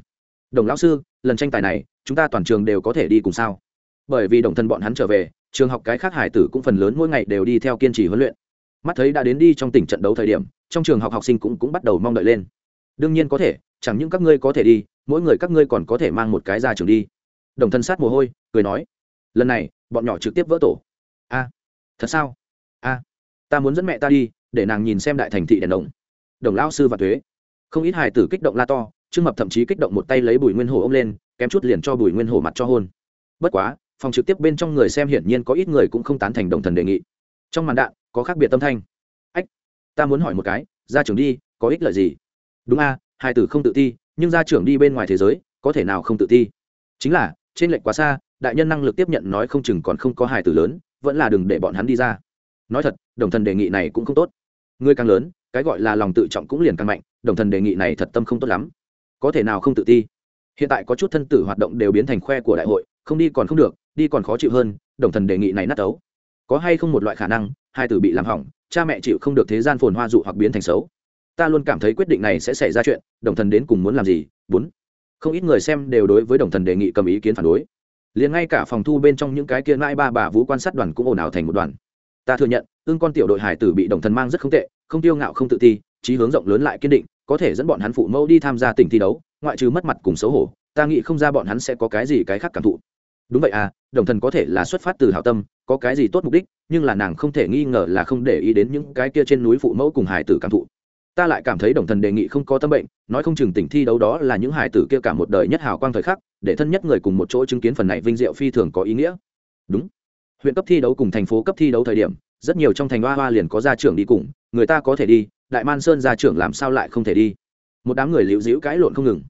Đồng lão sư, lần tranh tài này, chúng ta toàn trường đều có thể đi cùng sao? Bởi vì đồng thân bọn hắn trở về, trường học cái khác hải tử cũng phần lớn mỗi ngày đều đi theo kiên trì huấn luyện. Mắt thấy đã đến đi trong tỉnh trận đấu thời điểm, trong trường học học sinh cũng cũng bắt đầu mong đợi lên. Đương nhiên có thể, chẳng những các ngươi có thể đi, mỗi người các ngươi còn có thể mang một cái ra trường đi. Đồng thân sát mồ hôi, cười nói, lần này, bọn nhỏ trực tiếp vỡ tổ. A, thật sao? A, ta muốn dẫn mẹ ta đi, để nàng nhìn xem đại thành thị đèn đồng đồng lão sư và thuế. Không ít hài tử kích động la to, trương mập thậm chí kích động một tay lấy bùi nguyên hổ ôm lên, kém chút liền cho bùi nguyên hổ mặt cho hôn. Bất quá phòng trực tiếp bên trong người xem hiển nhiên có ít người cũng không tán thành đồng thần đề nghị. Trong màn đạn, có khác biệt tâm thanh. Ách, ta muốn hỏi một cái ra trường đi, có ích lợi gì? Đúng a, hai tử không tự ti, nhưng ra trường đi bên ngoài thế giới, có thể nào không tự ti? Chính là, trên lệnh quá xa, đại nhân năng lực tiếp nhận nói không chừng còn không có hài tử lớn, vẫn là đừng để bọn hắn đi ra. Nói thật, đồng thần đề nghị này cũng không tốt. Người càng lớn, cái gọi là lòng tự trọng cũng liền càng mạnh, đồng thần đề nghị này thật tâm không tốt lắm. Có thể nào không tự ti? Hiện tại có chút thân tử hoạt động đều biến thành khoe của đại hội, không đi còn không được đi còn khó chịu hơn, đồng thần đề nghị này nát ấu. Có hay không một loại khả năng, hai tử bị làm hỏng, cha mẹ chịu không được thế gian phồn hoa dụ hoặc biến thành xấu. Ta luôn cảm thấy quyết định này sẽ xảy ra chuyện, đồng thần đến cùng muốn làm gì? Bốn. Không ít người xem đều đối với đồng thần đề nghị cầm ý kiến phản đối. Liền ngay cả phòng thu bên trong những cái kia mãi ba bà vũ quan sát đoàn cũng ồn ào thành một đoàn. Ta thừa nhận ương con tiểu đội hải tử bị đồng thần mang rất không tệ, không tiêu ngạo không tự ti trí hướng rộng lớn lại kiên định, có thể dẫn bọn hắn phụ mẫu đi tham gia tỉnh thi đấu, ngoại trừ mất mặt cùng xấu hổ, ta nghĩ không ra bọn hắn sẽ có cái gì cái khác cảm thụ đúng vậy à đồng thần có thể là xuất phát từ hảo tâm, có cái gì tốt mục đích, nhưng là nàng không thể nghi ngờ là không để ý đến những cái kia trên núi phụ mẫu cùng hải tử cảm thụ. Ta lại cảm thấy đồng thần đề nghị không có tâm bệnh, nói không chừng tỉnh thi đấu đó là những hải tử kia cả một đời nhất hào quang thời khắc, để thân nhất người cùng một chỗ chứng kiến phần này vinh diệu phi thường có ý nghĩa. Đúng. Huyện cấp thi đấu cùng thành phố cấp thi đấu thời điểm, rất nhiều trong thành hoa hoa liền có gia trưởng đi cùng, người ta có thể đi, đại man sơn gia trưởng làm sao lại không thể đi? Một đám người liễu dĩu cãi lộn không ngừng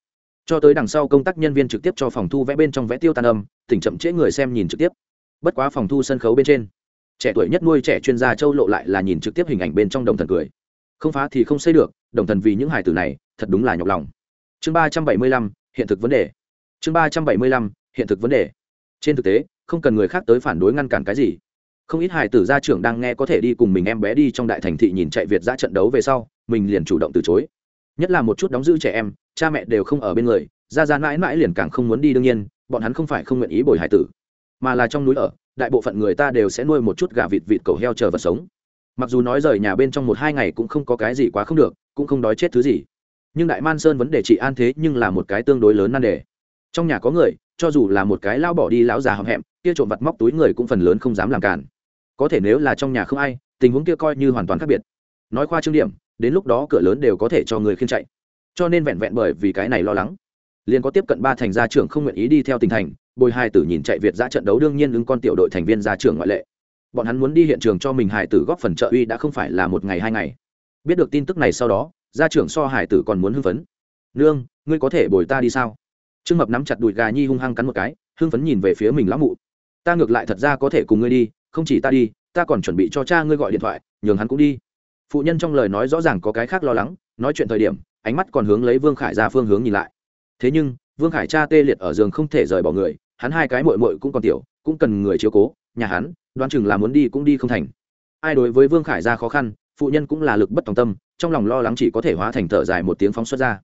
cho tới đằng sau công tác nhân viên trực tiếp cho phòng thu vẽ bên trong vẽ tiêu tàn âm tỉnh chậm trễ người xem nhìn trực tiếp. Bất quá phòng thu sân khấu bên trên, trẻ tuổi nhất nuôi trẻ chuyên gia châu lộ lại là nhìn trực tiếp hình ảnh bên trong đồng thần cười. Không phá thì không xây được, đồng thần vì những hài tử này, thật đúng là nhọc lòng. Chương ba trăm bảy mươi lăm, hiện thực vấn đề. Chương ba trăm bảy mươi lăm, hiện thực vấn đề. Trên thực tế, không cần người khác tới phản đối ngăn cản cái gì. Không ít hài tử gia trưởng đang nghe có thể đi cùng mình em bé đi trong đại thành thị nhìn chạy việt ra trận đấu về sau, mình liền chủ động từ chối. Nhất là một chút đóng giữ trẻ em cha mẹ đều không ở bên người, ra ra mãi mãi liền càng không muốn đi, đương nhiên, bọn hắn không phải không nguyện ý bồi hải tử, mà là trong núi ở, đại bộ phận người ta đều sẽ nuôi một chút gà vịt vịt cầu heo chờ vật sống. Mặc dù nói rời nhà bên trong một hai ngày cũng không có cái gì quá không được, cũng không đói chết thứ gì. Nhưng đại man sơn vấn đề trị an thế nhưng là một cái tương đối lớn nan đề. Trong nhà có người, cho dù là một cái lao bỏ đi lão già hậm hẹm, kia trộm vặt móc túi người cũng phần lớn không dám làm cản có thể nếu là trong nhà không ai, tình huống kia coi như hoàn toàn khác biệt. Nói khoa trương điểm, đến lúc đó cửa lớn đều có thể cho người khiên chạy cho nên vẹn vẹn bởi vì cái này lo lắng, liền có tiếp cận ba thành gia trưởng không nguyện ý đi theo tình thành, bồi hai tử nhìn chạy việt ra trận đấu đương nhiên ứng con tiểu đội thành viên gia trưởng ngoại lệ. Bọn hắn muốn đi hiện trường cho mình hải tử góp phần trợ uy đã không phải là một ngày hai ngày. Biết được tin tức này sau đó, gia trưởng so hải tử còn muốn hưng phấn. Nương, ngươi có thể bồi ta đi sao? Trương mập nắm chặt đùi gà nhi hung hăng cắn một cái, hưng phấn nhìn về phía mình lão mụ. Ta ngược lại thật ra có thể cùng ngươi đi, không chỉ ta đi, ta còn chuẩn bị cho cha ngươi gọi điện thoại, nhường hắn cũng đi phụ nhân trong lời nói rõ ràng có cái khác lo lắng, nói chuyện thời điểm, ánh mắt còn hướng lấy vương khải ra phương hướng nhìn lại. Thế nhưng, vương khải cha tê liệt ở giường không thể rời bỏ người, hắn hai cái mội mội cũng còn tiểu, cũng cần người chiếu cố, nhà hắn, đoán chừng là muốn đi cũng đi không thành. Ai đối với vương khải ra khó khăn, phụ nhân cũng là lực bất tòng tâm, trong lòng lo lắng chỉ có thể hóa thành thở dài một tiếng phóng xuất ra.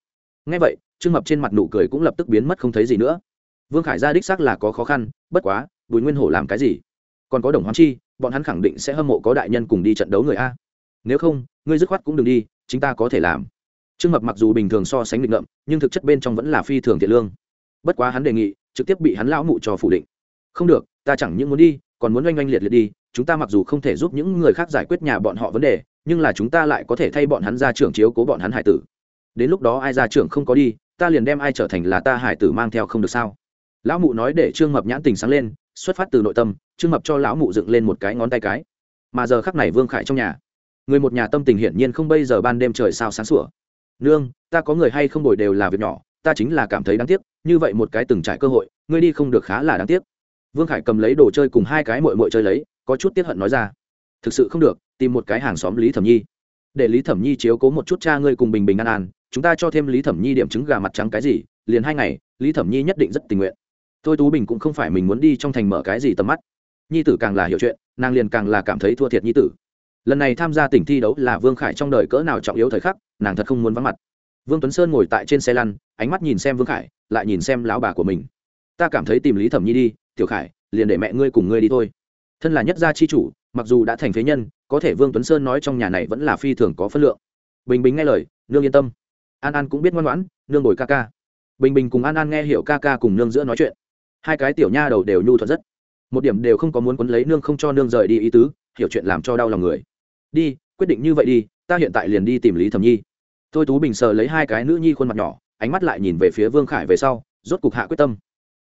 Ngay vậy, trương mập trên mặt nụ cười cũng lập tức biến mất không thấy gì nữa. Vương khải ra đích xác là có khó khăn, bất quá, bùi nguyên hổ làm cái gì? Còn có đồng hoán chi, bọn hắn khẳng định sẽ hâm mộ có đại nhân cùng đi trận đấu người a nếu không, ngươi dứt khoát cũng đừng đi chúng ta có thể làm. Trương mập mặc dù bình thường so sánh định ngậm nhưng thực chất bên trong vẫn là phi thường thiện lương. Bất quá hắn đề nghị, trực tiếp bị hắn lão mụ cho phủ định. Không được, ta chẳng những muốn đi, còn muốn oanh oanh liệt liệt đi, chúng ta mặc dù không thể giúp những người khác giải quyết nhà bọn họ vấn đề, nhưng là chúng ta lại có thể thay bọn hắn ra trưởng chiếu cố bọn hắn hải tử. Đến lúc đó ai ra trưởng không có đi, ta liền đem ai trở thành là ta hải tử mang theo không được sao? Lão mụ nói để trương mập nhãn tình sáng lên, xuất phát từ nội tâm, trương mập cho lão mụ dựng lên một cái ngón tay cái. Mà giờ khắc này vương khải trong nhà người một nhà tâm tình hiển nhiên không bây giờ ban đêm trời sao sáng sủa. Nương, ta có người hay không bồi đều là việc nhỏ, ta chính là cảm thấy đáng tiếc, như vậy một cái từng trải cơ hội, ngươi đi không được khá là đáng tiếc. Vương khải cầm lấy đồ chơi cùng hai cái mội mội chơi lấy, có chút tiếc hận nói ra. Thực sự không được, tìm một cái hàng xóm lý thẩm nhi. Để lý thẩm nhi chiếu cố một chút cha ngươi cùng bình bình an an, chúng ta cho thêm lý thẩm nhi điểm trứng gà mặt trắng cái gì, liền hai ngày, lý thẩm nhi nhất định rất tình nguyện. Thôi tú bình cũng không phải mình muốn đi trong thành mở cái gì tầm mắt. Nhi tử càng là hiểu chuyện, nàng liền càng là cảm thấy thua thiệt nhi tử lần này tham gia tỉnh thi đấu là vương khải trong đời cỡ nào trọng yếu thời khắc, nàng thật không muốn vắng mặt. Vương tuấn sơn ngồi tại trên xe lăn, ánh mắt nhìn xem vương khải, lại nhìn xem lão bà của mình. Ta cảm thấy tìm lý thẩm nhi đi, tiểu khải, liền để mẹ ngươi cùng ngươi đi thôi. Thân là nhất gia chi chủ, mặc dù đã thành phế nhân, có thể vương tuấn sơn nói trong nhà này vẫn là phi thường có phân lượng. Bình bình nghe lời, nương yên tâm. An an cũng biết ngoan ngoãn, nương ngồi ca ca. Bình bình cùng an an nghe hiểu ca ca cùng nương giữa nói chuyện. Hai cái tiểu nha đầu đều nhu thuận rất. Một điểm đều không có muốn quấn lấy nương không cho nương rời đi ý tứ, hiểu chuyện làm cho đau lòng người đi, quyết định như vậy đi, ta hiện tại liền đi tìm lý thẩm nhi. Thôi tú bình sờ lấy hai cái nữ nhi khuôn mặt nhỏ, ánh mắt lại nhìn về phía vương khải về sau, rốt cục hạ quyết tâm.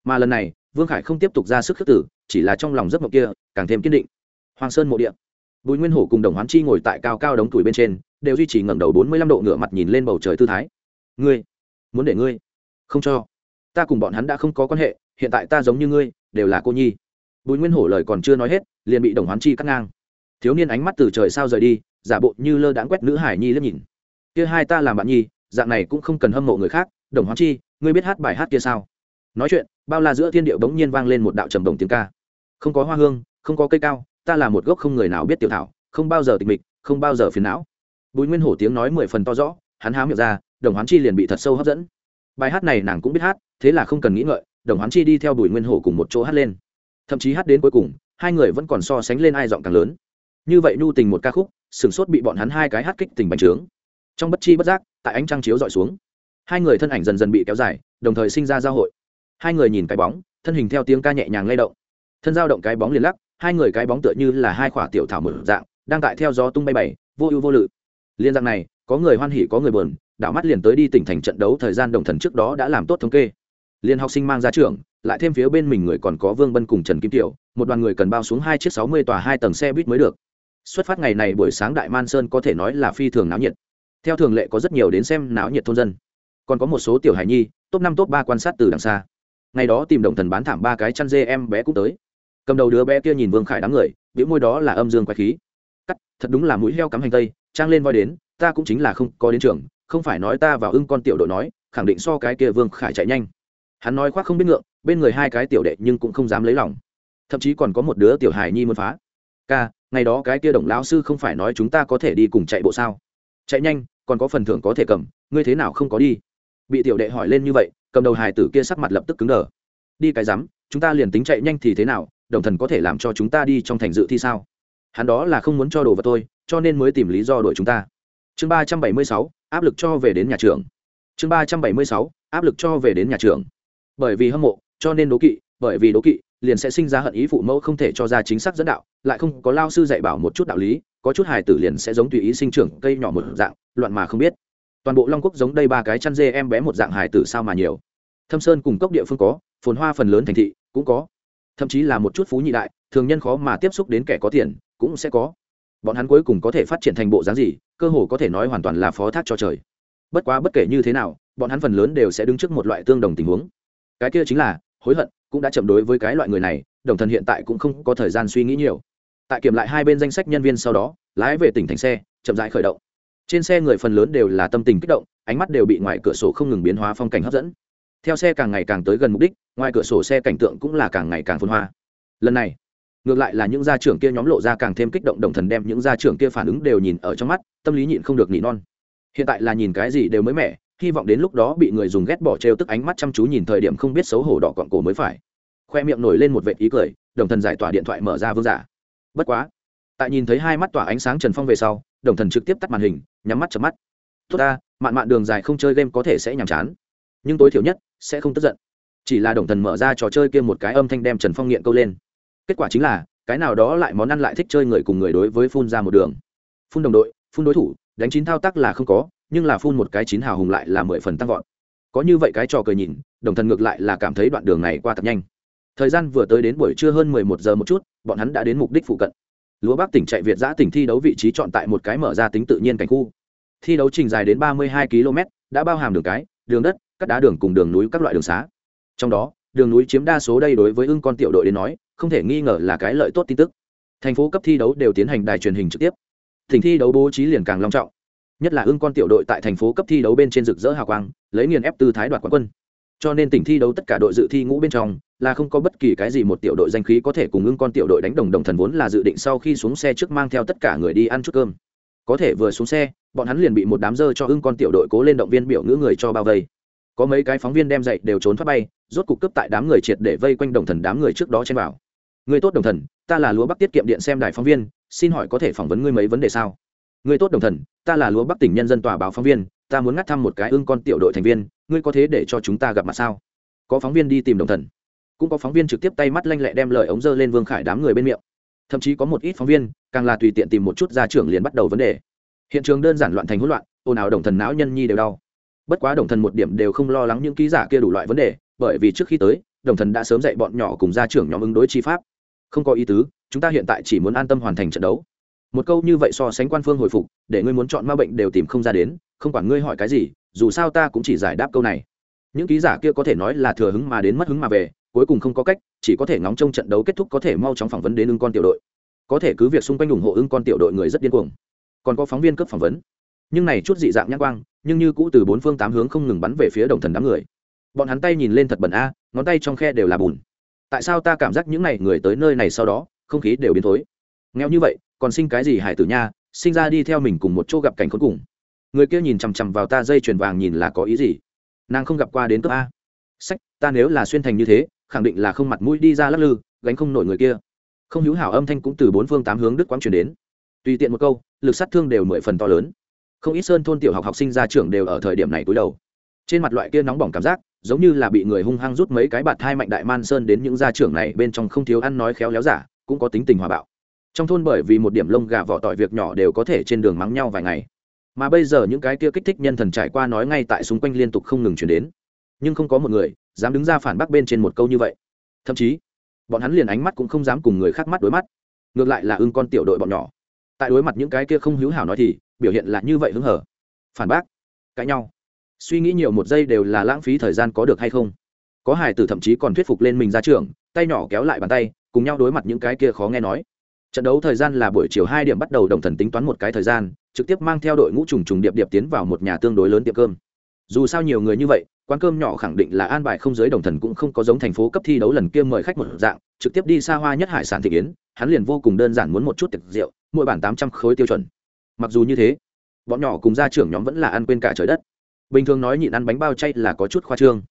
Mà lần này, vương khải không tiếp tục ra sức khước tử, chỉ là trong lòng giấc mộng kia, càng thêm kiên định. Hoàng sơn mộ địa. Bùi nguyên hổ cùng đồng hoán chi ngồi tại cao cao đống tuổi bên trên, đều duy trì ngẩng đầu bốn mươi lăm độ ngựa mặt nhìn lên bầu trời tư thái. Ngươi, muốn để ngươi? Không cho. Ta cùng bọn hắn đã không có quan hệ, hiện tại ta giống như ngươi, đều là cô nhi. Bùi nguyên hổ lời còn chưa nói hết, liền bị đồng hoán chi cắt ngang thiếu niên ánh mắt từ trời sao rời đi, giả bộ như lơ đãng quét nữ hải nhi liếc nhìn. Kia hai ta làm bạn nhi, dạng này cũng không cần hâm mộ người khác, đồng hoán chi, ngươi biết hát bài hát kia sao? Nói chuyện, bao la giữa thiên điệu bỗng nhiên vang lên một đạo trầm đồng tiếng ca. Không có hoa hương, không có cây cao, ta là một gốc không người nào biết tiểu thảo, không bao giờ tịch mịch, không bao giờ phiền não. Bùi nguyên hổ tiếng nói mười phần to rõ, hắn há miệng ra, đồng hoán chi liền bị thật sâu hấp dẫn. Bài hát này nàng cũng biết hát, thế là không cần nghĩ ngợi, đồng hoán chi đi theo bùi nguyên hổ cùng một chỗ hát lên. Thậm chí hát đến cuối cùng, hai người vẫn còn so sánh lên ai giọng càng lớn như vậy nhu tình một ca khúc sửng sốt bị bọn hắn hai cái hát kích tình bành trướng. Trong bất chi bất giác, tại ánh trăng chiếu dọi xuống, hai người thân ảnh dần dần bị kéo dài, đồng thời sinh ra giao hội. Hai người nhìn cái bóng, thân hình theo tiếng ca nhẹ nhàng lay động. Thân giao động cái bóng liền lắc, hai người cái bóng tựa như là hai khỏa tiểu thảo mở dạng, đang tại theo gió tung bay bày, vô ưu vô lự. Liên dạng này, có người hoan hỉ, có người buồn, đảo mắt liền tới đi tỉnh thành trận đấu thời gian đồng thần trước đó đã làm tốt thống kê. Liên học sinh mang ra trường, lại thêm phía bên mình người còn có vương bân cùng trần kim tiểu, một đoàn người cần bao xuống hai chiếc sáu mươi tòa hai tầng xe buýt mới được xuất phát ngày này buổi sáng đại man sơn có thể nói là phi thường náo nhiệt. Theo thường lệ có rất nhiều đến xem náo nhiệt thôn dân. Còn có một số tiểu hải nhi, top năm, top ba quan sát từ đằng xa. Ngày đó tìm đồng thần bán thảm ba cái chăn dê em bé cũng tới. Cầm đầu đứa bé kia nhìn vương khải đám người, biểu môi đó là âm dương quái khí. Cắt, thật đúng là mũi heo cắm hành tây, trang lên voi đến, ta cũng chính là không có đến trường, không phải nói ta vào ưng con tiểu đội nói, khẳng định so cái kia vương khải chạy nhanh. Hắn nói khoác không biết ngượng, bên người hai cái tiểu đệ nhưng cũng không dám lấy lòng. Thậm chí còn có một đứa tiểu hài nhi muốn phá. Ca ngày đó cái kia đồng lão sư không phải nói chúng ta có thể đi cùng chạy bộ sao? Chạy nhanh, còn có phần thưởng có thể cầm, ngươi thế nào không có đi? Bị tiểu đệ hỏi lên như vậy, cầm đầu hài tử kia sắc mặt lập tức cứng đờ. Đi cái rắm, chúng ta liền tính chạy nhanh thì thế nào, đồng thần có thể làm cho chúng ta đi trong thành dự thi sao? Hắn đó là không muốn cho đồ vào tôi cho nên mới tìm lý do đuổi chúng ta. Chương ba trăm bảy mươi sáu, áp lực cho về đến nhà trường. Chương ba trăm bảy mươi sáu, áp lực cho về đến nhà trường. Bởi vì hâm mộ, cho nên đố kỵ, bởi vì đố kỵ, liền sẽ sinh ra hận ý phụ mẫu không thể cho ra chính xác dẫn đạo lại không có lao sư dạy bảo một chút đạo lý, có chút hài tử liền sẽ giống tùy ý sinh trưởng cây nhỏ một dạng, loạn mà không biết. Toàn bộ long quốc giống đây ba cái chăn dê em bé một dạng hài tử sao mà nhiều. Thâm sơn cùng cốc địa phương có, phồn hoa phần lớn thành thị cũng có. Thậm chí là một chút phú nhị đại, thường nhân khó mà tiếp xúc đến kẻ có tiền, cũng sẽ có. Bọn hắn cuối cùng có thể phát triển thành bộ dáng gì, cơ hồ có thể nói hoàn toàn là phó thác cho trời. Bất quá bất kể như thế nào, bọn hắn phần lớn đều sẽ đứng trước một loại tương đồng tình huống. Cái kia chính là, hối hận cũng đã chậm đối với cái loại người này, đồng thần hiện tại cũng không có thời gian suy nghĩ nhiều tại kiểm lại hai bên danh sách nhân viên sau đó, lái về tỉnh thành xe, chậm rãi khởi động. Trên xe người phần lớn đều là tâm tình kích động, ánh mắt đều bị ngoài cửa sổ không ngừng biến hóa phong cảnh hấp dẫn. Theo xe càng ngày càng tới gần mục đích, ngoài cửa sổ xe cảnh tượng cũng là càng ngày càng phân hoa. Lần này, ngược lại là những gia trưởng kia nhóm lộ ra càng thêm kích động đồng thần đem những gia trưởng kia phản ứng đều nhìn ở trong mắt, tâm lý nhịn không được nỉ non. Hiện tại là nhìn cái gì đều mới mẻ, hy vọng đến lúc đó bị người dùng ghét bỏ trêu tức ánh mắt chăm chú nhìn thời điểm không biết xấu hổ đỏ cọn cổ mới phải. Khoe miệng nổi lên một vệ ý cười, đồng thần giải tỏa điện thoại mở ra vương giả bất quá. Tại nhìn thấy hai mắt tỏa ánh sáng trần phong về sau, đồng thần trực tiếp tắt màn hình, nhắm mắt chập mắt. Tốt ta, mạn mạn đường dài không chơi game có thể sẽ nhàm chán. Nhưng tối thiểu nhất, sẽ không tức giận. Chỉ là đồng thần mở ra trò chơi kia một cái âm thanh đem trần phong nghiện câu lên. Kết quả chính là, cái nào đó lại món ăn lại thích chơi người cùng người đối với phun ra một đường. Phun đồng đội, phun đối thủ, đánh chín thao tác là không có, nhưng là phun một cái chín hào hùng lại là mười phần tăng vọt. Có như vậy cái trò cười nhìn, đồng thần ngược lại là cảm thấy đoạn đường này qua thật nhanh thời gian vừa tới đến buổi trưa hơn mười một giờ một chút, bọn hắn đã đến mục đích phụ cận. Lúa bắc tỉnh chạy việt giã tỉnh thi đấu vị trí chọn tại một cái mở ra tính tự nhiên cảnh khu. Thi đấu trình dài đến ba mươi hai km đã bao hàm đường cái, đường đất các đá đường cùng đường núi các loại đường xá. Trong đó, đường núi chiếm đa số đây đối với ưng con tiểu đội đến nói, không thể nghi ngờ là cái lợi tốt tin tức. Thành phố cấp thi đấu đều tiến hành đài truyền hình trực tiếp. Thỉnh thi đấu bố trí liền càng long trọng. Nhất là ưng con tiểu đội tại thành phố cấp thi đấu bên trên rực rỡ hào quang, lấy nghiền ép tư thái đoạt quán quân. Cho nên tỉnh thi đấu tất cả đội dự thi ngũ bên trong là không có bất kỳ cái gì một tiểu đội danh khí có thể cùng ưng con tiểu đội đánh đồng đồng thần vốn là dự định sau khi xuống xe trước mang theo tất cả người đi ăn chút cơm. Có thể vừa xuống xe, bọn hắn liền bị một đám dơ cho ưng con tiểu đội cố lên động viên biểu ngữ người cho bao vây. Có mấy cái phóng viên đem dậy đều trốn thoát bay, rốt cục cướp tại đám người triệt để vây quanh đồng thần đám người trước đó chen vào người tốt đồng thần, ta là lúa bắc tiết kiệm điện xem đài phóng viên, xin hỏi có thể phỏng vấn ngươi mấy vấn đề sao? Người tốt đồng thần, ta là lúa bắc tỉnh nhân dân tòa báo phóng viên, ta muốn ngắt thăm một cái ưng con tiểu đội thành viên, ngươi có thế để cho chúng ta gặp mặt sao? Có phóng viên đi tìm đồng thần cũng có phóng viên trực tiếp tay mắt lanh lẹ đem lời ống dơ lên vương khải đám người bên miệng. Thậm chí có một ít phóng viên, càng là tùy tiện tìm một chút ra trưởng liền bắt đầu vấn đề. Hiện trường đơn giản loạn thành hỗn loạn, ồn ào đồng thần não nhân nhi đều đau. Bất quá đồng thần một điểm đều không lo lắng những ký giả kia đủ loại vấn đề, bởi vì trước khi tới, đồng thần đã sớm dạy bọn nhỏ cùng gia trưởng nhóm ứng đối chi pháp. Không có ý tứ, chúng ta hiện tại chỉ muốn an tâm hoàn thành trận đấu. Một câu như vậy so sánh quan phương hồi phục, để ngươi muốn chọn ma bệnh đều tìm không ra đến, không quản ngươi hỏi cái gì, dù sao ta cũng chỉ giải đáp câu này. Những ký giả kia có thể nói là thừa hứng mà đến mất hứng mà về cuối cùng không có cách, chỉ có thể ngóng trông trận đấu kết thúc có thể mau chóng phỏng vấn đến ưng con tiểu đội. Có thể cứ việc xung quanh ủng hộ ưng con tiểu đội người rất điên cuồng, còn có phóng viên cấp phỏng vấn. Nhưng này chút dị dạng nhãn quang, nhưng như cũ từ bốn phương tám hướng không ngừng bắn về phía đồng thần đám người. Bọn hắn tay nhìn lên thật bẩn a, ngón tay trong khe đều là bùn. Tại sao ta cảm giác những n à y người tới nơi này sau đó, không khí đều biến thối? Nghèo như vậy, còn sinh cái gì hải tử nha, sinh ra đi theo mình cùng một chỗ gặp cảnh khốn cùng. Người kia nhìn chằm chằm vào ta dây chuyền vàng nhìn là có ý gì? Nàng không gặp qua đến cấp a. Sách, ta nếu là xuyên thành như thế khẳng định là không mặt mũi đi ra lắc lư, gánh không nổi người kia. Không hữu hảo âm thanh cũng từ bốn phương tám hướng đức quang truyền đến. Tùy tiện một câu, lực sát thương đều mười phần to lớn. Không ít sơn thôn tiểu học học sinh ra trường đều ở thời điểm này cúi đầu. Trên mặt loại kia nóng bỏng cảm giác, giống như là bị người hung hăng rút mấy cái bạt thai mạnh đại man sơn đến những gia trưởng này bên trong không thiếu ăn nói khéo léo giả, cũng có tính tình hòa bạo. Trong thôn bởi vì một điểm lông gà vỏ tỏi việc nhỏ đều có thể trên đường mắng nhau vài ngày. Mà bây giờ những cái kia kích thích nhân thần trải qua nói ngay tại xung quanh liên tục không ngừng chuyển đến. Nhưng không có một người dám đứng ra phản bác bên trên một câu như vậy. Thậm chí, bọn hắn liền ánh mắt cũng không dám cùng người khác mắt đối mắt. Ngược lại là ưng con tiểu đội bọn nhỏ. Tại đối mặt những cái kia không hữu hảo nói thì, biểu hiện là như vậy hứng hở. Phản bác, cãi nhau. Suy nghĩ nhiều một giây đều là lãng phí thời gian có được hay không. Có hải tử thậm chí còn thuyết phục lên mình ra trường, tay nhỏ kéo lại bàn tay, cùng nhau đối mặt những cái kia khó nghe nói. Trận đấu thời gian là buổi chiều hai điểm bắt đầu đồng thần tính toán một cái thời gian, trực tiếp mang theo đội ngũ trùng trùng điệp điệp tiến vào một nhà tương đối lớn tiệm cơm. Dù sao nhiều người như vậy quán cơm nhỏ khẳng định là an bài không giới đồng thần cũng không có giống thành phố cấp thi đấu lần kia mời khách một dạng, trực tiếp đi xa hoa nhất hải sản thị kiến, hắn liền vô cùng đơn giản muốn một chút tiệc rượu, mỗi bản tám trăm khối tiêu chuẩn. Mặc dù như thế, bọn nhỏ cùng gia trưởng nhóm vẫn là ăn quên cả trời đất. Bình thường nói nhịn ăn bánh bao chay là có chút khoa trương.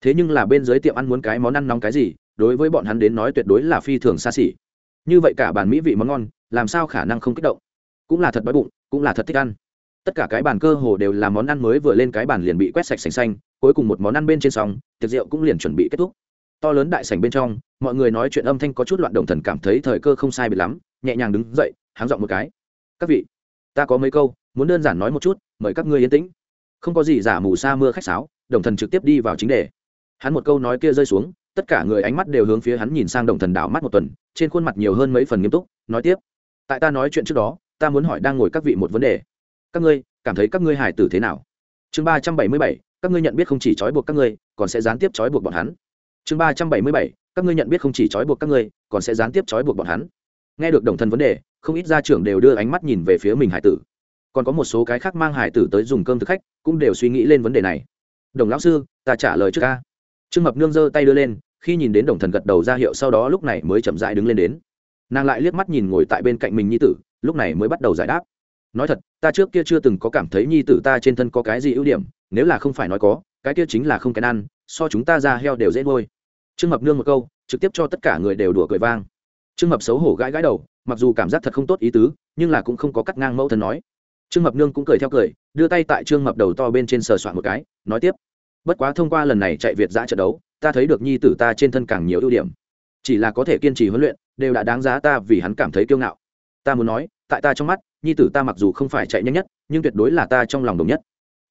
Thế nhưng là bên dưới tiệm ăn muốn cái món ăn nóng cái gì, đối với bọn hắn đến nói tuyệt đối là phi thường xa xỉ. Như vậy cả bàn mỹ vị món ngon, làm sao khả năng không kích động? Cũng là thật đói bụng, cũng là thật thích ăn. Tất cả cái bàn cơ hồ đều là món ăn mới vừa lên cái bàn liền bị quét sạch sành xanh cuối cùng một món ăn bên trên xong, tiệc rượu cũng liền chuẩn bị kết thúc. To lớn đại sảnh bên trong, mọi người nói chuyện âm thanh có chút loạn động thần cảm thấy thời cơ không sai biệt lắm, nhẹ nhàng đứng dậy, háng giọng một cái. Các vị, ta có mấy câu, muốn đơn giản nói một chút, mời các ngươi yên tĩnh. Không có gì giả mù sa mưa khách sáo, đồng thần trực tiếp đi vào chính đề. Hắn một câu nói kia rơi xuống, tất cả người ánh mắt đều hướng phía hắn nhìn sang đồng thần đảo mắt một tuần, trên khuôn mặt nhiều hơn mấy phần nghiêm túc, nói tiếp. Tại ta nói chuyện trước đó, ta muốn hỏi đang ngồi các vị một vấn đề. Các ngươi, cảm thấy các ngươi hài tử thế nào? Chương ba trăm bảy mươi bảy các ngươi nhận biết không chỉ trói buộc các ngươi, còn sẽ gián tiếp trói buộc bọn hắn. Chương ba trăm bảy mươi bảy, các ngươi nhận biết không chỉ trói buộc các ngươi, còn sẽ gián tiếp trói buộc bọn hắn. Nghe được đồng thần vấn đề, không ít gia trưởng đều đưa ánh mắt nhìn về phía mình hải tử. Còn có một số cái khác mang hải tử tới dùng cơm thực khách, cũng đều suy nghĩ lên vấn đề này. Đồng lão sư, ta trả lời trước ca. Trương mập nương giơ tay đưa lên, khi nhìn đến đồng thần gật đầu ra hiệu sau đó lúc này mới chậm dại đứng lên đến. Nàng lại liếc mắt nhìn ngồi tại bên cạnh mình nhi tử, lúc này mới bắt đầu giải đáp. Nói thật, ta trước kia chưa từng có cảm thấy nhi tử ta trên thân có cái gì ưu điểm nếu là không phải nói có, cái kia chính là không kén ăn, so chúng ta ra heo đều dễ nuôi. Trương mập nương một câu, trực tiếp cho tất cả người đều đùa cười vang. Trương mập xấu hổ gãi gãi đầu, mặc dù cảm giác thật không tốt ý tứ, nhưng là cũng không có cắt ngang mẫu thân nói. Trương mập nương cũng cười theo cười, đưa tay tại trương mập đầu to bên trên sờ soạn một cái, nói tiếp. Bất quá thông qua lần này chạy việt giã trận đấu, ta thấy được nhi tử ta trên thân càng nhiều ưu điểm. Chỉ là có thể kiên trì huấn luyện, đều đã đáng giá ta vì hắn cảm thấy kiêu ngạo. Ta muốn nói, tại ta trong mắt, nhi tử ta mặc dù không phải chạy nhanh nhất, nhưng tuyệt đối là ta trong lòng đồng nhất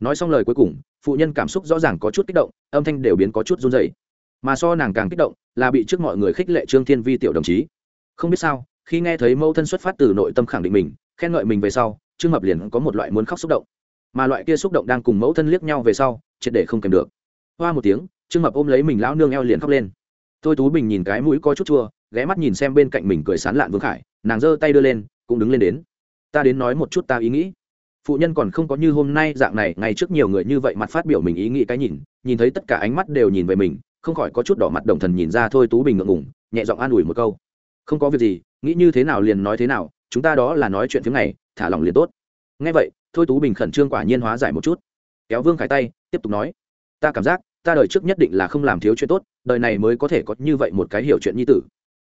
nói xong lời cuối cùng, phụ nhân cảm xúc rõ ràng có chút kích động, âm thanh đều biến có chút run dày mà so nàng càng kích động là bị trước mọi người khích lệ trương thiên vi tiểu đồng chí. Không biết sao, khi nghe thấy mẫu thân xuất phát từ nội tâm khẳng định mình, khen ngợi mình về sau, trương mập liền có một loại muốn khóc xúc động. Mà loại kia xúc động đang cùng mẫu thân liếc nhau về sau, triệt để không kèm được. Hoa một tiếng, trương mập ôm lấy mình lão nương eo liền khóc lên. Thôi tú bình nhìn cái mũi có chút chua, ghé mắt nhìn xem bên cạnh mình cười sán lạn vương khải, nàng giơ tay đưa lên, cũng đứng lên đến. Ta đến nói một chút ta ý nghĩ phụ nhân còn không có như hôm nay dạng này, ngay trước nhiều người như vậy mặt phát biểu mình ý nghĩ cái nhìn nhìn thấy tất cả ánh mắt đều nhìn về mình, không khỏi có chút đỏ mặt đồng thần nhìn ra thôi tú bình ngượng ngùng, nhẹ giọng an ủi một câu. Không có việc gì, nghĩ như thế nào liền nói thế nào, chúng ta đó là nói chuyện tiếng này thả lòng liền tốt. Ngay vậy, thôi tú bình khẩn trương quả nhiên hóa giải một chút. Kéo vương khải tay, tiếp tục nói, ta cảm giác, ta đời trước nhất định là không làm thiếu chuyện tốt, đời này mới có thể có như vậy một cái hiểu chuyện như tử.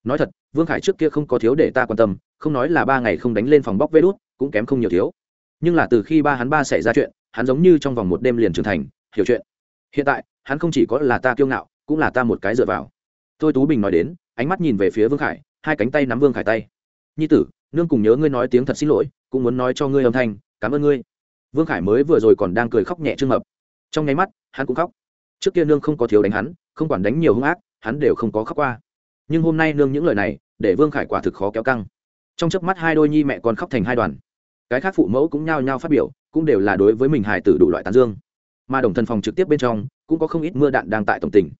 Nói thật, vương khải trước kia không có thiếu để ta quan tâm, không nói là ba ngày không đánh lên phòng bóc vê đốt cũng kém không nhiều thiếu nhưng là từ khi ba hắn ba xảy ra chuyện, hắn giống như trong vòng một đêm liền trưởng thành, hiểu chuyện. Hiện tại, hắn không chỉ có là ta kiêu ngạo, cũng là ta một cái dựa vào. Thôi tú bình nói đến, ánh mắt nhìn về phía vương khải, hai cánh tay nắm vương khải tay. Nhi tử, nương cùng nhớ ngươi nói tiếng thật xin lỗi, cũng muốn nói cho ngươi âm thanh, cảm ơn ngươi. Vương khải mới vừa rồi còn đang cười khóc nhẹ trương mập. Trong nháy mắt, hắn cũng khóc. Trước kia nương không có thiếu đánh hắn, không quản đánh nhiều hung ác, hắn đều không có khóc qua. Nhưng hôm nay nương những lời này, để vương khải quả thực khó kéo căng. Trong chớp mắt hai đôi nhi mẹ còn khóc thành hai đoàn cái khác phụ mẫu cũng nhao nhao phát biểu, cũng đều là đối với mình hài tử đủ loại tán dương. Mà đồng thần phòng trực tiếp bên trong, cũng có không ít mưa đạn đang tại tổng tình.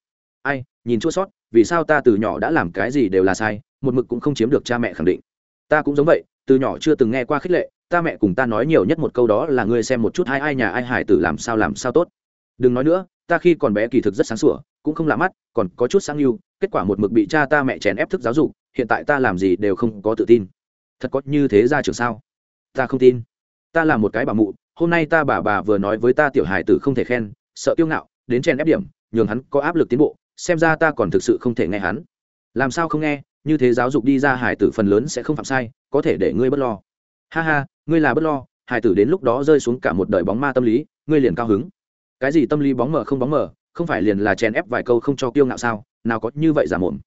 Ai, nhìn chua sót, vì sao ta từ nhỏ đã làm cái gì đều là sai, một mực cũng không chiếm được cha mẹ khẳng định. Ta cũng giống vậy, từ nhỏ chưa từng nghe qua khích lệ, ta mẹ cùng ta nói nhiều nhất một câu đó là ngươi xem một chút hai ai nhà ai hải tử làm sao làm sao tốt. Đừng nói nữa, ta khi còn bé kỳ thực rất sáng sủa, cũng không lạ mắt, còn có chút sáng yêu, kết quả một mực bị cha ta mẹ chèn ép thức giáo dục, hiện tại ta làm gì đều không có tự tin. Thật có như thế ra trường sao? Ta không tin. Ta là một cái bà mụ, hôm nay ta bà bà vừa nói với ta tiểu hài tử không thể khen, sợ kiêu ngạo, đến chèn ép điểm, nhường hắn có áp lực tiến bộ, xem ra ta còn thực sự không thể nghe hắn. Làm sao không nghe, như thế giáo dục đi ra hải tử phần lớn sẽ không phạm sai, có thể để ngươi b ấ t lo. Ha ha, ngươi là b ấ t lo hải tử đến lúc đó rơi xuống cả một đời bóng ma tâm lý, ngươi liền cao hứng. Cái gì tâm lý bóng mờ không bóng mờ, không phải liền là chèn ép vài câu không cho kiêu ngạo sao, nào có như vậy giả mồm.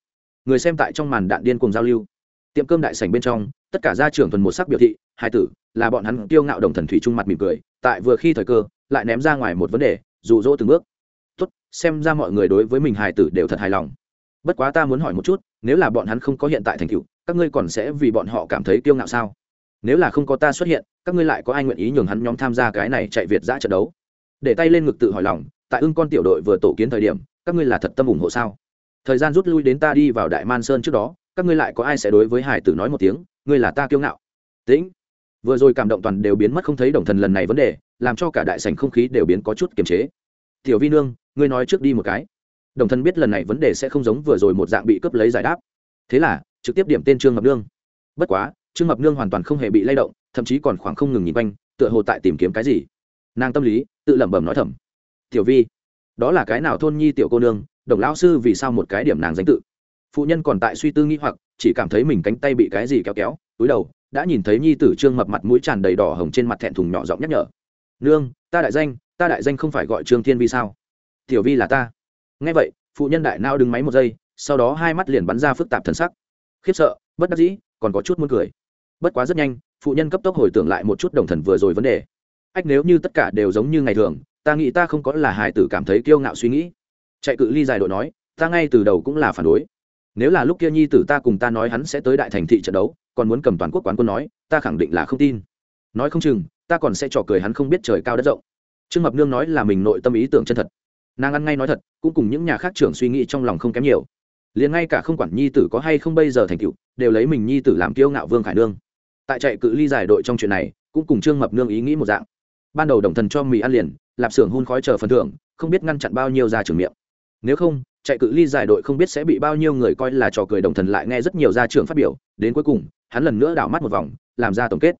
Người xem tại trong màn đạn điên cùng giao lưu. Tiệm cơm đại sảnh bên trong tất cả gia trưởng thuần một sắc biểu thị hai tử, là bọn hắn kiêu ngạo đồng thần thủy trung mặt mỉm cười, tại vừa khi thời cơ, lại ném ra ngoài một vấn đề, dụ dỗ từng bước. Tốt, xem ra mọi người đối với mình hài tử đều thật hài lòng. Bất quá ta muốn hỏi một chút, nếu là bọn hắn không có hiện tại thành tựu, các ngươi còn sẽ vì bọn họ cảm thấy kiêu ngạo sao? Nếu là không có ta xuất hiện, các ngươi lại có ai nguyện ý nhường hắn nhóm tham gia cái này chạy việt giã trận đấu? Để tay lên ngực tự hỏi lòng, tại ưng con tiểu đội vừa tổ kiến thời điểm, các ngươi là thật tâm ủng hộ sao? Thời gian rút lui đến ta đi vào đại man sơn trước đó, các ngươi lại có ai sẽ đối với hải tử nói một tiếng ngươi là ta kiêu ngạo. Tĩnh. Vừa rồi cảm động toàn đều biến mất không thấy đồng thần lần này vấn đề, làm cho cả đại sành không khí đều biến có chút kiềm chế. Tiểu vi nương, ngươi nói trước đi một cái. Đồng thần biết lần này vấn đề sẽ không giống vừa rồi một dạng bị cướp lấy giải đáp. Thế là, trực tiếp điểm tên trương mập nương. Bất quá, trương mập nương hoàn toàn không hề bị lay động, thậm chí còn khoảng không ngừng nhìn quanh, tựa hồ tại tìm kiếm cái gì. Nàng tâm lý, tự lẩm bẩm nói thầm. Tiểu vi, đó là cái nào thôn nhi tiểu cô nương, đồng lão sư vì sao một cái điểm nàng danh tự? Phụ nhân còn tại suy tư nghĩ hoặc chỉ cảm thấy mình cánh tay bị cái gì kéo kéo, túi đầu, đã nhìn thấy nhi tử trương mập mặt mũi tràn đầy đỏ hồng trên mặt thẹn thùng nhỏ giọng nhắc nhở. Nương, ta đại danh, ta đại danh không phải gọi trương thiên vi sao? Tiểu vi là ta. Nghe vậy, phụ nhân đại nao đứng máy một giây, sau đó hai mắt liền bắn ra phức tạp thần sắc. Khiếp sợ, bất đắc dĩ, còn có chút muốn cười. Bất quá rất nhanh, phụ nhân cấp tốc hồi tưởng lại một chút đồng thần vừa rồi vấn đề. Ách, nếu như tất cả đều giống như ngày thường, ta nghĩ ta không có là hài tử cảm thấy kiêu ngạo suy nghĩ. Chạy cự ly dài đội nói, ta ngay từ đầu cũng là phản đối nếu là lúc kia nhi tử ta cùng ta nói hắn sẽ tới đại thành thị trận đấu, còn muốn cầm toàn quốc quán quân nói, ta khẳng định là không tin. Nói không chừng, ta còn sẽ trò cười hắn không biết trời cao đất rộng. Trương mập nương nói là mình nội tâm ý tưởng chân thật. Nàng ăn ngay nói thật, cũng cùng những nhà khác trưởng suy nghĩ trong lòng không kém nhiều. Liền ngay cả không quản nhi tử có hay không bây giờ thành tựu, đều lấy mình nhi tử làm kiêu ngạo vương khải nương. Tại chạy cự ly giải đội trong chuyện này, cũng cùng trương mập nương ý nghĩ một dạng. Ban đầu đồng thần cho mì ăn liền, lạp xưởng hun khói chờ phần thưởng, không biết ngăn chặn bao nhiêu ra trường miệng. Nếu không chạy cự ly giải đội không biết sẽ bị bao nhiêu người coi là trò cười đồng thần lại nghe rất nhiều gia trưởng phát biểu. Đến cuối cùng, hắn lần nữa đảo mắt một vòng, làm ra tổng kết.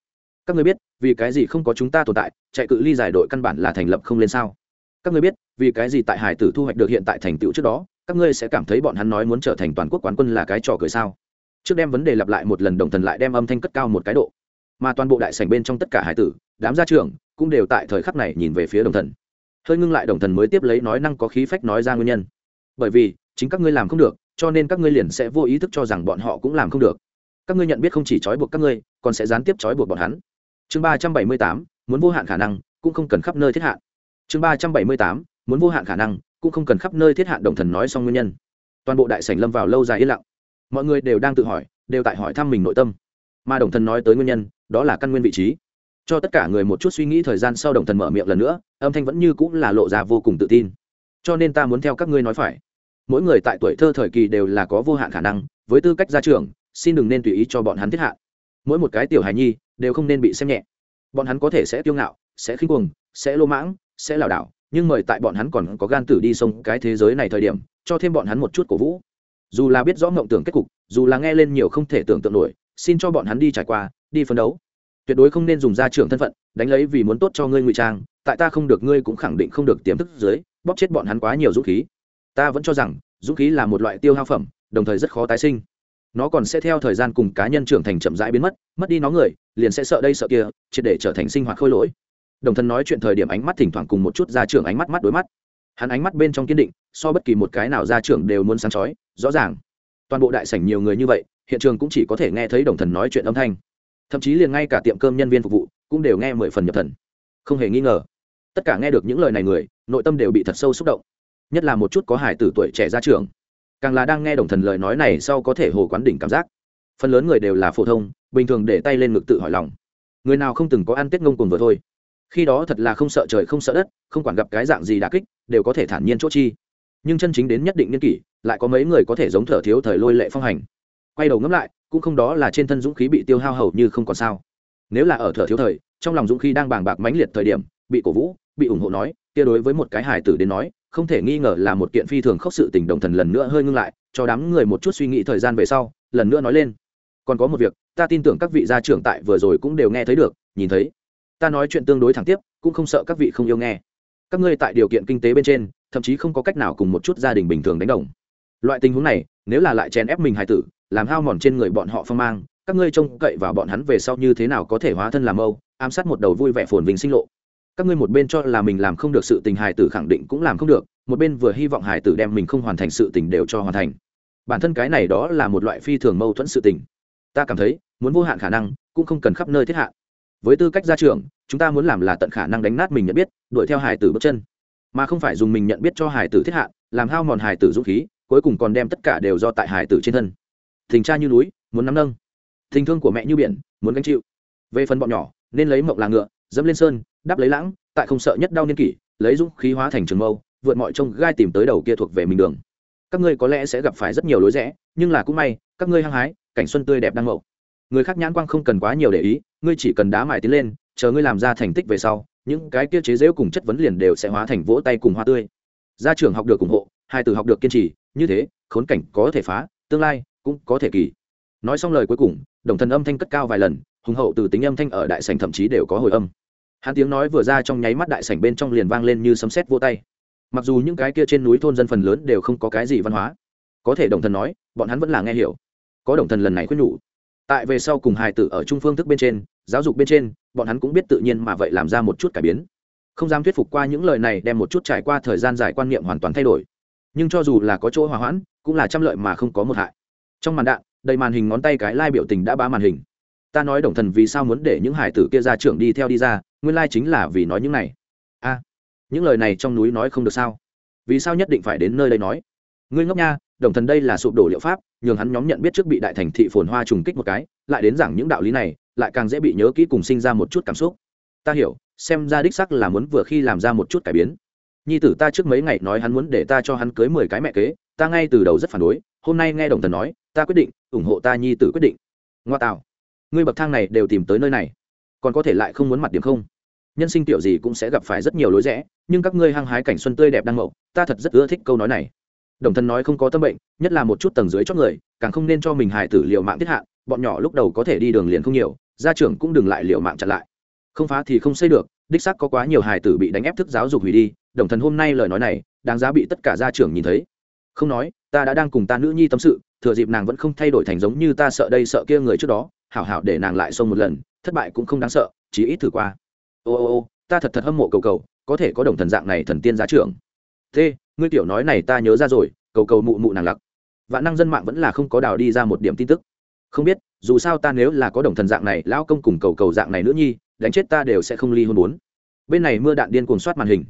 Các người biết, vì cái gì không có chúng ta tồn tại, chạy cự ly giải đội căn bản là thành lập không lên sao? Các người biết, vì cái gì tại hải tử thu hoạch được hiện tại thành tựu trước đó, các ngươi sẽ cảm thấy bọn hắn nói muốn trở thành toàn quốc quán quân là cái trò cười sao? Trước đem vấn đề lặp lại một lần đồng thần lại đem âm thanh cất cao một cái độ. Mà toàn bộ đại sảnh bên trong tất cả hải tử, đám gia trưởng cũng đều tại thời khắc này nhìn về phía đồng thần. Hơi ngưng lại đồng thần mới tiếp lấy nói năng có khí phách nói ra nguyên nhân bởi vì chính các ngươi làm không được, cho nên các ngươi liền sẽ vô ý thức cho rằng bọn họ cũng làm không được. Các ngươi nhận biết không chỉ trói buộc các ngươi, còn sẽ gián tiếp trói buộc bọn hắn. Chương ba trăm bảy mươi tám, muốn vô hạn khả năng, cũng không cần khắp nơi thiết hạn. Chương ba trăm bảy mươi tám, muốn vô hạn khả năng, cũng không cần khắp nơi thiết hạn đồng thần nói xong nguyên nhân. Toàn bộ đại sảnh lâm vào lâu dài yên lặng. Mọi người đều đang tự hỏi, đều tại hỏi thăm mình nội tâm. Mà đồng thần nói tới nguyên nhân, đó là căn nguyên vị trí. Cho tất cả người một chút suy nghĩ thời gian sau đồng thần mở miệng lần nữa, âm thanh vẫn như cũng là lộ ra vô cùng tự tin cho nên ta muốn theo các ngươi nói phải. Mỗi người tại tuổi thơ thời kỳ đều là có vô hạn khả năng, với tư cách ra trường xin đừng nên tùy ý cho bọn hắn thiết hạ. Mỗi một cái tiểu hài nhi đều không nên bị xem nhẹ. Bọn hắn có thể sẽ tiêu ngạo, sẽ khinh cuồng, sẽ lô mãng, sẽ lảo đảo, nhưng mời tại bọn hắn còn có gan tử đi sông cái thế giới này thời điểm, cho thêm bọn hắn một chút cổ vũ. Dù là biết rõ mộng tưởng kết cục, dù là nghe lên nhiều không thể tưởng tượng nổi, xin cho bọn hắn đi trải qua, đi phấn đấu. Tuyệt đối không nên dùng ra trường thân phận, đánh lấy vì muốn tốt cho ngươi ngụy trang, tại ta không được ngươi cũng khẳng định không được tiềm thức dưới bóp chết bọn hắn quá nhiều dũng khí. Ta vẫn cho rằng, dũng khí là một loại tiêu hao phẩm, đồng thời rất khó tái sinh. Nó còn sẽ theo thời gian cùng cá nhân trưởng thành chậm rãi biến mất mất đi nó người, liền sẽ sợ đây sợ kia, triệt để trở thành sinh hoạt khôi lỗi. Đồng thân nói chuyện thời điểm ánh mắt thỉnh thoảng cùng một chút ra trưởng ánh mắt mắt đối mắt. Hắn ánh mắt bên trong kiên định, so bất kỳ một cái nào ra trưởng đều muốn sáng chói, rõ ràng. Toàn bộ đại sảnh nhiều người như vậy, hiện trường cũng chỉ có thể nghe thấy đồng thần nói chuyện âm thanh. Thậm chí liền ngay cả tiệm cơm nhân viên phục vụ cũng đều nghe mười phần nhập thần. Không hề nghi ngờ tất cả nghe được những lời này người, nội tâm đều bị thật sâu xúc động. Nhất là một chút có hải tử tuổi trẻ ra trường. Càng là đang nghe đồng thần lời nói này sau có thể hồ quán đỉnh cảm giác. Phần lớn người đều là phổ thông, bình thường để tay lên ngực tự hỏi lòng. Người nào không từng có ăn tết ngông cùng vừa thôi. Khi đó thật là không sợ trời không sợ đất, không quản gặp cái dạng gì đà kích, đều có thể thản nhiên chỗ chi. Nhưng chân chính đến nhất định niên kỷ, lại có mấy người có thể giống thở thiếu thời lôi lệ phong hành. Quay đầu ngẫm lại, cũng không đó là trên thân dũng khí bị tiêu hao hầu như không còn sao. Nếu là ở thở thiếu thời, trong lòng dũng khí đang bàng bạc mãnh liệt thời điểm, bị cổ vũ bị ủng hộ nói, kia đối với một cái hài tử đến nói, không thể nghi ngờ là một kiện phi thường khốc sự tình đồng thần lần nữa hơi ngưng lại, cho đám người một chút suy nghĩ thời gian về sau, lần nữa nói lên. Còn có một việc, ta tin tưởng các vị gia trưởng tại vừa rồi cũng đều nghe thấy được, nhìn thấy. Ta nói chuyện tương đối thẳng tiếp, cũng không sợ các vị không yêu nghe. Các ngươi tại điều kiện kinh tế bên trên, thậm chí không có cách nào cùng một chút gia đình bình thường đánh đồng. Loại tình huống này, nếu là lại chèn ép mình hài tử, làm hao mòn trên người bọn họ phong mang, các ngươi trông cậy vào bọn hắn về sau như thế nào có thể hóa thân làm âu ám sát một đầu vui vẻ phồn vinh sinh lộ các ngươi một bên cho là mình làm không được sự tình, hài tử khẳng định cũng làm không được, một bên vừa hy vọng hài tử đem mình không hoàn thành sự tình đều cho hoàn thành. Bản thân cái này đó là một loại phi thường mâu thuẫn sự tình. Ta cảm thấy, muốn vô hạn khả năng, cũng không cần khắp nơi thiết hạn với tư cách ra trường chúng ta muốn làm là tận khả năng đánh nát mình nhận biết, đuổi theo hài tử bước chân. Mà không phải dùng mình nhận biết cho hài tử thiết hạn làm hao mòn hài tử dũng khí, cuối cùng còn đem tất cả đều do tại hài tử trên thân. Tình cha như núi, muốn nắm nâng. Tình thương của mẹ như biển, muốn gánh chịu. Về phần bọn nhỏ, nên lấy mộng là ngựa dẫm lên sơn đáp lấy lãng, tại không sợ nhất đau niên kỷ, lấy dũng khí hóa thành trường mâu, vượt mọi trông gai tìm tới đầu kia thuộc về mình đường. Các ngươi có lẽ sẽ gặp phải rất nhiều lối rẽ, nhưng là cũng may, các ngươi hăng hái, cảnh xuân tươi đẹp đang mậu. Người khác nhãn quang không cần quá nhiều để ý, ngươi chỉ cần đá mài tiến lên, chờ ngươi làm ra thành tích về sau, những cái kia chế dễu cùng chất vấn liền đều sẽ hóa thành vỗ tay cùng hoa tươi. Ra trường học được ủng hộ, hai từ học được kiên trì, như thế, khốn cảnh có thể phá, tương lai cũng có thể kỳ. Nói xong lời cuối cùng, đồng thần âm thanh cất cao vài lần, hùng hậu từ tính âm thanh ở đại sành thậm chí đều có hồi âm hắn tiếng nói vừa ra trong nháy mắt đại sảnh bên trong liền vang lên như sấm sét vô tay. Mặc dù những cái kia trên núi thôn dân phần lớn đều không có cái gì văn hóa, có thể đồng thần nói, bọn hắn vẫn là nghe hiểu. Có đồng thần lần này khuyên nhủ, tại về sau cùng hài tử ở trung phương thức bên trên, giáo dục bên trên, bọn hắn cũng biết tự nhiên mà vậy làm ra một chút cải biến. Không dám thuyết phục qua những lời này đem một chút trải qua thời gian dài quan niệm hoàn toàn thay đổi. Nhưng cho dù là có chỗ hòa hoãn, cũng là trăm lợi mà không có một hại. Trong màn đạn, đầy màn hình ngón tay cái lai biểu tình đã bá màn hình. Ta nói đồng thần vì sao muốn để những hải tử kia ra trưởng đi theo đi ra nguyên lai chính là vì nói những này. A, những lời này trong núi nói không được sao? Vì sao nhất định phải đến nơi đây nói? Ngươi ngốc nha, đồng thần đây là sụp đổ liệu pháp, nhường hắn nhóm nhận biết trước bị đại thành thị phồn hoa trùng kích một cái, lại đến giảng những đạo lý này, lại càng dễ bị nhớ kỹ cùng sinh ra một chút cảm xúc. Ta hiểu, xem ra đích sắc là muốn vừa khi làm ra một chút cải biến. Nhi tử ta trước mấy ngày nói hắn muốn để ta cho hắn cưới mười cái mẹ kế, ta ngay từ đầu rất phản đối, hôm nay nghe đồng thần nói, ta quyết định ủng hộ ta nhi tử quyết định. Ngoa tạo, ngươi bậc thang này đều tìm tới nơi này, còn có thể lại không muốn mặt điểm không? Nhân sinh tiểu gì cũng sẽ gặp phải rất nhiều lối rẽ, nhưng các ngươi hăng hái cảnh xuân tươi đẹp đang mậu ta thật rất ưa thích câu nói này. Đồng thân nói không có tâm bệnh, nhất là một chút tầng dưới chót người, càng không nên cho mình hài tử liệu mạng tiết hạn bọn nhỏ lúc đầu có thể đi đường liền không nhiều, gia trưởng cũng đừng lại liệu mạng chặn lại. Không phá thì không xây được, đích xác có quá nhiều hài tử bị đánh ép thức giáo dục hủy đi, đồng thần hôm nay lời nói này, đáng giá bị tất cả gia trưởng nhìn thấy. Không nói, ta đã đang cùng ta nữ nhi tâm sự, thừa dịp nàng vẫn không thay đổi thành giống như ta sợ đây sợ kia người trước đó, hảo hảo để nàng lại xông một lần, thất bại cũng không đáng sợ chỉ ít thử qua ô ô ô, ta thật thật hâm mộ cầu cầu, có thể có đồng thần dạng này thần tiên giá trưởng. Thế, ngươi tiểu nói này ta nhớ ra rồi, cầu cầu mụ mụ nàng lặc. Vạn năng dân mạng vẫn là không có đào đi ra một điểm tin tức. Không biết, dù sao ta nếu là có đồng thần dạng này, lão công cùng cầu cầu dạng này nữa nhi, đánh chết ta đều sẽ không ly hôn bốn. Bên này mưa đạn điên cuồng soát màn hình.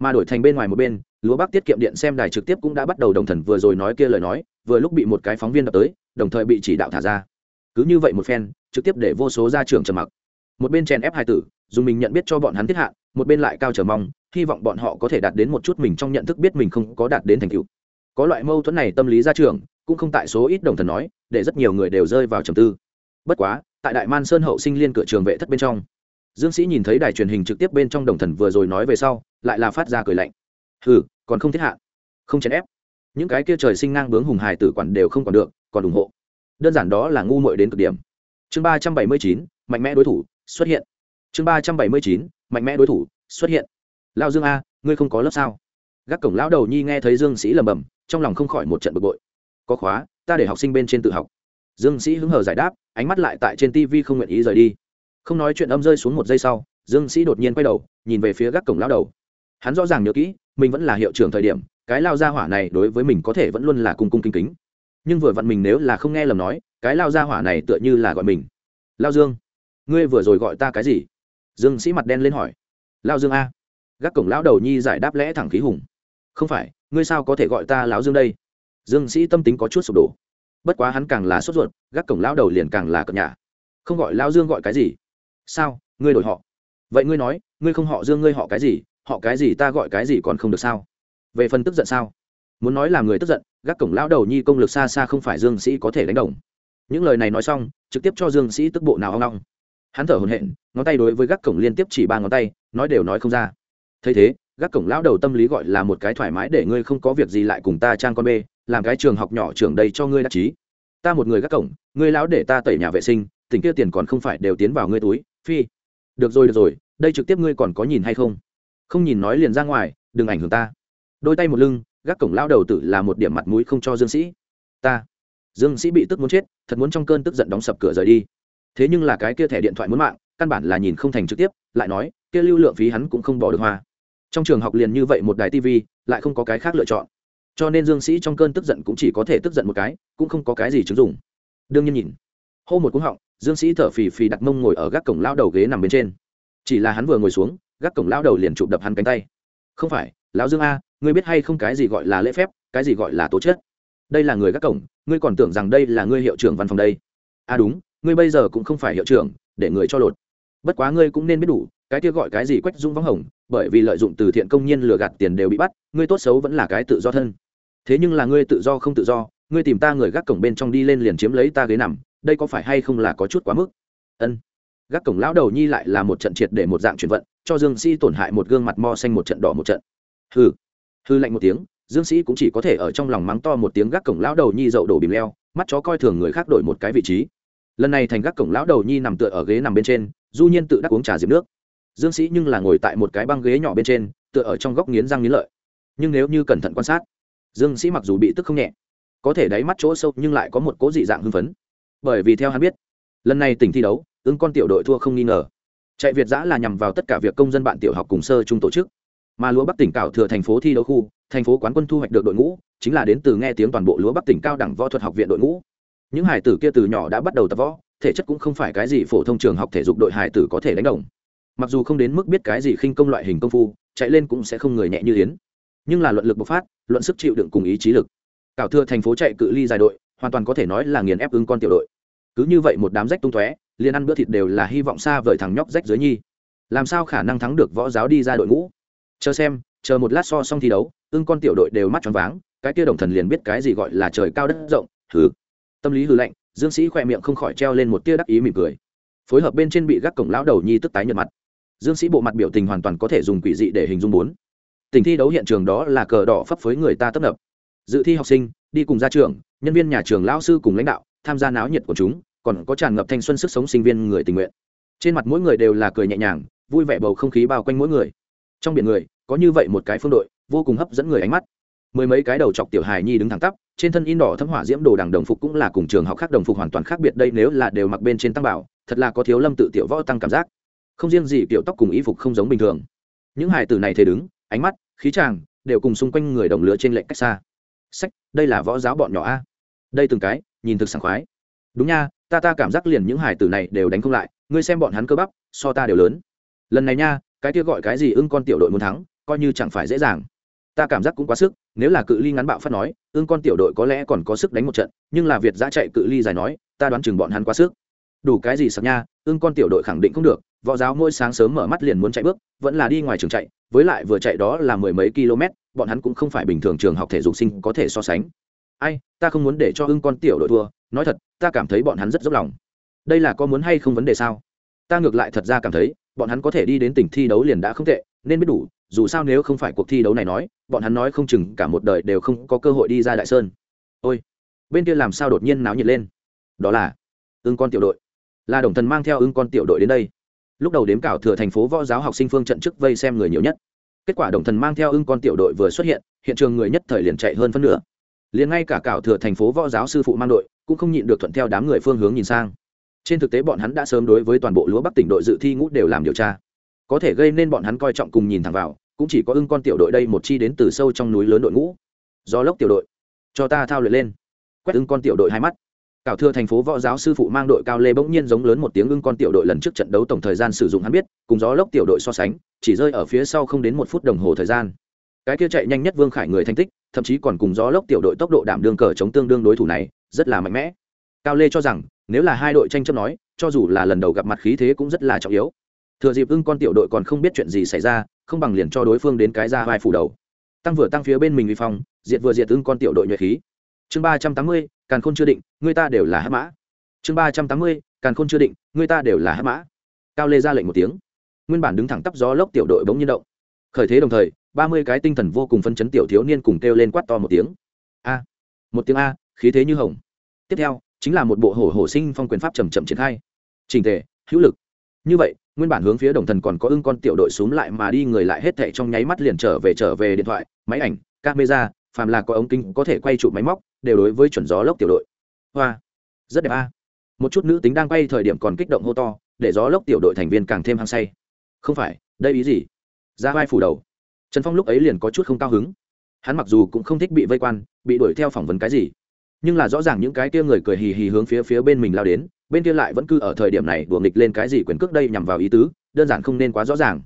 Mà đổi thành bên ngoài một bên, lúa bắc tiết kiệm điện xem đài trực tiếp cũng đã bắt đầu đồng thần vừa rồi nói kia lời nói, vừa lúc bị một cái phóng viên đập tới, đồng thời bị chỉ đạo thả ra. Cứ như vậy một phen, trực tiếp để vô số gia trưởng trầm mặc. Một bên chèn ép hai tử dùng mình nhận biết cho bọn hắn thiết hạ, một bên lại cao trở mong, hy vọng bọn họ có thể đạt đến một chút mình trong nhận thức biết mình không có đạt đến thành tựu. Có loại mâu thuẫn này tâm lý ra trường cũng không tại số ít đồng thần nói, để rất nhiều người đều rơi vào trầm tư. Bất quá, tại đại man sơn hậu sinh liên cửa trường vệ thất bên trong, dương sĩ nhìn thấy đài truyền hình trực tiếp bên trong đồng thần vừa rồi nói về sau, lại là phát ra cười lạnh. Hừ, còn không thiết hạ? Không chèn ép. Những cái kia trời sinh ngang bướng hùng hài tử quản đều không còn được, còn ủng hộ. Đơn giản đó là ngu muội đến cực điểm. Chương ba trăm bảy mươi chín, mạnh mẽ đối thủ, xuất hiện chương ba trăm bảy mươi chín, mạnh mẽ đối thủ, xuất hiện. Lao dương a, ngươi không có lớp sao? Gác cổng lão đầu nhi nghe thấy dương sĩ lầm bầm trong lòng không khỏi một trận bực bội. Có khóa, ta để học sinh bên trên tự học. Dương sĩ hứng hờ giải đáp, ánh mắt lại tại trên tv không nguyện ý rời đi. Không nói chuyện âm rơi xuống một giây sau, dương sĩ đột nhiên quay đầu, nhìn về phía gác cổng lão đầu. Hắn rõ ràng nhớ kỹ, mình vẫn là hiệu trưởng thời điểm, cái lao gia hỏa này đối với mình có thể vẫn luôn là cung cung kính kính. Nhưng vừa vặn mình nếu là không nghe lầm nói, cái lao gia hỏa này tựa như là gọi mình. Lao dương, ngươi vừa rồi gọi ta cái gì? Dương sĩ mặt đen lên hỏi. Lao dương a. Gác cổng lão đầu nhi giải đáp lẽ thẳng khí hùng. Không phải, ngươi sao có thể gọi ta lão dương đây? Dương sĩ tâm tính có chút sụp đổ. Bất quá hắn càng là sốt ruột, gác cổng lão đầu liền càng là cập nhà không gọi lão dương gọi cái gì? Sao, ngươi đổi họ? Vậy ngươi nói, ngươi không họ dương, ngươi họ cái gì? Họ cái gì ta gọi cái gì còn không được sao? Về phần tức giận sao? Muốn nói là người tức giận, gác cổng lão đầu nhi công lực xa xa không phải dương sĩ có thể đánh đồng. Những lời này nói xong, trực tiếp cho dương sĩ tức bộ nào hoang long hắn thở hồn hện ngón tay đối với gác cổng liên tiếp chỉ ba ngón tay, nói đều nói không ra. Thấy thế, gác cổng lão đầu tâm lý gọi là một cái thoải mái để ngươi không có việc gì lại cùng ta trang con bê, làm cái trường học nhỏ trường đây cho ngươi đắc chí. Ta một người gác cổng, ngươi lão để ta tẩy nhà vệ sinh, tỉnh kia tiền còn không phải đều tiến vào ngươi túi, phi. Được rồi được rồi, đây trực tiếp ngươi còn có nhìn hay không? Không nhìn nói liền ra ngoài, đừng ảnh hưởng ta. Đôi tay một lưng, gác cổng lão đầu tử là một điểm mặt mũi không cho dương sĩ. Ta. Dương sĩ bị tức muốn chết, thật muốn trong cơn tức giận đóng sập cửa rời đi thế nhưng là cái kia thẻ điện thoại muốn mạng, căn bản là nhìn không thành trực tiếp, lại nói, kia lưu lượng phí hắn cũng không bỏ được hoa. Trong trường học liền như vậy một đài tv lại không có cái khác lựa chọn. Cho nên dương sĩ trong cơn tức giận cũng chỉ có thể tức giận một cái, cũng không có cái gì chứng dụng. Đương nhiên nhìn. Hô một cú họng, dương sĩ thở phì phì đặt mông ngồi ở gác cổng lao đầu ghế nằm bên trên. Chỉ là hắn vừa ngồi xuống, gác cổng lao đầu liền chụp đập hắn cánh tay. Không phải, lão dương a, ngươi biết hay không cái gì gọi là lễ phép, cái gì gọi là tố chất? Đây là người gác cổng, ngươi còn tưởng rằng đây là ngươi hiệu trưởng văn phòng đây. À đúng ngươi bây giờ cũng không phải hiệu trưởng, để người cho lột. Bất quá ngươi cũng nên biết đủ, cái kia gọi cái gì quách dung vắng hồng, bởi vì lợi dụng từ thiện công nhân lừa gạt tiền đều bị bắt, ngươi tốt xấu vẫn là cái tự do thân. Thế nhưng là ngươi tự do không tự do, ngươi tìm ta người gác cổng bên trong đi lên liền chiếm lấy ta ghế nằm, đây có phải hay không là có chút quá mức? Ân. Gác cổng lão đầu nhi lại là một trận triệt để một dạng chuyển vận, cho dương sĩ tổn hại một gương mặt mo xanh một trận đỏ một trận. Hư hư lạnh một tiếng, dương sĩ cũng chỉ có thể ở trong lòng mắng to một tiếng gác cổng lão đầu nhi dậu đổ bìm leo, mắt chó coi thường người khác đổi một cái vị trí lần này thành gác cổng lão đầu nhi nằm tựa ở ghế nằm bên trên, du nhiên tự đắc uống trà diệp nước. Dương sĩ nhưng là ngồi tại một cái băng ghế nhỏ bên trên, tựa ở trong góc nghiến răng nghiến lợi. Nhưng nếu như cẩn thận quan sát, dương sĩ mặc dù bị tức không nhẹ, có thể đáy mắt chỗ sâu nhưng lại có một cố dị dạng hưng phấn. Bởi vì theo hắn biết, lần này tỉnh thi đấu, ứng con tiểu đội thua không nghi ngờ. Chạy việt giã là nhằm vào tất cả việc công dân bạn tiểu học cùng sơ trung tổ chức. Mà lúa bắc tỉnh cảo thừa thành phố thi đấu khu, thành phố quán quân thu hoạch được đội ngũ, chính là đến từ nghe tiếng toàn bộ lúa bắc tỉnh cao đẳng võ thuật học viện đội ngũ những hải tử kia từ nhỏ đã bắt đầu tập võ, thể chất cũng không phải cái gì phổ thông trường học thể dục đội hải tử có thể đánh đồng. Mặc dù không đến mức biết cái gì khinh công loại hình công phu, chạy lên cũng sẽ không người nhẹ như yến. Nhưng là luận lực bộc phát, luận sức chịu đựng cùng ý chí lực. Cảo thừa thành phố chạy cự ly dài đội, hoàn toàn có thể nói là nghiền ép ứng con tiểu đội. Cứ như vậy một đám rách tung tóe, liền ăn bữa thịt đều là hy vọng xa vời thằng nhóc rách dưới nhi. Làm sao khả năng thắng được võ giáo đi ra đội ngũ? Chờ xem, chờ một lát so xong thi đấu ưng con tiểu đội đều mắt tròn váng, cái kia đồng thần liền biết cái gì gọi là trời cao đất rộng thứ tâm lý hư lạnh, dương sĩ khỏe miệng không khỏi treo lên một tia đắc ý mỉm cười. Phối hợp bên trên bị gác cổng lão đầu nhi tức tái nhợt mặt. Dương sĩ bộ mặt biểu tình hoàn toàn có thể dùng quỷ dị để hình dung bốn. Tình thi đấu hiện trường đó là cờ đỏ phấp phới người ta tấp nập. Dự thi học sinh, đi cùng ra trường nhân viên nhà trường lão sư cùng lãnh đạo, tham gia náo nhiệt của chúng, còn có tràn ngập thanh xuân sức sống sinh viên người tình nguyện. Trên mặt mỗi người đều là cười nhẹ nhàng, vui vẻ bầu không khí bao quanh mỗi người. Trong biển người, có như vậy một cái phương đội, vô cùng hấp dẫn người ánh mắt. Mười mấy cái đầu chọc tiểu hài nhi đứng thẳng tắp trên thân in đỏ thấm hỏa diễm đồ đằng đồng phục cũng là cùng trường học khác đồng phục hoàn toàn khác biệt đây nếu là đều mặc bên trên tăng bảo, thật là có thiếu lâm tự tiểu võ tăng cảm giác. Không riêng gì kiểu tóc cùng y phục không giống bình thường. Những hài tử này thề đứng, ánh mắt, khí tràng đều cùng xung quanh người đồng lứa trên lệnh cách xa. Sách, đây là võ giáo bọn nhỏ a. Đây từng cái, nhìn thực sảng khoái. Đúng nha, ta ta cảm giác liền những hải tử này đều đánh không lại, ngươi xem bọn hắn cơ bắp, so ta đều lớn. Lần này nha, cái kia gọi cái gì ưng con tiểu đội muốn thắng, coi như chẳng phải dễ dàng ta cảm giác cũng quá sức, nếu là cự ly ngắn bạo phát nói, ương con tiểu đội có lẽ còn có sức đánh một trận, nhưng là việt giã chạy cự ly dài nói, ta đoán chừng bọn hắn quá sức. Đủ cái gì sập nha, ương con tiểu đội khẳng định không được, võ giáo mỗi sáng sớm mở mắt liền muốn chạy bước, vẫn là đi ngoài trường chạy, với lại vừa chạy đó là mười mấy km, bọn hắn cũng không phải bình thường trường học thể dục sinh có thể so sánh. Ai, ta không muốn để cho ưng con tiểu đội thua, nói thật, ta cảm thấy bọn hắn rất dốc lòng. Đây là có muốn hay không vấn đề sao? Ta ngược lại thật ra cảm thấy, bọn hắn có thể đi đến tỉnh thi đấu liền đã không tệ, nên biết đủ dù sao nếu không phải cuộc thi đấu này nói, bọn hắn nói không chừng cả một đời đều không có cơ hội đi ra đại sơn. Ôi, bên kia làm sao đột nhiên náo nhiệt lên? Đó là ưng con tiểu đội. Là đồng thần mang theo ưng con tiểu đội đến đây. Lúc đầu đếm cảo thừa thành phố võ giáo học sinh phương trận trước vây xem người nhiều nhất. Kết quả đồng thần mang theo ưng con tiểu đội vừa xuất hiện hiện trường người nhất thời liền chạy hơn phân nửa. Liền ngay cả cảo thừa thành phố võ giáo sư phụ mang đội cũng không nhịn được thuận theo đám người phương hướng nhìn sang. Trên thực tế bọn hắn đã sớm đối với toàn bộ lúa bắc tỉnh đội dự thi ngũ đều làm điều tra. Có thể gây nên bọn hắn coi trọng cùng nhìn thẳng vào cũng chỉ có ưng con tiểu đội đây một chi đến từ sâu trong núi lớn đội ngũ. Do lốc tiểu đội, cho ta thao luyện lên. Quét ưng con tiểu đội hai mắt. Cảo thừa thành phố võ giáo sư phụ mang đội cao lê bỗng nhiên giống lớn một tiếng ưng con tiểu đội lần trước trận đấu tổng thời gian sử dụng hắn biết, cùng gió lốc tiểu đội so sánh, chỉ rơi ở phía sau không đến một phút đồng hồ thời gian. Cái kia chạy nhanh nhất vương khải người thành tích, thậm chí còn cùng gió lốc tiểu đội tốc độ đảm đương cờ chống tương đương đối thủ này, rất là mạnh mẽ. Cao lê cho rằng, nếu là hai đội tranh chấp nói, cho dù là lần đầu gặp mặt khí thế cũng rất là trọng yếu thừa dịp ưng con tiểu đội còn không biết chuyện gì xảy ra, không bằng liền cho đối phương đến cái ra vai phủ đầu. Tăng vừa tăng phía bên mình vi phong, diệt vừa diệt ưng con tiểu đội nhuệ khí. Chương ba trăm tám mươi, càn khôn chưa định, người ta đều là hát mã. Chương ba trăm tám mươi, càn khôn chưa định, người ta đều là hát mã. Cao lê ra lệnh một tiếng. Nguyên bản đứng thẳng tắp gió lốc tiểu đội bỗng nhiên động. Khởi thế đồng thời, ba mươi cái tinh thần vô cùng phân chấn tiểu thiếu niên cùng kêu lên quát to một tiếng. A. Một tiếng a, khí thế như hồng. Tiếp theo, chính là một bộ hổ hổ sinh phong quyền pháp chầm chậm triển khai. Trình tề, hữu lực. Như vậy nguyên bản hướng phía đồng thần còn có ưng con tiểu đội xuống lại mà đi, người lại hết thệ trong nháy mắt liền trở về trở về điện thoại, máy ảnh, camera, phàm là có ống kính có thể quay chụp máy móc, đều đối với chuẩn gió lốc tiểu đội. Hoa, rất đẹp a. Một chút nữ tính đang quay thời điểm còn kích động hô to, để gió lốc tiểu đội thành viên càng thêm hăng say. Không phải, đây ý gì? Ra vai phủ đầu. Trần phong lúc ấy liền có chút không cao hứng. Hắn mặc dù cũng không thích bị vây quan, bị đuổi theo phỏng vấn cái gì, nhưng là rõ ràng những cái kia người cười hì hì hướng phía phía bên mình lao đến bên kia lại vẫn cứ ở thời điểm này đùa nghịch lên cái gì quyền cước đây nhằm vào ý tứ, đơn giản không nên quá rõ ràng.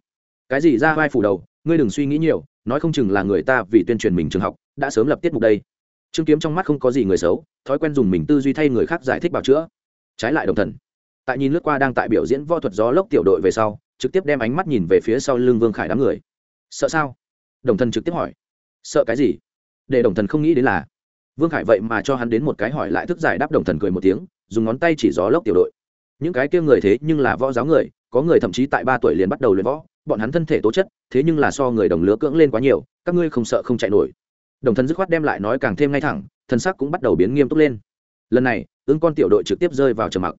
Cái gì ra vai phủ đầu, ngươi đừng suy nghĩ nhiều, nói không chừng là người ta vì tuyên truyền mình trường học, đã sớm lập tiết mục đây. Trương kiếm trong mắt không có gì người xấu, thói quen dùng mình tư duy thay người khác giải thích bảo chữa. Trái lại đồng thần. Tại nhìn lướt qua đang tại biểu diễn võ thuật gió lốc tiểu đội về sau, trực tiếp đem ánh mắt nhìn về phía sau lưng vương khải đám người. Sợ sao? Đồng thần trực tiếp hỏi. Sợ cái gì? Để đồng thần không nghĩ đến là, vương khải vậy mà cho hắn đến một cái hỏi lại thức giải đáp đồng thần cười một tiếng dùng ngón tay chỉ gió lốc tiểu đội. Những cái kia người thế nhưng là võ giáo người, có người thậm chí tại ba tuổi liền bắt đầu luyện võ, bọn hắn thân thể tố chất, thế nhưng là so người đồng lứa cưỡng lên quá nhiều, các ngươi không sợ không chạy nổi. Đồng thần dứt khoát đem lại nói càng thêm ngay thẳng thân sắc cũng bắt đầu biến nghiêm túc lên. Lần này, ứng con tiểu đội trực tiếp rơi vào trầm mặc.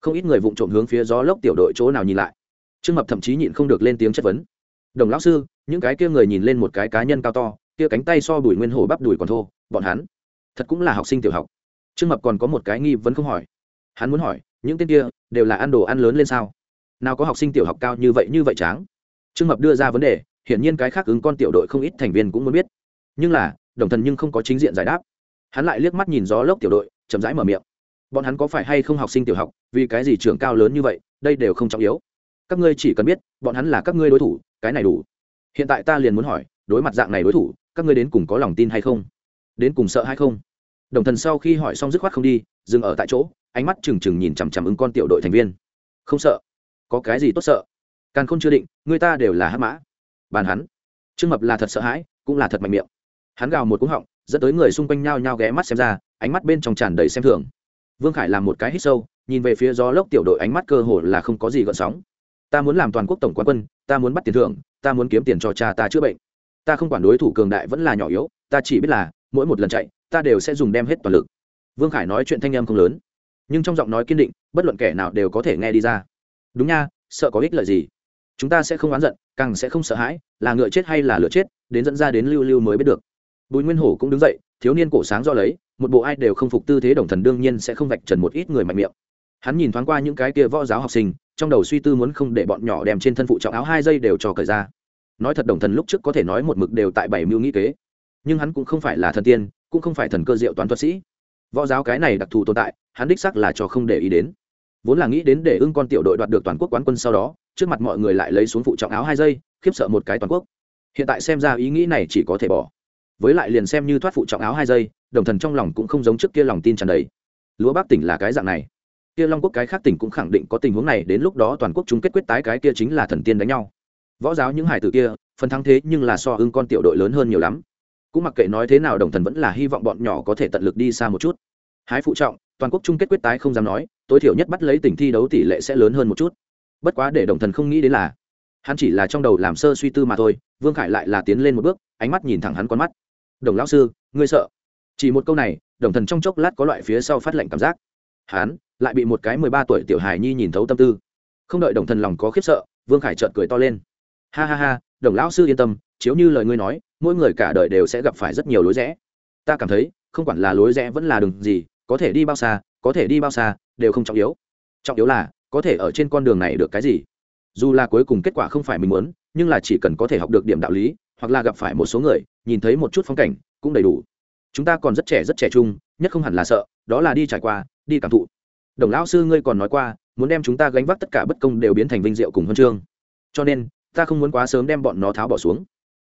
Không ít người vụng trộm hướng phía gió lốc tiểu đội chỗ nào nhìn lại. Trương mập thậm chí nhịn không được lên tiếng chất vấn. Đồng lão sư, những cái kia người nhìn lên một cái cá nhân cao to, kia cánh tay so đùi nguyên hổ bắp đùi còn thô, bọn hắn thật cũng là học sinh tiểu học. Trương mập còn có một cái nghi vấn không hỏi hắn muốn hỏi, những tên kia đều là ăn đồ ăn lớn lên sao? Nào có học sinh tiểu học cao như vậy như vậy tráng? Trương mập đưa ra vấn đề, hiển nhiên cái khác ứng con tiểu đội không ít thành viên cũng muốn biết. Nhưng là, đồng thần nhưng không có chính diện giải đáp. Hắn lại liếc mắt nhìn gió lốc tiểu đội, chậm rãi mở miệng. Bọn hắn có phải hay không học sinh tiểu học, vì cái gì trưởng cao lớn như vậy, đây đều không trọng yếu. Các ngươi chỉ cần biết, bọn hắn là các ngươi đối thủ, cái này đủ. Hiện tại ta liền muốn hỏi, đối mặt dạng này đối thủ, các ngươi đến cùng có lòng tin hay không? Đến cùng sợ hay không? Đồng thần sau khi hỏi xong dứt khoát không đi, dừng ở tại chỗ ánh mắt trừng trừng nhìn chằm chằm ứng con tiểu đội thành viên. Không sợ. Có cái gì tốt sợ? Càng không chưa định, người ta đều là hát mã. Bàn hắn. Trương mập là thật sợ hãi, cũng là thật mạnh miệng. Hắn gào một cúng họng, dẫn tới người xung quanh nhao nhao ghé mắt xem ra, ánh mắt bên trong tràn đầy xem thường. Vương khải làm một cái hít sâu, nhìn về phía gió lốc tiểu đội ánh mắt cơ hồ là không có gì gợn sóng. Ta muốn làm toàn quốc tổng quán quân, ta muốn bắt tiền thưởng, ta muốn kiếm tiền cho cha ta chữa bệnh. Ta không quản đối thủ cường đại vẫn là nhỏ yếu, ta chỉ biết là, mỗi một lần chạy, ta đều sẽ dùng đem hết toàn lực. Vương khải nói chuyện thanh em không lớn nhưng trong giọng nói kiên định, bất luận kẻ nào đều có thể nghe đi ra. Đúng nha, sợ có ích lợi gì? Chúng ta sẽ không oán giận, càng sẽ không sợ hãi, là ngựa chết hay là lửa chết, đến dẫn ra đến lưu lưu mới biết được. Bùi nguyên hổ cũng đứng dậy, thiếu niên cổ sáng do lấy, một bộ ai đều không phục tư thế đồng thần đương nhiên sẽ không vạch trần một ít người mạnh miệng. Hắn nhìn thoáng qua những cái kia võ giáo học sinh, trong đầu suy tư muốn không để bọn nhỏ đem trên thân phụ trọng áo hai giây đều cho cởi ra. Nói thật đồng thần lúc trước có thể nói một mực đều tại bảy mưu nghĩ kế. Nhưng hắn cũng không phải là thần tiên, cũng không phải thần cơ diệu toán thuật sĩ. Võ giáo cái này đặc thù tồn tại hắn đích sắc là cho không để ý đến. Vốn là nghĩ đến để ưng con tiểu đội đoạt được toàn quốc quán quân sau đó, trước mặt mọi người lại lấy xuống phụ trọng áo hai giây khiếp sợ một cái toàn quốc. Hiện tại xem ra ý nghĩ này chỉ có thể bỏ. Với lại liền xem như thoát phụ trọng áo hai giây đồng thần trong lòng cũng không giống trước kia lòng tin tràn đầy. Lúa bác tỉnh là cái dạng này. Kia long quốc cái khác tỉnh cũng khẳng định có tình huống này, đến lúc đó toàn quốc chúng kết quyết tái cái kia chính là thần tiên đánh nhau. Võ giáo những hải tử kia, phần thắng thế nhưng là so ưng con tiểu đội lớn hơn nhiều lắm. Cũng mặc kệ nói thế nào, đồng thần vẫn là hy vọng bọn nhỏ có thể tận lực đi xa một chút. Hái phụ trọng toàn quốc chung kết quyết tái không dám nói, tối thiểu nhất bắt lấy tỉnh thi đấu tỷ lệ sẽ lớn hơn một chút. Bất quá để đồng thần không nghĩ đến là, hắn chỉ là trong đầu làm sơ suy tư mà thôi, vương khải lại là tiến lên một bước, ánh mắt nhìn thẳng hắn con mắt. Đồng lão sư, ngươi sợ? Chỉ một câu này, đồng thần trong chốc lát có loại phía sau phát lệnh cảm giác. Hắn lại bị một cái mười ba tuổi tiểu hài nhi nhìn thấu tâm tư. Không đợi đồng thần lòng có khiếp sợ, vương khải trợt cười to lên. Ha ha ha, đồng lão sư yên tâm, chiếu như lời ngươi nói, mỗi người cả đời đều sẽ gặp phải rất nhiều lối rẽ. Ta cảm thấy, không quản là lối rẽ vẫn là đường gì có thể đi bao xa, có thể đi bao xa, đều không trọng yếu. Trọng yếu là, có thể ở trên con đường này được cái gì. Dù là cuối cùng kết quả không phải mình muốn, nhưng là chỉ cần có thể học được điểm đạo lý, hoặc là gặp phải một số người, nhìn thấy một chút phong cảnh, cũng đầy đủ. Chúng ta còn rất trẻ rất trẻ trung, nhất không hẳn là sợ, đó là đi trải qua, đi cảm thụ. Đồng lão sư ngươi còn nói qua, muốn đem chúng ta gánh vác tất cả bất công đều biến thành vinh diệu cùng huân chương. Cho nên, ta không muốn quá sớm đem bọn nó tháo bỏ xuống.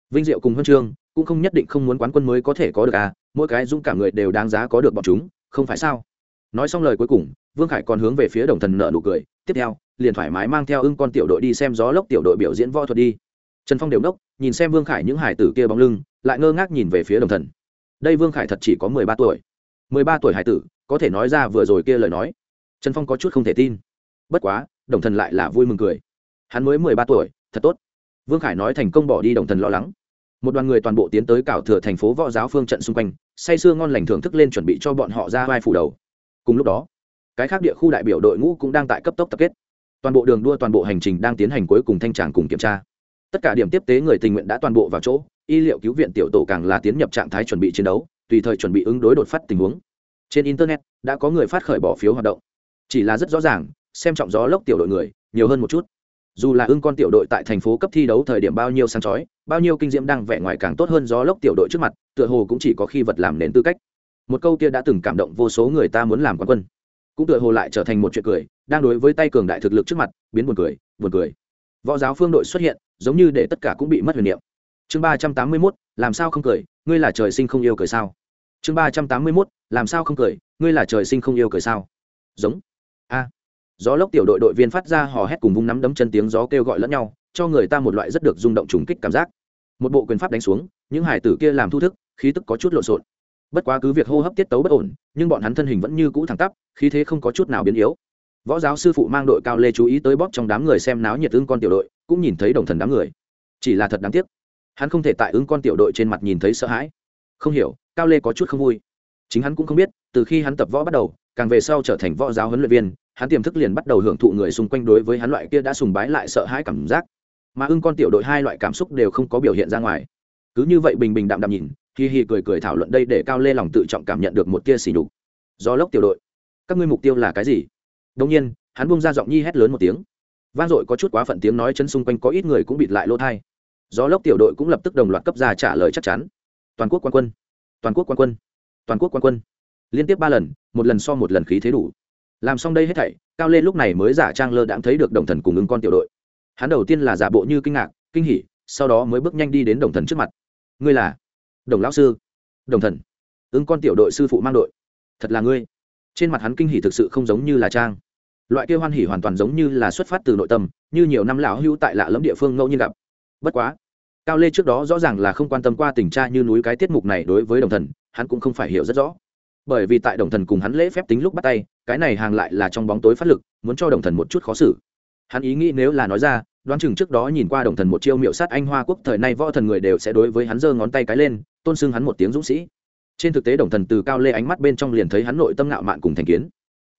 Vinh diệu cùng huân chương, cũng không nhất định không muốn quán quân mới có thể có được à mỗi cái dũng cảm người đều đáng giá có được bọn chúng không phải sao? Nói xong lời cuối cùng, vương khải còn hướng về phía đồng thần nợ nụ cười, tiếp theo, liền thoải mái mang theo ưng con tiểu đội đi xem gió lốc tiểu đội biểu diễn võ thuật đi. Trần phong đều đốc nhìn xem vương khải những hải tử kia bóng lưng, lại ngơ ngác nhìn về phía đồng thần. Đây vương khải thật chỉ có mười ba tuổi. Mười ba tuổi hải tử, có thể nói ra vừa rồi kia lời nói. Trần phong có chút không thể tin. Bất quá, đồng thần lại là vui mừng cười. Hắn mới mười ba tuổi, thật tốt. Vương khải nói thành công bỏ đi đồng thần lo lắng một đoàn người toàn bộ tiến tới cảo thừa thành phố võ giáo phương trận xung quanh, say sưa ngon lành thưởng thức lên chuẩn bị cho bọn họ ra vai phủ đầu. Cùng lúc đó, cái khác địa khu đại biểu đội ngũ cũng đang tại cấp tốc tập kết. Toàn bộ đường đua, toàn bộ hành trình đang tiến hành cuối cùng thanh tràng cùng kiểm tra. Tất cả điểm tiếp tế người tình nguyện đã toàn bộ vào chỗ, y liệu cứu viện tiểu tổ càng là tiến nhập trạng thái chuẩn bị chiến đấu, tùy thời chuẩn bị ứng đối đột phát tình huống. Trên internet, đã có người phát khởi bỏ phiếu hoạt động. Chỉ là rất rõ ràng, xem trọng gió lốc tiểu đội người, nhiều hơn một chút dù là ưng con tiểu đội tại thành phố cấp thi đấu thời điểm bao nhiêu sáng chói, bao nhiêu kinh diễm đang vẻ ngoài càng tốt hơn gió lốc tiểu đội trước mặt, tựa hồ cũng chỉ có khi vật làm nền tư cách. Một câu kia đã từng cảm động vô số người ta muốn làm quán quân. Cũng tựa hồ lại trở thành một chuyện cười, đang đối với tay cường đại thực lực trước mặt, biến buồn cười buồn cười. Võ giáo phương đội xuất hiện, giống như để tất cả cũng bị mất huyền niệm. Chương ba trăm tám mươi mốt, làm sao không cười, ngươi là trời sinh không yêu cười sao? Chương ba trăm tám mươi mốt, làm sao không cười, ngươi là trời sinh không yêu cười sao? Giống gió lốc tiểu đội đội viên phát ra hò hét cùng vung nắm đấm chân tiếng gió kêu gọi lẫn nhau, cho người ta một loại rất được rung động trùng kích cảm giác. Một bộ quyền pháp đánh xuống, những hải tử kia làm thu thức, khí tức có chút lộn xộn. Bất quá cứ việc hô hấp tiết tấu bất ổn, nhưng bọn hắn thân hình vẫn như cũ thẳng tắp, khí thế không có chút nào biến yếu. Võ giáo sư phụ mang đội cao lê chú ý tới bóp trong đám người xem náo nhiệt ưng con tiểu đội, cũng nhìn thấy đồng thần đám người. Chỉ là thật đáng tiếc. Hắn không thể tại ứng con tiểu đội trên mặt nhìn thấy sợ hãi. Không hiểu, cao lê có chút không vui. Chính hắn cũng không biết, từ khi hắn tập võ bắt đầu, càng về sau trở thành võ giáo huấn luyện viên hắn tiềm thức liền bắt đầu hưởng thụ người xung quanh đối với hắn loại kia đã sùng bái lại sợ hãi cảm giác. Mà ưng con tiểu đội hai loại cảm xúc đều không có biểu hiện ra ngoài. Cứ như vậy bình bình đạm đạm nhìn, hi hi cười cười thảo luận đây để cao lê lòng tự trọng cảm nhận được một tia xỉ đục do lốc tiểu đội, các ngươi mục tiêu là cái gì? Đông nhiên, hắn bung ra giọng nhi hét lớn một tiếng. Vang dội có chút quá phận tiếng nói chân xung quanh có ít người cũng bịt lại lỗ thai Do lốc tiểu đội cũng lập tức đồng loạt cấp ra trả lời chắc chắn. Toàn quốc quan quân, toàn quốc quan quân, toàn quốc quan quân. Liên tiếp ba lần, một lần so một lần khí thế đủ làm xong đây hết thảy, cao lên lúc này mới giả trang lơ đãng thấy được đồng thần cùng ứng con tiểu đội. Hắn đầu tiên là giả bộ như kinh ngạc, kinh hỉ, sau đó mới bước nhanh đi đến đồng thần trước mặt. Ngươi là? Đồng lão sư. Đồng thần. Ứng con tiểu đội sư phụ mang đội. Thật là ngươi. Trên mặt hắn kinh hỉ thực sự không giống như là trang. Loại kia hoan hỉ hoàn toàn giống như là xuất phát từ nội tâm, như nhiều năm lão hữu tại lạ lẫm địa phương ngẫu nhiên gặp. Bất quá, cao lê trước đó rõ ràng là không quan tâm qua tình tra như núi cái tiết mục này đối với đồng thần, hắn cũng không phải hiểu rất rõ bởi vì tại đồng thần cùng hắn lễ phép tính lúc bắt tay, cái này hàng lại là trong bóng tối phát lực, muốn cho đồng thần một chút khó xử. Hắn ý nghĩ nếu là nói ra, đoán chừng trước đó nhìn qua đồng thần một chiêu miệu sát anh hoa quốc, thời nay võ thần người đều sẽ đối với hắn giơ ngón tay cái lên, tôn xưng hắn một tiếng dũng sĩ. Trên thực tế đồng thần từ cao lê ánh mắt bên trong liền thấy hắn nội tâm ngạo mạn cùng thành kiến.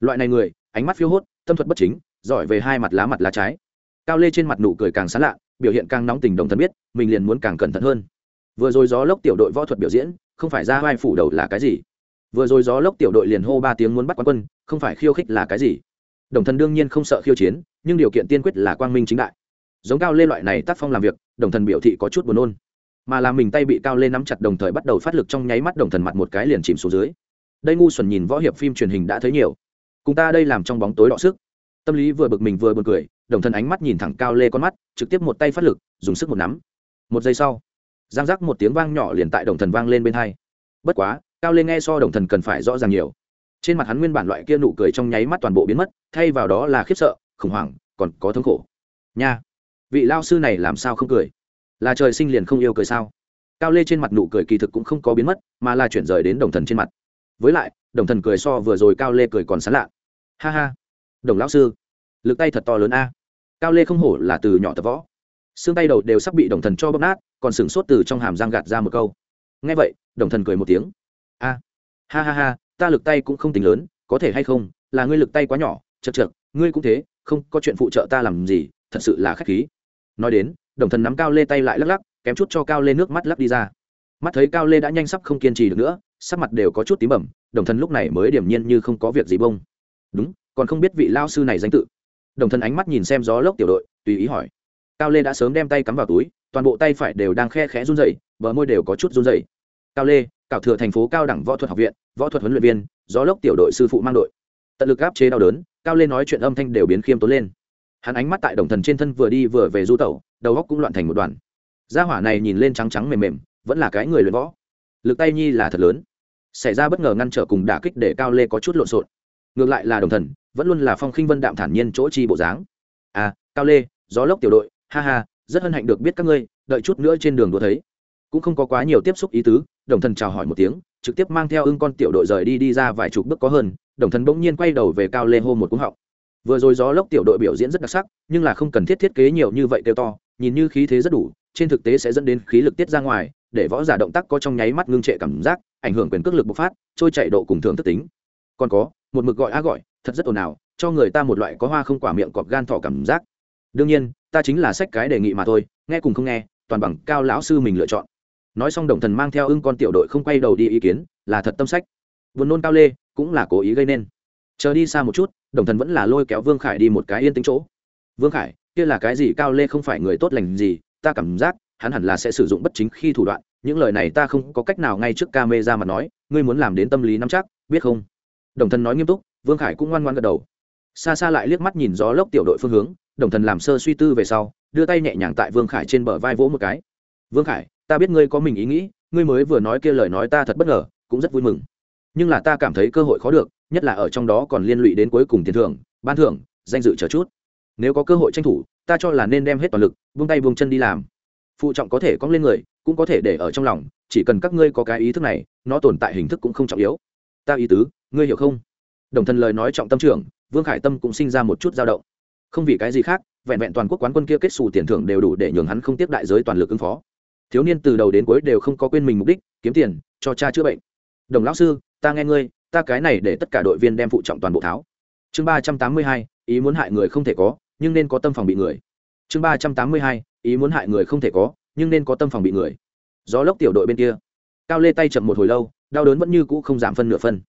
Loại này người, ánh mắt phiêu hốt, tâm thuật bất chính, giỏi về hai mặt lá mặt lá trái. Cao lê trên mặt nụ cười càng sán lạ, biểu hiện càng nóng tình đồng thần biết, mình liền muốn càng cẩn thận hơn. Vừa rồi gió lốc tiểu đội võ thuật biểu diễn, không phải ra vai phủ đầu là cái gì? Vừa rồi gió lốc tiểu đội liền hô ba tiếng muốn bắt quán quân, không phải khiêu khích là cái gì? Đồng thần đương nhiên không sợ khiêu chiến, nhưng điều kiện tiên quyết là quang minh chính đại. Giống cao lê loại này tác phong làm việc, đồng thần biểu thị có chút buồn nôn. Mà làm mình tay bị cao lê nắm chặt đồng thời bắt đầu phát lực trong nháy mắt đồng thần mặt một cái liền chìm xuống dưới. Đây ngu xuẩn nhìn võ hiệp phim truyền hình đã thấy nhiều. Cùng ta đây làm trong bóng tối đọ sức. Tâm lý vừa bực mình vừa buồn cười, đồng thần ánh mắt nhìn thẳng cao lê con mắt, trực tiếp một tay phát lực, dùng sức một nắm. Một giây sau, giang giác một tiếng vang nhỏ liền tại đồng thần vang lên bên hai. Bất quá cao lê nghe so đồng thần cần phải rõ ràng nhiều. Trên mặt hắn nguyên bản loại kia nụ cười trong nháy mắt toàn bộ biến mất, thay vào đó là khiếp sợ, khủng hoảng, còn có thống khổ. Nha, vị lao sư này làm sao không cười? Là trời sinh liền không yêu cười sao? Cao lê trên mặt nụ cười kỳ thực cũng không có biến mất, mà là chuyển rời đến đồng thần trên mặt. Với lại, đồng thần cười so vừa rồi cao lê cười còn sán lạ. Ha ha, đồng lão sư, lực tay thật to lớn a. Cao lê không hổ là từ nhỏ tập võ. Xương tay đầu đều sắp bị đồng thần cho bóp nát, còn sửng sốt từ trong hàm giang gạt ra một câu. Nghe vậy, đồng thần cười một tiếng a ha ha ha, ta lực tay cũng không tính lớn, có thể hay không, là ngươi lực tay quá nhỏ, chật chật ngươi cũng thế, không có chuyện phụ trợ ta làm gì, thật sự là khách khí. Nói đến, đồng thần nắm cao lê tay lại lắc lắc, kém chút cho cao lê nước mắt lắc đi ra. Mắt thấy cao lê đã nhanh sắp không kiên trì được nữa, sắc mặt đều có chút tím bẩm, đồng thần lúc này mới điểm nhiên như không có việc gì bông. Đúng, còn không biết vị lao sư này danh tự. Đồng thần ánh mắt nhìn xem gió lốc tiểu đội, tùy ý hỏi. Cao lê đã sớm đem tay cắm vào túi, toàn bộ tay phải đều đang khe khẽ run dậy bờ môi đều có chút run dậy cao lê cảo thừa thành phố cao đẳng võ thuật học viện, võ thuật huấn luyện viên, gió lốc tiểu đội sư phụ mang đội. Tận lực áp chế đau đớn, cao lê nói chuyện âm thanh đều biến khiêm tốn lên. Hắn ánh mắt tại đồng thần trên thân vừa đi vừa về du tẩu, đầu góc cũng loạn thành một đoàn. Gia hỏa này nhìn lên trắng trắng mềm mềm, vẫn là cái người luyện võ. Lực tay nhi là thật lớn. Xảy ra bất ngờ ngăn trở cùng đả kích để cao lê có chút lộn xộn. Ngược lại là đồng thần, vẫn luôn là phong khinh vân đạm thản nhiên chỗ chi bộ dáng. À cao lê, gió lốc tiểu đội, ha ha, rất hân hạnh được biết các ngươi, đợi chút nữa trên đường đua thấy cũng không có quá nhiều tiếp xúc ý tứ, đồng thần chào hỏi một tiếng, trực tiếp mang theo ưng con tiểu đội rời đi đi ra vài chục bước có hơn, đồng thần bỗng nhiên quay đầu về cao lê hô một cúng họng. Vừa rồi gió lốc tiểu đội biểu diễn rất đặc sắc, nhưng là không cần thiết thiết kế nhiều như vậy kêu to, nhìn như khí thế rất đủ, trên thực tế sẽ dẫn đến khí lực tiết ra ngoài, để võ giả động tác có trong nháy mắt ngưng trệ cảm giác, ảnh hưởng quyền cước lực bộc phát, trôi chạy độ cùng thường thức tính. Còn có, một mực gọi á gọi, thật rất ồn ào, cho người ta một loại có hoa không quả miệng cọp gan thỏ cảm giác. Đương nhiên, ta chính là sách cái đề nghị mà thôi, nghe cùng không nghe, toàn bằng cao lão sư mình lựa chọn nói xong đồng thần mang theo ưng con tiểu đội không quay đầu đi ý kiến, là thật tâm sách. Vườn nôn cao lê, cũng là cố ý gây nên. Chờ đi xa một chút, đồng thần vẫn là lôi kéo vương khải đi một cái yên tĩnh chỗ. Vương khải, kia là cái gì? Cao lê không phải người tốt lành gì? Ta cảm giác, hắn hẳn là sẽ sử dụng bất chính khi thủ đoạn. Những lời này ta không có cách nào ngay trước ca mê ra mà nói, ngươi muốn làm đến tâm lý nắm chắc, biết không? Đồng thần nói nghiêm túc, vương khải cũng ngoan ngoan gật đầu. Xa xa lại liếc mắt nhìn gió lốc tiểu đội phương hướng, đồng thần làm sơ suy tư về sau, đưa tay nhẹ nhàng tại vương khải trên bờ vai vỗ một cái. Vương khải ta biết ngươi có mình ý nghĩ, ngươi mới vừa nói kia lời nói ta thật bất ngờ, cũng rất vui mừng. Nhưng là ta cảm thấy cơ hội khó được, nhất là ở trong đó còn liên lụy đến cuối cùng tiền thưởng, ban thưởng, danh dự chờ chút. Nếu có cơ hội tranh thủ, ta cho là nên đem hết toàn lực vung tay vung chân đi làm. Phụ trọng có thể cong lên người, cũng có thể để ở trong lòng, chỉ cần các ngươi có cái ý thức này, nó tồn tại hình thức cũng không trọng yếu. Ta ý tứ, ngươi hiểu không? Đồng thần lời nói trọng tâm trưởng, vương khải tâm cũng sinh ra một chút dao động. Không vì cái gì khác, vẹn vẹn toàn quốc quán quân kia kết xù tiền thưởng đều đủ để nhường hắn không tiếp đại giới toàn lực ứng phó thiếu niên từ đầu đến cuối đều không có quên mình mục đích, kiếm tiền, cho cha chữa bệnh. Đồng lão sư, ta nghe ngươi, ta cái này để tất cả đội viên đem phụ trọng toàn bộ tháo. Chương ba trăm tám mươi hai, ý muốn hại người không thể có, nhưng nên có tâm phòng bị người. Chương ba trăm tám mươi hai, ý muốn hại người không thể có, nhưng nên có tâm phòng bị người. Gió lốc tiểu đội bên kia. Cao lê tay chậm một hồi lâu, đau đớn vẫn như cũ không giảm phân nửa phân.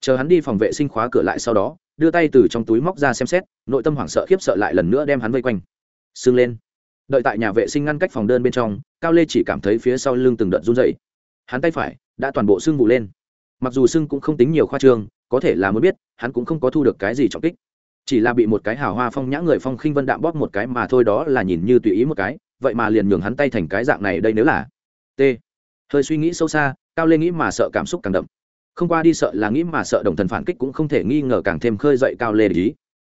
Chờ hắn đi phòng vệ sinh khóa cửa lại sau đó, đưa tay từ trong túi móc ra xem xét, nội tâm hoảng sợ khiếp sợ lại lần nữa đem hắn vây quanh. Sưng lên đợi tại nhà vệ sinh ngăn cách phòng đơn bên trong, cao lê chỉ cảm thấy phía sau lưng từng đợt run dày hắn tay phải đã toàn bộ sưng vụ lên. Mặc dù sưng cũng không tính nhiều khoa trương, có thể là muốn biết, hắn cũng không có thu được cái gì trọng kích. Chỉ là bị một cái hào hoa phong nhã người phong khinh vân đạm bóp một cái mà thôi đó là nhìn như tùy ý một cái, vậy mà liền nhường hắn tay thành cái dạng này đây nếu là t. Hơi suy nghĩ sâu xa, cao lê nghĩ mà sợ cảm xúc càng đậm. Không qua đi sợ là nghĩ mà sợ đồng thần phản kích cũng không thể nghi ngờ càng thêm khơi dậy cao lê ý.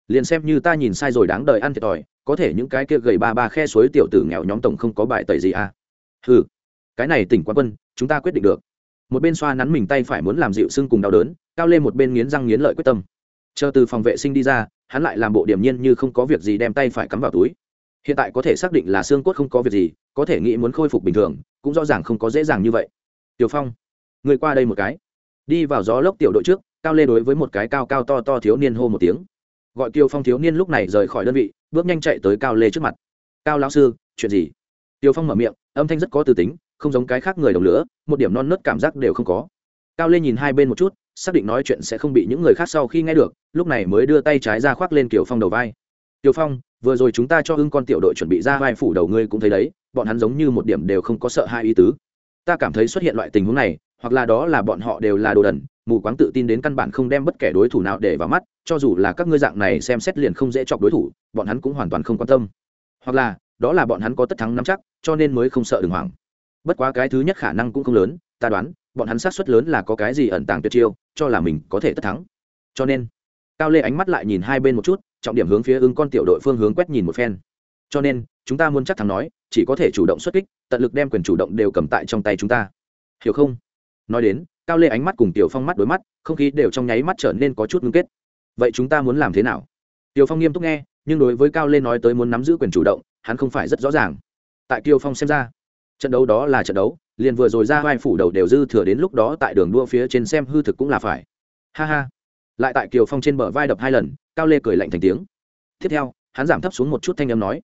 Liền xem như ta nhìn sai rồi đáng đời ăn thiệt thòi có thể những cái kia gầy ba ba khe suối tiểu tử nghèo nhóm tổng không có bài tẩy gì à? Ừ cái này tỉnh quan quân, chúng ta quyết định được. Một bên xoa nắn mình tay phải muốn làm dịu sưng cùng đau đớn, cao lên một bên nghiến răng nghiến lợi quyết tâm. Chờ từ phòng vệ sinh đi ra, hắn lại làm bộ điểm nhiên như không có việc gì đem tay phải cắm vào túi. Hiện tại có thể xác định là xương cốt không có việc gì, có thể nghĩ muốn khôi phục bình thường, cũng rõ ràng không có dễ dàng như vậy. Tiểu phong, người qua đây một cái. Đi vào gió lốc tiểu đội trước, cao lê đối với một cái cao cao to to thiếu niên hô một tiếng gọi Tiêu phong thiếu niên lúc này rời khỏi đơn vị, bước nhanh chạy tới cao lê trước mặt. Cao lão sư, chuyện gì? Tiêu phong mở miệng, âm thanh rất có từ tính, không giống cái khác người đồng lửa, một điểm non nớt cảm giác đều không có. Cao lê nhìn hai bên một chút, xác định nói chuyện sẽ không bị những người khác sau khi nghe được, lúc này mới đưa tay trái ra khoác lên Tiêu phong đầu vai. Tiêu phong, vừa rồi chúng ta cho ưng con tiểu đội chuẩn bị ra vai phủ đầu ngươi cũng thấy đấy, bọn hắn giống như một điểm đều không có sợ hai ý tứ. Ta cảm thấy xuất hiện loại tình huống này, hoặc là đó là bọn họ đều là đồ đần mù quáng tự tin đến căn bản không đem bất kể đối thủ nào để vào mắt, cho dù là các ngươi dạng này xem xét liền không dễ chọc đối thủ, bọn hắn cũng hoàn toàn không quan tâm. Hoặc là, đó là bọn hắn có tất thắng nắm chắc, cho nên mới không sợ đường hoàng. Bất quá cái thứ nhất khả năng cũng không lớn, ta đoán, bọn hắn sát suất lớn là có cái gì ẩn tàng tuyệt chiêu, cho là mình có thể tất thắng. Cho nên, cao lê ánh mắt lại nhìn hai bên một chút, trọng điểm hướng phía ứng con tiểu đội phương hướng quét nhìn một phen. Cho nên, chúng ta muốn chắc thắng nói, chỉ có thể chủ động xuất kích, tận lực đem quyền chủ động đều cầm tại trong tay chúng ta. Hiểu không? Nói đến cao lê ánh mắt cùng tiểu phong mắt đối mắt, không khí đều trong nháy mắt trở nên có chút ngưng kết. Vậy chúng ta muốn làm thế nào? Tiểu phong nghiêm túc nghe, nhưng đối với cao lê nói tới muốn nắm giữ quyền chủ động, hắn không phải rất rõ ràng. Tại kiều phong xem ra, trận đấu đó là trận đấu, liền vừa rồi ra vai phủ đầu đều dư thừa đến lúc đó tại đường đua phía trên xem hư thực cũng là phải. Ha ha. Lại tại kiều phong trên bờ vai đập hai lần, cao lê cười lạnh thành tiếng. Tiếp theo, hắn giảm thấp xuống một chút thanh âm nói,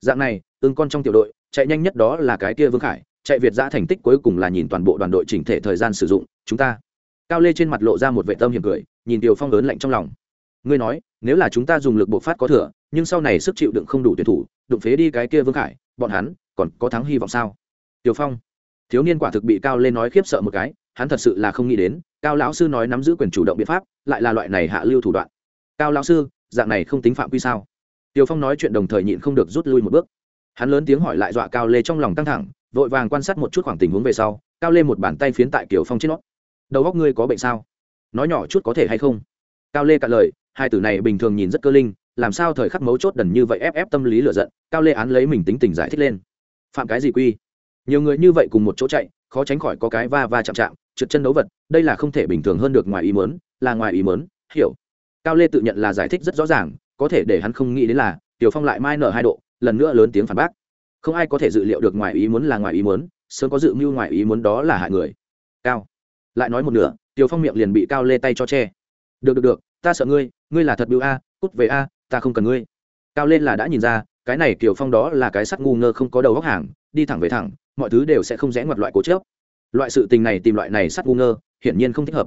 dạng này ưng con trong tiểu đội, chạy nhanh nhất đó là cái kia vương khải chạy việt giã thành tích cuối cùng là nhìn toàn bộ đoàn đội chỉnh thể thời gian sử dụng, chúng ta. Cao lê trên mặt lộ ra một vệ tâm hiểm cười, nhìn tiều phong lớn lạnh trong lòng. Ngươi nói, nếu là chúng ta dùng lực bộc phát có thừa, nhưng sau này sức chịu đựng không đủ tuyển thủ, đụng phế đi cái kia vương khải, bọn hắn còn có thắng hy vọng sao? Tiều phong. Thiếu niên quả thực bị cao lê nói khiếp sợ một cái, hắn thật sự là không nghĩ đến, cao lão sư nói nắm giữ quyền chủ động biện pháp, lại là loại này hạ lưu thủ đoạn. Cao lão sư, dạng này không tính phạm quy sao? Tiều phong nói chuyện đồng thời nhịn không được rút lui một bước. Hắn lớn tiếng hỏi lại dọa cao lê trong lòng căng thẳng vội vàng quan sát một chút khoảng tình huống về sau, cao lên một bàn tay phiến tại kiểu phong trên nó. Đầu góc ngươi có bệnh sao? Nói nhỏ chút có thể hay không? Cao lê cạn lời, hai tử này bình thường nhìn rất cơ linh, làm sao thời khắc mấu chốt đần như vậy ép ép tâm lý lựa giận, cao lê án lấy mình tính tình giải thích lên. Phạm cái gì quy? Nhiều người như vậy cùng một chỗ chạy, khó tránh khỏi có cái va va chạm chạm, trượt chân đấu vật, đây là không thể bình thường hơn được ngoài ý mớn là ngoài ý mớn hiểu. Cao lê tự nhận là giải thích rất rõ ràng, có thể để hắn không nghĩ đến là tiểu phong lại mai nở hai độ, lần nữa lớn tiếng phản bác không ai có thể dự liệu được ngoài ý muốn là ngoài ý muốn, sớm có dự mưu ngoài ý muốn đó là hại người. Cao. Lại nói một nửa tiều phong miệng liền bị cao lê tay cho che. Được được được, ta sợ ngươi ngươi là thật bưu a, cút về a, ta không cần ngươi. Cao lên là đã nhìn ra, cái này tiều phong đó là cái sắt ngu ngơ không có đầu góc hàng, đi thẳng về thẳng, mọi thứ đều sẽ không rẽ ngoặt loại cố chớp loại sự tình này tìm loại này sắt ngu ngơ, hiển nhiên không thích hợp.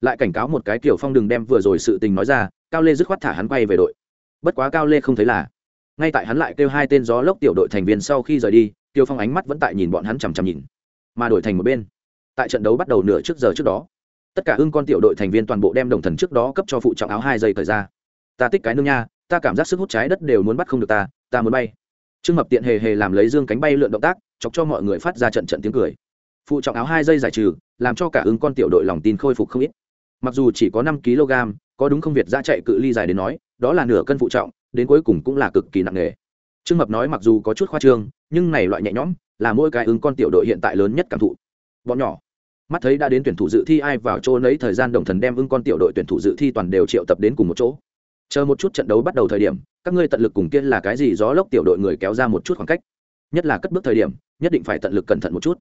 Lại cảnh cáo một cái kiều phong đừng đem vừa rồi sự tình nói ra, cao lê dứt khoát thả hắn quay về đội. Bất quá cao lê không thấy là ngay tại hắn lại kêu hai tên gió lốc tiểu đội thành viên sau khi rời đi, tiêu phong ánh mắt vẫn tại nhìn bọn hắn chằm chằm nhìn, mà đổi thành một bên. Tại trận đấu bắt đầu nửa trước giờ trước đó, tất cả hưng con tiểu đội thành viên toàn bộ đem đồng thần trước đó cấp cho phụ trọng áo hai giây thời ra. Ta tích cái nương nha, ta cảm giác sức hút trái đất đều muốn bắt không được ta ta muốn bay. Trương mập tiện hề hề làm lấy dương cánh bay lượn động tác, chọc cho mọi người phát ra trận trận tiếng cười. Phụ trọng áo hai giây giải trừ, làm cho cả ứng con tiểu đội lòng tin khôi phục không ít. Mặc dù chỉ có năm kg, có đúng không việt ra chạy cự ly dài đến nói, đó là nửa cân phụ trọng đến cuối cùng cũng là cực kỳ nặng nề. Trương mập nói mặc dù có chút khoa trương, nhưng này loại nhẹ nhõm là mỗi cái ứng con tiểu đội hiện tại lớn nhất cảm thụ. Bọn nhỏ, mắt thấy đã đến tuyển thủ dự thi ai vào chỗ nấy thời gian đồng thần đem ưng con tiểu đội tuyển thủ dự thi toàn đều triệu tập đến cùng một chỗ. Chờ một chút trận đấu bắt đầu thời điểm, các ngươi tận lực cùng kia là cái gì gió lốc tiểu đội người kéo ra một chút khoảng cách. Nhất là cất bước thời điểm, nhất định phải tận lực cẩn thận một chút.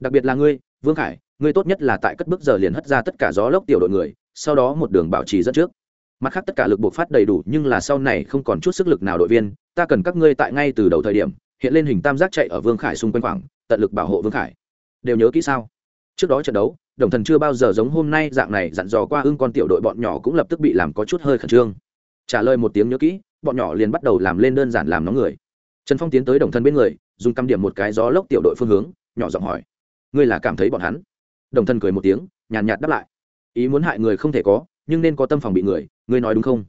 Đặc biệt là ngươi, vương khải, ngươi tốt nhất là tại cất bước giờ liền hất ra tất cả gió lốc tiểu đội người, sau đó một đường bảo trì dẫn trước mặt khác tất cả lực buộc phát đầy đủ, nhưng là sau này không còn chút sức lực nào đội viên, ta cần các ngươi tại ngay từ đầu thời điểm, hiện lên hình tam giác chạy ở vương khải xung quanh khoảng, tận lực bảo hộ vương khải. Đều nhớ kỹ sao? Trước đó trận đấu, đồng thần chưa bao giờ giống hôm nay dạng này dặn dò qua ưng con tiểu đội bọn nhỏ cũng lập tức bị làm có chút hơi khẩn trương. Trả lời một tiếng nhớ kỹ, bọn nhỏ liền bắt đầu làm lên đơn giản làm nóng người. Trần phong tiến tới đồng thần bên người, dùng căm điểm một cái gió lốc tiểu đội phương hướng, nhỏ giọng hỏi, ngươi là cảm thấy bọn hắn? Đồng thần cười một tiếng, nhàn nhạt đáp lại, ý muốn hại người không thể có, nhưng nên có tâm phòng bị người ngươi nói đúng không?